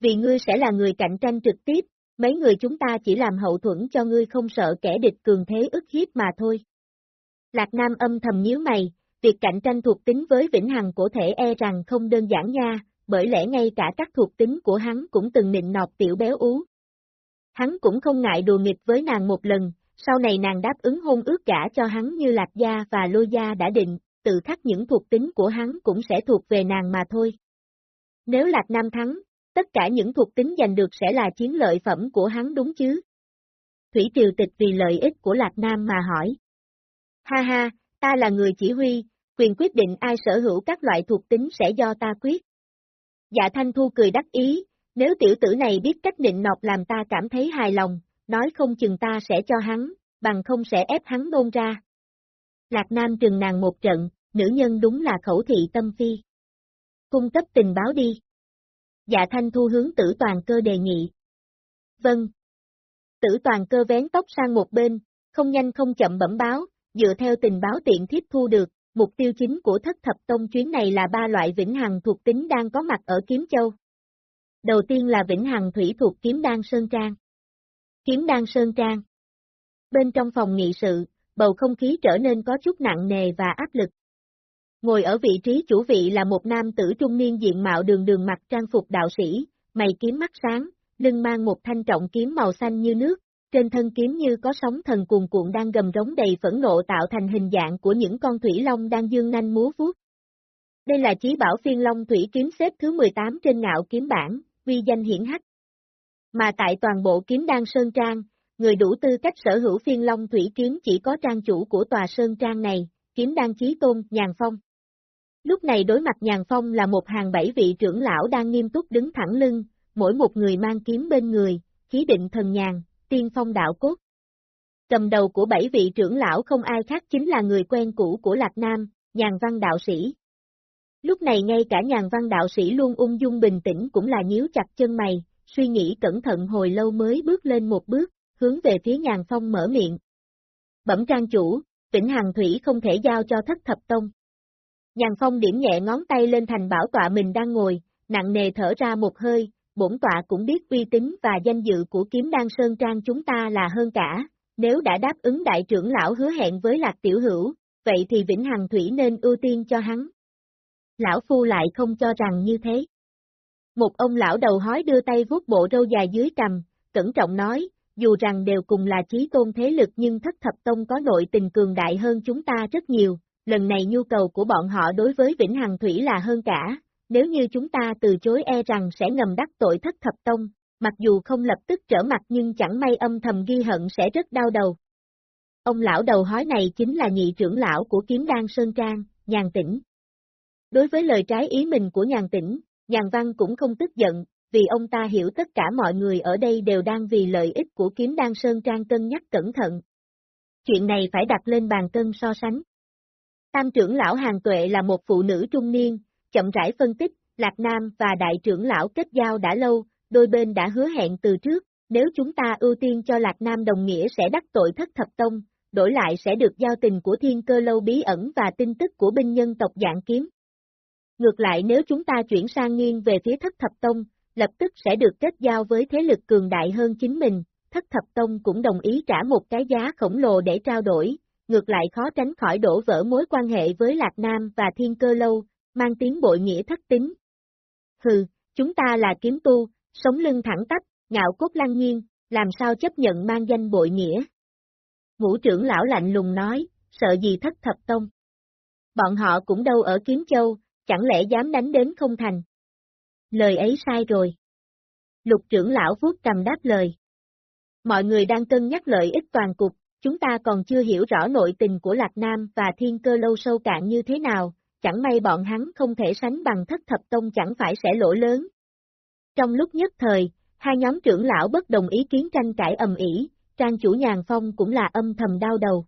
Vì ngươi sẽ là người cạnh tranh trực tiếp, mấy người chúng ta chỉ làm hậu thuẫn cho ngươi không sợ kẻ địch cường thế ức hiếp mà thôi. Lạc Nam âm thầm nhíu mày, việc cạnh tranh thuộc tính với Vĩnh Hằng cổ thể e rằng không đơn giản nha, bởi lẽ ngay cả các thuộc tính của hắn cũng từng nịnh nọt tiểu béo ú. Hắn cũng không ngại đùa nghịch với nàng một lần, sau này nàng đáp ứng hôn ước cả cho hắn như Lạc Gia và Lôi Gia đã định, tự khắc những thuộc tính của hắn cũng sẽ thuộc về nàng mà thôi. Nếu Lạc Nam thắng, tất cả những thuộc tính giành được sẽ là chiến lợi phẩm của hắn đúng chứ? Thủy Triều Tịch vì lợi ích của Lạc Nam mà hỏi. Ha ha, ta là người chỉ huy, quyền quyết định ai sở hữu các loại thuộc tính sẽ do ta quyết. Dạ Thanh Thu cười đắc ý, nếu tiểu tử này biết cách nịnh nọt làm ta cảm thấy hài lòng, nói không chừng ta sẽ cho hắn, bằng không sẽ ép hắn nôn ra. Lạc Nam trừng nàng một trận, nữ nhân đúng là khẩu thị tâm phi. Cung cấp tình báo đi. Dạ Thanh Thu hướng tử toàn cơ đề nghị. Vâng. Tử toàn cơ vén tóc sang một bên, không nhanh không chậm bẩm báo, dựa theo tình báo tiện thiếp thu được, mục tiêu chính của thất thập tông chuyến này là ba loại vĩnh hằng thuộc tính đang có mặt ở Kiếm Châu. Đầu tiên là vĩnh hằng thủy thuộc kiếm đan Sơn Trang. Kiếm đan Sơn Trang. Bên trong phòng nghị sự, bầu không khí trở nên có chút nặng nề và áp lực. Ngồi ở vị trí chủ vị là một nam tử trung niên diện mạo đường đường mặt trang phục đạo sĩ, mày kiếm mắt sáng, lưng mang một thanh trọng kiếm màu xanh như nước, trên thân kiếm như có sóng thần cuồn cuộn đang gầm rống đầy phẫn nộ tạo thành hình dạng của những con thủy long đang dương nanh múa vuốt. Đây là chí bảo phiên long thủy kiếm xếp thứ 18 trên ngạo kiếm bản, uy danh hiển hách. Mà tại toàn bộ kiếm đan Sơn Trang, người đủ tư cách sở hữu phiên long thủy kiếm chỉ có trang chủ của tòa Sơn Trang này, kiếm đan chí tôn, Nhàn Phong. Lúc này đối mặt Nhàn Phong là một hàng bảy vị trưởng lão đang nghiêm túc đứng thẳng lưng, mỗi một người mang kiếm bên người, khí định thần nhàn, tiên phong đạo cốt. Cầm đầu của bảy vị trưởng lão không ai khác chính là người quen cũ của Lạc Nam, nhàn văn đạo sĩ. Lúc này ngay cả nhàn văn đạo sĩ luôn ung dung bình tĩnh cũng là nhíu chặt chân mày, suy nghĩ cẩn thận hồi lâu mới bước lên một bước, hướng về phía nhàn phong mở miệng. Bẩm trang chủ, Vĩnh Hằng Thủy không thể giao cho thất thập tông. Nhàn phong điểm nhẹ ngón tay lên thành bảo tọa mình đang ngồi, nặng nề thở ra một hơi, bổn tọa cũng biết uy tín và danh dự của kiếm đan sơn trang chúng ta là hơn cả, nếu đã đáp ứng đại trưởng lão hứa hẹn với lạc tiểu hữu, vậy thì Vĩnh Hằng Thủy nên ưu tiên cho hắn. Lão Phu lại không cho rằng như thế. Một ông lão đầu hói đưa tay vuốt bộ râu dài dưới cằm, cẩn trọng nói, dù rằng đều cùng là chí tôn thế lực nhưng thất thập tông có nội tình cường đại hơn chúng ta rất nhiều, lần này nhu cầu của bọn họ đối với Vĩnh Hằng Thủy là hơn cả, nếu như chúng ta từ chối e rằng sẽ ngầm đắc tội thất thập tông, mặc dù không lập tức trở mặt nhưng chẳng may âm thầm ghi hận sẽ rất đau đầu. Ông lão đầu hói này chính là nhị trưởng lão của kiếm đan Sơn Trang, nhàn tĩnh. Đối với lời trái ý mình của nhàn tĩnh, nhàn văn cũng không tức giận, vì ông ta hiểu tất cả mọi người ở đây đều đang vì lợi ích của kiếm đan Sơn Trang cân nhắc cẩn thận. Chuyện này phải đặt lên bàn cân so sánh. Tam trưởng lão Hàng Tuệ là một phụ nữ trung niên, chậm rãi phân tích, Lạc Nam và đại trưởng lão kết giao đã lâu, đôi bên đã hứa hẹn từ trước, nếu chúng ta ưu tiên cho Lạc Nam đồng nghĩa sẽ đắc tội thất thập tông, đổi lại sẽ được giao tình của thiên cơ lâu bí ẩn và tin tức của binh nhân tộc dạng kiếm. Ngược lại nếu chúng ta chuyển sang nghiêng về phía thất thập tông, lập tức sẽ được kết giao với thế lực cường đại hơn chính mình, thất thập tông cũng đồng ý trả một cái giá khổng lồ để trao đổi, ngược lại khó tránh khỏi đổ vỡ mối quan hệ với Lạc Nam và Thiên Cơ Lâu, mang tiếng bội nghĩa thất tính. Hừ, chúng ta là kiếm tu, sống lưng thẳng tắp, ngạo cốt lang nhiên, làm sao chấp nhận mang danh bội nghĩa. Ngũ trưởng lão lạnh lùng nói, sợ gì thất thập tông. Bọn họ cũng đâu ở Kiếm Châu, chẳng lẽ dám đánh đến không thành. Lời ấy sai rồi. Lục trưởng lão vuốt cầm đáp lời. Mọi người đang cân nhắc lợi ích toàn cục, chúng ta còn chưa hiểu rõ nội tình của Lạc Nam và thiên cơ lâu sâu cạn như thế nào, chẳng may bọn hắn không thể sánh bằng thất thập tông chẳng phải sẽ lỗ lớn. Trong lúc nhất thời, hai nhóm trưởng lão bất đồng ý kiến tranh cãi ầm ĩ, trang chủ nhàn phong cũng là âm thầm đau đầu.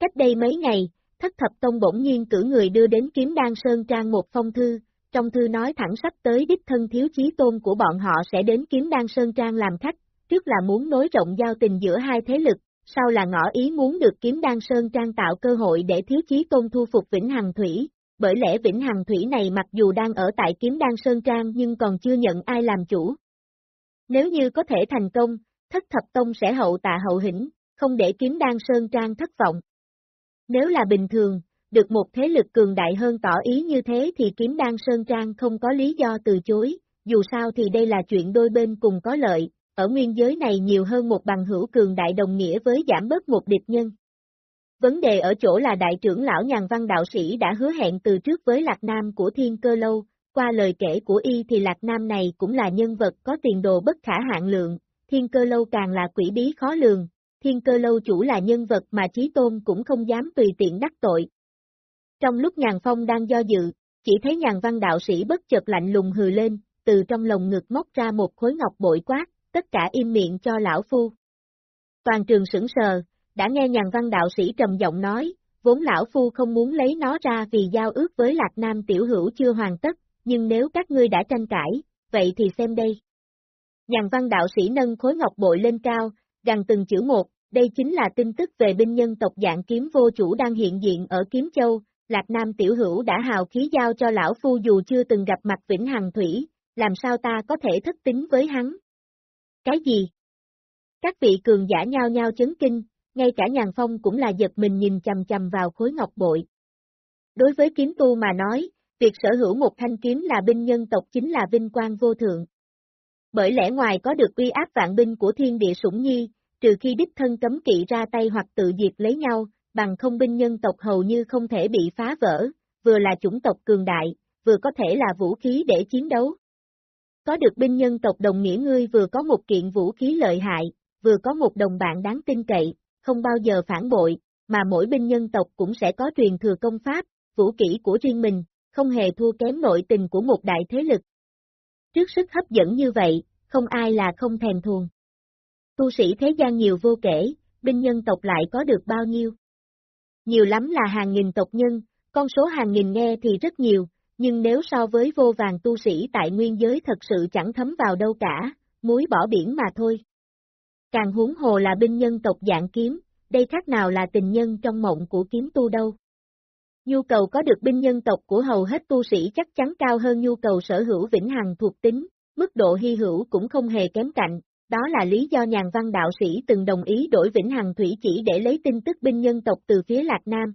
Cách đây mấy ngày, thất thập tông bỗng nhiên cử người đưa đến kiếm đan sơn trang một phong thư, trong thư nói thẳng sắp tới đích thân thiếu chí tôn của bọn họ sẽ đến kiếm đan sơn trang làm khách, trước là muốn nối rộng giao tình giữa hai thế lực, sau là ngỏ ý muốn được kiếm đan sơn trang tạo cơ hội để thiếu chí công thu phục Vĩnh Hằng Thủy, bởi lẽ Vĩnh Hằng Thủy này mặc dù đang ở tại kiếm đan Sơn Trang nhưng còn chưa nhận ai làm chủ. Nếu như có thể thành công, thất thập tông sẽ hậu tạ hậu hĩnh, không để kiếm đan Sơn Trang thất vọng. Nếu là bình thường, được một thế lực cường đại hơn tỏ ý như thế thì kiếm đan Sơn Trang không có lý do từ chối, dù sao thì đây là chuyện đôi bên cùng có lợi, ở nguyên giới này nhiều hơn một bằng hữu cường đại đồng nghĩa với giảm bớt một địch nhân. Vấn đề ở chỗ là đại trưởng lão nhàn văn đạo sĩ đã hứa hẹn từ trước với Lạc Nam của Thiên Cơ Lâu, qua lời kể của y thì Lạc Nam này cũng là nhân vật có tiền đồ bất khả hạn lượng, Thiên Cơ Lâu càng là quỷ bí khó lường, Thiên Cơ Lâu chủ là nhân vật mà Chí Tôn cũng không dám tùy tiện đắc tội. Trong lúc Nhàn Phong đang do dự, chỉ thấy Nhàn Văn đạo sĩ bất chợt lạnh lùng hừ lên, từ trong lồng ngực móc ra một khối ngọc bội quát, tất cả im miệng cho lão phu. Toàn trường sững sờ, đã nghe nhàn văn đạo sĩ trầm giọng nói, vốn lão phu không muốn lấy nó ra vì giao ước với Lạc Nam tiểu hữu chưa hoàn tất, nhưng nếu các ngươi đã tranh cãi, vậy thì xem đây. Nhàn văn đạo sĩ nâng khối ngọc bội lên cao, gần từng chữ một, đây chính là tin tức về binh nhân tộc dạng kiếm vô chủ đang hiện diện ở Kiếm Châu, Lạc Nam tiểu hữu đã hào khí giao cho lão phu dù chưa từng gặp mặt Vĩnh Hằng Thủy, làm sao ta có thể thất tính với hắn? Cái gì? Các vị cường giả nhao nhao chấn kinh, ngay cả nhàn phong cũng là giật mình nhìn chầm chầm vào khối ngọc bội. Đối với kiếm tu mà nói, việc sở hữu một thanh kiếm là binh nhân tộc chính là vinh quang vô thượng. Bởi lẽ ngoài có được uy áp vạn binh của thiên địa sủng nhi, trừ khi đích thân cấm kỵ ra tay hoặc tự diệt lấy nhau, bằng không binh nhân tộc hầu như không thể bị phá vỡ, vừa là chủng tộc cường đại, vừa có thể là vũ khí để chiến đấu. Có được binh nhân tộc đồng nghĩa ngươi vừa có một kiện vũ khí lợi hại, vừa có một đồng bạn đáng tin cậy, không bao giờ phản bội, mà mỗi binh nhân tộc cũng sẽ có truyền thừa công pháp, vũ kỹ của riêng mình, không hề thua kém nội tình của một đại thế lực. Trước sức hấp dẫn như vậy, không ai là không thèm thuồng. Tu sĩ thế gian nhiều vô kể, binh nhân tộc lại có được bao nhiêu? Nhiều lắm là hàng nghìn tộc nhân, con số hàng nghìn nghe thì rất nhiều, nhưng nếu so với vô vàng tu sĩ tại nguyên giới thật sự chẳng thấm vào đâu cả, muối bỏ biển mà thôi. Càng huống hồ là binh nhân tộc dạng kiếm, đây khác nào là tình nhân trong mộng của kiếm tu đâu. Nhu cầu có được binh nhân tộc của hầu hết tu sĩ chắc chắn cao hơn nhu cầu sở hữu vĩnh hằng thuộc tính, mức độ hy hữu cũng không hề kém cạnh, đó là lý do nhàn văn đạo sĩ từng đồng ý đổi vĩnh hằng thủy chỉ để lấy tin tức binh nhân tộc từ phía Lạc Nam.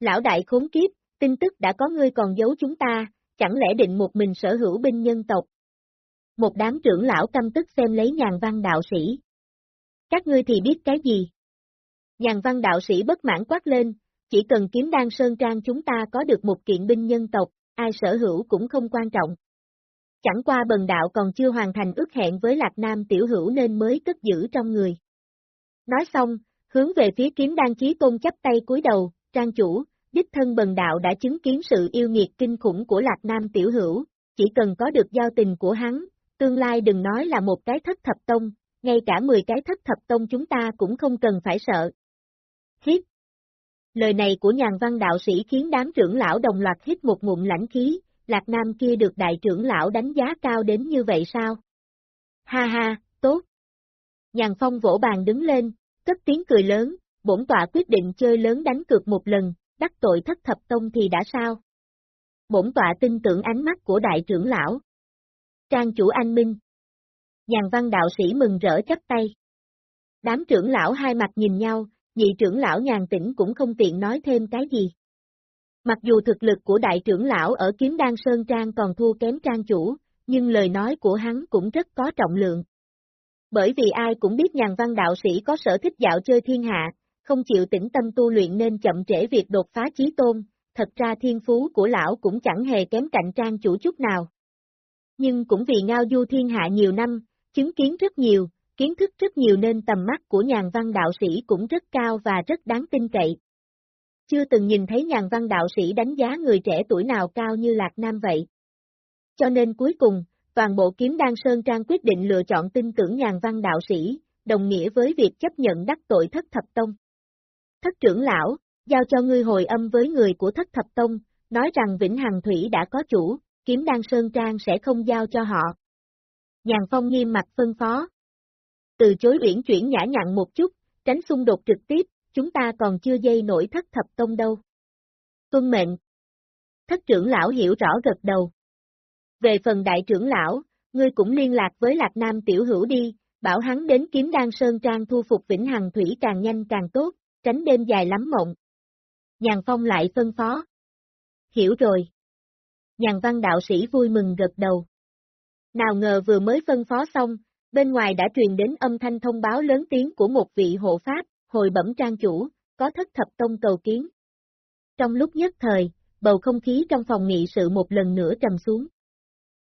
Lão đại khốn kiếp, tin tức đã có ngươi còn giấu chúng ta, chẳng lẽ định một mình sở hữu binh nhân tộc? Một đám trưởng lão căm tức xem lấy nhàn văn đạo sĩ. Các ngươi thì biết cái gì? Nhàn văn đạo sĩ bất mãn quát lên, chỉ cần kiếm đan sơn trang chúng ta có được một kiện binh nhân tộc, ai sở hữu cũng không quan trọng. Chẳng qua bần đạo còn chưa hoàn thành ước hẹn với Lạc Nam tiểu hữu nên mới cất giữ trong người. Nói xong, hướng về phía kiếm đan chí tôn chấp tay cúi đầu, trang chủ, đích thân bần đạo đã chứng kiến sự yêu nghiệt kinh khủng của Lạc Nam tiểu hữu, chỉ cần có được giao tình của hắn, tương lai đừng nói là một cái thất thập tông, ngay cả 10 cái thất thập tông chúng ta cũng không cần phải sợ. Hít Lời này của nhàn văn đạo sĩ khiến đám trưởng lão đồng loạt hít một ngụm lãnh khí, Lạc Nam kia được đại trưởng lão đánh giá cao đến như vậy sao? Ha ha, tốt. Nhàn phong vỗ bàn đứng lên, cất tiếng cười lớn, bổn tọa quyết định chơi lớn đánh cược một lần, đắc tội thất thập tông thì đã sao? Bổn tọa tin tưởng ánh mắt của đại trưởng lão. Trang chủ anh Minh. Nhàn văn đạo sĩ mừng rỡ chấp tay. Đám trưởng lão hai mặt nhìn nhau, nhị trưởng lão nhàn tĩnh cũng không tiện nói thêm cái gì. Mặc dù thực lực của đại trưởng lão ở kiếm đan sơn trang còn thua kém trang chủ, nhưng lời nói của hắn cũng rất có trọng lượng. Bởi vì ai cũng biết nhàn văn đạo sĩ có sở thích dạo chơi thiên hạ, không chịu tĩnh tâm tu luyện nên chậm trễ việc đột phá chí tôn, thật ra thiên phú của lão cũng chẳng hề kém cạnh trang chủ chút nào. Nhưng cũng vì ngao du thiên hạ nhiều năm, chứng kiến rất nhiều, kiến thức rất nhiều nên tầm mắt của nhàn văn đạo sĩ cũng rất cao và rất đáng tin cậy. Chưa từng nhìn thấy nhàn văn đạo sĩ đánh giá người trẻ tuổi nào cao như Lạc Nam vậy. Cho nên cuối cùng, toàn bộ kiếm đan sơn trang quyết định lựa chọn tin tưởng nhàn văn đạo sĩ, đồng nghĩa với việc chấp nhận đắc tội thất thập tông. Thất trưởng lão, giao cho ngươi hồi âm với người của thất thập tông, nói rằng Vĩnh Hằng Thủy đã có chủ, kiếm đan sơn trang sẽ không giao cho họ. Nhàn Phong nghiêm mặt phân phó. Từ chối uyển chuyển nhã nhặn một chút, tránh xung đột trực tiếp, chúng ta còn chưa dây nổi thất thập tông đâu. Tuân mệnh. Thất trưởng lão hiểu rõ gật đầu. Về phần đại trưởng lão, ngươi cũng liên lạc với Lạc Nam tiểu hữu đi, bảo hắn đến kiếm đan sơn trang thu phục Vĩnh Hằng Thủy càng nhanh càng tốt, tránh đêm dài lắm mộng. Nhàn Phong lại phân phó. Hiểu rồi. Nhàn văn đạo sĩ vui mừng gật đầu. Nào ngờ vừa mới phân phó xong, Bên ngoài đã truyền đến âm thanh thông báo lớn tiếng của một vị hộ pháp, hồi bẩm trang chủ, có thất thập tông cầu kiến. Trong lúc nhất thời, bầu không khí trong phòng nghị sự một lần nữa trầm xuống.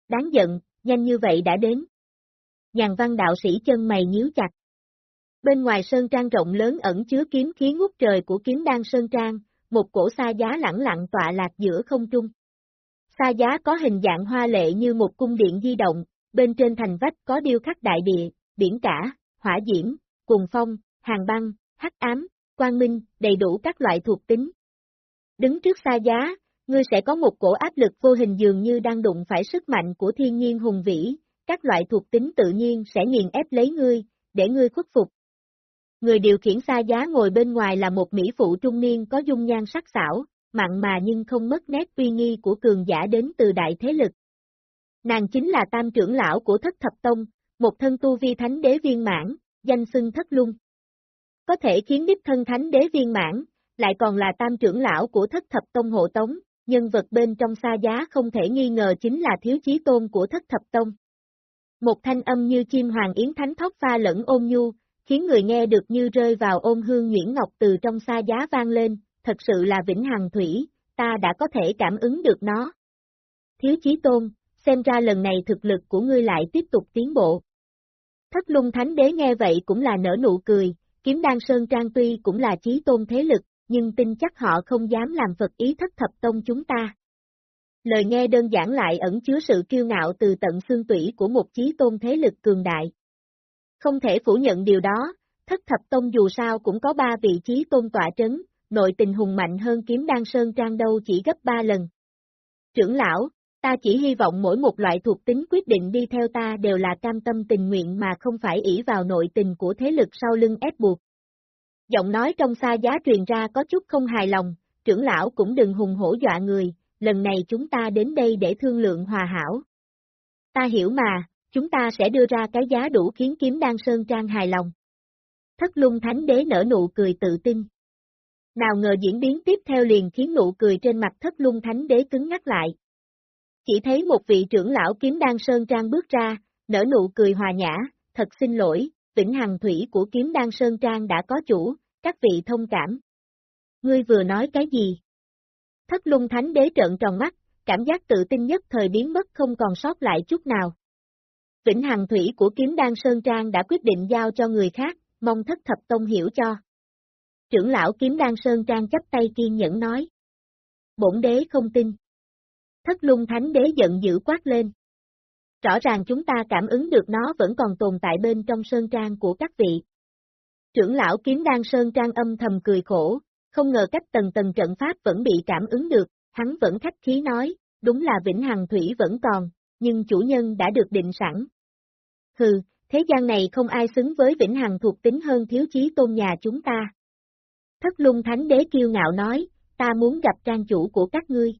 Đáng giận, nhanh như vậy đã đến. Nhàn văn đạo sĩ chân mày nhíu chặt. Bên ngoài sơn trang rộng lớn ẩn chứa kiếm khí ngút trời của kiếm đan sơn trang, một cổ xa giá lẳng lặng tọa lạc giữa không trung. Xa giá có hình dạng hoa lệ như một cung điện di động, bên trên thành vách có điêu khắc đại địa, biển cả, hỏa diễm, cùng phong, hàng băng, hắc ám, quang minh, đầy đủ các loại thuộc tính. Đứng trước xa giá, ngươi sẽ có một cổ áp lực vô hình dường như đang đụng phải sức mạnh của thiên nhiên hùng vĩ, các loại thuộc tính tự nhiên sẽ nghiền ép lấy ngươi, để ngươi khuất phục. Người điều khiển xa giá ngồi bên ngoài là một mỹ phụ trung niên có dung nhan sắc sảo, mặn mà nhưng không mất nét uy nghi của cường giả đến từ đại thế lực. Nàng chính là tam trưởng lão của thất thập tông, một thân tu vi thánh đế viên mãn, danh xưng thất lung. Có thể khiến đích thân thánh đế viên mãn, lại còn là tam trưởng lão của thất thập tông hộ tống, nhân vật bên trong xa giá không thể nghi ngờ chính là thiếu chí tôn của thất thập tông. Một thanh âm như chim hoàng yến thánh thóc pha lẫn ôn nhu, khiến người nghe được như rơi vào ôm hương nguyễn ngọc từ trong xa giá vang lên, thật sự là vĩnh hằng thủy, ta đã có thể cảm ứng được nó. Thiếu chí tôn, xem ra lần này thực lực của ngươi lại tiếp tục tiến bộ. Thất lung thánh đế nghe vậy cũng là nở nụ cười, kiếm đan sơn trang tuy cũng là chí tôn thế lực, nhưng tin chắc họ không dám làm Phật ý thất thập tông chúng ta. Lời nghe đơn giản lại ẩn chứa sự kiêu ngạo từ tận xương tủy của một chí tôn thế lực cường đại. Không thể phủ nhận điều đó, thất thập tông dù sao cũng có ba vị trí tôn tọa trấn, nội tình hùng mạnh hơn kiếm đan sơn trang đâu chỉ gấp ba lần. Trưởng lão, ta chỉ hy vọng mỗi một loại thuộc tính quyết định đi theo ta đều là cam tâm tình nguyện mà không phải ỷ vào nội tình của thế lực sau lưng ép buộc. Giọng nói trong xa giá truyền ra có chút không hài lòng, trưởng lão cũng đừng hùng hổ dọa người, lần này chúng ta đến đây để thương lượng hòa hảo. Ta hiểu mà, chúng ta sẽ đưa ra cái giá đủ khiến kiếm đan sơn trang hài lòng. Thất lung thánh đế nở nụ cười tự tin. Nào ngờ diễn biến tiếp theo liền khiến nụ cười trên mặt thất lung thánh đế cứng ngắt lại. Chỉ thấy một vị trưởng lão kiếm đan sơn trang bước ra, nở nụ cười hòa nhã, thật xin lỗi, vĩnh hằng thủy của kiếm đan sơn trang đã có chủ, các vị thông cảm. Ngươi vừa nói cái gì? Thất lung thánh đế trợn tròn mắt, cảm giác tự tin nhất thời biến mất không còn sót lại chút nào. Vĩnh Hằng Thủy của kiếm đan Sơn Trang đã quyết định giao cho người khác, mong thất thập tông hiểu cho. Trưởng lão kiếm đan Sơn Trang chấp tay kiên nhẫn nói. Bổn đế không tin. Thất lung thánh đế giận dữ quát lên. Rõ ràng chúng ta cảm ứng được nó vẫn còn tồn tại bên trong Sơn Trang của các vị. Trưởng lão kiếm đan Sơn Trang âm thầm cười khổ, không ngờ cách tầng tầng trận pháp vẫn bị cảm ứng được, hắn vẫn khách khí nói, đúng là Vĩnh Hằng Thủy vẫn còn, nhưng chủ nhân đã được định sẵn, Hừ, thế gian này không ai xứng với Vĩnh Hằng thuộc tính hơn thiếu chí tôn nhà chúng ta. Thất lung thánh đế kiêu ngạo nói, ta muốn gặp trang chủ của các ngươi.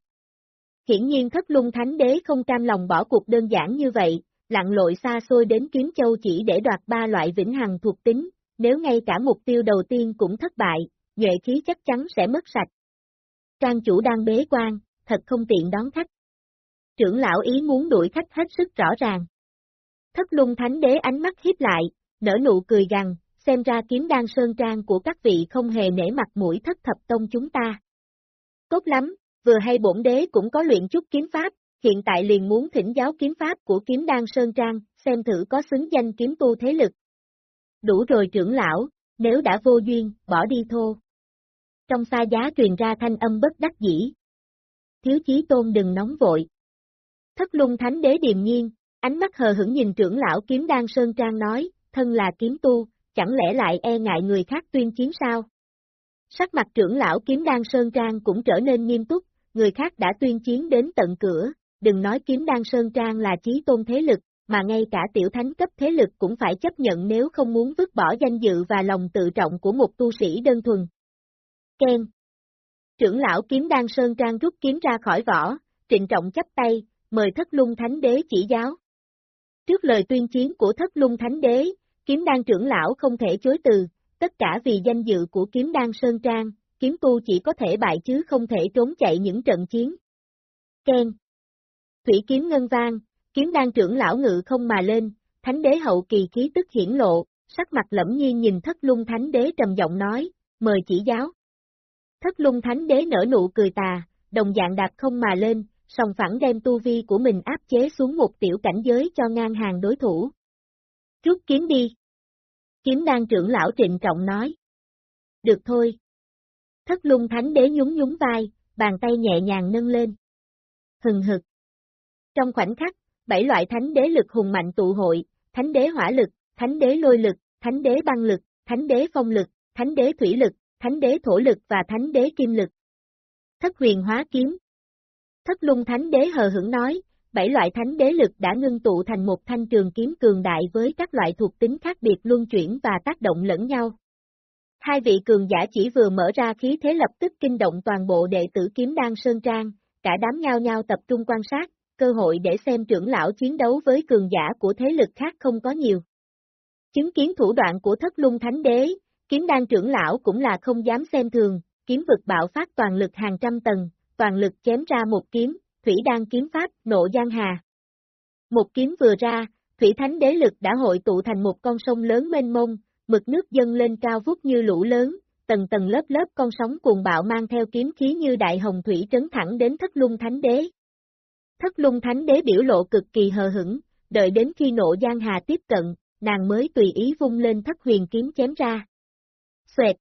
Hiển nhiên thất lung thánh đế không cam lòng bỏ cuộc đơn giản như vậy, lặn lội xa xôi đến kiếm châu chỉ để đoạt ba loại vĩnh hằng thuộc tính, nếu ngay cả mục tiêu đầu tiên cũng thất bại, nhuệ khí chắc chắn sẽ mất sạch. Trang chủ đang bế quan, thật không tiện đón khách. Trưởng lão ý muốn đuổi khách hết sức rõ ràng. Thất lung thánh đế ánh mắt hiếp lại, nở nụ cười gằn, xem ra kiếm đan sơn trang của các vị không hề nể mặt mũi thất thập tông chúng ta. Tốt lắm, vừa hay bổn đế cũng có luyện chút kiếm pháp, hiện tại liền muốn thỉnh giáo kiếm pháp của kiếm đan sơn trang, xem thử có xứng danh kiếm tu thế lực. Đủ rồi trưởng lão, nếu đã vô duyên, bỏ đi thô. Trong xa giá truyền ra thanh âm bất đắc dĩ. Thiếu chí tôn đừng nóng vội. Thất lung thánh đế điềm nhiên, Ánh mắt hờ hững nhìn trưởng lão kiếm đan Sơn Trang nói, thân là kiếm tu, chẳng lẽ lại e ngại người khác tuyên chiến sao? Sắc mặt trưởng lão kiếm đan Sơn Trang cũng trở nên nghiêm túc, người khác đã tuyên chiến đến tận cửa, đừng nói kiếm đan Sơn Trang là chí tôn thế lực, mà ngay cả tiểu thánh cấp thế lực cũng phải chấp nhận nếu không muốn vứt bỏ danh dự và lòng tự trọng của một tu sĩ đơn thuần. Ken Trưởng lão kiếm đan Sơn Trang rút kiếm ra khỏi vỏ, trịnh trọng chấp tay, mời thất lung thánh đế chỉ giáo. Trước lời tuyên chiến của thất lung thánh đế, kiếm đan trưởng lão không thể chối từ, tất cả vì danh dự của kiếm đan Sơn Trang, kiếm tu chỉ có thể bại chứ không thể trốn chạy những trận chiến. Ken Thủy kiếm ngân vang, kiếm đan trưởng lão ngự không mà lên, thánh đế hậu kỳ khí tức hiển lộ, sắc mặt lẫm nhiên nhìn thất lung thánh đế trầm giọng nói, mời chỉ giáo. Thất lung thánh đế nở nụ cười tà, đồng dạng đạp không mà lên, Sòng phẳng đem tu vi của mình áp chế xuống một tiểu cảnh giới cho ngang hàng đối thủ. Rút kiếm đi. Kiếm đan trưởng lão trịnh trọng nói. Được thôi. Thất lung thánh đế nhún nhún vai, bàn tay nhẹ nhàng nâng lên. Hừng hực. Trong khoảnh khắc, bảy loại thánh đế lực hùng mạnh tụ hội, thánh đế hỏa lực, thánh đế lôi lực, thánh đế băng lực, thánh đế phong lực, thánh đế thủy lực, thánh đế thổ lực và thánh đế kim lực. Thất huyền hóa kiếm. Thất lung thánh đế hờ hững nói, bảy loại thánh đế lực đã ngưng tụ thành một thanh trường kiếm cường đại với các loại thuộc tính khác biệt luân chuyển và tác động lẫn nhau. Hai vị cường giả chỉ vừa mở ra khí thế lập tức kinh động toàn bộ đệ tử kiếm đan Sơn Trang, cả đám nhao nhao tập trung quan sát, cơ hội để xem trưởng lão chiến đấu với cường giả của thế lực khác không có nhiều. Chứng kiến thủ đoạn của thất lung thánh đế, kiếm đan trưởng lão cũng là không dám xem thường, kiếm vực bạo phát toàn lực hàng trăm tầng, toàn lực chém ra một kiếm, thủy đan kiếm pháp, nộ giang hà. Một kiếm vừa ra, thủy thánh đế lực đã hội tụ thành một con sông lớn mênh mông, mực nước dâng lên cao vút như lũ lớn, tầng tầng lớp lớp con sóng cuồng bạo mang theo kiếm khí như đại hồng thủy trấn thẳng đến thất lung thánh đế. Thất lung thánh đế biểu lộ cực kỳ hờ hững, đợi đến khi nộ giang hà tiếp cận, nàng mới tùy ý vung lên thất huyền kiếm chém ra. Xoẹt!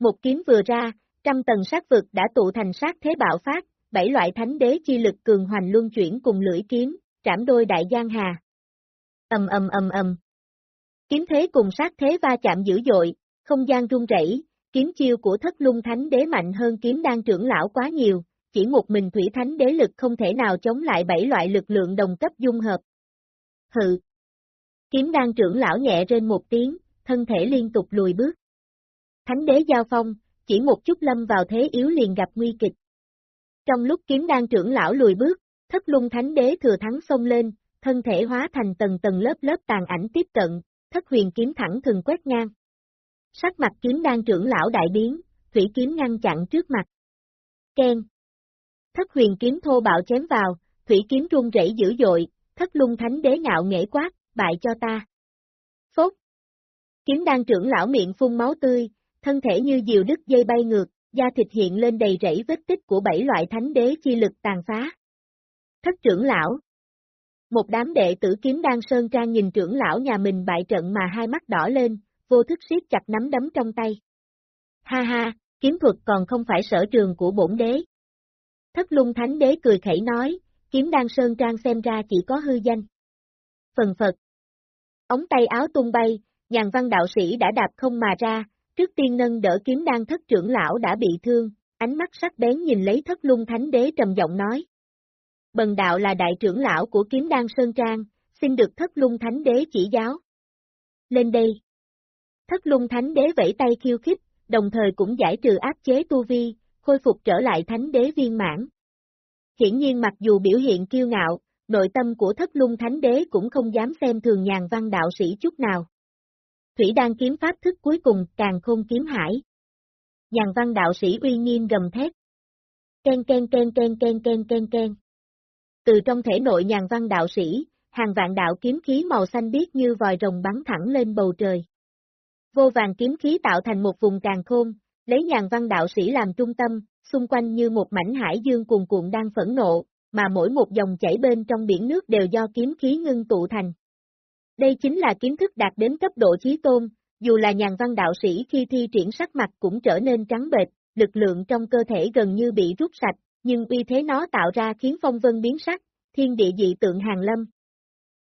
Một kiếm vừa ra, trăm tầng sát vực đã tụ thành sát thế bạo phát, bảy loại thánh đế chi lực cường hoành luân chuyển cùng lưỡi kiếm, trảm đôi đại giang hà. Ầm ầm ầm ầm. Kiếm thế cùng sát thế va chạm dữ dội, không gian rung rẩy, kiếm chiêu của thất lung thánh đế mạnh hơn kiếm đan trưởng lão quá nhiều, chỉ một mình thủy thánh đế lực không thể nào chống lại bảy loại lực lượng đồng cấp dung hợp. Hự! Kiếm đan trưởng lão nhẹ trên một tiếng, thân thể liên tục lùi bước. Thánh đế giao phong, chỉ một chút lâm vào thế yếu liền gặp nguy kịch. Trong lúc kiếm đan trưởng lão lùi bước, thất lung thánh đế thừa thắng xông lên, thân thể hóa thành tầng tầng lớp lớp tàn ảnh tiếp cận, thất huyền kiếm thẳng thường quét ngang. Sắc mặt kiếm đan trưởng lão đại biến, thủy kiếm ngăn chặn trước mặt. Ken. Thất huyền kiếm thô bạo chém vào, thủy kiếm rung rẩy dữ dội, thất lung thánh đế ngạo nghệ quát, bại cho ta. Phốt. Kiếm đan trưởng lão miệng phun máu tươi, thân thể như diều đứt dây bay ngược, da thịt hiện lên đầy rẫy vết tích của bảy loại thánh đế chi lực tàn phá. Thất trưởng lão Một đám đệ tử kiếm đan sơn trang nhìn trưởng lão nhà mình bại trận mà hai mắt đỏ lên, vô thức siết chặt nắm đấm trong tay. Ha ha, kiếm thuật còn không phải sở trường của bổn đế. Thất lung thánh đế cười khẩy nói, kiếm đan sơn trang xem ra chỉ có hư danh. Phần phật. Ống tay áo tung bay, nhàn văn đạo sĩ đã đạp không mà ra, trước tiên nâng đỡ kiếm đan thất trưởng lão đã bị thương, ánh mắt sắc bén nhìn lấy thất lung thánh đế trầm giọng nói. Bần đạo là đại trưởng lão của kiếm đan Sơn Trang, xin được thất lung thánh đế chỉ giáo. Lên đây. Thất lung thánh đế vẫy tay khiêu khích, đồng thời cũng giải trừ áp chế tu vi, khôi phục trở lại thánh đế viên mãn. Hiển nhiên mặc dù biểu hiện kiêu ngạo, nội tâm của thất lung thánh đế cũng không dám xem thường nhàn văn đạo sĩ chút nào. Thủy đan kiếm pháp thức cuối cùng càng khôn kiếm hải. Nhàn văn đạo sĩ uy nghiêm gầm thét. Ken ken ken ken ken ken ken ken. Từ trong thể nội nhàn văn đạo sĩ, hàng vạn đạo kiếm khí màu xanh biếc như vòi rồng bắn thẳng lên bầu trời. Vô vàng kiếm khí tạo thành một vùng càng khôn, lấy nhàn văn đạo sĩ làm trung tâm, xung quanh như một mảnh hải dương cuồn cuộn đang phẫn nộ, mà mỗi một dòng chảy bên trong biển nước đều do kiếm khí ngưng tụ thành. Đây chính là kiến thức đạt đến cấp độ chí tôn, dù là nhàn văn đạo sĩ khi thi triển sắc mặt cũng trở nên trắng bệch, lực lượng trong cơ thể gần như bị rút sạch, nhưng uy thế nó tạo ra khiến phong vân biến sắc, thiên địa dị tượng hàng lâm.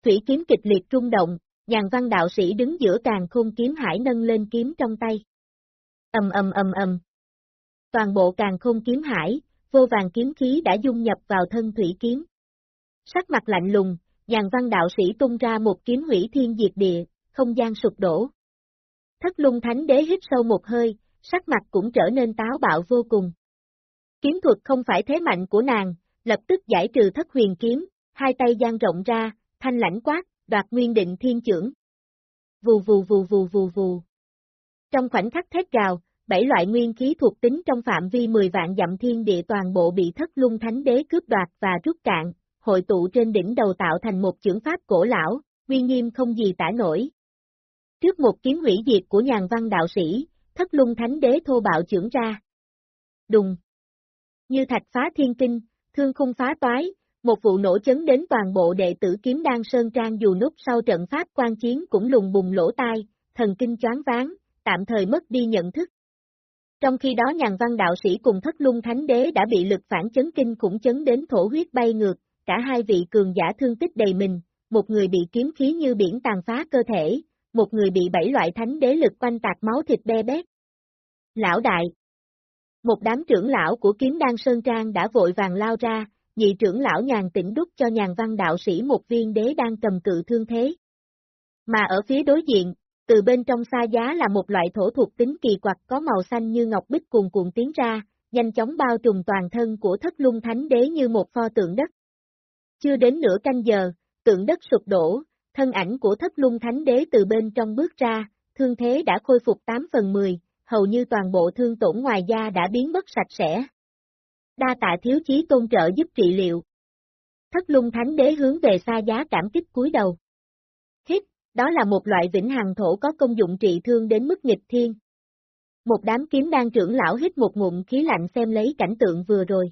Thủy kiếm kịch liệt rung động, nhàn văn đạo sĩ đứng giữa càng khôn kiếm hải nâng lên kiếm trong tay. Ầm ầm ầm ầm. Toàn bộ càng khôn kiếm hải, vô vàng kiếm khí đã dung nhập vào thân thủy kiếm. Sắc mặt lạnh lùng, dàn văn đạo sĩ tung ra một kiếm hủy thiên diệt địa, không gian sụp đổ. Thất lung thánh đế hít sâu một hơi, sắc mặt cũng trở nên táo bạo vô cùng. Kiếm thuật không phải thế mạnh của nàng, lập tức giải trừ thất huyền kiếm, hai tay giang rộng ra, thanh lãnh quát, đoạt nguyên định thiên trưởng. Vù vù vù vù vù vù. Trong khoảnh khắc thét gào, bảy loại nguyên khí thuộc tính trong phạm vi 10 vạn dặm thiên địa toàn bộ bị thất lung thánh đế cướp đoạt và rút cạn, hội tụ trên đỉnh đầu tạo thành một chưởng pháp cổ lão, uy nghiêm không gì tả nổi. Trước một kiếm hủy diệt của nhàn văn đạo sĩ, thất lung thánh đế thô bạo trưởng ra. Đùng. Như thạch phá thiên kinh, thương khung phá toái, một vụ nổ chấn đến toàn bộ đệ tử kiếm đan sơn trang dù núp sau trận pháp quan chiến cũng lùng bùng lỗ tai, thần kinh choáng váng, tạm thời mất đi nhận thức. Trong khi đó nhàn văn đạo sĩ cùng thất lung thánh đế đã bị lực phản chấn kinh cũng chấn đến thổ huyết bay ngược, cả hai vị cường giả thương tích đầy mình, một người bị kiếm khí như biển tàn phá cơ thể, một người bị bảy loại thánh đế lực quanh tạc máu thịt be bét. Lão đại Một đám trưởng lão của kiếm đan sơn trang đã vội vàng lao ra, nhị trưởng lão nhàn tỉnh đúc cho nhàn văn đạo sĩ một viên đế đang cầm cự thương thế. Mà ở phía đối diện, từ bên trong xa giá là một loại thổ thuộc tính kỳ quặc có màu xanh như ngọc bích cuồn cuộn tiến ra, nhanh chóng bao trùm toàn thân của thất lung thánh đế như một pho tượng đất. Chưa đến nửa canh giờ, tượng đất sụp đổ, thân ảnh của thất lung thánh đế từ bên trong bước ra, thương thế đã khôi phục 8 phần 10, hầu như toàn bộ thương tổn ngoài da đã biến mất sạch sẽ. Đa tạ thiếu chí tôn trợ giúp trị liệu. Thất lung thánh đế hướng về xa giá cảm kích cúi đầu. Hít, đó là một loại vĩnh hằng thổ có công dụng trị thương đến mức nghịch thiên. Một đám kiếm đang trưởng lão hít một ngụm khí lạnh xem lấy cảnh tượng vừa rồi.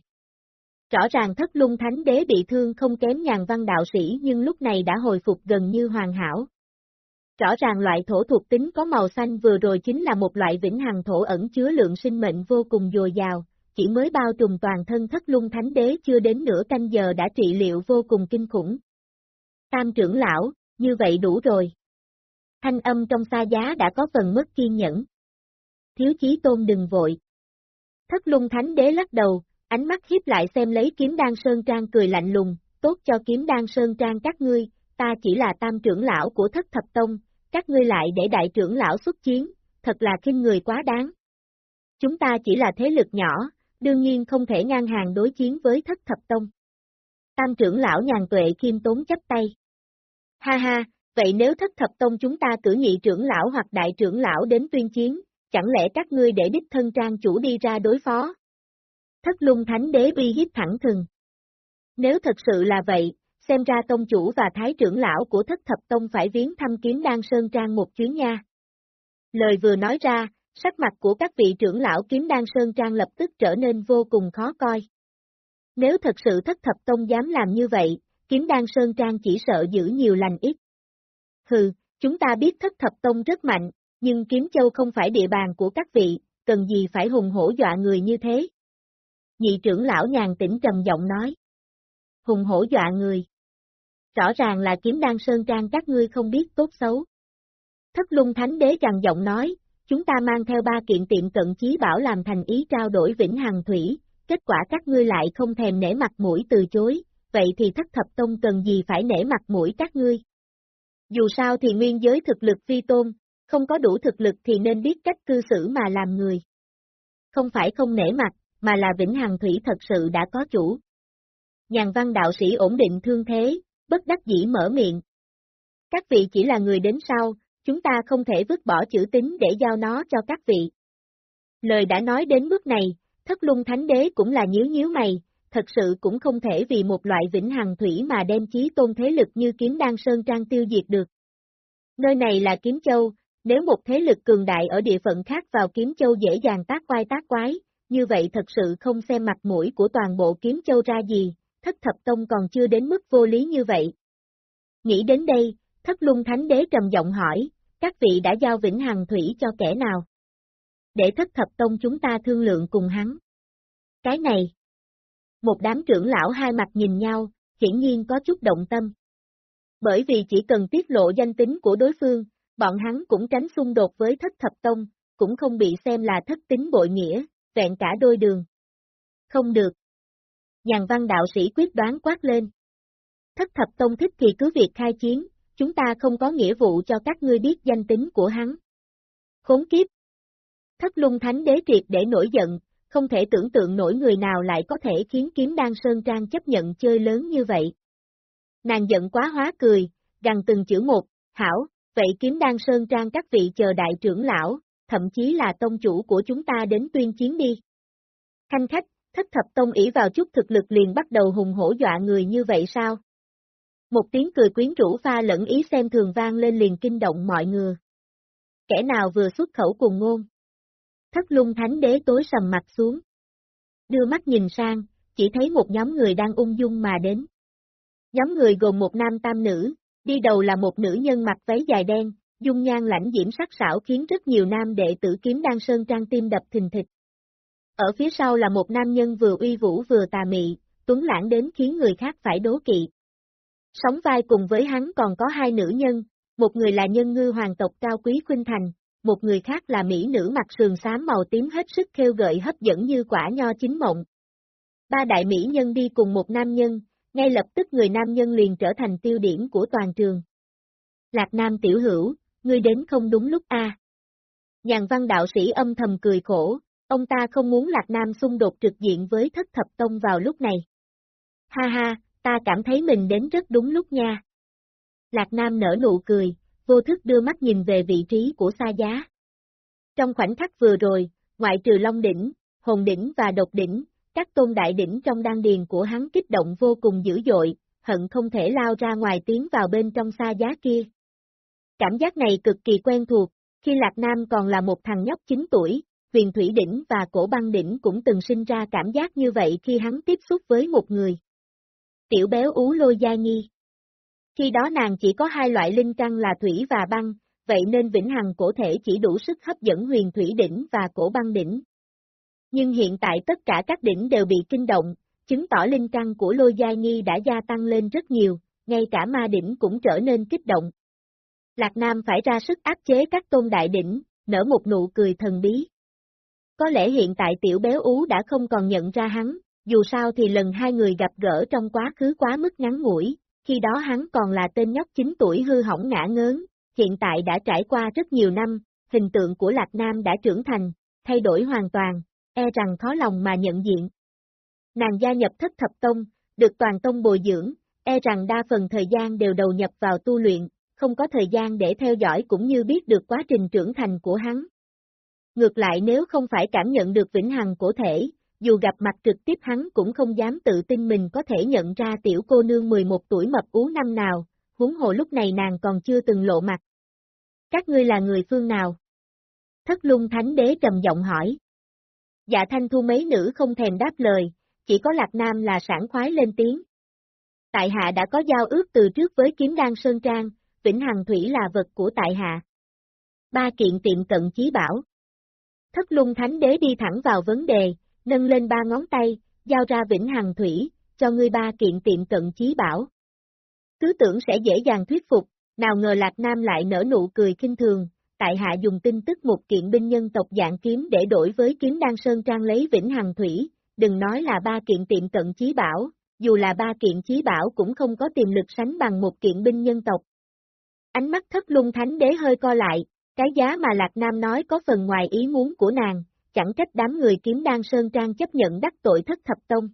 Rõ ràng thất lung thánh đế bị thương không kém nhàn văn đạo sĩ nhưng lúc này đã hồi phục gần như hoàn hảo. Rõ ràng loại thổ thuộc tính có màu xanh vừa rồi chính là một loại vĩnh hằng thổ ẩn chứa lượng sinh mệnh vô cùng dồi dào, chỉ mới bao trùm toàn thân thất lung thánh đế chưa đến nửa canh giờ đã trị liệu vô cùng kinh khủng. Tam trưởng lão, như vậy đủ rồi. Thanh âm trong xa giá đã có phần mất kiên nhẫn. Thiếu chí tôn đừng vội. Thất lung thánh đế lắc đầu, ánh mắt hiếp lại xem lấy kiếm đan sơn trang cười lạnh lùng, tốt cho kiếm đan sơn trang các ngươi, ta chỉ là tam trưởng lão của thất thập tông, các ngươi lại để đại trưởng lão xuất chiến, thật là khinh người quá đáng. Chúng ta chỉ là thế lực nhỏ, đương nhiên không thể ngang hàng đối chiến với thất thập tông. Tam trưởng lão nhàn tuệ kim tốn chấp tay. Ha ha, vậy nếu thất thập tông chúng ta cử nhị trưởng lão hoặc đại trưởng lão đến tuyên chiến, chẳng lẽ các ngươi để đích thân trang chủ đi ra đối phó? Thất lung thánh đế uy hiếp thẳng thừng. Nếu thật sự là vậy, xem ra tông chủ và thái trưởng lão của thất thập tông phải viếng thăm kiếm đan sơn trang một chuyến nha. Lời vừa nói ra, sắc mặt của các vị trưởng lão kiếm đan sơn trang lập tức trở nên vô cùng khó coi. Nếu thật sự thất thập tông dám làm như vậy, kiếm đan sơn trang chỉ sợ giữ nhiều lành ít. Hừ, chúng ta biết thất thập tông rất mạnh, nhưng kiếm châu không phải địa bàn của các vị, cần gì phải hùng hổ dọa người như thế. Nhị trưởng lão nhàn tĩnh trầm giọng nói. Hùng hổ dọa người. Rõ ràng là kiếm đan sơn trang các ngươi không biết tốt xấu. Thất lung thánh đế tràn giọng nói, chúng ta mang theo ba kiện tiệm cận chí bảo làm thành ý trao đổi vĩnh hằng thủy, kết quả các ngươi lại không thèm nể mặt mũi từ chối, vậy thì thất thập tông cần gì phải nể mặt mũi các ngươi. Dù sao thì nguyên giới thực lực phi tôn, không có đủ thực lực thì nên biết cách cư xử mà làm người. Không phải không nể mặt, mà là vĩnh hằng thủy thật sự đã có chủ. Nhàn văn đạo sĩ ổn định thương thế, bất đắc dĩ mở miệng. Các vị chỉ là người đến sau, chúng ta không thể vứt bỏ chữ tính để giao nó cho các vị. Lời đã nói đến bước này, thất lung thánh đế cũng là nhíu nhíu mày, thật sự cũng không thể vì một loại vĩnh hằng thủy mà đem chí tôn thế lực như kiếm đan sơn trang tiêu diệt được. Nơi này là kiếm châu, nếu một thế lực cường đại ở địa phận khác vào kiếm châu dễ dàng tác quai tác quái, như vậy thật sự không xem mặt mũi của toàn bộ kiếm châu ra gì, thất thập tông còn chưa đến mức vô lý như vậy. Nghĩ đến đây, thất lung thánh đế trầm giọng hỏi, các vị đã giao vĩnh hằng thủy cho kẻ nào? Để thất thập tông chúng ta thương lượng cùng hắn. Cái này. Một đám trưởng lão hai mặt nhìn nhau, hiển nhiên có chút động tâm. Bởi vì chỉ cần tiết lộ danh tính của đối phương, bọn hắn cũng tránh xung đột với thất thập tông, cũng không bị xem là thất tính bội nghĩa, vẹn cả đôi đường. Không được. Nhàn văn đạo sĩ quyết đoán quát lên. Thất thập tông thích thì cứ việc khai chiến, chúng ta không có nghĩa vụ cho các ngươi biết danh tính của hắn. Khốn kiếp! Thất lung thánh đế triệt để nổi giận, không thể tưởng tượng nổi người nào lại có thể khiến kiếm đan sơn trang chấp nhận chơi lớn như vậy. Nàng giận quá hóa cười, gằn từng chữ một, hảo, vậy kiếm đan sơn trang các vị chờ đại trưởng lão, thậm chí là tông chủ của chúng ta đến tuyên chiến đi. Khanh khách, thất thập tông ỷ vào chút thực lực liền bắt đầu hùng hổ dọa người như vậy sao? Một tiếng cười quyến rũ pha lẫn ý xem thường vang lên liền kinh động mọi người. Kẻ nào vừa xuất khẩu cùng ngôn. Thất lung thánh đế tối sầm mặt xuống. Đưa mắt nhìn sang, chỉ thấy một nhóm người đang ung dung mà đến. Nhóm người gồm một nam tam nữ, đi đầu là một nữ nhân mặc váy dài đen, dung nhan lãnh diễm sắc sảo khiến rất nhiều nam đệ tử kiếm đan sơn trang tim đập thình thịch. Ở phía sau là một nam nhân vừa uy vũ vừa tà mị, tuấn lãng đến khiến người khác phải đố kỵ. Sống vai cùng với hắn còn có hai nữ nhân, một người là nhân ngư hoàng tộc cao quý khuynh thành, một người khác là mỹ nữ mặt sườn xám màu tím hết sức khêu gợi hấp dẫn như quả nho chính mộng. Ba đại mỹ nhân đi cùng một nam nhân, ngay lập tức người nam nhân liền trở thành tiêu điểm của toàn trường. Lạc Nam tiểu hữu, ngươi đến không đúng lúc a. Nhàn văn đạo sĩ âm thầm cười khổ, ông ta không muốn Lạc Nam xung đột trực diện với thất thập tông vào lúc này. Ha ha, ta cảm thấy mình đến rất đúng lúc nha. Lạc Nam nở nụ cười, vô thức đưa mắt nhìn về vị trí của xa giá. Trong khoảnh khắc vừa rồi, ngoại trừ Long Đỉnh, Hồn Đỉnh và Độc Đỉnh, các tôn đại đỉnh trong đan điền của hắn kích động vô cùng dữ dội, hận không thể lao ra ngoài tiến vào bên trong xa giá kia. Cảm giác này cực kỳ quen thuộc, khi Lạc Nam còn là một thằng nhóc 9 tuổi, huyền thủy đỉnh và cổ băng đỉnh cũng từng sinh ra cảm giác như vậy khi hắn tiếp xúc với một người. Tiểu béo ú lôi gia nghi Khi đó nàng chỉ có hai loại linh căn là thủy và băng, vậy nên vĩnh hằng cổ thể chỉ đủ sức hấp dẫn huyền thủy đỉnh và cổ băng đỉnh. Nhưng hiện tại tất cả các đỉnh đều bị kinh động, chứng tỏ linh căn của lôi gia nghi đã gia tăng lên rất nhiều, ngay cả ma đỉnh cũng trở nên kích động. Lạc Nam phải ra sức áp chế các tôn đại đỉnh, nở một nụ cười thần bí. Có lẽ hiện tại tiểu béo ú đã không còn nhận ra hắn, dù sao thì lần hai người gặp gỡ trong quá khứ quá mức ngắn ngủi, khi đó hắn còn là tên nhóc 9 tuổi hư hỏng ngã ngớn, hiện tại đã trải qua rất nhiều năm, hình tượng của Lạc Nam đã trưởng thành, thay đổi hoàn toàn, e rằng khó lòng mà nhận diện. Nàng gia nhập thất thập tông, được toàn tông bồi dưỡng, e rằng đa phần thời gian đều đầu nhập vào tu luyện, không có thời gian để theo dõi cũng như biết được quá trình trưởng thành của hắn. Ngược lại nếu không phải cảm nhận được vĩnh hằng cổ thể, dù gặp mặt trực tiếp hắn cũng không dám tự tin mình có thể nhận ra tiểu cô nương 11 tuổi mập ú năm nào, huống hồ lúc này nàng còn chưa từng lộ mặt. Các ngươi là người phương nào? Thất lung thánh đế trầm giọng hỏi. Dạ thanh thu mấy nữ không thèm đáp lời, chỉ có lạc nam là sảng khoái lên tiếng. Tại hạ đã có giao ước từ trước với kiếm đan Sơn Trang, Vĩnh Hằng Thủy là vật của tại hạ. Ba kiện tiệm cận chí bảo. Thất lung thánh đế đi thẳng vào vấn đề, nâng lên ba ngón tay, giao ra Vĩnh Hằng Thủy, cho ngươi ba kiện tiệm cận chí bảo. Cứ tưởng sẽ dễ dàng thuyết phục, nào ngờ Lạc Nam lại nở nụ cười kinh thường, tại hạ dùng tin tức một kiện binh nhân tộc dạng kiếm để đổi với kiếm đan sơn trang lấy Vĩnh Hằng Thủy, đừng nói là ba kiện tiệm cận chí bảo, dù là ba kiện chí bảo cũng không có tiềm lực sánh bằng một kiện binh nhân tộc. Ánh mắt thất lung thánh đế hơi co lại, cái giá mà Lạc Nam nói có phần ngoài ý muốn của nàng, chẳng trách đám người kiếm đan sơn trang chấp nhận đắc tội thất thập tông.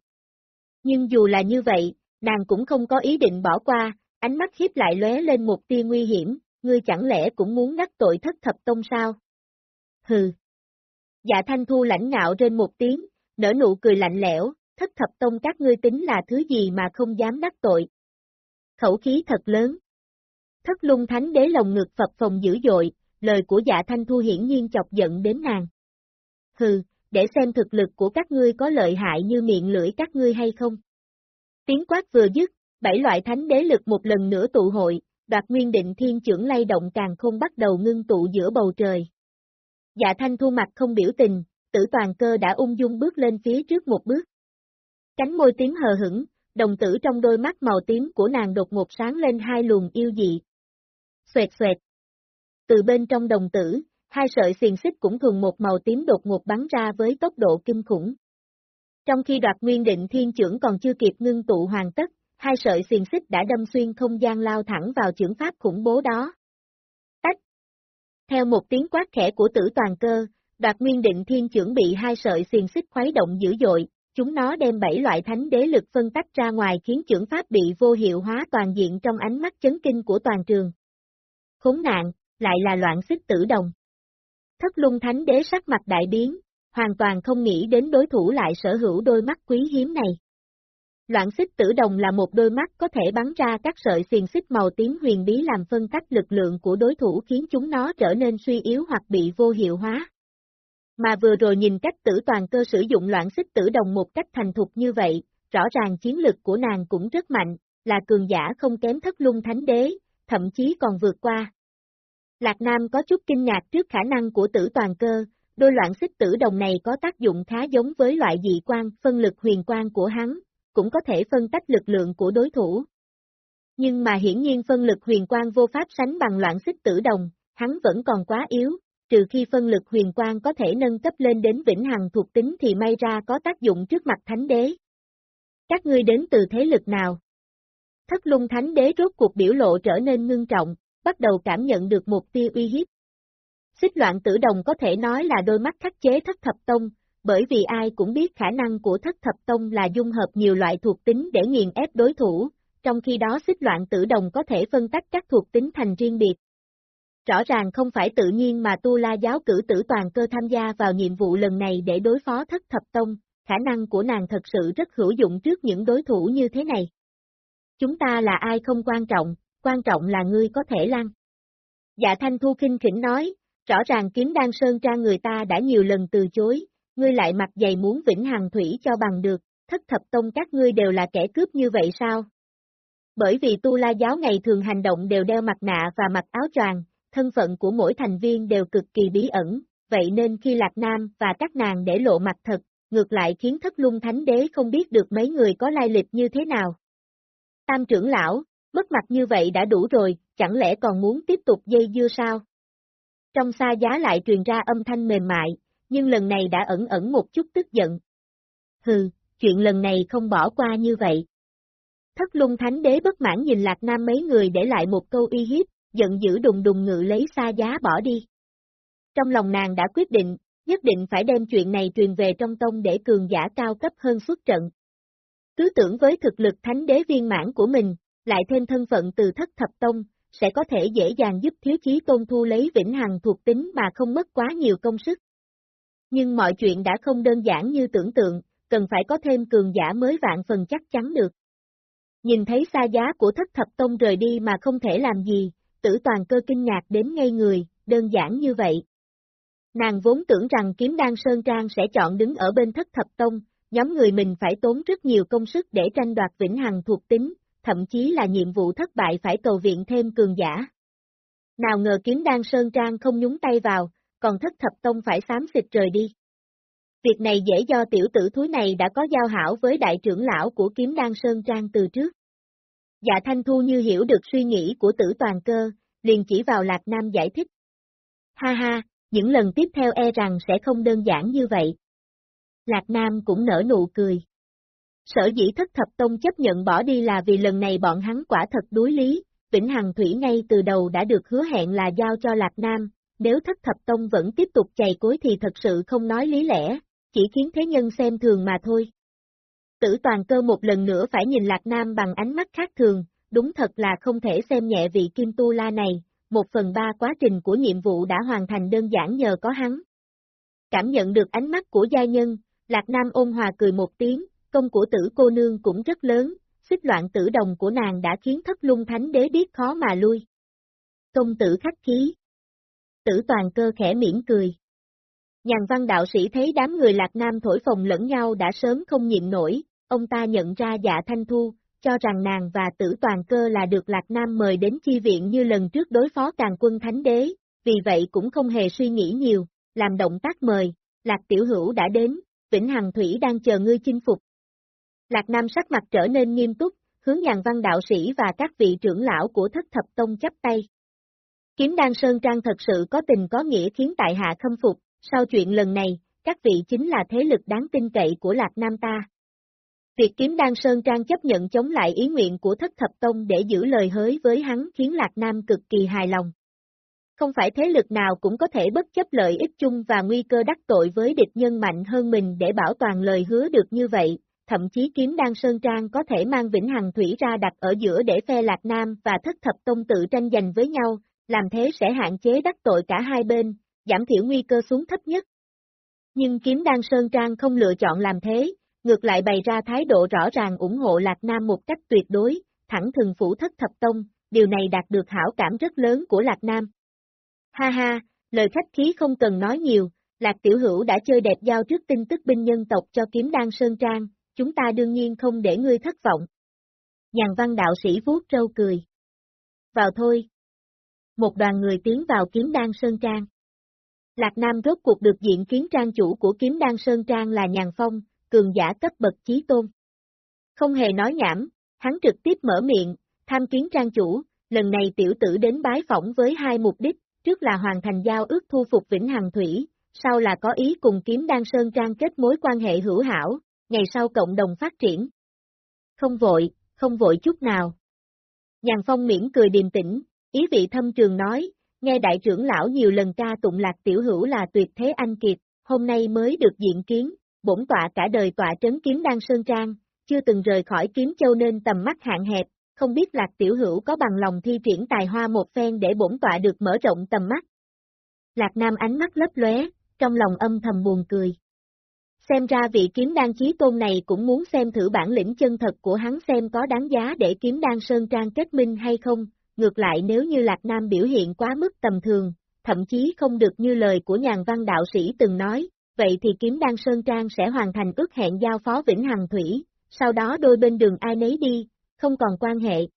Nhưng dù là như vậy, nàng cũng không có ý định bỏ qua, ánh mắt hiếp lại lóe lên một tia nguy hiểm, ngươi chẳng lẽ cũng muốn đắc tội thất thập tông sao? Hừ. Dạ thanh thu lãnh ngạo trên một tiếng, nở nụ cười lạnh lẽo, thất thập tông các ngươi tính là thứ gì mà không dám đắc tội. Khẩu khí thật lớn. Thất lung thánh đế lồng ngực phập phòng dữ dội, lời của dạ thanh thu hiển nhiên chọc giận đến nàng. Hừ, để xem thực lực của các ngươi có lợi hại như miệng lưỡi các ngươi hay không. Tiếng quát vừa dứt, bảy loại thánh đế lực một lần nữa tụ hội, đoạt nguyên định thiên trưởng lay động càng không bắt đầu ngưng tụ giữa bầu trời. Dạ thanh thu mặt không biểu tình, tử toàn cơ đã ung dung bước lên phía trước một bước. Cánh môi tím hờ hững, đồng tử trong đôi mắt màu tím của nàng đột ngột sáng lên hai luồng yêu dị. Xoẹt xoẹt. Từ bên trong đồng tử, hai sợi xiềng xích cũng thuần một màu tím đột ngột bắn ra với tốc độ kinh khủng. Trong khi đoạt nguyên định thiên trưởng còn chưa kịp ngưng tụ hoàn tất, hai sợi xiềng xích đã đâm xuyên không gian lao thẳng vào trưởng pháp khủng bố đó. Tách! Theo một tiếng quát khẽ của tử toàn cơ, đoạt nguyên định thiên trưởng bị hai sợi xiềng xích khuấy động dữ dội, chúng nó đem bảy loại thánh đế lực phân tách ra ngoài khiến trưởng pháp bị vô hiệu hóa toàn diện trong ánh mắt chấn kinh của toàn trường. Khốn nạn, lại là loạn xích tử đồng. Thất lung thánh đế sắc mặt đại biến, hoàn toàn không nghĩ đến đối thủ lại sở hữu đôi mắt quý hiếm này. Loạn xích tử đồng là một đôi mắt có thể bắn ra các sợi xiền xích màu tím huyền bí làm phân tách lực lượng của đối thủ khiến chúng nó trở nên suy yếu hoặc bị vô hiệu hóa. Mà vừa rồi nhìn cách tử toàn cơ sử dụng loạn xích tử đồng một cách thành thục như vậy, rõ ràng chiến lực của nàng cũng rất mạnh, là cường giả không kém thất lung thánh đế, thậm chí còn vượt qua. Lạc Nam có chút kinh ngạc trước khả năng của tử toàn cơ, đôi loạn xích tử đồng này có tác dụng khá giống với loại dị quan, phân lực huyền quan của hắn, cũng có thể phân tách lực lượng của đối thủ. Nhưng mà hiển nhiên phân lực huyền quan vô pháp sánh bằng loạn xích tử đồng, hắn vẫn còn quá yếu, trừ khi phân lực huyền quan có thể nâng cấp lên đến vĩnh hằng thuộc tính thì may ra có tác dụng trước mặt thánh đế. Các ngươi đến từ thế lực nào? Thất lung thánh đế rốt cuộc biểu lộ trở nên ngưng trọng, bắt đầu cảm nhận được một tia uy hiếp. Xích loạn tử đồng có thể nói là đôi mắt khắc chế thất thập tông, bởi vì ai cũng biết khả năng của thất thập tông là dung hợp nhiều loại thuộc tính để nghiền ép đối thủ, trong khi đó xích loạn tử đồng có thể phân tách các thuộc tính thành riêng biệt. Rõ ràng không phải tự nhiên mà Tu La giáo cử tử toàn cơ tham gia vào nhiệm vụ lần này để đối phó thất thập tông, khả năng của nàng thật sự rất hữu dụng trước những đối thủ như thế này. Chúng ta là ai không quan trọng, quan trọng là ngươi có thể lăn. Dạ Thanh Thu kinh khỉnh nói, rõ ràng kiếm đan sơn tra người ta đã nhiều lần từ chối, ngươi lại mặt dày muốn vĩnh hằng thủy cho bằng được, thất thập tông các ngươi đều là kẻ cướp như vậy sao? Bởi vì tu la giáo ngày thường hành động đều đeo mặt nạ và mặc áo choàng, thân phận của mỗi thành viên đều cực kỳ bí ẩn, vậy nên khi Lạc Nam và các nàng để lộ mặt thật, ngược lại khiến thất lung thánh đế không biết được mấy người có lai lịch như thế nào. Tam trưởng lão, mất mặt như vậy đã đủ rồi, chẳng lẽ còn muốn tiếp tục dây dưa sao? Trong xa giá lại truyền ra âm thanh mềm mại, nhưng lần này đã ẩn ẩn một chút tức giận. Hừ, chuyện lần này không bỏ qua như vậy. Thất lung thánh đế bất mãn nhìn Lạc Nam mấy người để lại một câu uy hiếp, giận dữ đùng đùng ngự lấy xa giá bỏ đi. Trong lòng nàng đã quyết định, nhất định phải đem chuyện này truyền về trong tông để cường giả cao cấp hơn xuất trận. Cứ tưởng với thực lực thánh đế viên mãn của mình, lại thêm thân phận từ thất thập tông, sẽ có thể dễ dàng giúp thiếu chí tôn thu lấy vĩnh hằng thuộc tính mà không mất quá nhiều công sức. Nhưng mọi chuyện đã không đơn giản như tưởng tượng, cần phải có thêm cường giả mới vạn phần chắc chắn được. Nhìn thấy xa giá của thất thập tông rời đi mà không thể làm gì, tử toàn cơ kinh ngạc đến ngay người, đơn giản như vậy. Nàng vốn tưởng rằng kiếm đan Sơn Trang sẽ chọn đứng ở bên thất thập tông, nhóm người mình phải tốn rất nhiều công sức để tranh đoạt vĩnh hằng thuộc tính, thậm chí là nhiệm vụ thất bại phải cầu viện thêm cường giả. Nào ngờ kiếm đan Sơn Trang không nhúng tay vào, còn thất thập tông phải xám xịt rời đi. Việc này dễ do tiểu tử thúi này đã có giao hảo với đại trưởng lão của kiếm đan Sơn Trang từ trước. Dạ Thanh Thu như hiểu được suy nghĩ của tử toàn cơ, liền chỉ vào Lạc Nam giải thích. Ha ha, những lần tiếp theo e rằng sẽ không đơn giản như vậy. Lạc Nam cũng nở nụ cười. Sở dĩ thất thập tông chấp nhận bỏ đi là vì lần này bọn hắn quả thật đối lý, Vĩnh Hằng Thủy ngay từ đầu đã được hứa hẹn là giao cho Lạc Nam, nếu thất thập tông vẫn tiếp tục chày cối thì thật sự không nói lý lẽ, chỉ khiến thế nhân xem thường mà thôi. Tử toàn cơ một lần nữa phải nhìn Lạc Nam bằng ánh mắt khác thường, đúng thật là không thể xem nhẹ vị Kim Tu La này, một phần ba quá trình của nhiệm vụ đã hoàn thành đơn giản nhờ có hắn. Cảm nhận được ánh mắt của gia nhân, Lạc Nam ôn hòa cười một tiếng, công của tử cô nương cũng rất lớn, xích loạn tử đồng của nàng đã khiến thất lung thánh đế biết khó mà lui. Công tử khách khí. Tử toàn cơ khẽ mỉm cười. Nhàn văn đạo sĩ thấy đám người lạc nam thổi phồng lẫn nhau đã sớm không nhịn nổi, ông ta nhận ra dạ thanh thu, cho rằng nàng và tử toàn cơ là được lạc nam mời đến chi viện như lần trước đối phó càng quân thánh đế, vì vậy cũng không hề suy nghĩ nhiều, làm động tác mời, lạc tiểu hữu đã đến, Vĩnh Hằng Thủy đang chờ ngươi chinh phục. Lạc Nam sắc mặt trở nên nghiêm túc, hướng nhàn văn đạo sĩ và các vị trưởng lão của thất thập tông chấp tay. Kiếm đan Sơn Trang thật sự có tình có nghĩa khiến tại hạ khâm phục, sau chuyện lần này, các vị chính là thế lực đáng tin cậy của Lạc Nam ta. Việc kiếm đan Sơn Trang chấp nhận chống lại ý nguyện của thất thập tông để giữ lời hới với hắn khiến Lạc Nam cực kỳ hài lòng. Không phải thế lực nào cũng có thể bất chấp lợi ích chung và nguy cơ đắc tội với địch nhân mạnh hơn mình để bảo toàn lời hứa được như vậy, thậm chí kiếm đan Sơn Trang có thể mang Vĩnh Hằng Thủy ra đặt ở giữa để phe Lạc Nam và thất thập tông tự tranh giành với nhau, làm thế sẽ hạn chế đắc tội cả hai bên, giảm thiểu nguy cơ xuống thấp nhất. Nhưng kiếm đan Sơn Trang không lựa chọn làm thế, ngược lại bày ra thái độ rõ ràng ủng hộ Lạc Nam một cách tuyệt đối, thẳng thừng phủ thất thập tông, điều này đạt được hảo cảm rất lớn của Lạc Nam. Ha ha, lời khách khí không cần nói nhiều, Lạc Tiểu Hữu đã chơi đẹp giao trước tin tức binh nhân tộc cho kiếm đan Sơn Trang, chúng ta đương nhiên không để ngươi thất vọng. Nhàn văn đạo sĩ vuốt râu cười. Vào thôi. Một đoàn người tiến vào kiếm đan Sơn Trang. Lạc Nam rốt cuộc được diện kiến trang chủ của kiếm đan Sơn Trang là Nhàn Phong, cường giả cấp bậc chí tôn. Không hề nói nhảm, hắn trực tiếp mở miệng, tham kiến trang chủ, lần này tiểu tử đến bái phỏng với hai mục đích, trước là hoàn thành giao ước thu phục Vĩnh Hằng Thủy, sau là có ý cùng kiếm đan Sơn Trang kết mối quan hệ hữu hảo, ngày sau cộng đồng phát triển. Không vội, không vội chút nào. Nhàn Phong miễn cười điềm tĩnh, ý vị thâm trường nói, nghe đại trưởng lão nhiều lần ca tụng lạc tiểu hữu là tuyệt thế anh kiệt, hôm nay mới được diện kiến, bổn tọa cả đời tọa trấn kiếm đan Sơn Trang, chưa từng rời khỏi kiếm châu nên tầm mắt hạn hẹp, không biết lạc tiểu hữu có bằng lòng thi triển tài hoa một phen để bổn tọa được mở rộng tầm mắt. Lạc Nam ánh mắt lấp lóe, trong lòng âm thầm buồn cười. Xem ra vị kiếm đan chí tôn này cũng muốn xem thử bản lĩnh chân thật của hắn xem có đáng giá để kiếm đan sơn trang kết minh hay không, ngược lại nếu như Lạc Nam biểu hiện quá mức tầm thường, thậm chí không được như lời của nhàn văn đạo sĩ từng nói, vậy thì kiếm đan sơn trang sẽ hoàn thành ước hẹn giao phó Vĩnh Hằng Thủy, sau đó đôi bên đường ai nấy đi, không còn quan hệ.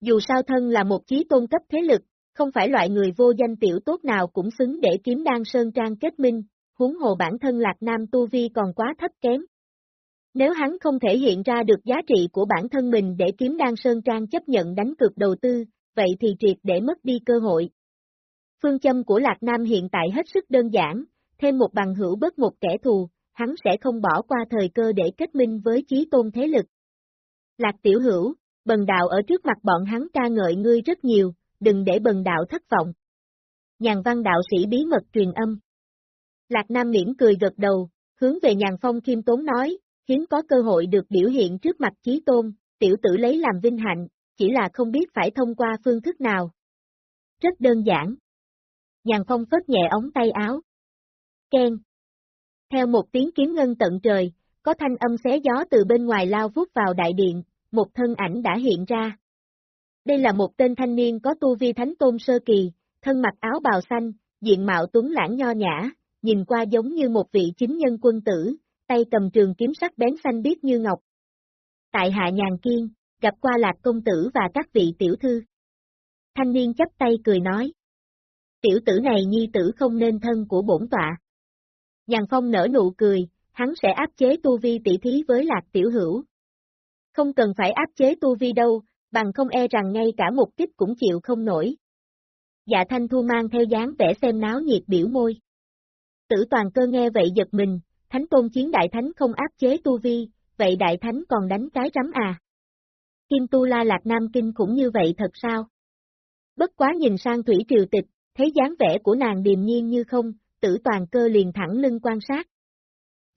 Dù sao thân là một chí tôn cấp thế lực, không phải loại người vô danh tiểu tốt nào cũng xứng để kiếm đan sơn trang kết minh, huống hồ bản thân Lạc Nam Tu Vi còn quá thấp kém. Nếu hắn không thể hiện ra được giá trị của bản thân mình để kiếm đan sơn trang chấp nhận đánh cược đầu tư, vậy thì triệt để mất đi cơ hội. Phương châm của Lạc Nam hiện tại hết sức đơn giản, thêm một bằng hữu bớt một kẻ thù, hắn sẽ không bỏ qua thời cơ để kết minh với chí tôn thế lực. Lạc tiểu hữu, bần đạo ở trước mặt bọn hắn ca ngợi ngươi rất nhiều, đừng để bần đạo thất vọng. Nhàn văn đạo sĩ bí mật truyền âm. Lạc Nam mỉm cười gật đầu, hướng về nhàn phong khiêm tốn nói, hiếm có cơ hội được biểu hiện trước mặt chí tôn, tiểu tử lấy làm vinh hạnh, chỉ là không biết phải thông qua phương thức nào. Rất đơn giản. Nhàn phong phớt nhẹ ống tay áo. Ken. Theo một tiếng kiếm ngân tận trời, có thanh âm xé gió từ bên ngoài lao vút vào đại điện, một thân ảnh đã hiện ra. Đây là một tên thanh niên có tu vi thánh tôn sơ kỳ, thân mặc áo bào xanh, diện mạo tuấn lãng nho nhã, nhìn qua giống như một vị chính nhân quân tử, tay cầm trường kiếm sắc bén xanh biếc như ngọc. Tại hạ nhàn kiên, gặp qua lạc công tử và các vị tiểu thư. Thanh niên chấp tay cười nói. Tiểu tử này nhi tử không nên thân của bổn tọa. Nhàn phong nở nụ cười, hắn sẽ áp chế tu vi tỷ thí với lạc tiểu hữu. Không cần phải áp chế tu vi đâu, bằng không e rằng ngay cả một kích cũng chịu không nổi. Dạ thanh thu mang theo dáng vẻ xem náo nhiệt biểu môi. Tử toàn cơ nghe vậy giật mình, thánh tôn chiến đại thánh không áp chế tu vi, vậy đại thánh còn đánh cái rắm à? Kim tu la lạc nam kinh cũng như vậy thật sao? Bất quá nhìn sang thủy triều tịch, thấy dáng vẻ của nàng điềm nhiên như không, tử toàn cơ liền thẳng lưng quan sát.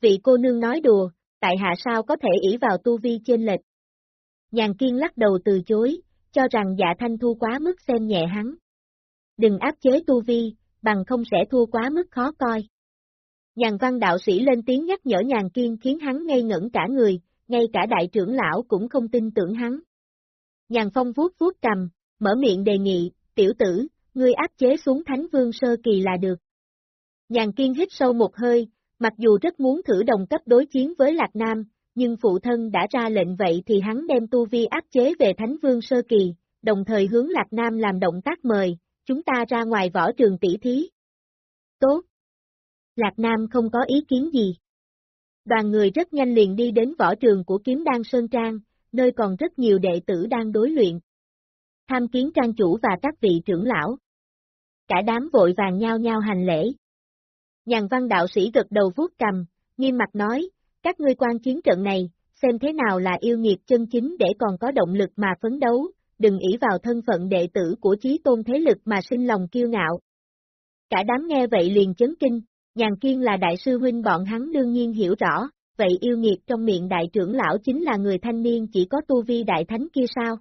Vị cô nương nói đùa, tại hạ sao có thể ỷ vào tu vi trên lệch. Nhàn kiên lắc đầu từ chối, cho rằng dạ thanh thu quá mức xem nhẹ hắn. Đừng áp chế tu vi, bằng không sẽ thua quá mức khó coi. Nhàn văn đạo sĩ lên tiếng nhắc nhở nhàn kiên khiến hắn ngây ngẩn cả người, ngay cả đại trưởng lão cũng không tin tưởng hắn. Nhàn phong vuốt vuốt cầm, mở miệng đề nghị, tiểu tử, ngươi áp chế xuống thánh vương sơ kỳ là được. Nhàn kiên hít sâu một hơi, mặc dù rất muốn thử đồng cấp đối chiến với Lạc Nam, nhưng phụ thân đã ra lệnh vậy thì hắn đem tu vi áp chế về thánh vương sơ kỳ, đồng thời hướng Lạc Nam làm động tác mời, chúng ta ra ngoài võ trường tỷ thí. Tốt! Lạc Nam không có ý kiến gì. Đoàn người rất nhanh liền đi đến võ trường của kiếm đan Sơn Trang, nơi còn rất nhiều đệ tử đang đối luyện. Tham kiến trang chủ và các vị trưởng lão. Cả đám vội vàng nhau nhau hành lễ. Nhàn văn đạo sĩ gật đầu vuốt cầm, nghiêm mặt nói, các ngươi quan chiến trận này, xem thế nào là yêu nghiệt chân chính để còn có động lực mà phấn đấu, đừng ỷ vào thân phận đệ tử của chí tôn thế lực mà sinh lòng kiêu ngạo. Cả đám nghe vậy liền chấn kinh, nhàn kiên là đại sư huynh bọn hắn đương nhiên hiểu rõ, vậy yêu nghiệt trong miệng đại trưởng lão chính là người thanh niên chỉ có tu vi đại thánh kia sao?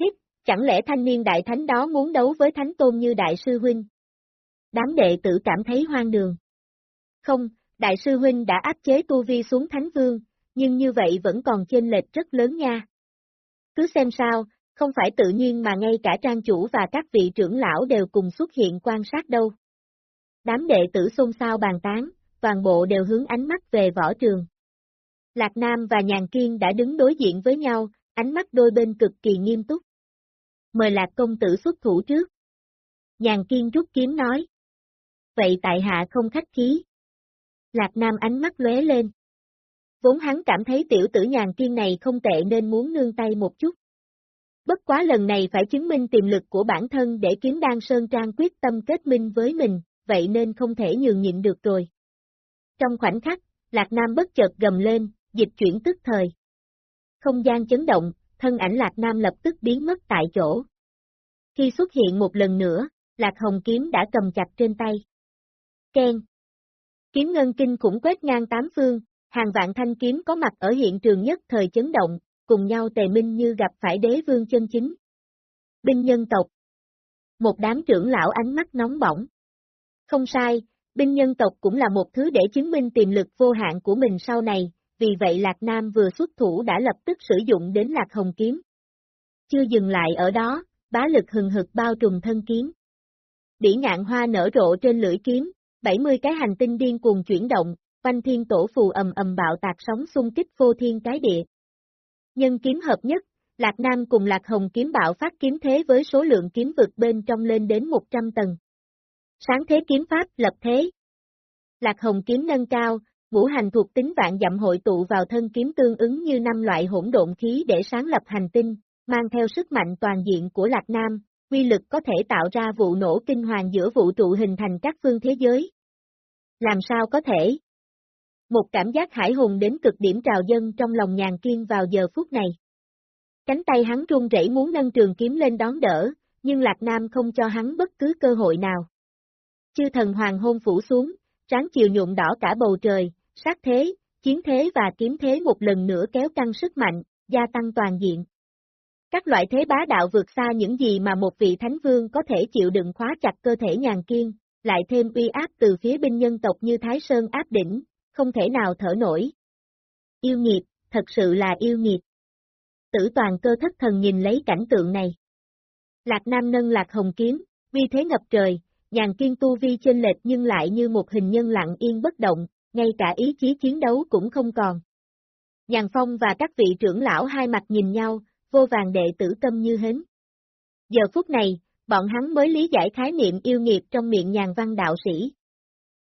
Hít, chẳng lẽ thanh niên đại thánh đó muốn đấu với thánh tôn như đại sư huynh? Đám đệ tử cảm thấy hoang đường. Không, đại sư huynh đã áp chế tu vi xuống thánh vương, nhưng như vậy vẫn còn chênh lệch rất lớn nha. Cứ xem sao, không phải tự nhiên mà ngay cả trang chủ và các vị trưởng lão đều cùng xuất hiện quan sát đâu. Đám đệ tử xôn xao bàn tán, toàn bộ đều hướng ánh mắt về võ trường. Lạc Nam và Nhàn Kiên đã đứng đối diện với nhau, ánh mắt đôi bên cực kỳ nghiêm túc. Mời Lạc công tử xuất thủ trước. Nhàn Kiên rút kiếm nói. Vậy tại hạ không khách khí. Lạc Nam ánh mắt lóe lên. Vốn hắn cảm thấy tiểu tử Nhàn Kiên này không tệ nên muốn nương tay một chút. Bất quá lần này phải chứng minh tiềm lực của bản thân để kiếm đan Sơn Trang quyết tâm kết minh với mình, vậy nên không thể nhường nhịn được rồi. Trong khoảnh khắc, Lạc Nam bất chợt gầm lên, dịch chuyển tức thời. Không gian chấn động, thân ảnh Lạc Nam lập tức biến mất tại chỗ. Khi xuất hiện một lần nữa, Lạc Hồng kiếm đã cầm chặt trên tay. Ken. Kiếm ngân kinh khủng quét ngang tám phương, hàng vạn thanh kiếm có mặt ở hiện trường nhất thời chấn động, cùng nhau tề minh như gặp phải đế vương chân chính. Binh nhân tộc. Một đám trưởng lão ánh mắt nóng bỏng. Không sai, binh nhân tộc cũng là một thứ để chứng minh tiềm lực vô hạn của mình sau này, vì vậy Lạc Nam vừa xuất thủ đã lập tức sử dụng đến Lạc Hồng Kiếm. Chưa dừng lại ở đó, bá lực hừng hực bao trùm thân kiếm. Đỉ ngạn hoa nở rộ trên lưỡi kiếm, 70 cái hành tinh điên cuồng chuyển động, quanh thiên tổ phù ầm ầm bạo tạc sóng xung kích vô thiên cái địa. Nhân kiếm hợp nhất, Lạc Nam cùng Lạc Hồng kiếm bạo phát kiếm thế với số lượng kiếm vực bên trong lên đến 100 tầng. Sáng thế kiếm pháp lập thế. Lạc Hồng kiếm nâng cao, ngũ hành thuộc tính vạn dặm hội tụ vào thân kiếm tương ứng như năm loại hỗn độn khí để sáng lập hành tinh, mang theo sức mạnh toàn diện của Lạc Nam, quy lực có thể tạo ra vụ nổ kinh hoàng giữa vũ trụ hình thành các phương thế giới. Làm sao có thể? Một cảm giác hải hùng đến cực điểm trào dân trong lòng nhàn kiên vào giờ phút này. Cánh tay hắn run rẩy muốn nâng trường kiếm lên đón đỡ, nhưng Lạc Nam không cho hắn bất cứ cơ hội nào. Chư thần hoàng hôn phủ xuống, tráng chiều nhuộm đỏ cả bầu trời, sát thế, chiến thế và kiếm thế một lần nữa kéo căng sức mạnh, gia tăng toàn diện. Các loại thế bá đạo vượt xa những gì mà một vị thánh vương có thể chịu đựng khóa chặt cơ thể nhàn kiên, lại thêm uy áp từ phía binh nhân tộc như Thái Sơn áp đỉnh, không thể nào thở nổi. Yêu nghiệt, thật sự là yêu nghiệt. Tử toàn cơ thất thần nhìn lấy cảnh tượng này. Lạc Nam nâng lạc hồng kiếm, vi thế ngập trời, nhàn kiên tu vi chênh lệch nhưng lại như một hình nhân lặng yên bất động, ngay cả ý chí chiến đấu cũng không còn. Nhàn Phong và các vị trưởng lão hai mặt nhìn nhau, vô vàng đệ tử tâm như hến. Giờ phút này, bọn hắn mới lý giải khái niệm yêu nghiệp trong miệng nhàn văn đạo sĩ.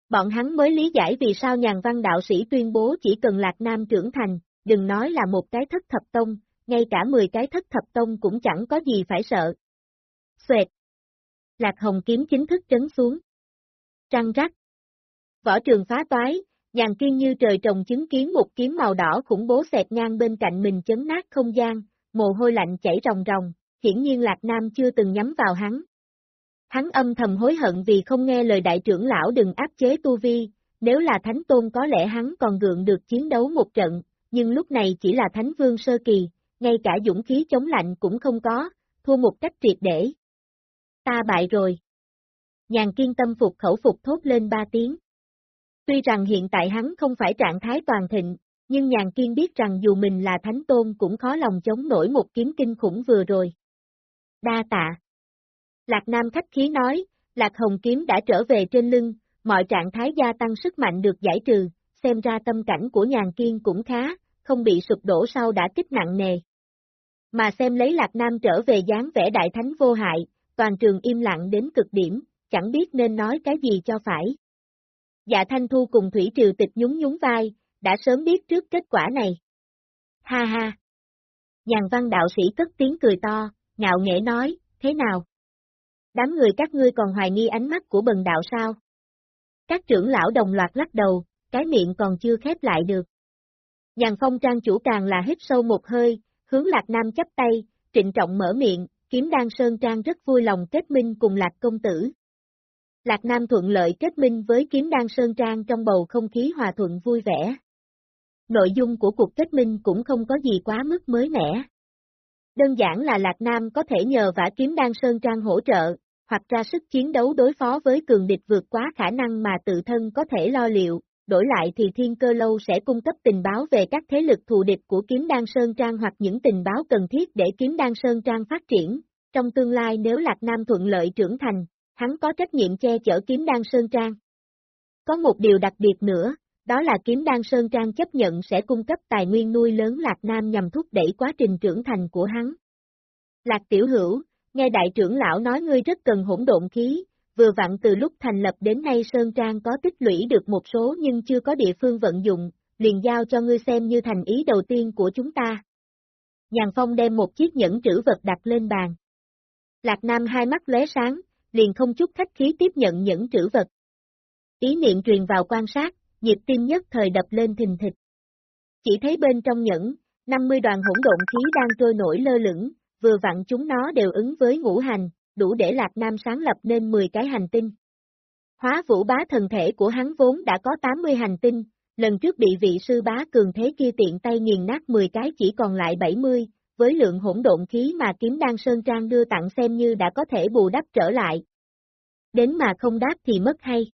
Bọn hắn mới lý giải vì sao nhàn văn đạo sĩ tuyên bố chỉ cần Lạc Nam trưởng thành, đừng nói là một cái thất thập tông, ngay cả 10 cái thất thập tông cũng chẳng có gì phải sợ. Xoẹt! Lạc Hồng kiếm chính thức trấn xuống. Trăng rắc! Võ trường phá toái, nhàn kiên như trời trồng chứng kiến một kiếm màu đỏ khủng bố xẹt ngang bên cạnh mình chấn nát không gian, mồ hôi lạnh chảy ròng ròng, hiển nhiên Lạc Nam chưa từng nhắm vào hắn. Hắn âm thầm hối hận vì không nghe lời đại trưởng lão đừng áp chế tu vi, nếu là thánh tôn có lẽ hắn còn gượng được chiến đấu một trận, nhưng lúc này chỉ là thánh vương sơ kỳ, ngay cả dũng khí chống lạnh cũng không có, thua một cách triệt để. Ta bại rồi. Nhàn kiên tâm phục khẩu phục thốt lên ba tiếng. Tuy rằng hiện tại hắn không phải trạng thái toàn thịnh, nhưng nhàn kiên biết rằng dù mình là thánh tôn cũng khó lòng chống nổi một kiếm kinh khủng vừa rồi. Đa tạ. Lạc Nam khách khí nói, Lạc Hồng kiếm đã trở về trên lưng, mọi trạng thái gia tăng sức mạnh được giải trừ, xem ra tâm cảnh của nhàn kiên cũng khá, không bị sụp đổ sau đã kích nặng nề. Mà xem lấy Lạc Nam trở về dáng vẻ đại thánh vô hại, toàn trường im lặng đến cực điểm, chẳng biết nên nói cái gì cho phải. Dạ Thanh Thu cùng Thủy Triều Tịch nhún nhún vai, đã sớm biết trước kết quả này. Ha ha! Nhàn văn đạo sĩ cất tiếng cười to, ngạo nghễ nói, thế nào? Đám người các ngươi còn hoài nghi ánh mắt của bần đạo sao? Các trưởng lão đồng loạt lắc đầu, cái miệng còn chưa khép lại được. Nhàn phong trang chủ càng là hít sâu một hơi, hướng lạc nam chấp tay, trịnh trọng mở miệng, kiếm đan sơn trang rất vui lòng kết minh cùng lạc công tử. Lạc Nam thuận lợi kết minh với kiếm đan sơn trang trong bầu không khí hòa thuận vui vẻ. Nội dung của cuộc kết minh cũng không có gì quá mức mới mẻ. Đơn giản là Lạc Nam có thể nhờ vả kiếm đan sơn trang hỗ trợ, hoặc ra sức chiến đấu đối phó với cường địch vượt quá khả năng mà tự thân có thể lo liệu, đổi lại thì Thiên Cơ Lâu sẽ cung cấp tình báo về các thế lực thù địch của Kiếm Đan Sơn Trang hoặc những tình báo cần thiết để Kiếm Đan Sơn Trang phát triển. Trong tương lai nếu Lạc Nam thuận lợi trưởng thành, hắn có trách nhiệm che chở Kiếm Đan Sơn Trang. Có một điều đặc biệt nữa, đó là Kiếm Đan Sơn Trang chấp nhận sẽ cung cấp tài nguyên nuôi lớn Lạc Nam nhằm thúc đẩy quá trình trưởng thành của hắn. Lạc Tiểu Hữu, nghe đại trưởng lão nói ngươi rất cần hỗn độn khí, vừa vặn từ lúc thành lập đến nay Sơn Trang có tích lũy được một số nhưng chưa có địa phương vận dụng, liền giao cho ngươi xem như thành ý đầu tiên của chúng ta. Nhàn Phong đem một chiếc nhẫn trữ vật đặt lên bàn. Lạc Nam hai mắt lóe sáng, liền không chút khách khí tiếp nhận nhẫn trữ vật. Ý niệm truyền vào quan sát, nhịp tim nhất thời đập lên thình thịch. Chỉ thấy bên trong nhẫn, 50 đoàn hỗn độn khí đang trôi nổi lơ lửng, vừa vặn chúng nó đều ứng với ngũ hành, đủ để Lạc Nam sáng lập nên 10 cái hành tinh. Hóa vũ bá thần thể của hắn vốn đã có 80 hành tinh, lần trước bị vị sư bá cường thế kia tiện tay nghiền nát 10 cái chỉ còn lại 70, với lượng hỗn độn khí mà kiếm đan Sơn Trang đưa tặng xem như đã có thể bù đắp trở lại. Đến mà không đáp thì mất hay.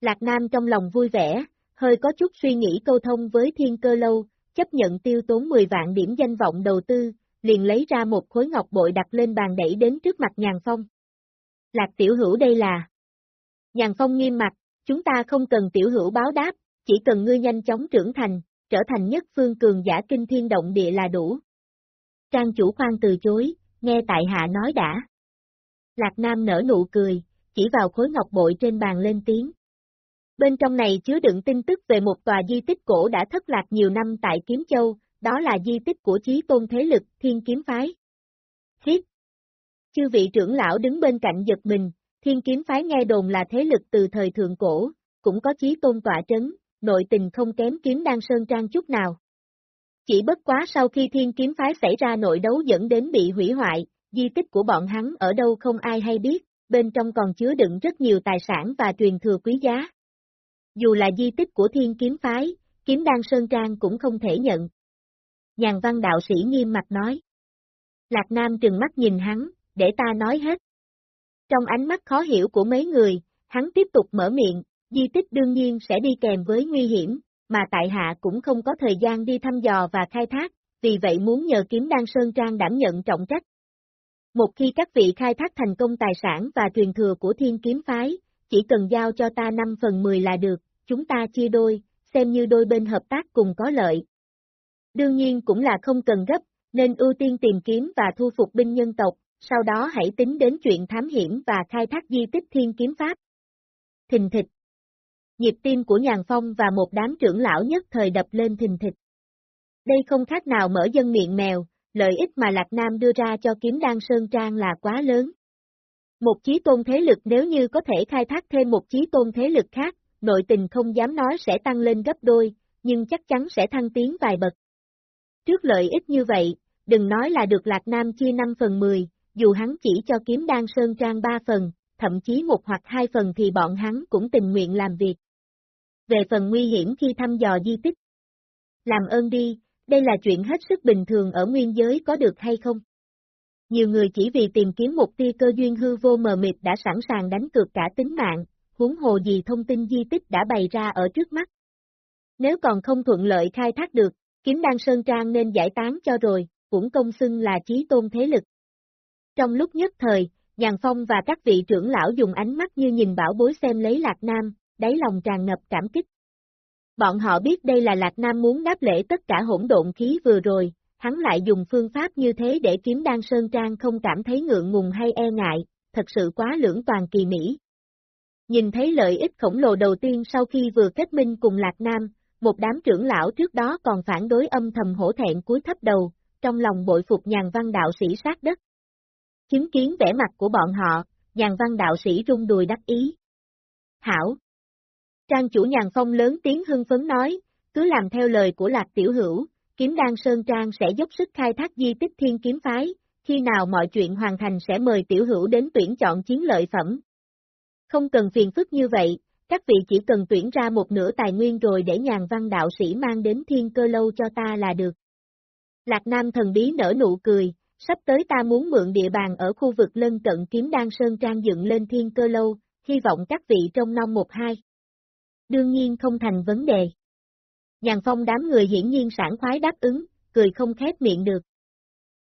Lạc Nam trong lòng vui vẻ, hơi có chút suy nghĩ câu thông với thiên cơ lâu, chấp nhận tiêu tốn 10 vạn điểm danh vọng đầu tư, liền lấy ra một khối ngọc bội đặt lên bàn đẩy đến trước mặt Nhàn Phong. Lạc tiểu hữu đây là. Nhàn Phong nghiêm mặt, chúng ta không cần tiểu hữu báo đáp, chỉ cần ngươi nhanh chóng trưởng thành, trở thành nhất phương cường giả kinh thiên động địa là đủ. Trang chủ khoan từ chối, nghe tại hạ nói đã. Lạc Nam nở nụ cười, chỉ vào khối ngọc bội trên bàn lên tiếng. Bên trong này chứa đựng tin tức về một tòa di tích cổ đã thất lạc nhiều năm tại Kiếm Châu, đó là di tích của chí tôn thế lực Thiên Kiếm Phái. Hiếp, Chư vị trưởng lão đứng bên cạnh giật mình, Thiên Kiếm Phái nghe đồn là thế lực từ thời thượng cổ, cũng có chí tôn tọa trấn, nội tình không kém kiếm đan sơn trang chút nào. Chỉ bất quá sau khi Thiên Kiếm Phái xảy ra nội đấu dẫn đến bị hủy hoại, di tích của bọn hắn ở đâu không ai hay biết, bên trong còn chứa đựng rất nhiều tài sản và truyền thừa quý giá. Dù là di tích của Thiên Kiếm Phái, Kiếm Đan Sơn Trang cũng không thể nhận nhàn văn đạo sĩ nghiêm mặt nói. Lạc Nam trừng mắt nhìn hắn, để ta nói hết. Trong ánh mắt khó hiểu của mấy người, hắn tiếp tục mở miệng, di tích đương nhiên sẽ đi kèm với nguy hiểm, mà tại hạ cũng không có thời gian đi thăm dò và khai thác, vì vậy muốn nhờ kiếm đan sơn trang đảm nhận trọng trách. Một khi các vị khai thác thành công tài sản và truyền thừa của thiên kiếm phái, chỉ cần giao cho ta 5 phần 10 là được, chúng ta chia đôi, xem như đôi bên hợp tác cùng có lợi, Đương nhiên cũng là không cần gấp, nên ưu tiên tìm kiếm và thu phục binh nhân tộc, sau đó hãy tính đến chuyện thám hiểm và khai thác di tích thiên kiếm pháp. Thình thịch. Nhịp tim của Nhàn Phong và một đám trưởng lão nhất thời đập lên thình thịch. Đây không khác nào mở dân miệng mèo, lợi ích mà Lạc Nam đưa ra cho kiếm đan Sơn Trang là quá lớn. Một chí tôn thế lực nếu như có thể khai thác thêm một chí tôn thế lực khác, nội tình không dám nói sẽ tăng lên gấp đôi, nhưng chắc chắn sẽ thăng tiến vài bậc. Trước lợi ích như vậy, đừng nói là được Lạc Nam chia 5 phần 10, dù hắn chỉ cho kiếm đan sơn trang 3 phần, thậm chí một hoặc hai phần thì bọn hắn cũng tình nguyện làm việc. Về phần nguy hiểm khi thăm dò di tích. Làm ơn đi, đây là chuyện hết sức bình thường ở nguyên giới có được hay không? Nhiều người chỉ vì tìm kiếm một tia cơ duyên hư vô mờ mịt đã sẵn sàng đánh cược cả tính mạng, huống hồ gì thông tin di tích đã bày ra ở trước mắt. Nếu còn không thuận lợi khai thác được, Kiếm đan Sơn Trang nên giải tán cho rồi, cũng công xưng là trí tôn thế lực. Trong lúc nhất thời, Nhàn Phong và các vị trưởng lão dùng ánh mắt như nhìn bảo bối xem lấy Lạc Nam, đáy lòng tràn ngập cảm kích. Bọn họ biết đây là Lạc Nam muốn đáp lễ tất cả hỗn độn khí vừa rồi, hắn lại dùng phương pháp như thế để kiếm đan Sơn Trang không cảm thấy ngượng ngùng hay e ngại, thật sự quá lưỡng toàn kỳ mỹ. Nhìn thấy lợi ích khổng lồ đầu tiên sau khi vừa kết minh cùng Lạc Nam, một đám trưởng lão trước đó còn phản đối âm thầm hổ thẹn cúi thấp đầu, trong lòng bội phục nhàn văn đạo sĩ sát đất. Chứng kiến vẻ mặt của bọn họ, nhàn văn đạo sĩ rung đùi đắc ý. Hảo! Trang chủ nhàn phong lớn tiếng hưng phấn nói, cứ làm theo lời của lạc tiểu hữu, kiếm đan sơn trang sẽ dốc sức khai thác di tích thiên kiếm phái, khi nào mọi chuyện hoàn thành sẽ mời tiểu hữu đến tuyển chọn chiến lợi phẩm. Không cần phiền phức như vậy, các vị chỉ cần tuyển ra một nửa tài nguyên rồi để nhàn văn đạo sĩ mang đến thiên cơ lâu cho ta là được. Lạc Nam thần bí nở nụ cười, sắp tới ta muốn mượn địa bàn ở khu vực lân cận kiếm đan sơn trang dựng lên thiên cơ lâu, hy vọng các vị trong năm một hai. Đương nhiên không thành vấn đề. Nhàn phong đám người hiển nhiên sảng khoái đáp ứng, cười không khép miệng được.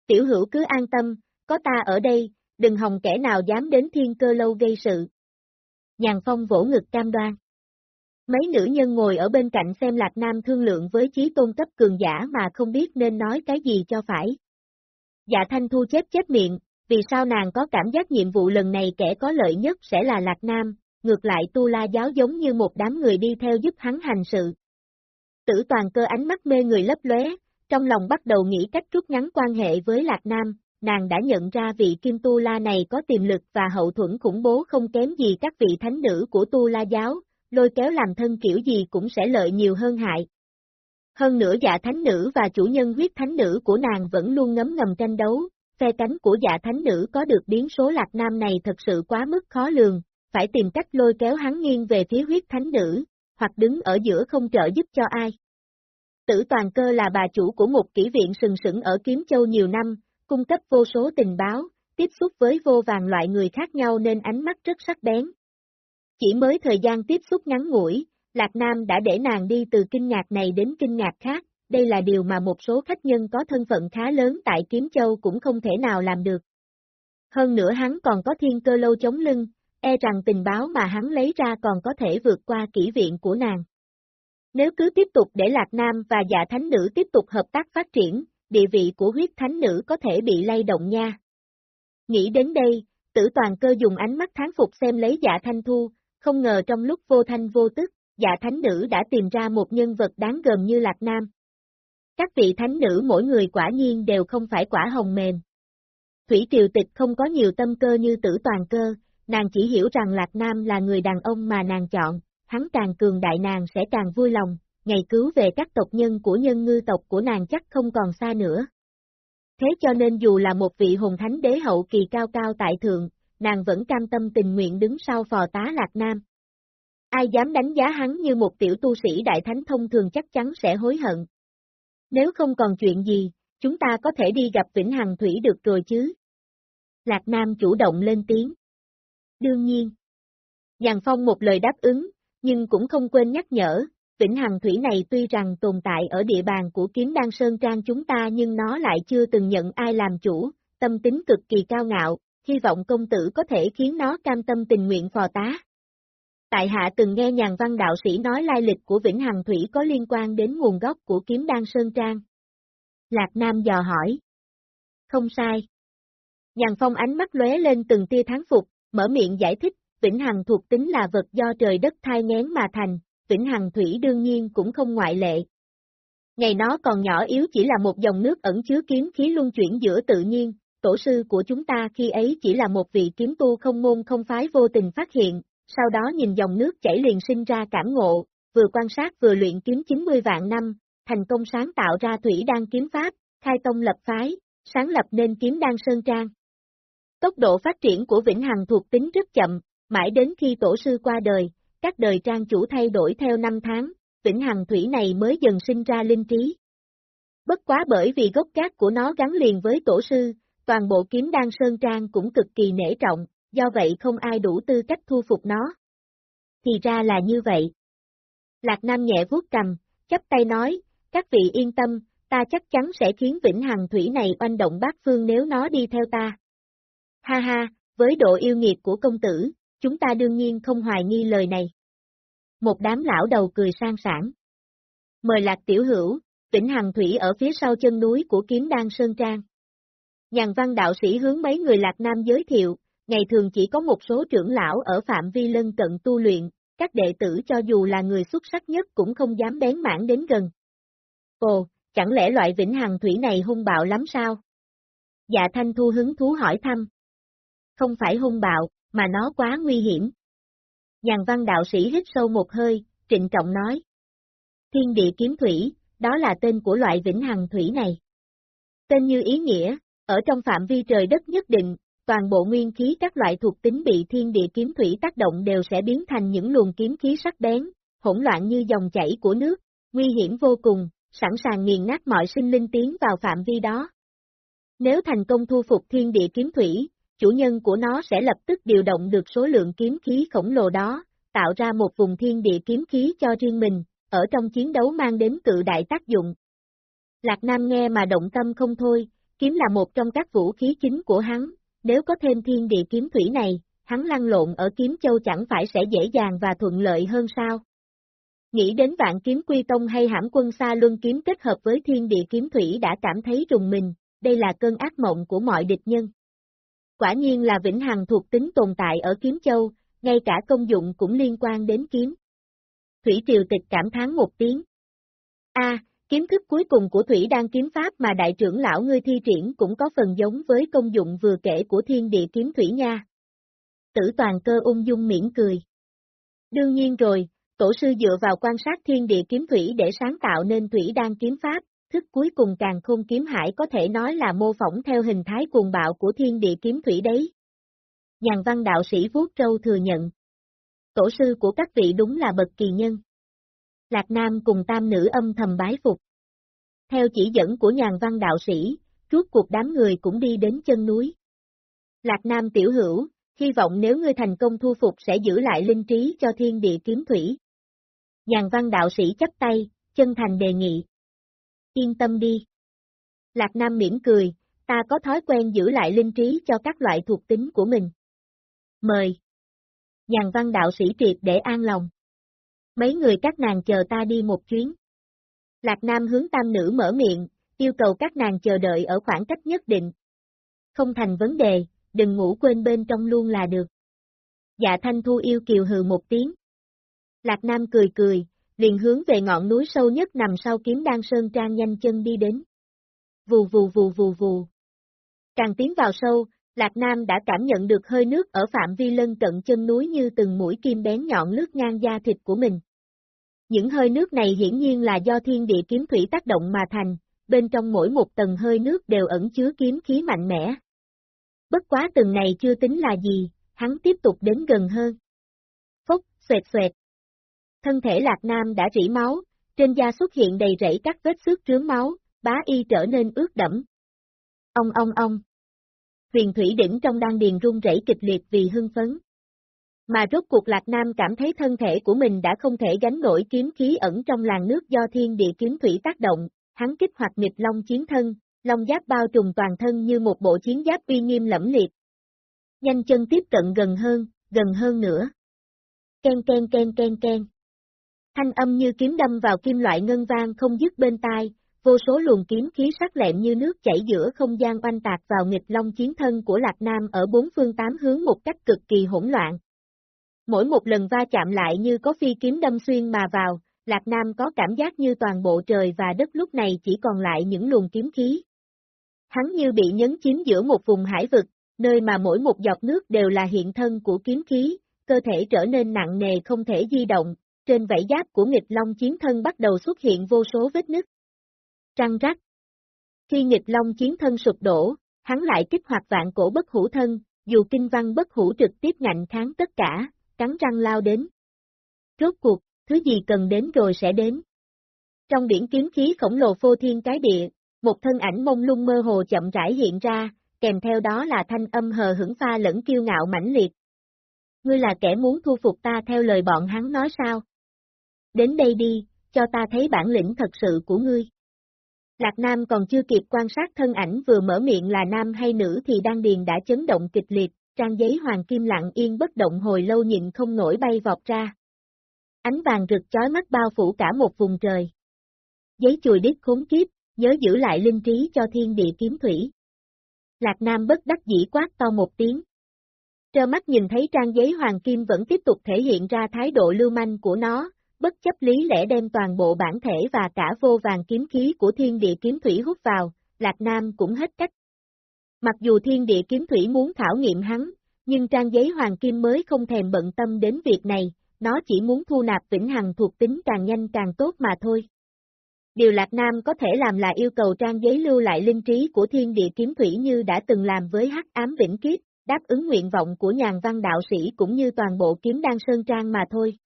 Tiểu hữu cứ an tâm, có ta ở đây, đừng hòng kẻ nào dám đến thiên cơ lâu gây sự. Nhàn phong vỗ ngực cam đoan. Mấy nữ nhân ngồi ở bên cạnh xem Lạc Nam thương lượng với chí tôn cấp cường giả mà không biết nên nói cái gì cho phải. Dạ Thanh Thu chết chết miệng, vì sao nàng có cảm giác nhiệm vụ lần này kẻ có lợi nhất sẽ là Lạc Nam, ngược lại Tu La giáo giống như một đám người đi theo giúp hắn hành sự. Tử toàn cơ ánh mắt mê người lấp lóe, trong lòng bắt đầu nghĩ cách rút ngắn quan hệ với Lạc Nam, nàng đã nhận ra vị Kim Tu La này có tiềm lực và hậu thuẫn khủng bố không kém gì các vị thánh nữ của Tu La giáo, lôi kéo làm thân kiểu gì cũng sẽ lợi nhiều hơn hại. Hơn nữa dạ thánh nữ và chủ nhân huyết thánh nữ của nàng vẫn luôn ngấm ngầm tranh đấu, phe cánh của dạ thánh nữ có được biến số lạc nam này thật sự quá mức khó lường, phải tìm cách lôi kéo hắn nghiêng về phía huyết thánh nữ, hoặc đứng ở giữa không trợ giúp cho ai. Tử Toàn Cơ là bà chủ của một kỹ viện sừng sững ở Kiếm Châu nhiều năm, cung cấp vô số tình báo, tiếp xúc với vô vàng loại người khác nhau nên ánh mắt rất sắc bén. Chỉ mới thời gian tiếp xúc ngắn ngủi, Lạc Nam đã để nàng đi từ kinh ngạc này đến kinh ngạc khác, đây là điều mà một số khách nhân có thân phận khá lớn tại Kiếm Châu cũng không thể nào làm được. Hơn nữa hắn còn có thiên cơ lâu chống lưng, e rằng tình báo mà hắn lấy ra còn có thể vượt qua kỹ viện của nàng. Nếu cứ tiếp tục để Lạc Nam và dạ thánh nữ tiếp tục hợp tác phát triển, địa vị của huyết thánh nữ có thể bị lay động nha. Nghĩ đến đây, tử toàn cơ dùng ánh mắt tháng phục xem lấy dạ thanh thu, không ngờ trong lúc vô thanh vô tức, dạ thánh nữ đã tìm ra một nhân vật đáng gờm như Lạc Nam. Các vị thánh nữ mỗi người quả nhiên đều không phải quả hồng mềm. Thủy Triều Tịch không có nhiều tâm cơ như tử toàn cơ, nàng chỉ hiểu rằng Lạc Nam là người đàn ông mà nàng chọn, hắn càng cường đại nàng sẽ càng vui lòng, ngày cứu về các tộc nhân của nhân ngư tộc của nàng chắc không còn xa nữa. Thế cho nên dù là một vị hồn thánh đế hậu kỳ cao cao tại thượng, nàng vẫn cam tâm tình nguyện đứng sau phò tá Lạc Nam. Ai dám đánh giá hắn như một tiểu tu sĩ đại thánh thông thường chắc chắn sẽ hối hận. Nếu không còn chuyện gì, chúng ta có thể đi gặp Vĩnh Hằng Thủy được rồi chứ? Lạc Nam chủ động lên tiếng. Đương nhiên. Nhàn Phong một lời đáp ứng, nhưng cũng không quên nhắc nhở, Vĩnh Hằng Thủy này tuy rằng tồn tại ở địa bàn của kiếm đan sơn trang chúng ta nhưng nó lại chưa từng nhận ai làm chủ, tâm tính cực kỳ cao ngạo, hy vọng công tử có thể khiến nó cam tâm tình nguyện phò tá. Tại hạ từng nghe nhàn văn đạo sĩ nói lai lịch của Vĩnh Hằng Thủy có liên quan đến nguồn gốc của kiếm đan sơn trang. Lạc Nam dò hỏi. Không sai. Nhàn phong ánh mắt lóe lên từng tia tháng phục, mở miệng giải thích, Vĩnh Hằng thuộc tính là vật do trời đất thai ngén mà thành, Vĩnh Hằng Thủy đương nhiên cũng không ngoại lệ. Ngày nó còn nhỏ yếu chỉ là một dòng nước ẩn chứa kiếm khí luân chuyển giữa tự nhiên, tổ sư của chúng ta khi ấy chỉ là một vị kiếm tu không môn không phái vô tình phát hiện, sau đó nhìn dòng nước chảy liền sinh ra cảm ngộ, vừa quan sát vừa luyện kiếm 90 vạn năm, thành công sáng tạo ra thủy đan kiếm pháp, khai tông lập phái, sáng lập nên kiếm đan sơn trang. Tốc độ phát triển của Vĩnh Hằng thuộc tính rất chậm, mãi đến khi tổ sư qua đời, các đời trang chủ thay đổi theo năm tháng, Vĩnh Hằng Thủy này mới dần sinh ra linh trí. Bất quá bởi vì gốc cát của nó gắn liền với tổ sư, toàn bộ kiếm đan sơn trang cũng cực kỳ nể trọng, do vậy không ai đủ tư cách thu phục nó. Thì ra là như vậy. Lạc Nam nhẹ vuốt cầm, chấp tay nói, các vị yên tâm, ta chắc chắn sẽ khiến Vĩnh Hằng Thủy này oanh động bát phương nếu nó đi theo ta. Ha ha, với độ yêu nghiệt của công tử, chúng ta đương nhiên không hoài nghi lời này. Một đám lão đầu cười sang sảng. Mời lạc tiểu hữu, Vĩnh Hằng Thủy ở phía sau chân núi của kiếm đan Sơn Trang. Nhàn văn đạo sĩ hướng mấy người lạc nam giới thiệu, ngày thường chỉ có một số trưởng lão ở phạm vi lân cận tu luyện, các đệ tử cho dù là người xuất sắc nhất cũng không dám bén mảng đến gần. Ồ, chẳng lẽ loại vĩnh hằng thủy này hung bạo lắm sao? Dạ Thanh Thu hứng thú hỏi thăm. Không phải hung bạo, mà nó quá nguy hiểm. Nhàn văn đạo sĩ hít sâu một hơi, trịnh trọng nói. Thiên địa kiếm thủy, đó là tên của loại vĩnh hằng thủy này. Tên như ý nghĩa, ở trong phạm vi trời đất nhất định, toàn bộ nguyên khí các loại thuộc tính bị thiên địa kiếm thủy tác động đều sẽ biến thành những luồng kiếm khí sắc bén, hỗn loạn như dòng chảy của nước, nguy hiểm vô cùng, sẵn sàng nghiền nát mọi sinh linh tiến vào phạm vi đó. Nếu thành công thu phục thiên địa kiếm thủy, chủ nhân của nó sẽ lập tức điều động được số lượng kiếm khí khổng lồ đó, tạo ra một vùng thiên địa kiếm khí cho riêng mình, ở trong chiến đấu mang đến cự đại tác dụng. Lạc Nam nghe mà động tâm không thôi, kiếm là một trong các vũ khí chính của hắn, nếu có thêm thiên địa kiếm thủy này, hắn lăn lộn ở kiếm châu chẳng phải sẽ dễ dàng và thuận lợi hơn sao? Nghĩ đến vạn kiếm quy tông hay hãm quân xa luân kiếm kết hợp với thiên địa kiếm thủy đã cảm thấy rùng mình, đây là cơn ác mộng của mọi địch nhân. Quả nhiên là vĩnh hằng thuộc tính tồn tại ở kiếm châu, ngay cả công dụng cũng liên quan đến kiếm. Thủy triều tịch cảm thán một tiếng. A, kiếm thức cuối cùng của Thủy đang kiếm pháp mà đại trưởng lão ngươi thi triển cũng có phần giống với công dụng vừa kể của thiên địa kiếm thủy nha. Tử toàn cơ ung dung miễn cười. Đương nhiên rồi, tổ sư dựa vào quan sát thiên địa kiếm thủy để sáng tạo nên Thủy đang kiếm pháp, sức cuối cùng càng không kiếm hải có thể nói là mô phỏng theo hình thái cuồng bạo của thiên địa kiếm thủy đấy. Nhàn văn đạo sĩ vuốt trâu thừa nhận. Tổ sư của các vị đúng là bậc kỳ nhân. Lạc Nam cùng tam nữ âm thầm bái phục. Theo chỉ dẫn của nhàn văn đạo sĩ, trước cuộc đám người cũng đi đến chân núi. Lạc Nam tiểu hữu, hy vọng nếu ngươi thành công thu phục sẽ giữ lại linh trí cho thiên địa kiếm thủy. Nhàn văn đạo sĩ chấp tay, chân thành đề nghị. Yên tâm đi. Lạc Nam mỉm cười, ta có thói quen giữ lại linh trí cho các loại thuộc tính của mình. Mời. Nhàn văn đạo sĩ triệt để an lòng. Mấy người các nàng chờ ta đi một chuyến. Lạc Nam hướng tam nữ mở miệng, yêu cầu các nàng chờ đợi ở khoảng cách nhất định. Không thành vấn đề, đừng ngủ quên bên trong luôn là được. Dạ thanh thu yêu kiều hừ một tiếng. Lạc Nam cười cười, liền hướng về ngọn núi sâu nhất nằm sau kiếm đan sơn trang nhanh chân đi đến. Vù vù vù vù vù. Càng tiến vào sâu, Lạc Nam đã cảm nhận được hơi nước ở phạm vi lân cận chân núi như từng mũi kim bén nhọn lướt ngang da thịt của mình. Những hơi nước này hiển nhiên là do thiên địa kiếm thủy tác động mà thành, bên trong mỗi một tầng hơi nước đều ẩn chứa kiếm khí mạnh mẽ. Bất quá tầng này chưa tính là gì, hắn tiếp tục đến gần hơn. Phốc, xoẹt xoẹt. Thân thể Lạc Nam đã rỉ máu, trên da xuất hiện đầy rẫy các vết xước trướng máu, bá y trở nên ướt đẫm. Ông ông ông huyền thủy đỉnh trong đan điền rung rẩy kịch liệt vì hưng phấn. Mà rốt cuộc Lạc Nam cảm thấy thân thể của mình đã không thể gánh nổi kiếm khí ẩn trong làn nước do thiên địa kiếm thủy tác động, hắn kích hoạt nghịch long chiến thân, long giáp bao trùm toàn thân như một bộ chiến giáp uy nghiêm lẫm liệt. Nhanh chân tiếp cận gần hơn, gần hơn nữa. Ken ken ken ken ken. Thanh âm như kiếm đâm vào kim loại ngân vang không dứt bên tai, vô số luồng kiếm khí sắc lẹm như nước chảy giữa không gian oanh tạc vào nghịch long chiến thân của Lạc Nam ở bốn phương tám hướng một cách cực kỳ hỗn loạn. Mỗi một lần va chạm lại như có phi kiếm đâm xuyên mà vào, Lạc Nam có cảm giác như toàn bộ trời và đất lúc này chỉ còn lại những luồng kiếm khí. Hắn như bị nhấn chiếm giữa một vùng hải vực, nơi mà mỗi một giọt nước đều là hiện thân của kiếm khí, cơ thể trở nên nặng nề không thể di động, trên vảy giáp của nghịch long chiến thân bắt đầu xuất hiện vô số vết nứt. Trăng rắc. Khi nghịch long chiến thân sụp đổ, hắn lại kích hoạt vạn cổ bất hủ thân, dù kinh văn bất hủ trực tiếp ngạnh kháng tất cả, cắn răng lao đến. Rốt cuộc, thứ gì cần đến rồi sẽ đến. Trong biển kiếm khí khổng lồ phô thiên cái địa, một thân ảnh mông lung mơ hồ chậm rãi hiện ra, kèm theo đó là thanh âm hờ hững pha lẫn kiêu ngạo mãnh liệt. Ngươi là kẻ muốn thu phục ta theo lời bọn hắn nói sao? Đến đây đi, cho ta thấy bản lĩnh thật sự của ngươi. Lạc Nam còn chưa kịp quan sát thân ảnh vừa mở miệng là nam hay nữ thì đan điền đã chấn động kịch liệt, trang giấy hoàng kim lặng yên bất động hồi lâu nhịn không nổi bay vọt ra. Ánh vàng rực chói mắt bao phủ cả một vùng trời. Giấy chùi đít khốn kiếp, nhớ giữ lại linh trí cho thiên địa kiếm thủy. Lạc Nam bất đắc dĩ quát to một tiếng. Trơ mắt nhìn thấy trang giấy hoàng kim vẫn tiếp tục thể hiện ra thái độ lưu manh của nó, bất chấp lý lẽ đem toàn bộ bản thể và cả vô vàng kiếm khí của thiên địa kiếm thủy hút vào, Lạc Nam cũng hết cách. Mặc dù thiên địa kiếm thủy muốn thảo nghiệm hắn, nhưng trang giấy hoàng kim mới không thèm bận tâm đến việc này, nó chỉ muốn thu nạp vĩnh hằng thuộc tính càng nhanh càng tốt mà thôi. Điều Lạc Nam có thể làm là yêu cầu trang giấy lưu lại linh trí của thiên địa kiếm thủy như đã từng làm với hắc ám vĩnh kiếp, đáp ứng nguyện vọng của nhàn văn đạo sĩ cũng như toàn bộ kiếm đan sơn trang mà thôi.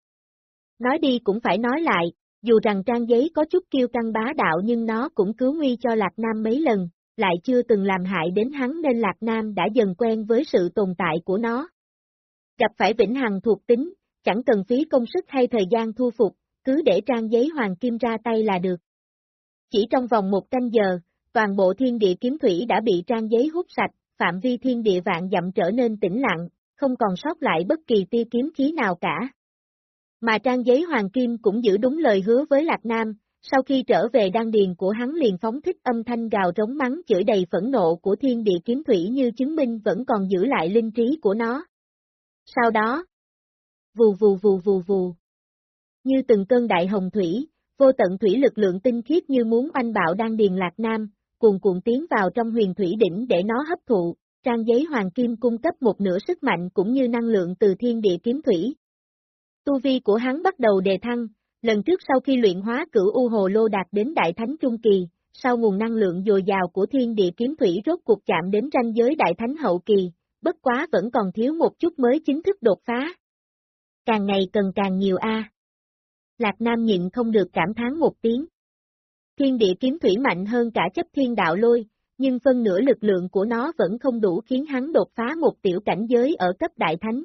Nói đi cũng phải nói lại, dù rằng trang giấy có chút kiêu căng bá đạo nhưng nó cũng cứu nguy cho Lạc Nam mấy lần, lại chưa từng làm hại đến hắn nên Lạc Nam đã dần quen với sự tồn tại của nó. Gặp phải vĩnh hằng thuộc tính, chẳng cần phí công sức hay thời gian thu phục, cứ để trang giấy hoàng kim ra tay là được. Chỉ trong vòng một canh giờ, toàn bộ thiên địa kiếm thủy đã bị trang giấy hút sạch, phạm vi thiên địa vạn dặm trở nên tĩnh lặng, không còn sót lại bất kỳ tia kiếm khí nào cả. Mà trang giấy hoàng kim cũng giữ đúng lời hứa với Lạc Nam, sau khi trở về đan điền của hắn liền phóng thích âm thanh gào trống mắng chửi đầy phẫn nộ của thiên địa kiếm thủy như chứng minh vẫn còn giữ lại linh trí của nó. Sau đó, vù vù vù vù vù, như từng cơn đại hồng thủy, vô tận thủy lực lượng tinh khiết như muốn oanh bạo đan điền lạc nam, cuồn cuộn tiến vào trong huyền thủy đỉnh để nó hấp thụ, trang giấy hoàng kim cung cấp một nửa sức mạnh cũng như năng lượng từ thiên địa kiếm thủy. Tu vi của hắn bắt đầu đề thăng, lần trước sau khi luyện hóa cửu U Hồ Lô đạt đến Đại Thánh Trung Kỳ, sau nguồn năng lượng dồi dào của thiên địa kiếm thủy rốt cuộc chạm đến ranh giới Đại Thánh Hậu Kỳ, bất quá vẫn còn thiếu một chút mới chính thức đột phá. Càng ngày cần càng nhiều a. Lạc Nam nhịn không được cảm thán một tiếng. Thiên địa kiếm thủy mạnh hơn cả chấp thiên đạo lôi, nhưng phân nửa lực lượng của nó vẫn không đủ khiến hắn đột phá một tiểu cảnh giới ở cấp đại thánh.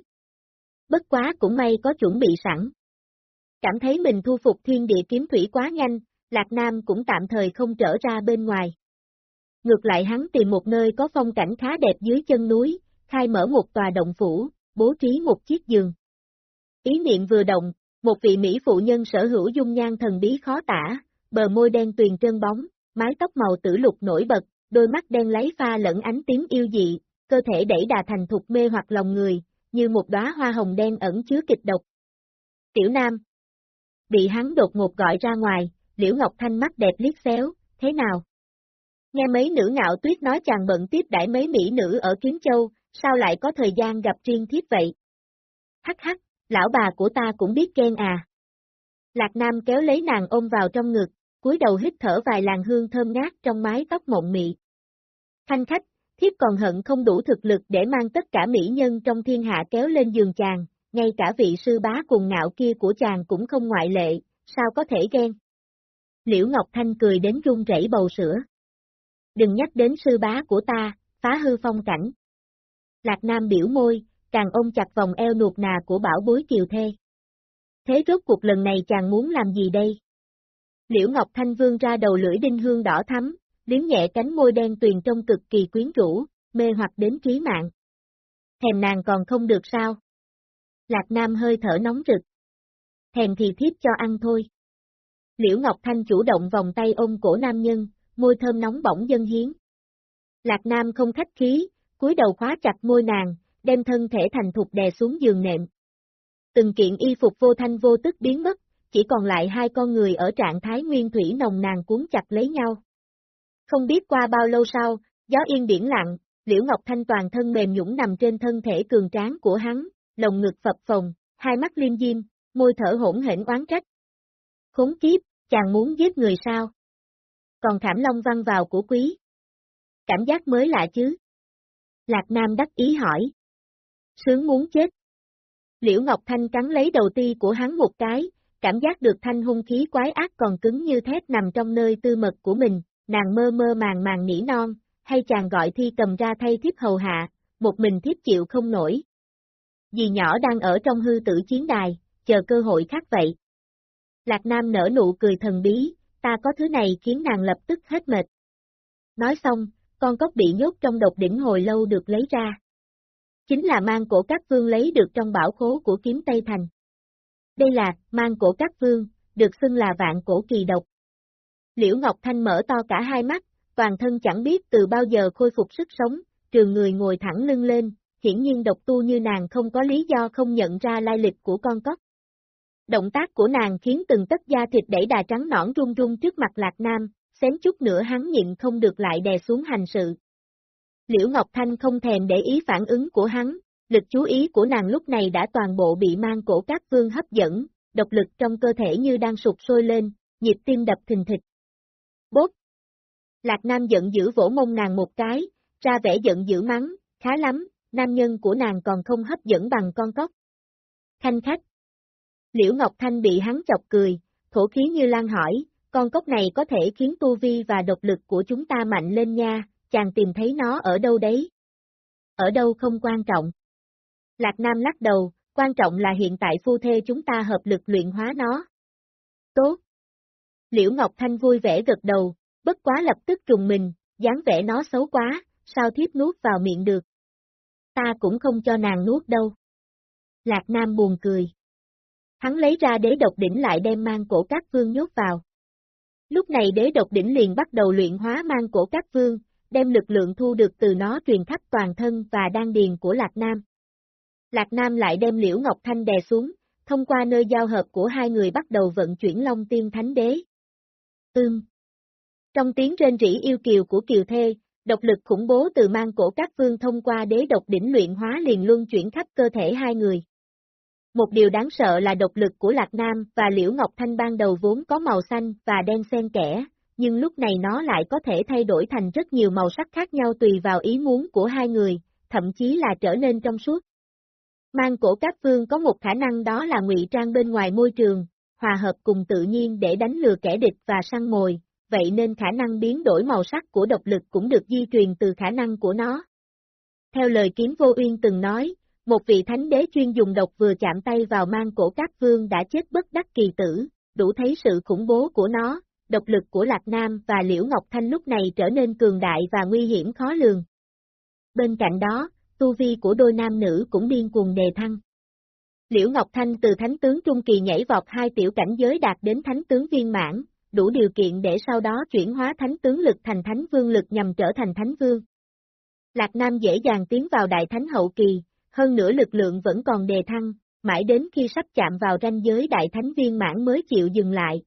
Bất quá cũng may có chuẩn bị sẵn. Cảm thấy mình thu phục thiên địa kiếm thủy quá nhanh, Lạc Nam cũng tạm thời không trở ra bên ngoài. Ngược lại hắn tìm một nơi có phong cảnh khá đẹp dưới chân núi, khai mở một tòa động phủ, bố trí một chiếc giường. Ý niệm vừa động, một vị Mỹ phụ nhân sở hữu dung nhan thần bí khó tả, bờ môi đen tuyền trơn bóng, mái tóc màu tử lục nổi bật, đôi mắt đen lấy pha lẫn ánh tím yêu dị, cơ thể đẩy đà thành thục mê hoặc lòng người, như một đóa hoa hồng đen ẩn chứa kịch độc. Tiểu Nam Bị hắn đột ngột gọi ra ngoài, Liễu Ngọc Thanh mắt đẹp liếc xéo, thế nào? Nghe mấy nữ ngạo tuyết nói chàng bận tiếp đãi mấy mỹ nữ ở Kiếm Châu, sao lại có thời gian gặp riêng thiếp vậy? Hắc hắc, lão bà của ta cũng biết khen à. Lạc Nam kéo lấy nàng ôm vào trong ngực, cúi đầu hít thở vài làn hương thơm ngát trong mái tóc mộng mị. Thanh khách, thiếp còn hận không đủ thực lực để mang tất cả mỹ nhân trong thiên hạ kéo lên giường chàng, ngay cả vị sư bá cùng ngạo kia của chàng cũng không ngoại lệ, sao có thể ghen. Liễu Ngọc Thanh cười đến run rẩy bầu sữa. Đừng nhắc đến sư bá của ta, phá hư phong cảnh. Lạc Nam biểu môi, càng ôm chặt vòng eo nuột nà của bảo bối kiều thê. Thế rốt cuộc lần này chàng muốn làm gì đây? Liễu Ngọc Thanh vương ra đầu lưỡi đinh hương đỏ thắm, liếm nhẹ cánh môi đen tuyền trong cực kỳ quyến rũ, mê hoặc đến trí mạng. Thèm nàng còn không được sao? Lạc Nam hơi thở nóng rực. Thèm thì thiếp cho ăn thôi. Liễu Ngọc Thanh chủ động vòng tay ôm cổ nam nhân, môi thơm nóng bỏng dân hiến. Lạc Nam không khách khí, cúi đầu khóa chặt môi nàng, đem thân thể thành thục đè xuống giường nệm. Từng kiện y phục vô thanh vô tức biến mất, chỉ còn lại hai con người ở trạng thái nguyên thủy nồng nàn cuốn chặt lấy nhau. Không biết qua bao lâu sau, gió yên biển lặng, Liễu Ngọc Thanh toàn thân mềm nhũng nằm trên thân thể cường tráng của hắn, lồng ngực phập phồng, hai mắt liêm diêm, môi thở hỗn hển oán trách. Khốn kiếp, chàng muốn giết người sao? Còn thảm long văn vào của quý. Cảm giác mới lạ chứ? Lạc Nam đắc ý hỏi. Sướng muốn chết. Liễu Ngọc Thanh cắn lấy đầu ti của hắn một cái, cảm giác được thanh hung khí quái ác còn cứng như thép nằm trong nơi tư mật của mình, nàng mơ mơ màng màng nỉ non, hay chàng gọi thi cầm ra thay thiếp hầu hạ, một mình thiếp chịu không nổi. Dì nhỏ đang ở trong hư tử chiến đài, chờ cơ hội khác vậy. Lạc Nam nở nụ cười thần bí, ta có thứ này khiến nàng lập tức hết mệt. Nói xong, con cốc bị nhốt trong độc đỉnh hồi lâu được lấy ra. Chính là mang cổ các vương lấy được trong bảo khố của kiếm Tây Thành. Đây là, mang cổ các vương, được xưng là vạn cổ kỳ độc. Liễu Ngọc Thanh mở to cả hai mắt, toàn thân chẳng biết từ bao giờ khôi phục sức sống, trường người ngồi thẳng lưng lên, hiển nhiên độc tu như nàng không có lý do không nhận ra lai lịch của con cóc. Động tác của nàng khiến từng tất da thịt đẩy đà trắng nõn run run trước mặt Lạc Nam, xém chút nữa hắn nhịn không được lại đè xuống hành sự. Liễu Ngọc Thanh không thèm để ý phản ứng của hắn, lực chú ý của nàng lúc này đã toàn bộ bị mang cổ các vương hấp dẫn, độc lực trong cơ thể như đang sụt sôi lên, nhịp tim đập thình thịch. Lạc Nam giận dữ vỗ mông nàng một cái, ra vẻ giận dữ mắng, khá lắm, nam nhân của nàng còn không hấp dẫn bằng con cóc. Thanh khách. Liễu Ngọc Thanh bị hắn chọc cười, thổ khí như lan hỏi, con cốc này có thể khiến tu vi và độc lực của chúng ta mạnh lên nha, chàng tìm thấy nó ở đâu đấy? Ở đâu không quan trọng. Lạc Nam lắc đầu, quan trọng là hiện tại phu thê chúng ta hợp lực luyện hóa nó. Tốt. Liễu Ngọc Thanh vui vẻ gật đầu, bất quá lập tức trùng mình, dáng vẻ nó xấu quá, sao thiếp nuốt vào miệng được. Ta cũng không cho nàng nuốt đâu. Lạc Nam buồn cười. Hắn lấy ra đế độc đỉnh lại đem mang cổ các vương nhốt vào. Lúc này đế độc đỉnh liền bắt đầu luyện hóa mang cổ các vương, đem lực lượng thu được từ nó truyền khắp toàn thân và đan điền của Lạc Nam. Lạc Nam lại đem Liễu Ngọc Thanh đè xuống, thông qua nơi giao hợp của hai người bắt đầu vận chuyển Long Tiên Thánh Đế. Ưm. Trong tiếng rên rỉ yêu kiều của kiều thê, độc lực khủng bố từ mang cổ các vương thông qua đế độc đỉnh luyện hóa liền luân chuyển khắp cơ thể hai người. Một điều đáng sợ là độc lực của Lạc Nam và Liễu Ngọc Thanh ban đầu vốn có màu xanh và đen xen kẽ, nhưng lúc này nó lại có thể thay đổi thành rất nhiều màu sắc khác nhau tùy vào ý muốn của hai người, thậm chí là trở nên trong suốt. Mang cổ các vương có một khả năng đó là ngụy trang bên ngoài môi trường, hòa hợp cùng tự nhiên để đánh lừa kẻ địch và săn mồi, vậy nên khả năng biến đổi màu sắc của độc lực cũng được di truyền từ khả năng của nó. Theo lời kiếm vô uyên từng nói, một vị thánh đế chuyên dùng độc vừa chạm tay vào mang cổ các vương đã chết bất đắc kỳ tử, đủ thấy sự khủng bố của nó, độc lực của Lạc Nam và Liễu Ngọc Thanh lúc này trở nên cường đại và nguy hiểm khó lường. Bên cạnh đó, tu vi của đôi nam nữ cũng điên cuồng đề thăng. Liễu Ngọc Thanh từ thánh tướng trung kỳ nhảy vọt hai tiểu cảnh giới đạt đến thánh tướng viên mãn, đủ điều kiện để sau đó chuyển hóa thánh tướng lực thành thánh vương lực nhằm trở thành thánh vương. Lạc Nam dễ dàng tiến vào đại thánh hậu kỳ, hơn nữa lực lượng vẫn còn đề thăng, mãi đến khi sắp chạm vào ranh giới đại thánh viên mãn mới chịu dừng lại.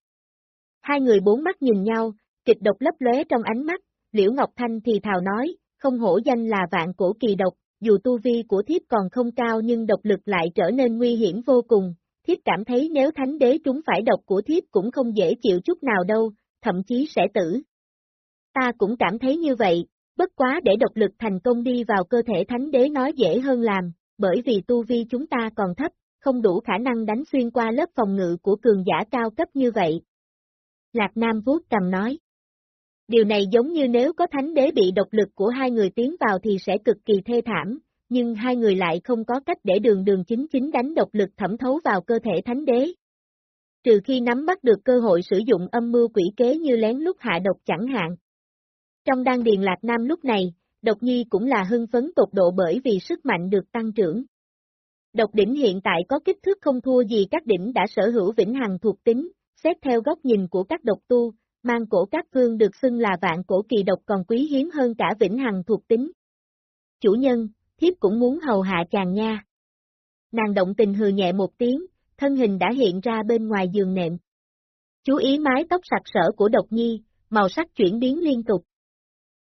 Hai người bốn mắt nhìn nhau, kịch độc lấp lóe trong ánh mắt, Liễu Ngọc Thanh thì thào nói, không hổ danh là vạn cổ kỳ độc, dù tu vi của thiếp còn không cao nhưng độc lực lại trở nên nguy hiểm vô cùng, thiếp cảm thấy nếu thánh đế trúng phải độc của thiếp cũng không dễ chịu chút nào đâu, thậm chí sẽ tử. Ta cũng cảm thấy như vậy, bất quá để độc lực thành công đi vào cơ thể thánh đế nói dễ hơn làm, bởi vì tu vi chúng ta còn thấp, không đủ khả năng đánh xuyên qua lớp phòng ngự của cường giả cao cấp như vậy. Lạc Nam vuốt cầm nói. Điều này giống như nếu có thánh đế bị độc lực của hai người tiến vào thì sẽ cực kỳ thê thảm, nhưng hai người lại không có cách để đường đường chính chính đánh độc lực thẩm thấu vào cơ thể thánh đế. Trừ khi nắm bắt được cơ hội sử dụng âm mưu quỷ kế như lén lút hạ độc chẳng hạn. Trong đan điền lạc nam lúc này, độc nhi cũng là hưng phấn tột độ bởi vì sức mạnh được tăng trưởng. Độc đỉnh hiện tại có kích thước không thua gì các đỉnh đã sở hữu vĩnh hằng thuộc tính, xét theo góc nhìn của các độc tu, mang cổ các vương được xưng là vạn cổ kỳ độc còn quý hiếm hơn cả vĩnh hằng thuộc tính. Chủ nhân, thiếp cũng muốn hầu hạ chàng nha. Nàng động tình hừ nhẹ một tiếng, thân hình đã hiện ra bên ngoài giường nệm. Chú ý mái tóc sặc sỡ của độc nhi, màu sắc chuyển biến liên tục.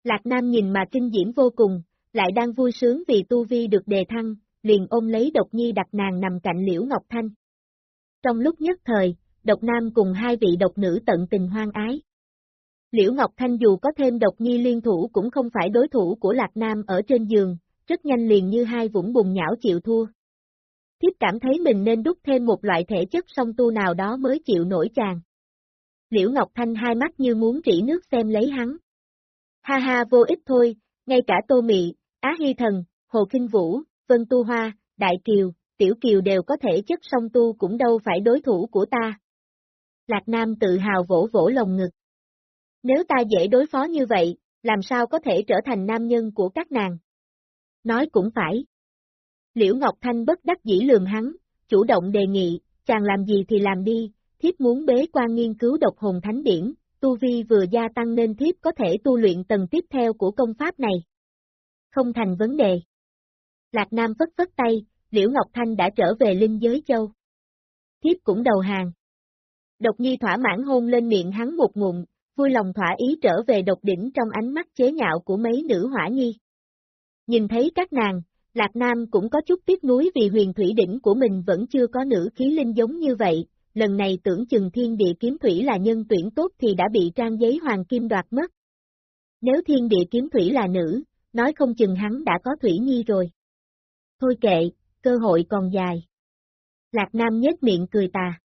Lạc Nam nhìn mà kinh diễm vô cùng, lại đang vui sướng vì tu vi được đề thăng, liền ôm lấy độc nhi đặt nàng nằm cạnh Liễu Ngọc Thanh. Trong lúc nhất thời, độc nam cùng hai vị độc nữ tận tình hoang ái. Liễu Ngọc Thanh dù có thêm độc nhi liên thủ cũng không phải đối thủ của Lạc Nam ở trên giường, rất nhanh liền như hai vũng bùng nhão chịu thua. Thiếp cảm thấy mình nên đúc thêm một loại thể chất song tu nào đó mới chịu nổi chàng. Liễu Ngọc Thanh hai mắt như muốn trĩ nước xem lấy hắn. Ha ha vô ích thôi, ngay cả Tô Mị, Á Hy Thần, Hồ Kinh Vũ, Vân Tu Hoa, Đại Kiều, Tiểu Kiều đều có thể chất song tu cũng đâu phải đối thủ của ta. Lạc Nam tự hào vỗ vỗ lồng ngực. Nếu ta dễ đối phó như vậy, làm sao có thể trở thành nam nhân của các nàng? Nói cũng phải. Liễu Ngọc Thanh bất đắc dĩ lườm hắn, chủ động đề nghị, chàng làm gì thì làm đi, thiếp muốn bế quan nghiên cứu độc hồn thánh điển, tu vi vừa gia tăng nên thiếp có thể tu luyện tầng tiếp theo của công pháp này. Không thành vấn đề. Lạc Nam phất phất tay, Liễu Ngọc Thanh đã trở về linh giới châu. Thiếp cũng đầu hàng. Độc nhi thỏa mãn hôn lên miệng hắn một ngụm, vui lòng thỏa ý trở về độc đỉnh trong ánh mắt chế nhạo của mấy nữ hỏa nhi. Nhìn thấy các nàng, Lạc Nam cũng có chút tiếc nuối vì huyền thủy đỉnh của mình vẫn chưa có nữ khí linh giống như vậy, lần này tưởng chừng thiên địa kiếm thủy là nhân tuyển tốt thì đã bị trang giấy hoàng kim đoạt mất. Nếu thiên địa kiếm thủy là nữ, nói không chừng hắn đã có thủy nhi rồi. Thôi kệ, cơ hội còn dài. Lạc Nam nhếch miệng cười tà.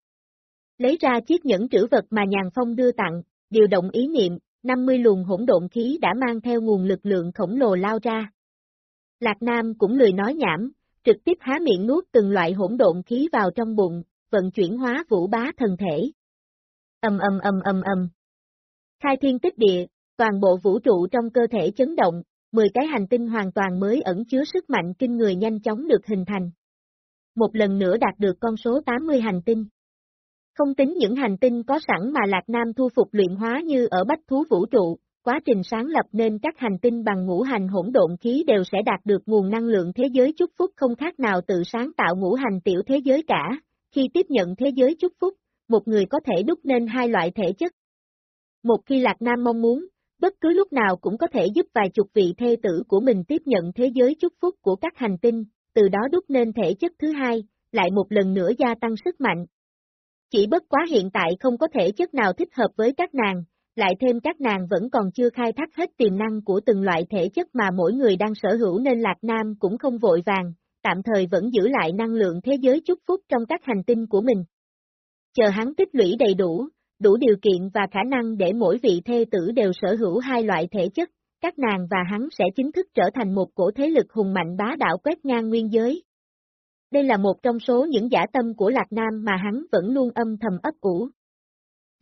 Lấy ra chiếc nhẫn trữ vật mà Nhàn Phong đưa tặng, điều động ý niệm, 50 luồng hỗn độn khí đã mang theo nguồn lực lượng khổng lồ lao ra. Lạc Nam cũng lười nói nhảm, trực tiếp há miệng nuốt từng loại hỗn độn khí vào trong bụng, vận chuyển hóa vũ bá thần thể. Âm âm âm âm âm. Khai thiên tích địa, toàn bộ vũ trụ trong cơ thể chấn động, 10 cái hành tinh hoàn toàn mới ẩn chứa sức mạnh kinh người nhanh chóng được hình thành. Một lần nữa đạt được con số 80 hành tinh. Không tính những hành tinh có sẵn mà Lạc Nam thu phục luyện hóa như ở bách thú vũ trụ, quá trình sáng lập nên các hành tinh bằng ngũ hành hỗn độn khí đều sẽ đạt được nguồn năng lượng thế giới chúc phúc không khác nào tự sáng tạo ngũ hành tiểu thế giới cả. Khi tiếp nhận thế giới chúc phúc, một người có thể đúc nên hai loại thể chất. Một khi Lạc Nam mong muốn, bất cứ lúc nào cũng có thể giúp vài chục vị thê tử của mình tiếp nhận thế giới chúc phúc của các hành tinh, từ đó đúc nên thể chất thứ hai, lại một lần nữa gia tăng sức mạnh. Chỉ bất quá hiện tại không có thể chất nào thích hợp với các nàng, lại thêm các nàng vẫn còn chưa khai thác hết tiềm năng của từng loại thể chất mà mỗi người đang sở hữu nên Lạc Nam cũng không vội vàng, tạm thời vẫn giữ lại năng lượng thế giới chúc phúc trong các hành tinh của mình. Chờ hắn tích lũy đầy đủ, đủ điều kiện và khả năng để mỗi vị thê tử đều sở hữu hai loại thể chất, các nàng và hắn sẽ chính thức trở thành một cổ thế lực hùng mạnh bá đạo quét ngang nguyên giới. Đây là một trong số những giả tâm của Lạc Nam mà hắn vẫn luôn âm thầm ấp ủ.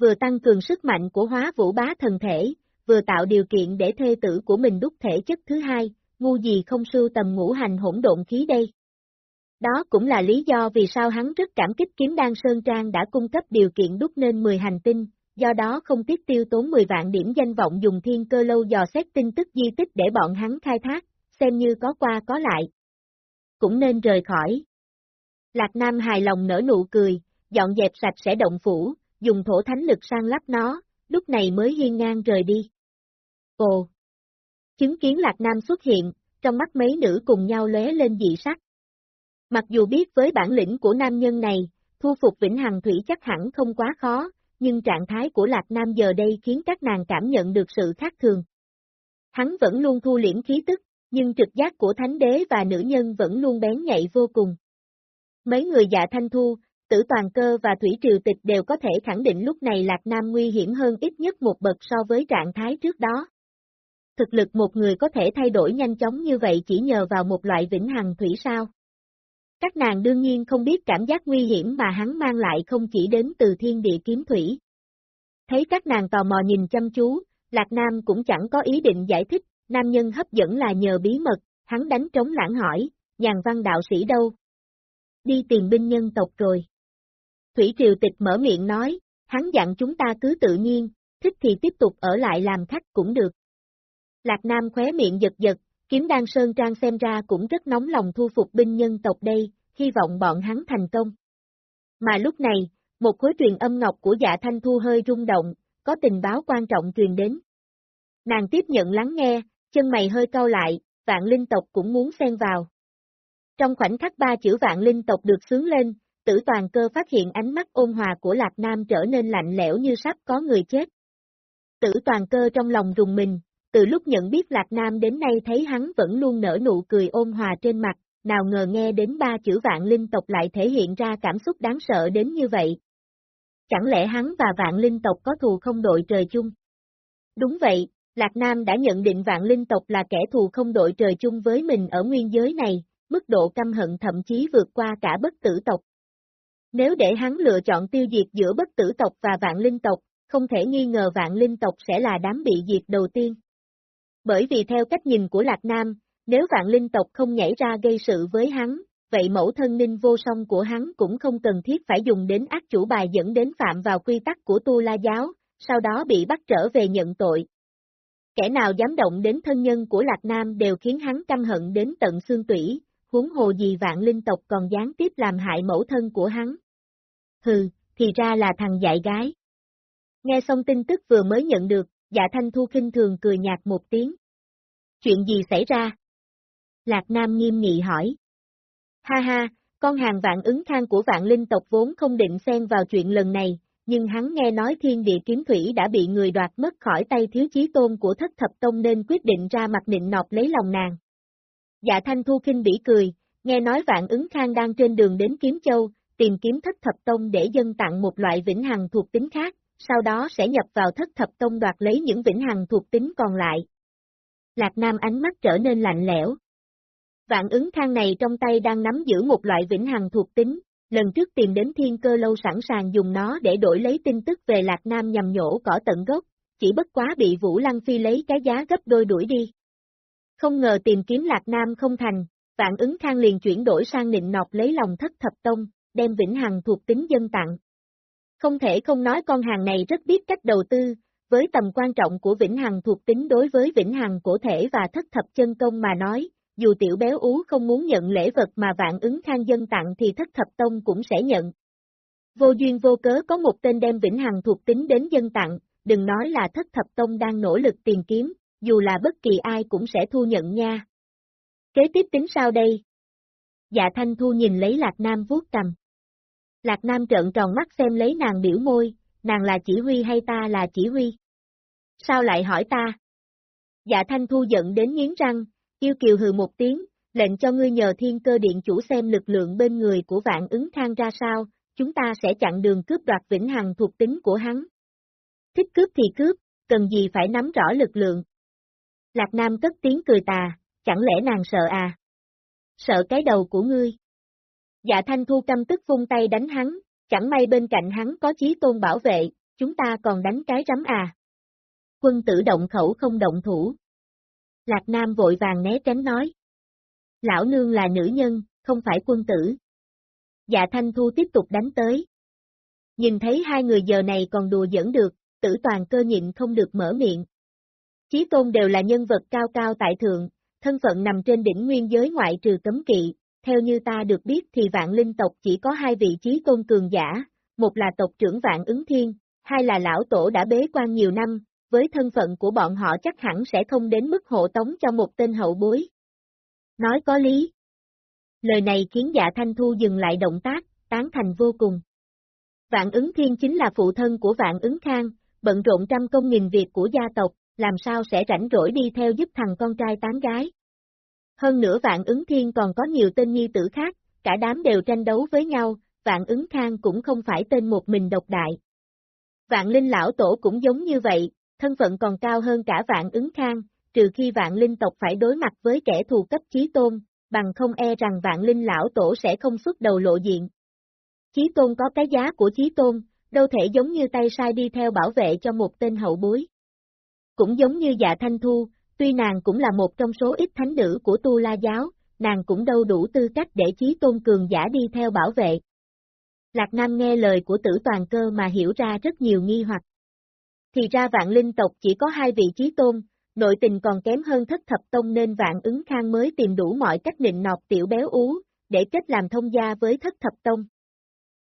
Vừa tăng cường sức mạnh của hóa vũ bá thần thể, vừa tạo điều kiện để thê tử của mình đúc thể chất thứ hai, ngu gì không sưu tầm ngũ hành hỗn độn khí đây. Đó cũng là lý do vì sao hắn rất cảm kích kiếm đan Sơn Trang đã cung cấp điều kiện đúc nên 10 hành tinh, do đó không tiếc tiêu tốn 10 vạn điểm danh vọng dùng thiên cơ lâu dò xét tin tức di tích để bọn hắn khai thác, xem như có qua có lại. Cũng nên rời khỏi. Lạc Nam hài lòng nở nụ cười, dọn dẹp sạch sẽ động phủ, dùng thổ thánh lực sang lắp nó, lúc này mới hiên ngang rời đi. Ồ! Chứng kiến Lạc Nam xuất hiện, trong mắt mấy nữ cùng nhau lóe lên dị sắc. Mặc dù biết với bản lĩnh của nam nhân này, thu phục Vĩnh Hằng Thủy chắc hẳn không quá khó, nhưng trạng thái của Lạc Nam giờ đây khiến các nàng cảm nhận được sự khác thường. Hắn vẫn luôn thu liễm khí tức, nhưng trực giác của thánh đế và nữ nhân vẫn luôn bén nhạy vô cùng. Mấy người dạ thanh thu, tử toàn cơ và thủy triều tịch đều có thể khẳng định lúc này Lạc Nam nguy hiểm hơn ít nhất một bậc so với trạng thái trước đó. Thực lực một người có thể thay đổi nhanh chóng như vậy chỉ nhờ vào một loại vĩnh hằng thủy sao. Các nàng đương nhiên không biết cảm giác nguy hiểm mà hắn mang lại không chỉ đến từ thiên địa kiếm thủy. Thấy các nàng tò mò nhìn chăm chú, Lạc Nam cũng chẳng có ý định giải thích, nam nhân hấp dẫn là nhờ bí mật, hắn đánh trống lãng hỏi, nhàn văn đạo sĩ đâu? Đi tìm binh nhân tộc rồi. Thủy Triều Tịch mở miệng nói, hắn dặn chúng ta cứ tự nhiên, thích thì tiếp tục ở lại làm khách cũng được. Lạc Nam khóe miệng giật giật, kiếm đan Sơn Trang xem ra cũng rất nóng lòng thu phục binh nhân tộc đây, hy vọng bọn hắn thành công. Mà lúc này, một khối truyền âm ngọc của dạ thanh thu hơi rung động, có tình báo quan trọng truyền đến. Nàng tiếp nhận lắng nghe, chân mày hơi cau lại, vạn linh tộc cũng muốn xen vào. Trong khoảnh khắc ba chữ vạn linh tộc được sướng lên, tử toàn cơ phát hiện ánh mắt ôn hòa của Lạc Nam trở nên lạnh lẽo như sắp có người chết. Tử toàn cơ trong lòng rùng mình, từ lúc nhận biết Lạc Nam đến nay thấy hắn vẫn luôn nở nụ cười ôn hòa trên mặt, nào ngờ nghe đến ba chữ vạn linh tộc lại thể hiện ra cảm xúc đáng sợ đến như vậy. Chẳng lẽ hắn và vạn linh tộc có thù không đội trời chung? Đúng vậy, Lạc Nam đã nhận định vạn linh tộc là kẻ thù không đội trời chung với mình ở nguyên giới này, mức độ căm hận thậm chí vượt qua cả bất tử tộc. Nếu để hắn lựa chọn tiêu diệt giữa bất tử tộc và vạn linh tộc, không thể nghi ngờ vạn linh tộc sẽ là đám bị diệt đầu tiên. Bởi vì theo cách nhìn của Lạc Nam, nếu vạn linh tộc không nhảy ra gây sự với hắn, vậy mẫu thân ninh vô song của hắn cũng không cần thiết phải dùng đến ác chủ bài dẫn đến phạm vào quy tắc của tu la giáo, sau đó bị bắt trở về nhận tội. Kẻ nào dám động đến thân nhân của Lạc Nam đều khiến hắn căm hận đến tận xương tủy, huống hồ gì vạn linh tộc còn gián tiếp làm hại mẫu thân của hắn. Hừ, thì ra là thằng dạy gái. Nghe xong tin tức vừa mới nhận được, dạ thanh thu khinh thường cười nhạt một tiếng. Chuyện gì xảy ra? Lạc Nam nghiêm nghị hỏi. Ha ha, con hàng vạn ứng khang của vạn linh tộc vốn không định xen vào chuyện lần này, nhưng hắn nghe nói thiên địa kiếm thủy đã bị người đoạt mất khỏi tay thiếu chí tôn của thất thập tông nên quyết định ra mặt nịnh nọt lấy lòng nàng. Dạ thanh thu kinh bỉ cười, nghe nói vạn ứng khang đang trên đường đến Kiếm Châu, tìm kiếm thất thập tông để dân tặng một loại vĩnh hằng thuộc tính khác, sau đó sẽ nhập vào thất thập tông đoạt lấy những vĩnh hằng thuộc tính còn lại. Lạc Nam ánh mắt trở nên lạnh lẽo. Vạn ứng khang này trong tay đang nắm giữ một loại vĩnh hằng thuộc tính, lần trước tìm đến thiên cơ lâu sẵn sàng dùng nó để đổi lấy tin tức về Lạc Nam nhằm nhổ cỏ tận gốc, chỉ bất quá bị Vũ Lăng Phi lấy cái giá gấp đôi đuổi đi. Không ngờ tìm kiếm Lạc Nam không thành, vạn ứng khang liền chuyển đổi sang nịnh nọt lấy lòng thất thập tông, đem vĩnh hằng thuộc tính dân tặng. Không thể không nói con hàng này rất biết cách đầu tư, với tầm quan trọng của vĩnh hằng thuộc tính đối với vĩnh hằng cổ thể và thất thập chân công mà nói, dù tiểu béo ú không muốn nhận lễ vật mà vạn ứng khang dân tặng thì thất thập tông cũng sẽ nhận. Vô duyên vô cớ có một tên đem vĩnh hằng thuộc tính đến dân tặng, đừng nói là thất thập tông đang nỗ lực tìm kiếm, dù là bất kỳ ai cũng sẽ thu nhận nha. Kế tiếp tính sao đây? Dạ Thanh Thu nhìn lấy Lạc Nam vuốt cầm. Lạc Nam trợn tròn mắt xem lấy nàng biểu môi, nàng là chỉ huy hay ta là chỉ huy? Sao lại hỏi ta? Dạ Thanh Thu giận đến nghiến răng, yêu kiều hừ một tiếng, lệnh cho ngươi nhờ thiên cơ điện chủ xem lực lượng bên người của vạn ứng thang ra sao, chúng ta sẽ chặn đường cướp đoạt vĩnh hằng thuộc tính của hắn. Thích cướp thì cướp, cần gì phải nắm rõ lực lượng. Lạc Nam cất tiếng cười tà, chẳng lẽ nàng sợ à? Sợ cái đầu của ngươi. Dạ Thanh Thu căm tức vung tay đánh hắn, chẳng may bên cạnh hắn có chí tôn bảo vệ, chúng ta còn đánh cái rắm à. Quân tử động khẩu không động thủ. Lạc Nam vội vàng né tránh nói. Lão nương là nữ nhân, không phải quân tử. Dạ Thanh Thu tiếp tục đánh tới. Nhìn thấy hai người giờ này còn đùa giỡn được, tử toàn cơ nhịn không được mở miệng. Chí tôn đều là nhân vật cao cao tại thượng, thân phận nằm trên đỉnh nguyên giới ngoại trừ cấm kỵ, theo như ta được biết thì vạn linh tộc chỉ có hai vị trí tôn cường giả, một là tộc trưởng vạn ứng thiên, hai là lão tổ đã bế quan nhiều năm, với thân phận của bọn họ chắc hẳn sẽ không đến mức hộ tống cho một tên hậu bối. Nói có lý. Lời này khiến dạ thanh thu dừng lại động tác, tán thành vô cùng. Vạn ứng thiên chính là phụ thân của vạn ứng khang, bận rộn trăm công nghìn việc của gia tộc, làm sao sẽ rảnh rỗi đi theo giúp thằng con trai tán gái. Hơn nữa vạn ứng thiên còn có nhiều tên nhi tử khác, cả đám đều tranh đấu với nhau, vạn ứng khang cũng không phải tên một mình độc đại. Vạn linh lão tổ cũng giống như vậy, thân phận còn cao hơn cả vạn ứng khang, trừ khi vạn linh tộc phải đối mặt với kẻ thù cấp chí tôn, bằng không e rằng vạn linh lão tổ sẽ không xuất đầu lộ diện. Chí tôn có cái giá của chí tôn, đâu thể giống như tay sai đi theo bảo vệ cho một tên hậu bối. Cũng giống như dạ thanh thu, tuy nàng cũng là một trong số ít thánh nữ của tu la giáo, nàng cũng đâu đủ tư cách để chí tôn cường giả đi theo bảo vệ. Lạc Nam nghe lời của tử toàn cơ mà hiểu ra rất nhiều nghi hoặc. Thì ra vạn linh tộc chỉ có hai vị trí tôn, nội tình còn kém hơn thất thập tông nên vạn ứng khang mới tìm đủ mọi cách nịnh nọt tiểu béo ú, để kết làm thông gia với thất thập tông.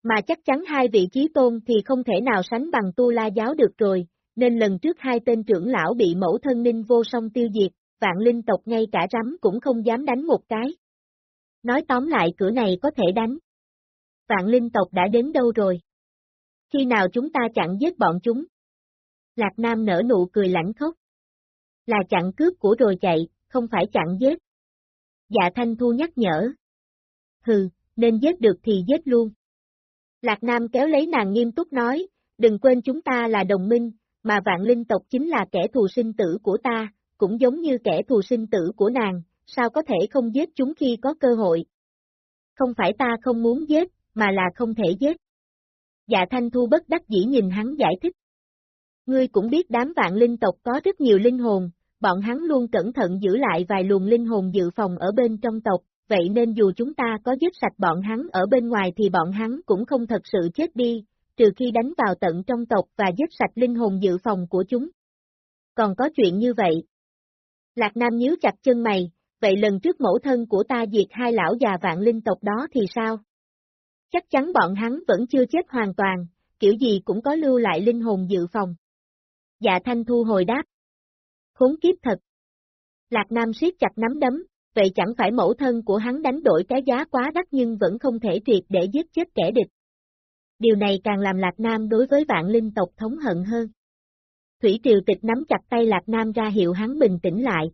Mà chắc chắn hai vị trí tôn thì không thể nào sánh bằng tu la giáo được rồi, nên lần trước hai tên trưởng lão bị mẫu thân ninh vô song tiêu diệt, vạn linh tộc ngay cả rắm cũng không dám đánh một cái. Nói tóm lại cửa này có thể đánh. Vạn linh tộc đã đến đâu rồi? Khi nào chúng ta chặn giết bọn chúng? Lạc Nam nở nụ cười lãnh khốc. Là chặn cướp của rồi chạy, không phải chặn giết. Dạ Thanh Thu nhắc nhở. Hừ, nên giết được thì giết luôn. Lạc Nam kéo lấy nàng nghiêm túc nói, đừng quên chúng ta là đồng minh, mà vạn linh tộc chính là kẻ thù sinh tử của ta, cũng giống như kẻ thù sinh tử của nàng, sao có thể không giết chúng khi có cơ hội. Không phải ta không muốn giết, mà là không thể giết. Dạ Thanh Thu bất đắc dĩ nhìn hắn giải thích. Ngươi cũng biết đám vạn linh tộc có rất nhiều linh hồn, bọn hắn luôn cẩn thận giữ lại vài luồng linh hồn dự phòng ở bên trong tộc, vậy nên dù chúng ta có giết sạch bọn hắn ở bên ngoài thì bọn hắn cũng không thật sự chết đi, trừ khi đánh vào tận trong tộc và giết sạch linh hồn dự phòng của chúng. Còn có chuyện như vậy. Lạc Nam nhíu chặt chân mày, vậy lần trước mẫu thân của ta diệt hai lão già vạn linh tộc đó thì sao? Chắc chắn bọn hắn vẫn chưa chết hoàn toàn, kiểu gì cũng có lưu lại linh hồn dự phòng. Dạ Thanh Thu hồi đáp. Khốn kiếp thật. Lạc Nam siết chặt nắm đấm, vậy chẳng phải mẫu thân của hắn đánh đổi cái giá quá đắt nhưng vẫn không thể triệt để giết chết kẻ địch. Điều này càng làm Lạc Nam đối với vạn linh tộc thống hận hơn. Thủy Triều Tịch nắm chặt tay Lạc Nam ra hiệu hắn bình tĩnh lại.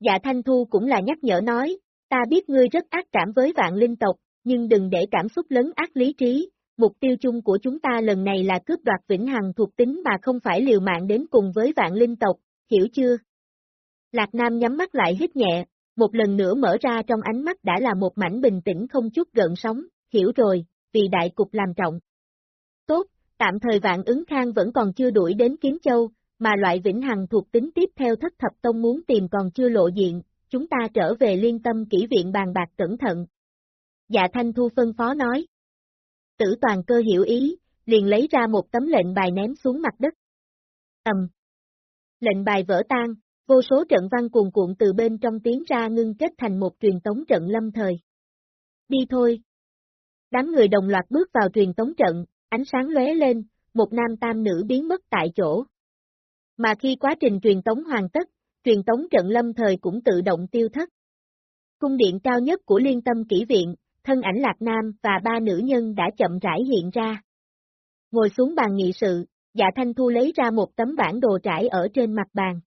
Dạ Thanh Thu cũng là nhắc nhở nói, ta biết ngươi rất ác cảm với vạn linh tộc, nhưng đừng để cảm xúc lớn ác lý trí, mục tiêu chung của chúng ta lần này là cướp đoạt vĩnh hằng thuộc tính mà không phải liều mạng đến cùng với vạn linh tộc, hiểu chưa? Lạc Nam nhắm mắt lại hít nhẹ, một lần nữa mở ra trong ánh mắt đã là một mảnh bình tĩnh không chút gợn sóng, hiểu rồi, vì đại cục làm trọng. Tốt, tạm thời vạn ứng khang vẫn còn chưa đuổi đến Kiếm Châu, mà loại vĩnh hằng thuộc tính tiếp theo thất thập tông muốn tìm còn chưa lộ diện, chúng ta trở về liên tâm kỹ viện bàn bạc cẩn thận. Dạ Thanh Thu phân phó nói. Tử toàn cơ hiểu ý, liền lấy ra một tấm lệnh bài ném xuống mặt đất. Ầm. Lệnh bài vỡ tan, vô số trận văn cuồn cuộn từ bên trong tiếng ra ngưng kết thành một truyền tống trận lâm thời. Đi thôi. Đám người đồng loạt bước vào truyền tống trận, ánh sáng lóe lên, một nam tam nữ biến mất tại chỗ. Mà khi quá trình truyền tống hoàn tất, truyền tống trận lâm thời cũng tự động tiêu thất. Cung điện cao nhất của liên tâm kỹ viện, thân ảnh Lạc Nam và ba nữ nhân đã chậm rãi hiện ra. Ngồi xuống bàn nghị sự, dạ thanh thu lấy ra một tấm bản đồ trải ở trên mặt bàn.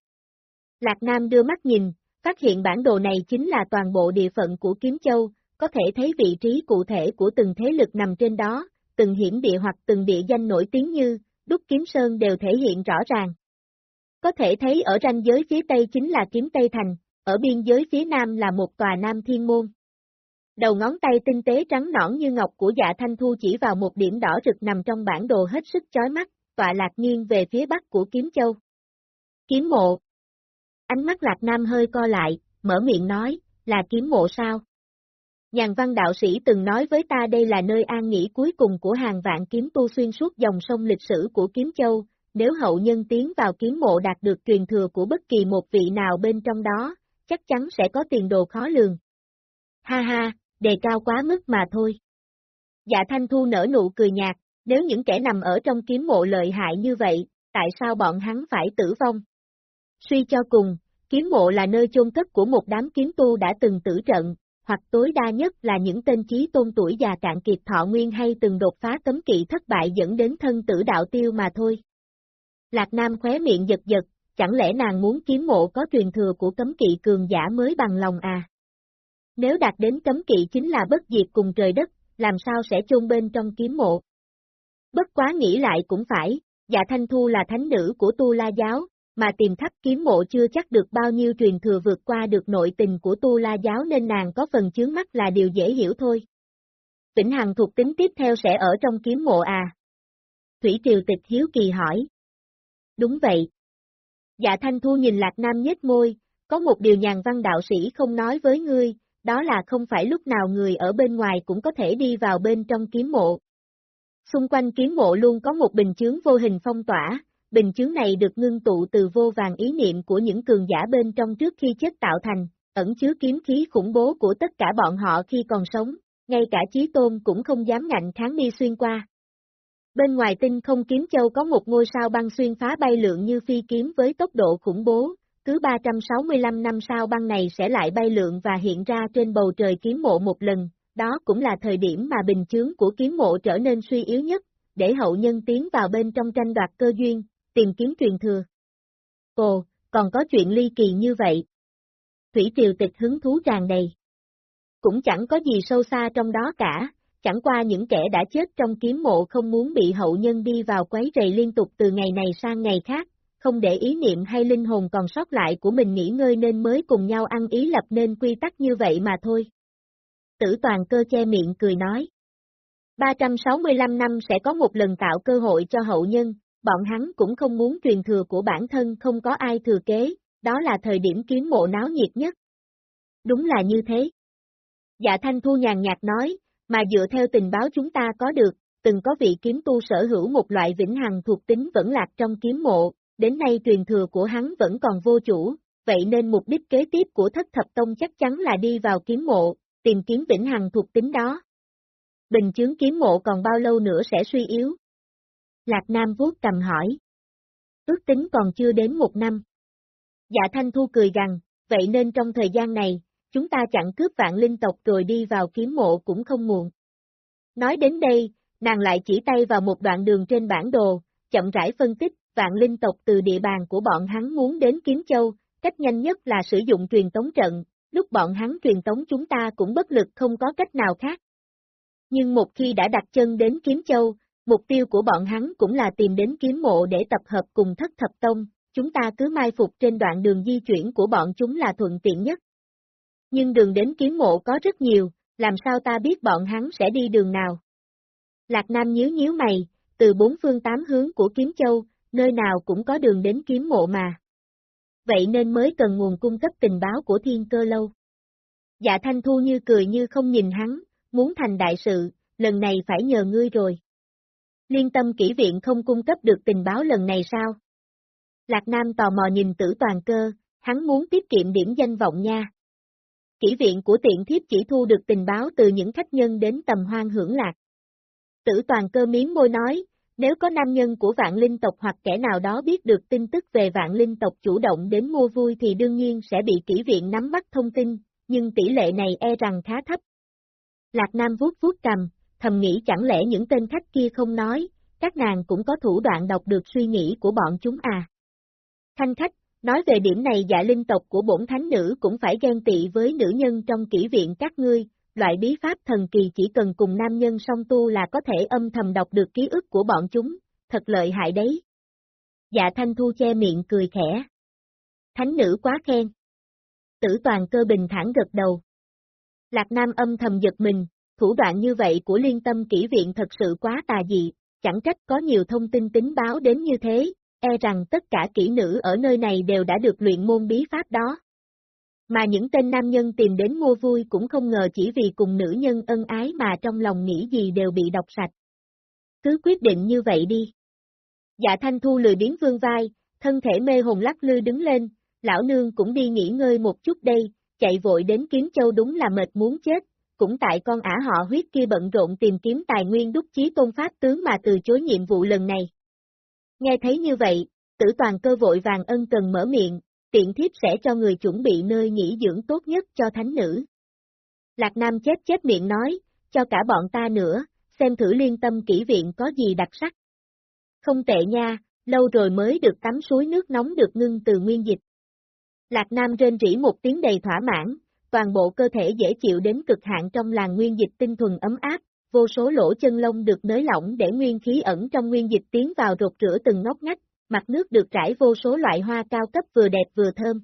Lạc Nam đưa mắt nhìn, phát hiện bản đồ này chính là toàn bộ địa phận của Kiếm Châu, có thể thấy vị trí cụ thể của từng thế lực nằm trên đó, từng hiểm địa hoặc từng địa danh nổi tiếng như, Đúc Kiếm Sơn đều thể hiện rõ ràng. Có thể thấy ở ranh giới phía Tây chính là Kiếm Tây Thành, ở biên giới phía Nam là một tòa Nam Thiên Môn. Đầu ngón tay tinh tế trắng nõn như ngọc của dạ thanh thu chỉ vào một điểm đỏ rực nằm trong bản đồ hết sức chói mắt, tọa lạc nghiêng về phía bắc của Kiếm Châu. Kiếm mộ. Ánh mắt Lạc Nam hơi co lại, mở miệng nói, là kiếm mộ sao? Nhàn văn đạo sĩ từng nói với ta đây là nơi an nghỉ cuối cùng của hàng vạn kiếm tu xuyên suốt dòng sông lịch sử của Kiếm Châu, nếu hậu nhân tiến vào kiếm mộ đạt được truyền thừa của bất kỳ một vị nào bên trong đó, chắc chắn sẽ có tiền đồ khó lường. Ha ha, đề cao quá mức mà thôi. Dạ Thanh Thu nở nụ cười nhạt, nếu những kẻ nằm ở trong kiếm mộ lợi hại như vậy, tại sao bọn hắn phải tử vong? Suy cho cùng, kiếm mộ là nơi chôn cất của một đám kiếm tu đã từng tử trận, hoặc tối đa nhất là những tên trí tôn tuổi già cạn kiệt thọ nguyên hay từng đột phá cấm kỵ thất bại dẫn đến thân tử đạo tiêu mà thôi. Lạc Nam khóe miệng giật giật, chẳng lẽ nàng muốn kiếm mộ có truyền thừa của cấm kỵ cường giả mới bằng lòng à? Nếu đạt đến cấm kỵ chính là bất diệt cùng trời đất, làm sao sẽ chôn bên trong kiếm mộ? Bất quá nghĩ lại cũng phải, dạ thanh thu là thánh nữ của tu la giáo, mà tìm thắp kiếm mộ chưa chắc được bao nhiêu truyền thừa vượt qua được nội tình của tu la giáo nên nàng có phần chướng mắt là điều dễ hiểu thôi. Vĩnh Hằng thuộc tính tiếp theo sẽ ở trong kiếm mộ à? Thủy Triều Tịch hiếu kỳ hỏi. Đúng vậy. Dạ Thanh Thu nhìn Lạc Nam nhếch môi, có một điều nhàn văn đạo sĩ không nói với ngươi, đó là không phải lúc nào người ở bên ngoài cũng có thể đi vào bên trong kiếm mộ. Xung quanh kiếm mộ luôn có một bình chướng vô hình phong tỏa, bình chướng này được ngưng tụ từ vô vàng ý niệm của những cường giả bên trong trước khi chết tạo thành, ẩn chứa kiếm khí khủng bố của tất cả bọn họ khi còn sống, ngay cả chí tôn cũng không dám ngạnh kháng đi xuyên qua. Bên ngoài tinh không kiếm châu có một ngôi sao băng xuyên phá bay lượng như phi kiếm với tốc độ khủng bố, cứ 365 năm sao băng này sẽ lại bay lượng và hiện ra trên bầu trời kiếm mộ một lần, đó cũng là thời điểm mà bình chướng của kiếm mộ trở nên suy yếu nhất, để hậu nhân tiến vào bên trong tranh đoạt cơ duyên, tìm kiếm truyền thừa. Ồ, còn có chuyện ly kỳ như vậy. Thủy triều tịch hứng thú tràn đầy. Cũng chẳng có gì sâu xa trong đó cả, chẳng qua những kẻ đã chết trong kiếm mộ không muốn bị hậu nhân đi vào quấy rầy liên tục từ ngày này sang ngày khác, không để ý niệm hay linh hồn còn sót lại của mình nghỉ ngơi nên mới cùng nhau ăn ý lập nên quy tắc như vậy mà thôi. Tử toàn cơ che miệng cười nói. 365 năm sẽ có một lần tạo cơ hội cho hậu nhân, bọn hắn cũng không muốn truyền thừa của bản thân không có ai thừa kế, đó là thời điểm kiếm mộ náo nhiệt nhất. Đúng là như thế. Dạ Thanh Thu nhàn nhạt nói, mà dựa theo tình báo chúng ta có được, từng có vị kiếm tu sở hữu một loại vĩnh hằng thuộc tính vẫn lạc trong kiếm mộ, đến nay truyền thừa của hắn vẫn còn vô chủ, vậy nên mục đích kế tiếp của thất thập tông chắc chắn là đi vào kiếm mộ, tìm kiếm vĩnh hằng thuộc tính đó. Bình chứng kiếm mộ còn bao lâu nữa sẽ suy yếu? Lạc Nam vuốt cầm hỏi. Ước tính còn chưa đến một năm. Dạ Thanh Thu cười rằng, vậy nên trong thời gian này, chúng ta chặn cướp vạn linh tộc rồi đi vào kiếm mộ cũng không muộn. Nói đến đây, nàng lại chỉ tay vào một đoạn đường trên bản đồ, chậm rãi phân tích, vạn linh tộc từ địa bàn của bọn hắn muốn đến Kiếm Châu, cách nhanh nhất là sử dụng truyền tống trận, lúc bọn hắn truyền tống chúng ta cũng bất lực không có cách nào khác. Nhưng một khi đã đặt chân đến Kiếm Châu, mục tiêu của bọn hắn cũng là tìm đến kiếm mộ để tập hợp cùng thất thập tông, chúng ta cứ mai phục trên đoạn đường di chuyển của bọn chúng là thuận tiện nhất. Nhưng đường đến kiếm mộ có rất nhiều, làm sao ta biết bọn hắn sẽ đi đường nào? Lạc Nam nhíu nhíu mày, từ bốn phương tám hướng của kiếm châu, nơi nào cũng có đường đến kiếm mộ mà. Vậy nên mới cần nguồn cung cấp tình báo của thiên cơ lâu. Dạ Thanh Thu như cười như không nhìn hắn, muốn thành đại sự, lần này phải nhờ ngươi rồi. Liên tâm kỹ viện không cung cấp được tình báo lần này sao? Lạc Nam tò mò nhìn tử toàn cơ, hắn muốn tiết kiệm điểm danh vọng nha. Kỹ viện của tiện thiếp chỉ thu được tình báo từ những khách nhân đến tầm hoang hưởng lạc. Tử toàn cơ miếng môi nói, nếu có nam nhân của vạn linh tộc hoặc kẻ nào đó biết được tin tức về vạn linh tộc chủ động đến mua vui thì đương nhiên sẽ bị kỹ viện nắm bắt thông tin, nhưng tỷ lệ này e rằng khá thấp. Lạc Nam vuốt vuốt cầm, thầm nghĩ chẳng lẽ những tên khách kia không nói, các nàng cũng có thủ đoạn đọc được suy nghĩ của bọn chúng à. Thanh khách, nói về điểm này dạ linh tộc của bổn thánh nữ cũng phải ghen tị với nữ nhân trong kỷ viện các ngươi, loại bí pháp thần kỳ chỉ cần cùng nam nhân song tu là có thể âm thầm đọc được ký ức của bọn chúng, thật lợi hại đấy. Dạ thanh thu che miệng cười khẽ. Thánh nữ quá khen. Tử toàn cơ bình thản gật đầu. Lạc Nam âm thầm giật mình, thủ đoạn như vậy của liên tâm kỹ viện thật sự quá tà dị, chẳng trách có nhiều thông tin tính báo đến như thế, e rằng tất cả kỹ nữ ở nơi này đều đã được luyện môn bí pháp đó. Mà những tên nam nhân tìm đến mua vui cũng không ngờ chỉ vì cùng nữ nhân ân ái mà trong lòng nghĩ gì đều bị đọc sạch. Cứ quyết định như vậy đi. Dạ Thanh Thu lười biến vương vai, thân thể mê hồn lắc lư đứng lên, lão nương cũng đi nghỉ ngơi một chút đây, chạy vội đến kiếm châu đúng là mệt muốn chết, cũng tại con ả họ huyết kia bận rộn tìm kiếm tài nguyên đúc chí tôn pháp tướng mà từ chối nhiệm vụ lần này. Nghe thấy như vậy, tử toàn cơ vội vàng ân cần mở miệng, tiện thiếp sẽ cho người chuẩn bị nơi nghỉ dưỡng tốt nhất cho thánh nữ. Lạc Nam chết chết miệng nói, cho cả bọn ta nữa, xem thử liên tâm kỹ viện có gì đặc sắc. Không tệ nha, lâu rồi mới được tắm suối nước nóng được ngưng từ nguyên dịch. Lạc Nam rên rỉ một tiếng đầy thỏa mãn, toàn bộ cơ thể dễ chịu đến cực hạn trong làng nguyên dịch tinh thuần ấm áp, vô số lỗ chân lông được nới lỏng để nguyên khí ẩn trong nguyên dịch tiến vào rột rửa từng ngóc ngách, mặt nước được trải vô số loại hoa cao cấp vừa đẹp vừa thơm.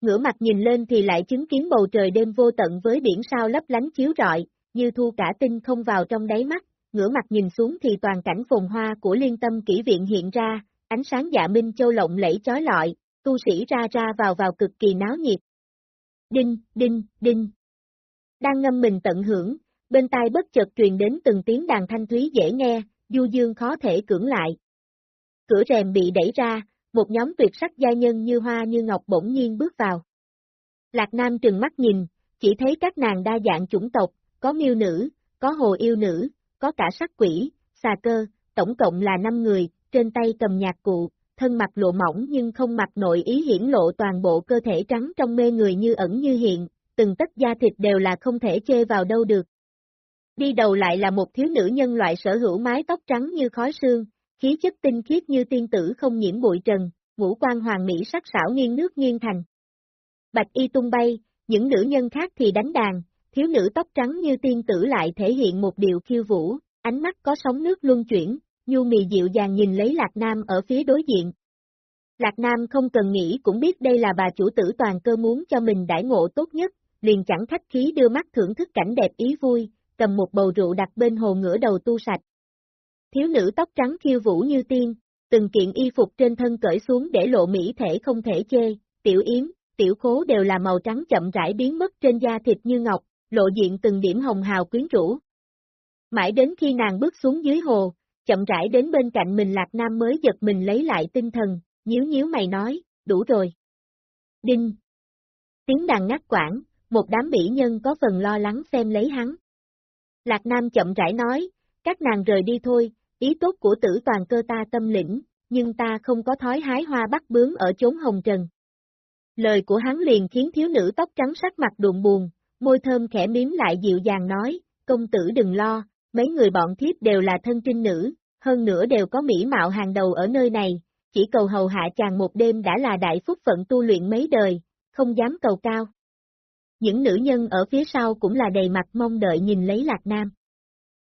Ngửa mặt nhìn lên thì lại chứng kiến bầu trời đêm vô tận với biển sao lấp lánh chiếu rọi, như thu cả tinh không vào trong đáy mắt, ngửa mặt nhìn xuống thì toàn cảnh phồn hoa của liên tâm kỹ viện hiện ra, ánh sáng dạ minh châu lộng lẫy chói lọi, tu sĩ ra ra vào vào cực kỳ náo nhiệt. Đinh, đinh, đinh. Đang ngâm mình tận hưởng, bên tai bất chợt truyền đến từng tiếng đàn thanh thúy dễ nghe, du dương khó thể cưỡng lại. Cửa rèm bị đẩy ra, một nhóm tuyệt sắc gia nhân như hoa như ngọc bỗng nhiên bước vào. Lạc Nam trừng mắt nhìn, chỉ thấy các nàng đa dạng chủng tộc, có miêu nữ, có hồ yêu nữ, có cả sắc quỷ, xà cơ, tổng cộng là 5 người, trên tay cầm nhạc cụ, thân mặt lộ mỏng nhưng không mặc nội ý hiển lộ toàn bộ cơ thể trắng trong mê người như ẩn như hiện, từng tất da thịt đều là không thể chê vào đâu được. Đi đầu lại là một thiếu nữ nhân loại sở hữu mái tóc trắng như khói sương, khí chất tinh khiết như tiên tử không nhiễm bụi trần, ngũ quan hoàng mỹ sắc sảo nghiêng nước nghiêng thành. Bạch y tung bay, những nữ nhân khác thì đánh đàn, thiếu nữ tóc trắng như tiên tử lại thể hiện một điều khiêu vũ, ánh mắt có sóng nước luân chuyển, nhu mì dịu dàng nhìn lấy Lạc Nam ở phía đối diện. Lạc Nam không cần nghĩ cũng biết đây là bà chủ tử toàn cơ muốn cho mình đãi ngộ tốt nhất, liền chẳng khách khí đưa mắt thưởng thức cảnh đẹp ý vui, cầm một bầu rượu đặt bên hồ ngửa đầu tu sạch. Thiếu nữ tóc trắng khiêu vũ như tiên, từng kiện y phục trên thân cởi xuống để lộ mỹ thể không thể chê, tiểu yếm, tiểu khố đều là màu trắng chậm rãi biến mất trên da thịt như ngọc, lộ diện từng điểm hồng hào quyến rũ. Mãi đến khi nàng bước xuống dưới hồ, chậm rãi đến bên cạnh mình Lạc Nam mới giật mình lấy lại tinh thần, nhíu nhíu mày nói, đủ rồi. Đinh. Tiếng đàn ngắt quảng, một đám bỉ nhân có phần lo lắng xem lấy hắn. Lạc Nam chậm rãi nói, các nàng rời đi thôi, ý tốt của tử toàn cơ ta tâm lĩnh, nhưng ta không có thói hái hoa bắt bướm ở chốn hồng trần. Lời của hắn liền khiến thiếu nữ tóc trắng sắc mặt đụng buồn, môi thơm khẽ miếm lại dịu dàng nói, công tử đừng lo, mấy người bọn thiếp đều là thân trinh nữ, hơn nữa đều có mỹ mạo hàng đầu ở nơi này, chỉ cầu hầu hạ chàng một đêm đã là đại phúc phận tu luyện mấy đời, không dám cầu cao. Những nữ nhân ở phía sau cũng là đầy mặt mong đợi nhìn lấy Lạc Nam.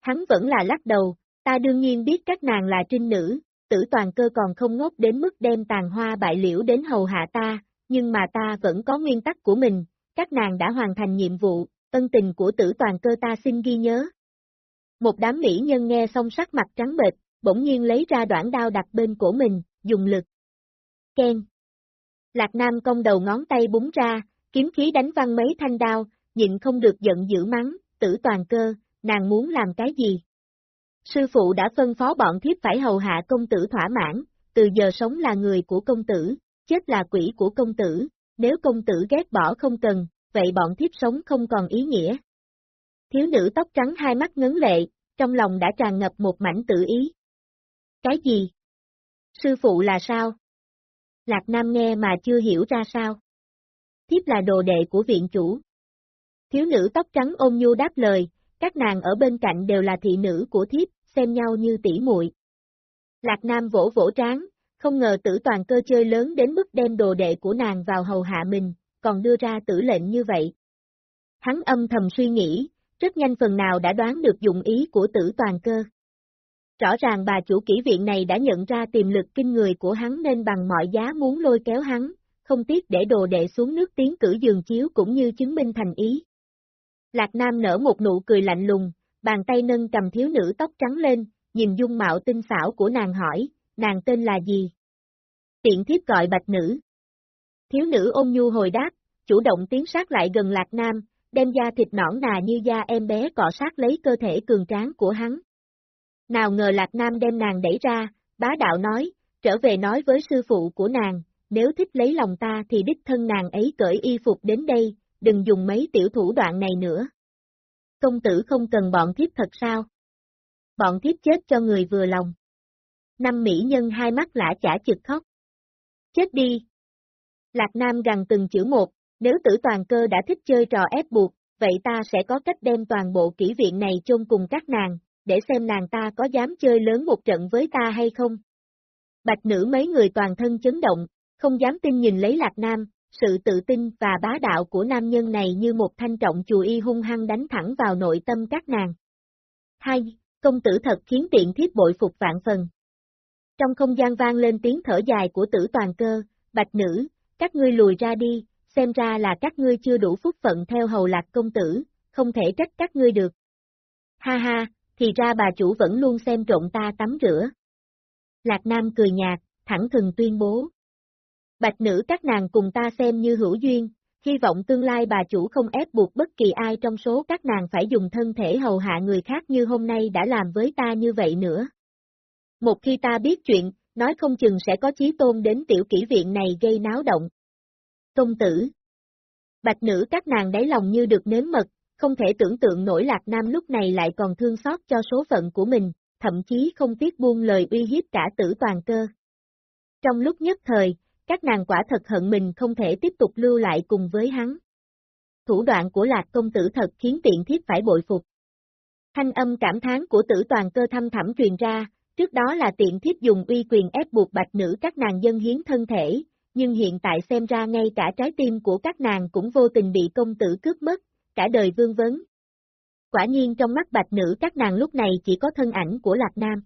Hắn vẫn là lắc đầu, ta đương nhiên biết các nàng là trinh nữ, tử toàn cơ còn không ngốc đến mức đem tàn hoa bại liễu đến hầu hạ ta, nhưng mà ta vẫn có nguyên tắc của mình, các nàng đã hoàn thành nhiệm vụ, ân tình của tử toàn cơ ta xin ghi nhớ. Một đám mỹ nhân nghe xong sắc mặt trắng bệch, bỗng nhiên lấy ra đoạn đao đặt bên cổ mình, dùng lực. Ken. Lạc Nam cong đầu ngón tay búng ra, kiếm khí đánh văng mấy thanh đao, nhịn không được giận dữ mắng, tử toàn cơ, nàng muốn làm cái gì? Sư phụ đã phân phó bọn thiếp phải hầu hạ công tử thỏa mãn, từ giờ sống là người của công tử, chết là quỷ của công tử, nếu công tử ghét bỏ không cần, vậy bọn thiếp sống không còn ý nghĩa. Thiếu nữ tóc trắng hai mắt ngấn lệ, trong lòng đã tràn ngập một mảnh tự ý. Cái gì? Sư phụ là sao? Lạc Nam nghe mà chưa hiểu ra sao. Thiếp là đồ đệ của viện chủ. Thiếu nữ tóc trắng ôm nhu đáp lời, các nàng ở bên cạnh đều là thị nữ của thiếp, xem nhau như tỷ muội. Lạc Nam vỗ vỗ tráng, không ngờ tử toàn cơ chơi lớn đến mức đem đồ đệ của nàng vào hầu hạ mình, còn đưa ra tử lệnh như vậy. Hắn âm thầm suy nghĩ, rất nhanh phần nào đã đoán được dụng ý của tử toàn cơ. Rõ ràng bà chủ kỹ viện này đã nhận ra tiềm lực kinh người của hắn nên bằng mọi giá muốn lôi kéo hắn, không tiếc để đồ đệ xuống nước tiến cử giường chiếu cũng như chứng minh thành ý. Lạc Nam nở một nụ cười lạnh lùng, bàn tay nâng cầm thiếu nữ tóc trắng lên, nhìn dung mạo tinh xảo của nàng hỏi, nàng tên là gì? Tiện thiếp gọi bạch nữ. Thiếu nữ ôm nhu hồi đáp, chủ động tiến sát lại gần Lạc Nam, đem da thịt nõn nà như da em bé cọ sát lấy cơ thể cường tráng của hắn. Nào ngờ Lạc Nam đem nàng đẩy ra, bá đạo nói, trở về nói với sư phụ của nàng, nếu thích lấy lòng ta thì đích thân nàng ấy cởi y phục đến đây, đừng dùng mấy tiểu thủ đoạn này nữa. Công tử không cần bọn thiếp thật sao? Bọn thiếp chết cho người vừa lòng. Năm mỹ nhân hai mắt lã chả chực khóc. Chết đi! Lạc Nam gằn từng chữ một, nếu tử toàn cơ đã thích chơi trò ép buộc, vậy ta sẽ có cách đem toàn bộ kỹ viện này chôn cùng các nàng, để xem nàng ta có dám chơi lớn một trận với ta hay không. Bạch nữ mấy người toàn thân chấn động, không dám tin nhìn lấy Lạc Nam, sự tự tin và bá đạo của nam nhân này như một thanh trọng chùa y hung hăng đánh thẳng vào nội tâm các nàng. Hai, công tử thật khiến tiện thiết bội phục vạn phần. Trong không gian vang lên tiếng thở dài của tử toàn cơ, bạch nữ, các ngươi lùi ra đi, xem ra là các ngươi chưa đủ phúc phận theo hầu lạc công tử, không thể trách các ngươi được. Ha ha, thì ra bà chủ vẫn luôn xem trộn ta tắm rửa. Lạc Nam cười nhạt, thẳng thừng tuyên bố. Bạch nữ các nàng cùng ta xem như hữu duyên, hy vọng tương lai bà chủ không ép buộc bất kỳ ai trong số các nàng phải dùng thân thể hầu hạ người khác như hôm nay đã làm với ta như vậy nữa. Một khi ta biết chuyện, nói không chừng sẽ có chí tôn đến tiểu kỹ viện này gây náo động. Công tử Bạch nữ các nàng đáy lòng như được nếm mật, không thể tưởng tượng nổi Lạc Nam lúc này lại còn thương xót cho số phận của mình, thậm chí không tiếc buông lời uy hiếp cả tử toàn cơ. Trong lúc nhất thời, các nàng quả thật hận mình không thể tiếp tục lưu lại cùng với hắn. Thủ đoạn của Lạc công tử thật khiến tiện thiết phải bội phục. Thanh âm cảm thán của tử toàn cơ thâm thẳm truyền ra, trước đó là tiện thiết dùng uy quyền ép buộc bạch nữ các nàng dân hiến thân thể, nhưng hiện tại xem ra ngay cả trái tim của các nàng cũng vô tình bị công tử cướp mất, cả đời vương vấn. Quả nhiên trong mắt bạch nữ các nàng lúc này chỉ có thân ảnh của Lạc Nam.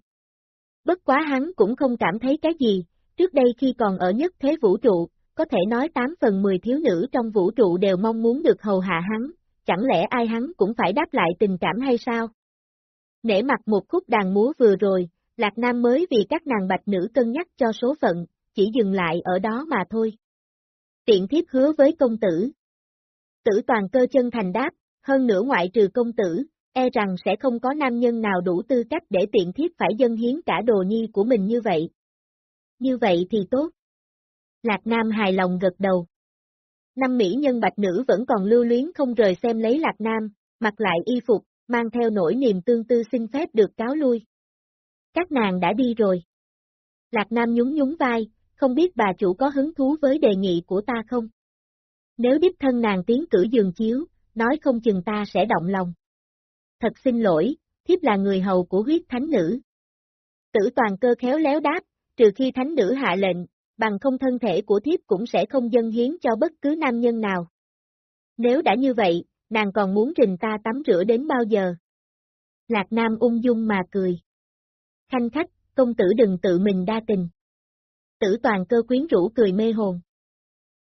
Bất quá hắn cũng không cảm thấy cái gì, trước đây khi còn ở nhất thế vũ trụ, có thể nói 8 phần 10 thiếu nữ trong vũ trụ đều mong muốn được hầu hạ hắn, chẳng lẽ ai hắn cũng phải đáp lại tình cảm hay sao? Nể mặt một khúc đàn múa vừa rồi, Lạc Nam mới vì các nàng bạch nữ cân nhắc cho số phận, chỉ dừng lại ở đó mà thôi. Tiện thiếp hứa với công tử. Tử toàn cơ chân thành đáp, hơn nữa ngoại trừ công tử, e rằng sẽ không có nam nhân nào đủ tư cách để tiện thiếp phải dâng hiến cả đồ nhi của mình như vậy. Như vậy thì tốt. Lạc Nam hài lòng gật đầu. Năm mỹ nhân bạch nữ vẫn còn lưu luyến không rời xem lấy Lạc Nam, mặc lại y phục, mang theo nỗi niềm tương tư xin phép được cáo lui. Các nàng đã đi rồi. Lạc Nam nhún nhún vai, không biết bà chủ có hứng thú với đề nghị của ta không? Nếu đích thân nàng tiến cử giường chiếu, nói không chừng ta sẽ động lòng. Thật xin lỗi, thiếp là người hầu của huyết thánh nữ. Tử toàn cơ khéo léo đáp, trừ khi thánh nữ hạ lệnh, bằng không thân thể của thiếp cũng sẽ không dâng hiến cho bất cứ nam nhân nào. Nếu đã như vậy, nàng còn muốn trình ta tắm rửa đến bao giờ? Lạc Nam ung dung mà cười. Khanh khách, công tử đừng tự mình đa tình. Tử toàn cơ quyến rũ cười mê hồn.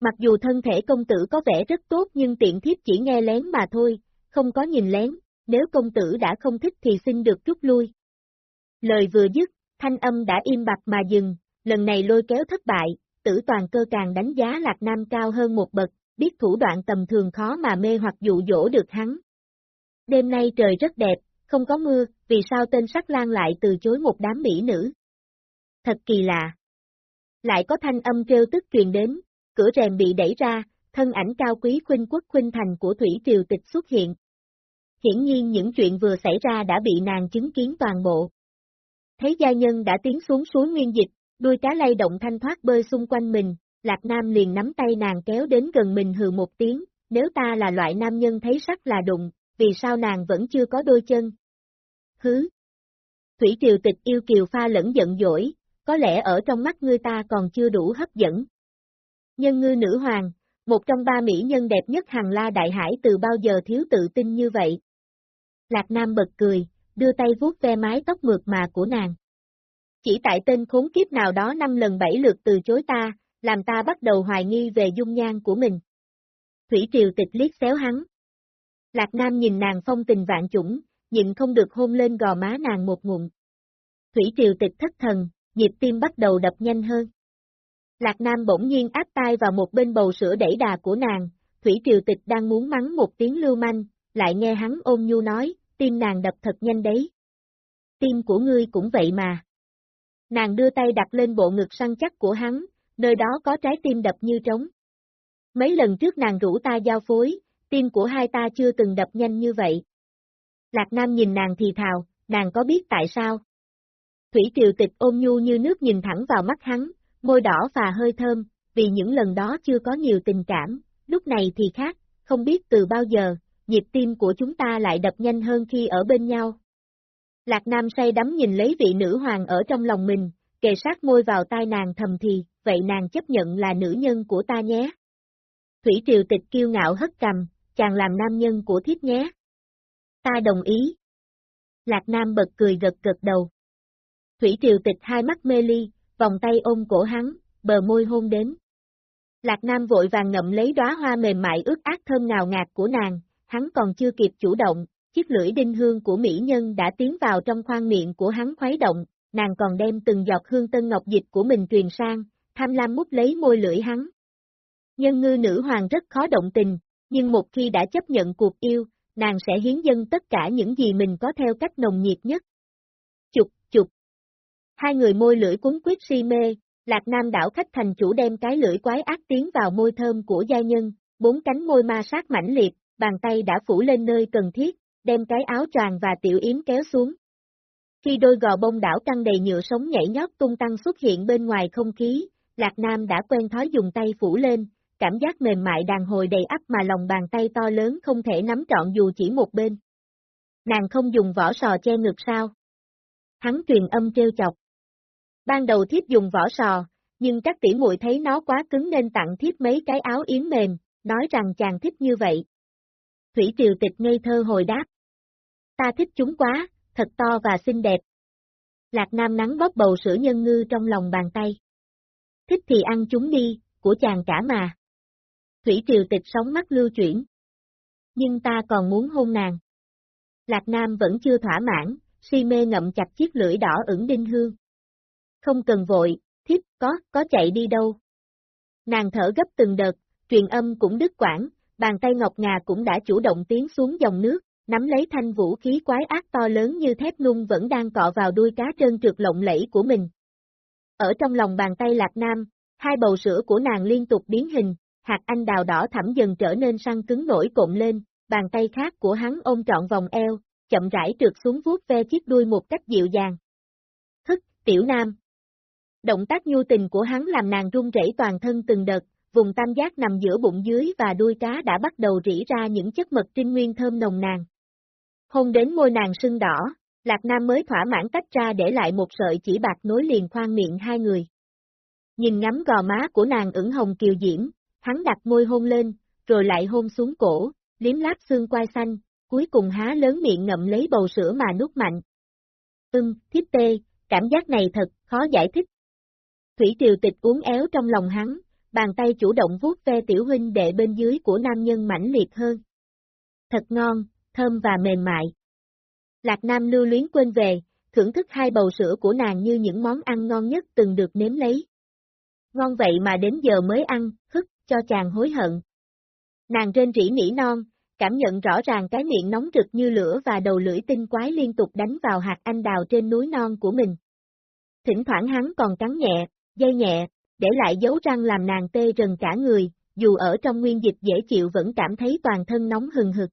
Mặc dù thân thể công tử có vẻ rất tốt nhưng tiện thiếp chỉ nghe lén mà thôi, không có nhìn lén, nếu công tử đã không thích thì xin được rút lui. Lời vừa dứt, thanh âm đã im bặt mà dừng, lần này lôi kéo thất bại, tử toàn cơ càng đánh giá Lạc Nam cao hơn một bậc, biết thủ đoạn tầm thường khó mà mê hoặc dụ dỗ được hắn. Đêm nay trời rất đẹp, không có mưa, vì sao tên sắc lan lại từ chối một đám mỹ nữ? Thật kỳ lạ. Lại có thanh âm kêu tức truyền đến, cửa rèm bị đẩy ra, thân ảnh cao quý khuynh quốc khuynh thành của Thủy Triều Tịch xuất hiện. Hiển nhiên những chuyện vừa xảy ra đã bị nàng chứng kiến toàn bộ. Thấy gia nhân đã tiến xuống suối nguyên dịch, đuôi cá lay động thanh thoát bơi xung quanh mình, Lạc Nam liền nắm tay nàng kéo đến gần mình hừ một tiếng, nếu ta là loại nam nhân thấy sắc là đụng, vì sao nàng vẫn chưa có đôi chân? Hứ! Thủy Triều Tịch yêu kiều pha lẫn giận dỗi, có lẽ ở trong mắt ngươi ta còn chưa đủ hấp dẫn. Nhân ngư nữ hoàng, một trong ba mỹ nhân đẹp nhất hàng la đại hải từ bao giờ thiếu tự tin như vậy. Lạc Nam bật cười, đưa tay vuốt ve mái tóc mượt mà của nàng. Chỉ tại tên khốn kiếp nào đó năm lần bảy lượt từ chối ta, làm ta bắt đầu hoài nghi về dung nhan của mình. Thủy Triều tịch liếc xéo hắn. Lạc Nam nhìn nàng phong tình vạn chủng, nhịn không được hôn lên gò má nàng một ngụm. Thủy Triều tịch thất thần, nhịp tim bắt đầu đập nhanh hơn. Lạc Nam bỗng nhiên áp tai vào một bên bầu sữa đẩy đà của nàng, Thủy Triều Tịch đang muốn mắng một tiếng lưu manh, lại nghe hắn ôm nhu nói, tim nàng đập thật nhanh đấy. Tim của ngươi cũng vậy mà. Nàng đưa tay đặt lên bộ ngực săn chắc của hắn, nơi đó có trái tim đập như trống. Mấy lần trước nàng rủ ta giao phối, tim của hai ta chưa từng đập nhanh như vậy. Lạc Nam nhìn nàng thì thào, nàng có biết tại sao? Thủy Triều Tịch ôm nhu như nước nhìn thẳng vào mắt hắn, môi đỏ và hơi thơm, vì những lần đó chưa có nhiều tình cảm, lúc này thì khác, không biết từ bao giờ, nhịp tim của chúng ta lại đập nhanh hơn khi ở bên nhau. Lạc Nam say đắm nhìn lấy vị nữ hoàng ở trong lòng mình, kề sát môi vào tai nàng thầm thì, vậy nàng chấp nhận là nữ nhân của ta nhé. Thủy Triều Tịch kiêu ngạo hất cầm, chàng làm nam nhân của thiếp nhé. Ta đồng ý. Lạc Nam bật cười gật gật đầu. Thủy Triều Tịch hai mắt mê ly, vòng tay ôm cổ hắn, bờ môi hôn đến. Lạc Nam vội vàng ngậm lấy đóa hoa mềm mại ướt át thơm ngào ngạt của nàng, hắn còn chưa kịp chủ động, chiếc lưỡi đinh hương của mỹ nhân đã tiến vào trong khoang miệng của hắn khuấy động, nàng còn đem từng giọt hương tân ngọc dịch của mình truyền sang, tham lam mút lấy môi lưỡi hắn. Nhân ngư nữ hoàng rất khó động tình, nhưng một khi đã chấp nhận cuộc yêu, nàng sẽ hiến dâng tất cả những gì mình có theo cách nồng nhiệt nhất. Chục. Hai người môi lưỡi cuốn quyết si mê, Lạc Nam đảo khách thành chủ đem cái lưỡi quái ác tiến vào môi thơm của gia nhân, bốn cánh môi ma sát mãnh liệt, bàn tay đã phủ lên nơi cần thiết, đem cái áo choàng và tiểu yếm kéo xuống. Khi đôi gò bông đảo căng đầy nhựa sống nhảy nhót tung tăng xuất hiện bên ngoài không khí, Lạc Nam đã quen thói dùng tay phủ lên, cảm giác mềm mại đàn hồi đầy ắp mà lòng bàn tay to lớn không thể nắm trọn dù chỉ một bên. Nàng không dùng vỏ sò che ngực sao? Hắn truyền âm trêu chọc. Ban đầu thiếp dùng vỏ sò, nhưng các tỷ muội thấy nó quá cứng nên tặng thiếp mấy cái áo yếm mềm, nói rằng chàng thích như vậy. Thủy Triều Tịch ngây thơ hồi đáp. Ta thích chúng quá, thật to và xinh đẹp. Lạc Nam nắng bóp bầu sữa nhân ngư trong lòng bàn tay. Thích thì ăn chúng đi, của chàng cả mà. Thủy Triều Tịch sóng mắt lưu chuyển. Nhưng ta còn muốn hôn nàng. Lạc Nam vẫn chưa thỏa mãn, si mê ngậm chặt chiếc lưỡi đỏ ửng đinh hương. Không cần vội, thiếp có, có chạy đi đâu. Nàng thở gấp từng đợt, truyền âm cũng đứt quãng, bàn tay ngọc ngà cũng đã chủ động tiến xuống dòng nước, nắm lấy thanh vũ khí quái ác to lớn như thép nung vẫn đang cọ vào đuôi cá trơn trượt lộng lẫy của mình. Ở trong lòng bàn tay Lạc Nam, hai bầu sữa của nàng liên tục biến hình, hạt anh đào đỏ thẳm dần trở nên săn cứng nổi cộm lên, bàn tay khác của hắn ôm trọn vòng eo, chậm rãi trượt xuống vuốt ve chiếc đuôi một cách dịu dàng. Thức, tiểu nam. Động tác nhu tình của hắn làm nàng run rẩy toàn thân từng đợt, vùng tam giác nằm giữa bụng dưới và đuôi cá đã bắt đầu rỉ ra những chất mật trinh nguyên thơm nồng nàn. Hôn đến môi nàng sưng đỏ, Lạc Nam mới thỏa mãn tách ra để lại một sợi chỉ bạc nối liền khoang miệng hai người. Nhìn ngắm gò má của nàng ửng hồng kiều diễm, hắn đặt môi hôn lên, rồi lại hôn xuống cổ, liếm láp xương quai xanh, cuối cùng há lớn miệng ngậm lấy bầu sữa mà nuốt mạnh. Ưm, thiếp tê, cảm giác này thật khó giải thích. Thủy Triều Tịch uống éo trong lòng hắn, bàn tay chủ động vuốt ve tiểu huynh đệ bên dưới của nam nhân mãnh liệt hơn. Thật ngon, thơm và mềm mại. Lạc Nam lưu luyến quên về, thưởng thức hai bầu sữa của nàng như những món ăn ngon nhất từng được nếm lấy. Ngon vậy mà đến giờ mới ăn, hức, cho chàng hối hận. Nàng trên rỉ nỉ non, cảm nhận rõ ràng cái miệng nóng rực như lửa và đầu lưỡi tinh quái liên tục đánh vào hạt anh đào trên núi non của mình. Thỉnh thoảng hắn còn cắn nhẹ, dây nhẹ, để lại dấu răng làm nàng tê rần cả người, dù ở trong nguyên dịch dễ chịu vẫn cảm thấy toàn thân nóng hừng hực.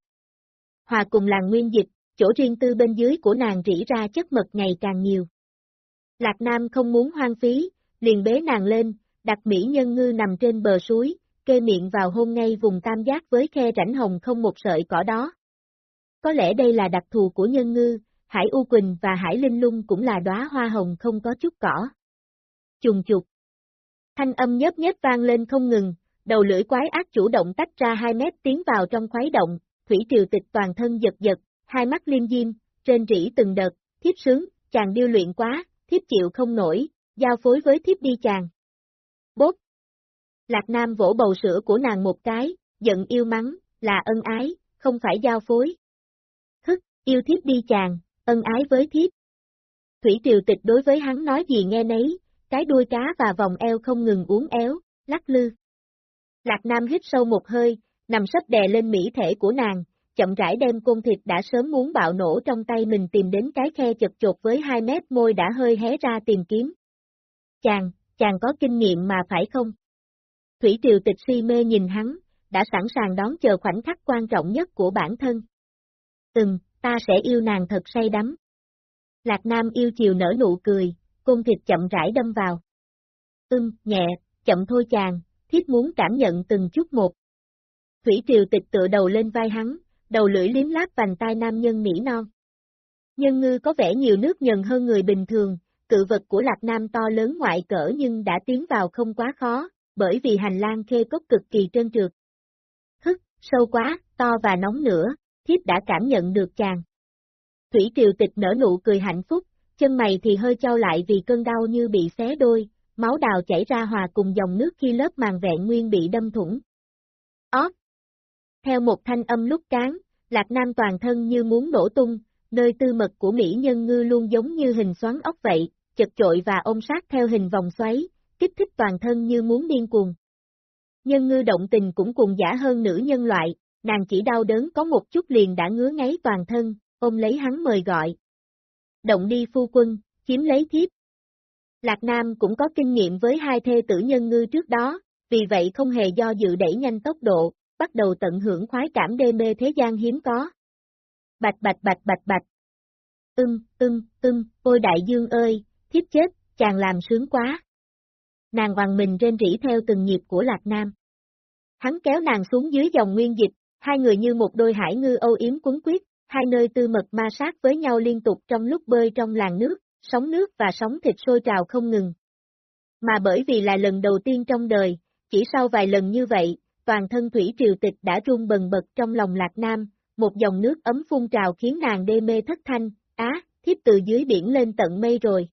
Hòa cùng làng nguyên dịch, chỗ riêng tư bên dưới của nàng rỉ ra chất mật ngày càng nhiều. Lạc Nam không muốn hoang phí, liền bế nàng lên, đặt mỹ nhân ngư nằm trên bờ suối, kê miệng vào hôn ngay vùng tam giác với khe rãnh hồng không một sợi cỏ đó. Có lẽ đây là đặc thù của nhân ngư, Hải U Quỳnh và Hải Linh Lung cũng là đóa hoa hồng không có chút cỏ. Chùng chục. Thanh âm nhớp nhớp vang lên không ngừng, đầu lưỡi quái ác chủ động tách ra 2 mét tiến vào trong khoái động, thủy triều tịch toàn thân giật giật, hai mắt liêm diêm, trên rỉ từng đợt, thiếp sướng, chàng điêu luyện quá, thiếp chịu không nổi, giao phối với thiếp đi chàng. Bốp. Lạc Nam vỗ bầu sữa của nàng một cái, giận yêu mắng, là ân ái, không phải giao phối. Hức, yêu thiếp đi chàng, ân ái với thiếp. Thủy triều tịch đối với hắn nói gì nghe nấy, cái đuôi cá và vòng eo không ngừng uốn éo, lắc lư. Lạc Nam hít sâu một hơi, nằm sấp đè lên mỹ thể của nàng, chậm rãi đem côn thịt đã sớm muốn bạo nổ trong tay mình tìm đến cái khe chật chột với 2 mét môi đã hơi hé ra tìm kiếm. Chàng, chàng có kinh nghiệm mà phải không? Thủy Triều Tịch si mê nhìn hắn, đã sẵn sàng đón chờ khoảnh khắc quan trọng nhất của bản thân. Từng, ta sẽ yêu nàng thật say đắm. Lạc Nam yêu chiều nở nụ cười, côn thịt chậm rãi đâm vào. Ưm, nhẹ, chậm thôi chàng, thiết muốn cảm nhận từng chút một. Thủy Triều Tịch tựa đầu lên vai hắn, đầu lưỡi liếm láp vành tai nam nhân nỉ non. Nhân ngư có vẻ nhiều nước nhần hơn người bình thường, cự vật của Lạc Nam to lớn ngoại cỡ nhưng đã tiến vào không quá khó, bởi vì hành lang khê cốc cực kỳ trơn trượt. Hức, sâu quá, to và nóng nữa, thiếp đã cảm nhận được chàng. Thủy triều tịch nở nụ cười hạnh phúc, chân mày thì hơi trao lại vì cơn đau như bị xé đôi, máu đào chảy ra hòa cùng dòng nước khi lớp màng vẹn nguyên bị đâm thủng. Ót, theo một thanh âm lúc cán, Lạc Nam toàn thân như muốn nổ tung, nơi tư mật của Mỹ nhân ngư luôn giống như hình xoắn ốc vậy, chật chội và ôm sát theo hình vòng xoáy, kích thích toàn thân như muốn điên cuồng. Nhân ngư động tình cũng cùng giả hơn nữ nhân loại, nàng chỉ đau đớn có một chút liền đã ngứa ngáy toàn thân, ôm lấy hắn mời gọi. Động đi phu quân, chiếm lấy thiếp. Lạc Nam cũng có kinh nghiệm với hai thê tử nhân ngư trước đó, vì vậy không hề do dự đẩy nhanh tốc độ, bắt đầu tận hưởng khoái cảm đê mê thế gian hiếm có. Bạch bạch bạch bạch bạch. Ưng, ưng, ưng, ôi đại dương ơi, thiếp chết, chàng làm sướng quá. Nàng hoàng mình trên rỉ theo từng nhịp của Lạc Nam. Hắn kéo nàng xuống dưới dòng nguyên dịch, hai người như một đôi hải ngư âu yếm cuốn quyết, hai nơi tư mật ma sát với nhau liên tục trong lúc bơi trong làng nước, sóng nước và sóng thịt sôi trào không ngừng. Mà bởi vì là lần đầu tiên trong đời, chỉ sau vài lần như vậy, toàn thân thủy triều tịch đã run bần bật trong lòng Lạc Nam, một dòng nước ấm phun trào khiến nàng đê mê thất thanh, á, thiếp từ dưới biển lên tận mây rồi.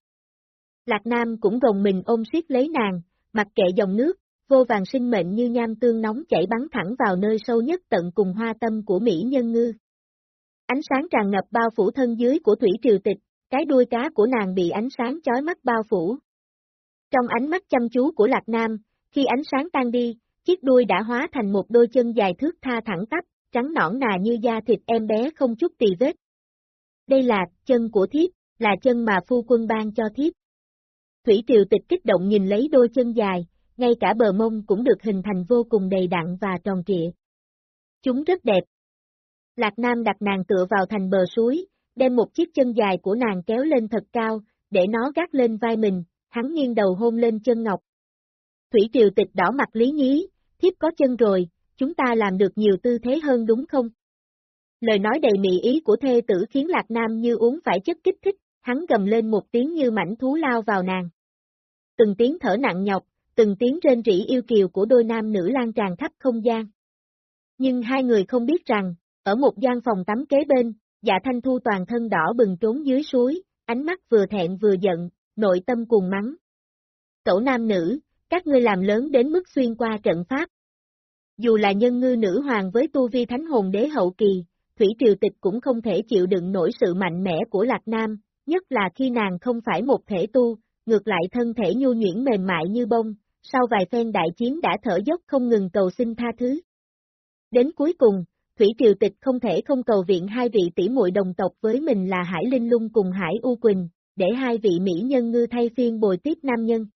Lạc Nam cũng gồng mình ôm siết lấy nàng, mặc kệ dòng nước, vô vàng sinh mệnh như nham tương nóng chảy bắn thẳng vào nơi sâu nhất tận cùng hoa tâm của Mỹ nhân ngư. Ánh sáng tràn ngập bao phủ thân dưới của thủy triều tịch, cái đuôi cá của nàng bị ánh sáng chói mắt bao phủ. Trong ánh mắt chăm chú của Lạc Nam, khi ánh sáng tan đi, chiếc đuôi đã hóa thành một đôi chân dài thước tha thẳng tắp, trắng nõn nà như da thịt em bé không chút tì vết. Đây là, chân của thiếp, là chân mà phu quân ban cho thiếp. Thủy triều tịch kích động nhìn lấy đôi chân dài, ngay cả bờ mông cũng được hình thành vô cùng đầy đặn và tròn trịa. Chúng rất đẹp. Lạc Nam đặt nàng tựa vào thành bờ suối, đem một chiếc chân dài của nàng kéo lên thật cao, để nó gác lên vai mình, hắn nghiêng đầu hôn lên chân ngọc. Thủy triều tịch đỏ mặt lý nhí, thiếp có chân rồi, chúng ta làm được nhiều tư thế hơn đúng không? Lời nói đầy mị ý của thê tử khiến Lạc Nam như uống phải chất kích thích, hắn gầm lên một tiếng như mảnh thú lao vào nàng. Từng tiếng thở nặng nhọc, từng tiếng rên rỉ yêu kiều của đôi nam nữ lan tràn khắp không gian. Nhưng hai người không biết rằng, ở một gian phòng tắm kế bên, dạ thanh thu toàn thân đỏ bừng trốn dưới suối, ánh mắt vừa thẹn vừa giận, nội tâm cuồng mắng. Cậu nam nữ, các ngươi làm lớn đến mức xuyên qua trận pháp. Dù là nhân ngư nữ hoàng với tu vi thánh hồn đế hậu kỳ, Thủy Triều Tịch cũng không thể chịu đựng nổi sự mạnh mẽ của Lạc Nam, nhất là khi nàng không phải một thể tu, ngược lại thân thể nhu nhuyễn mềm mại như bông, sau vài phen đại chiến đã thở dốc không ngừng cầu xin tha thứ. Đến cuối cùng, Thủy Triều Tịch không thể không cầu viện hai vị tỷ muội đồng tộc với mình là Hải Linh Lung cùng Hải U Quỳnh, để hai vị mỹ nhân ngư thay phiên bồi tiếp nam nhân.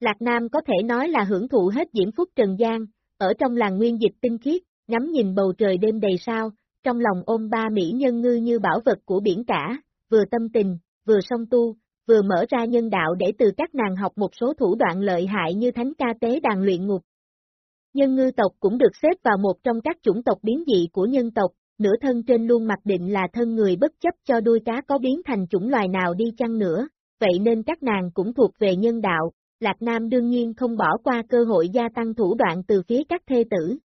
Lạc Nam có thể nói là hưởng thụ hết diễm phúc trần gian, ở trong làng nguyên dịch tinh khiết, ngắm nhìn bầu trời đêm đầy sao, trong lòng ôm ba mỹ nhân ngư như bảo vật của biển cả, vừa tâm tình, vừa song tu, vừa mở ra nhân đạo để từ các nàng học một số thủ đoạn lợi hại như thánh ca tế đàn luyện ngục. Nhân ngư tộc cũng được xếp vào một trong các chủng tộc biến dị của nhân tộc, nửa thân trên luôn mặc định là thân người bất chấp cho đuôi cá có biến thành chủng loài nào đi chăng nữa, vậy nên các nàng cũng thuộc về nhân đạo, Lạc Nam đương nhiên không bỏ qua cơ hội gia tăng thủ đoạn từ phía các thê tử.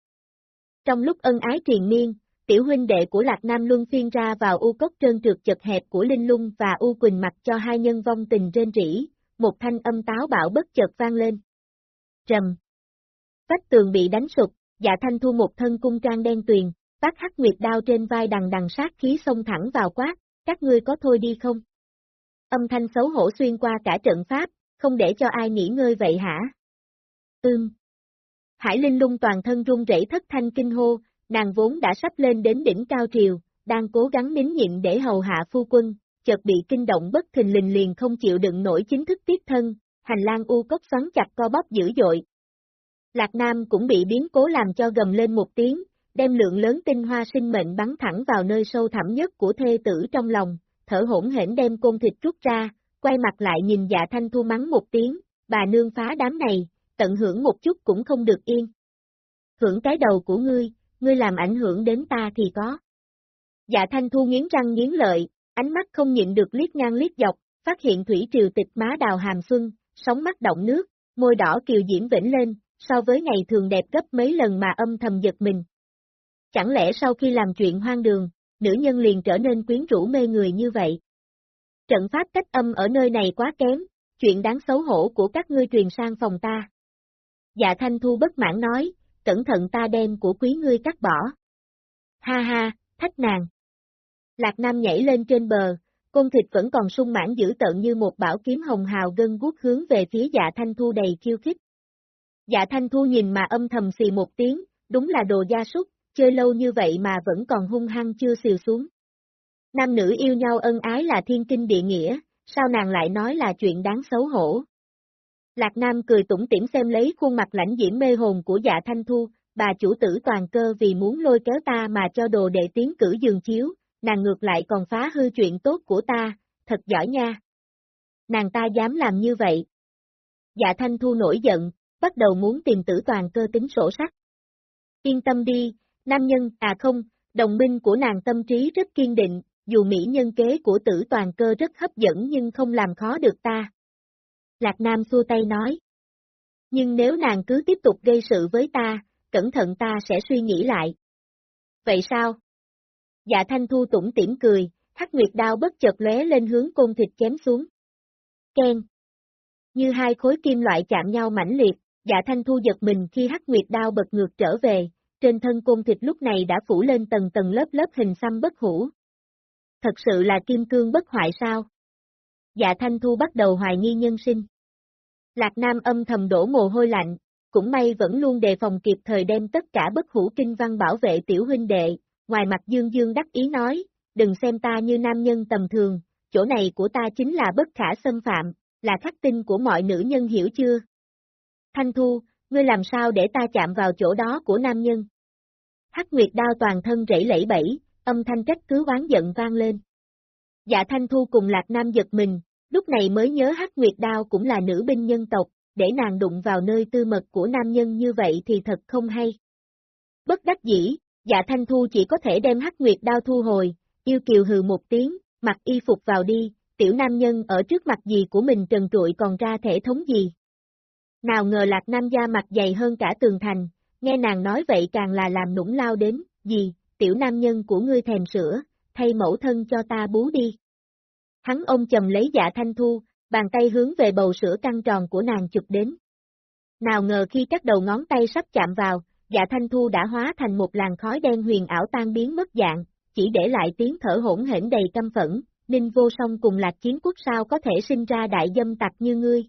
Trong lúc ân ái triền miên, tiểu huynh đệ của Lạc Nam luân phiên ra vào u cốc trơn trượt chật hẹp của Linh Lung và u Quỳnh mặt cho hai nhân vong tình trên rỉ, một thanh âm táo bạo bất chợt vang lên. Trầm. Vách tường bị đánh sụp, dạ thanh thu một thân cung trang đen tuyền, bác hắc nguyệt đao trên vai đằng đằng sát khí xông thẳng vào quát, các ngươi có thôi đi không? Âm thanh xấu hổ xuyên qua cả trận pháp, không để cho ai nghỉ ngơi vậy hả? Ưm. Hải Linh lung toàn thân run rẩy thất thanh kinh hô, nàng vốn đã sắp lên đến đỉnh cao triều, đang cố gắng nín nhịn để hầu hạ phu quân, chợt bị kinh động bất thình lình liền không chịu đựng nổi chính thức tiết thân, hành lang u cốc xoắn chặt co bóp dữ dội. Lạc Nam cũng bị biến cố làm cho gầm lên một tiếng, đem lượng lớn tinh hoa sinh mệnh bắn thẳng vào nơi sâu thẳm nhất của thê tử trong lòng, thở hỗn hển đem côn thịt rút ra, quay mặt lại nhìn dạ thanh thu mắng một tiếng, bà nương phá đám này, tận hưởng một chút cũng không được yên. Hưởng cái đầu của ngươi, ngươi làm ảnh hưởng đến ta thì có. Dạ thanh thu nghiến răng nghiến lợi, ánh mắt không nhịn được liếc ngang liếc dọc, phát hiện thủy triều tịch má đào hàm xuân, sóng mắt động nước, môi đỏ kiều diễm vĩnh lên, so với ngày thường đẹp gấp mấy lần mà âm thầm giật mình. Chẳng lẽ sau khi làm chuyện hoang đường, nữ nhân liền trở nên quyến rũ mê người như vậy? Trận pháp cách âm ở nơi này quá kém, chuyện đáng xấu hổ của các ngươi truyền sang phòng ta. Dạ Thanh Thu bất mãn nói, cẩn thận ta đem của quý ngươi cắt bỏ. Ha ha, thách nàng. Lạc Nam nhảy lên trên bờ, côn thịt vẫn còn sung mãn dữ tợn như một bảo kiếm hồng hào gân guốc hướng về phía dạ Thanh Thu đầy khiêu khích. Dạ Thanh Thu nhìn mà âm thầm xì một tiếng, đúng là đồ gia súc, chơi lâu như vậy mà vẫn còn hung hăng chưa xìu xuống. Nam nữ yêu nhau ân ái là thiên kinh địa nghĩa, sao nàng lại nói là chuyện đáng xấu hổ? Lạc Nam cười tủm tỉm xem lấy khuôn mặt lãnh diễm mê hồn của dạ thanh thu, bà chủ tử toàn cơ vì muốn lôi kéo ta mà cho đồ đệ tiến cử giường chiếu, nàng ngược lại còn phá hư chuyện tốt của ta, thật giỏi nha. Nàng ta dám làm như vậy. Dạ thanh thu nổi giận, bắt đầu muốn tìm tử toàn cơ tính sổ sắc. Yên tâm đi, nam nhân, à không, đồng minh của nàng tâm trí rất kiên định, dù mỹ nhân kế của tử toàn cơ rất hấp dẫn nhưng không làm khó được ta. Lạc Nam xua tay nói. Nhưng nếu nàng cứ tiếp tục gây sự với ta, cẩn thận ta sẽ suy nghĩ lại. Vậy sao? Dạ Thanh Thu tủng tỉm cười, hắc nguyệt đao bất chợt lóe lên hướng côn thịt chém xuống. Ken. Như hai khối kim loại chạm nhau mãnh liệt, dạ Thanh Thu giật mình khi hắc nguyệt đao bật ngược trở về, trên thân côn thịt lúc này đã phủ lên tầng tầng lớp lớp hình xăm bất hủ. Thật sự là kim cương bất hoại sao? Dạ Thanh Thu bắt đầu hoài nghi nhân sinh. Lạc Nam âm thầm đổ mồ hôi lạnh, cũng may vẫn luôn đề phòng kịp thời đem tất cả bất hủ kinh văn bảo vệ tiểu huynh đệ, ngoài mặt dương dương đắc ý nói, đừng xem ta như nam nhân tầm thường, chỗ này của ta chính là bất khả xâm phạm, là khắc tinh của mọi nữ nhân hiểu chưa? Thanh Thu, ngươi làm sao để ta chạm vào chỗ đó của nam nhân? Hắc Nguyệt đao toàn thân rẫy lẫy bẫy, âm thanh trách cứ oán giận vang lên. Dạ Thanh Thu cùng Lạc Nam giật mình, lúc này mới nhớ Hắc Nguyệt đao cũng là nữ binh nhân tộc, để nàng đụng vào nơi tư mật của nam nhân như vậy thì thật không hay. Bất đắc dĩ, dạ Thanh Thu chỉ có thể đem Hắc Nguyệt đao thu hồi, yêu kiều hừ một tiếng, mặc y phục vào đi, tiểu nam nhân ở trước mặt gì của mình trần trụi còn ra thể thống gì. Nào ngờ lạc nam gia mặt dày hơn cả tường thành, nghe nàng nói vậy càng là làm nũng lao đến, gì, tiểu nam nhân của ngươi thèm sữa, thay mẫu thân cho ta bú đi. Hắn ông chầm lấy dạ thanh thu, bàn tay hướng về bầu sữa căng tròn của nàng chụp đến. Nào ngờ khi các đầu ngón tay sắp chạm vào, dạ thanh thu đã hóa thành một làn khói đen huyền ảo tan biến mất dạng, chỉ để lại tiếng thở hỗn hển đầy căm phẫn, ninh vô song cùng lạc chiến quốc sao có thể sinh ra đại dâm tặc như ngươi.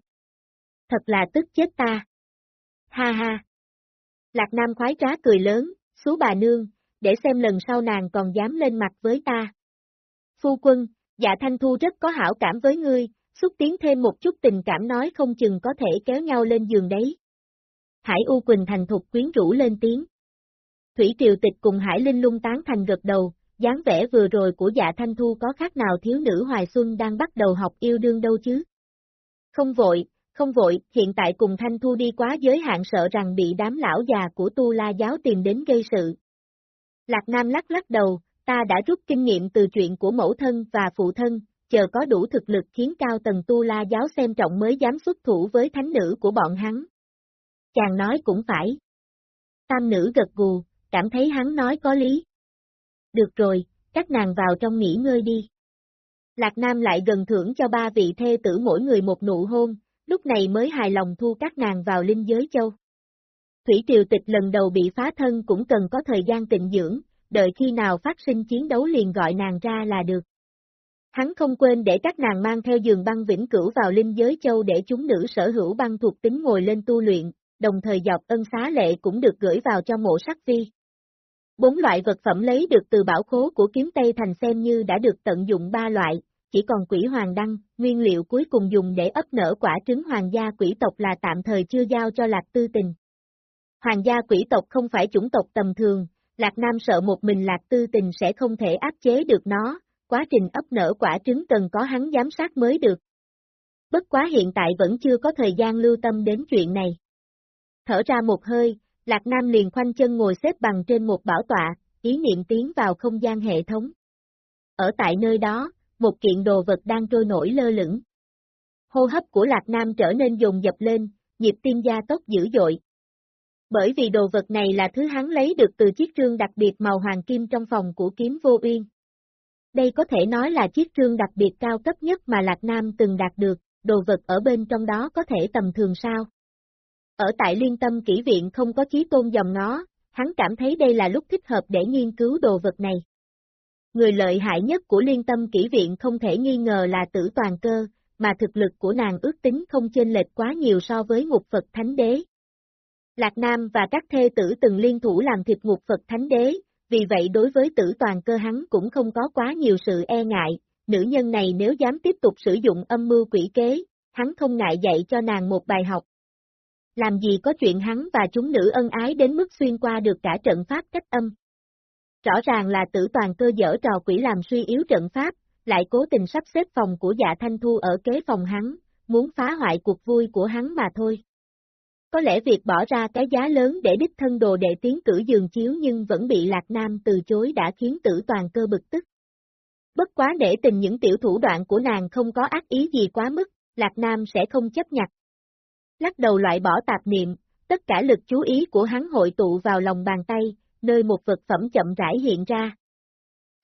Thật là tức chết ta. Ha ha. Lạc Nam khoái trá cười lớn, xú bà nương, để xem lần sau nàng còn dám lên mặt với ta. Phu quân, dạ thanh thu rất có hảo cảm với ngươi, xúc tiến thêm một chút tình cảm nói không chừng có thể kéo nhau lên giường đấy. Hải U Quỳnh thành thục quyến rũ lên tiếng. Thủy Triều Tịch cùng Hải Linh lung tán thành gật đầu, dáng vẻ vừa rồi của dạ thanh thu có khác nào thiếu nữ Hoài Xuân đang bắt đầu học yêu đương đâu chứ. Không vội, không vội, hiện tại cùng thanh thu đi quá giới hạn sợ rằng bị đám lão già của tu la giáo tìm đến gây sự. Lạc Nam lắc lắc đầu, ta đã rút kinh nghiệm từ chuyện của mẫu thân và phụ thân, chờ có đủ thực lực khiến cao tầng tu la giáo xem trọng mới dám xuất thủ với thánh nữ của bọn hắn. Chàng nói cũng phải. Tam nữ gật gù, cảm thấy hắn nói có lý. Được rồi, các nàng vào trong nghỉ ngơi đi. Lạc Nam lại gần thưởng cho ba vị thê tử mỗi người một nụ hôn, lúc này mới hài lòng thu các nàng vào linh giới châu. Thủy triều tịch lần đầu bị phá thân cũng cần có thời gian tịnh dưỡng, đợi khi nào phát sinh chiến đấu liền gọi nàng ra là được. Hắn không quên để các nàng mang theo giường băng vĩnh cửu vào linh giới châu để chúng nữ sở hữu băng thuộc tính ngồi lên tu luyện, đồng thời dọc ân xá lệ cũng được gửi vào cho mộ sắc vi. Bốn loại vật phẩm lấy được từ bảo khố của kiếm Tây Thành xem như đã được tận dụng ba loại, chỉ còn quỷ hoàng đăng, nguyên liệu cuối cùng dùng để ấp nở quả trứng hoàng gia quỷ tộc là tạm thời chưa giao cho Lạc Tư Tình. Hoàng gia quỷ tộc không phải chủng tộc tầm thường, Lạc Nam sợ một mình Lạc Tư Tình sẽ không thể áp chế được nó, quá trình ấp nở quả trứng cần có hắn giám sát mới được. Bất quá hiện tại vẫn chưa có thời gian lưu tâm đến chuyện này. Thở ra một hơi, Lạc Nam liền khoanh chân ngồi xếp bằng trên một bảo tọa, ý niệm tiến vào không gian hệ thống. Ở tại nơi đó, một kiện đồ vật đang trôi nổi lơ lửng. Hô hấp của Lạc Nam trở nên dồn dập lên, nhịp tim gia tốc dữ dội. Bởi vì đồ vật này là thứ hắn lấy được từ chiếc trương đặc biệt màu hoàng kim trong phòng của kiếm vô uyên. Đây có thể nói là chiếc trương đặc biệt cao cấp nhất mà Lạc Nam từng đạt được, đồ vật ở bên trong đó có thể tầm thường sao. Ở tại liên tâm kỹ viện không có chí tôn dòng nó, hắn cảm thấy đây là lúc thích hợp để nghiên cứu đồ vật này. Người lợi hại nhất của liên tâm kỹ viện không thể nghi ngờ là tử toàn cơ, mà thực lực của nàng ước tính không chênh lệch quá nhiều so với ngục Phật Thánh Đế. Lạc Nam và các thê tử từng liên thủ làm thịt ngục Phật Thánh Đế, vì vậy đối với tử toàn cơ hắn cũng không có quá nhiều sự e ngại, nữ nhân này nếu dám tiếp tục sử dụng âm mưu quỷ kế, hắn không ngại dạy cho nàng một bài học. Làm gì có chuyện hắn và chúng nữ ân ái đến mức xuyên qua được cả trận pháp cách âm. Rõ ràng là tử toàn cơ dở trò quỷ làm suy yếu trận pháp, lại cố tình sắp xếp phòng của dạ thanh thu ở kế phòng hắn, muốn phá hoại cuộc vui của hắn mà thôi. Có lẽ việc bỏ ra cái giá lớn để đích thân đồ đệ tiến cử giường chiếu nhưng vẫn bị Lạc Nam từ chối đã khiến tử toàn cơ bực tức. Bất quá để tình những tiểu thủ đoạn của nàng không có ác ý gì quá mức, Lạc Nam sẽ không chấp nhặt. Lắc đầu loại bỏ tạp niệm, tất cả lực chú ý của hắn hội tụ vào lòng bàn tay, nơi một vật phẩm chậm rãi hiện ra.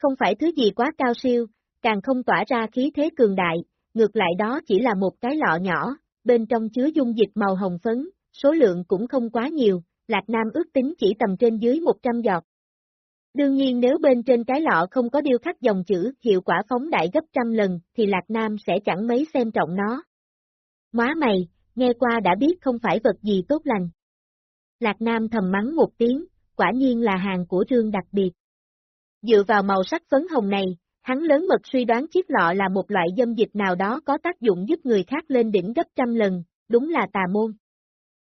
Không phải thứ gì quá cao siêu, càng không tỏa ra khí thế cường đại, ngược lại đó chỉ là một cái lọ nhỏ, bên trong chứa dung dịch màu hồng phấn, số lượng cũng không quá nhiều, Lạc Nam ước tính chỉ tầm trên dưới 100 giọt. Đương nhiên nếu bên trên cái lọ không có điêu khắc dòng chữ hiệu quả phóng đại gấp trăm lần thì Lạc Nam sẽ chẳng mấy xem trọng nó. Móa mày, nghe qua đã biết không phải vật gì tốt lành. Lạc Nam thầm mắng một tiếng, quả nhiên là hàng của trương đặc biệt. Dựa vào màu sắc phấn hồng này, hắn lớn mật suy đoán chiếc lọ là một loại dâm dịch nào đó có tác dụng giúp người khác lên đỉnh gấp trăm lần, đúng là tà môn.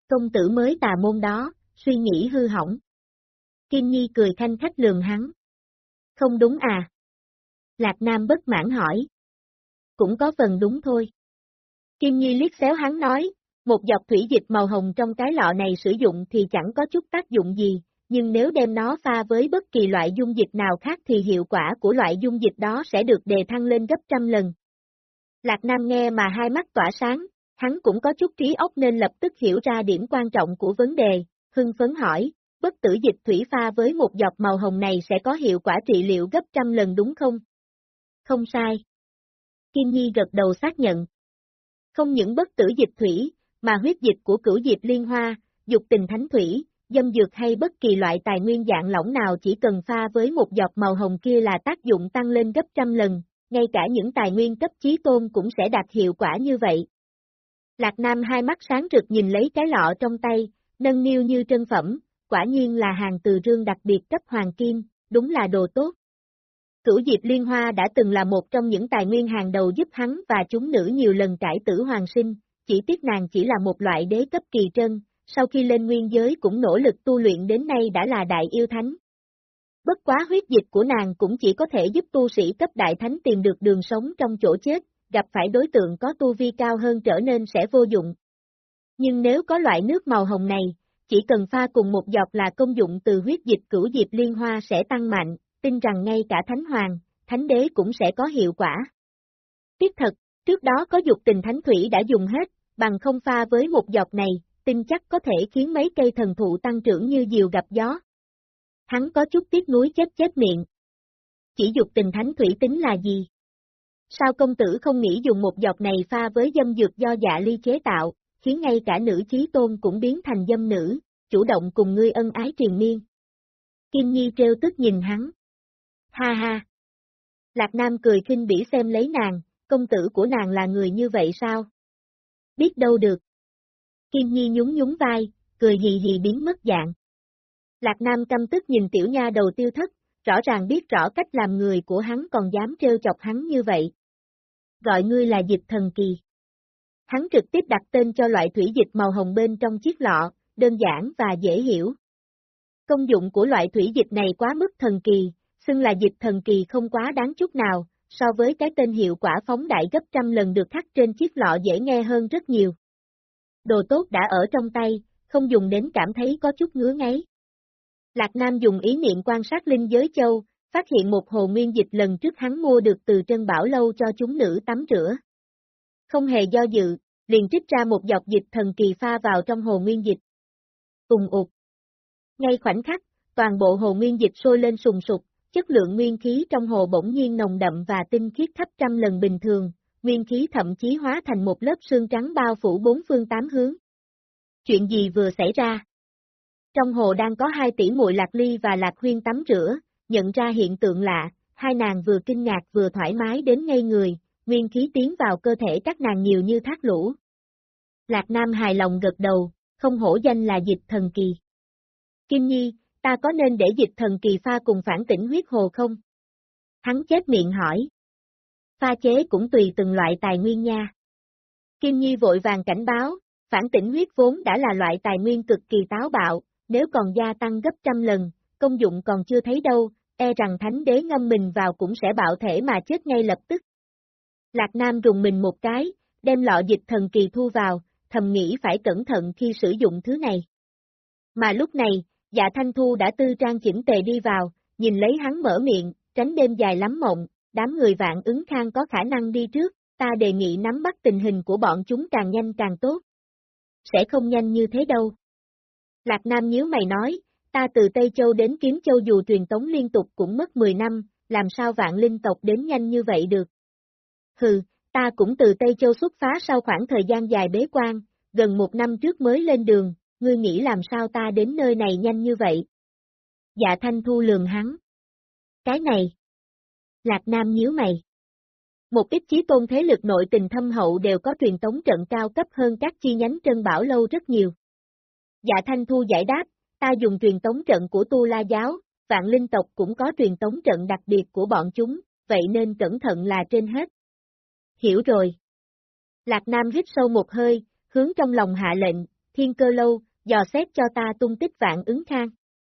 Công tử mới tà môn đó, suy nghĩ hư hỏng. Kim Nhi cười thanh khách lường hắn. Không đúng à? Lạc Nam bất mãn hỏi. Cũng có phần đúng thôi. Kim Nhi liếc xéo hắn nói, một giọt thủy dịch màu hồng trong cái lọ này sử dụng thì chẳng có chút tác dụng gì, nhưng nếu đem nó pha với bất kỳ loại dung dịch nào khác thì hiệu quả của loại dung dịch đó sẽ được đề thăng lên gấp trăm lần. Lạc Nam nghe mà hai mắt tỏa sáng, hắn cũng có chút trí óc nên lập tức hiểu ra điểm quan trọng của vấn đề, hưng phấn hỏi, bất tử dịch thủy pha với một giọt màu hồng này sẽ có hiệu quả trị liệu gấp trăm lần đúng không? Không sai. Kim Nhi gật đầu xác nhận. Không những bất tử dịch thủy, mà huyết dịch của cửu diệp liên hoa, dục tình thánh thủy, dâm dược hay bất kỳ loại tài nguyên dạng lỏng nào chỉ cần pha với một giọt màu hồng kia là tác dụng tăng lên gấp trăm lần, ngay cả những tài nguyên cấp chí tôn cũng sẽ đạt hiệu quả như vậy. Lạc Nam hai mắt sáng rực nhìn lấy cái lọ trong tay, nâng niu như trân phẩm, quả nhiên là hàng từ rương đặc biệt cấp hoàng kim, đúng là đồ tốt. Cửu Diệp Liên Hoa đã từng là một trong những tài nguyên hàng đầu giúp hắn và chúng nữ nhiều lần cải tử hoàng sinh, chỉ tiếc nàng chỉ là một loại đế cấp kỳ trân, sau khi lên nguyên giới cũng nỗ lực tu luyện đến nay đã là đại yêu thánh. Bất quá huyết dịch của nàng cũng chỉ có thể giúp tu sĩ cấp đại thánh tìm được đường sống trong chỗ chết, gặp phải đối tượng có tu vi cao hơn trở nên sẽ vô dụng. Nhưng nếu có loại nước màu hồng này, chỉ cần pha cùng một giọt là công dụng từ huyết dịch cửu diệp liên hoa sẽ tăng mạnh, tin rằng ngay cả thánh hoàng, thánh đế cũng sẽ có hiệu quả. Tiếc thật, trước đó có dục tình thánh thủy đã dùng hết, bằng không pha với một giọt này, tin chắc có thể khiến mấy cây thần thụ tăng trưởng như diều gặp gió. Hắn có chút tiếc nuối chết chết miệng. Chỉ dục tình thánh thủy tính là gì? Sao công tử không nghĩ dùng một giọt này pha với dâm dược do dạ ly chế tạo, khiến ngay cả nữ chí tôn cũng biến thành dâm nữ, chủ động cùng ngươi ân ái triền miên. Kim Nhi trêu tức nhìn hắn. Ha ha! Lạc Nam cười khinh bỉ xem lấy nàng, công tử của nàng là người như vậy sao? Biết đâu được. Kim Nhi nhún nhún vai, cười hì hì biến mất dạng. Lạc Nam căm tức nhìn tiểu nha đầu tiêu thất, rõ ràng biết rõ cách làm người của hắn còn dám trêu chọc hắn như vậy. Gọi ngươi là dịch thần kỳ. Hắn trực tiếp đặt tên cho loại thủy dịch màu hồng bên trong chiếc lọ, đơn giản và dễ hiểu. Công dụng của loại thủy dịch này quá mức thần kỳ, xưng là dịch thần kỳ không quá đáng chút nào, so với cái tên hiệu quả phóng đại gấp trăm lần được khắc trên chiếc lọ dễ nghe hơn rất nhiều. Đồ tốt đã ở trong tay, không dùng đến cảm thấy có chút ngứa ngáy. Lạc Nam dùng ý niệm quan sát linh giới châu, phát hiện một hồ nguyên dịch lần trước hắn mua được từ Trân Bảo Lâu cho chúng nữ tắm rửa. Không hề do dự, liền trích ra một giọt dịch thần kỳ pha vào trong hồ nguyên dịch. Cùng ụt. Ngay khoảnh khắc, toàn bộ hồ nguyên dịch sôi lên sùng sục, chất lượng nguyên khí trong hồ bỗng nhiên nồng đậm và tinh khiết thấp trăm lần bình thường, nguyên khí thậm chí hóa thành một lớp sương trắng bao phủ bốn phương tám hướng. Chuyện gì vừa xảy ra? Trong hồ đang có hai tỷ muội Lạc Ly và Lạc Huyên tắm rửa, nhận ra hiện tượng lạ, hai nàng vừa kinh ngạc vừa thoải mái đến ngây người, nguyên khí tiến vào cơ thể các nàng nhiều như thác lũ. Lạc Nam hài lòng gật đầu, không hổ danh là dịch thần kỳ. Kim Nhi, ta có nên để dịch thần kỳ pha cùng phản tỉnh huyết hồ không? Hắn chết miệng hỏi. Pha chế cũng tùy từng loại tài nguyên nha. Kim Nhi vội vàng cảnh báo, phản tỉnh huyết vốn đã là loại tài nguyên cực kỳ táo bạo, nếu còn gia tăng gấp trăm lần, công dụng còn chưa thấy đâu, e rằng thánh đế ngâm mình vào cũng sẽ bạo thể mà chết ngay lập tức. Lạc Nam rùng mình một cái, đem lọ dịch thần kỳ thu vào, thầm nghĩ phải cẩn thận khi sử dụng thứ này. Mà lúc này, dạ thanh thu đã tư trang chỉnh tề đi vào, nhìn lấy hắn mở miệng, tránh đêm dài lắm mộng, đám người vạn ứng khang có khả năng đi trước, ta đề nghị nắm bắt tình hình của bọn chúng càng nhanh càng tốt. Sẽ không nhanh như thế đâu. Lạc Nam nhíu mày nói, ta từ Tây Châu đến Kiếm Châu dù truyền tống liên tục cũng mất 10 năm, làm sao vạn linh tộc đến nhanh như vậy được. Hừ, ta cũng từ Tây Châu xuất phá sau khoảng thời gian dài bế quan, gần một năm trước mới lên đường, ngươi nghĩ làm sao ta đến nơi này nhanh như vậy? Dạ Thanh Thu lường hắn. Cái này. Lạc Nam nhíu mày. Một ít chí tôn thế lực nội tình thâm hậu đều có truyền tống trận cao cấp hơn các chi nhánh Trân Bảo Lâu rất nhiều. Dạ Thanh Thu giải đáp, ta dùng truyền tống trận của Tu La Giáo, vạn linh tộc cũng có truyền tống trận đặc biệt của bọn chúng, vậy nên cẩn thận là trên hết. Hiểu rồi. Lạc Nam hít sâu một hơi, hướng trong lòng hạ lệnh, thiên cơ lâu, dò xét cho ta tung tích vạn ứng khang.